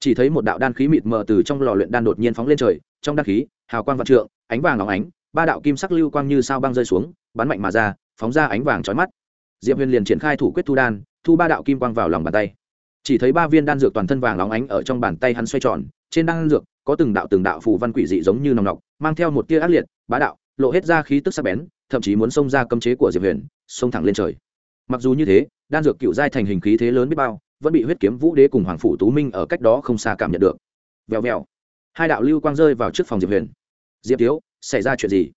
Chỉ thấy một đạo đan khí mịt mờ từ trong lò luyện đan đột nhiên phóng lên trời, trong đan khí, hào quang vạn trượng ánh vàng óng ánh, ba đạo kim sắc lưu quang như sao băng rơi xuống, bắn mạnh mà ra, phóng ra ánh vàng chói mắt. Diệp huyền liền triển khai thủ quyết thu đan, thu ba đạo kim quang vào lòng bàn tay. Chỉ thấy ba viên đan dược toàn thân vàng óng ánh ở trong bàn tay hắn xoay tròn, trên đan dược có từng đạo từng đạo phù văn quỷ dị giống như nòng nọc, mang theo một tia ác liệt, bá đạo, lộ hết ra khí tức sắc bén, thậm chí muốn xông ra cấm chế của diệp huyền, xông thẳng lên trời. Mặc dù như thế, đan dược cựu giai thành hình khí thế lớn biết bao, vẫn bị huyết kiếm vũ đế cùng hoàng phủ tú minh ở cách đó không xa cảm nhận được. Vèo vèo. Hai đạo lưu quang rơi vào trước phòng diệp huyền diệp thiếu, xảy ra chuyện gì?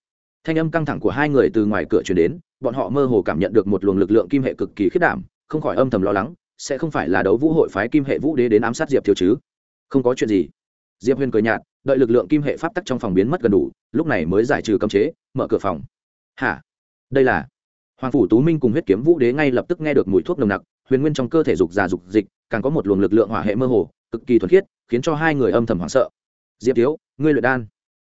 Thanh âm căng thẳng của hai người từ ngoài cửa chuyển đến, bọn họ mơ hồ cảm nhận được một luồng lực lượng kim hệ cực kỳ khiết đảm, không khỏi âm thầm lo lắng, sẽ không phải là đấu vũ hội phái kim hệ vũ đế đến ám sát diệp thiếu chứ? Không có chuyện gì. Diệp huyền cười nhạt, đợi lực lượng kim hệ pháp tắc trong phòng biến mất gần đủ, lúc này mới giải trừ cấm chế, mở cửa phòng. Hả? Đây là? Hoàng phủ tú minh cùng huyết kiếm vũ đế ngay lập tức nghe được mùi thuốc nồng nặc, huyền nguyên trong cơ thể dục già dục dịch, càng có một luồng lực lượng hỏa hệ mơ hồ, cực kỳ thuần khiết, khiến cho hai người âm thầm hoảng sợ. Diệp thiếu, ngươi luyện đan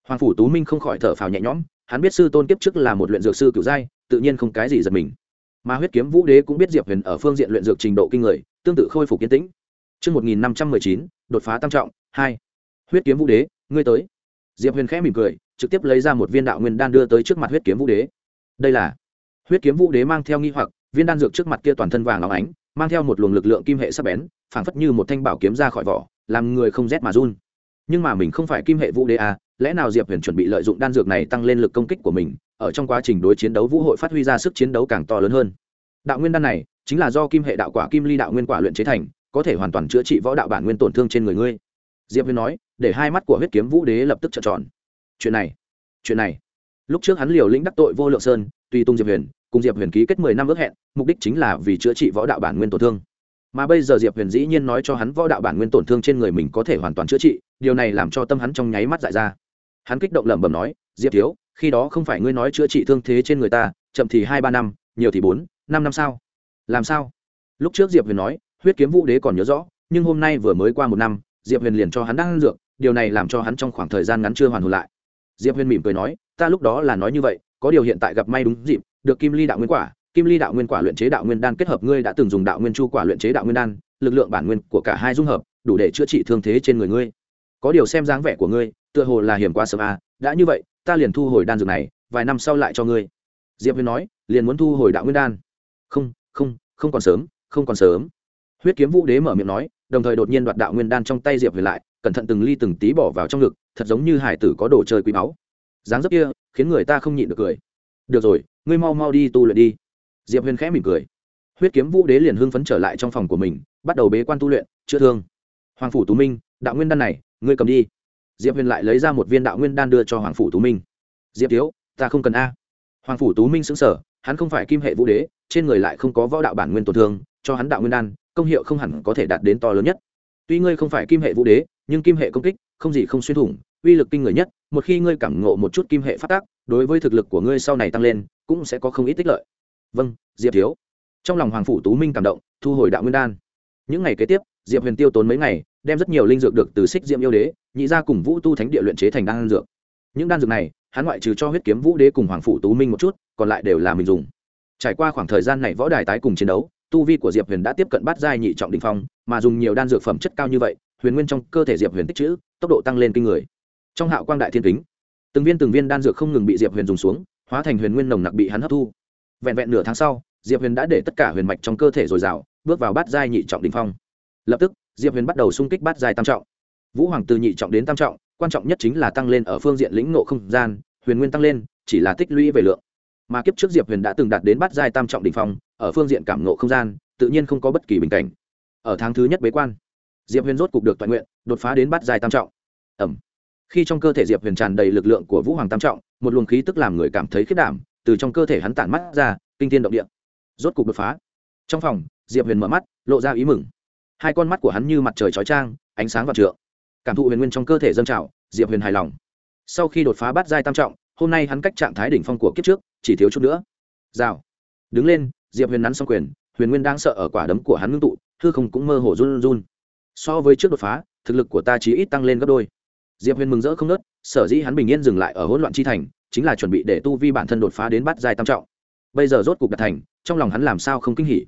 hoàng phủ tú minh không khỏi thở phào nhẹ nhõm hắn biết sư tôn kiếp trước là một luyện dược sư cựu giai tự nhiên không cái gì giật mình mà huyết kiếm vũ đế cũng biết diệp huyền ở phương diện luyện dược trình độ kinh người tương tự khôi phục kiến tĩnh Trước 1519, đột phá tam trọng, 2. Huyết kiếm vũ đế, ngươi tới. Diệp huyền khẽ mỉm cười, trực tiếp lấy ra một viên đạo nguyên đan đưa tới trước mặt huyết kiếm vũ đế. Đây là huyết kiếm vũ đế mang theo nghi hoặc viên đan dược trước mặt kia toàn thân vàng óng ánh mang theo một luồng lực lượng kim hệ sắc bén phảng phất như một thanh bảo kiếm ra khỏi vỏ làm người không rét mà run nhưng mà mình không phải kim hệ vũ đế à lẽ nào diệp huyền chuẩn bị lợi dụng đan dược này tăng lên lực công kích của mình, ở trong quá trình đối chiến đấu vũ hội phát huy ra sức chiến đấu càng to lớn hơn? Đạo nguyên đan này chính là do kim hệ đạo quả, kim ly đạo nguyên quả luyện chế thành, có thể hoàn toàn chữa trị võ đạo bản nguyên tổn thương trên người ngươi. Diệp huyền nói, để hai mắt của huyết kiếm vũ đế lập tức trợn tròn. Chuyện này chuyện này. Lúc trước hắn liều lĩnh đắc tội vô lượng sơn tuy tung diệp huyền, cùng diệp huyền ký kết mười năm ước hẹn, mục đích chính là vì chữa trị võ đạo bản nguyên tổn thương. Mà bây giờ diệp huyền dĩ nhiên nói cho hắn võ đạo bản nguyên tổn thương trên người mình có thể hoàn toàn chữa trị, điều này làm cho tâm hắn trong nháy mắt dại ra hắn kích động lẩm bẩm nói, diệp thiếu, khi đó không phải ngươi nói chữa trị thương thế trên người ta, chậm thì hai ba năm, nhiều thì bốn, năm năm sao? Làm sao? Lúc trước diệp huyền nói, huyết kiếm vũ đế còn nhớ rõ, nhưng hôm nay vừa mới qua một năm, diệp huyền liền cho hắn đang ăn dược, điều này làm cho hắn trong khoảng thời gian ngắn chưa hoàn hồn lại. Diệp huyền mỉm cười nói, ta lúc đó là nói như vậy, có điều hiện tại gặp may đúng dịp, được kim ly đạo nguyên quả, kim ly đạo nguyên quả luyện chế đạo nguyên đan kết hợp ngươi đã từng dùng đạo nguyên chu quả luyện chế đạo nguyên đan, lực lượng bản nguyên của cả hai dung hợp, đủ để chữa trị thương thế trên người ngươi có điều xem dáng vẻ của ngươi, tựa hồ là hiểm quá sớm à đã như vậy, ta liền thu hồi đan dược này, vài năm sau lại cho ngươi. Diệp huyền nói, liền muốn thu hồi đạo nguyên đan. Không không không còn sớm, không còn sớm. Huyết kiếm vũ đế mở miệng nói, đồng thời đột nhiên đoạt đạo nguyên đan trong tay diệp huyền lại, cẩn thận từng ly từng tí bỏ vào trong ngực, thật giống như hải tử có đồ chơi quý báu. Dáng dấp kia, khiến người ta không nhịn được cười. Được rồi, ngươi mau mau đi tu luyện đi. Diệp huyền khẽ mỉm cười. Huyết kiếm vũ đế liền hưng phấn trở lại trong phòng của mình, bắt đầu bế quan tu luyện, chữa thương. Hoàng phủ tú minh, đạo nguyên đan này ngươi cầm đi. Diệp huyền lại lấy ra một viên đạo nguyên đan đưa cho hoàng phủ tú minh. Diệp thiếu, ta không cần a. Hoàng phủ tú minh xứng sở hắn không phải kim hệ vũ đế, trên người lại không có võ đạo bản nguyên tổn thương, cho hắn đạo nguyên đan, công hiệu không hẳn có thể đạt đến to lớn nhất. Tuy ngươi không phải kim hệ vũ đế, nhưng kim hệ công kích, không gì không xuyên thủng, uy lực kinh người nhất, một khi ngươi cảm ngộ một chút kim hệ phát tác, đối với thực lực của ngươi sau này tăng lên, cũng sẽ có không ít tích lợi. Vâng diệp thiếu. Trong lòng hoàng phủ tú minh cảm động, thu hồi đạo nguyên đan. Những ngày kế tiếp, diệp huyền tiêu tốn mấy ngày đem rất nhiều linh dược được từ xích diệm yêu đế, nhị ra cùng vũ tu thánh địa luyện chế thành đan dược. Những đan dược này, hắn ngoại trừ cho huyết kiếm vũ đế cùng hoàng phủ tú minh một chút, còn lại đều là mình dùng. Trải qua khoảng thời gian này võ đài tái cùng chiến đấu, tu vi của diệp huyền đã tiếp cận bát giai nhị trọng đình phong, mà dùng nhiều đan dược phẩm chất cao như vậy, huyền nguyên trong cơ thể diệp huyền tích chữ tốc độ tăng lên kinh người. Trong hạo quang đại thiên kính, từng viên từng viên đan dược không ngừng bị diệp huyền dùng xuống, hóa thành huyền nguyên nồng nặc bị hắn hấp thu. Vẹn vẹn nửa tháng sau, diệp huyền đã để tất cả huyền mạch trong cơ thể dồi dào, bước vào bát giai nhị trọng đình phong. Lập tức diệp huyền bắt đầu xung kích bát giai tam trọng. Vũ hoàng từ nhị trọng đến tam trọng, quan trọng nhất chính là tăng lên ở phương diện lĩnh ngộ không gian, huyền nguyên tăng lên, chỉ là tích lũy về lượng. Mà kiếp trước diệp huyền đã từng đạt đến bát giai tam trọng đình phong, ở phương diện cảm ngộ không gian, tự nhiên không có bất kỳ bình cảnh. Ở tháng thứ nhất bế quan, diệp huyền rốt cục được toàn nguyện, đột phá đến bát giai tam trọng. Ẩm khi trong cơ thể diệp huyền tràn đầy lực lượng của vũ hoàng tam trọng, một luồng khí tức làm người cảm thấy khiết đảm, từ trong cơ thể hắn tản mắt ra, kinh thiên động địa. Rốt cục đột phá. Trong phòng, diệp huyền mở mắt, lộ ra ý mừng hai con mắt của hắn như mặt trời chói trang, ánh sáng và trượng. Cảm thụ huyền nguyên trong cơ thể dâng trào, diệp huyền hài lòng. Sau khi đột phá bát giai tam trọng, hôm nay hắn cách trạng thái đỉnh phong của kiếp trước, chỉ thiếu chút nữa. Rào. Đứng lên, diệp huyền nắn xong quyền, huyền nguyên đang sợ ở quả đấm của hắn ngưng tụ, hư không cũng mơ hồ run run so với trước đột phá, thực lực của ta chỉ ít tăng lên gấp đôi. Diệp huyền mừng rỡ không nớt, sở dĩ hắn bình yên dừng lại ở hỗn loạn chi thành, chính là chuẩn bị để tu vi bản thân đột phá đến bắt giai tam trọng. Bây giờ rốt cục đạt thành, trong lòng hắn làm sao không kinh hỉ.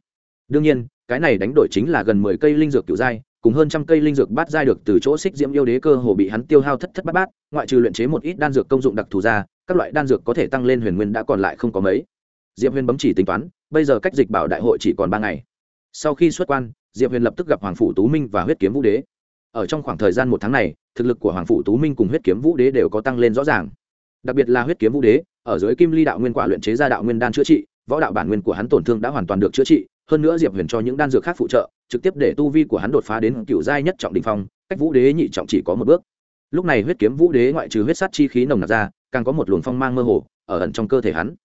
Đương nhiên cái này đánh đổi chính là gần mười cây linh dược cựu giai cùng hơn trăm cây linh dược bát giai được từ chỗ xích diễm yêu đế cơ hồ bị hắn tiêu hao thất thất bát bát, ngoại trừ luyện chế một ít đan dược công dụng đặc thù ra, các loại đan dược có thể tăng lên huyền nguyên đã còn lại không có mấy. Diệp huyền bấm chỉ tính toán, bây giờ cách dịch bảo đại hội chỉ còn ba ngày. Sau khi xuất quan, diệp huyền lập tức gặp hoàng phủ tú minh và huyết kiếm vũ đế. Ở trong khoảng thời gian một tháng này, thực lực của hoàng phủ tú minh cùng huyết kiếm vũ đế đều có tăng lên rõ ràng. Đặc biệt là huyết kiếm vũ đế, ở dưới kim ly đạo nguyên quả luyện chế ra đạo nguyên đan chữa trị, võ đạo bản nguyên của hắn tổn thương đã hoàn toàn được chữa trị hơn nữa diệp huyền cho những đan dược khác phụ trợ trực tiếp để tu vi của hắn đột phá đến cựu giai nhất trọng đình phong cách vũ đế nhị trọng chỉ có một bước lúc này huyết kiếm vũ đế ngoại trừ huyết sát chi khí nồng nặc ra càng có một luồng phong mang mơ hồ ở ẩn trong cơ thể hắn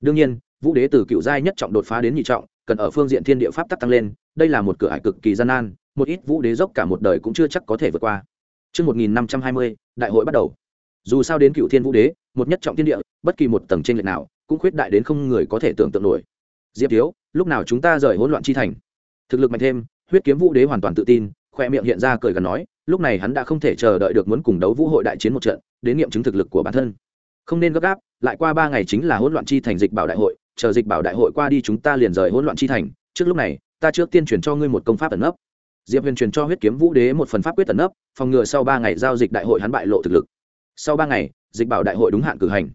đương nhiên vũ đế từ cựu giai nhất trọng đột phá đến nhị trọng cần ở phương diện thiên địa pháp tắc tăng lên đây là một cửa ải cực kỳ gian nan một ít vũ đế dốc cả một đời cũng chưa chắc có thể vượt qua Trước 1520, đại hội bắt đầu. Dù sao đến cựu thiên vũ đế, một nhất trọng thiên địa, bất kỳ một tầng trên lệch nào, cũng khuyết đại đến không người có thể tưởng tượng nổi. Diệp Thiếu, lúc nào chúng ta rời hỗn loạn chi thành? Thực lực mạnh thêm, huyết kiếm vũ đế hoàn toàn tự tin, khoe miệng hiện ra cười gần nói, lúc này hắn đã không thể chờ đợi được muốn cùng đấu vũ hội đại chiến một trận, đến nghiệm chứng thực lực của bản thân. Không nên gấp gáp, lại qua ba ngày chính là hỗn loạn chi thành dịch bảo đại hội, chờ dịch bảo đại hội qua đi chúng ta liền rời hỗn loạn chi thành, trước lúc này, ta trước tiên truyền cho ngươi một công pháp ẩn nấp diệp huyền truyền cho huyết kiếm vũ đế một phần pháp quyết tẩn ấp phòng ngừa sau ba ngày giao dịch đại hội hắn bại lộ thực lực sau ba ngày dịch bảo đại hội đúng hạn cử hành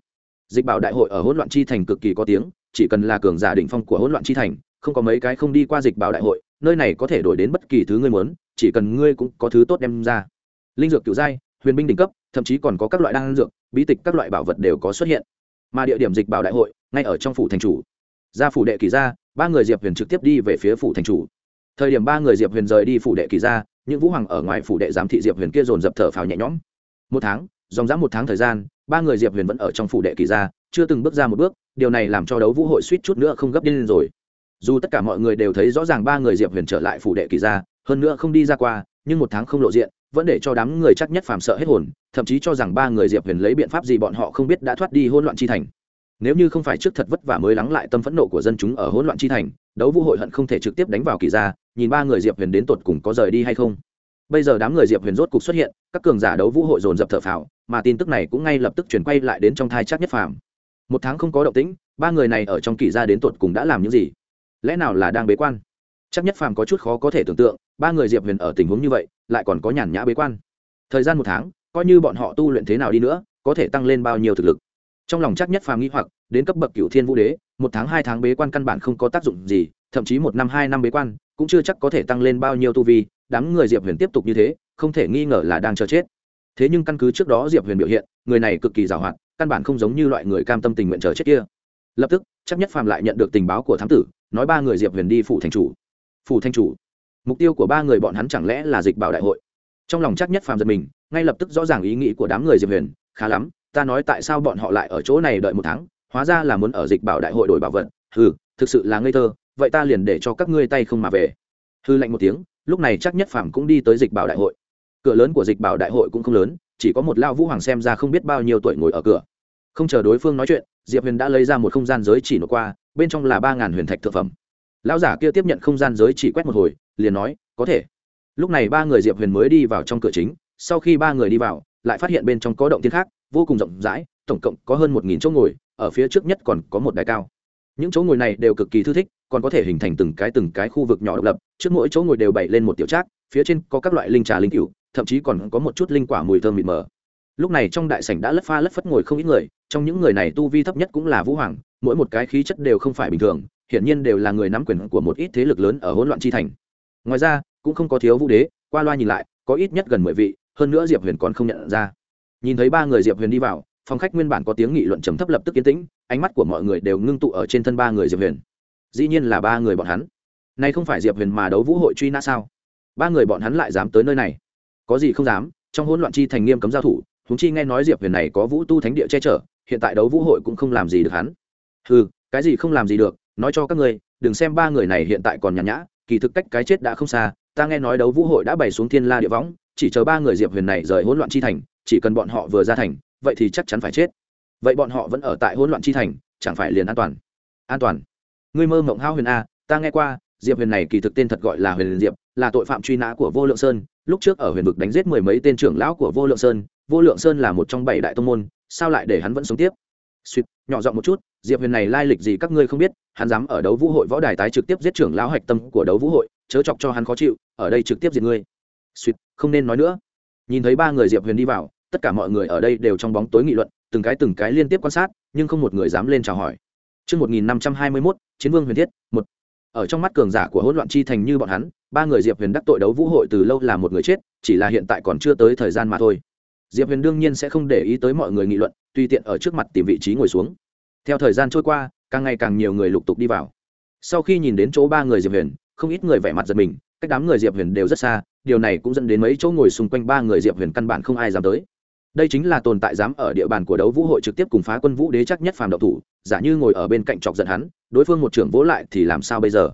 dịch bảo đại hội ở hỗn loạn chi thành cực kỳ có tiếng chỉ cần là cường giả đỉnh phong của hỗn loạn chi thành không có mấy cái không đi qua dịch bảo đại hội nơi này có thể đổi đến bất kỳ thứ ngươi muốn chỉ cần ngươi cũng có thứ tốt đem ra. Linh dược cửu giai huyền binh đỉnh cấp thậm chí còn có các loại đan dược bí tịch các loại bảo vật đều có xuất hiện. Mà địa điểm dịch bảo đại hội ngay ở trong phủ thành chủ. Ra phủ đệ kỳ gia, ba người diệp huyền trực tiếp đi về phía phủ thành chủ. Thời điểm ba người diệp huyền rời đi phủ đệ kỳ gia, những vũ hoàng ở ngoài phủ đệ giám thị diệp huyền kia dồn dập thở phào nhẹ nhõm. Một tháng dòng dã một tháng thời gian ba người diệp huyền vẫn ở trong phủ đệ kỳ gia chưa từng bước ra một bước, điều này làm cho đấu vũ hội suýt chút nữa không gấp điên lên rồi. Dù tất cả mọi người đều thấy rõ ràng ba người diệp huyền trở lại phủ đệ kỳ ra hơn nữa không đi ra qua, nhưng một tháng không lộ diện, vẫn để cho đám người chắc nhất phàm sợ hết hồn, thậm chí cho rằng ba người diệp huyền lấy biện pháp gì bọn họ không biết đã thoát đi hỗn loạn chi thành. Nếu như không phải trước thật vất vả mới lắng lại tâm phẫn nộ của dân chúng ở hỗn loạn chi thành, đấu vũ hội hận không thể trực tiếp đánh vào kỳ ra nhìn ba người diệp huyền đến tột cùng có rời đi hay không. Bây giờ đám người diệp huyền rốt cục xuất hiện, các cường giả đấu vũ hội dồn dập thở phào, mà tin tức này cũng ngay lập tức chuyển quay lại đến trong thai chắc nhất phàm một tháng không có động tĩnh, ba người này ở trong kỳ gia đến tột cùng đã làm những gì? Lẽ nào là đang bế quan? Chắc nhất phàm có chút khó có thể tưởng tượng, ba người diệp huyền ở tình huống như vậy, lại còn có nhàn nhã bế quan. Thời gian một tháng, coi như bọn họ tu luyện thế nào đi nữa, có thể tăng lên bao nhiêu thực lực? Trong lòng chắc nhất phàm nghĩ hoặc, đến cấp bậc cựu thiên vũ đế, một tháng hai tháng bế quan căn bản không có tác dụng gì, thậm chí một năm hai năm bế quan, cũng chưa chắc có thể tăng lên bao nhiêu tu vi, đám người diệp huyền tiếp tục như thế, không thể nghi ngờ là đang chờ chết. Thế nhưng căn cứ trước đó diệp huyền biểu hiện, người này cực kỳ giàu hoạt căn bản không giống như loại người cam tâm tình nguyện chờ chết kia. Lập tức, chắc nhất phàm lại nhận được tình báo của thám tử, nói ba người diệp huyền đi phủ thành chủ. Phủ thành chủ. Mục tiêu của ba người bọn hắn chẳng lẽ là dịch bảo đại hội? Trong lòng chắc nhất phàm giật mình, ngay lập tức rõ ràng ý nghĩ của đám người diệp huyền, khá lắm, ta nói tại sao bọn họ lại ở chỗ này đợi một tháng, hóa ra là muốn ở dịch bảo đại hội đổi bảo vật. Ừ thực sự là ngây thơ, vậy ta liền để cho các ngươi tay không mà về. Hư lạnh một tiếng, lúc này chắc nhất phàm cũng đi tới dịch bảo đại hội. Cửa lớn của dịch bảo đại hội cũng không lớn chỉ có một lao vũ hoàng xem ra không biết bao nhiêu tuổi ngồi ở cửa. Không chờ đối phương nói chuyện, diệp huyền đã lấy ra một không gian giới chỉ nộp qua, bên trong là ba ngàn huyền thạch thực phẩm. Lão giả kia tiếp nhận không gian giới chỉ quét một hồi, liền nói, có thể. Lúc này ba người diệp huyền mới đi vào trong cửa chính, sau khi ba người đi vào, lại phát hiện bên trong có động tiên khác, vô cùng rộng rãi, tổng cộng có hơn một nghìn chỗ ngồi, ở phía trước nhất còn có một đài cao. Những chỗ ngồi này đều cực kỳ thư thích, còn có thể hình thành từng cái từng cái khu vực nhỏ độc lập, trước mỗi chỗ ngồi đều bày lên một tiểu trác, phía trên có các loại linh trà linh cựu thậm chí còn có một chút linh quả mùi thơm mịt mờ. Lúc này trong đại sảnh đã lất pha lất phất ngồi không ít người, trong những người này tu vi thấp nhất cũng là vũ hoàng, mỗi một cái khí chất đều không phải bình thường, hiển nhiên đều là người nắm quyền của một ít thế lực lớn ở hỗn loạn chi thành. Ngoài ra, cũng không có thiếu vũ đế, qua loa nhìn lại, có ít nhất gần mười vị, hơn nữa diệp huyền còn không nhận ra. Nhìn thấy ba người diệp huyền đi vào, phòng khách nguyên bản có tiếng nghị luận trầm thấp lập tức yên tĩnh, ánh mắt của mọi người đều ngưng tụ ở trên thân ba người diệp huyền. Dĩ nhiên là ba người bọn hắn. Nay không phải diệp huyền mà đấu vũ hội truy nã sao? Ba người bọn hắn lại dám tới nơi này có gì không dám, trong hỗn loạn chi thành nghiêm cấm giao thủ húng chi nghe nói diệp huyền này có vũ tu thánh địa che chở, hiện tại đấu vũ hội cũng không làm gì được hắn. Ừ cái gì không làm gì được, nói cho các ngươi, đừng xem ba người này hiện tại còn nhàn nhã, kỳ thực cách cái chết đã không xa, ta nghe nói đấu vũ hội đã bày xuống thiên la địa võng, chỉ chờ ba người diệp huyền này rời hỗn loạn chi thành, chỉ cần bọn họ vừa ra thành, vậy thì chắc chắn phải chết. Vậy bọn họ vẫn ở tại hỗn loạn chi thành, chẳng phải liền an toàn? An toàn. Ngươi mơ mộng hao huyền a, ta nghe qua, diệp huyền này kỳ thực tên thật gọi là huyền diệp, là tội phạm truy nã của vô lượng sơn lúc trước ở huyền vực đánh giết mười mấy tên trưởng lão của vô lượng sơn vô lượng sơn là một trong bảy đại tông môn sao lại để hắn vẫn sống tiếp? Suýt nhỏ giọng một chút diệp huyền này lai lịch gì các ngươi không biết hắn dám ở đấu vũ hội võ đài tái trực tiếp giết trưởng lão hạch tâm của đấu vũ hội chớ chọc cho hắn khó chịu ở đây trực tiếp diệt ngươi. Suýt không nên nói nữa. Nhìn thấy ba người diệp huyền đi vào tất cả mọi người ở đây đều trong bóng tối nghị luận từng cái từng cái liên tiếp quan sát nhưng không một người dám lên chào hỏi. Trước 1521, Chiến vương huyền thiết, một. Ở trong mắt cường giả của hỗn loạn chi thành như bọn hắn, ba người Diệp Huyền đắc tội đấu vũ hội từ lâu là một người chết, chỉ là hiện tại còn chưa tới thời gian mà thôi. Diệp Huyền đương nhiên sẽ không để ý tới mọi người nghị luận, tùy tiện ở trước mặt tìm vị trí ngồi xuống. Theo thời gian trôi qua, càng ngày càng nhiều người lục tục đi vào. Sau khi nhìn đến chỗ ba người Diệp Huyền, không ít người vẻ mặt giật mình, cách đám người Diệp Huyền đều rất xa, điều này cũng dẫn đến mấy chỗ ngồi xung quanh ba người Diệp Huyền căn bản không ai dám tới đây chính là tồn tại dám ở địa bàn của đấu vũ hội trực tiếp cùng phá quân vũ đế chắc nhất phàm độc thủ, giả như ngồi ở bên cạnh chọc giận hắn, đối phương một trưởng vỗ lại thì làm sao bây giờ?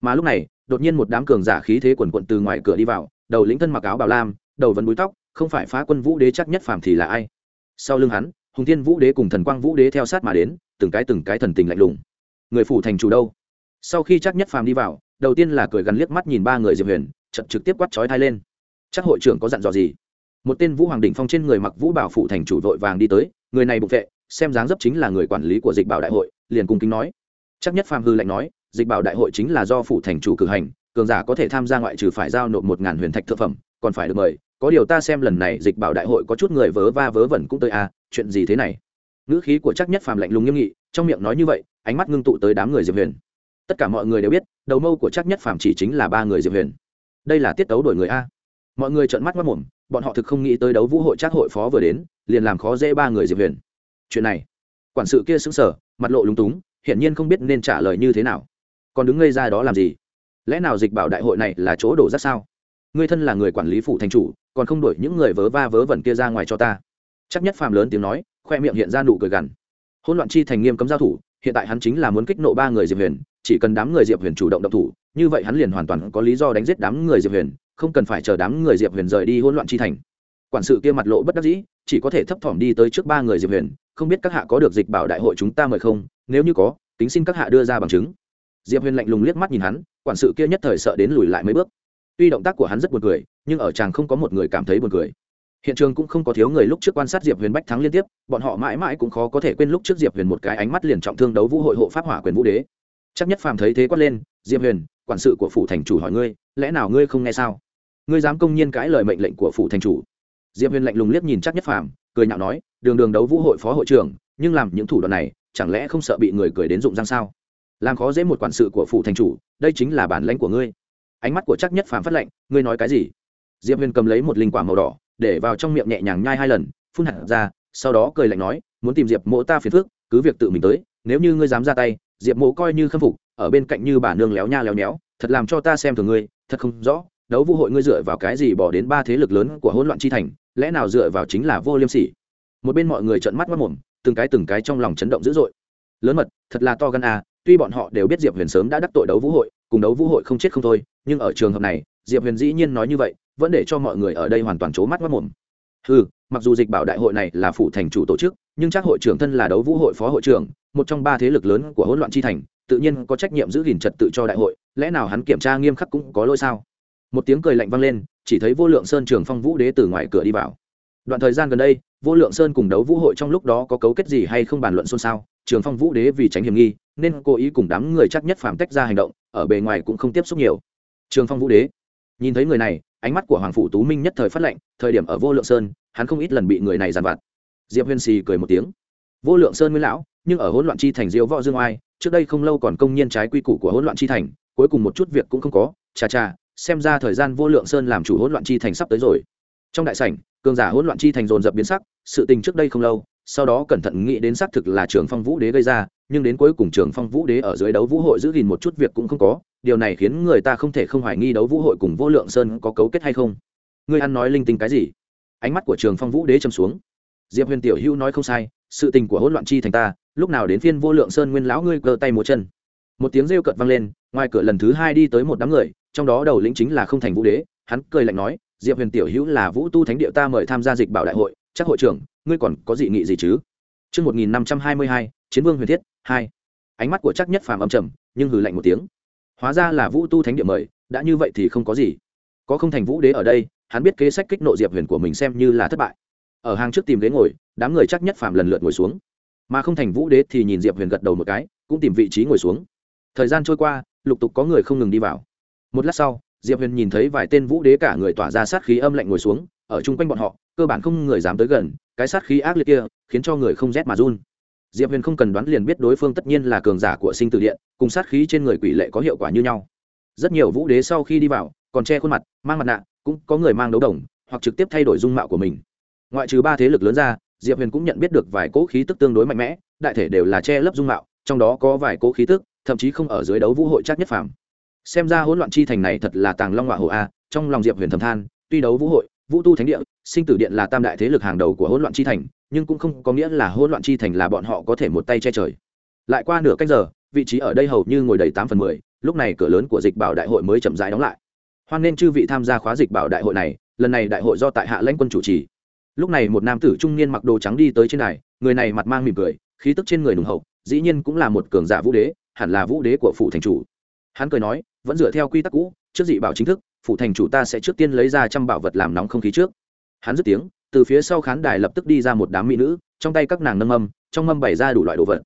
Mà lúc này, đột nhiên một đám cường giả khí thế quần quận từ ngoài cửa đi vào, đầu lĩnh thân mặc áo bào lam, đầu vấn búi tóc, không phải phá quân vũ đế chắc nhất phàm thì là ai? Sau lưng hắn, hùng thiên vũ đế cùng thần quang vũ đế theo sát mà đến, từng cái từng cái thần tình lạnh lùng. Người phủ thành chủ đâu? Sau khi chắc nhất phàm đi vào, đầu tiên là cười gắn liếc mắt nhìn ba người diệp huyền chật trực tiếp quát chói thai lên. Chắc hội trưởng có dặn dò gì? Một tên vũ hoàng đỉnh phong trên người mặc vũ bảo phụ thành chủ vội vàng đi tới người này bục vệ xem dáng dấp chính là người quản lý của dịch bảo đại hội liền cung kính nói. Chắc nhất phàm hư lạnh nói dịch bảo đại hội chính là do phụ thành chủ cử hành cường giả có thể tham gia ngoại trừ phải giao nộp một ngàn huyền thạch thực phẩm còn phải được mời. Có điều ta xem lần này dịch bảo đại hội có chút người vớ va vớ vẩn cũng tới a à, chuyện gì thế này? Ngữ khí của chắc nhất phàm lạnh lùng nghiêm nghị trong miệng nói như vậy ánh mắt ngưng tụ tới đám người diệp huyền. Tất cả mọi người đều biết đầu mâu của chắc nhất phàm chỉ chính là ba người diệp huyền. Đây là tiết tấu đổi người a. Mọi người trợn mắt mất mồm bọn họ thực không nghĩ tới đấu vũ hội trác hội phó vừa đến, liền làm khó dễ ba người diệp huyền. Chuyện này, quản sự kia xứng sở mặt lộ lúng túng, hiển nhiên không biết nên trả lời như thế nào. Còn đứng ngây ra đó làm gì? Lẽ nào dịch bảo đại hội này là chỗ đổ rác sao? Ngươi thân là người quản lý phủ thành chủ, còn không đuổi những người vớ va vớ vẩn kia ra ngoài cho ta. Chắc nhất phàm lớn tiếng nói, khoe miệng hiện ra nụ cười gằn. Hỗn loạn chi thành nghiêm cấm giao thủ, hiện tại hắn chính là muốn kích nộ ba người diệp huyền chỉ cần đám người diệp huyền chủ động động thủ, như vậy hắn liền hoàn toàn có lý do đánh giết đám người diệp huyền, không cần phải chờ đám người diệp huyền rời đi hỗn loạn chi thành. Quản sự kia mặt lộ bất đắc dĩ, chỉ có thể thấp thỏm đi tới trước ba người diệp huyền, không biết các hạ có được dịch bảo đại hội chúng ta mời không, nếu như có tính xin các hạ đưa ra bằng chứng. Diệp huyền lạnh lùng liếc mắt nhìn hắn, quản sự kia nhất thời sợ đến lùi lại mấy bước. Tuy động tác của hắn rất buồn cười, nhưng ở chàng không có một người cảm thấy buồn cười. Hiện trường cũng không có thiếu người lúc trước quan sát diệp huyền bách thắng liên tiếp, bọn họ mãi mãi cũng khó có thể quên lúc trước diệp huyền một cái ánh mắt liền trọng thương đấu vũ hội hộ pháp hỏa quyền vũ đế chắc nhất phàm thấy thế quát lên, diệp huyền, quản sự của phủ thành chủ hỏi ngươi, lẽ nào ngươi không nghe sao? Ngươi dám công nhiên cãi lời mệnh lệnh của phủ thành chủ? Diệp huyền lạnh lùng liếc nhìn chắc nhất phàm, cười nhạo nói, đường đường đấu vũ hội phó hội trưởng, nhưng làm những thủ đoạn này, chẳng lẽ không sợ bị người cười đến dụng răng sao? Làm khó dễ một quản sự của phủ thành chủ, đây chính là bản lãnh của ngươi. Ánh mắt của chắc nhất phàm phát lệnh ngươi nói cái gì? Diệp huyền cầm lấy một linh quả màu đỏ, để vào trong miệng nhẹ nhàng nhai hai lần, phun hẳn ra, sau đó cười lạnh nói, muốn tìm diệp mộ ta phiền phước cứ việc tự mình tới, nếu như ngươi dám ra tay diệp mộ coi như khâm phục, ở bên cạnh như bà nương léo nha léo nhéo, thật làm cho ta xem thường ngươi, thật không rõ, đấu vũ hội ngươi dựa vào cái gì bỏ đến ba thế lực lớn của hỗn loạn chi thành, lẽ nào dựa vào chính là vô liêm sỉ? Một bên mọi người trợn mắt mất mồm, từng cái từng cái trong lòng chấn động dữ dội. Lớn mật, thật là to gan à tuy bọn họ đều biết diệp huyền sớm đã đắc tội đấu vũ hội, cùng đấu vũ hội không chết không thôi, nhưng ở trường hợp này, diệp huyền dĩ nhiên nói như vậy, vẫn để cho mọi người ở đây hoàn toàn c mắt mất mồm ừ mặc dù dịch bảo đại hội này là phụ thành chủ tổ chức, nhưng chắc hội trưởng thân là đấu vũ hội phó hội trưởng, một trong ba thế lực lớn của hỗn loạn chi thành, tự nhiên có trách nhiệm giữ gìn trật tự cho đại hội, lẽ nào hắn kiểm tra nghiêm khắc cũng có lỗi sao? Một tiếng cười lạnh vang lên, chỉ thấy vô lượng sơn trường phong vũ đế từ ngoài cửa đi vào. Đoạn thời gian gần đây, vô lượng sơn cùng đấu vũ hội trong lúc đó có cấu kết gì hay không bàn luận xôn xao trường phong vũ đế vì tránh hiểm nghi, nên cố ý cùng đám người chắc nhất phàm tách ra hành động, ở bề ngoài cũng không tiếp xúc nhiều. Trường phong vũ đế nhìn thấy người này, ánh mắt của hoàng phủ tú minh nhất thời phát lệnh, thời điểm ở vô lượng sơn, hắn không ít lần bị người này giàn vặt. Diệp huyên xì cười một tiếng. Vô lượng sơn nguyên lão, nhưng ở hỗn loạn chi thành diễu võ dương oai, trước đây không lâu còn công nhiên trái quy củ của hỗn loạn chi thành, cuối cùng một chút việc cũng không có. Chà chà, xem ra thời gian vô lượng sơn làm chủ hỗn loạn chi thành sắp tới rồi. Trong đại sảnh, cường giả hỗn loạn chi thành dồn dập biến sắc, sự tình trước đây không lâu, sau đó cẩn thận nghĩ đến xác thực là trường phong vũ đế gây ra, nhưng đến cuối cùng trường phong vũ đế ở dưới đấu vũ hội giữ gìn một chút việc cũng không có điều này khiến người ta không thể không hoài nghi đấu vũ hội cùng vô lượng sơn có cấu kết hay không. Ngươi ăn nói linh tinh cái gì? Ánh mắt của trường phong vũ đế châm xuống. Diệp huyền tiểu hữu nói không sai sự tình của hỗn loạn chi thành ta lúc nào đến phiên vô lượng sơn nguyên lão ngươi cơ tay một chân. Một tiếng rêu cợt vang lên ngoài cửa lần thứ hai đi tới một đám người trong đó đầu lĩnh chính là không thành vũ đế hắn cười lạnh nói diệp huyền tiểu hữu là vũ tu thánh địa ta mời tham gia dịch bảo đại hội chắc hội trưởng ngươi còn có dị nghị gì chứ? Trước 1522, Chiến vương huyền thiết, 2. Ánh mắt của chắc nhất phàm âm trầm, nhưng hừ lạnh một tiếng. Hóa ra là vũ tu thánh địa mời, đã như vậy thì không có gì. có không thành vũ đế ở đây hắn biết kế sách kích nộ diệp huyền của mình xem như là thất bại. Ở hàng trước tìm ghế ngồi đám người chắc nhất phạm lần lượt ngồi xuống. Mà không thành vũ đế thì nhìn diệp huyền gật đầu một cái cũng tìm vị trí ngồi xuống. Thời gian trôi qua lục tục có người không ngừng đi vào. Một lát sau diệp huyền nhìn thấy vài tên vũ đế cả người tỏa ra sát khí âm lạnh ngồi xuống ở chung quanh bọn họ cơ bản không người dám tới gần cái sát khí ác liệt kia khiến cho người không rét mà run diệp huyền không cần đoán liền biết đối phương tất nhiên là cường giả của sinh tử điện, cùng sát khí trên người quỷ lệ có hiệu quả như nhau. Rất nhiều vũ đế sau khi đi vào, còn che khuôn mặt, mang mặt nạ, cũng có người mang đấu đồng, hoặc trực tiếp thay đổi dung mạo của mình. Ngoại trừ ba thế lực lớn ra, diệp huyền cũng nhận biết được vài cỗ khí tức tương đối mạnh mẽ, đại thể đều là che lấp dung mạo, trong đó có vài cỗ khí tức, thậm chí không ở dưới đấu vũ hội chắc nhất phàm. Xem ra hỗn loạn chi thành này thật là tàng long họa hồ a, trong lòng diệp huyền thầm than, tuy đấu vũ hội, vũ tu thánh địa, sinh tử điện là tam đại thế lực hàng đầu của hỗn loạn chi thành nhưng cũng không có nghĩa là hỗn loạn chi thành là bọn họ có thể một tay che trời. Lại qua nửa cách giờ vị trí ở đây hầu như ngồi đầy tám phần mười lúc này cửa lớn của dịch bảo đại hội mới chậm rãi đóng lại. Hoan nên chư vị tham gia khóa dịch bảo đại hội này lần này đại hội do tại hạ lãnh quân chủ trì. Lúc này một nam tử trung niên mặc đồ trắng đi tới trên này, người này mặt mang mỉm cười khí tức trên người nùng hậu dĩ nhiên cũng là một cường giả vũ đế hẳn là vũ đế của phủ thành chủ. Hắn cười nói vẫn dựa theo quy tắc cũ trước dị bảo chính thức phủ thành chủ ta sẽ trước tiên lấy ra trăm bảo vật làm nóng không khí trước. Hắn dứt tiếng từ phía sau khán đài lập tức đi ra một đám mỹ nữ trong tay các nàng nâng âm, trong mâm bày ra đủ loại đồ vật.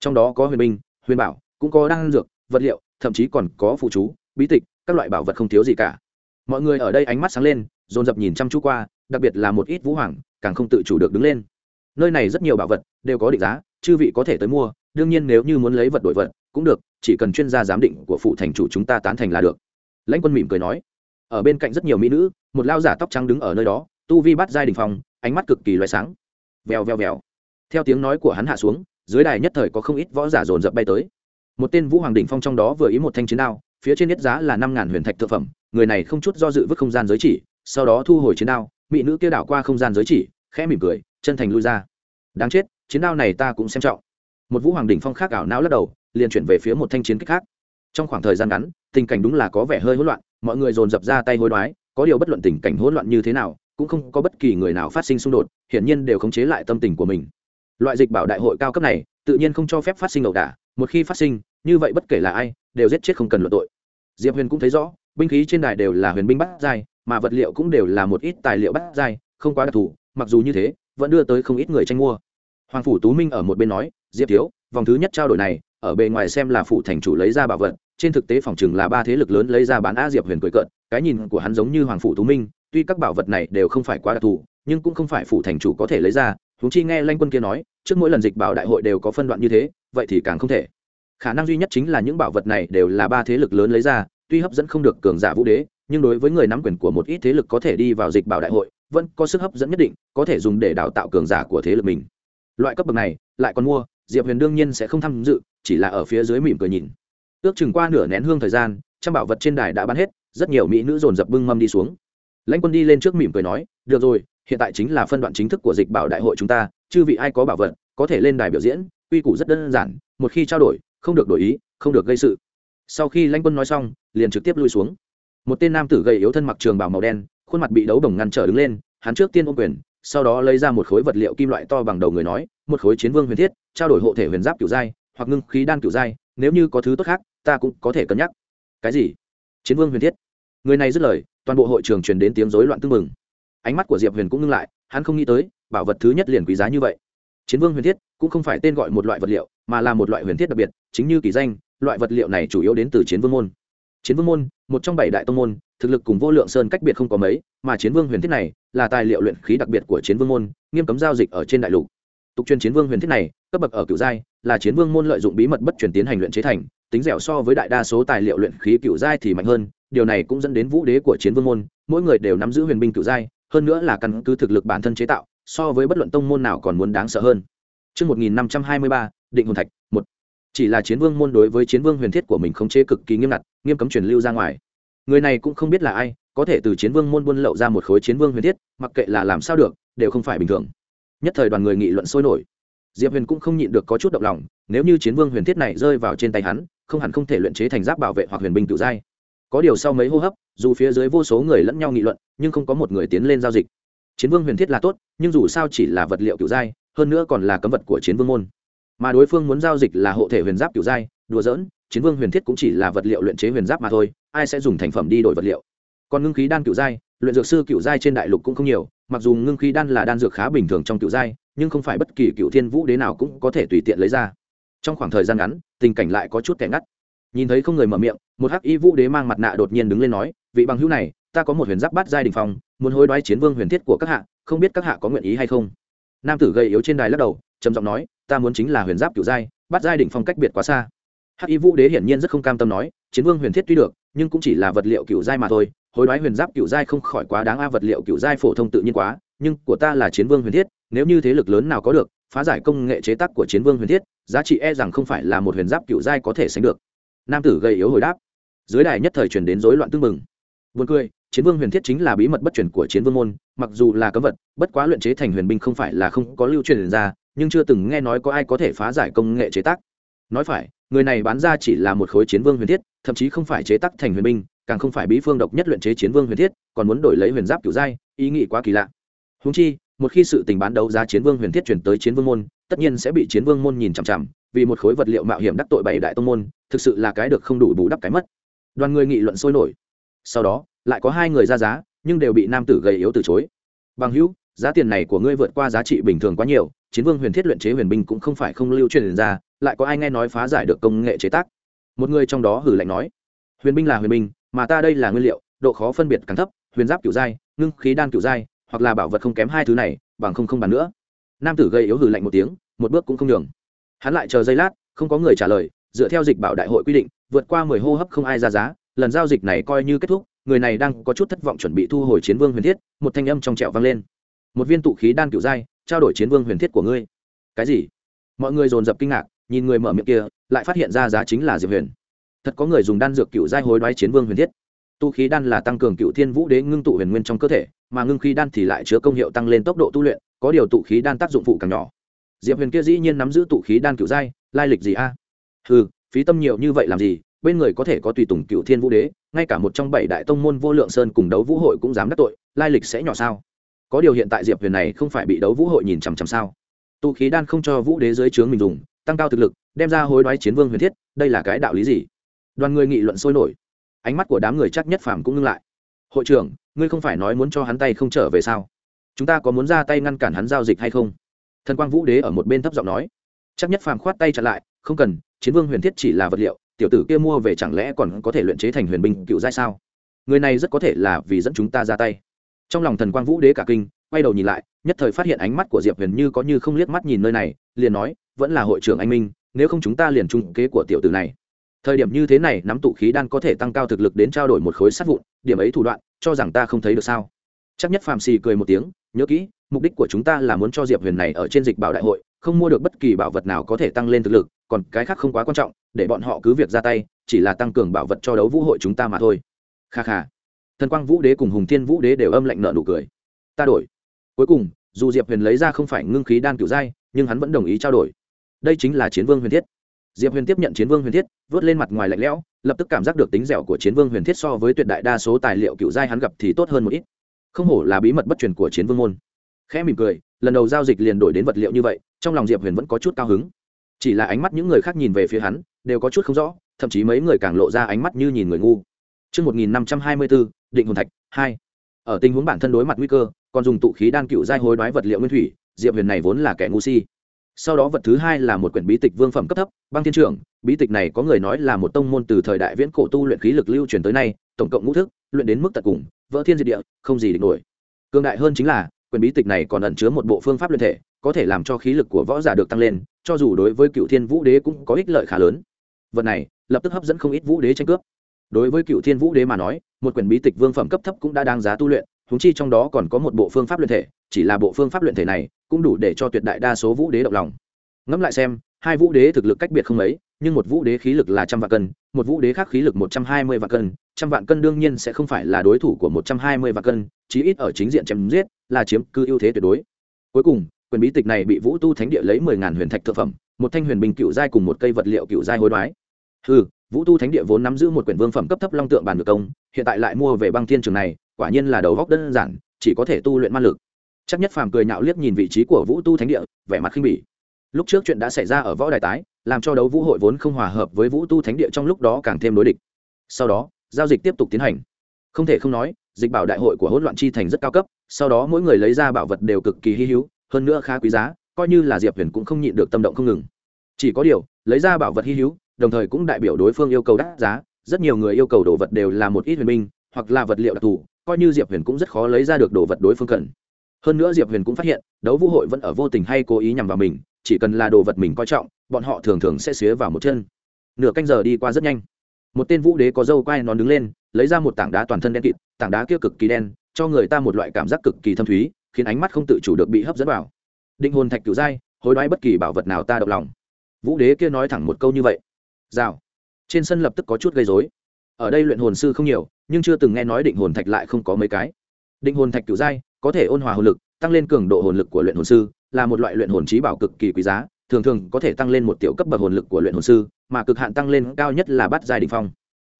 Trong đó có huyền binh huyền bảo cũng có đan dược vật liệu thậm chí còn có phụ chú bí tịch các loại bảo vật không thiếu gì cả. Mọi người ở đây ánh mắt sáng lên dồn dập nhìn chăm chú qua đặc biệt là một ít vũ hoàng càng không tự chủ được đứng lên. Nơi này rất nhiều bảo vật đều có định giá chư vị có thể tới mua đương nhiên nếu như muốn lấy vật đổi vật cũng được chỉ cần chuyên gia giám định của phụ thành chủ chúng ta tán thành là được. Lãnh quân mỉm cười nói. Ở bên cạnh rất nhiều mỹ nữ một lao giả tóc trắng đứng ở nơi đó tu vi bắt giai đình phòng ánh mắt cực kỳ loại sáng. Vèo vèo vèo. Theo tiếng nói của hắn hạ xuống, dưới đài nhất thời có không ít võ giả dồn dập bay tới. Một tên vũ hoàng đỉnh phong trong đó vừa ý một thanh chiến đao, phía trên nhất giá là năm ngàn huyền thạch thực phẩm, người này không chút do dự vứt không gian giới chỉ, sau đó thu hồi chiến đao, mỹ nữ kia đảo qua không gian giới chỉ, khẽ mỉm cười, chân thành lui ra. Đáng chết, chiến đao này ta cũng xem trọng. Một vũ hoàng đỉnh phong khác ảo não lắc đầu, liền chuyển về phía một thanh chiến kích khác. Trong khoảng thời gian ngắn, tình cảnh đúng là có vẻ hơi hỗn loạn, mọi người dồn dập ra tay hối đoái, có điều bất luận tình cảnh hỗn loạn như thế nào cũng không có bất kỳ người nào phát sinh xung đột, hiển nhiên đều khống chế lại tâm tình của mình. Loại dịch bảo đại hội cao cấp này, tự nhiên không cho phép phát sinh ẩu đả, một khi phát sinh, như vậy bất kể là ai, đều giết chết không cần luận tội. Diệp huyền cũng thấy rõ, binh khí trên đài đều là huyền binh bắt giai, mà vật liệu cũng đều là một ít tài liệu bắt giai, không quá đặc thù, mặc dù như thế, vẫn đưa tới không ít người tranh mua. Hoàng phủ tú minh ở một bên nói, diệp thiếu, vòng thứ nhất trao đổi này, ở bề ngoài xem là phụ thành chủ lấy ra bảo vật, trên thực tế phòng chừng là ba thế lực lớn lấy ra bán a diệp huyền cười cợt, cái nhìn của hắn giống như hoàng phủ tú minh tuy các bảo vật này đều không phải quá đặc thù, nhưng cũng không phải phụ thành chủ có thể lấy ra húng chi nghe lanh quân kia nói, trước mỗi lần dịch bảo đại hội đều có phân đoạn như thế, vậy thì càng không thể. Khả năng duy nhất chính là những bảo vật này đều là ba thế lực lớn lấy ra, tuy hấp dẫn không được cường giả vũ đế, nhưng đối với người nắm quyền của một ít thế lực có thể đi vào dịch bảo đại hội, vẫn có sức hấp dẫn nhất định, có thể dùng để đào tạo cường giả của thế lực mình. Loại cấp bậc này, lại còn mua, diệp huyền đương nhiên sẽ không tham dự, chỉ là ở phía dưới mỉm cười nhìn. Ước chừng qua nửa nén hương thời gian, trăm bảo vật trên đài đã bán hết, rất nhiều mỹ nữ dồn dập bưng mâm đi xuống lãnh quân đi lên trước mỉm cười nói, được rồi, hiện tại chính là phân đoạn chính thức của dịch bảo đại hội chúng ta, chư vị ai có bảo vật, có thể lên đài biểu diễn, quy củ rất đơn giản, một khi trao đổi, không được đổi ý, không được gây sự. Sau khi lãnh quân nói xong, liền trực tiếp lui xuống. Một tên nam tử gầy yếu thân mặc trường bào màu đen, khuôn mặt bị đấu bồng ngăn trở đứng lên, hắn trước tiên ôm quyền, sau đó lấy ra một khối vật liệu kim loại to bằng đầu người nói, một khối chiến vương huyền thiết, trao đổi hộ thể huyền giáp kiểu giai, hoặc ngưng khí đan kiểu giai, nếu như có thứ tốt khác, ta cũng có thể cân nhắc. Cái gì? Chiến vương huyền thiết. Người này dứt lời toàn bộ hội trường truyền đến tiếng rối loạn tưng mừng ánh mắt của diệp huyền cũng ngưng lại, hắn không nghĩ tới, bảo vật thứ nhất liền quý giá như vậy. Chiến vương huyền thiết cũng không phải tên gọi một loại vật liệu, mà là một loại huyền thiết đặc biệt, chính như kỳ danh, loại vật liệu này chủ yếu đến từ chiến vương môn. Chiến vương môn, một trong bảy đại tông môn, thực lực cùng vô lượng sơn cách biệt không có mấy, mà chiến vương huyền thiết này là tài liệu luyện khí đặc biệt của chiến vương môn, nghiêm cấm giao dịch ở trên đại lục. Tục truyền chiến vương huyền thiết này, cấp bậc ở cựu giai, là chiến vương môn lợi dụng bí mật bất truyền tiến hành luyện chế thành tính dẻo so với đại đa số tài liệu luyện khí cựu giai thì mạnh hơn điều này cũng dẫn đến vũ đế của chiến vương môn mỗi người đều nắm giữ huyền binh cựu giai hơn nữa là căn cứ thực lực bản thân chế tạo so với bất luận tông môn nào còn muốn đáng sợ hơn Trước 1523, định hồn thạch, một Chỉ là chiến vương môn đối với chiến vương huyền thiết của mình không chế cực kỳ nghiêm ngặt, nghiêm cấm truyền lưu ra ngoài. Người này cũng không biết là ai, có thể từ chiến vương môn buôn lậu ra một khối chiến vương huyền thiết, mặc kệ là làm sao được, đều không phải bình thường. Nhất thời đoàn người nghị luận sôi nổi. Diệp Huyền cũng không nhịn được có chút động lòng, nếu như chiến vương huyền thiết này rơi vào trên tay hắn, không hẳn không thể luyện chế thành giáp bảo vệ hoặc huyền binh tự giai. Có điều sau mấy hô hấp, dù phía dưới vô số người lẫn nhau nghị luận, nhưng không có một người tiến lên giao dịch. Chiến vương huyền thiết là tốt nhưng dù sao chỉ là vật liệu kiểu giai hơn nữa còn là cấm vật của chiến vương môn. Mà đối phương muốn giao dịch là hộ thể huyền giáp kiểu giai đùa giỡn, chiến vương huyền thiết cũng chỉ là vật liệu luyện chế huyền giáp mà thôi ai sẽ dùng thành phẩm đi đổi vật liệu. Còn ngưng khí đan cựu giai luyện dược sư cựu giai trên đại lục cũng không nhiều mặc dù ngưng khí đan là đan dược khá bình thường trong cựu giai nhưng không phải bất kỳ cựu thiên vũ đế nào cũng có thể tùy tiện lấy ra trong khoảng thời gian ngắn, tình cảnh lại có chút kẻ ngắt. Nhìn thấy không người mở miệng, một hắc y vũ đế mang mặt nạ đột nhiên đứng lên nói, vị bằng hữu này, ta có một huyền giáp bát giai đình phong, muốn hối đoái chiến vương huyền thiết của các hạ, không biết các hạ có nguyện ý hay không? Nam tử gầy yếu trên đài lắc đầu, trầm giọng nói, ta muốn chính là huyền giáp cựu giai, bát giai đình phong cách biệt quá xa. Hắc y vũ đế hiển nhiên rất không cam tâm nói, chiến vương huyền thiết tuy được, nhưng cũng chỉ là vật liệu cựu giai mà thôi, hối đoái huyền giáp cựu giai không khỏi quá đáng a, vật liệu cựu giai phổ thông tự nhiên quá, nhưng của ta là chiến vương huyền thiết, nếu như thế lực lớn nào có được, phá giải công nghệ chế tác của chiến vương huyền thiết giá trị e rằng không phải là một huyền giáp cựu giai có thể sánh được. Nam tử gầy yếu hồi đáp. Dưới đài nhất thời truyền đến rối loạn tương mừng buồn cười, chiến vương huyền thiết chính là bí mật bất truyền của chiến vương môn, mặc dù là cấm vật, bất quá luyện chế thành huyền binh không phải là không có lưu truyền ra, nhưng chưa từng nghe nói có ai có thể phá giải công nghệ chế tác. Nói phải, người này bán ra chỉ là một khối chiến vương huyền thiết, thậm chí không phải chế tác thành huyền binh, càng không phải bí phương độc nhất luyện chế chiến vương huyền thiết, còn muốn đổi lấy huyền giáp kiểu giai, ý nghĩ quá kỳ lạ. Húng chi, một khi sự tình bán đấu giá chiến vương huyền thiết chuyển tới chiến vương môn tất nhiên sẽ bị chiến vương môn nhìn chằm chằm, vì một khối vật liệu mạo hiểm đắc tội bảy đại tông môn, thực sự là cái được không đủ bù đắp cái mất. Đoàn người nghị luận sôi nổi. Sau đó, lại có hai người ra giá, nhưng đều bị nam tử gầy yếu từ chối. Bằng hữu, giá tiền này của ngươi vượt qua giá trị bình thường quá nhiều, chiến vương huyền thiết luyện chế huyền binh cũng không phải không lưu truyền ra, lại có ai nghe nói phá giải được công nghệ chế tác? Một người trong đó hử lạnh nói, huyền binh là huyền binh, mà ta đây là nguyên liệu, độ khó phân biệt càng thấp, huyền giáp kiểu dai, ngưng khí đan kiểu dai, hoặc là bảo vật không kém hai thứ này, bằng không không bàn nữa nam tử gây yếu hừ lạnh một tiếng, một bước cũng không nhường. Hắn lại chờ giây lát, không có người trả lời, dựa theo dịch bảo đại hội quy định, vượt qua mười hô hấp không ai ra giá, lần giao dịch này coi như kết thúc, người này đang có chút thất vọng chuẩn bị thu hồi chiến vương huyền thiết, một thanh âm trong trẹo vang lên. Một viên tụ khí đan cựu giai trao đổi chiến vương huyền thiết của ngươi. Cái gì? Mọi người dồn dập kinh ngạc, nhìn người mở miệng kia, lại phát hiện ra giá chính là diệp huyền. Thật có người dùng đan dược cựu giai hối đoái chiến vương huyền thiết. Tu khí đan là tăng cường cựu thiên vũ đế ngưng tụ huyền nguyên trong cơ thể, mà ngưng khí đan thì lại chứa công hiệu tăng lên tốc độ tu luyện có điều tụ khí đan tác dụng phụ càng nhỏ. Diệp huyền kia dĩ nhiên nắm giữ tụ khí đan cựu giai, lai lịch gì a? À? ừ phí tâm nhiều như vậy làm gì, bên người có thể có tùy tùng cựu thiên vũ đế, ngay cả một trong bảy đại tông môn vô lượng sơn cùng đấu vũ hội cũng dám đắc tội, lai lịch sẽ nhỏ sao? Có điều hiện tại diệp huyền này không phải bị đấu vũ hội nhìn chằm chằm sao? Tụ khí đan không cho vũ đế dưới trướng mình dùng, tăng cao thực lực, đem ra hối đoái chiến vương huyền thiết, đây là cái đạo lý gì? Đoàn người nghị luận sôi nổi. Ánh mắt của đám người chắc nhất phàm cũng ngưng lại. Hội trưởng, ngươi không phải nói muốn cho hắn tay không trở về sao? Chúng ta có muốn ra tay ngăn cản hắn giao dịch hay không? Thần quang vũ đế ở một bên thấp giọng nói. Chắc nhất phàm khoát tay chặn lại, không cần, chiến vương huyền thiết chỉ là vật liệu, tiểu tử kia mua về chẳng lẽ còn có thể luyện chế thành huyền binh cựu giai sao? Người này rất có thể là vì dẫn chúng ta ra tay. Trong lòng thần quang vũ đế cả kinh, quay đầu nhìn lại, nhất thời phát hiện ánh mắt của diệp huyền như có như không liếc mắt nhìn nơi này, liền nói, vẫn là hội trưởng anh minh, nếu không chúng ta liền trung kế của tiểu tử này. Thời điểm như thế này, nắm tụ khí đan có thể tăng cao thực lực đến trao đổi một khối sắt vụn, điểm ấy thủ đoạn, cho rằng ta không thấy được sao? Chắc nhất phàm xì cười một tiếng, nhớ kỹ, mục đích của chúng ta là muốn cho diệp huyền này ở trên dịch bảo đại hội, không mua được bất kỳ bảo vật nào có thể tăng lên thực lực, còn cái khác không quá quan trọng, để bọn họ cứ việc ra tay, chỉ là tăng cường bảo vật cho đấu vũ hội chúng ta mà thôi. Kha kha. Thần quang vũ đế cùng hùng thiên vũ đế đều âm lạnh nợ nụ cười. Ta đổi. Cuối cùng, dù diệp huyền lấy ra không phải ngưng khí đan cựu giai, nhưng hắn vẫn đồng ý trao đổi. Đây chính là chiến vương huyền thiết. Diệp huyền tiếp nhận chiến vương huyền thiết, vớt lên mặt ngoài lạnh lẽo, lập tức cảm giác được tính dẻo của chiến vương huyền thiết so với tuyệt đại đa số tài liệu cựu giai hắn gặp thì tốt hơn một ít không hổ là bí mật bất truyền của chiến vương môn. Khẽ mỉm cười lần đầu giao dịch liền đổi đến vật liệu như vậy trong lòng diệp huyền vẫn có chút cao hứng. Chỉ là ánh mắt những người khác nhìn về phía hắn đều có chút không rõ thậm chí mấy người càng lộ ra ánh mắt như nhìn người ngu. Trước 1524, định hồn thạch, 2. Ở tình huống bản thân đối mặt nguy cơ, còn dùng tụ khí đan cựu giai hối đoái vật liệu nguyên thủy, Diệp Huyền này vốn là kẻ ngu si. Sau đó vật thứ hai là một quyển bí tịch vương phẩm cấp thấp băng thiên trưởng bí tịch này có người nói là một tông môn từ thời đại viễn cổ tu luyện khí lực lưu truyền tới nay tổng cộng ngũ thức luyện đến mức tận cùng vỡ thiên diệt địa, không gì địch nổi. Cường đại hơn chính là quyển bí tịch này còn ẩn chứa một bộ phương pháp luyện thể, có thể làm cho khí lực của võ giả được tăng lên, cho dù đối với cựu thiên vũ đế cũng có ích lợi khá lớn. Vật này, lập tức hấp dẫn không ít vũ đế tranh cướp. Đối với cựu thiên vũ đế mà nói, một quyển bí tịch vương phẩm cấp thấp cũng đã đáng giá tu luyện húng chi trong đó còn có một bộ phương pháp luyện thể, chỉ là bộ phương pháp luyện thể này cũng đủ để cho tuyệt đại đa số vũ đế động lòng. Ngẫm lại xem, hai vũ đế thực lực cách biệt không mấy, nhưng một vũ đế khí lực là trăm vạn cân, một vũ đế khác khí lực một trăm hai mươi vạn cân trăm vạn cân đương nhiên sẽ không phải là đối thủ của một trăm hai mươi vạn cân, chí ít ở chính diện chém giết là chiếm cứ ưu thế tuyệt đối. Cuối cùng, quyền bí tịch này bị vũ tu thánh địa lấy mười ngàn huyền thạch thực phẩm, một thanh huyền bình cựu giai cùng một cây vật liệu cựu giai hối đoái. Ừ vũ tu thánh địa vốn nắm giữ một quyển vương phẩm cấp thấp long tượng bàn ngược công, hiện tại lại mua về băng thiên trường này, quả nhiên là đầu góc đơn giản, chỉ có thể tu luyện ma lực. Chắc nhất phàm cười nhạo liếc nhìn vị trí của vũ tu thánh địa, vẻ mặt khinh bỉ. Lúc trước chuyện đã xảy ra ở võ đài tái, làm cho đấu vũ hội vốn không hòa hợp với vũ tu thánh địa trong lúc đó càng thêm đối địch. Sau đó giao dịch tiếp tục tiến hành. Không thể không nói, dịch bảo đại hội của hỗn loạn chi thành rất cao cấp, sau đó mỗi người lấy ra bảo vật đều cực kỳ hy hữu, hơn nữa khá quý giá, coi như là diệp huyền cũng không nhịn được tâm động không ngừng. Chỉ có điều, lấy ra bảo vật hy hữu, đồng thời cũng đại biểu đối phương yêu cầu đắt giá, rất nhiều người yêu cầu đồ vật đều là một ít huyền minh hoặc là vật liệu đặc thù, coi như diệp huyền cũng rất khó lấy ra được đồ vật đối phương cần. Hơn nữa diệp huyền cũng phát hiện, đấu vũ hội vẫn ở vô tình hay cố ý nhằm vào mình, chỉ cần là đồ vật mình coi trọng, bọn họ thường thường sẽ xía vào một chân. Nửa canh giờ đi qua rất nhanh một tên vũ đế có dâu quai nón đứng lên, lấy ra một tảng đá toàn thân đen kịt, tảng đá kia cực kỳ đen, cho người ta một loại cảm giác cực kỳ thâm thúy, khiến ánh mắt không tự chủ được bị hấp dẫn vào. Định hồn thạch cựu giai, hối đoái bất kỳ bảo vật nào ta động lòng. Vũ đế kia nói thẳng một câu như vậy. Rào. Trên sân lập tức có chút gây dối ở đây luyện hồn sư không nhiều, nhưng chưa từng nghe nói định hồn thạch lại không có mấy cái. Định hồn thạch cựu giai, có thể ôn hòa hồn lực, tăng lên cường độ hồn lực của luyện hồn sư, là một loại luyện hồn trí bảo cực kỳ quý giá thường thường có thể tăng lên một tiểu cấp bậc hồn lực của luyện hồn sư, mà cực hạn tăng lên cao nhất là bát giai đỉnh phong.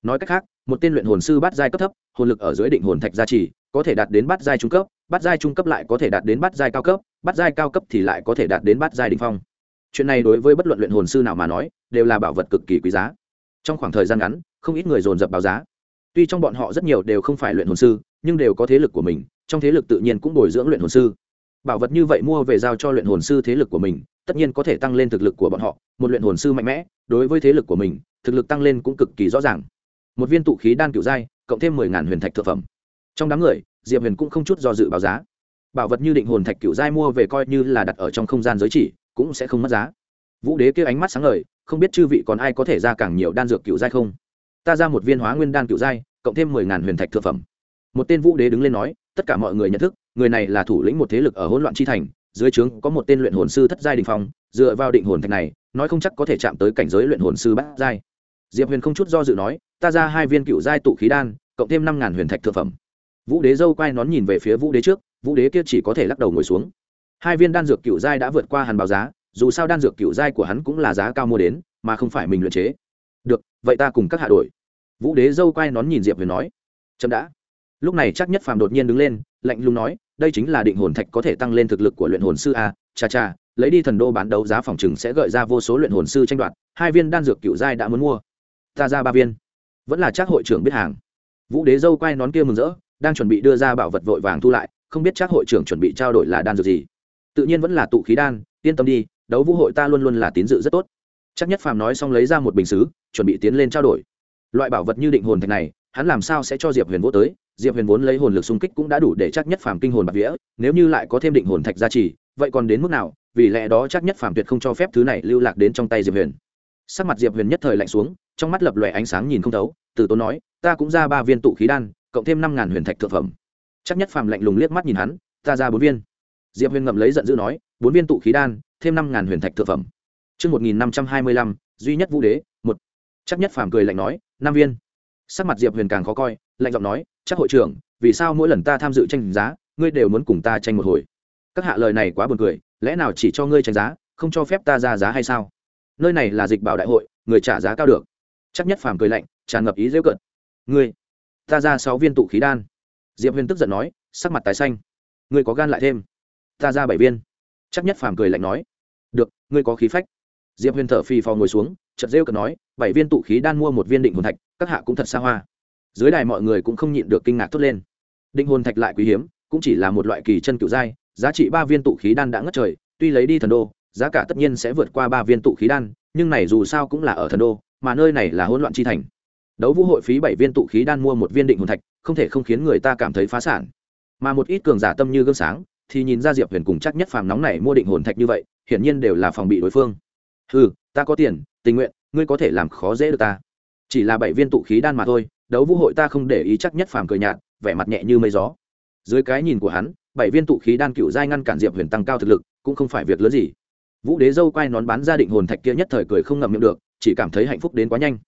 Nói cách khác, một tên luyện hồn sư bát giai cấp thấp, hồn lực ở dưới định hồn thạch gia trì, có thể đạt đến bát giai trung cấp, bát giai trung cấp lại có thể đạt đến bát giai cao cấp, bát giai cao cấp thì lại có thể đạt đến bát giai đỉnh phong. Chuyện này đối với bất luận luyện hồn sư nào mà nói, đều là bảo vật cực kỳ quý giá. Trong khoảng thời gian ngắn, không ít người dồn dập báo giá. Tuy trong bọn họ rất nhiều đều không phải luyện hồn sư, nhưng đều có thế lực của mình, trong thế lực tự nhiên cũng bồi dưỡng luyện hồn sư bảo vật như vậy mua về giao cho luyện hồn sư thế lực của mình, tất nhiên có thể tăng lên thực lực của bọn họ. Một luyện hồn sư mạnh mẽ, đối với thế lực của mình, thực lực tăng lên cũng cực kỳ rõ ràng. Một viên tụ khí đan cựu giai, cộng thêm mười ngàn huyền thạch thực phẩm. Trong đám người, diệp huyền cũng không chút do dự báo giá. Bảo vật như định hồn thạch cựu giai mua về coi như là đặt ở trong không gian giới chỉ, cũng sẽ không mất giá. Vũ đế kia ánh mắt sáng ngời, không biết chư vị còn ai có thể ra càng nhiều đan dược cựu giai không? Ta ra một viên hóa nguyên đan cựu giai, cộng thêm mười ngàn huyền thạch thực phẩm. Một tên vũ đế đứng lên nói tất cả mọi người nhận thức, người này là thủ lĩnh một thế lực ở hỗn loạn chi thành, dưới trướng có một tên luyện hồn sư thất giai đình phong, dựa vào định hồn thạch này, nói không chắc có thể chạm tới cảnh giới luyện hồn sư bát giai. Diệp huyền không chút do dự nói, ta ra hai viên cựu giai tụ khí đan, cộng thêm năm ngàn huyền thạch thực phẩm. Vũ đế dâu quay nón nhìn về phía vũ đế trước, vũ đế kia chỉ có thể lắc đầu ngồi xuống. Hai viên đan dược cựu giai đã vượt qua hàn báo giá, dù sao đan dược cựu giai của hắn cũng là giá cao mua đến, mà không phải mình luyện chế. Được, vậy ta cùng các hạ đổi. Vũ đế dâu quay nón nhìn diệp huyền nói. Chậm đã lúc này chắc nhất phàm đột nhiên đứng lên, lạnh lùng nói, đây chính là định hồn thạch có thể tăng lên thực lực của luyện hồn sư a, cha cha, lấy đi thần đô bán đấu giá phòng chừng sẽ gợi ra vô số luyện hồn sư tranh đoạt, hai viên đan dược cựu giai đã muốn mua. Ta ra ba viên. Vẫn là chắc hội trưởng biết hàng. Vũ đế dâu quay nón kia mừng rỡ, đang chuẩn bị đưa ra bảo vật vội vàng thu lại, không biết chắc hội trưởng chuẩn bị trao đổi là đan dược gì. Tự nhiên vẫn là tụ khí đan, yên tâm đi, đấu vũ hội ta luôn luôn là tín dự rất tốt. Chắc nhất phàm nói xong lấy ra một bình xứ, chuẩn bị tiến lên trao đổi. Loại bảo vật như định hồn thạch này hắn làm sao sẽ cho diệp huyền vô tới? Diệp huyền vốn lấy hồn lực xung kích cũng đã đủ để chắc nhất phàm kinh hồn bạc vía nếu như lại có thêm định hồn thạch gia trì vậy còn đến mức nào? Vì lẽ đó chắc nhất phàm tuyệt không cho phép thứ này lưu lạc đến trong tay diệp huyền. Sắc mặt diệp huyền nhất thời lạnh xuống trong mắt lập lòe ánh sáng nhìn không thấu từ tốn nói ta cũng ra ba viên tụ khí đan cộng thêm năm ngàn huyền thạch thượng phẩm. Chắc nhất phàm lạnh lùng liếc mắt nhìn hắn ta ra bốn viên. Diệp huyền ngậm lấy giận dữ nói bốn viên tụ khí đan thêm năm ngàn huyền thạch thượng phẩm. Trước 1525, duy nhất vũ đế, một. Chắc nhất phàm cười lạnh nói, năm viên. Sắc mặt Diệp Huyền càng khó coi, lạnh giọng nói, chắc hội trưởng vì sao mỗi lần ta tham dự tranh giá ngươi đều muốn cùng ta tranh một hồi? Các hạ lời này quá buồn cười lẽ nào chỉ cho ngươi tranh giá không cho phép ta ra giá hay sao? Nơi này là dịch bảo đại hội người trả giá cao được. Chắc nhất phàm cười lạnh tràn ngập ý rêu cận ngươi ta ra sáu viên tụ khí đan. Diệp huyền tức giận nói sắc mặt tái xanh. Ngươi có gan lại thêm? Ta ra bảy viên. Chắc nhất phàm cười lạnh nói. Được ngươi có khí phách. Diệp huyền thở phì phò ngồi xuống chật rêu cận nói bảy viên tụ khí đan mua một viên định hồn thạch, các hạ cũng thật xa hoa. Dưới đài mọi người cũng không nhịn được kinh ngạc thốt lên. Định hồn thạch lại quý hiếm, cũng chỉ là một loại kỳ chân cựu giai, giá trị ba viên tụ khí đan đã ngất trời, tuy lấy đi thần đô, giá cả tất nhiên sẽ vượt qua ba viên tụ khí đan, nhưng này dù sao cũng là ở thần đô, mà nơi này là hỗn loạn chi thành. Đấu vũ hội phí bảy viên tụ khí đan mua một viên định hồn thạch, không thể không khiến người ta cảm thấy phá sản. Mà một ít cường giả tâm như gương sáng, thì nhìn ra diệp huyền cùng chắc nhất phàm nóng này mua định hồn thạch như vậy, hiển nhiên đều là phòng bị đối phương. Ừ ta có tiền, tình nguyện ngươi có thể làm khó dễ được ta. Chỉ là bảy viên tụ khí đan mà thôi, đấu vũ hội ta không để ý chắc nhất phàm cười nhạt, vẻ mặt nhẹ như mây gió. Dưới cái nhìn của hắn, bảy viên tụ khí đan cựu giai ngăn cản diệp huyền tăng cao thực lực, cũng không phải việc lớn gì. Vũ đế dâu quay nón bán ra định hồn thạch kia nhất thời cười không ngậm miệng được, chỉ cảm thấy hạnh phúc đến quá nhanh.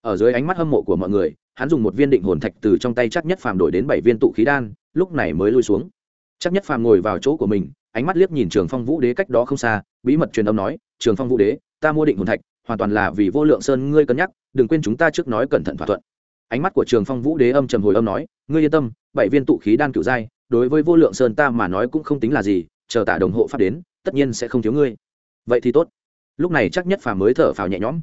Ở dưới ánh mắt hâm mộ của mọi người, hắn dùng một viên định hồn thạch từ trong tay chắc nhất phàm đổi đến bảy viên tụ khí đan, lúc này mới lui xuống. Chắc nhất phàm ngồi vào chỗ của mình, ánh mắt liếc nhìn trường phong vũ đế cách đó không xa, bí mật truyền âm nói, trường phong vũ đế, ta mua định hồn thạch hoàn toàn là vì vô lượng sơn ngươi cân nhắc, đừng quên chúng ta trước nói cẩn thận thỏa thuận. Ánh mắt của trường phong vũ đế âm trầm hồi âm nói, ngươi yên tâm, bảy viên tụ khí đan cựu giai, đối với vô lượng sơn ta mà nói cũng không tính là gì, chờ tả đồng hộ pháp đến, tất nhiên sẽ không thiếu ngươi. Vậy thì tốt. Lúc này chắc nhất phà mới thở phào nhẹ nhõm.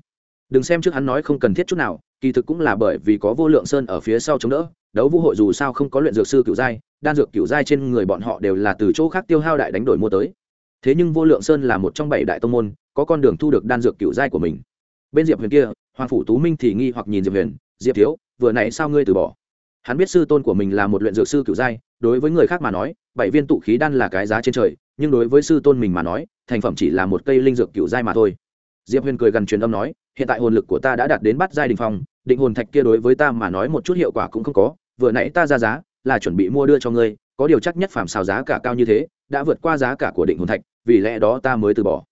Đừng xem trước hắn nói không cần thiết chút nào, kỳ thực cũng là bởi vì có vô lượng sơn ở phía sau chống đỡ, đấu vũ hội dù sao không có luyện dược sư cựu giai, đan dược cựu giai trên người bọn họ đều là từ chỗ khác tiêu hao đại đánh đổi mua tới. Thế nhưng vô lượng sơn là một trong bảy đại tông môn có con đường thu được đan dược cựu giai của mình. Bên diệp huyền kia, hoàng phủ tú minh thì nghi hoặc nhìn diệp huyền, diệp thiếu, vừa nãy sao ngươi từ bỏ? Hắn biết sư tôn của mình là một luyện dược sư cựu giai, đối với người khác mà nói, bảy viên tụ khí đan là cái giá trên trời, nhưng đối với sư tôn mình mà nói, thành phẩm chỉ là một cây linh dược cựu giai mà thôi. Diệp huyền cười gần truyền âm nói, hiện tại hồn lực của ta đã đạt đến bắt giai đình phong, định hồn thạch kia đối với ta mà nói một chút hiệu quả cũng không có, vừa nãy ta ra giá là chuẩn bị mua đưa cho ngươi, có điều chắc nhất phàm xào giá cả cao như thế, đã vượt qua giá cả của định hồn thạch, vì lẽ đó ta mới từ bỏ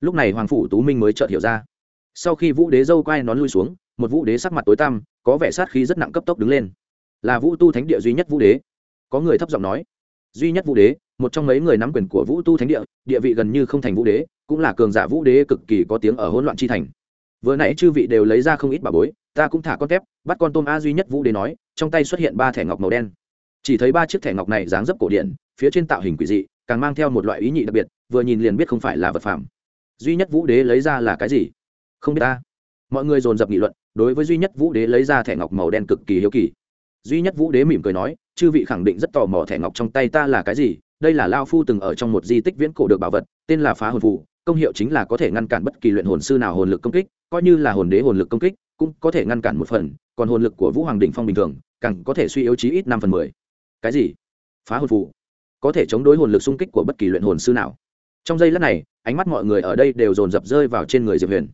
lúc này hoàng phủ tú minh mới chợt hiểu ra. Sau khi vũ đế dâu quay nón lui xuống, một vũ đế sắc mặt tối tăm, có vẻ sát khí rất nặng cấp tốc đứng lên. Là vũ tu thánh địa duy nhất vũ đế. Có người thấp giọng nói, duy nhất vũ đế, một trong mấy người nắm quyền của vũ tu thánh địa địa vị gần như không thành vũ đế, cũng là cường giả vũ đế cực kỳ có tiếng ở hỗn loạn chi thành. Vừa nãy chư vị đều lấy ra không ít bà bối, ta cũng thả con tép bắt con tôm a duy nhất vũ đế nói, trong tay xuất hiện ba thẻ ngọc màu đen. Chỉ thấy ba chiếc thẻ ngọc này dáng dấp cổ điện phía trên tạo hình quỷ dị, càng mang theo một loại ý nhị đặc biệt, vừa nhìn liền biết không phải là vật phẩm duy nhất vũ đế lấy ra là cái gì? Không biết ta. Mọi người dồn dập nghị luận, đối với duy nhất vũ đế lấy ra thẻ ngọc màu đen cực kỳ hiếu kỳ. Duy nhất vũ đế mỉm cười nói, chư vị khẳng định rất tò mò thẻ ngọc trong tay ta là cái gì? Đây là lao phu từng ở trong một di tích viễn cổ được bảo vật, tên là phá hồn phụ công hiệu chính là có thể ngăn cản bất kỳ luyện hồn sư nào hồn lực công kích, coi như là hồn đế hồn lực công kích, cũng có thể ngăn cản một phần, còn hồn lực của vũ hoàng đỉnh phong bình thường, càng có thể suy yếu chí ít năm phần mười. Cái gì? Phá hồn phụ có thể chống đối hồn lực xung kích của bất kỳ luyện hồn sư nào trong giây lát này, ánh mắt mọi người ở đây đều dồn dập rơi vào trên người diệp huyền.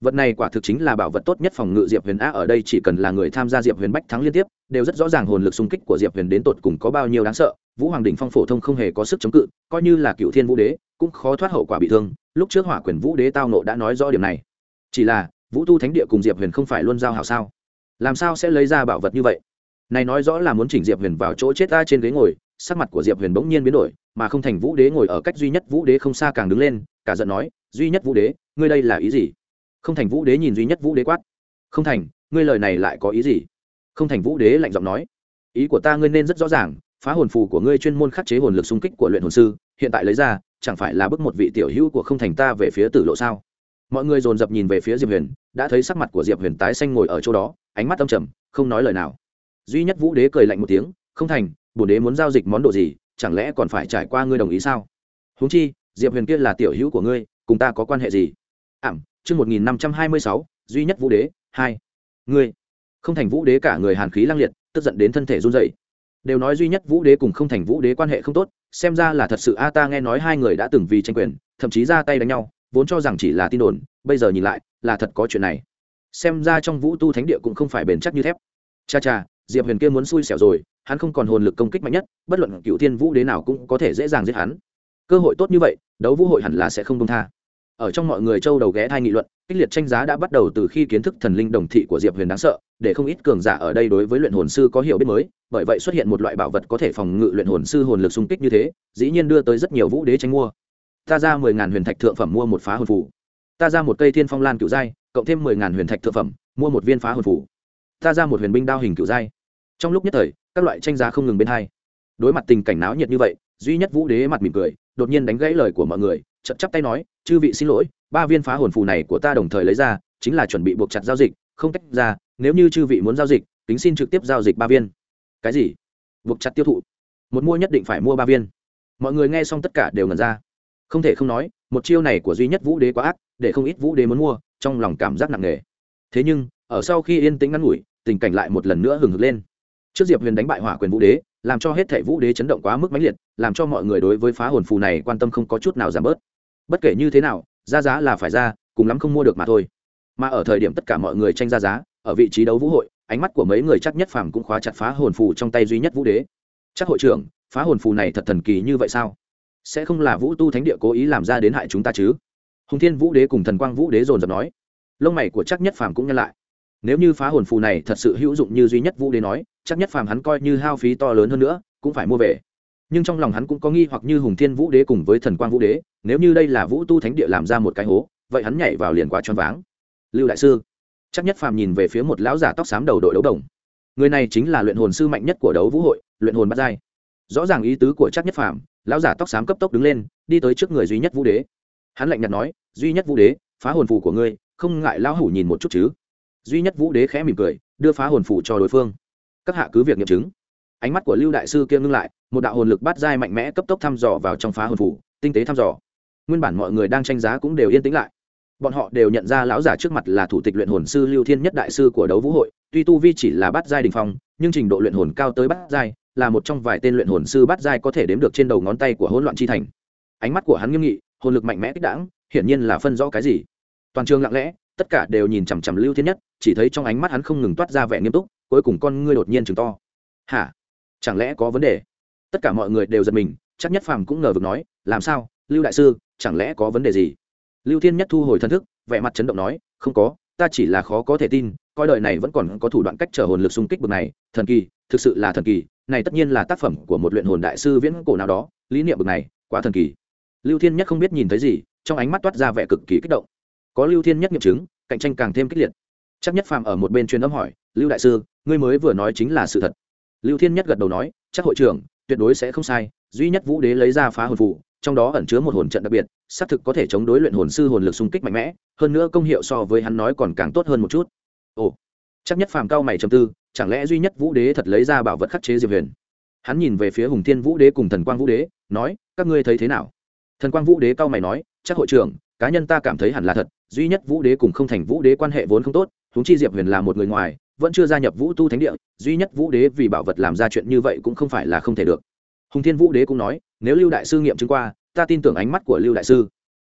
Vật này quả thực chính là bảo vật tốt nhất phòng ngự diệp huyền a, ở đây chỉ cần là người tham gia diệp huyền bách thắng liên tiếp, đều rất rõ ràng hồn lực xung kích của diệp huyền đến tột cùng có bao nhiêu đáng sợ. Vũ hoàng đình phong phổ thông không hề có sức chống cự, coi như là cựu thiên vũ đế, cũng khó thoát hậu quả bị thương. Lúc trước hỏa quyền vũ đế tao nộ đã nói rõ điểm này. Chỉ là, vũ tu thánh địa cùng diệp huyền không phải luôn giao hảo sao? Làm sao sẽ lấy ra bảo vật như vậy? Này nói rõ là muốn chỉnh diệp huyền vào chỗ chết ta trên ghế ngồi sắc mặt của diệp huyền bỗng nhiên biến đổi, mà không thành vũ đế ngồi ở cách duy nhất vũ đế không xa càng đứng lên, cả giận nói, duy nhất vũ đế, ngươi đây là ý gì? Không thành vũ đế nhìn duy nhất vũ đế quát. Không thành, ngươi lời này lại có ý gì? Không thành vũ đế lạnh giọng nói, ý của ta ngươi nên rất rõ ràng, phá hồn phù của ngươi chuyên môn khắc chế hồn lực xung kích của luyện hồn sư, hiện tại lấy ra, chẳng phải là bức một vị tiểu hữu của không thành ta về phía tử lộ sao? Mọi người dồn dập nhìn về phía diệp huyền, đã thấy sắc mặt của diệp huyền tái xanh ngồi ở chỗ đó, ánh mắt âm trầm, không nói lời nào. Duy nhất vũ đế cười lạnh một tiếng, không thành bổn đế muốn giao dịch món đồ gì, chẳng lẽ còn phải trải qua ngươi đồng ý sao? Huống chi, diệp huyền kia là tiểu hữu của ngươi, cùng ta có quan hệ gì? Ảm, chương một nghìn năm trăm hai mươi sáu, duy nhất vũ đế, hai. Ngươi. Không thành vũ đế cả người hàn khí lăng liệt, tức giận đến thân thể run dậy đều nói duy nhất vũ đế cùng không thành vũ đế quan hệ không tốt, xem ra là thật sự a, ta nghe nói hai người đã từng vì tranh quyền, thậm chí ra tay đánh nhau, vốn cho rằng chỉ là tin đồn, bây giờ nhìn lại, là thật có chuyện này. Xem ra trong vũ tu thánh địa cũng không phải bền chắc như thép. Cha cha, diệp huyền kia muốn xui xẻo rồi hắn không còn hồn lực công kích mạnh nhất, bất luận cựu thiên vũ đế nào cũng có thể dễ dàng giết hắn. Cơ hội tốt như vậy, đấu vũ hội hẳn là sẽ không công tha. Ở trong mọi người châu đầu ghé thai nghị luận, kích liệt tranh giá đã bắt đầu từ khi kiến thức thần linh đồng thị của diệp huyền đáng sợ, để không ít cường giả ở đây đối với luyện hồn sư có hiểu biết mới, bởi vậy xuất hiện một loại bảo vật có thể phòng ngự luyện hồn sư hồn lực xung kích như thế, dĩ nhiên đưa tới rất nhiều vũ đế tranh mua. Ta ra mười ngàn huyền thạch thượng phẩm mua một phá hồn phủ ta ra một cây thiên phong lan cựu giai, cộng thêm mười ngàn huyền thạch thượng phẩm, mua một viên phá hồn phủ ta ra một huyền binh đao hình cựu giai. Trong lúc nhất thời các loại tranh giá không ngừng bên hai. Đối mặt tình cảnh náo nhiệt như vậy, duy nhất vũ đế mặt mỉm cười, đột nhiên đánh gãy lời của mọi người, chậm chắp tay nói, chư vị xin lỗi, ba viên phá hồn phù này của ta đồng thời lấy ra, chính là chuẩn bị buộc chặt giao dịch, không tách ra, nếu như chư vị muốn giao dịch tính xin trực tiếp giao dịch ba viên. Cái gì? Buộc chặt tiêu thụ. Một mua nhất định phải mua ba viên. Mọi người nghe xong tất cả đều ngần ra. Không thể không nói, một chiêu này của duy nhất vũ đế quá ác, để không ít vũ đế muốn mua, trong lòng cảm giác nặng nề. Thế nhưng, ở sau khi yên tĩnh ngắn ngủi, tình cảnh lại một lần nữa hừng hực lên trước diệp huyền đánh bại hỏa quyền vũ đế, làm cho hết thảy vũ đế chấn động quá mức mãnh liệt, làm cho mọi người đối với phá hồn phù này quan tâm không có chút nào giảm bớt. Bất kể như thế nào, ra giá là phải ra, cùng lắm không mua được mà thôi. Mà ở thời điểm tất cả mọi người tranh ra giá, ở vị trí đấu vũ hội, ánh mắt của mấy người chắc nhất phàm cũng khóa chặt phá hồn phù trong tay duy nhất vũ đế. Chắc hội trưởng, phá hồn phù này thật thần kỳ như vậy sao? Sẽ không là vũ tu thánh địa cố ý làm ra đến hại chúng ta chứ? Hùng thiên vũ đế cùng thần quang vũ đế dồn dập nói. Lông mày của chắc nhất phàm cũng nhân lại. Nếu như phá hồn phù này thật sự hữu dụng như duy nhất vũ đế nói chắc nhất phàm hắn coi như hao phí to lớn hơn nữa, cũng phải mua về. Nhưng trong lòng hắn cũng có nghi hoặc như hùng thiên vũ đế cùng với thần quang vũ đế, nếu như đây là vũ tu thánh địa làm ra một cái hố, vậy hắn nhảy vào liền quá choáng váng. Lưu đại sư, chắc nhất phàm nhìn về phía một lão giả tóc xám đầu đội đấu đồng. Người này chính là luyện hồn sư mạnh nhất của đấu vũ hội, luyện hồn bắt giai. Rõ ràng ý tứ của chắc nhất phàm, lão giả tóc xám cấp tốc đứng lên, đi tới trước người duy nhất vũ đế. Hắn lạnh nhạt nói, duy nhất vũ đế, phá hồn phù của ngươi, không ngại lão hủ nhìn một chút chứ? Duy nhất vũ đế khẽ mỉm cười, đưa phá hồn phù cho đối phương các hạ cứ việc nghiệm chứng. Ánh mắt của lưu đại sư kia ngưng lại, một đạo hồn lực bát dai mạnh mẽ cấp tốc thăm dò vào trong phá hồn phủ, tinh tế thăm dò. Nguyên bản mọi người đang tranh giá cũng đều yên tĩnh lại. Bọn họ đều nhận ra lão giả trước mặt là thủ tịch luyện hồn sư lưu thiên nhất đại sư của đấu vũ hội, tuy tu vi chỉ là bát giai đình phong, nhưng trình độ luyện hồn cao tới bát giai, là một trong vài tên luyện hồn sư bát giai có thể đếm được trên đầu ngón tay của hỗn loạn chi thành. Ánh mắt của hắn nghiêm nghị, hồn lực mạnh mẽ kích đãng, hiển nhiên là phân rõ cái gì. Toàn trường lặng lẽ, tất cả đều nhìn chằm chằm lưu thiên nhất, chỉ thấy trong ánh mắt hắn không ngừng toát ra vẻ nghiêm túc cuối cùng con ngươi đột nhiên chừng to. Hả? Chẳng lẽ có vấn đề? Tất cả mọi người đều giật mình, chắc nhất phàm cũng ngờ vực nói, làm sao? Lưu đại sư, chẳng lẽ có vấn đề gì? Lưu thiên nhất thu hồi thân thức, vẻ mặt chấn động nói, không có, ta chỉ là khó có thể tin, coi đời này vẫn còn có thủ đoạn cách trở hồn lực xung kích bực này, thần kỳ, thực sự là thần kỳ, này tất nhiên là tác phẩm của một luyện hồn đại sư viễn cổ nào đó, lý niệm bực này, quá thần kỳ. Lưu thiên nhất không biết nhìn thấy gì, trong ánh mắt toát ra vẻ cực kỳ kích động. Có lưu thiên nhất nghiệm chứng, cạnh tranh càng thêm kích liệt. Chắc nhất phàm ở một bên truyền âm hỏi, lưu đại sư ngươi mới vừa nói chính là sự thật. Lưu thiên nhất gật đầu nói, chắc hội trưởng, tuyệt đối sẽ không sai, duy nhất vũ đế lấy ra phá hồn phụ trong đó ẩn chứa một hồn trận đặc biệt, xác thực có thể chống đối luyện hồn sư hồn lực xung kích mạnh mẽ, hơn nữa công hiệu so với hắn nói còn càng tốt hơn một chút. Ồ, chắc nhất phàm cao mày trầm tư, chẳng lẽ duy nhất vũ đế thật lấy ra bảo vật khắc chế diệp huyền? Hắn nhìn về phía hùng thiên vũ đế cùng thần quang vũ đế, nói, các ngươi thấy thế nào? Thần quang vũ đế cao mày nói, chắc hội trưởng, cá nhân ta cảm thấy hẳn là thật, duy nhất vũ đế cùng không thành vũ đế quan hệ vốn không tốt húng chi diệp huyền là một người ngoài vẫn chưa gia nhập vũ tu thánh địa, duy nhất vũ đế vì bảo vật làm ra chuyện như vậy cũng không phải là không thể được. Hùng thiên vũ đế cũng nói, nếu lưu đại sư nghiệm chứng qua, ta tin tưởng ánh mắt của lưu đại sư.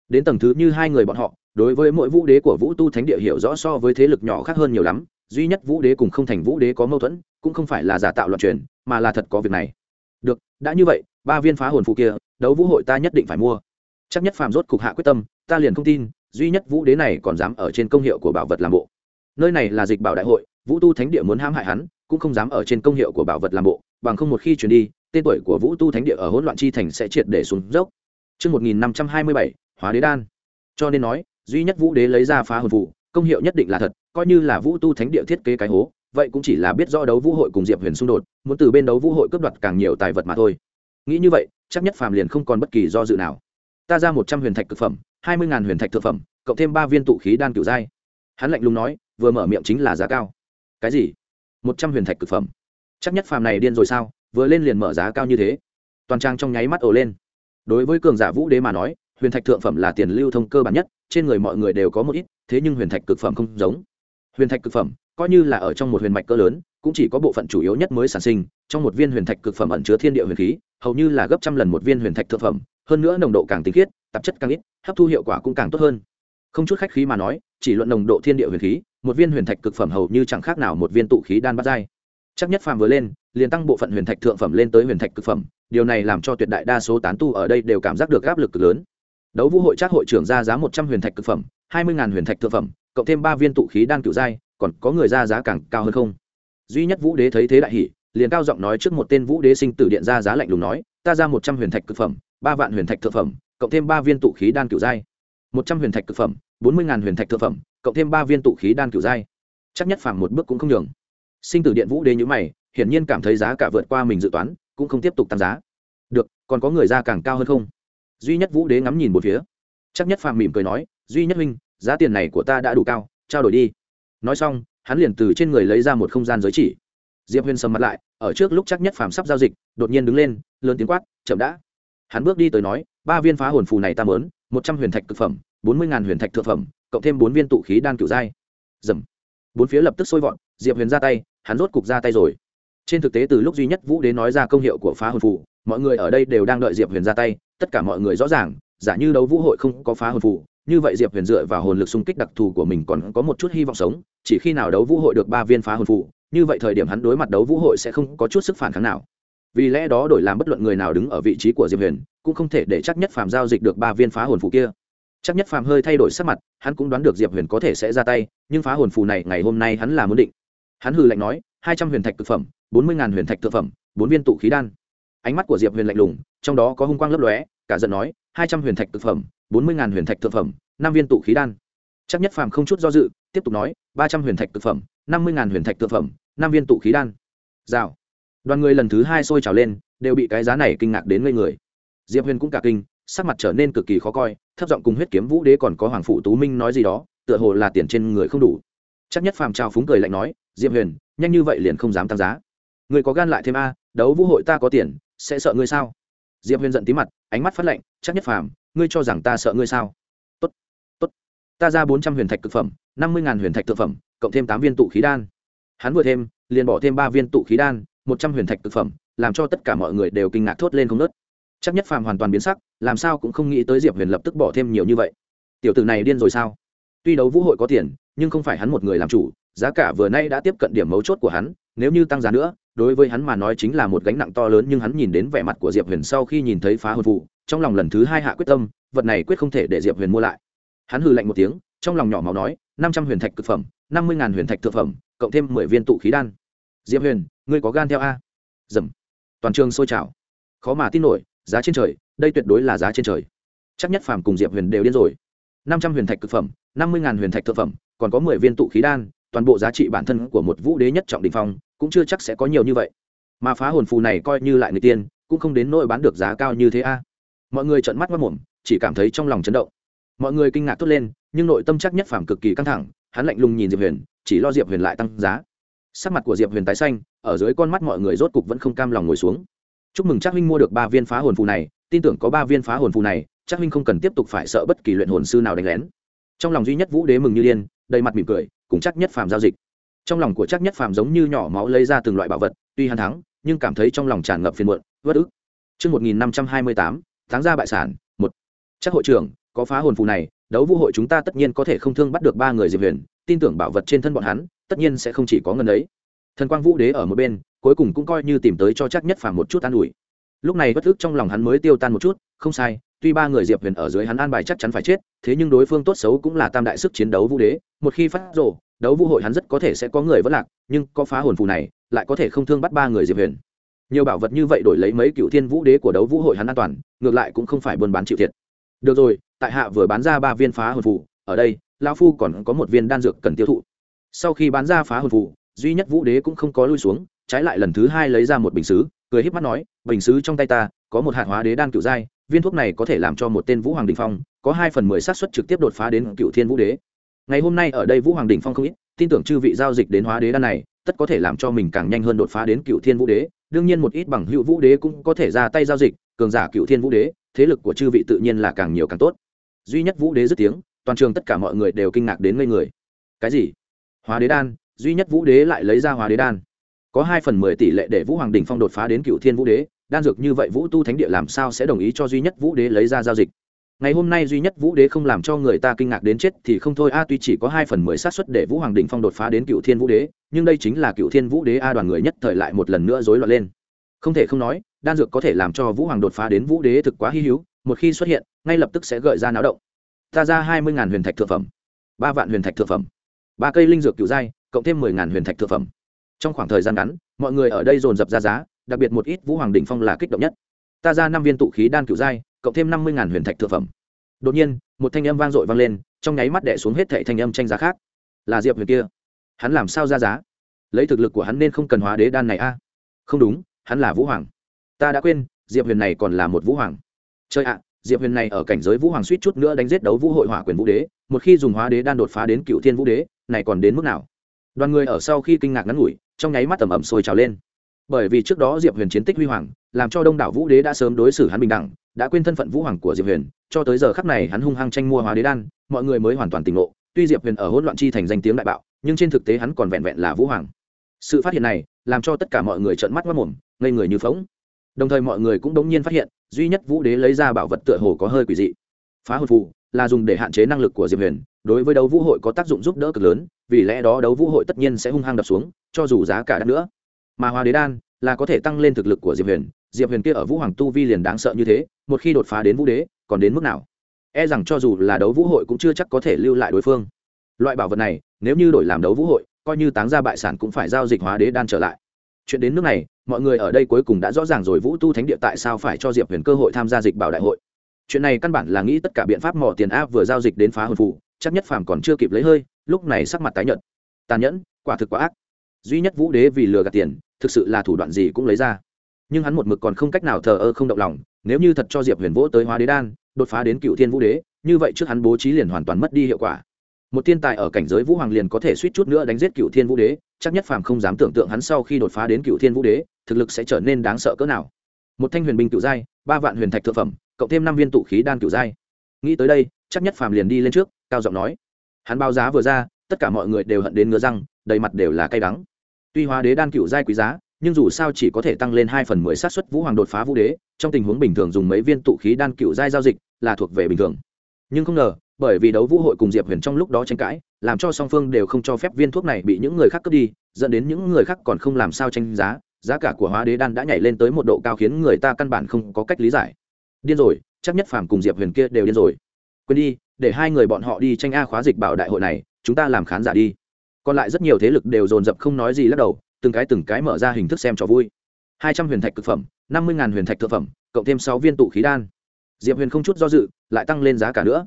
Đến tầng thứ như hai người bọn họ, đối với mỗi vũ đế của vũ tu thánh địa hiểu rõ so với thế lực nhỏ khác hơn nhiều lắm, duy nhất vũ đế cùng không thành vũ đế có mâu thuẫn, cũng không phải là giả tạo loạn truyền, mà là thật có việc này. Được, đã như vậy, ba viên phá hồn phụ kia, đấu vũ hội ta nhất định phải mua. Chắc nhất phàm rốt cục hạ quyết tâm, ta liền không tin, duy nhất vũ đế này còn dám ở trên công hiệu của bảo vật làm bộ. Nơi này là dịch bảo đại hội vũ tu thánh địa muốn hãm hại hắn cũng không dám ở trên công hiệu của bảo vật làm bộ bằng không một khi chuyển đi tên tuổi của vũ tu thánh địa ở hỗn loạn chi thành sẽ triệt để xuống dốc Trước 1527, hóa đế đan. Cho nên nói, duy nhất vũ đế lấy ra phá hồn vụ, công hiệu nhất định là thật, coi như là vũ tu thánh địa thiết kế cái hố, vậy cũng chỉ là biết rõ đấu vũ hội cùng Diệp Huyền xung đột, muốn từ bên đấu vũ hội cướp đoạt càng nhiều tài vật mà thôi. Nghĩ như vậy, chắc nhất phàm liền không còn bất kỳ do dự nào. Ta ra một trăm huyền thạch cực phẩm, hai mươi ngàn huyền thạch thượng phẩm, cộng thêm ba viên tụ khí đan cửu giai. Hắn lạnh lùng nói, vừa mở miệng chính là giá cao. Cái gì? một trăm huyền thạch cực phẩm? Chắc nhất phàm này điên rồi sao? Vừa lên liền mở giá cao như thế. Toàn trang trong nháy mắt ồ lên đối với cường giả vũ đế mà nói, huyền thạch thượng phẩm là tiền lưu thông cơ bản nhất, trên người mọi người đều có một ít, thế nhưng huyền thạch cực phẩm không giống huyền thạch cực phẩm, coi như là ở trong một huyền mạch cỡ lớn, cũng chỉ có bộ phận chủ yếu nhất mới sản sinh, trong một viên huyền thạch cực phẩm ẩn chứa thiên địa huyền khí, hầu như là gấp trăm lần một viên huyền thạch thượng phẩm, hơn nữa nồng độ càng tinh khiết, tạp chất càng ít, hấp thu hiệu quả cũng càng tốt hơn không chút khách khí mà nói, chỉ luận nồng độ thiên địa huyền khí một viên huyền thạch cực phẩm hầu như chẳng khác nào một viên tụ khí đan bắt dai chắc nhất phàm vừa lên, liền tăng bộ phận huyền thạch thượng phẩm lên tới huyền thạch cực phẩm, điều này làm cho tuyệt đại đa số tán tu ở đây đều cảm giác được áp lực cực lớn. Đấu vũ hội trác hội trưởng ra giá một trăm huyền thạch cực phẩm, hai mươi huyền thạch thượng phẩm, cộng thêm ba viên tụ khí đan cựu giai, còn có người ra giá càng cao hơn không? Duy nhất vũ đế thấy thế đại hỷ liền cao giọng nói trước một tên vũ đế sinh tử điện ra giá lạnh lùng nói, ta ra một trăm huyền thạch cực phẩm, ba vạn huyền thạch thượng phẩm, cộng thêm ba viên tụ khí đan cựu giai. Một trăm huyền thạch cực phẩm, bốn mươi huyền thạch thượng phẩm cộng thêm ba viên tụ khí đan cửu giai. Chắc nhất phàm một bước cũng không nhường. Sinh tử điện vũ đế nhữ mày hiển nhiên cảm thấy giá cả vượt qua mình dự toán cũng không tiếp tục tăng giá. Được còn có người ra càng cao hơn không? Duy nhất vũ đế ngắm nhìn một phía. Chắc nhất phàm mỉm cười nói duy nhất huynh, giá tiền này của ta đã đủ cao trao đổi đi. Nói xong hắn liền từ trên người lấy ra một không gian giới chỉ. Diệp huyền sầm mặt lại ở trước lúc chắc nhất phàm sắp giao dịch đột nhiên đứng lên lớn tiếng quát chậm đã. Hắn bước đi tới nói ba viên phá hồn phù này ta mớn một trăm huyền thạch thực phẩm bốn mươi ngàn huyền thạch thượng phẩm cộng thêm bốn viên tụ khí đan cựu giai dầm. Bốn phía lập tức sôi vọn diệp huyền ra tay, hắn rốt cục ra tay rồi. Trên thực tế từ lúc duy nhất vũ đến nói ra công hiệu của phá hồn phủ mọi người ở đây đều đang đợi diệp huyền ra tay, tất cả mọi người rõ ràng, giả như đấu vũ hội không có phá hồn phủ như vậy diệp huyền dựa vào hồn lực xung kích đặc thù của mình còn có một chút hy vọng sống, chỉ khi nào đấu vũ hội được ba viên phá hồn phủ như vậy thời điểm hắn đối mặt đấu vũ hội sẽ không có chút sức phản kháng nào. Vì lẽ đó đổi làm bất luận người nào đứng ở vị trí của diệp huyền, cũng không thể để chắc nhất phàm giao dịch được ba viên phá hồn phủ kia chắc nhất phàm hơi thay đổi sắc mặt, hắn cũng đoán được diệp huyền có thể sẽ ra tay, nhưng phá hồn phù này ngày hôm nay hắn là muốn định. Hắn hừ lạnh nói, hai trăm huyền thạch thực phẩm, bốn mươi ngàn huyền thạch thực phẩm, bốn viên tụ khí đan. Ánh mắt của diệp huyền lạnh lùng, trong đó có hung quang lấp lóe, cả giận nói, hai trăm huyền thạch thực phẩm, bốn mươi ngàn huyền thạch thực phẩm, năm viên tụ khí đan. Chắc nhất phàm không chút do dự, tiếp tục nói, ba trăm huyền thạch thực phẩm, năm mươi ngàn huyền thạch thực phẩm, năm viên tụ khí đan. Rào. Đoàn người lần thứ hai sôi trào lên, đều bị cái giá này kinh ngạc đến ngây người. Diệp huyền cũng cả kinh sắc mặt trở nên cực kỳ khó coi, thấp giọng cùng huyết kiếm vũ đế còn có hoàng phụ tú minh nói gì đó, tựa hồ là tiền trên người không đủ. Chắc nhất phàm trao phúng cười lạnh nói, diệp huyền, nhanh như vậy liền không dám tăng giá. Người có gan lại thêm a, đấu vũ hội ta có tiền, sẽ sợ ngươi sao? Diệp huyền giận tí mặt, ánh mắt phát lạnh, chắc nhất phàm, ngươi cho rằng ta sợ ngươi sao? Tốt tốt, ta ra bốn trăm huyền thạch thực phẩm, năm mươi ngàn huyền thạch thực phẩm, cộng thêm tám viên tụ khí đan. Hắn vừa thêm, liền bỏ thêm ba viên tụ khí đan, một trăm huyền thạch thực phẩm, làm cho tất cả mọi người đều kinh ngạc thốt lên không nớt chắc nhất phàm hoàn toàn biến sắc, làm sao cũng không nghĩ tới diệp huyền lập tức bỏ thêm nhiều như vậy. Tiểu tử này điên rồi sao? Tuy đấu vũ hội có tiền, nhưng không phải hắn một người làm chủ, giá cả vừa nay đã tiếp cận điểm mấu chốt của hắn, nếu như tăng giá nữa, đối với hắn mà nói chính là một gánh nặng to lớn, nhưng hắn nhìn đến vẻ mặt của diệp huyền sau khi nhìn thấy phá hồn vụ, trong lòng lần thứ hai hạ quyết tâm, vật này quyết không thể để diệp huyền mua lại. Hắn hừ lạnh một tiếng, trong lòng nhỏ máu nói, năm trăm huyền thạch c ự c phẩm, năm mươi ngàn huyền thạch thực phẩm, cộng thêm mười viên tụ khí đan. Diệp huyền, ngươi có gan theo a? Dầm. Toàn trường sôi trào. Khó mà tin nổi giá trên trời, đây tuyệt đối là giá trên trời. Chắc nhất phàm cùng diệp huyền đều điên rồi. Năm trăm huyền thạch thực phẩm, năm mươi ngàn huyền thạch thực phẩm, còn có mười viên tụ khí đan, toàn bộ giá trị bản thân của một vũ đế nhất trọng đình phong, cũng chưa chắc sẽ có nhiều như vậy. Mà phá hồn phù này coi như lại người tiên, cũng không đến nỗi bán được giá cao như thế a. Mọi người trợn mắt mất mồm, chỉ cảm thấy trong lòng chấn động. Mọi người kinh ngạc thốt lên, nhưng nội tâm chắc nhất phàm cực kỳ căng thẳng, hắn lạnh lùng nhìn diệp huyền, chỉ lo diệp huyền lại tăng giá. Sắc mặt của diệp huyền tái xanh, ở dưới con mắt mọi người rốt cục vẫn không cam lòng ngồi xuống chúc mừng chắc huynh mua được ba viên phá hồn phù này tin tưởng có ba viên phá hồn phù này chắc huynh không cần tiếp tục phải sợ bất kỳ luyện hồn sư nào đánh lén trong lòng duy nhất vũ đế mừng như điên đầy mặt mỉm cười cùng chắc nhất phàm giao dịch trong lòng của chắc nhất phàm giống như nhỏ máu lấy ra từng loại bảo vật tuy hắn thắng nhưng cảm thấy trong lòng tràn ngập phiền muộn vất ức Trước 1528, tháng ra bại sản, một. Chắc hội trưởng, có phá hồn phù này, đấu vũ hội chúng ta tất nhiên có thể không thương bắt được ba người Diệp Huyền, tin tưởng bảo vật trên thân bọn hắn, tất nhiên sẽ không chỉ có ngân ấy. Thần Quang Vũ Đế ở một bên, cuối cùng cũng coi như tìm tới cho chắc nhất phàm một chút an ủi. Lúc này bất ức trong lòng hắn mới tiêu tan một chút, không sai, tuy ba người Diệp Huyền ở dưới hắn an bài chắc chắn phải chết, thế nhưng đối phương tốt xấu cũng là tam đại sức chiến đấu vũ đế, một khi phát rồ, đấu vũ hội hắn rất có thể sẽ có người vất lạc nhưng có phá hồn phù này lại có thể không thương bắt ba người diệp huyền. Nhiều bảo vật như vậy đổi lấy mấy cựu thiên vũ đế của đấu vũ hội hắn an toàn ngược lại cũng không phải buôn bán chịu thiệt. Được rồi tại hạ vừa bán ra ba viên phá hồn phù ở đây lao phu còn có một viên đan dược cần tiêu thụ. Sau khi bán ra phá hồn phù duy nhất vũ đế cũng không có lui xuống trái lại lần thứ hai lấy ra một bình xứ, cười híp mắt nói, bình xứ trong tay ta, có một hạt hóa đế đan cựu giai, viên thuốc này có thể làm cho một tên vũ hoàng đình phong, có hai phần mười xác suất trực tiếp đột phá đến cựu thiên vũ đế. Ngày hôm nay ở đây vũ hoàng đình phong không ít, tin tưởng chư vị giao dịch đến hóa đế đan này, tất có thể làm cho mình càng nhanh hơn đột phá đến cựu thiên vũ đế. Đương nhiên một ít bằng hữu vũ đế cũng có thể ra tay giao dịch, cường giả cựu thiên vũ đế, thế lực của chư vị tự nhiên là càng nhiều càng tốt. Duy nhất vũ đế dứt tiếng, toàn trường tất cả mọi người đều kinh ngạc đến ngây người. Cái gì? Hóa đế đan? Duy nhất vũ đế lại lấy ra hóa đế đan? Có hai phần mười tỷ lệ để vũ hoàng đỉnh phong đột phá đến cựu thiên vũ đế, đan dược như vậy vũ tu thánh địa làm sao sẽ đồng ý cho duy nhất vũ đế lấy ra giao dịch? Ngày hôm nay duy nhất vũ đế không làm cho người ta kinh ngạc đến chết thì không thôi. A, tuy chỉ có hai phần mười xác suất để vũ hoàng đỉnh phong đột phá đến cựu thiên vũ đế, nhưng đây chính là cựu thiên vũ đế a đoàn người nhất thời lại một lần nữa rối loạn lên. Không thể không nói, đan dược có thể làm cho vũ hoàng đột phá đến vũ đế thực quá hi hữu, một khi xuất hiện, ngay lập tức sẽ gợi ra náo động. Ta ra hai mươi huyền thạch thượng phẩm, ba vạn huyền thạch thượng phẩm, ba cây linh dược cựu giai, cộng thêm mười huyền thạch thượng phẩm trong khoảng thời gian ngắn, mọi người ở đây dồn dập ra giá, đặc biệt một ít vũ hoàng đình phong là kích động nhất. Ta ra năm viên tụ khí đan cựu giai, cộng thêm năm mươi huyền thạch thực phẩm. Đột nhiên, một thanh âm vang dội vang lên, trong nháy mắt đẻ xuống hết thệ thanh âm tranh giá khác. Là diệp huyền kia. Hắn làm sao ra giá? Lấy thực lực của hắn nên không cần hóa đế đan này a? Không đúng, hắn là vũ hoàng. Ta đã quên, diệp huyền này còn là một vũ hoàng. Chơi ạ, diệp huyền này ở cảnh giới vũ hoàng suýt chút nữa đánh giết đấu vũ hội hỏa quyền vũ đế, một khi dùng hóa đế đan đột phá đến cựu thiên vũ đế, này còn đến mức nào? Đoàn người ở sau khi kinh ngạc ngắn ngủi, trong nháy mắt tầm ẩm sôi trào lên. Bởi vì trước đó diệp huyền chiến tích huy hoàng, làm cho đông đảo vũ đế đã sớm đối xử hắn bình đẳng, đã quên thân phận vũ hoàng của diệp huyền, cho tới giờ khắc này hắn hung hăng tranh mua hóa đế đan, mọi người mới hoàn toàn tỉnh ngộ, tuy diệp huyền ở hỗn loạn chi thành danh tiếng đại bạo, nhưng trên thực tế hắn còn vẹn vẹn là vũ hoàng. Sự phát hiện này, làm cho tất cả mọi người trợn mắt mất mồm ngây người như phóng đồng thời mọi người cũng đống nhiên phát hiện, duy nhất vũ đế lấy ra bảo vật tựa hồ có hơi quỷ dị. Phá hồn phù là dùng để hạn chế năng lực của diệp huyền, đối với đấu vũ hội có tác dụng giúp đỡ cực lớn vì lẽ đó đấu vũ hội tất nhiên sẽ hung hăng đập xuống, cho dù giá cả đắt nữa. Mà hóa đế đan là có thể tăng lên thực lực của diệp huyền. Diệp huyền kia ở vũ hoàng tu vi liền đáng sợ như thế, một khi đột phá đến vũ đế, còn đến mức nào? E rằng cho dù là đấu vũ hội cũng chưa chắc có thể lưu lại đối phương. Loại bảo vật này, nếu như đổi làm đấu vũ hội, coi như táng ra bại sản cũng phải giao dịch hóa đế đan trở lại. Chuyện đến nước này, mọi người ở đây cuối cùng đã rõ ràng rồi vũ tu thánh địa tại sao phải cho diệp huyền cơ hội tham gia dịch bảo đại hội. Chuyện này căn bản là nghĩ tất cả biện pháp mỏ tiền áp vừa giao dịch đến phá hồn phụ chắc nhất phàm còn chưa kịp lấy hơi, lúc này sắc mặt tái nhợt. Tàn nhẫn, quả thực quá ác. Duy nhất vũ đế vì lừa gạt tiền, thực sự là thủ đoạn gì cũng lấy ra. Nhưng hắn một mực còn không cách nào thờ ơ không động lòng, nếu như thật cho diệp huyền vỗ tới hóa đế đan, đột phá đến cựu thiên vũ đế, như vậy trước hắn bố trí liền hoàn toàn mất đi hiệu quả. Một thiên tài ở cảnh giới vũ hoàng liền có thể suýt chút nữa đánh giết cựu thiên vũ đế, chắc nhất phàm không dám tưởng tượng hắn sau khi đột phá đến cựu thiên vũ đế, thực lực sẽ trở nên đáng sợ cỡ nào. Một thanh huyền binh cựu giai, ba vạn huyền thạch thượng phẩm, cộng thêm năm viên tụ khí đan cựu giai. Nghĩ tới đây, chắc nhất phàm liền đi lên trước cao giọng nói. Hắn báo giá vừa ra, tất cả mọi người đều hận đến ngứa răng, đầy mặt đều là cay đắng. Tuy hóa đế đan cựu giai quý giá, nhưng dù sao chỉ có thể tăng lên hai phần mười xác suất vũ hoàng đột phá vũ đế, trong tình huống bình thường dùng mấy viên tụ khí đan cựu giai giao dịch là thuộc về bình thường. Nhưng không ngờ, bởi vì đấu vũ hội cùng diệp huyền trong lúc đó tranh cãi, làm cho song phương đều không cho phép viên thuốc này bị những người khác cướp đi, dẫn đến những người khác còn không làm sao tranh giá giá cả của hóa đế đan đã nhảy lên tới một độ cao khiến người ta căn bản không có cách lý giải. Điên rồi, chắc nhất phàm cùng diệp huyền kia đều điên rồi. Quên đi để hai người bọn họ đi tranh a khóa dịch bảo đại hội này, chúng ta làm khán giả đi. Còn lại rất nhiều thế lực đều dồn dập không nói gì lắc đầu, từng cái từng cái mở ra hình thức xem cho vui. Hai trăm huyền thạch cực phẩm, năm mươi huyền thạch thực phẩm, cộng thêm sáu viên tụ khí đan. Diệp huyền không chút do dự, lại tăng lên giá cả nữa.